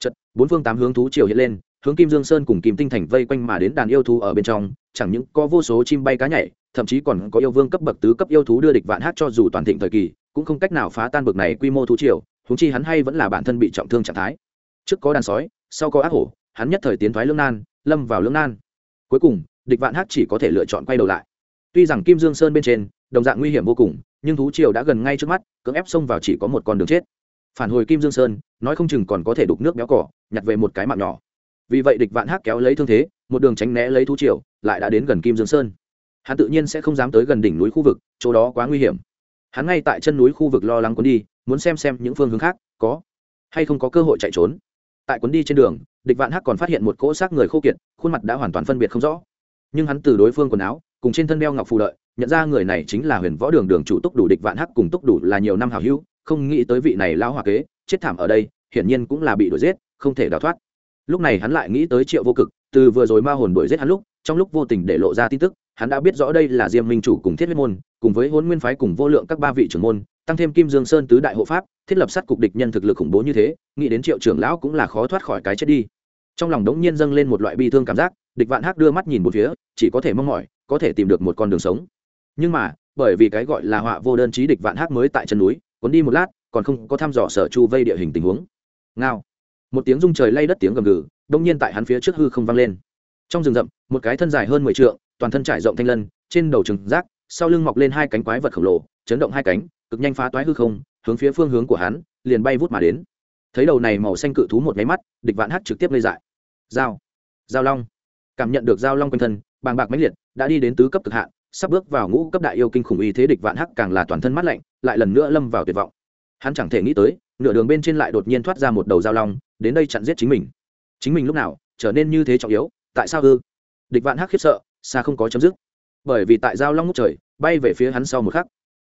Chật, bốn phương tám hướng thú chiều hiện lên, hướng kim dương sơn cùng kim tinh thành vây quanh mà đến đàn yêu thú ở bên trong, chẳng những có vô số chim bay cá nhảy, thậm chí còn có yêu vương cấp bậc tứ cấp yêu thú đưa địch vạn hát cho dù toàn thịnh thời kỳ, cũng không cách nào phá tan bậc này quy mô thú triều húng chi hắn hay vẫn là bản thân bị trọng thương trạng thái. Trước có đàn sói, sau có ác hổ, hắn nhất thời tiến thoái lương nan, lâm vào lương nan. Cuối cùng, địch vạn hát chỉ có thể lựa chọn quay đầu lại. Tuy rằng kim dương sơn bên trên, đồng dạng nguy hiểm vô cùng nhưng thú triều đã gần ngay trước mắt, cưỡng ép xông vào chỉ có một con đường chết. Phản hồi kim dương sơn, nói không chừng còn có thể đục nước béo cỏ, nhặt về một cái mạng nhỏ. Vì vậy địch vạn hắc kéo lấy thương thế, một đường tránh né lấy thú triều, lại đã đến gần kim dương sơn. Hắn tự nhiên sẽ không dám tới gần đỉnh núi khu vực, chỗ đó quá nguy hiểm. Hắn ngay tại chân núi khu vực lo lắng cuốn đi, muốn xem xem những phương hướng khác, có hay không có cơ hội chạy trốn. Tại cuốn đi trên đường, địch vạn hắc còn phát hiện một cỗ xác người khô kiệt, khuôn mặt đã hoàn toàn phân biệt không rõ. Nhưng hắn từ đối phương quần áo, cùng trên thân đeo ngọc phù lợi nhận ra người này chính là huyền võ đường đường chủ túc đủ địch vạn hắc cùng túc đủ là nhiều năm hào hữu, không nghĩ tới vị này lao hòa kế, chết thảm ở đây, hiển nhiên cũng là bị đuổi giết, không thể đào thoát. Lúc này hắn lại nghĩ tới triệu vô cực, từ vừa rồi ma hồn đuổi giết hắn lúc, trong lúc vô tình để lộ ra tin tức, hắn đã biết rõ đây là diêm minh chủ cùng thiết huyết môn, cùng với hôn nguyên phái cùng vô lượng các ba vị trưởng môn, tăng thêm kim dương sơn tứ đại hộ pháp, thiết lập sát cục địch nhân thực lực khủng bố như thế, nghĩ đến triệu trưởng lão cũng là khó thoát khỏi cái chết đi. Trong lòng đống nhiên dâng lên một loại bi thương cảm giác, địch vạn hắc đưa mắt nhìn một phía, chỉ có thể mong mỏi, có thể tìm được một con đường sống nhưng mà, bởi vì cái gọi là họa vô đơn chí địch vạn hắc mới tại chân núi, cuốn đi một lát, còn không có thăm dò sở chu vây địa hình tình huống. Ngao. Một tiếng rung trời lay đất tiếng gầm gừ, đông nhiên tại hắn phía trước hư không vang lên. Trong rừng rậm, một cái thân dài hơn mười trượng, toàn thân trải rộng thanh lân, trên đầu trừng rác, sau lưng mọc lên hai cánh quái vật khổng lồ, chấn động hai cánh, cực nhanh phá toái hư không, hướng phía phương hướng của hắn, liền bay vút mà đến. Thấy đầu này màu xanh cự thú một máy mắt, địch vạn hắc trực tiếp lây dại. Dao dao long. Cảm nhận được dao long quanh thân, bàng bạc mãnh liệt, đã đi đến tứ cấp cực hạn sắp bước vào ngũ cấp đại yêu kinh khủng y thế địch vạn hắc càng là toàn thân mắt lạnh, lại lần nữa lâm vào tuyệt vọng. Hắn chẳng thể nghĩ tới, nửa đường bên trên lại đột nhiên thoát ra một đầu dao long, đến đây chặn giết chính mình. Chính mình lúc nào trở nên như thế trọng yếu, tại sao ư? Địch vạn hắc khiếp sợ, xa không có chấm dứt. Bởi vì tại dao long ngút trời, bay về phía hắn sau một khắc,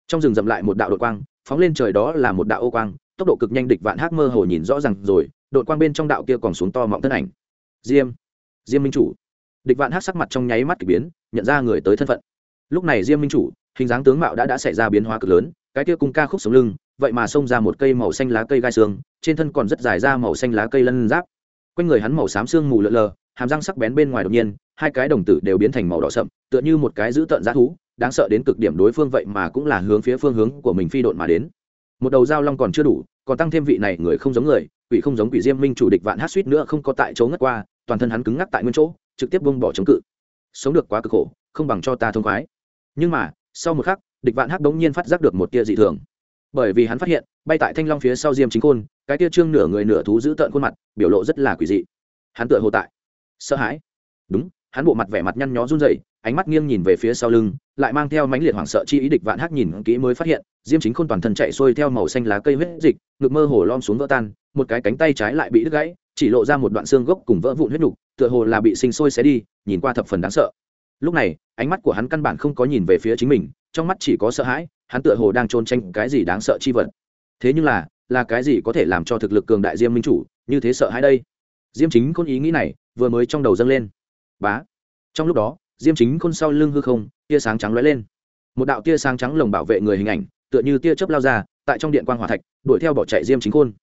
trong rừng dậm lại một đạo đội quang, phóng lên trời đó là một đạo ô quang, tốc độ cực nhanh địch vạn hắc mơ hồ nhìn rõ ràng rồi đội quang bên trong đạo kia còn xuống to mọng thân ảnh. Diêm diêm minh chủ. Địch vạn hắc sắc mặt trong nháy mắt k ỳ biến, nhận ra người tới thân phận lúc này diêm minh chủ, hình dáng tướng mạo đã đã xảy ra biến hóa cực lớn, cái kia cung ca khúc sống lưng, vậy mà xông ra một cây màu xanh lá cây gai xương, trên thân còn rất dài ra màu xanh lá cây lân giáp. Quanh người hắn màu xám xương mù lợn lờ, hàm răng sắc bén bên ngoài đột nhiên, hai cái đồng tử đều biến thành màu đỏ sậm, tựa như một cái dữ tợn g thú, đáng sợ đến cực điểm đối phương vậy mà cũng là hướng phía phương hướng của mình phi độn mà đến. Một đầu dao long còn chưa đủ, còn tăng thêm vị này người không giống người, quỷ không giống quỷ diêm minh chủ địch vạn hát suýt nữa không có tại chỗ ngất qua, toàn thân hắn cứng ngắc tại nguyên chỗ, trực tiếp bông bỏ chống cự. Sống được quá cực khổ, không bằng cho ta thông khoái nhưng mà, sau một khắc, địch vạn hắc đống nhiên phát giác được một tia dị thường. Bởi vì hắn phát hiện, bay tại thanh long phía sau diêm chính khôn, cái tia trương nửa người nửa thú giữ tợn khuôn mặt, biểu lộ rất là quỷ dị. Hắn tựa hồ tại sợ hãi. Đúng, hắn bộ mặt vẻ mặt nhăn nhó run rẩy, ánh mắt nghiêng nhìn về phía sau lưng, lại mang theo mãnh liệt hoảng sợ chi ý địch vạn hắc nhìn kỹ mới phát hiện, diêm chính khôn toàn thân chạy xuôi theo màu xanh lá cây huyết dịch, ngực mơ hồ lom xuống vỡ tan, một cái cánh tay trái lại bị đứt gãy, chỉ lộ ra một đoạn xương gốc cùng vỡ vụn huyết nhục, tựa hồ là bị sinh sôi xé đi, nhìn qua thập phần đáng sợ lúc này, ánh mắt của hắn căn bản không có nhìn về phía chính mình, trong mắt chỉ có sợ hãi, hắn tựa hồ đang trôn tranh cái gì đáng sợ chi vật. Thế nhưng là là cái gì có thể làm cho thực lực cường đại diêm minh chủ, như thế sợ hãi đây? Diêm chính khôn ý nghĩ này, vừa mới trong đầu dâng lên. Bá! Trong lúc đó, diêm chính khôn sau lưng hư không, tia sáng trắng lóe lên. Một đạo tia sáng trắng lồng bảo vệ người hình ảnh, tựa như tia chớp lao ra, tại trong điện quan hòa thạch, đuổi theo bỏ chạy diêm chính khôn.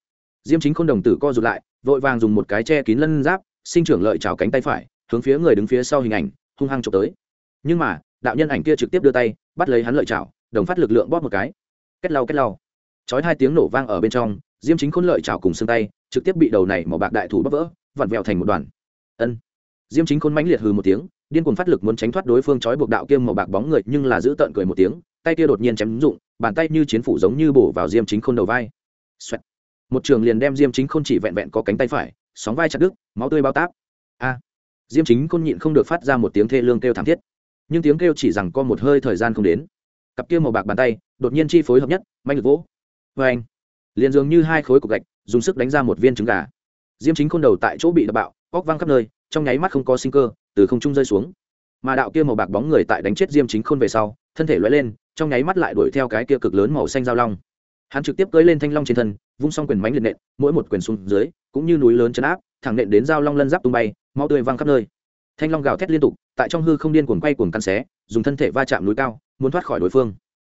Diêm chính khôn đồng tử co rụt lại, vội vàng dùng một cái che kín lân giáp, sinh trưởng lợi trào cánh tay phải, hướng phía người đứng phía sau hình ảnh hung hăng trộm tới. Nhưng mà, đạo nhân ảnh kia trực tiếp đưa tay, bắt lấy hắn lợi chảo, đồng phát lực lượng bóp một cái. Kết lau kết lau. Chói hai tiếng nổ vang ở bên trong, diêm chính khôn lợi chảo cùng xương tay, trực tiếp bị đầu này màu bạc đại thủ bóp vỡ, vặn vẹo thành một đoàn. Ân. Diêm chính khôn mãnh liệt hừ một tiếng, điên cuồng phát lực muốn tránh thoát đối phương chói buộc đạo kia màu bạc bóng người, nhưng là giữ tận cười một tiếng, tay kia đột nhiên chém rụng, bàn tay như chiến phủ giống như bổ vào diêm chính khôn đầu vai. Xoẹt. một trường liền đem diêm chính khôn chỉ vẹn vẹn có cánh tay phải, sóng vai chặt đứt, máu tươi bao táp. A diêm chính côn nhịn không được phát ra một tiếng thê lương kêu thảm thiết. Nhưng tiếng kêu chỉ rằng có một hơi thời gian không đến. Cặp kia màu bạc bàn tay, đột nhiên chi phối hợp nhất manh lực vỗ. Vê anh, liền dường như hai khối cục gạch, dùng sức đánh ra một viên trứng gà. Diêm chính côn đầu tại chỗ bị đập bạo, óc văng khắp nơi, trong nháy mắt không có sinh cơ, từ không trung rơi xuống. Mà đạo kia màu bạc bóng người tại đánh chết diêm chính khôn về sau, thân thể loay lên, trong nháy mắt lại đuổi theo cái kia cực lớn màu xanh giao long hắn trực tiếp cưỡi lên thanh long trên thân, vung xong quyền mánh liệt nện, mỗi một quyền xuống dưới, cũng như núi lớn chấn áp, thẳng nện đến giao long lân giáp tung bay mau tươi văng khắp nơi. Thanh long gào thét liên tục, tại trong hư không điên cuồng quay cuồng căn xé, dùng thân thể va chạm núi cao, muốn thoát khỏi đối phương.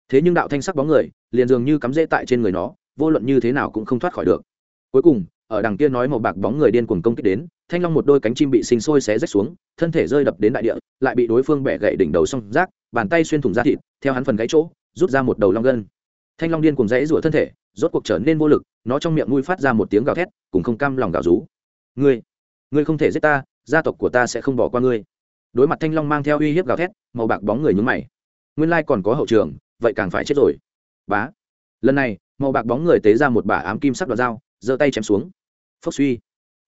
Thế nhưng đạo thanh sắc bóng người, liền dường như cắm rễ tại trên người nó, vô luận như thế nào cũng không thoát khỏi được. Cuối cùng, ở đằng kia nói màu bạc bóng người điên cuồng công kích đến, thanh long một đôi cánh chim bị sinh sôi xé rách xuống, thân thể rơi đập đến đại địa, lại bị đối phương bẻ gậy đỉnh đầu xong rác, bàn tay xuyên thủng da thịt, theo hắn phần gãy chỗ, rút ra một đầu long gân thanh long điên cuồng dãy rủa thân thể, rốt cuộc trở nên vô lực, nó trong miệng nuôi phát ra một tiếng gào thét, cùng không cam lòng gào rú. Ngươi ngươi không thể giết ta, gia tộc của ta sẽ không bỏ qua ngươi. Đối mặt thanh long mang theo uy hiếp gào thét, màu bạc bóng người nhúng mày. Nguyên lai còn có hậu trường, vậy càng phải chết rồi. Bá. Lần này, màu bạc bóng người tế ra một bả ám kim sắc đoạt dao, giơ tay chém xuống. Phốc suy.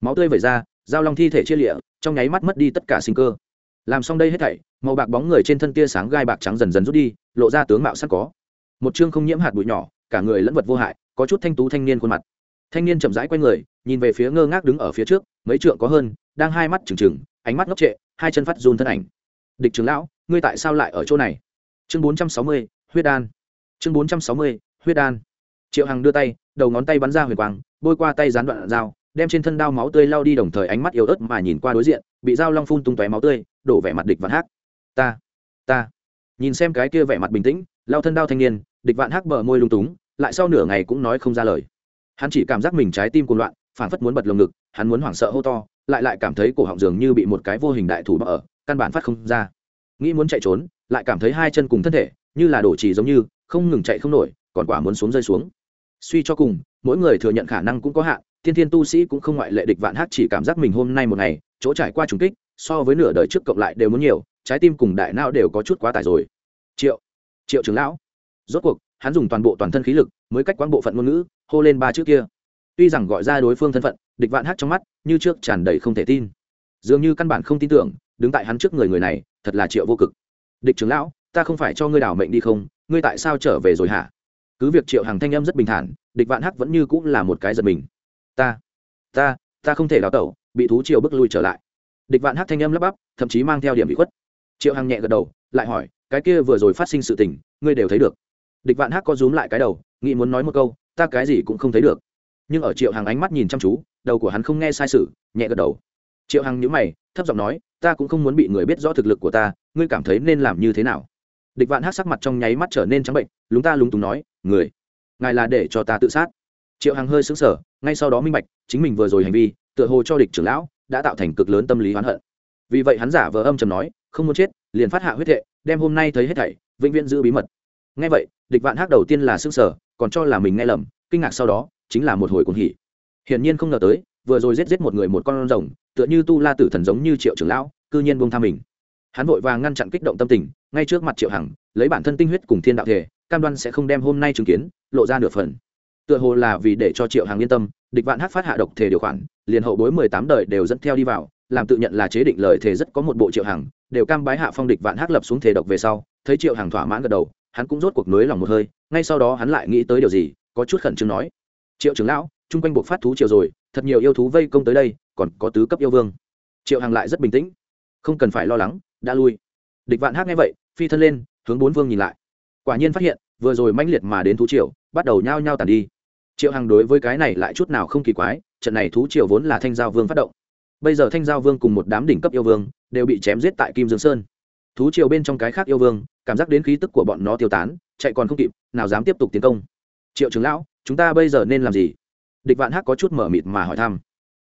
Máu tươi vẩy ra, dao long thi thể chia lịa, trong nháy mắt mất đi tất cả sinh cơ. Làm xong đây hết thảy, màu bạc bóng người trên thân tia sáng gai bạc trắng dần dần rút đi, lộ ra tướng mạo sắc có một chương không nhiễm hạt bụi nhỏ, cả người lẫn vật vô hại, có chút thanh tú thanh niên khuôn mặt. Thanh niên chậm rãi q u a y người, nhìn về phía ngơ ngác đứng ở phía trước, mấy trượng có hơn, đang hai mắt trừng trừng, ánh mắt ngốc trệ, hai chân phát run thân ảnh. Địch trưởng lão, ngươi tại sao lại ở chỗ này? Chương bốn trăm sáu mươi, huyết đan. Chương bốn trăm sáu mươi, huyết đan. Triệu hằng đưa tay, đầu ngón tay bắn ra huyền quang, bôi qua tay gián đoạn dao, đem trên thân đao máu tươi lao đi đồng thời ánh mắt yếu ớt mà nhìn qua đối diện, bị dao long phun tung tóe máu tươi, đổ vẻ mặt địch vạn hát ta ta. Nhìn xem cái kia vẻ mặt bình tĩnh, lao thân đao thanh niên địch vạn hắc bờ môi lung túng, lại sau nửa ngày cũng nói không ra lời. Hắn chỉ cảm giác mình trái tim cuồng loạn phản phất muốn bật lồng ngực, hắn muốn hoảng sợ hô to, lại lại cảm thấy cổ họng dường như bị một cái vô hình đại thủ bỡ ở, căn bản phát không ra. Nghĩ muốn chạy trốn, lại cảm thấy hai chân cùng thân thể, như là đổ trì giống như, không ngừng chạy không nổi, còn quả muốn xuống rơi xuống. Suy cho cùng, mỗi người thừa nhận khả năng cũng có hạn, thiên thiên tu sĩ cũng không ngoại lệ địch vạn hát chỉ cảm giác mình hôm nay một ngày, chỗ trải qua trùng kích, so với nửa đời trước cộng lại đều muốn nhiều, trái tim cùng đại não đều có chút quá tải rồi. Triệu triệu trưởng lão rốt cuộc, hắn dùng toàn bộ toàn thân khí lực mới cách quán bộ phận ngôn ngữ, hô lên ba chữ kia. Tuy rằng gọi ra đối phương thân phận, địch vạn hát trong mắt, như trước tràn đầy không thể tin. Dường như căn bản không tin tưởng, đứng tại hắn trước người người này, thật là triệu vô cực. Địch trưởng lão, ta không phải cho ngươi đảo mệnh đi không? Ngươi tại sao trở về rồi hả? Cứ việc triệu hàng thanh em rất bình thản, địch vạn hắc vẫn như cũng là một cái giật mình. Ta ta ta không thể đào tẩu, bị thú triệu bước lui trở lại. Địch vạn hắc thanh em lắp bắp, thậm chí mang theo điểm bị khuất. Triệu hằng nhẹ gật đầu, lại hỏi, cái kia vừa rồi phát sinh sự tình, ngươi đều thấy được địch vạn hắc có rúm lại cái đầu, nghĩ muốn nói một câu, ta cái gì cũng không thấy được. Nhưng ở triệu hằng ánh mắt nhìn chăm chú, đầu của hắn không nghe sai sự, nhẹ gật đầu. Triệu hằng nhữ mày, thấp giọng nói, ta cũng không muốn bị người biết rõ thực lực của ta, ngươi cảm thấy nên làm như thế nào? Địch vạn hát sắc mặt trong nháy mắt trở nên trắng bệnh, lúng ta lúng túng nói, người, ngài là để cho ta tự sát. Triệu hằng hơi xứng sở ngay sau đó minh bạch, chính mình vừa rồi hành vi, tựa hồ cho địch trưởng lão, đã tạo thành cực lớn tâm lý oán hận. Vì vậy hắn giả vờ âm chầm nói, không muốn chết, liền phát hạ huyết thệ đem hôm nay thấy hết thảy, vĩnh viễn giữ bí mật. Ngay vậy địch vạn hắc đầu tiên là xứng sở còn cho là mình nghe lầm, kinh ngạc sau đó, chính là một hồi cuồng hỉ. Hiển nhiên không ngờ tới, vừa rồi giết giết một người một con rồng, tựa như tu la tử thần giống như triệu trưởng lão, cư nhiên buông tha mình. Hắn vội vàng ngăn chặn kích động tâm tình, ngay trước mặt triệu hằng, lấy bản thân tinh huyết cùng thiên đạo thể, cam đoan sẽ không đem hôm nay chứng kiến, lộ ra nửa phần. Tựa hồ là vì để cho triệu hằng yên tâm, địch vạn hắc phát hạ độc thể điều khoản, liền hậu bối mười tám đời đều dẫn theo đi vào, làm tự nhận là chế định lời thể rất có một bộ triệu hằng, đều cam bái hạ phong địch vạn hắc lập xuống thể độc về sau, thấy triệu hằng thỏa mãn gật đầu hắn cũng rốt cuộc nới lòng một hơi, ngay sau đó hắn lại nghĩ tới điều gì, có chút khẩn trương nói. Triệu trưởng lão, chung quanh buộc phát thú triệu rồi, thật nhiều yêu thú vây công tới đây, còn có tứ cấp yêu vương. Triệu hằng lại rất bình tĩnh. Không cần phải lo lắng, đã lui. Địch vạn hát nghe vậy, phi thân lên, hướng bốn vương nhìn lại. Quả nhiên phát hiện, vừa rồi mãnh liệt mà đến thú triều, bắt đầu nhao nhao tàn đi. Triệu hằng đối với cái này lại chút nào không kỳ quái, trận này thú triều vốn là thanh giao vương phát động. Bây giờ thanh giao vương cùng một đám đỉnh cấp yêu vương, đều bị chém giết tại kim dương sơn. Thú triều bên trong cái khác yêu vương cảm giác đến khí tức của bọn nó tiêu tán, chạy còn không kịp, nào dám tiếp tục tiến công. Triệu trưởng lão, chúng ta bây giờ nên làm gì? Địch vạn hắc có chút mở mịt mà hỏi thăm.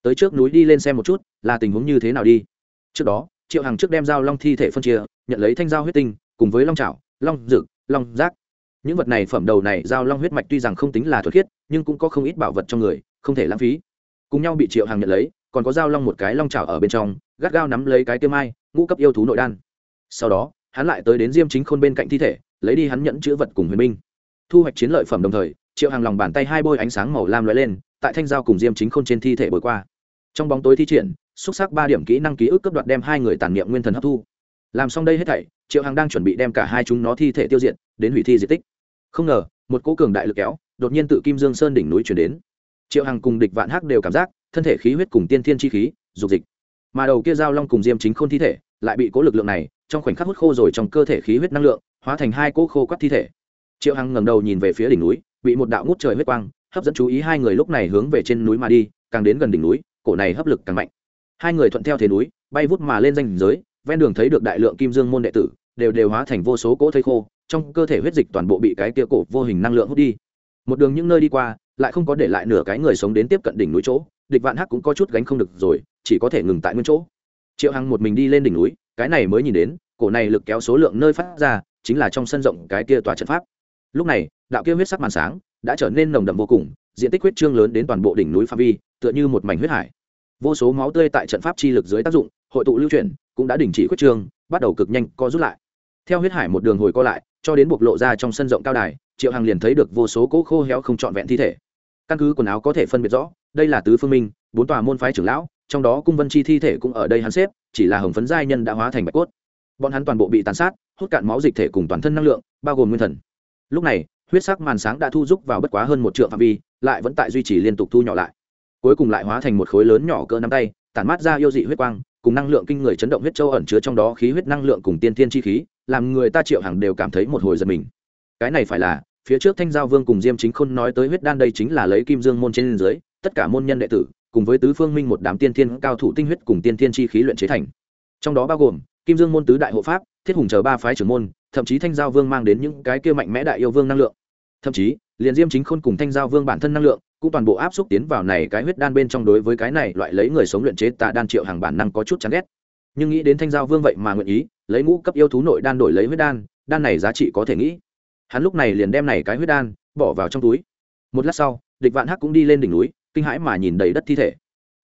Tới trước núi đi lên xem một chút, là tình huống như thế nào đi. Trước đó, triệu hằng trước đem dao long thi thể phân chia, nhận lấy thanh dao huyết tinh, cùng với long trào long dực long giác những vật này phẩm đầu này dao long huyết mạch tuy rằng không tính là thuật khiết, nhưng cũng có không ít bảo vật trong người, không thể lãng phí. Cùng nhau bị triệu hằng nhận lấy, còn có dao long một cái long trào ở bên trong, gắt gao nắm lấy cái tiêu mai ngũ cấp yêu thú nội đan. Sau đó hắn lại tới đến diêm chính khôn bên cạnh thi thể, lấy đi hắn nhẫn chữ vật cùng huyền minh thu hoạch chiến lợi phẩm đồng thời, triệu hàng lòng bàn tay hai bôi ánh sáng màu lam lóe lên, tại thanh dao cùng diêm chính khôn trên thi thể bồi qua. Trong bóng tối thi triển, xúc sắc ba điểm kỹ năng ký ức cấp đoạt đem hai người tàn niệm nguyên thần hấp thu. Làm xong đây hết thảy, triệu hằng đang chuẩn bị đem cả hai chúng nó thi thể tiêu diệt, đến hủy thi di tích. Không ngờ, một cố cường đại lực kéo, đột nhiên tự kim dương sơn đỉnh núi chuyển đến. Triệu hằng cùng địch vạn hắc đều cảm giác, thân thể khí huyết cùng tiên thiên chi khí, dục dịch. Mà đầu kia giao long cùng diêm chính khôn thi thể, lại bị cố lực lượng này trong khoảnh khắc hút khô rồi trong cơ thể khí huyết năng lượng, hóa thành hai cỗ khô quắt thi thể. Triệu hằng ngẩng đầu nhìn về phía đỉnh núi, bị một đạo ngút trời huyết quang hấp dẫn chú ý hai người lúc này hướng về trên núi mà đi, càng đến gần đỉnh núi, cổ này hấp lực càng mạnh. Hai người thuận theo thế núi, bay vút mà lên danh giới, ven đường thấy được đại lượng kim dương môn đệ tử, đều đều hóa thành vô số cỗ thây khô, trong cơ thể huyết dịch toàn bộ bị cái tia cổ vô hình năng lượng hút đi. Một đường những nơi đi qua, lại không có để lại nửa cái người sống đến tiếp cận đỉnh núi chỗ, địch vạn hắc cũng có chút gánh không được rồi, chỉ có thể ngừng tại nguyên chỗ. Triệu hằng một mình đi lên đỉnh núi cái này mới nhìn đến, cổ này lực kéo số lượng nơi phát ra, chính là trong sân rộng cái kia tòa trận pháp. Lúc này, đạo kia huyết sắc màn sáng đã trở nên nồng đậm vô cùng, diện tích huyết trương lớn đến toàn bộ đỉnh núi phạm vi, tựa như một mảnh huyết hải. Vô số máu tươi tại trận pháp chi lực dưới tác dụng, hội tụ lưu chuyển, cũng đã đình chỉ huyết trương, bắt đầu cực nhanh co rút lại. Theo huyết hải một đường hồi co lại, cho đến bộc lộ ra trong sân rộng cao đài, triệu hằng liền thấy được vô số cỗ khô héo không trọn vẹn thi thể. Căn cứ quần áo có thể phân biệt rõ, đây là tứ phương minh, bốn tòa môn phái trưởng lão trong đó cung vân chi thi thể cũng ở đây hắn xếp, chỉ là hồng phấn giai nhân đã hóa thành bạch cốt. Bọn hắn toàn bộ bị tàn sát, hút cạn máu dịch thể cùng toàn thân năng lượng, bao gồm nguyên thần. Lúc này, huyết sắc màn sáng đã thu rúc vào bất quá hơn một triệu phạm vi, lại vẫn tại duy trì liên tục thu nhỏ lại. Cuối cùng lại hóa thành một khối lớn nhỏ cỡ nắm tay, tản mát ra yêu dị huyết quang, cùng năng lượng kinh người chấn động huyết châu ẩn chứa trong đó khí huyết năng lượng cùng tiên thiên chi khí, làm người ta triệu hàng đều cảm thấy một hồi giật mình. Cái này phải là, phía trước thanh giao vương cùng diêm chính khôn nói tới huyết đan đây chính là lấy kim dương môn trên dưới, tất cả môn nhân đệ tử cùng với tứ phương minh một đám tiên thiên cao thủ tinh huyết cùng tiên thiên chi khí luyện chế thành. Trong đó bao gồm kim dương môn tứ đại hộ pháp, thiết hùng chờ ba phái trưởng môn, thậm chí thanh giao vương mang đến những cái kia mạnh mẽ đại yêu vương năng lượng. Thậm chí, liền diêm chính khôn cùng thanh giao vương bản thân năng lượng, cũng toàn bộ áp xúc tiến vào này cái huyết đan bên trong đối với cái này loại lấy người sống luyện chế tà đan triệu hàng bản năng có chút chán ghét. Nhưng nghĩ đến thanh giao vương vậy mà nguyện ý, lấy ngũ cấp yêu thú nội đan đổi lấy huyết đan đan này giá trị có thể nghĩ. Hắn lúc này liền đem này cái huyết đan bỏ vào trong túi. Một lát sau, địch vạn hắc cũng đi lên đỉnh núi kinh hãi mà nhìn đầy đất thi thể.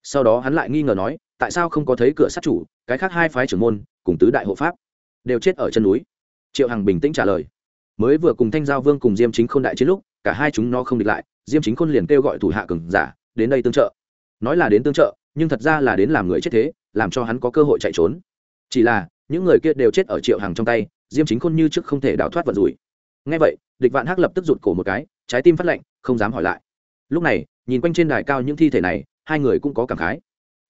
Sau đó hắn lại nghi ngờ nói, tại sao không có thấy cửa sát chủ, cái khác hai phái trưởng môn, cùng tứ đại hộ pháp, đều chết ở chân núi? Triệu hằng bình tĩnh trả lời. Mới vừa cùng thanh giao vương cùng diêm chính k h ô n đại chiến lúc, cả hai chúng nó không địch lại, diêm chính khôn liền kêu gọi thủ hạ cường giả, đến đây tương trợ. Nói là đến tương trợ, nhưng thật ra là đến làm người chết thế, làm cho hắn có cơ hội chạy trốn. Chỉ là, những người kia đều chết ở triệu hàng trong tay, diêm chính khôn như trước không thể đào thoát vận rủi. Ngay vậy, địch vạn hắc lập tức rụt cổ một cái, trái tim phát lạnh, không dám hỏi lại lúc này, nhìn quanh trên đài cao những thi thể này, hai người cũng có cảm khái.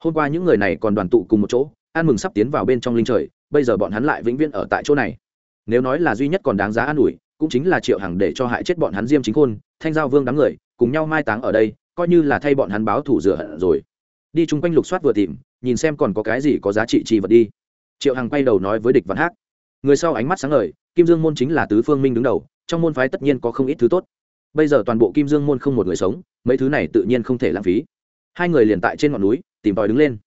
Hôm qua những người này còn đoàn tụ cùng một chỗ an mừng sắp tiến vào bên trong linh trời, bây giờ bọn hắn lại vĩnh viễn ở tại chỗ này. Nếu nói là duy nhất còn đáng giá an ủi, cũng chính là triệu hằng để cho hại chết bọn hắn diêm chính khôn, thanh giao vương đám người, cùng nhau mai táng ở đây, coi như là thay bọn hắn báo thủ rửa hận rồi. Đi chung quanh lục soát vừa tìm, nhìn xem còn có cái gì có giá trị trì vật đi. Triệu hằng quay đầu nói với địch văn hát người sau ánh mắt sáng ngời, kim dương môn chính là tứ phương minh đứng đầu, trong môn phái tất nhiên có không ít thứ tốt bây giờ toàn bộ kim dương môn không một người sống, mấy thứ này tự nhiên không thể lãng phí. Hai người liền tại trên ngọn núi, tìm tòi đứng lên.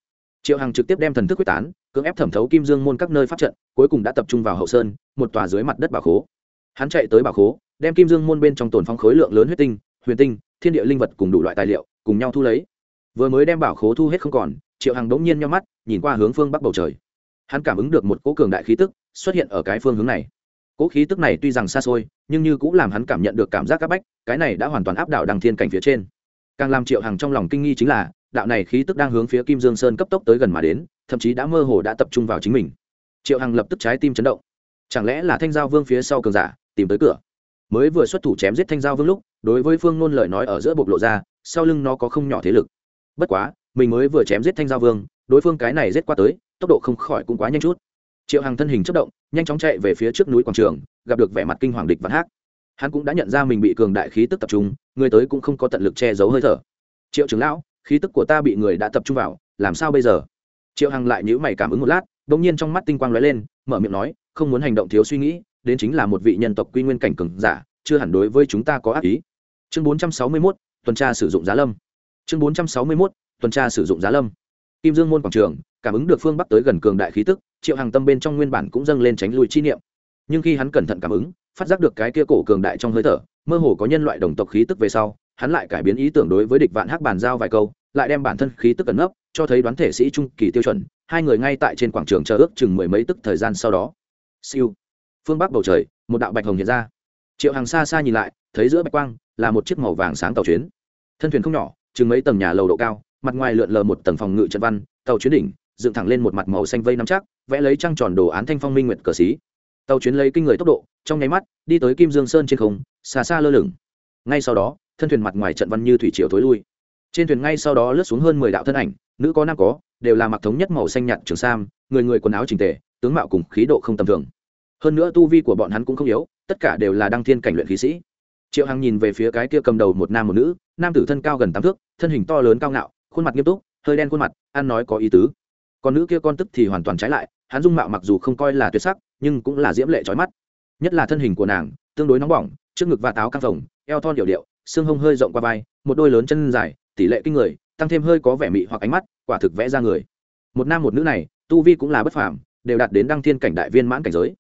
Triệu hằng trực tiếp đem thần thức quyết tán, cưỡng ép thẩm thấu kim dương môn các nơi phát trận, cuối cùng đã tập trung vào hậu sơn, một tòa dưới mặt đất bảo khố. Hắn chạy tới bảo khố, đem kim dương môn bên trong tồn phong khối lượng lớn huyết tinh, huyền tinh, thiên địa linh vật cùng đủ loại tài liệu, cùng nhau thu lấy. Vừa mới đem bảo khố thu hết không còn, triệu hằng đống nhiên nhau mắt, nhìn qua hướng phương bắc bầu trời. Hắn cảm ứng được một cỗ cường đại khí tức xuất hiện ở cái phương hướng này cỗ khí tức này tuy rằng xa xôi, nhưng như cũng làm hắn cảm nhận được cảm giác áp bách, cái này đã hoàn toàn áp đảo đằng thiên cảnh phía trên. Càng làm triệu hằng trong lòng kinh nghi chính là, đạo này khí tức đang hướng phía kim dương sơn cấp tốc tới gần mà đến, thậm chí đã mơ hồ đã tập trung vào chính mình. Triệu hằng lập tức trái tim chấn động. Chẳng lẽ là thanh giao vương phía sau cường giả, tìm tới cửa? Mới vừa xuất thủ chém giết thanh giao vương lúc, đối với phương nôn lời nói ở giữa bộc lộ ra, sau lưng nó có không nhỏ thế lực. Bất quá, mình mới vừa chém giết thanh giao vương, đối phương cái này giết qua tới, tốc độ không khỏi cũng quá nhanh chút triệu hằng thân hình chất động, nhanh chóng chạy về phía trước núi quảng trường, gặp được vẻ mặt kinh hoàng địch văn hát hắn cũng đã nhận ra mình bị cường đại khí tức tập trung, người tới cũng không có tận lực che giấu hơi thở. Triệu trưởng lão, khí tức của ta bị người đã tập trung vào, làm sao bây giờ? Triệu hằng lại nhữ mày cảm ứng một lát đ ỗ n g nhiên trong mắt tinh quang lóe lên, mở miệng nói, không muốn hành động thiếu suy nghĩ, đến chính là một vị nhân tộc quy nguyên cảnh cừng giả, chưa hẳn đối với chúng ta có ác ý. Chương bốn trăm sáu mươi mốt, tuần tra sử dụng giá lâm. Chương bốn trăm sáu mươi mốt, tuần tra sử dụng giá lâm. Kim dương môn quảng trường cảm ứng được phương bắc tới gần cường đại khí tức, triệu hàng tâm bên trong nguyên bản cũng dâng lên tránh lùi chi niệm. Nhưng khi hắn cẩn thận cảm ứng, phát giác được cái kia cổ cường đại trong hơi thở, mơ hồ có nhân loại đồng tộc khí tức về sau, hắn lại cải biến ý tưởng đối với địch vạn hắc bàn giao vài câu, lại đem bản thân khí tức ẩn nấp, cho thấy đoán thể sĩ trung kỳ tiêu chuẩn, hai người ngay tại trên quảng trường chờ ước chừng mười mấy tức thời gian sau đó. Siêu. Phương bắc bầu trời, một đạo bạch hồng hiện ra. Triệu hàng xa xa nhìn lại, thấy giữa bạch quang, là một chiếc màu vàng sáng tàu chuyến. Thân thuyền không nhỏ, chừng mấy tầng nhà lầu độ cao, mặt ngoài lượn lờ một tầng phòng ngự trận văn, tàu chuyến đỉnh dựng thẳng lên một mặt màu xanh vây nắm chắc, vẽ lấy trăng tròn đồ án thanh phong minh nguyệt cờ xí. Tàu chuyến lấy kinh người tốc độ, trong nháy mắt, đi tới kim dương sơn trên không, xa xa lơ lửng. Ngay sau đó, thân thuyền mặt ngoài trận văn như thủy triều thối lui. Trên thuyền ngay sau đó lướt xuống hơn mười đạo thân ảnh, nữ có nam có, đều là mặc thống nhất màu xanh nhạt trường sam, người người quần áo trình tề, tướng mạo cùng khí độ không tầm thường. Hơn nữa tu vi của bọn hắn cũng không yếu, tất cả đều là đăng thiên cảnh luyện khí sĩ. Triệu hằng nhìn về phía cái kia cầm đầu một nam một nữ, nam tử thân cao gần tám thước, thân hình to lớn cao ngạo, khuôn mặt nghiêm túc, hơi đen khuôn mặt, ăn nói có ý tứ còn nữ kia con tức thì hoàn toàn trái lại, hắn dung mạo mặc dù không coi là tuyệt sắc, nhưng cũng là diễm lệ trói mắt. Nhất là thân hình của nàng, tương đối nóng bỏng, trước ngực và táo căng phồng, eo thon điệu điệu, xương hông hơi rộng qua vai, một đôi lớn chân dài, tỷ lệ kinh người, tăng thêm hơi có vẻ mị hoặc ánh mắt, quả thực vẽ ra người. Một nam một nữ này, tu vi cũng là bất phàm, đều đạt đến đăng thiên cảnh đại viên mãn cảnh giới.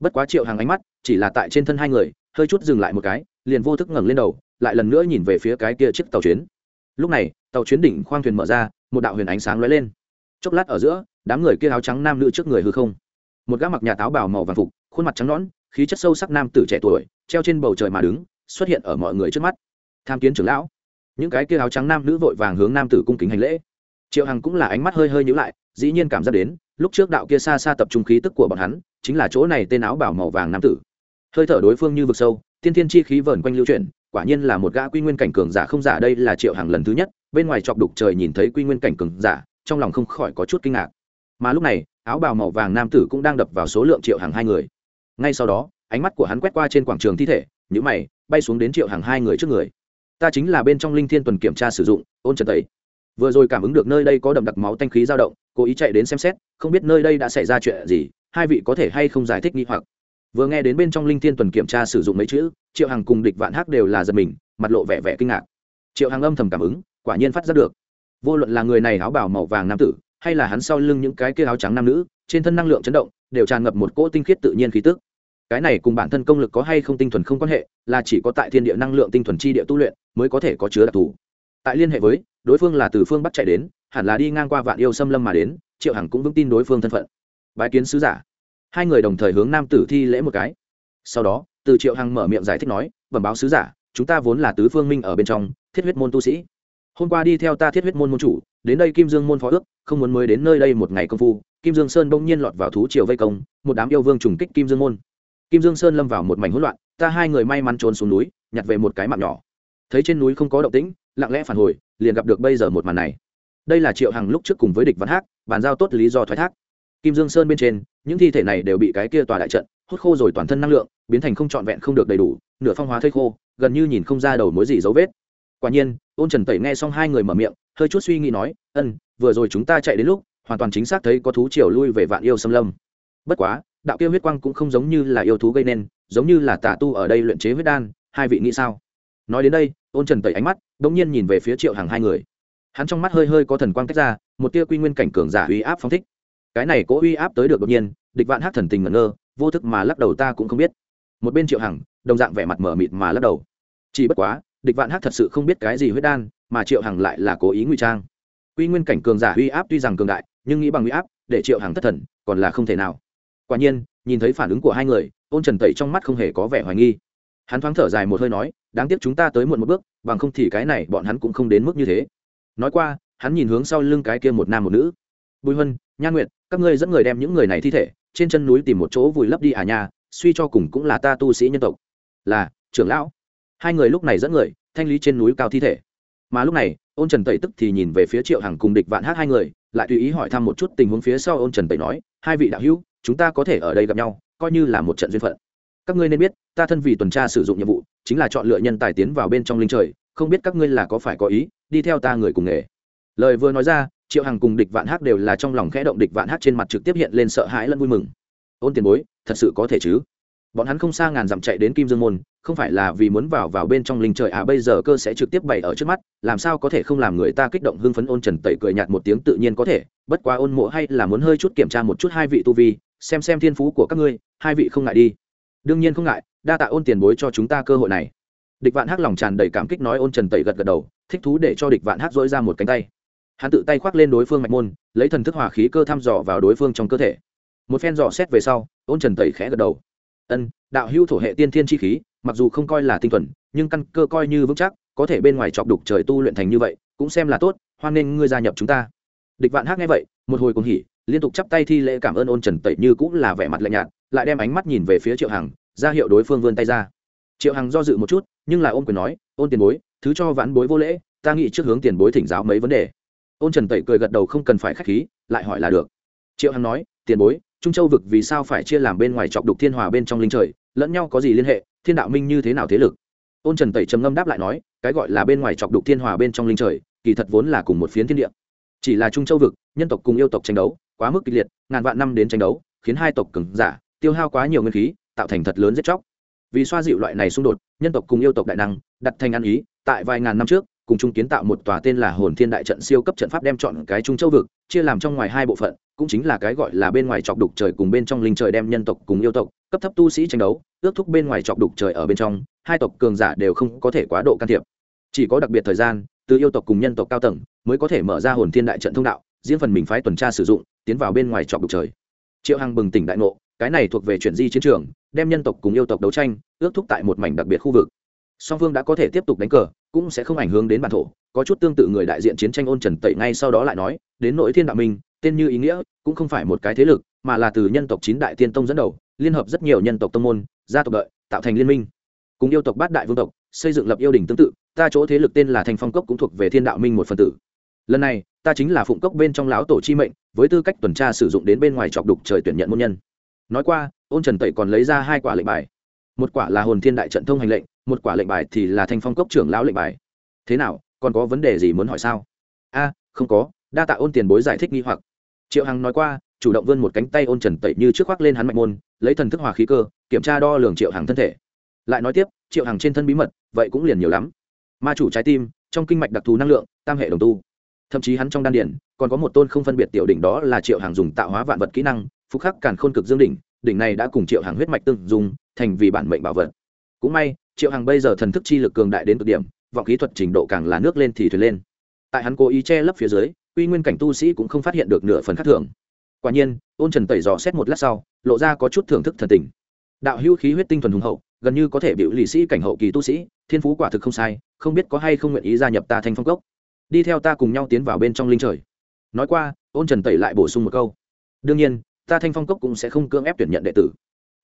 Bất quá triệu hàng ánh mắt, chỉ là tại trên thân hai người, hơi chút dừng lại một cái, liền vô thức ngẩng lên đầu, lại lần nữa nhìn về phía cái kia chiếc tàu chuyến. Lúc này, tàu chuyến đỉnh khoang thuyền mở ra, một đạo huyền ánh sáng lóe lên chốc lát ở giữa, đám người kia áo trắng nam nữ trước người hư không. Một gã mặc nhà táo bào màu vàng phục, khuôn mặt trắng nõn, khí chất sâu sắc nam tử trẻ tuổi, treo trên bầu trời mà đứng, xuất hiện ở mọi người trước mắt. Tham kiến trưởng lão. Những cái kia áo trắng nam nữ vội vàng hướng nam tử cung kính hành lễ. Triệu hằng cũng là ánh mắt hơi hơi nhữ lại, dĩ nhiên cảm giác đến, lúc trước đạo kia xa xa tập trung khí tức của bọn hắn, chính là chỗ này tên áo bảo màu vàng nam tử. Hơi thở đối phương như vực sâu, tiên thiên chi khí vờn quanh lưu chuyển, quả nhiên là một gã quy nguyên cảnh cường giả không giả, đây là triệu hằng lần thứ nhất, bên ngoài chọc đục trời nhìn thấy quy nguyên cảnh cường giả trong lòng không khỏi có chút kinh ngạc. Mà lúc này, áo bào màu vàng nam tử cũng đang đập vào số lượng triệu hàng hai người. Ngay sau đó, ánh mắt của hắn quét qua trên quảng trường thi thể nhữ mày, bay xuống đến triệu hàng hai người trước người. Ta chính là bên trong linh thiên tuần kiểm tra sử dụng, ôn trần tẩy. Vừa rồi cảm ứng được nơi đây có đậm đặc máu tanh khí dao động, cố ý chạy đến xem xét, không biết nơi đây đã xảy ra chuyện gì, hai vị có thể hay không giải thích nghi hoặc. Vừa nghe đến bên trong linh thiên tuần kiểm tra sử dụng mấy chữ, triệu hằng cùng địch vạn hắc đều là giật mình, mặt lộ vẻ vẻ kinh ngạc. Triệu hằng âm thầm cảm ứng, quả nhiên phát giác được vô luận là người này áo bảo màu vàng nam tử, hay là hắn sau lưng những cái kia áo trắng nam nữ, trên thân năng lượng chấn động, đều tràn ngập một cỗ tinh khiết tự nhiên khí tức. Cái này cùng bản thân công lực có hay không tinh thuần không quan hệ, là chỉ có tại thiên địa năng lượng tinh thuần chi địa tu luyện mới có thể có chứa đặc thù. Tại liên hệ với, đối phương là từ phương bắt chạy đến, hẳn là đi ngang qua vạn yêu xâm lâm mà đến, triệu hằng cũng vững tin đối phương thân phận. Bái kiến sứ giả. Hai người đồng thời hướng nam tử thi lễ một cái. Sau đó, từ triệu hằng mở miệng giải thích nói, bẩm báo sứ giả, chúng ta vốn là tứ phương minh ở bên trong, thiết huyết môn tu sĩ hôm qua đi theo ta thiết huyết môn môn chủ, đến đây kim dương môn phó ước, không muốn mới đến nơi đây một ngày công phu, kim dương sơn bỗng nhiên lọt vào thú triều vây công, một đám yêu vương trùng kích kim dương môn. Kim dương sơn lâm vào một mảnh hỗn loạn, ta hai người may mắn trốn xuống núi, nhặt về một cái mạng nhỏ. Thấy trên núi không có động tĩnh, lặng lẽ phản hồi, liền gặp được bây giờ một màn này. Đây là triệu hằng lúc trước cùng với địch văn hát bàn giao tốt lý do thoái thác. Kim dương sơn bên trên, những thi thể này đều bị cái kia tòa đại trận, hút khô rồi toàn thân năng lượng, biến thành không trọn vẹn không được đầy đủ, nửa phong hóa thây khô, gần như nhìn không ra đầu mối gì dấu vết. Quả nhiên ôn trần tẩy nghe xong hai người mở miệng, hơi chút suy nghĩ nói, ân, vừa rồi chúng ta chạy đến lúc, hoàn toàn chính xác thấy có thú chiều lui về vạn yêu xâm lâm. Bất quá, đạo kia huyết quang cũng không giống như là yêu thú gây nên, giống như là tà tu ở đây luyện chế huyết đan, hai vị nghĩ sao? Nói đến đây, ôn trần tẩy ánh mắt đ ỗ n g nhiên nhìn về phía triệu hàng hai người. Hắn trong mắt hơi hơi có thần quang tách ra, một tia quy nguyên cảnh cường giả uy áp phong thích. Cái này cố uy áp tới được đột nhiên, địch vạn hát thần tình ngẩn ngơ, vô thức mà lắc đầu ta cũng không biết. Một bên triệu hằng, đồng dạng vẻ mặt mở mịt mà lắc đầu. Chỉ bất quá địch vạn hát thật sự không biết cái gì huyết đan, mà triệu hằng lại là cố ý ngụy trang. Quy nguyên cảnh cường giả uy áp tuy rằng cường đại, nhưng nghĩ bằng uy áp, để triệu hằng thất thần, còn là không thể nào. Quả nhiên, nhìn thấy phản ứng của hai người, ôn trần tẩy trong mắt không hề có vẻ hoài nghi. Hắn thoáng thở dài một hơi nói, đáng tiếc chúng ta tới muộn một bước, bằng không thì cái này bọn hắn cũng không đến mức như thế. Nói qua, hắn nhìn hướng sau lưng cái kia một nam một nữ. Bùi huân, Nha nguyệt, các ngươi dẫn người đem những người này thi thể, trên chân núi tìm một chỗ vùi lấp đi à nhà suy cho cùng cũng là ta tu sĩ nhân tộc. Là, trưởng lão hai người lúc này dẫn người, thanh lý trên núi cao thi thể. Mà lúc này, ôn trần tẩy tức thì nhìn về phía triệu hằng cùng địch vạn hát hai người, lại tùy ý hỏi thăm một chút tình huống phía sau ôn trần tẩy nói, hai vị đạo hữu, chúng ta có thể ở đây gặp nhau, coi như là một trận duyên phận. Các ngươi nên biết, ta thân vì tuần tra sử dụng nhiệm vụ, chính là chọn lựa nhân tài tiến vào bên trong linh trời, không biết các ngươi là có phải có ý, đi theo ta người cùng nghề. Lời vừa nói ra, triệu hằng cùng địch vạn hát đều là trong lòng khẽ động, địch vạn hát trên mặt trực tiếp hiện lên sợ hãi lẫn vui mừng. Ôn tiền bối, thật sự có thể chứ? Bọn hắn không xa ngàn dặm chạy đến kim dương môn không phải là vì muốn vào vào bên trong linh trời à bây giờ cơ sẽ trực tiếp bày ở trước mắt, làm sao có thể không làm người ta kích động hưng phấn ôn trần tẩy cười nhạt một tiếng tự nhiên có thể, bất quá ôn mộ hay là muốn hơi chút kiểm tra một chút hai vị tu vi, xem xem thiên phú của các ngươi, hai vị không ngại đi. Đương nhiên không ngại, đa tạ ôn tiền bối cho chúng ta cơ hội này. Địch vạn hắc lòng tràn đầy cảm kích nói ôn trần tẩy gật gật đầu, thích thú để cho địch vạn hắc dỗi ra một cánh tay. Hắn tự tay khoác lên đối phương mạch môn, lấy thần thức hòa khí cơ thăm dò vào đối phương trong cơ thể. Một phen dò xét về sau, ôn trần tẩy khẽ gật đầu. Ân, đạo hữu thổ hệ tiên thiên chi khí mặc dù không coi là tinh thuần, nhưng căn cơ coi như vững chắc, có thể bên ngoài chọc đục trời tu luyện thành như vậy, cũng xem là tốt, hoan nên ngươi gia nhập chúng ta. Địch vạn hắc nghe vậy, một hồi cùng hỉ, liên tục chắp tay thi lễ cảm ơn ôn trần tẩy như cũng là vẻ mặt lạnh nhạt, lại đem ánh mắt nhìn về phía triệu hằng, ra hiệu đối phương vươn tay ra. Triệu hằng do dự một chút, nhưng là ôn quyền nói, ôn tiền bối, thứ cho vãn bối vô lễ, ta nghĩ trước hướng tiền bối thỉnh giáo mấy vấn đề. Ôn trần tẩy cười gật đầu không cần phải k h á c h khí, lại hỏi là được. Triệu hằng nói, tiền bối, trung châu vực vì sao phải chia làm bên ngoài chọc đục thiên hòa bên trong linh trời, lẫn nhau có gì liên hệ thiên đạo minh như thế nào thế lực? Ôn trần tẩy trầm ngâm đáp lại nói, cái gọi là bên ngoài chọc đục thiên hòa bên trong linh trời, kỳ thật vốn là cùng một phiến thiên địa. Chỉ là trung châu vực, nhân tộc cùng yêu tộc tranh đấu, quá mức kịch liệt, ngàn vạn năm đến tranh đấu, khiến hai tộc cứng giả, tiêu hao quá nhiều nguyên khí, tạo thành thật lớn giết chóc. Vì xoa dịu loại này xung đột, nhân tộc cùng yêu tộc đại năng, đặt thành ăn ý, tại vài ngàn năm trước cùng chung kiến tạo một tòa tên là hồn thiên đại trận siêu cấp trận pháp đem chọn cái trung châu vực, chia làm trong ngoài hai bộ phận, cũng chính là cái gọi là bên ngoài chọc đục trời cùng bên trong linh trời đem nhân tộc cùng yêu tộc, cấp thấp tu sĩ tranh đấu, ước thúc bên ngoài chọc đục trời ở bên trong, hai tộc cường giả đều không có thể quá độ can thiệp. Chỉ có đặc biệt thời gian, từ yêu tộc cùng nhân tộc cao tầng mới có thể mở ra hồn thiên đại trận thông đạo, diễn phần mình phái tuần tra sử dụng, tiến vào bên ngoài chọc đục trời. Triệu hằng bừng tỉnh đại ngộ, cái này thuộc về chuyển di chiến trường, đem nhân tộc cùng yêu tộc đấu tranh, ước thúc tại một mảnh đặc biệt khu vực. Song phương đã có thể tiếp tục đánh cờ cũng sẽ không ảnh hưởng đến bản thổ. Có chút tương tự người đại diện chiến tranh ôn trần tẩy ngay sau đó lại nói, đến nội thiên đạo minh, tên như ý nghĩa cũng không phải một cái thế lực, mà là từ nhân tộc chín đại tiên tông dẫn đầu, liên hợp rất nhiều nhân tộc tông môn, gia tộc đợi, tạo thành liên minh. Cùng yêu tộc bát đại vương tộc, xây dựng lập yêu đình tương tự, ta chỗ thế lực tên là thành phong cốc cũng thuộc về thiên đạo minh một phần tử. Lần này, ta chính là phụng cốc bên trong lão tổ chi mệnh, với tư cách tuần tra sử dụng đến bên ngoài chọc đục trời tuyển nhận môn nhân. Nói qua, ôn trần tẩy còn lấy ra hai quả lệnh bài. Một quả là hồn thiên đại trận thông hành lệnh một quả lệnh bài thì là thanh phong cốc trưởng lão lệnh bài. Thế nào, còn có vấn đề gì muốn hỏi sao? A, không có, đa tạ ôn tiền bối giải thích nghi hoặc. Triệu hằng nói qua, chủ động vươn một cánh tay ôn trần tẩy như trước khoác lên hắn mạnh môn, lấy thần thức hòa khí cơ, kiểm tra đo lường triệu hàng thân thể. Lại nói tiếp, triệu hàng trên thân bí mật, vậy cũng liền nhiều lắm. Ma chủ trái tim, trong kinh mạch đặc thù năng lượng, tam hệ đồng tu. Thậm chí hắn trong đan điển còn có một tôn không phân biệt tiểu đỉnh đó là triệu hàng dùng tạo hóa vạn vật kỹ năng, phúc khắc càn khôn cực dương đỉnh đỉnh này đã cùng triệu hàng huyết mạch tương dùng thành vì bản mệnh bảo vật. Cũng may triệu Hằng bây giờ thần thức chi lực cường đại đến cực điểm, vọng kỹ thuật trình độ càng là nước lên thì thuyền lên. Tại hắn cố ý che lấp phía dưới, uy nguyên cảnh tu sĩ cũng không phát hiện được nửa phần khác thường. Quả nhiên, ôn trần tẩy dò xét một lát sau, lộ ra có chút thưởng thức thần tình. Đạo hữu khí huyết tinh thuần hùng hậu, gần như có thể biểu lì sĩ cảnh hậu kỳ tu sĩ, thiên phú quả thực không sai, không biết có hay không nguyện ý gia nhập ta thanh phong cốc. Đi theo ta cùng nhau tiến vào bên trong linh trời. Nói qua, ôn trần tẩy lại bổ sung một câu. Đương nhiên, ta thanh phong cốc cũng sẽ không cưỡng ép tuyển nhận đệ tử.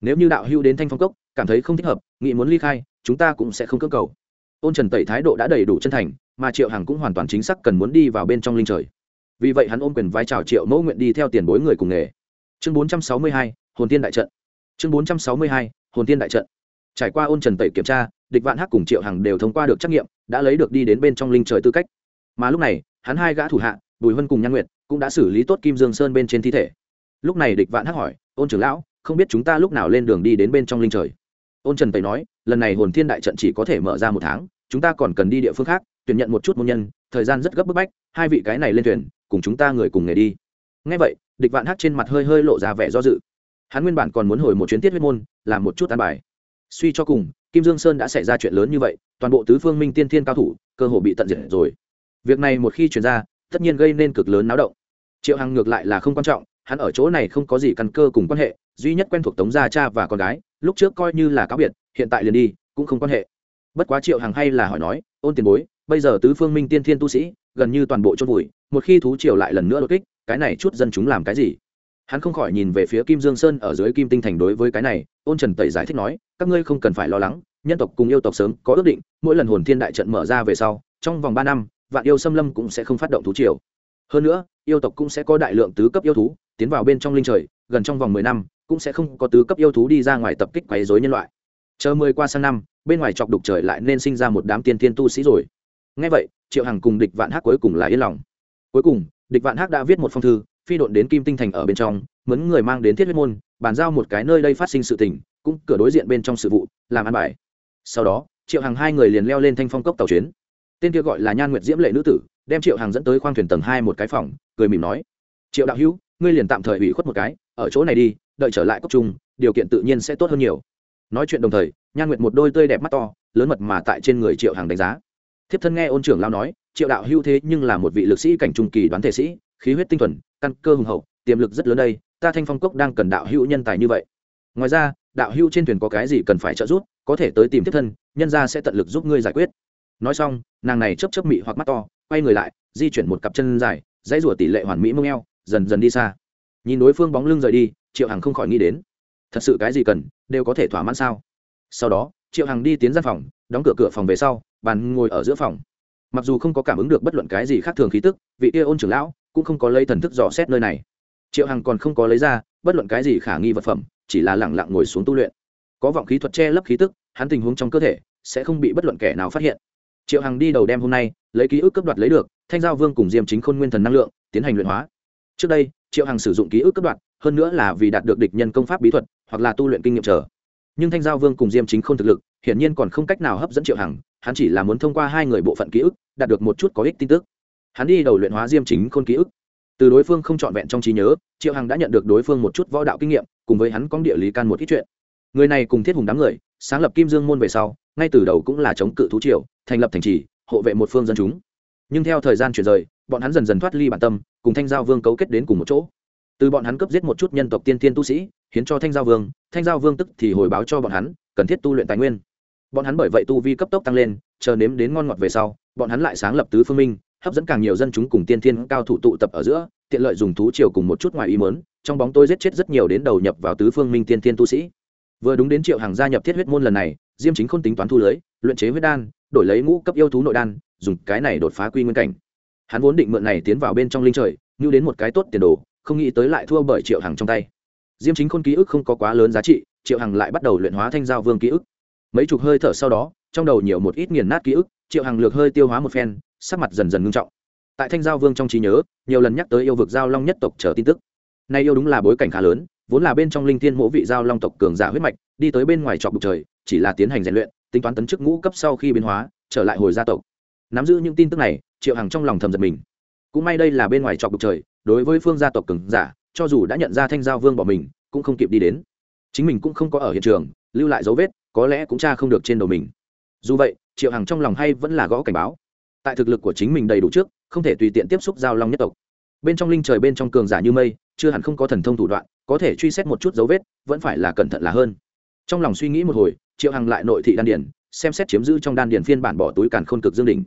Nếu như đạo hữu đến thanh phong cốc, cảm thấy không thích hợp, nghị muốn ly khai chúng ta cũng sẽ không cưỡng cầu. Ôn trần tẩy thái độ đã đầy đủ chân thành, mà triệu hằng cũng hoàn toàn chính xác cần muốn đi vào bên trong linh trời. Vì vậy hắn ôm quyền vai trào triệu mẫu nguyện đi theo tiền bối người cùng nghề. Chương bốn trăm sáu mươi hai, hồn tiên đại trận. Chương bốn trăm sáu mươi hai, hồn tiên đại trận. Trải qua ôn trần tẩy kiểm tra, địch vạn hắc cùng triệu hằng đều thông qua được trắc nghiệm, đã lấy được đi đến bên trong linh trời tư cách. Mà lúc này, hắn hai gã thủ hạ, bùi Hân cùng nhan nguyệt, cũng đã xử lý tốt kim dương sơn bên trên thi thể. Lúc này địch vạn hắc hỏi, ôn trưởng lão, không biết chúng ta lúc nào lên đường đi đến bên trong linh trời? Ôn trần tẩy nói, lần này hồn thiên đại trận chỉ có thể mở ra một tháng, chúng ta còn cần đi địa phương khác, tuyển nhận một chút môn nhân, thời gian rất gấp bức bách, hai vị cái này lên thuyền cùng chúng ta người cùng nghề đi. Ngay vậy, địch vạn hắc trên mặt hơi hơi lộ ra vẻ do dự. Hắn nguyên bản còn muốn hồi một chuyến tiết huyết môn, làm một chút an bài. Suy cho cùng, kim dương sơn đã xảy ra chuyện lớn như vậy, toàn bộ tứ phương minh tiên thiên cao thủ, cơ hồ bị tận diệt rồi. Việc này một khi chuyển ra, tất nhiên gây nên cực lớn náo động. Triệu hằng ngược lại là không quan trọng, hắn ở chỗ này không có gì căn cơ cùng quan hệ, duy nhất quen thuộc tống gia cha và con gái lúc trước coi như là cáo biệt, hiện tại liền đi, cũng không quan hệ. Bất quá triệu hằng hay là hỏi nói, ôn tiền bối, bây giờ tứ phương minh tiên thiên tu sĩ, gần như toàn bộ chôn vùi, một khi thú triều lại lần nữa đột kích, cái này chút dân chúng làm cái gì? Hắn không khỏi nhìn về phía kim dương sơn ở dưới kim tinh thành đối với cái này, ôn trần tẩy giải thích nói, các ngươi không cần phải lo lắng, nhân tộc cùng yêu tộc sớm có ước định, mỗi lần hồn thiên đại trận mở ra về sau, trong vòng ba năm, vạn yêu xâm lâm cũng sẽ không phát động thú triều. Hơn nữa, yêu tộc cũng sẽ có đại lượng tứ cấp yêu thú tiến vào bên trong linh trời, gần trong vòng mười năm cũng sẽ không có tứ cấp yêu thú đi ra ngoài tập kích quấy dối nhân loại. Chờ mười qua sang năm, bên ngoài chọc đục trời lại nên sinh ra một đám tiên tiên tu sĩ rồi. Ngay vậy, triệu hằng cùng địch vạn hắc cuối cùng là yên lòng. Cuối cùng, địch vạn hắc đã viết một phong thư, phi đội đến kim tinh thành ở bên trong, mướn người mang đến thiết huyết môn, bàn giao một cái nơi đây phát sinh sự tình, cũng cửa đối diện bên trong sự vụ, làm ăn bài. Sau đó, triệu hằng hai người liền leo lên thanh phong cốc tàu chuyến. Tên kia gọi là nhan nguyệt diễm lệ nữ tử, đem triệu hằng dẫn tới khoang thuyền tầng hai một cái phòng, cười mỉm nói, triệu đạo hữu, ngươi liền tạm thời ủy khuất một cái, ở chỗ này đi đợi trở lại cốc trung, điều kiện tự nhiên sẽ tốt hơn nhiều. Nói chuyện đồng thời, nhan nguyệt một đôi tươi đẹp mắt to, lớn mật mà tại trên người triệu hằng đánh giá. Thiếp thân nghe ôn trưởng lao nói, triệu đạo hữu thế nhưng là một vị lực sĩ cảnh trung kỳ đoán thể sĩ, khí huyết tinh thuần, căn cơ hùng hậu, tiềm lực rất lớn đây, ta thanh phong cốc đang cần đạo hữu nhân tài như vậy. Ngoài ra, đạo hữu trên thuyền có cái gì cần phải trợ giúp, có thể tới tìm tiếp thân, nhân ra sẽ tận lực giúp ngươi giải quyết. Nói xong, nàng này chấp chấp mị hoặc mắt to, quay người lại, di chuyển một cặp chân dài, dãy rủa tỷ lệ hoàn mỹ mông eo, dần dần đi xa. Nhìn đối phương bóng lưng rời đi triệu hằng không khỏi nghĩ đến, thật sự cái gì cần, đều có thể thỏa mãn sao? Sau đó, triệu hằng đi tiến ra phòng, đóng cửa cửa phòng về sau, bàn ngồi ở giữa phòng. Mặc dù không có cảm ứng được bất luận cái gì khác thường khí tức, vị kia ôn trưởng lão cũng không có lấy thần thức dò xét nơi này. Triệu hằng còn không có lấy ra bất luận cái gì khả nghi vật phẩm, chỉ là lẳng lặng ngồi xuống tu luyện. Có vọng khí thuật che lấp khí tức, hắn tình huống trong cơ thể sẽ không bị bất luận kẻ nào phát hiện. Triệu hằng đi đầu đem hôm nay lấy ký ức cấp đoạt lấy được, thanh giao vương cùng diêm chính khôn nguyên thần năng lượng tiến hành luyện hóa. Trước đây, triệu hằng sử dụng ký ức cấp đoạt hơn nữa là vì đạt được địch nhân công pháp bí thuật, hoặc là tu luyện kinh nghiệm trở nhưng thanh giao vương cùng diêm chính không thực lực, hiển nhiên còn không cách nào hấp dẫn triệu hằng, hắn chỉ là muốn thông qua hai người bộ phận ký ức, đạt được một chút có ích tin tức. Hắn đi đầu luyện hóa diêm chính khôn ký ức. Từ đối phương không trọn vẹn trong trí nhớ, triệu hằng đã nhận được đối phương một chút võ đạo kinh nghiệm, cùng với hắn có địa lý can một ít chuyện. Người này cùng thiết hùng đám người, sáng lập kim dương môn về sau, ngay từ đầu cũng là chống cự thú triều, thành lập thành trì, hộ vệ một phương dân chúng. Nhưng theo thời gian chuyển rời, bọn hắn dần dần thoát ly bản tâm, cùng thanh giao vương cấu kết đến cùng một chỗ từ bọn hắn cấp giết một chút nhân tộc tiên tiên tu sĩ, hiến cho thanh giao vương, thanh giao vương tức thì hồi báo cho bọn hắn, cần thiết tu luyện tài nguyên. Bọn hắn bởi vậy tu vi cấp tốc tăng lên, chờ nếm đến ngon ngọt về sau, bọn hắn lại sáng lập tứ phương minh, hấp dẫn càng nhiều dân chúng cùng tiên thiên cao thủ tụ tập ở giữa, tiện lợi dùng thú triều cùng một chút ngoài ý mớn trong bóng tôi giết chết rất nhiều đến đầu nhập vào tứ phương minh tiên thiên tu sĩ. Vừa đúng đến triệu hàng gia nhập thiết huyết môn lần này, diêm chính không tính toán thu lưới, luyện chế huyết đan, đổi lấy ngũ cấp yêu thú nội đan, dùng cái này đột phá quy nguyên cảnh. Hắn vốn định mượn này tiến vào bên trong linh trời như đến một cái tốt tiền đồ không nghĩ tới lại thua bởi triệu hằng trong tay. Diêm chính khôn ký ức không có quá lớn giá trị, triệu hằng lại bắt đầu luyện hóa thanh giao vương ký ức. Mấy chục hơi thở sau đó, trong đầu nhiều một ít nghiền nát ký ức, triệu hằng lược hơi tiêu hóa một phen, sắc mặt dần dần ngưng trọng. Tại thanh giao vương trong trí nhớ, nhiều lần nhắc tới yêu vực giao long nhất tộc chờ tin tức. Nay yêu đúng là bối cảnh khá lớn, vốn là bên trong linh thiên mỗ vị giao long tộc cường giả huyết mạch, đi tới bên ngoài trọc bục trời, chỉ là tiến hành rèn luyện, tính toán tấn chức ngũ cấp sau khi biến hóa, trở lại hồi gia tộc. Nắm giữ những tin tức này, triệu hằng trong lòng thầm giật mình. Cũng may đây là bên ngoài trọc bục trời đối với phương gia tộc cường giả, cho dù đã nhận ra thanh giao vương bỏ mình, cũng không kịp đi đến. Chính mình cũng không có ở hiện trường, lưu lại dấu vết, có lẽ cũng tra không được trên đầu mình. Dù vậy, triệu hằng trong lòng hay vẫn là gõ cảnh báo. Tại thực lực của chính mình đầy đủ trước, không thể tùy tiện tiếp xúc giao long nhất tộc. Bên trong linh trời bên trong cường giả như mây, chưa hẳn không có thần thông thủ đoạn, có thể truy xét một chút dấu vết, vẫn phải là cẩn thận là hơn. Trong lòng suy nghĩ một hồi, triệu hằng lại nội thị đan điển xem xét chiếm giữ trong đan điển phiên bản bỏ túi càn khôn cực dương đỉnh.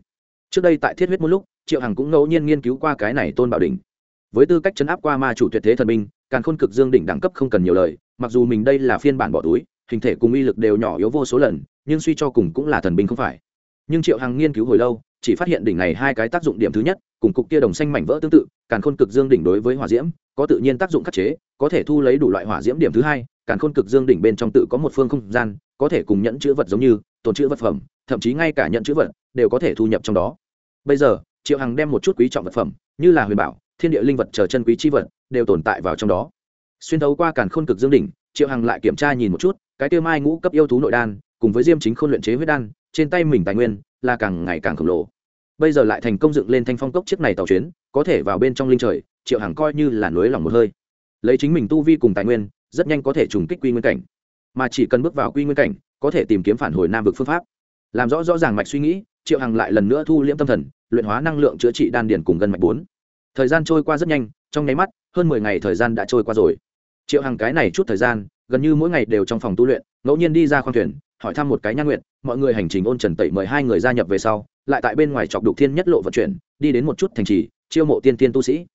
Trước đây tại thiết huyết một lúc, triệu hằng cũng ngẫu nhiên nghiên cứu qua cái này tôn bảo đỉnh với tư cách chấn áp qua ma chủ tuyệt thế thần minh càn khôn cực dương đỉnh đẳng cấp không cần nhiều lời, mặc dù mình đây là phiên bản bỏ túi, hình thể cùng uy lực đều nhỏ yếu vô số lần, nhưng suy cho cùng cũng là thần binh không phải. Nhưng triệu hằng nghiên cứu hồi lâu, chỉ phát hiện đỉnh này hai cái tác dụng điểm thứ nhất, cùng cục kia đồng xanh mảnh vỡ tương tự, càn khôn cực dương đỉnh đối với hỏa diễm, có tự nhiên tác dụng khắc chế, có thể thu lấy đủ loại hỏa diễm điểm thứ hai, càn khôn cực dương đỉnh bên trong tự có một phương không gian, có thể cùng nhẫn chữ vật giống như, tồn chữ vật phẩm, thậm chí ngay cả nhận chữ vật, đều có thể thu nhập trong đó. Bây giờ, triệu hằng đem một chút quý trọng vật phẩm, như là huyền bảo thiên địa linh vật chờ chân quý chi vật đều tồn tại vào trong đó. Xuyên thấu qua càn khôn cực dương đỉnh, triệu hằng lại kiểm tra nhìn một chút, cái tiêu mai ngũ cấp yêu thú nội đan, cùng với diêm chính khôn luyện chế huyết đan, trên tay mình tài nguyên là càng ngày càng khổng lồ. Bây giờ lại thành công dựng lên thanh phong cốc chiếc này tàu chuyến, có thể vào bên trong linh trời, triệu hằng coi như là nối lòng một hơi. Lấy chính mình tu vi cùng tài nguyên, rất nhanh có thể trùng kích quy nguyên cảnh. Mà chỉ cần bước vào quy nguyên cảnh, có thể tìm kiếm phản hồi nam vực phương pháp. Làm rõ rõ ràng mạch suy nghĩ, triệu hằng lại lần nữa thu liễm tâm thần, luyện hóa năng lượng chữa trị đan điền cùng gân mạch bốn thời gian trôi qua rất nhanh, trong nháy mắt, hơn mười ngày thời gian đã trôi qua rồi. Triệu hàng cái này chút thời gian, gần như mỗi ngày đều trong phòng tu luyện, ngẫu nhiên đi ra khoang thuyền, hỏi thăm một cái nhan nguyện mọi người hành trình ôn trần tẩy mời hai người gia nhập về sau, lại tại bên ngoài chọc đục thiên nhất lộ vận chuyển, đi đến một chút thành trì, chiêu mộ tiên tiên tu sĩ.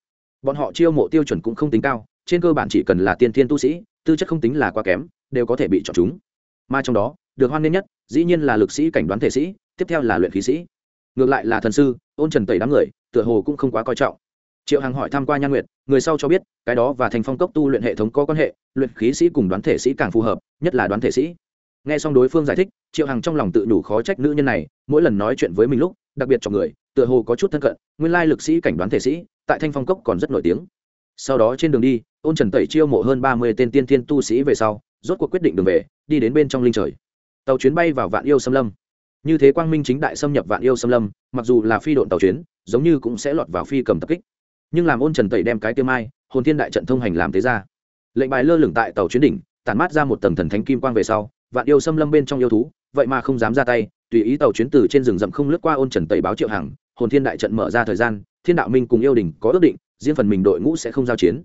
Bọn họ chiêu mộ tiêu chuẩn cũng không tính cao, trên cơ bản chỉ cần là tiên tiên tu sĩ, tư chất không tính là quá kém, đều có thể bị chọn chúng. Mà trong đó, được hoan nghênh nhất, dĩ nhiên là lực sĩ cảnh đoán thể sĩ, tiếp theo là luyện khí sĩ. Ngược lại là thần sư, ôn trần tẩy đám người, tựa hồ cũng không quá coi trọng triệu hằng hỏi tham q u a nhan nguyệt, người sau cho biết, cái đó và thành phong cốc tu luyện hệ thống có quan hệ, luyện khí sĩ cùng đoán thể sĩ càng phù hợp, nhất là đoán thể sĩ. N g h e xong đối phương giải thích, triệu hằng trong lòng tự đủ khó trách nữ nhân này, mỗi lần nói chuyện với mình lúc, đặc biệt cho người, tựa hồ có chút thân cận, nguyên lai lực sĩ cảnh đoán thể sĩ, tại thanh phong cốc còn rất nổi tiếng. Sau đó trên đường đi, ôn trần tẩy chiêu mộ hơn ba mươi tên tiên thiên tu sĩ về sau, rốt cuộc quyết định đường về, đi đến bên trong linh trời. Tàu chuyến bay vào vạn yêu xâm lâm. Như thế quang minh chính đại xâm nhập vạn yêu xâm lâm, mặc dù là phi độn tàu chuyến, giống như cũng sẽ lọt vào phi cầm tập kích nhưng làm ôn trần tẩy đem cái tiêu mai hồn thiên đại trận thông hành làm thế ra. Lệnh bài lơ lửng tại tàu chuyến đỉnh tản mát ra một tầng thần thánh kim quang về sau vạn yêu xâm lâm bên trong yêu thú vậy mà không dám ra tay tùy ý tàu chuyến từ trên rừng rậm không lướt qua ôn trần tẩy báo triệu hằng, hồn thiên đại trận mở ra thời gian thiên đạo minh cùng yêu đình có ước định riêng phần mình đội ngũ sẽ không giao chiến.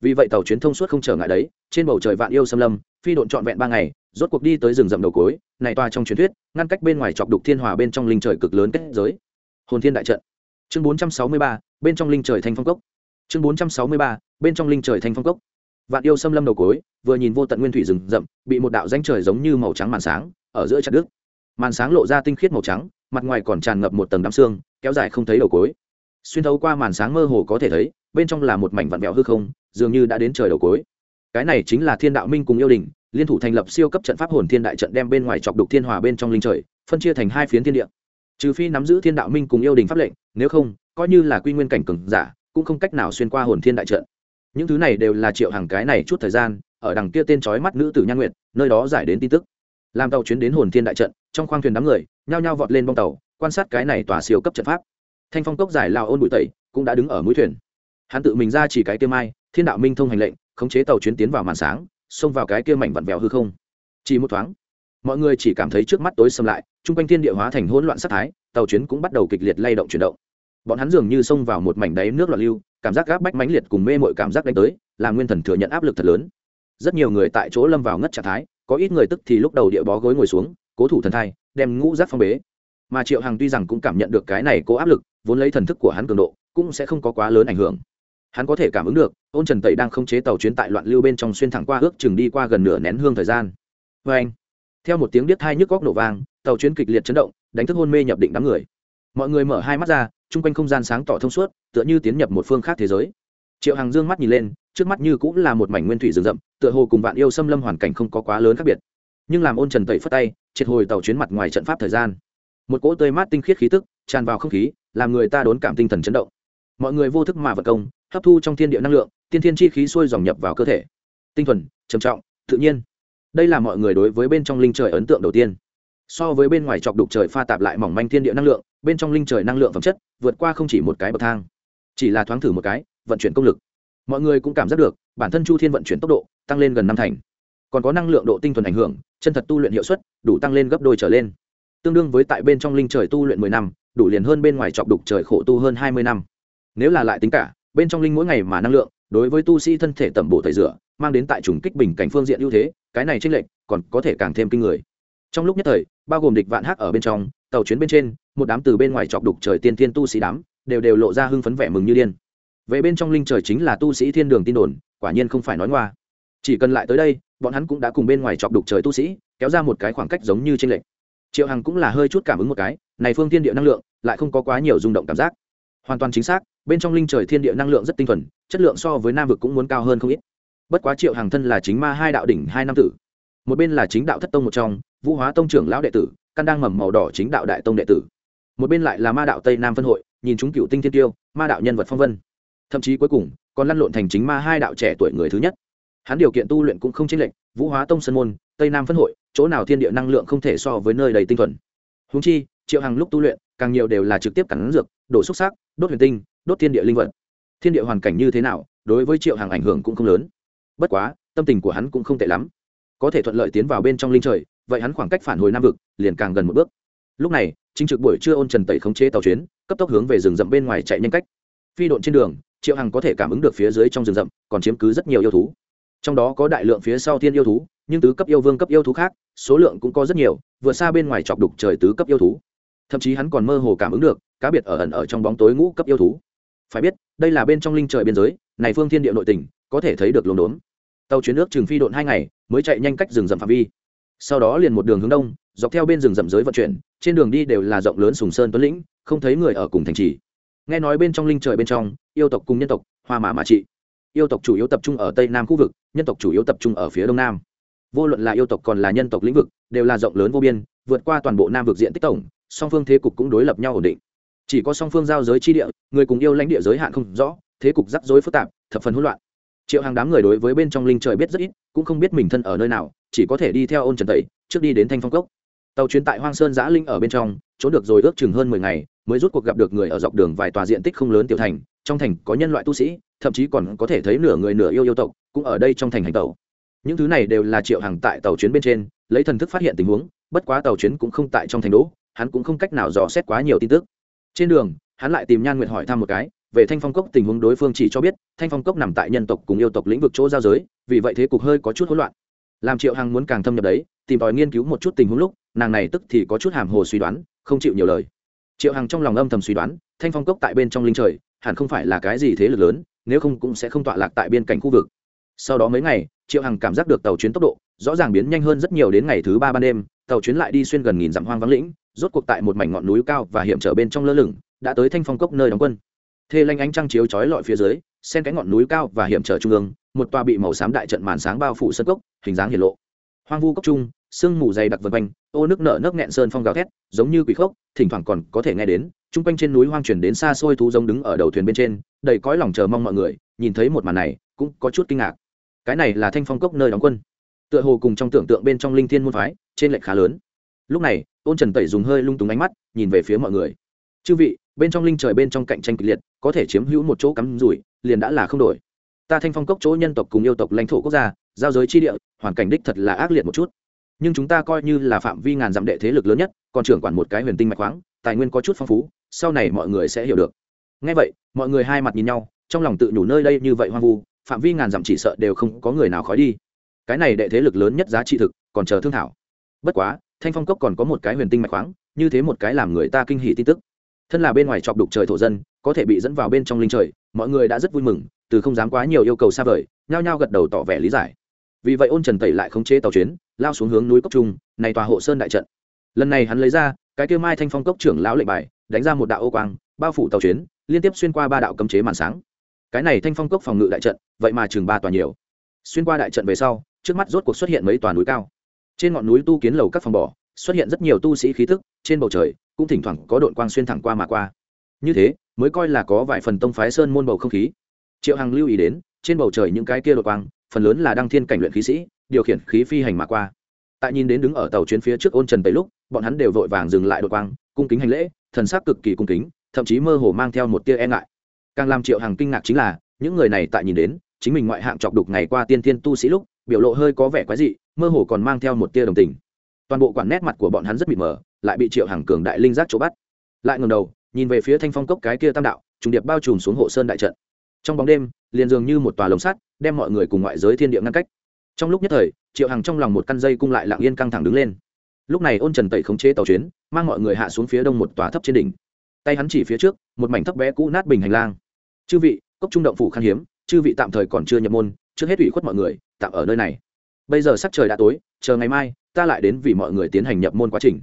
Vì vậy tàu chuyến thông suốt không trở ngại đấy trên bầu trời vạn yêu xâm lâm phi độn trọn vẹn ba ngày rốt cuộc đi tới rừng rậm đầu cối này toa trong truyền thuyết ngăn cách bên ngoài chọc đục thiên hòa bên trong linh trời cực lớn kết giới. Hồn thiên đại trận. Chương bốn trăm sáu mươi ba bên trong linh trời thanh phong cốc. Chương bốn trăm sáu mươi ba, bên trong linh trời thanh phong cốc. Vạn yêu xâm lâm đầu cối, vừa nhìn vô tận nguyên thủy rừng rậm, bị một đạo danh trời giống như màu trắng màn sáng, ở giữa chặt đứt. Màn sáng lộ ra tinh khiết màu trắng, mặt ngoài còn tràn ngập một tầng đám xương, kéo dài không thấy đầu cối. Xuyên thấu qua màn sáng mơ hồ có thể thấy, bên trong là một mảnh vạn vẹo hư không, dường như đã đến trời đầu cối. Cái này chính là thiên đạo minh cùng yêu đình liên thủ thành lập siêu cấp trận pháp hồn thiên đại trận đem bên ngoài chọc đục thiên hòa bên trong linh trời, phân chia thành hai phiến thiên địa. Trừ phi nắm giữ thiên đạo minh cùng yêu đình pháp lệnh, nếu không coi như là quy nguyên cảnh cường giả, cũng không cách nào xuyên qua hồn thiên đại trận. Những thứ này đều là triệu hàng cái này chút thời gian, ở đằng kia tên trói mắt nữ tử nhan nguyệt, nơi đó giải đến tin tức. Làm tàu chuyến đến hồn thiên đại trận, trong khoang thuyền đám người, nhao nhao vọt lên bong tàu, quan sát cái này tòa siêu cấp trận pháp. Thanh phong cốc giải lao ôn bụi tẩy, cũng đã đứng ở mũi thuyền. Hắn tự mình ra chỉ cái kia mai, thiên đạo minh thông hành lệnh, khống chế tàu chuyến tiến vào màn sáng, xông vào cái kia mảnh vặn vẹo hư không. Chỉ một thoáng, mọi người chỉ cảm thấy trước mắt tối xâm lại, chung quanh thiên địa hóa thành hỗn loạn sắc thái, tàu chuyến cũng bắt đầu kịch liệt lay động chuyển động bọn hắn dường như xông vào một mảnh đáy nước loạn lưu, cảm giác gáp bách mãnh liệt cùng mê mội cảm giác đánh tới làm nguyên thần thừa nhận áp lực thật lớn. Rất nhiều người tại chỗ lâm vào ngất trạng thái, có ít người tức thì lúc đầu địa bó gối ngồi xuống, cố thủ thần thai, đem ngũ rác phong bế. Mà triệu hằng tuy rằng cũng cảm nhận được cái này cố áp lực, vốn lấy thần thức của hắn cường độ, cũng sẽ không có quá lớn ảnh hưởng. Hắn có thể cảm ứng được, ôn trần tẩy đang không chế tàu chuyến tại loạn lưu bên trong xuyên thẳng qua ước chừng đi qua gần nửa nén hương thời gian. Vê anh theo một tiếng biết hai nhức góc nổ vang, tàu chuyến kịch liệt chấn động, đánh thức hôn mê nhập định đám người mọi người mở hai mắt ra, chung quanh không gian sáng tỏ thông suốt, tựa như tiến nhập một phương khác thế giới. Triệu hàng dương mắt nhìn lên, trước mắt như cũng là một mảnh nguyên thủy rừng rậm, tựa hồ cùng vạn yêu xâm lâm hoàn cảnh không có quá lớn khác biệt. Nhưng làm ôn trần tẩy phất tay, triệt hồi tàu chuyến mặt ngoài trận pháp thời gian. Một cỗ tươi mát tinh khiết khí tức, tràn vào không khí, làm người ta đốn cảm tinh thần chấn động. Mọi người vô thức mà vật công, hấp thu trong thiên địa năng lượng, tiên thiên chi khí xuôi dòng nhập vào cơ thể. Tinh thuần, trầm trọng, tự nhiên. Đây là mọi người đối với bên trong linh trời ấn tượng đầu tiên so với bên ngoài chọc đục trời pha tạp lại mỏng manh thiên địa năng lượng, bên trong linh trời năng lượng phẩm chất vượt qua không chỉ một cái bậc thang. Chỉ là thoáng thử một cái, vận chuyển công lực. Mọi người cũng cảm giác được, bản thân chu thiên vận chuyển tốc độ tăng lên gần năm thành. Còn có năng lượng độ tinh thuần ảnh hưởng, chân thật tu luyện hiệu suất đủ tăng lên gấp đôi trở lên. Tương đương với tại bên trong linh trời tu luyện mười năm, đủ liền hơn bên ngoài chọc đục trời khổ tu hơn hai mươi năm. Nếu là lại tính cả, bên trong linh mỗi ngày mà năng lượng, đối với tu sĩ thân thể tẩm bổ tẩy rửa, mang đến tại trùng kích bình cảnh phương diện ưu thế, cái này tranh lệch còn có thể càng thêm kinh người trong lúc nhất thời, bao gồm địch vạn hắc ở bên trong, tàu chuyến bên trên, một đám từ bên ngoài chọc đục trời tiên thiên tu sĩ đám, đều đều lộ ra hưng phấn vẻ mừng như điên. Về bên trong linh trời chính là tu sĩ thiên đường tin đồn, quả nhiên không phải nói ngoa. Chỉ cần lại tới đây, bọn hắn cũng đã cùng bên ngoài chọc đục trời tu sĩ, kéo ra một cái khoảng cách giống như trên lệnh triệu hằng cũng là hơi chút cảm ứng một cái, này phương thiên địa năng lượng, lại không có quá nhiều rung động cảm giác. Hoàn toàn chính xác, bên trong linh trời thiên địa năng lượng rất tinh thuần, chất lượng so với nam vực cũng muốn cao hơn không ít. Bất quá triệu hằng thân là chính ma hai đạo đỉnh hai năm tử. Một bên là chính đạo thất tông một trong vũ hóa tông trưởng lão đệ tử, căn đang mầm màu đỏ chính đạo đại tông đệ tử. Một bên lại là ma đạo tây nam phân hội, nhìn chúng cựu tinh thiên tiêu, ma đạo nhân vật phong vân. Thậm chí cuối cùng, còn lăn lộn thành chính ma hai đạo trẻ tuổi người thứ nhất. Hắn điều kiện tu luyện cũng không chênh lệch, vũ hóa tông sơn môn, tây nam phân hội, chỗ nào thiên địa năng lượng không thể so với nơi đầy tinh thuần. Húng chi, triệu hàng lúc tu luyện, càng nhiều đều là trực tiếp cắn dược, đổ xúc xác, đốt huyền tinh, đốt thiên địa linh vật. Thiên địa hoàn cảnh như thế nào, đối với triệu hàng ảnh hưởng cũng không lớn. Bất quá, tâm tình của hắn cũng không tệ lắm. Có thể thuận lợi tiến vào bên trong linh trời vậy hắn khoảng cách phản hồi nam vực liền càng gần một bước. Lúc này, chính trực buổi trưa ôn trần tẩy khống chế tàu chuyến, cấp tốc hướng về rừng rậm bên ngoài chạy nhanh cách. Phi độn trên đường, triệu hằng có thể cảm ứng được phía dưới trong rừng rậm còn chiếm cứ rất nhiều yêu thú. Trong đó có đại lượng phía sau thiên yêu thú, nhưng tứ cấp yêu vương cấp yêu thú khác, số lượng cũng có rất nhiều, vượt xa bên ngoài chọc đục trời tứ cấp yêu thú. Thậm chí hắn còn mơ hồ cảm ứng được, cá biệt ở ẩn ở trong bóng tối ngũ cấp yêu thú. Phải biết, đây là bên trong linh trời biên giới, này phương thiên địa nội tỉnh, có thể thấy được lồn đốn tàu chuyến nước trường phi độn hai ngày, mới chạy nhanh cách rừng rậm phạm vi sau đó liền một đường hướng đông, dọc theo bên rừng rậm giới vận chuyển, trên đường đi đều là rộng lớn sùng sơn tuấn lĩnh, không thấy người ở cùng thành trì. Nghe nói bên trong linh trời bên trong, yêu tộc cùng nhân tộc, hoa mã mã trị. Yêu tộc chủ yếu tập trung ở tây nam khu vực, nhân tộc chủ yếu tập trung ở phía đông nam. Vô luận là yêu tộc còn là nhân tộc lĩnh vực, đều là rộng lớn vô biên, vượt qua toàn bộ nam vực diện tích tổng, song phương thế cục cũng đối lập nhau ổn định. Chỉ có song phương giao giới chi địa, người cùng yêu lãnh địa giới hạn không rõ, thế cục rắc rối phức tạp, thập phần hỗn loạn. Triệu hàng đám người đối với bên trong linh trời biết rất ít, cũng không biết mình thân ở nơi nào chỉ có thể đi theo ôn trần tẩy, trước đi đến thanh phong cốc. Tàu chuyến tại hoang sơn giã linh ở bên trong, trốn được rồi ước chừng hơn mười ngày, mới rút cuộc gặp được người ở dọc đường vài tòa diện tích không lớn tiểu thành, trong thành có nhân loại tu sĩ, thậm chí còn có thể thấy nửa người nửa yêu yêu tộc, cũng ở đây trong thành hành tàu những thứ này đều là triệu hàng tại tàu chuyến bên trên, lấy thần thức phát hiện tình huống, bất quá tàu chuyến cũng không tại trong thành đỗ, hắn cũng không cách nào dò xét quá nhiều tin tức. Trên đường, hắn lại tìm nhan nguyện hỏi thăm một cái, về thanh phong cốc tình huống đối phương chỉ cho biết, thanh phong cốc nằm tại nhân tộc cùng yêu tộc lĩnh vực chỗ giao giới, vì vậy thế cục hơi có chút hỗn loạn làm triệu hằng muốn càng thâm nhập đấy, tìm tòi nghiên cứu một chút tình huống lúc, nàng này tức thì có chút hàm hồ suy đoán, không chịu nhiều lời. Triệu hằng trong lòng âm thầm suy đoán, thanh phong cốc tại bên trong linh trời, hẳn không phải là cái gì thế lực lớn, nếu không cũng sẽ không tọa lạc tại biên cảnh khu vực. Sau đó mấy ngày, triệu hằng cảm giác được tàu chuyến tốc độ, rõ ràng biến nhanh hơn rất nhiều đến ngày thứ ba ban đêm, tàu chuyến lại đi xuyên gần nghìn dặm hoang vắng lĩnh, rốt cuộc tại một mảnh ngọn núi cao và hiểm trở bên trong lơ lửng, đã tới thanh phong cốc nơi đóng quân. Thê lanh ánh trăng chiếu chói lọi phía dưới xen cái ngọn núi cao và hiểm trở trung ương, một tòa bị màu xám đại trận màn sáng bao phủ sân cốc, hình dáng hiển lộ. Hoang vu cốc trung, sương mù dày đặc vân quanh, ô nước nợ nước nghẹn sơn phong gào thét, giống như quỷ khốc, thỉnh thoảng còn có thể nghe đến, chung quanh trên núi hoang chuyển đến xa xôi thú giống đứng ở đầu thuyền bên trên, đầy cõi lòng chờ mong mọi người, nhìn thấy một màn này, cũng có chút kinh ngạc. Cái này là thanh phong cốc nơi đóng quân. Tựa hồ cùng trong tưởng tượng bên trong linh thiên môn phái, trên lệch khá lớn. Lúc này ôn trần tẩy dùng hơi lung túng ánh mắt, nhìn về phía mọi người. Chư vị, bên trong linh trời bên trong cạnh tranh kịch liệt, có thể chiếm hữu một chỗ cắm rủi liền đã là không đổi. Ta thanh phong cốc chỗ nhân tộc cùng yêu tộc lãnh thổ quốc gia, giao giới chi địa, hoàn cảnh đích thật là ác liệt một chút. Nhưng chúng ta coi như là phạm vi ngàn dặm đệ thế lực lớn nhất, còn trưởng quản một cái huyền tinh mạch khoáng, tài nguyên có chút phong phú, sau này mọi người sẽ hiểu được. Ngay vậy, mọi người hai mặt nhìn nhau, trong lòng tự nhủ nơi đây như vậy hoang vu, phạm vi ngàn dặm chỉ sợ đều không có người nào khói đi. Cái này đệ thế lực lớn nhất giá trị thực, còn chờ thương thảo. Bất quá, thanh phong cốc còn có một cái huyền tinh mạch khoáng, như thế một cái làm người ta kinh hỉ tin tức. Thân là bên ngoài chọc đục trời thổ dân, có thể bị dẫn vào bên trong linh trời mọi người đã rất vui mừng, từ không dám quá nhiều yêu cầu xa vời, nhao nhao gật đầu tỏ vẻ lý giải. Vì vậy ôn trần tẩy lại khống chế tàu chuyến, lao xuống hướng núi cốc trung, này tòa hộ sơn đại trận. Lần này hắn lấy ra, cái kêu mai thanh phong cốc trưởng lão lệnh bài, đánh ra một đạo ô quang, bao phủ tàu chuyến, liên tiếp xuyên qua ba đạo cấm chế màn sáng. Cái này thanh phong cốc phòng ngự đại trận, vậy mà chừng ba tòa nhiều. Xuyên qua đại trận về sau, trước mắt rốt cuộc xuất hiện mấy tòa núi cao. Trên ngọn núi tu kiến lầu các phòng bỏ, xuất hiện rất nhiều tu sĩ khí thức trên bầu trời, cũng thỉnh thoảng có đội quang xuyên thẳng qua mà qua. Như thế mới coi là có vài phần tông phái sơn môn bầu không khí. Triệu hằng lưu ý đến, trên bầu trời những cái kia đột quang, phần lớn là đăng thiên cảnh luyện khí sĩ, điều khiển khí phi hành mà qua. Tại nhìn đến đứng ở tàu chuyến phía trước ôn trần tây lúc, bọn hắn đều vội vàng dừng lại đột quang, cung kính hành lễ, thần sắc cực kỳ cung kính, thậm chí mơ hồ mang theo một tia e ngại. Càng làm triệu Hằng kinh ngạc chính là, những người này tại nhìn đến, chính mình ngoại hạng chọc đục ngày qua tiên thiên tu sĩ lúc, biểu lộ hơi có vẻ quái dị, mơ hồ còn mang theo một tia đồng tình. Toàn bộ quản nét mặt của bọn hắn rất mịt mờ, lại bị triệu Hằng cường đại linh giác chỗ bắt. Lại ngầm đầu nhìn về phía thanh phong cốc cái kia tam đạo, trùng điệp bao trùm xuống hộ sơn đại trận. Trong bóng đêm, liền dường như một tòa lồng sắt, đem mọi người cùng ngoại giới thiên địa ngăn cách. Trong lúc nhất thời, triệu hằng trong lòng một căn dây cung lại lặng yên căng thẳng đứng lên. Lúc này ôn trần tẩy khống chế tàu chuyến, mang mọi người hạ xuống phía đông một tòa thấp trên đỉnh. Tay hắn chỉ phía trước, một mảnh thấp bé cũ nát bình hành lang. Chư vị, cốc trung động phủ khan hiếm, chư vị tạm thời còn chưa nhập môn, trước hết ủy khuất mọi người, tạm ở nơi này. Bây giờ sắc trời đã tối, chờ ngày mai, ta lại đến vì mọi người tiến hành nhập môn quá trình.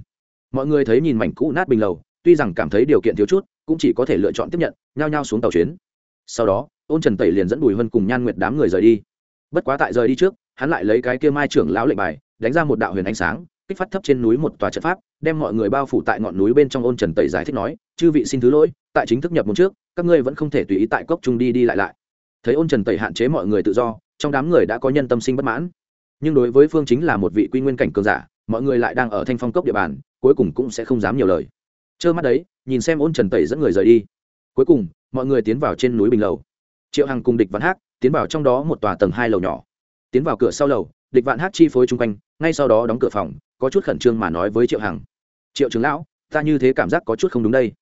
Mọi người thấy nhìn mảnh cũ nát bình lầu tuy rằng cảm thấy điều kiện thiếu chút, cũng chỉ có thể lựa chọn tiếp nhận, nhao nhao xuống tàu chuyến. Sau đó, ôn trần tẩy liền dẫn bùi hân cùng nhan nguyệt đám người rời đi. Bất quá tại rời đi trước, hắn lại lấy cái kia mai trưởng lão lệnh bài, đánh ra một đạo huyền ánh sáng, kích phát thấp trên núi một tòa trận pháp, đem mọi người bao phủ tại ngọn núi bên trong ôn trần tẩy giải thích nói, chư vị xin thứ lỗi, tại chính thức nhập môn trước, các ngươi vẫn không thể tùy ý tại cốc trung đi đi lại lại. Thấy ôn trần tẩy hạn chế mọi người tự do, trong đám người đã có nhân tâm sinh bất mãn. Nhưng đối với phương chính là một vị quy nguyên cảnh cường giả, mọi người lại đang ở thanh phong cốc địa bàn, cuối cùng cũng sẽ không dám nhiều lời trơ mắt đấy, nhìn xem ôn trần tẩy dẫn người rời đi. Cuối cùng, mọi người tiến vào trên núi bình lầu. Triệu hằng cùng địch vạn hát tiến vào trong đó một tòa tầng hai lầu nhỏ. Tiến vào cửa sau lầu, địch vạn hát chi phối chung quanh, ngay sau đó đóng cửa phòng, có chút khẩn trương mà nói với triệu hằng. Triệu trưởng lão, ta như thế cảm giác có chút không đúng đây.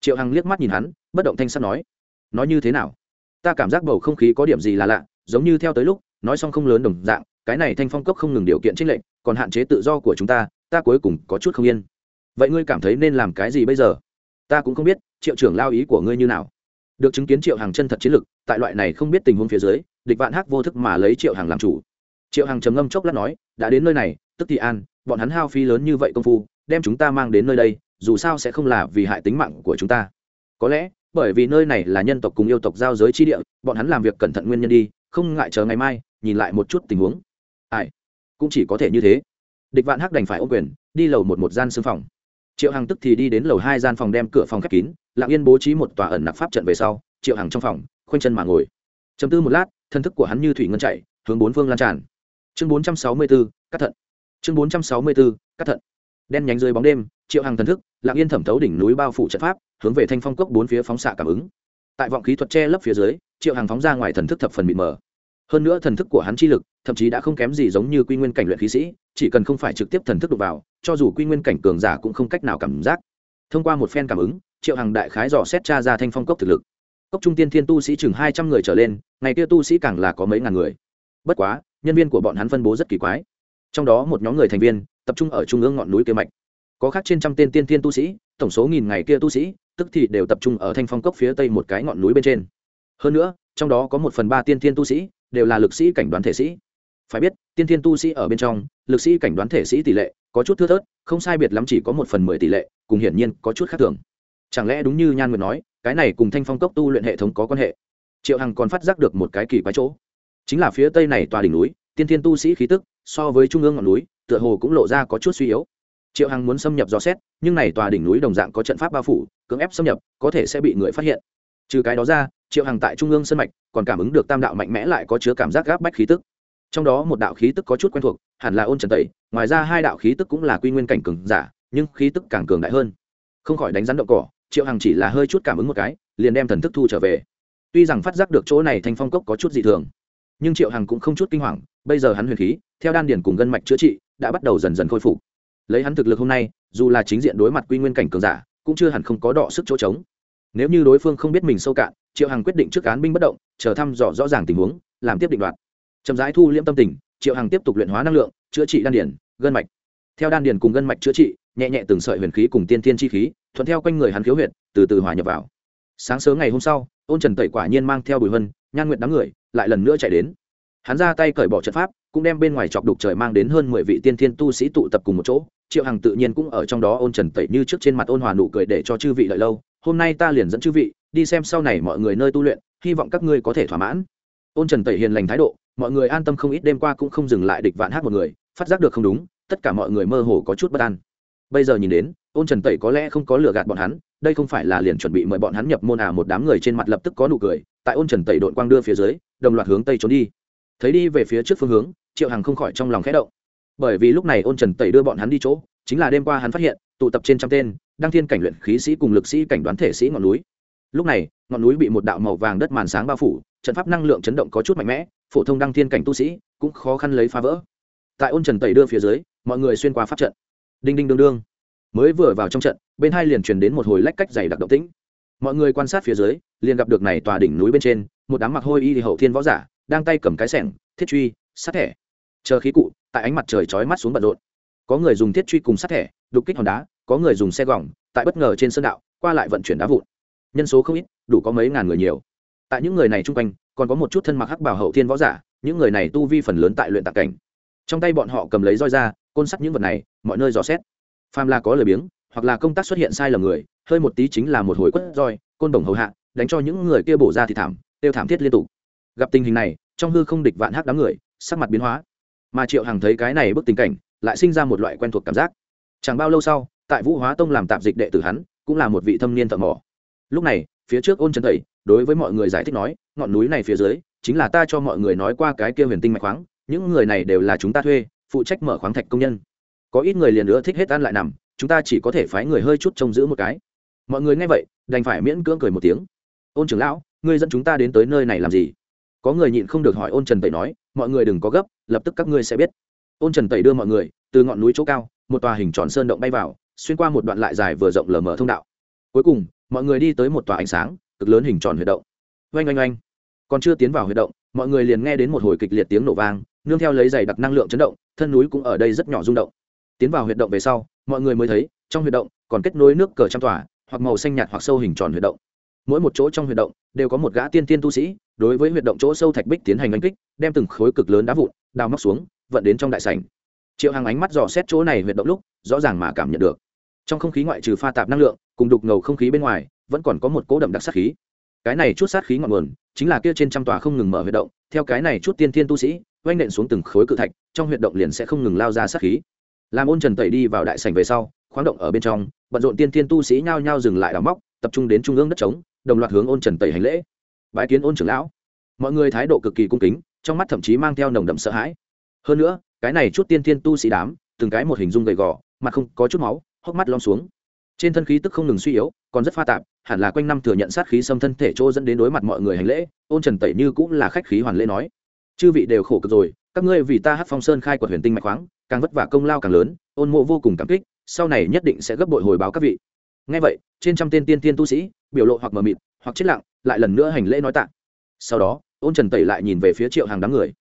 Triệu hằng liếc mắt nhìn hắn, bất động thanh sắt nói. Nói như thế nào? Ta cảm giác bầu không khí có điểm gì là lạ, giống như theo tới lúc, nói xong không lớn đồng dạng, cái này thanh phong cốc không ngừng điều kiện trích lệnh còn hạn chế tự do của chúng ta ta cuối cùng có chút không yên vậy ngươi cảm thấy nên làm cái gì bây giờ? Ta cũng không biết, triệu trưởng lao ý của ngươi như nào. Được chứng kiến triệu hàng chân thật chiến lực, tại loại này không biết tình huống phía dưới, địch vạn hắc vô thức mà lấy triệu hàng làm chủ. Triệu hàng trầm ngâm chốc lát nói, đã đến nơi này, tức thì an, bọn hắn hao phí lớn như vậy công phu, đem chúng ta mang đến nơi đây, dù sao sẽ không là vì hại tính mạng của chúng ta. Có lẽ, bởi vì nơi này là nhân tộc cùng yêu tộc giao giới chi địa, bọn hắn làm việc cẩn thận nguyên nhân đi, không ngại chờ ngày mai, nhìn lại một chút tình huống. Ai? Cũng chỉ có thể như thế. Địch vạn hắc đành phải ô quyền, đi lầu một một gian xương phòng triệu hằng tức thì đi đến lầu hai gian phòng đem cửa phòng khép kín, lặng yên bố trí một tòa ẩn nặc pháp trận về sau, triệu hằng trong phòng, khoanh chân mà ngồi. Chấm tư một lát, thân thức của hắn như thủy ngân chạy, hướng bốn phương lan tràn. Chương bốn trăm sáu mươi b ố cắt thận. Chương bốn trăm sáu mươi b ố cắt thận. Đen nhánh dưới bóng đêm, triệu hằng thần thức, lặng yên thẩm thấu đỉnh núi bao phủ trận pháp, hướng về thanh phong cốc bốn phía phóng xạ cảm ứng. Tại vọng khí thuật che lấp phía dưới, triệu hằng phóng ra ngoài thần thức thập phần mịt mờ. Hơn nữa thần thức của hắn chi lực thậm chí đã không kém gì giống như quy nguyên cảnh luyện khí sĩ, chỉ cần không phải trực tiếp thần thức đụng vào, cho dù quy nguyên cảnh cường giả cũng không cách nào cảm giác. Thông qua một phen cảm ứng, triệu hằng đại khái dò xét tra ra thanh phong cốc thực lực. Cốc trung tiên thiên tu sĩ chừng hai trăm người trở lên, ngày kia tu sĩ càng là có mấy ngàn người. Bất quá, nhân viên của bọn hắn phân bố rất kỳ quái. Trong đó một nhóm người thành viên, tập trung ở trung ương ngọn núi kia mạch. Có khác trên trăm tên tiên thiên tu sĩ, tổng số nghìn ngày kia tu sĩ, tức thì đều tập trung ở thanh phong cốc phía tây một cái ngọn núi bên trên. Hơn nữa, trong đó có một phần ba tiên thiên tu sĩ, đều là lực sĩ cảnh đoán thể sĩ phải biết, tiên thiên tu sĩ ở bên trong, lực sĩ cảnh đoán thể sĩ tỷ lệ có chút thưa thớt, không sai biệt lắm chỉ có một phần mười tỷ lệ, cùng hiển nhiên có chút khác thường. Chẳng lẽ đúng như nhan nguyệt nói, cái này cùng thanh phong cốc tu luyện hệ thống có quan hệ? Triệu hằng còn phát giác được một cái kỳ quái chỗ. Chính là phía tây này tòa đỉnh núi, tiên thiên tu sĩ khí tức, so với trung ương ngọn núi, tựa hồ cũng lộ ra có chút suy yếu. Triệu hằng muốn xâm nhập dò xét, nhưng này tòa đỉnh núi đồng dạng có trận pháp bao phủ, cưỡng ép xâm nhập, có thể sẽ bị người phát hiện. Trừ cái đó ra, triệu hằng tại trung ương sân mạch, còn cảm ứng được tam đạo mạnh mẽ lại có chứa cảm giác gáp bách khí tức trong đó một đạo khí tức có chút quen thuộc, hẳn là ôn trần tẩy, ngoài ra hai đạo khí tức cũng là quy nguyên cảnh cường giả, nhưng khí tức càng cường đại hơn. Không khỏi đánh rắn động cỏ, triệu hằng chỉ là hơi chút cảm ứng một cái, liền đem thần thức thu trở về. Tuy rằng phát giác được chỗ này thành phong cốc có chút dị thường, nhưng triệu hằng cũng không chút kinh hoàng, bây giờ hắn huyền khí, theo đan điển cùng gân mạch chữa trị, đã bắt đầu dần dần khôi phục. Lấy hắn thực lực hôm nay, dù là chính diện đối mặt quy nguyên cảnh cường giả, cũng chưa hẳn không có đọ sức chỗ trống. Nếu như đối phương không biết mình sâu cạn, triệu hằng quyết định trước án binh bất động, chờ thăm dò rõ ràng tình huống, làm tiếp định đoạt chậm rãi thu liễm tâm tình, triệu hằng tiếp tục luyện hóa năng lượng, chữa trị đan điển gân mạch. Theo đan điển cùng gân mạch chữa trị, nhẹ nhẹ từng sợi huyền khí cùng tiên thiên chi khí, thuận theo quanh người hắn khiếu huyệt, từ từ hòa nhập vào. Sáng sớm ngày hôm sau, ôn trần tẩy quả nhiên mang theo bùi vân, nhan nguyện đám người, lại lần nữa chạy đến. Hắn ra tay cởi bỏ trận pháp, cũng đem bên ngoài chọc đục trời mang đến hơn mười vị tiên thiên tu sĩ tụ tập cùng một chỗ. Triệu hằng tự nhiên cũng ở trong đó ôn trần tẩy như trước trên mặt ôn hòa nụ cười để cho chư vị đợi lâu. Hôm nay ta liền dẫn chư vị đi xem sau này mọi người nơi tu luyện, hy vọng các ngươi có thể thỏa mãn. Ôn trần tẩy hiền lành thái độ mọi người an tâm không ít, đêm qua cũng không dừng lại địch vạn hát một người, phát giác được không đúng, tất cả mọi người mơ hồ có chút bất an. Bây giờ nhìn đến, ôn trần tẩy có lẽ không có lừa gạt bọn hắn, đây không phải là liền chuẩn bị mời bọn hắn nhập môn à một đám người trên mặt lập tức có nụ cười, tại ôn trần tẩy đội quang đưa phía dưới, đồng loạt hướng tây trốn đi. Thấy đi về phía trước phương hướng, triệu hằng không khỏi trong lòng khẽ động. Bởi vì lúc này ôn trần tẩy đưa bọn hắn đi chỗ, chính là đêm qua hắn phát hiện, tụ tập trên trăm tên, đăng thiên cảnh luyện khí sĩ cùng lực sĩ cảnh đoán thể sĩ ngọn núi. Lúc này, ngọn núi bị một đạo màu vàng đất màn sáng bao phủ, trận pháp năng lượng chấn động có chút mạnh mẽ phổ thông đăng thiên cảnh tu sĩ cũng khó khăn lấy phá vỡ. Tại ôn trần tẩy đưa phía dưới, mọi người xuyên qua pháp trận. Đinh đinh đương đương. Mới vừa vào trong trận, bên hai liền truyền đến một hồi lách cách dày đặc động tĩnh. Mọi người quan sát phía dưới, liền gặp được này tòa đỉnh núi bên trên, một đám mặc hôi y thì hậu thiên võ giả, đang tay cầm cái sẻng, thiết truy sát thẻ. Chờ khí cụ, tại ánh mặt trời chói mắt xuống bận rộn. Có người dùng thiết truy cùng sát thẻ, đục kích hòn đá, có người dùng xe gỏng, tại bất ngờ trên sân đạo, qua lại vận chuyển đá vụn. Nhân số không ít, đủ có mấy ngàn người nhiều. Tại những người này chung quanh còn có một chút thân mặc hắc bảo hậu thiên võ giả, những người này tu vi phần lớn tại luyện tạc cảnh. Trong tay bọn họ cầm lấy roi ra, côn sắt những vật này, mọi nơi dò xét. Phàm là có lời biếng, hoặc là công tác xuất hiện sai lầm người, hơi một tí chính là một hồi quất roi, côn đồng hầu hạ, đánh cho những người kia bổ ra thì thảm, tiêu thảm thiết liên tục. Gặp tình hình này, trong hư không địch vạn hắc đám người, sắc mặt biến hóa. Mà triệu hằng thấy cái này bức tình cảnh, lại sinh ra một loại quen thuộc cảm giác. Chẳng bao lâu sau, tại vũ hóa tông làm tạp dịch đệ tử hắn, cũng là một vị thâm niên thợ mỏ. Lúc này phía trước ôn trần thầy đối với mọi người giải thích nói, ngọn núi này phía dưới, chính là ta cho mọi người nói qua cái kia huyền tinh mạch khoáng, những người này đều là chúng ta thuê, phụ trách mở khoáng thạch công nhân. Có ít người liền nữa thích hết ăn lại nằm, chúng ta chỉ có thể phái người hơi chút trông giữ một cái. Mọi người nghe vậy, đành phải miễn cưỡng cười một tiếng. Ôn trưởng lão, ngươi dẫn chúng ta đến tới nơi này làm gì? Có người nhịn không được hỏi ôn trần tẩy nói, mọi người đừng có gấp, lập tức các ngươi sẽ biết. Ôn trần tẩy đưa mọi người, từ ngọn núi chỗ cao, một tòa hình tròn sơn động bay vào, xuyên qua một đoạn lại dài vừa rộng lờ mờ thông đạo. Cuối cùng mọi người đi tới một tòa ánh sáng, cực lớn hình tròn huy động. Oanh oanh oanh. Còn chưa tiến vào huy động, mọi người liền nghe đến một hồi kịch liệt tiếng nổ vang, nương theo lấy giày đặc năng lượng chấn động, thân núi cũng ở đây rất nhỏ rung động. Tiến vào huy động về sau, mọi người mới thấy, trong huy động còn kết nối nước cờ trăm tòa, hoặc màu xanh nhạt hoặc sâu hình tròn huy động. Mỗi một chỗ trong huy động đều có một gã tiên tiên tu sĩ, đối với huy động chỗ sâu thạch bích tiến hành đánh kích, đem từng khối cực lớn đá vụn, đào móc xuống, vận đến trong đại sảnh. Triệu hàng ánh mắt dò xét chỗ này huyệt động lúc, rõ ràng mà cảm nhận được trong không khí ngoại trừ pha tạp năng lượng, cùng đục ngầu không khí bên ngoài, vẫn còn có một cố đậm đặc sát khí. Cái này chút sát khí ngọn nguồn, chính là kia trên trăm tòa không ngừng mở huyệt động, theo cái này chút tiên thiên tu sĩ oanh nện xuống từng khối cự thạch, trong huyệt động liền sẽ không ngừng lao ra sát khí. Làm ôn trần tẩy đi vào đại sảnh về sau, khoáng động ở bên trong, bận rộn tiên thiên tu sĩ nhao nhao dừng lại đào móc, tập trung đến trung ương đất trống, đồng loạt hướng ôn trần tẩy hành lễ. Bái kiến ôn trưởng lão. Mọi người thái độ cực kỳ cung kính, trong mắt thậm chí mang theo nồng đậm sợ hãi. Hơn nữa, cái này chút tiên thiên tu sĩ đám, từng cái một hình dung gầy gò, mặt không có chút máu hốc mắt lom xuống. Trên thân khí tức không ngừng suy yếu, còn rất pha tạp, hẳn là quanh năm thừa nhận sát khí xâm thân thể chỗ dẫn đến đối mặt mọi người hành lễ, ôn trần tẩy như cũng là khách khí hoàn lễ nói. Chư vị đều khổ cực rồi, các ngươi vì ta hát phong sơn khai quật huyền tinh mạch khoáng, càng vất vả công lao càng lớn, ôn mộ vô cùng cảm kích, sau này nhất định sẽ gấp bội hồi báo các vị. Ngay vậy, trên trăm tên tiên tiên tu sĩ, biểu lộ hoặc mờ mịt, hoặc chết lặng, lại lần nữa hành lễ nói tạ. Sau đó, ôn trần tẩy lại nhìn về phía triệu hàng đám người.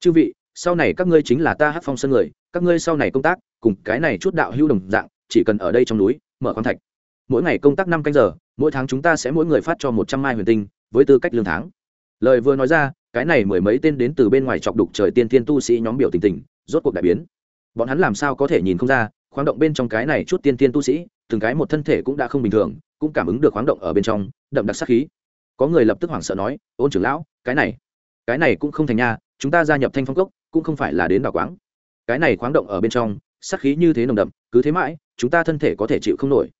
Chư vị, sau này các ngươi chính là ta hát phong sơn người, các ngươi sau này công tác, cùng cái này chút đạo hữu đồng dạng chỉ cần ở đây trong núi, mở khoáng thạch. Mỗi ngày công tác năm canh giờ, mỗi tháng chúng ta sẽ mỗi người phát cho một trăm mai huyền tinh, với tư cách lương tháng. Lời vừa nói ra, cái này mười mấy tên đến từ bên ngoài chọc đục trời tiên tiên tu sĩ nhóm biểu tình tình, rốt cuộc đại biến. Bọn hắn làm sao có thể nhìn không ra, khoáng động bên trong cái này chút tiên tiên tu sĩ, từng cái một thân thể cũng đã không bình thường, cũng cảm ứng được khoáng động ở bên trong, đậm đặc sắc khí. Có người lập tức hoảng sợ nói, ôn trưởng lão, cái này cái này cũng không thành nha, chúng ta gia nhập thanh phong cốc, cũng không phải là đến đảo quáng. Cái này khoáng động ở bên trong sắc khí như thế nồng đậm, cứ thế mãi chúng ta thân thể có thể chịu không nổi.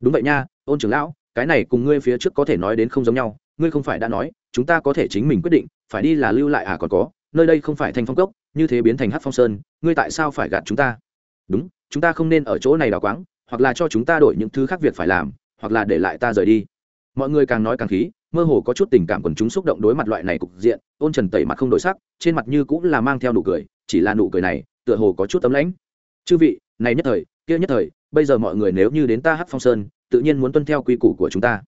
Đúng vậy nha, ôn trưởng lão, cái này cùng ngươi phía trước có thể nói đến không giống nhau, ngươi không phải đã nói, chúng ta có thể chính mình quyết định, phải đi là lưu lại à còn có, nơi đây không phải thành phong cốc, như thế biến thành hát phong sơn, ngươi tại sao phải gạt chúng ta? Đúng, chúng ta không nên ở chỗ này đào quáng, hoặc là cho chúng ta đổi những thứ khác việc phải làm, hoặc là để lại ta rời đi. Mọi người càng nói càng khí, mơ hồ có chút tình cảm quần chúng xúc động đối mặt loại này cục diện, ôn trần tẩy mặt không đổi sắc, trên mặt như cũng là mang theo nụ cười, chỉ là nụ cười này, tựa hồ có chút tấm lãnh. Chư vị, này nhất thời, kia nhất thời bây giờ mọi người nếu như đến ta hát phong sơn, tự nhiên muốn tuân theo quy củ của chúng ta.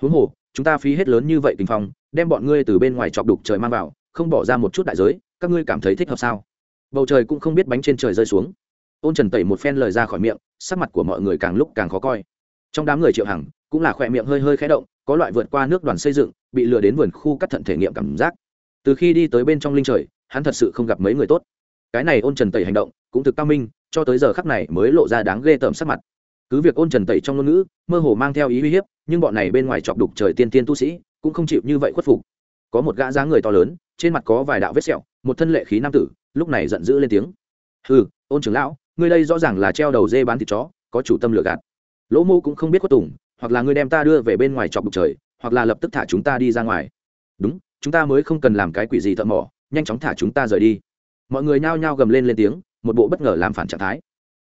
Huống hồ, chúng ta phí hết lớn như vậy tình phong, đem bọn ngươi từ bên ngoài chọc đục trời mang vào, không bỏ ra một chút đại giới, các ngươi cảm thấy thích hợp sao? Bầu trời cũng không biết bánh trên trời rơi xuống. Ôn trần tẩy một phen lời ra khỏi miệng, sắc mặt của mọi người càng lúc càng khó coi. Trong đám người triệu hằng, cũng là khỏe miệng hơi hơi khé động, có loại vượt qua nước đoàn xây dựng, bị lừa đến vườn khu cắt thận thể nghiệm cảm giác. Từ khi đi tới bên trong linh trời, hắn thật sự không gặp mấy người tốt. Cái này ôn trần tẩy hành động cũng thực cao minh, cho tới giờ khắc này mới lộ ra đáng ghê tởm sắc mặt. Cứ việc ôn trần tẩy trong ngôn ngữ, mơ hồ mang theo ý uy hiếp, nhưng bọn này bên ngoài chọc đục trời tiên tiên tu sĩ, cũng không chịu như vậy khuất phục. Có một gã dáng người to lớn, trên mặt có vài đạo vết sẹo, một thân lệ khí nam tử, lúc này giận dữ lên tiếng. Hừ, ôn trưởng lão, ngươi đây rõ ràng là treo đầu dê bán thịt chó, có chủ tâm lừa gạt. Lỗ mô cũng không biết khuất tùng, hoặc là ngươi đem ta đưa về bên ngoài chọc đục trời, hoặc là lập tức thả chúng ta đi ra ngoài. Đúng, chúng ta mới không cần làm cái quỷ gì thợ mỏ, nhanh chóng thả chúng ta rời đi. Mọi người nhao nhao gầm lên lên tiếng một bộ bất ngờ làm phản trạng thái.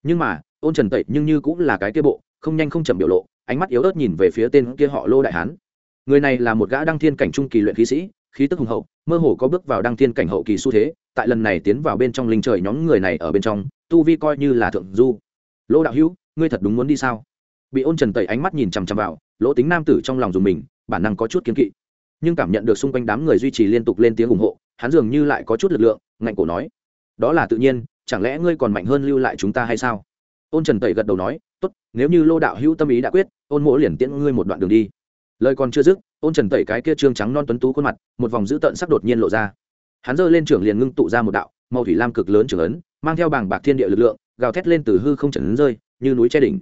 Nhưng mà, ôn trần tẩy nhưng như cũng là cái kia bộ, không nhanh không chậm biểu lộ, ánh mắt yếu ớt nhìn về phía tên kia họ lô đại hán. Người này là một gã đăng thiên cảnh trung kỳ luyện khí sĩ, khí tức hùng hậu, mơ hồ có bước vào đăng thiên cảnh hậu kỳ xu thế, tại lần này tiến vào bên trong linh trời nhóm người này ở bên trong, tu vi coi như là thượng du. Lô đạo hữu, ngươi thật đúng muốn đi sao? Bị ôn trần tẩy ánh mắt nhìn chằm chằm vào, lỗ tính nam tử trong lòng dùng mình, bản năng có chút kiến kỵ. Nhưng cảm nhận được xung quanh đám người duy trì liên tục lên tiếng ủng hộ, hắn dường như lại có chút lực lượng, ngạnh cổ nói. Đó là tự nhiên chẳng lẽ ngươi còn mạnh hơn lưu lại chúng ta hay sao? Ôn trần tẩy gật đầu nói, tốt, nếu như lô đạo hữu tâm ý đã quyết, ôn mỗ liền tiễn ngươi một đoạn đường đi. Lời còn chưa dứt, ôn trần tẩy cái kia trương trắng non tuấn tú khuôn mặt, một vòng dữ tợn sắc đột nhiên lộ ra. Hắn giơ lên trưởng liền ngưng tụ ra một đạo, màu thủy lam cực lớn trưởng ấn, mang theo bảng bạc thiên địa lực lượng, gào thét lên từ hư không trần ấn rơi, như núi che đỉnh.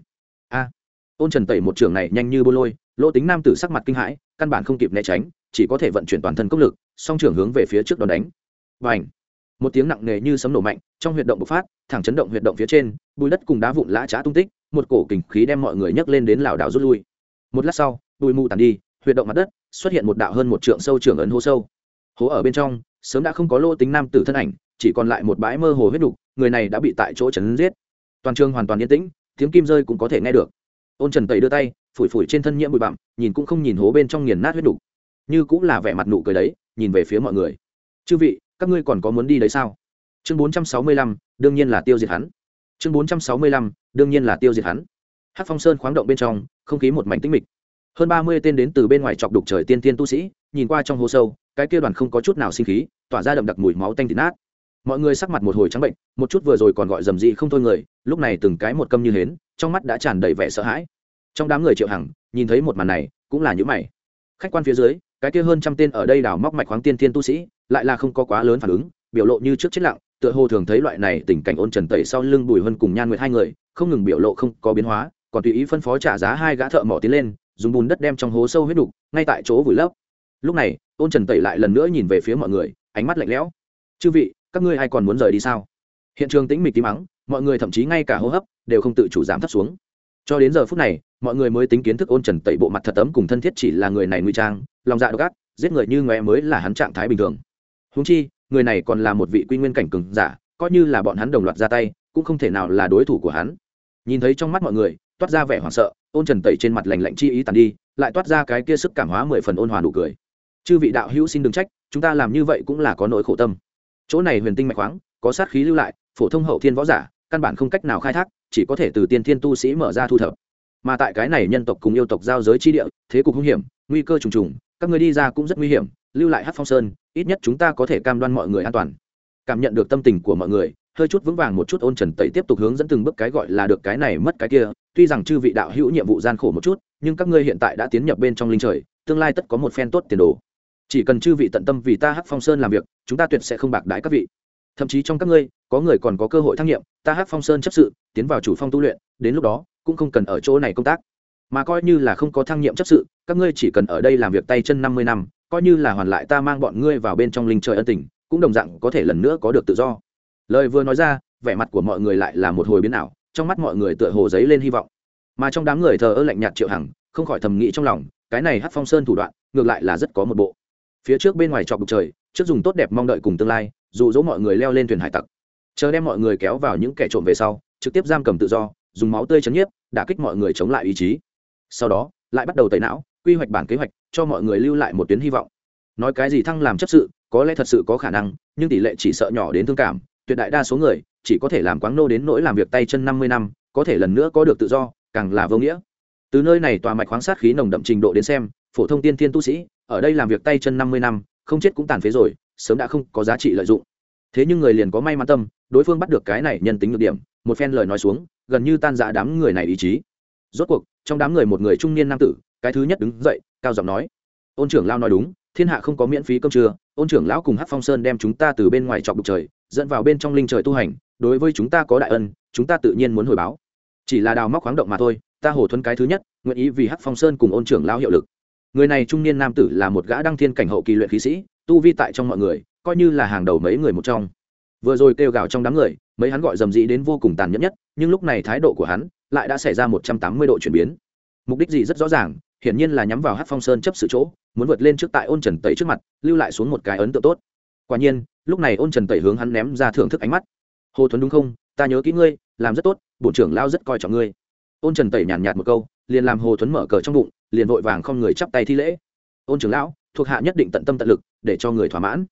A! Ôn trần tẩy một trưởng này nhanh như bô lôi, lỗ tính nam tử sắc mặt kinh hãi, căn bản không kịp né tránh, chỉ có thể vận chuyển toàn thân công lực, song trưởng hướng về phía trước đòn đánh. Và ảnh một tiếng nặng nề như sấm nổ mạnh, trong huyệt động bộc phát, thẳng chấn động huyệt động phía trên, bùi đất cùng đá vụn lã trá tung tích, một cổ kình khí đem mọi người nhấc lên đến lảo đảo rút lui. Một lát sau, bụi mù tàn đi, huyệt động mặt đất, xuất hiện một đạo hơn một trượng sâu trưởng ấn hố sâu. Hố ở bên trong, sớm đã không có lô tính nam tử thân ảnh, chỉ còn lại một bãi mơ hồ huyết đục, người này đã bị tại chỗ chấn giết. Toàn trường hoàn toàn yên tĩnh, tiếng kim rơi cũng có thể nghe được. Ôn trần tẩy đưa tay, phủi phủi trên thân nhiễm bụi bặm, nhìn cũng không nhìn hố bên trong nghiền nát huyết đục. Như cũng là vẻ mặt nụ cười đấy, nhìn về phía mọi người. Chư vị các ngươi còn có muốn đi đấy sao? Chương bốn trăm sáu mươi lăm, đương nhiên là tiêu diệt hắn. Chương bốn trăm sáu mươi lăm, đương nhiên là tiêu diệt hắn. Hát phong sơn khoáng động bên trong, không khí một mảnh tĩnh mịch. Hơn ba mươi tên đến từ bên ngoài chọc đục trời tiên tiên tu sĩ, nhìn qua trong hồ sâu, cái kia đoàn không có chút nào sinh khí, tỏa ra đậm đặc mùi máu tanh thịt nát. Mọi người sắc mặt một hồi trắng bệnh, một chút vừa rồi còn gọi rầm rì không thôi người, lúc này từng cái một câm như hến, trong mắt đã tràn đầy vẻ sợ hãi. Trong đám người triệu hằng, nhìn thấy một màn này, cũng là những mày. Khách quan phía dưới cái kia hơn trăm tên ở đây đào móc mạch khoáng tiên tiên tu sĩ, lại là không có quá lớn phản ứng, biểu lộ như trước chết lặng, tựa hồ thường thấy loại này tình cảnh ôn trần tẩy sau lưng bùi hơn cùng nhan nguyệt hai người, không ngừng biểu lộ không có biến hóa, còn tùy ý phân phó trả giá hai gã thợ mỏ tiến lên, dùng bùn đất đem trong hố sâu huyết đục, ngay tại chỗ vùi lấp. Lúc này, ôn trần tẩy lại lần nữa nhìn về phía mọi người, ánh mắt lạnh lẽo. Chư vị, các ngươi ai còn muốn rời đi sao? Hiện trường tĩnh mịch tí mắng, mọi người thậm chí ngay cả hô hấp đều không tự chủ giảm thấp xuống cho đến giờ phút này, mọi người mới tính kiến thức ôn trần tẩy bộ mặt thật tấm cùng thân thiết chỉ là người này nguy trang, lòng dạ độc ác, giết người như ngoe mới là hắn trạng thái bình thường. Húng chi, người này còn là một vị quy nguyên cảnh cường giả, coi như là bọn hắn đồng loạt ra tay, cũng không thể nào là đối thủ của hắn. Nhìn thấy trong mắt mọi người, toát ra vẻ hoảng sợ, ôn trần tẩy trên mặt lành lạnh chi ý tàn đi, lại toát ra cái kia sức cảm hóa mười phần ôn hòa nụ cười. Chư vị đạo hữu xin đừng trách, chúng ta làm như vậy cũng là có nỗi khổ tâm. Chỗ này huyền tinh mạch khoáng, có sát khí lưu lại, phổ thông hậu thiên võ giả căn bản không cách nào khai thác, chỉ có thể từ tiên thiên tu sĩ mở ra thu thập. Mà tại cái này nhân tộc cùng yêu tộc giao giới chi địa, thế cục hung hiểm, nguy cơ trùng trùng, các người đi ra cũng rất nguy hiểm, lưu lại hát phong sơn, ít nhất chúng ta có thể cam đoan mọi người an toàn. Cảm nhận được tâm tình của mọi người, hơi chút vững vàng một chút ôn trần tẩy tiếp tục hướng dẫn từng bước cái gọi là được cái này mất cái kia, tuy rằng chư vị đạo hữu nhiệm vụ gian khổ một chút, nhưng các ngươi hiện tại đã tiến nhập bên trong linh trời, tương lai tất có một phen tốt tiền đồ. Chỉ cần chư vị tận tâm vì ta hắc phong sơn làm việc, chúng ta tuyệt sẽ không bạc đái các vị thậm chí trong các ngươi, có người còn có cơ hội thăng nhiệm, ta hát phong sơn chấp sự, tiến vào chủ phong tu luyện, đến lúc đó, cũng không cần ở chỗ này công tác. Mà coi như là không có thăng nhiệm chấp sự, các ngươi chỉ cần ở đây làm việc tay chân năm mươi năm, coi như là hoàn lại ta mang bọn ngươi vào bên trong linh trời ân tình, cũng đồng dạng có thể lần nữa có được tự do. Lời vừa nói ra, vẻ mặt của mọi người lại là một hồi biến ảo, trong mắt mọi người tựa hồ giấy lên hy vọng. Mà trong đám người thờ ơ lạnh nhạt triệu hằng, không khỏi thầm nghĩ trong lòng, cái này hát phong sơn thủ đoạn, ngược lại là rất có một bộ. Phía trước bên ngoài trọc trời, trước dùng tốt đẹp mong đợi cùng tương lai dụ dỗ mọi người leo lên thuyền hải tặc. Chờ đem mọi người kéo vào những kẻ trộm về sau, trực tiếp giam cầm tự do, dùng máu tươi chấn nhiếp, đả kích mọi người chống lại ý chí. Sau đó, lại bắt đầu tẩy não, quy hoạch bản kế hoạch, cho mọi người lưu lại một tuyến hy vọng. Nói cái gì thăng làm chấp sự, có lẽ thật sự có khả năng, nhưng tỷ lệ chỉ sợ nhỏ đến thương cảm, tuyệt đại đa số người, chỉ có thể làm quáng nô đến nỗi làm việc tay chân năm mươi năm, có thể lần nữa có được tự do, càng là vô nghĩa. Từ nơi này tòa mạch khoáng sát khí nồng đậm trình độ đến xem, phổ thông tiên thiên tu sĩ, ở đây làm việc tay chân năm mươi năm, không chết cũng tàn phế rồi sớm đã không có giá trị lợi dụng. Thế nhưng người liền có may mắn tâm, đối phương bắt được cái này nhân tính được điểm, một phen lời nói xuống, gần như tan dã đám người này ý chí. Rốt cuộc, trong đám người một người trung niên nam tử, cái thứ nhất đứng dậy, cao giọng nói, ôn trưởng lao nói đúng, thiên hạ không có miễn phí cơm trưa, ôn trưởng lão cùng hát phong sơn đem chúng ta từ bên ngoài chọc đục trời, dẫn vào bên trong linh trời tu hành, đối với chúng ta có đại ân, chúng ta tự nhiên muốn hồi báo. Chỉ là đào móc khoáng động mà thôi, ta hồ thuấn cái thứ nhất, nguyện ý vì hát phong sơn cùng ôn trưởng lão hiệu lực. Người này trung niên nam tử là một gã đăng thiên cảnh hậu kỳ luyện khí sĩ tu vi tại trong mọi người, coi như là hàng đầu mấy người một trong. Vừa rồi kêu gào trong đám người, mấy hắn gọi dầm dĩ đến vô cùng tàn nhẫn nhất, nhưng lúc này thái độ của hắn lại đã xảy ra một trăm tám mươi độ chuyển biến. Mục đích gì rất rõ ràng, hiển nhiên là nhắm vào hát phong sơn chấp sự chỗ, muốn vượt lên trước tại ôn trần tẩy trước mặt, lưu lại xuống một cái ấn tượng tốt. Quả nhiên, lúc này ôn trần tẩy hướng hắn ném ra thưởng thức ánh mắt. Hồ thuấn đúng không? Ta nhớ kỹ ngươi, làm rất tốt, bộ trưởng lao rất coi trọng ngươi. Ôn trần tẩy nhàn nhạt một câu, liền làm hồ thuấn mở cờ trong bụng, liền vội vàng không người chắp tay thi lễ. Ôn trưởng lão thuộc hạ nhất định tận tâm tận lực để cho người thỏa mãn.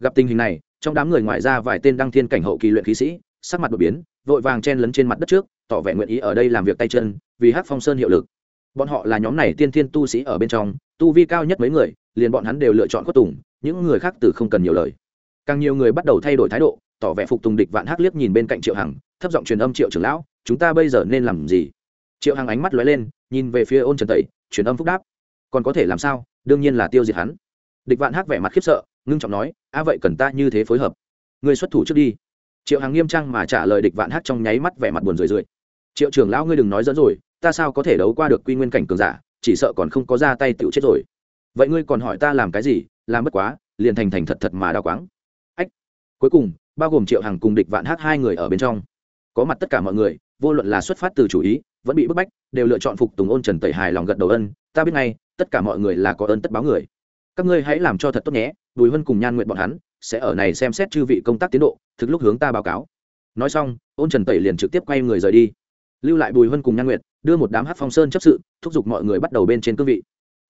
Gặp tình hình này, trong đám người ngoại ra vài tên đăng thiên cảnh hậu kỳ luyện khí sĩ, sắc mặt đột biến, vội vàng chen lấn trên mặt đất trước, tỏ vẻ nguyện ý ở đây làm việc tay chân, vì hát phong sơn hiệu lực. Bọn họ là nhóm này tiên thiên tu sĩ ở bên trong, tu vi cao nhất mấy người, liền bọn hắn đều lựa chọn khuất tùng, những người khác từ không cần nhiều lời. Càng nhiều người bắt đầu thay đổi thái độ, tỏ vẻ phục tùng địch vạn hắc liếc nhìn bên cạnh triệu hằng, thấp giọng truyền âm triệu trưởng lão, chúng ta bây giờ nên làm gì? Triệu hằng ánh mắt lóe lên, nhìn về phía ôn trần tẩy, truyền âm phúc đáp, còn có thể làm sao? Đương nhiên là tiêu diệt hắn. Địch vạn hắc vẻ mặt khiếp sợ, ngưng trọng nói, a, vậy cần ta như thế phối hợp? Ngươi xuất thủ trước đi. Triệu hằng nghiêm trang mà trả lời địch vạn hắc trong nháy mắt vẻ mặt buồn rười rượi. Triệu trưởng lão ngươi đừng nói dẫn rồi, ta sao có thể đấu qua được quy nguyên cảnh cường giả, chỉ sợ còn không có ra tay tựu chết rồi. Vậy ngươi còn hỏi ta làm cái gì? Làm mất quá, liền thành thành thật thật mà đau quáng. Ách. Cuối cùng, bao gồm triệu hằng cùng địch vạn Hắc hai người ở bên trong. Có mặt tất cả mọi người, vô luận là xuất phát từ chủ ý, vẫn bị bức bách, đều lựa chọn phục tùng ôn trần tẩy hài lòng gật đầu ân, ta biết ngay tất cả mọi người là có ơn tất báo người. Các ngươi hãy làm cho thật tốt nhé, bùi hân cùng nhan nguyện bọn hắn sẽ ở này xem xét chư vị công tác tiến độ, thực lúc hướng ta báo cáo. Nói xong, ôn trần tẩy liền trực tiếp quay người rời đi. Lưu lại bùi hân cùng nhan nguyệt, đưa một đám hát phong sơn chấp sự, thúc giục mọi người bắt đầu bên trên cương vị.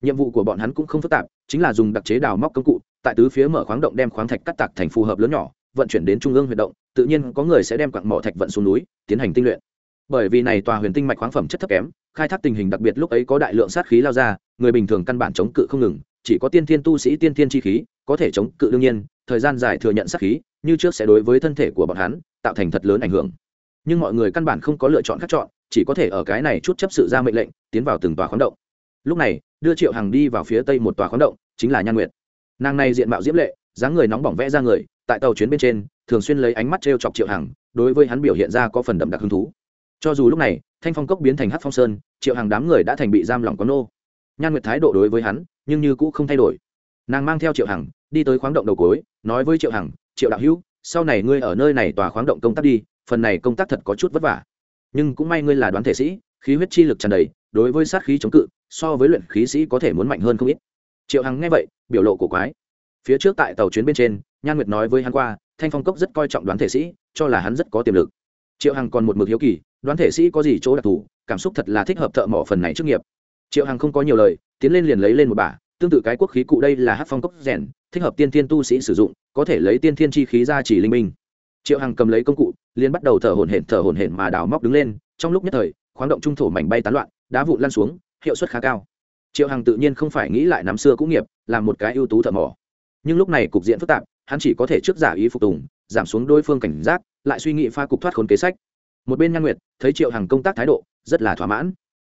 Nhiệm vụ của bọn hắn cũng không phức tạp, chính là dùng đặc chế đào móc công cụ, tại tứ phía mở khoáng động đem khoáng thạch cắt tạc thành phù hợp lớn nhỏ, vận chuyển đến trung ương huyệt động, tự nhiên có người sẽ đem quặng mỏ thạch vận xuống núi, tiến hành tinh luyện bởi vì này tòa huyền tinh mạch khoáng phẩm chất thấp kém, khai thác tình hình đặc biệt lúc ấy có đại lượng sát khí lao ra, người bình thường căn bản chống cự không ngừng, chỉ có tiên thiên tu sĩ tiên thiên chi khí, có thể chống cự đương nhiên, thời gian dài thừa nhận sát khí, như trước sẽ đối với thân thể của bọn hắn tạo thành thật lớn ảnh hưởng. Nhưng mọi người căn bản không có lựa chọn khác chọn, chỉ có thể ở cái này chút chấp sự ra mệnh lệnh, tiến vào từng tòa khoáng động. Lúc này, đưa triệu hằng đi vào phía tây một tòa khoáng động, chính là nhan nguyệt. Nàng này diện mạo diễm lệ, dáng người nóng bỏng vẽ ra người, tại tàu chuyến bên trên, thường xuyên lấy ánh mắt t chọc triệu hằng, đối với hắn biểu hiện ra có phần đậm đặc hứng thú cho dù lúc này, thanh phong cốc biến thành hát phong sơn, triệu hàng đám người đã thành bị giam lỏng có nô. Nhan nguyệt thái độ đối với hắn, nhưng như cũ không thay đổi. Nàng mang theo triệu hằng, đi tới khoáng động đầu cối, nói với triệu hằng, triệu đạo hữu, sau này ngươi ở nơi này tòa khoáng động công tác đi, phần này công tác thật có chút vất vả. Nhưng cũng may ngươi là đoán thể sĩ, khí huyết chi lực tràn đầy, đối với sát khí chống cự, so với luyện khí sĩ có thể muốn mạnh hơn không ít. Triệu hằng nghe vậy, biểu lộ của quái. Phía trước tại tàu chuyến bên trên, nhan nguyệt nói với hắn qua, thanh phong cốc rất coi trọng đoán thể sĩ, cho là hắn rất có tiềm lực. Triệu hằng còn một mực hiếu kỳ đoán thể sĩ có gì chỗ đặc thù, cảm xúc thật là thích hợp thợ mỏ phần này trước nghiệp. Triệu hằng không có nhiều lời, tiến lên liền lấy lên một bả, tương tự cái quốc khí cụ đây là hát phong cốc rèn, thích hợp tiên thiên tu sĩ sử dụng, có thể lấy tiên thiên chi khí ra chỉ linh minh. Triệu hằng cầm lấy công cụ, liền bắt đầu thở hổn hển, thở hổn hển mà đào móc đứng lên, trong lúc nhất thời, khoáng động trung thổ mảnh bay tán loạn, đá vụn lăn xuống, hiệu suất khá cao. Triệu hằng tự nhiên không phải nghĩ lại năm xưa cũng nghiệp, làm một cái ưu tú thợ mỏ. Nhưng lúc này cục diện phức tạp, hắn chỉ có thể trước giả ý phục tùng, giảm xuống đối phương cảnh giác, lại suy nghĩ pha cục thoát khốn kế sách một bên nhan nguyệt, thấy triệu hằng công tác thái độ, rất là thỏa mãn.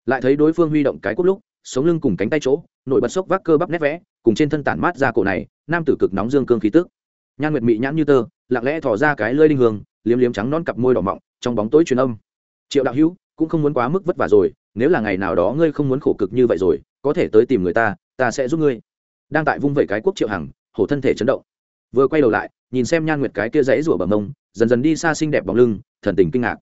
Lại thấy đối phương huy động cái cúp lúc, sống lưng cùng cánh tay chỗ nổi bật sốc vác cơ bắp nét vẽ, cùng trên thân tản mát ra cổ này, nam tử cực nóng dương cương khí tức. Nhan nguyệt mị nhãn như tơ, lặng lẽ thò ra cái lơi đinh hương, liếm liếm trắng non cặp môi đỏ mọng, trong bóng tối truyền âm. Triệu đạo hữu, cũng không muốn quá mức vất vả rồi, nếu là ngày nào đó ngươi không muốn khổ cực như vậy rồi, có thể tới tìm người ta ta sẽ giúp ngươi. Đang tại vung vẩy cái quốc triệu hằng, hổ thân thể chấn động. Vừa quay đầu lại, nhìn xem nhan nguyệt cái kia dãy rủa bờ mông, dần dần đi xa xinh đẹp bóng lưng, thần tình kinh ngạc.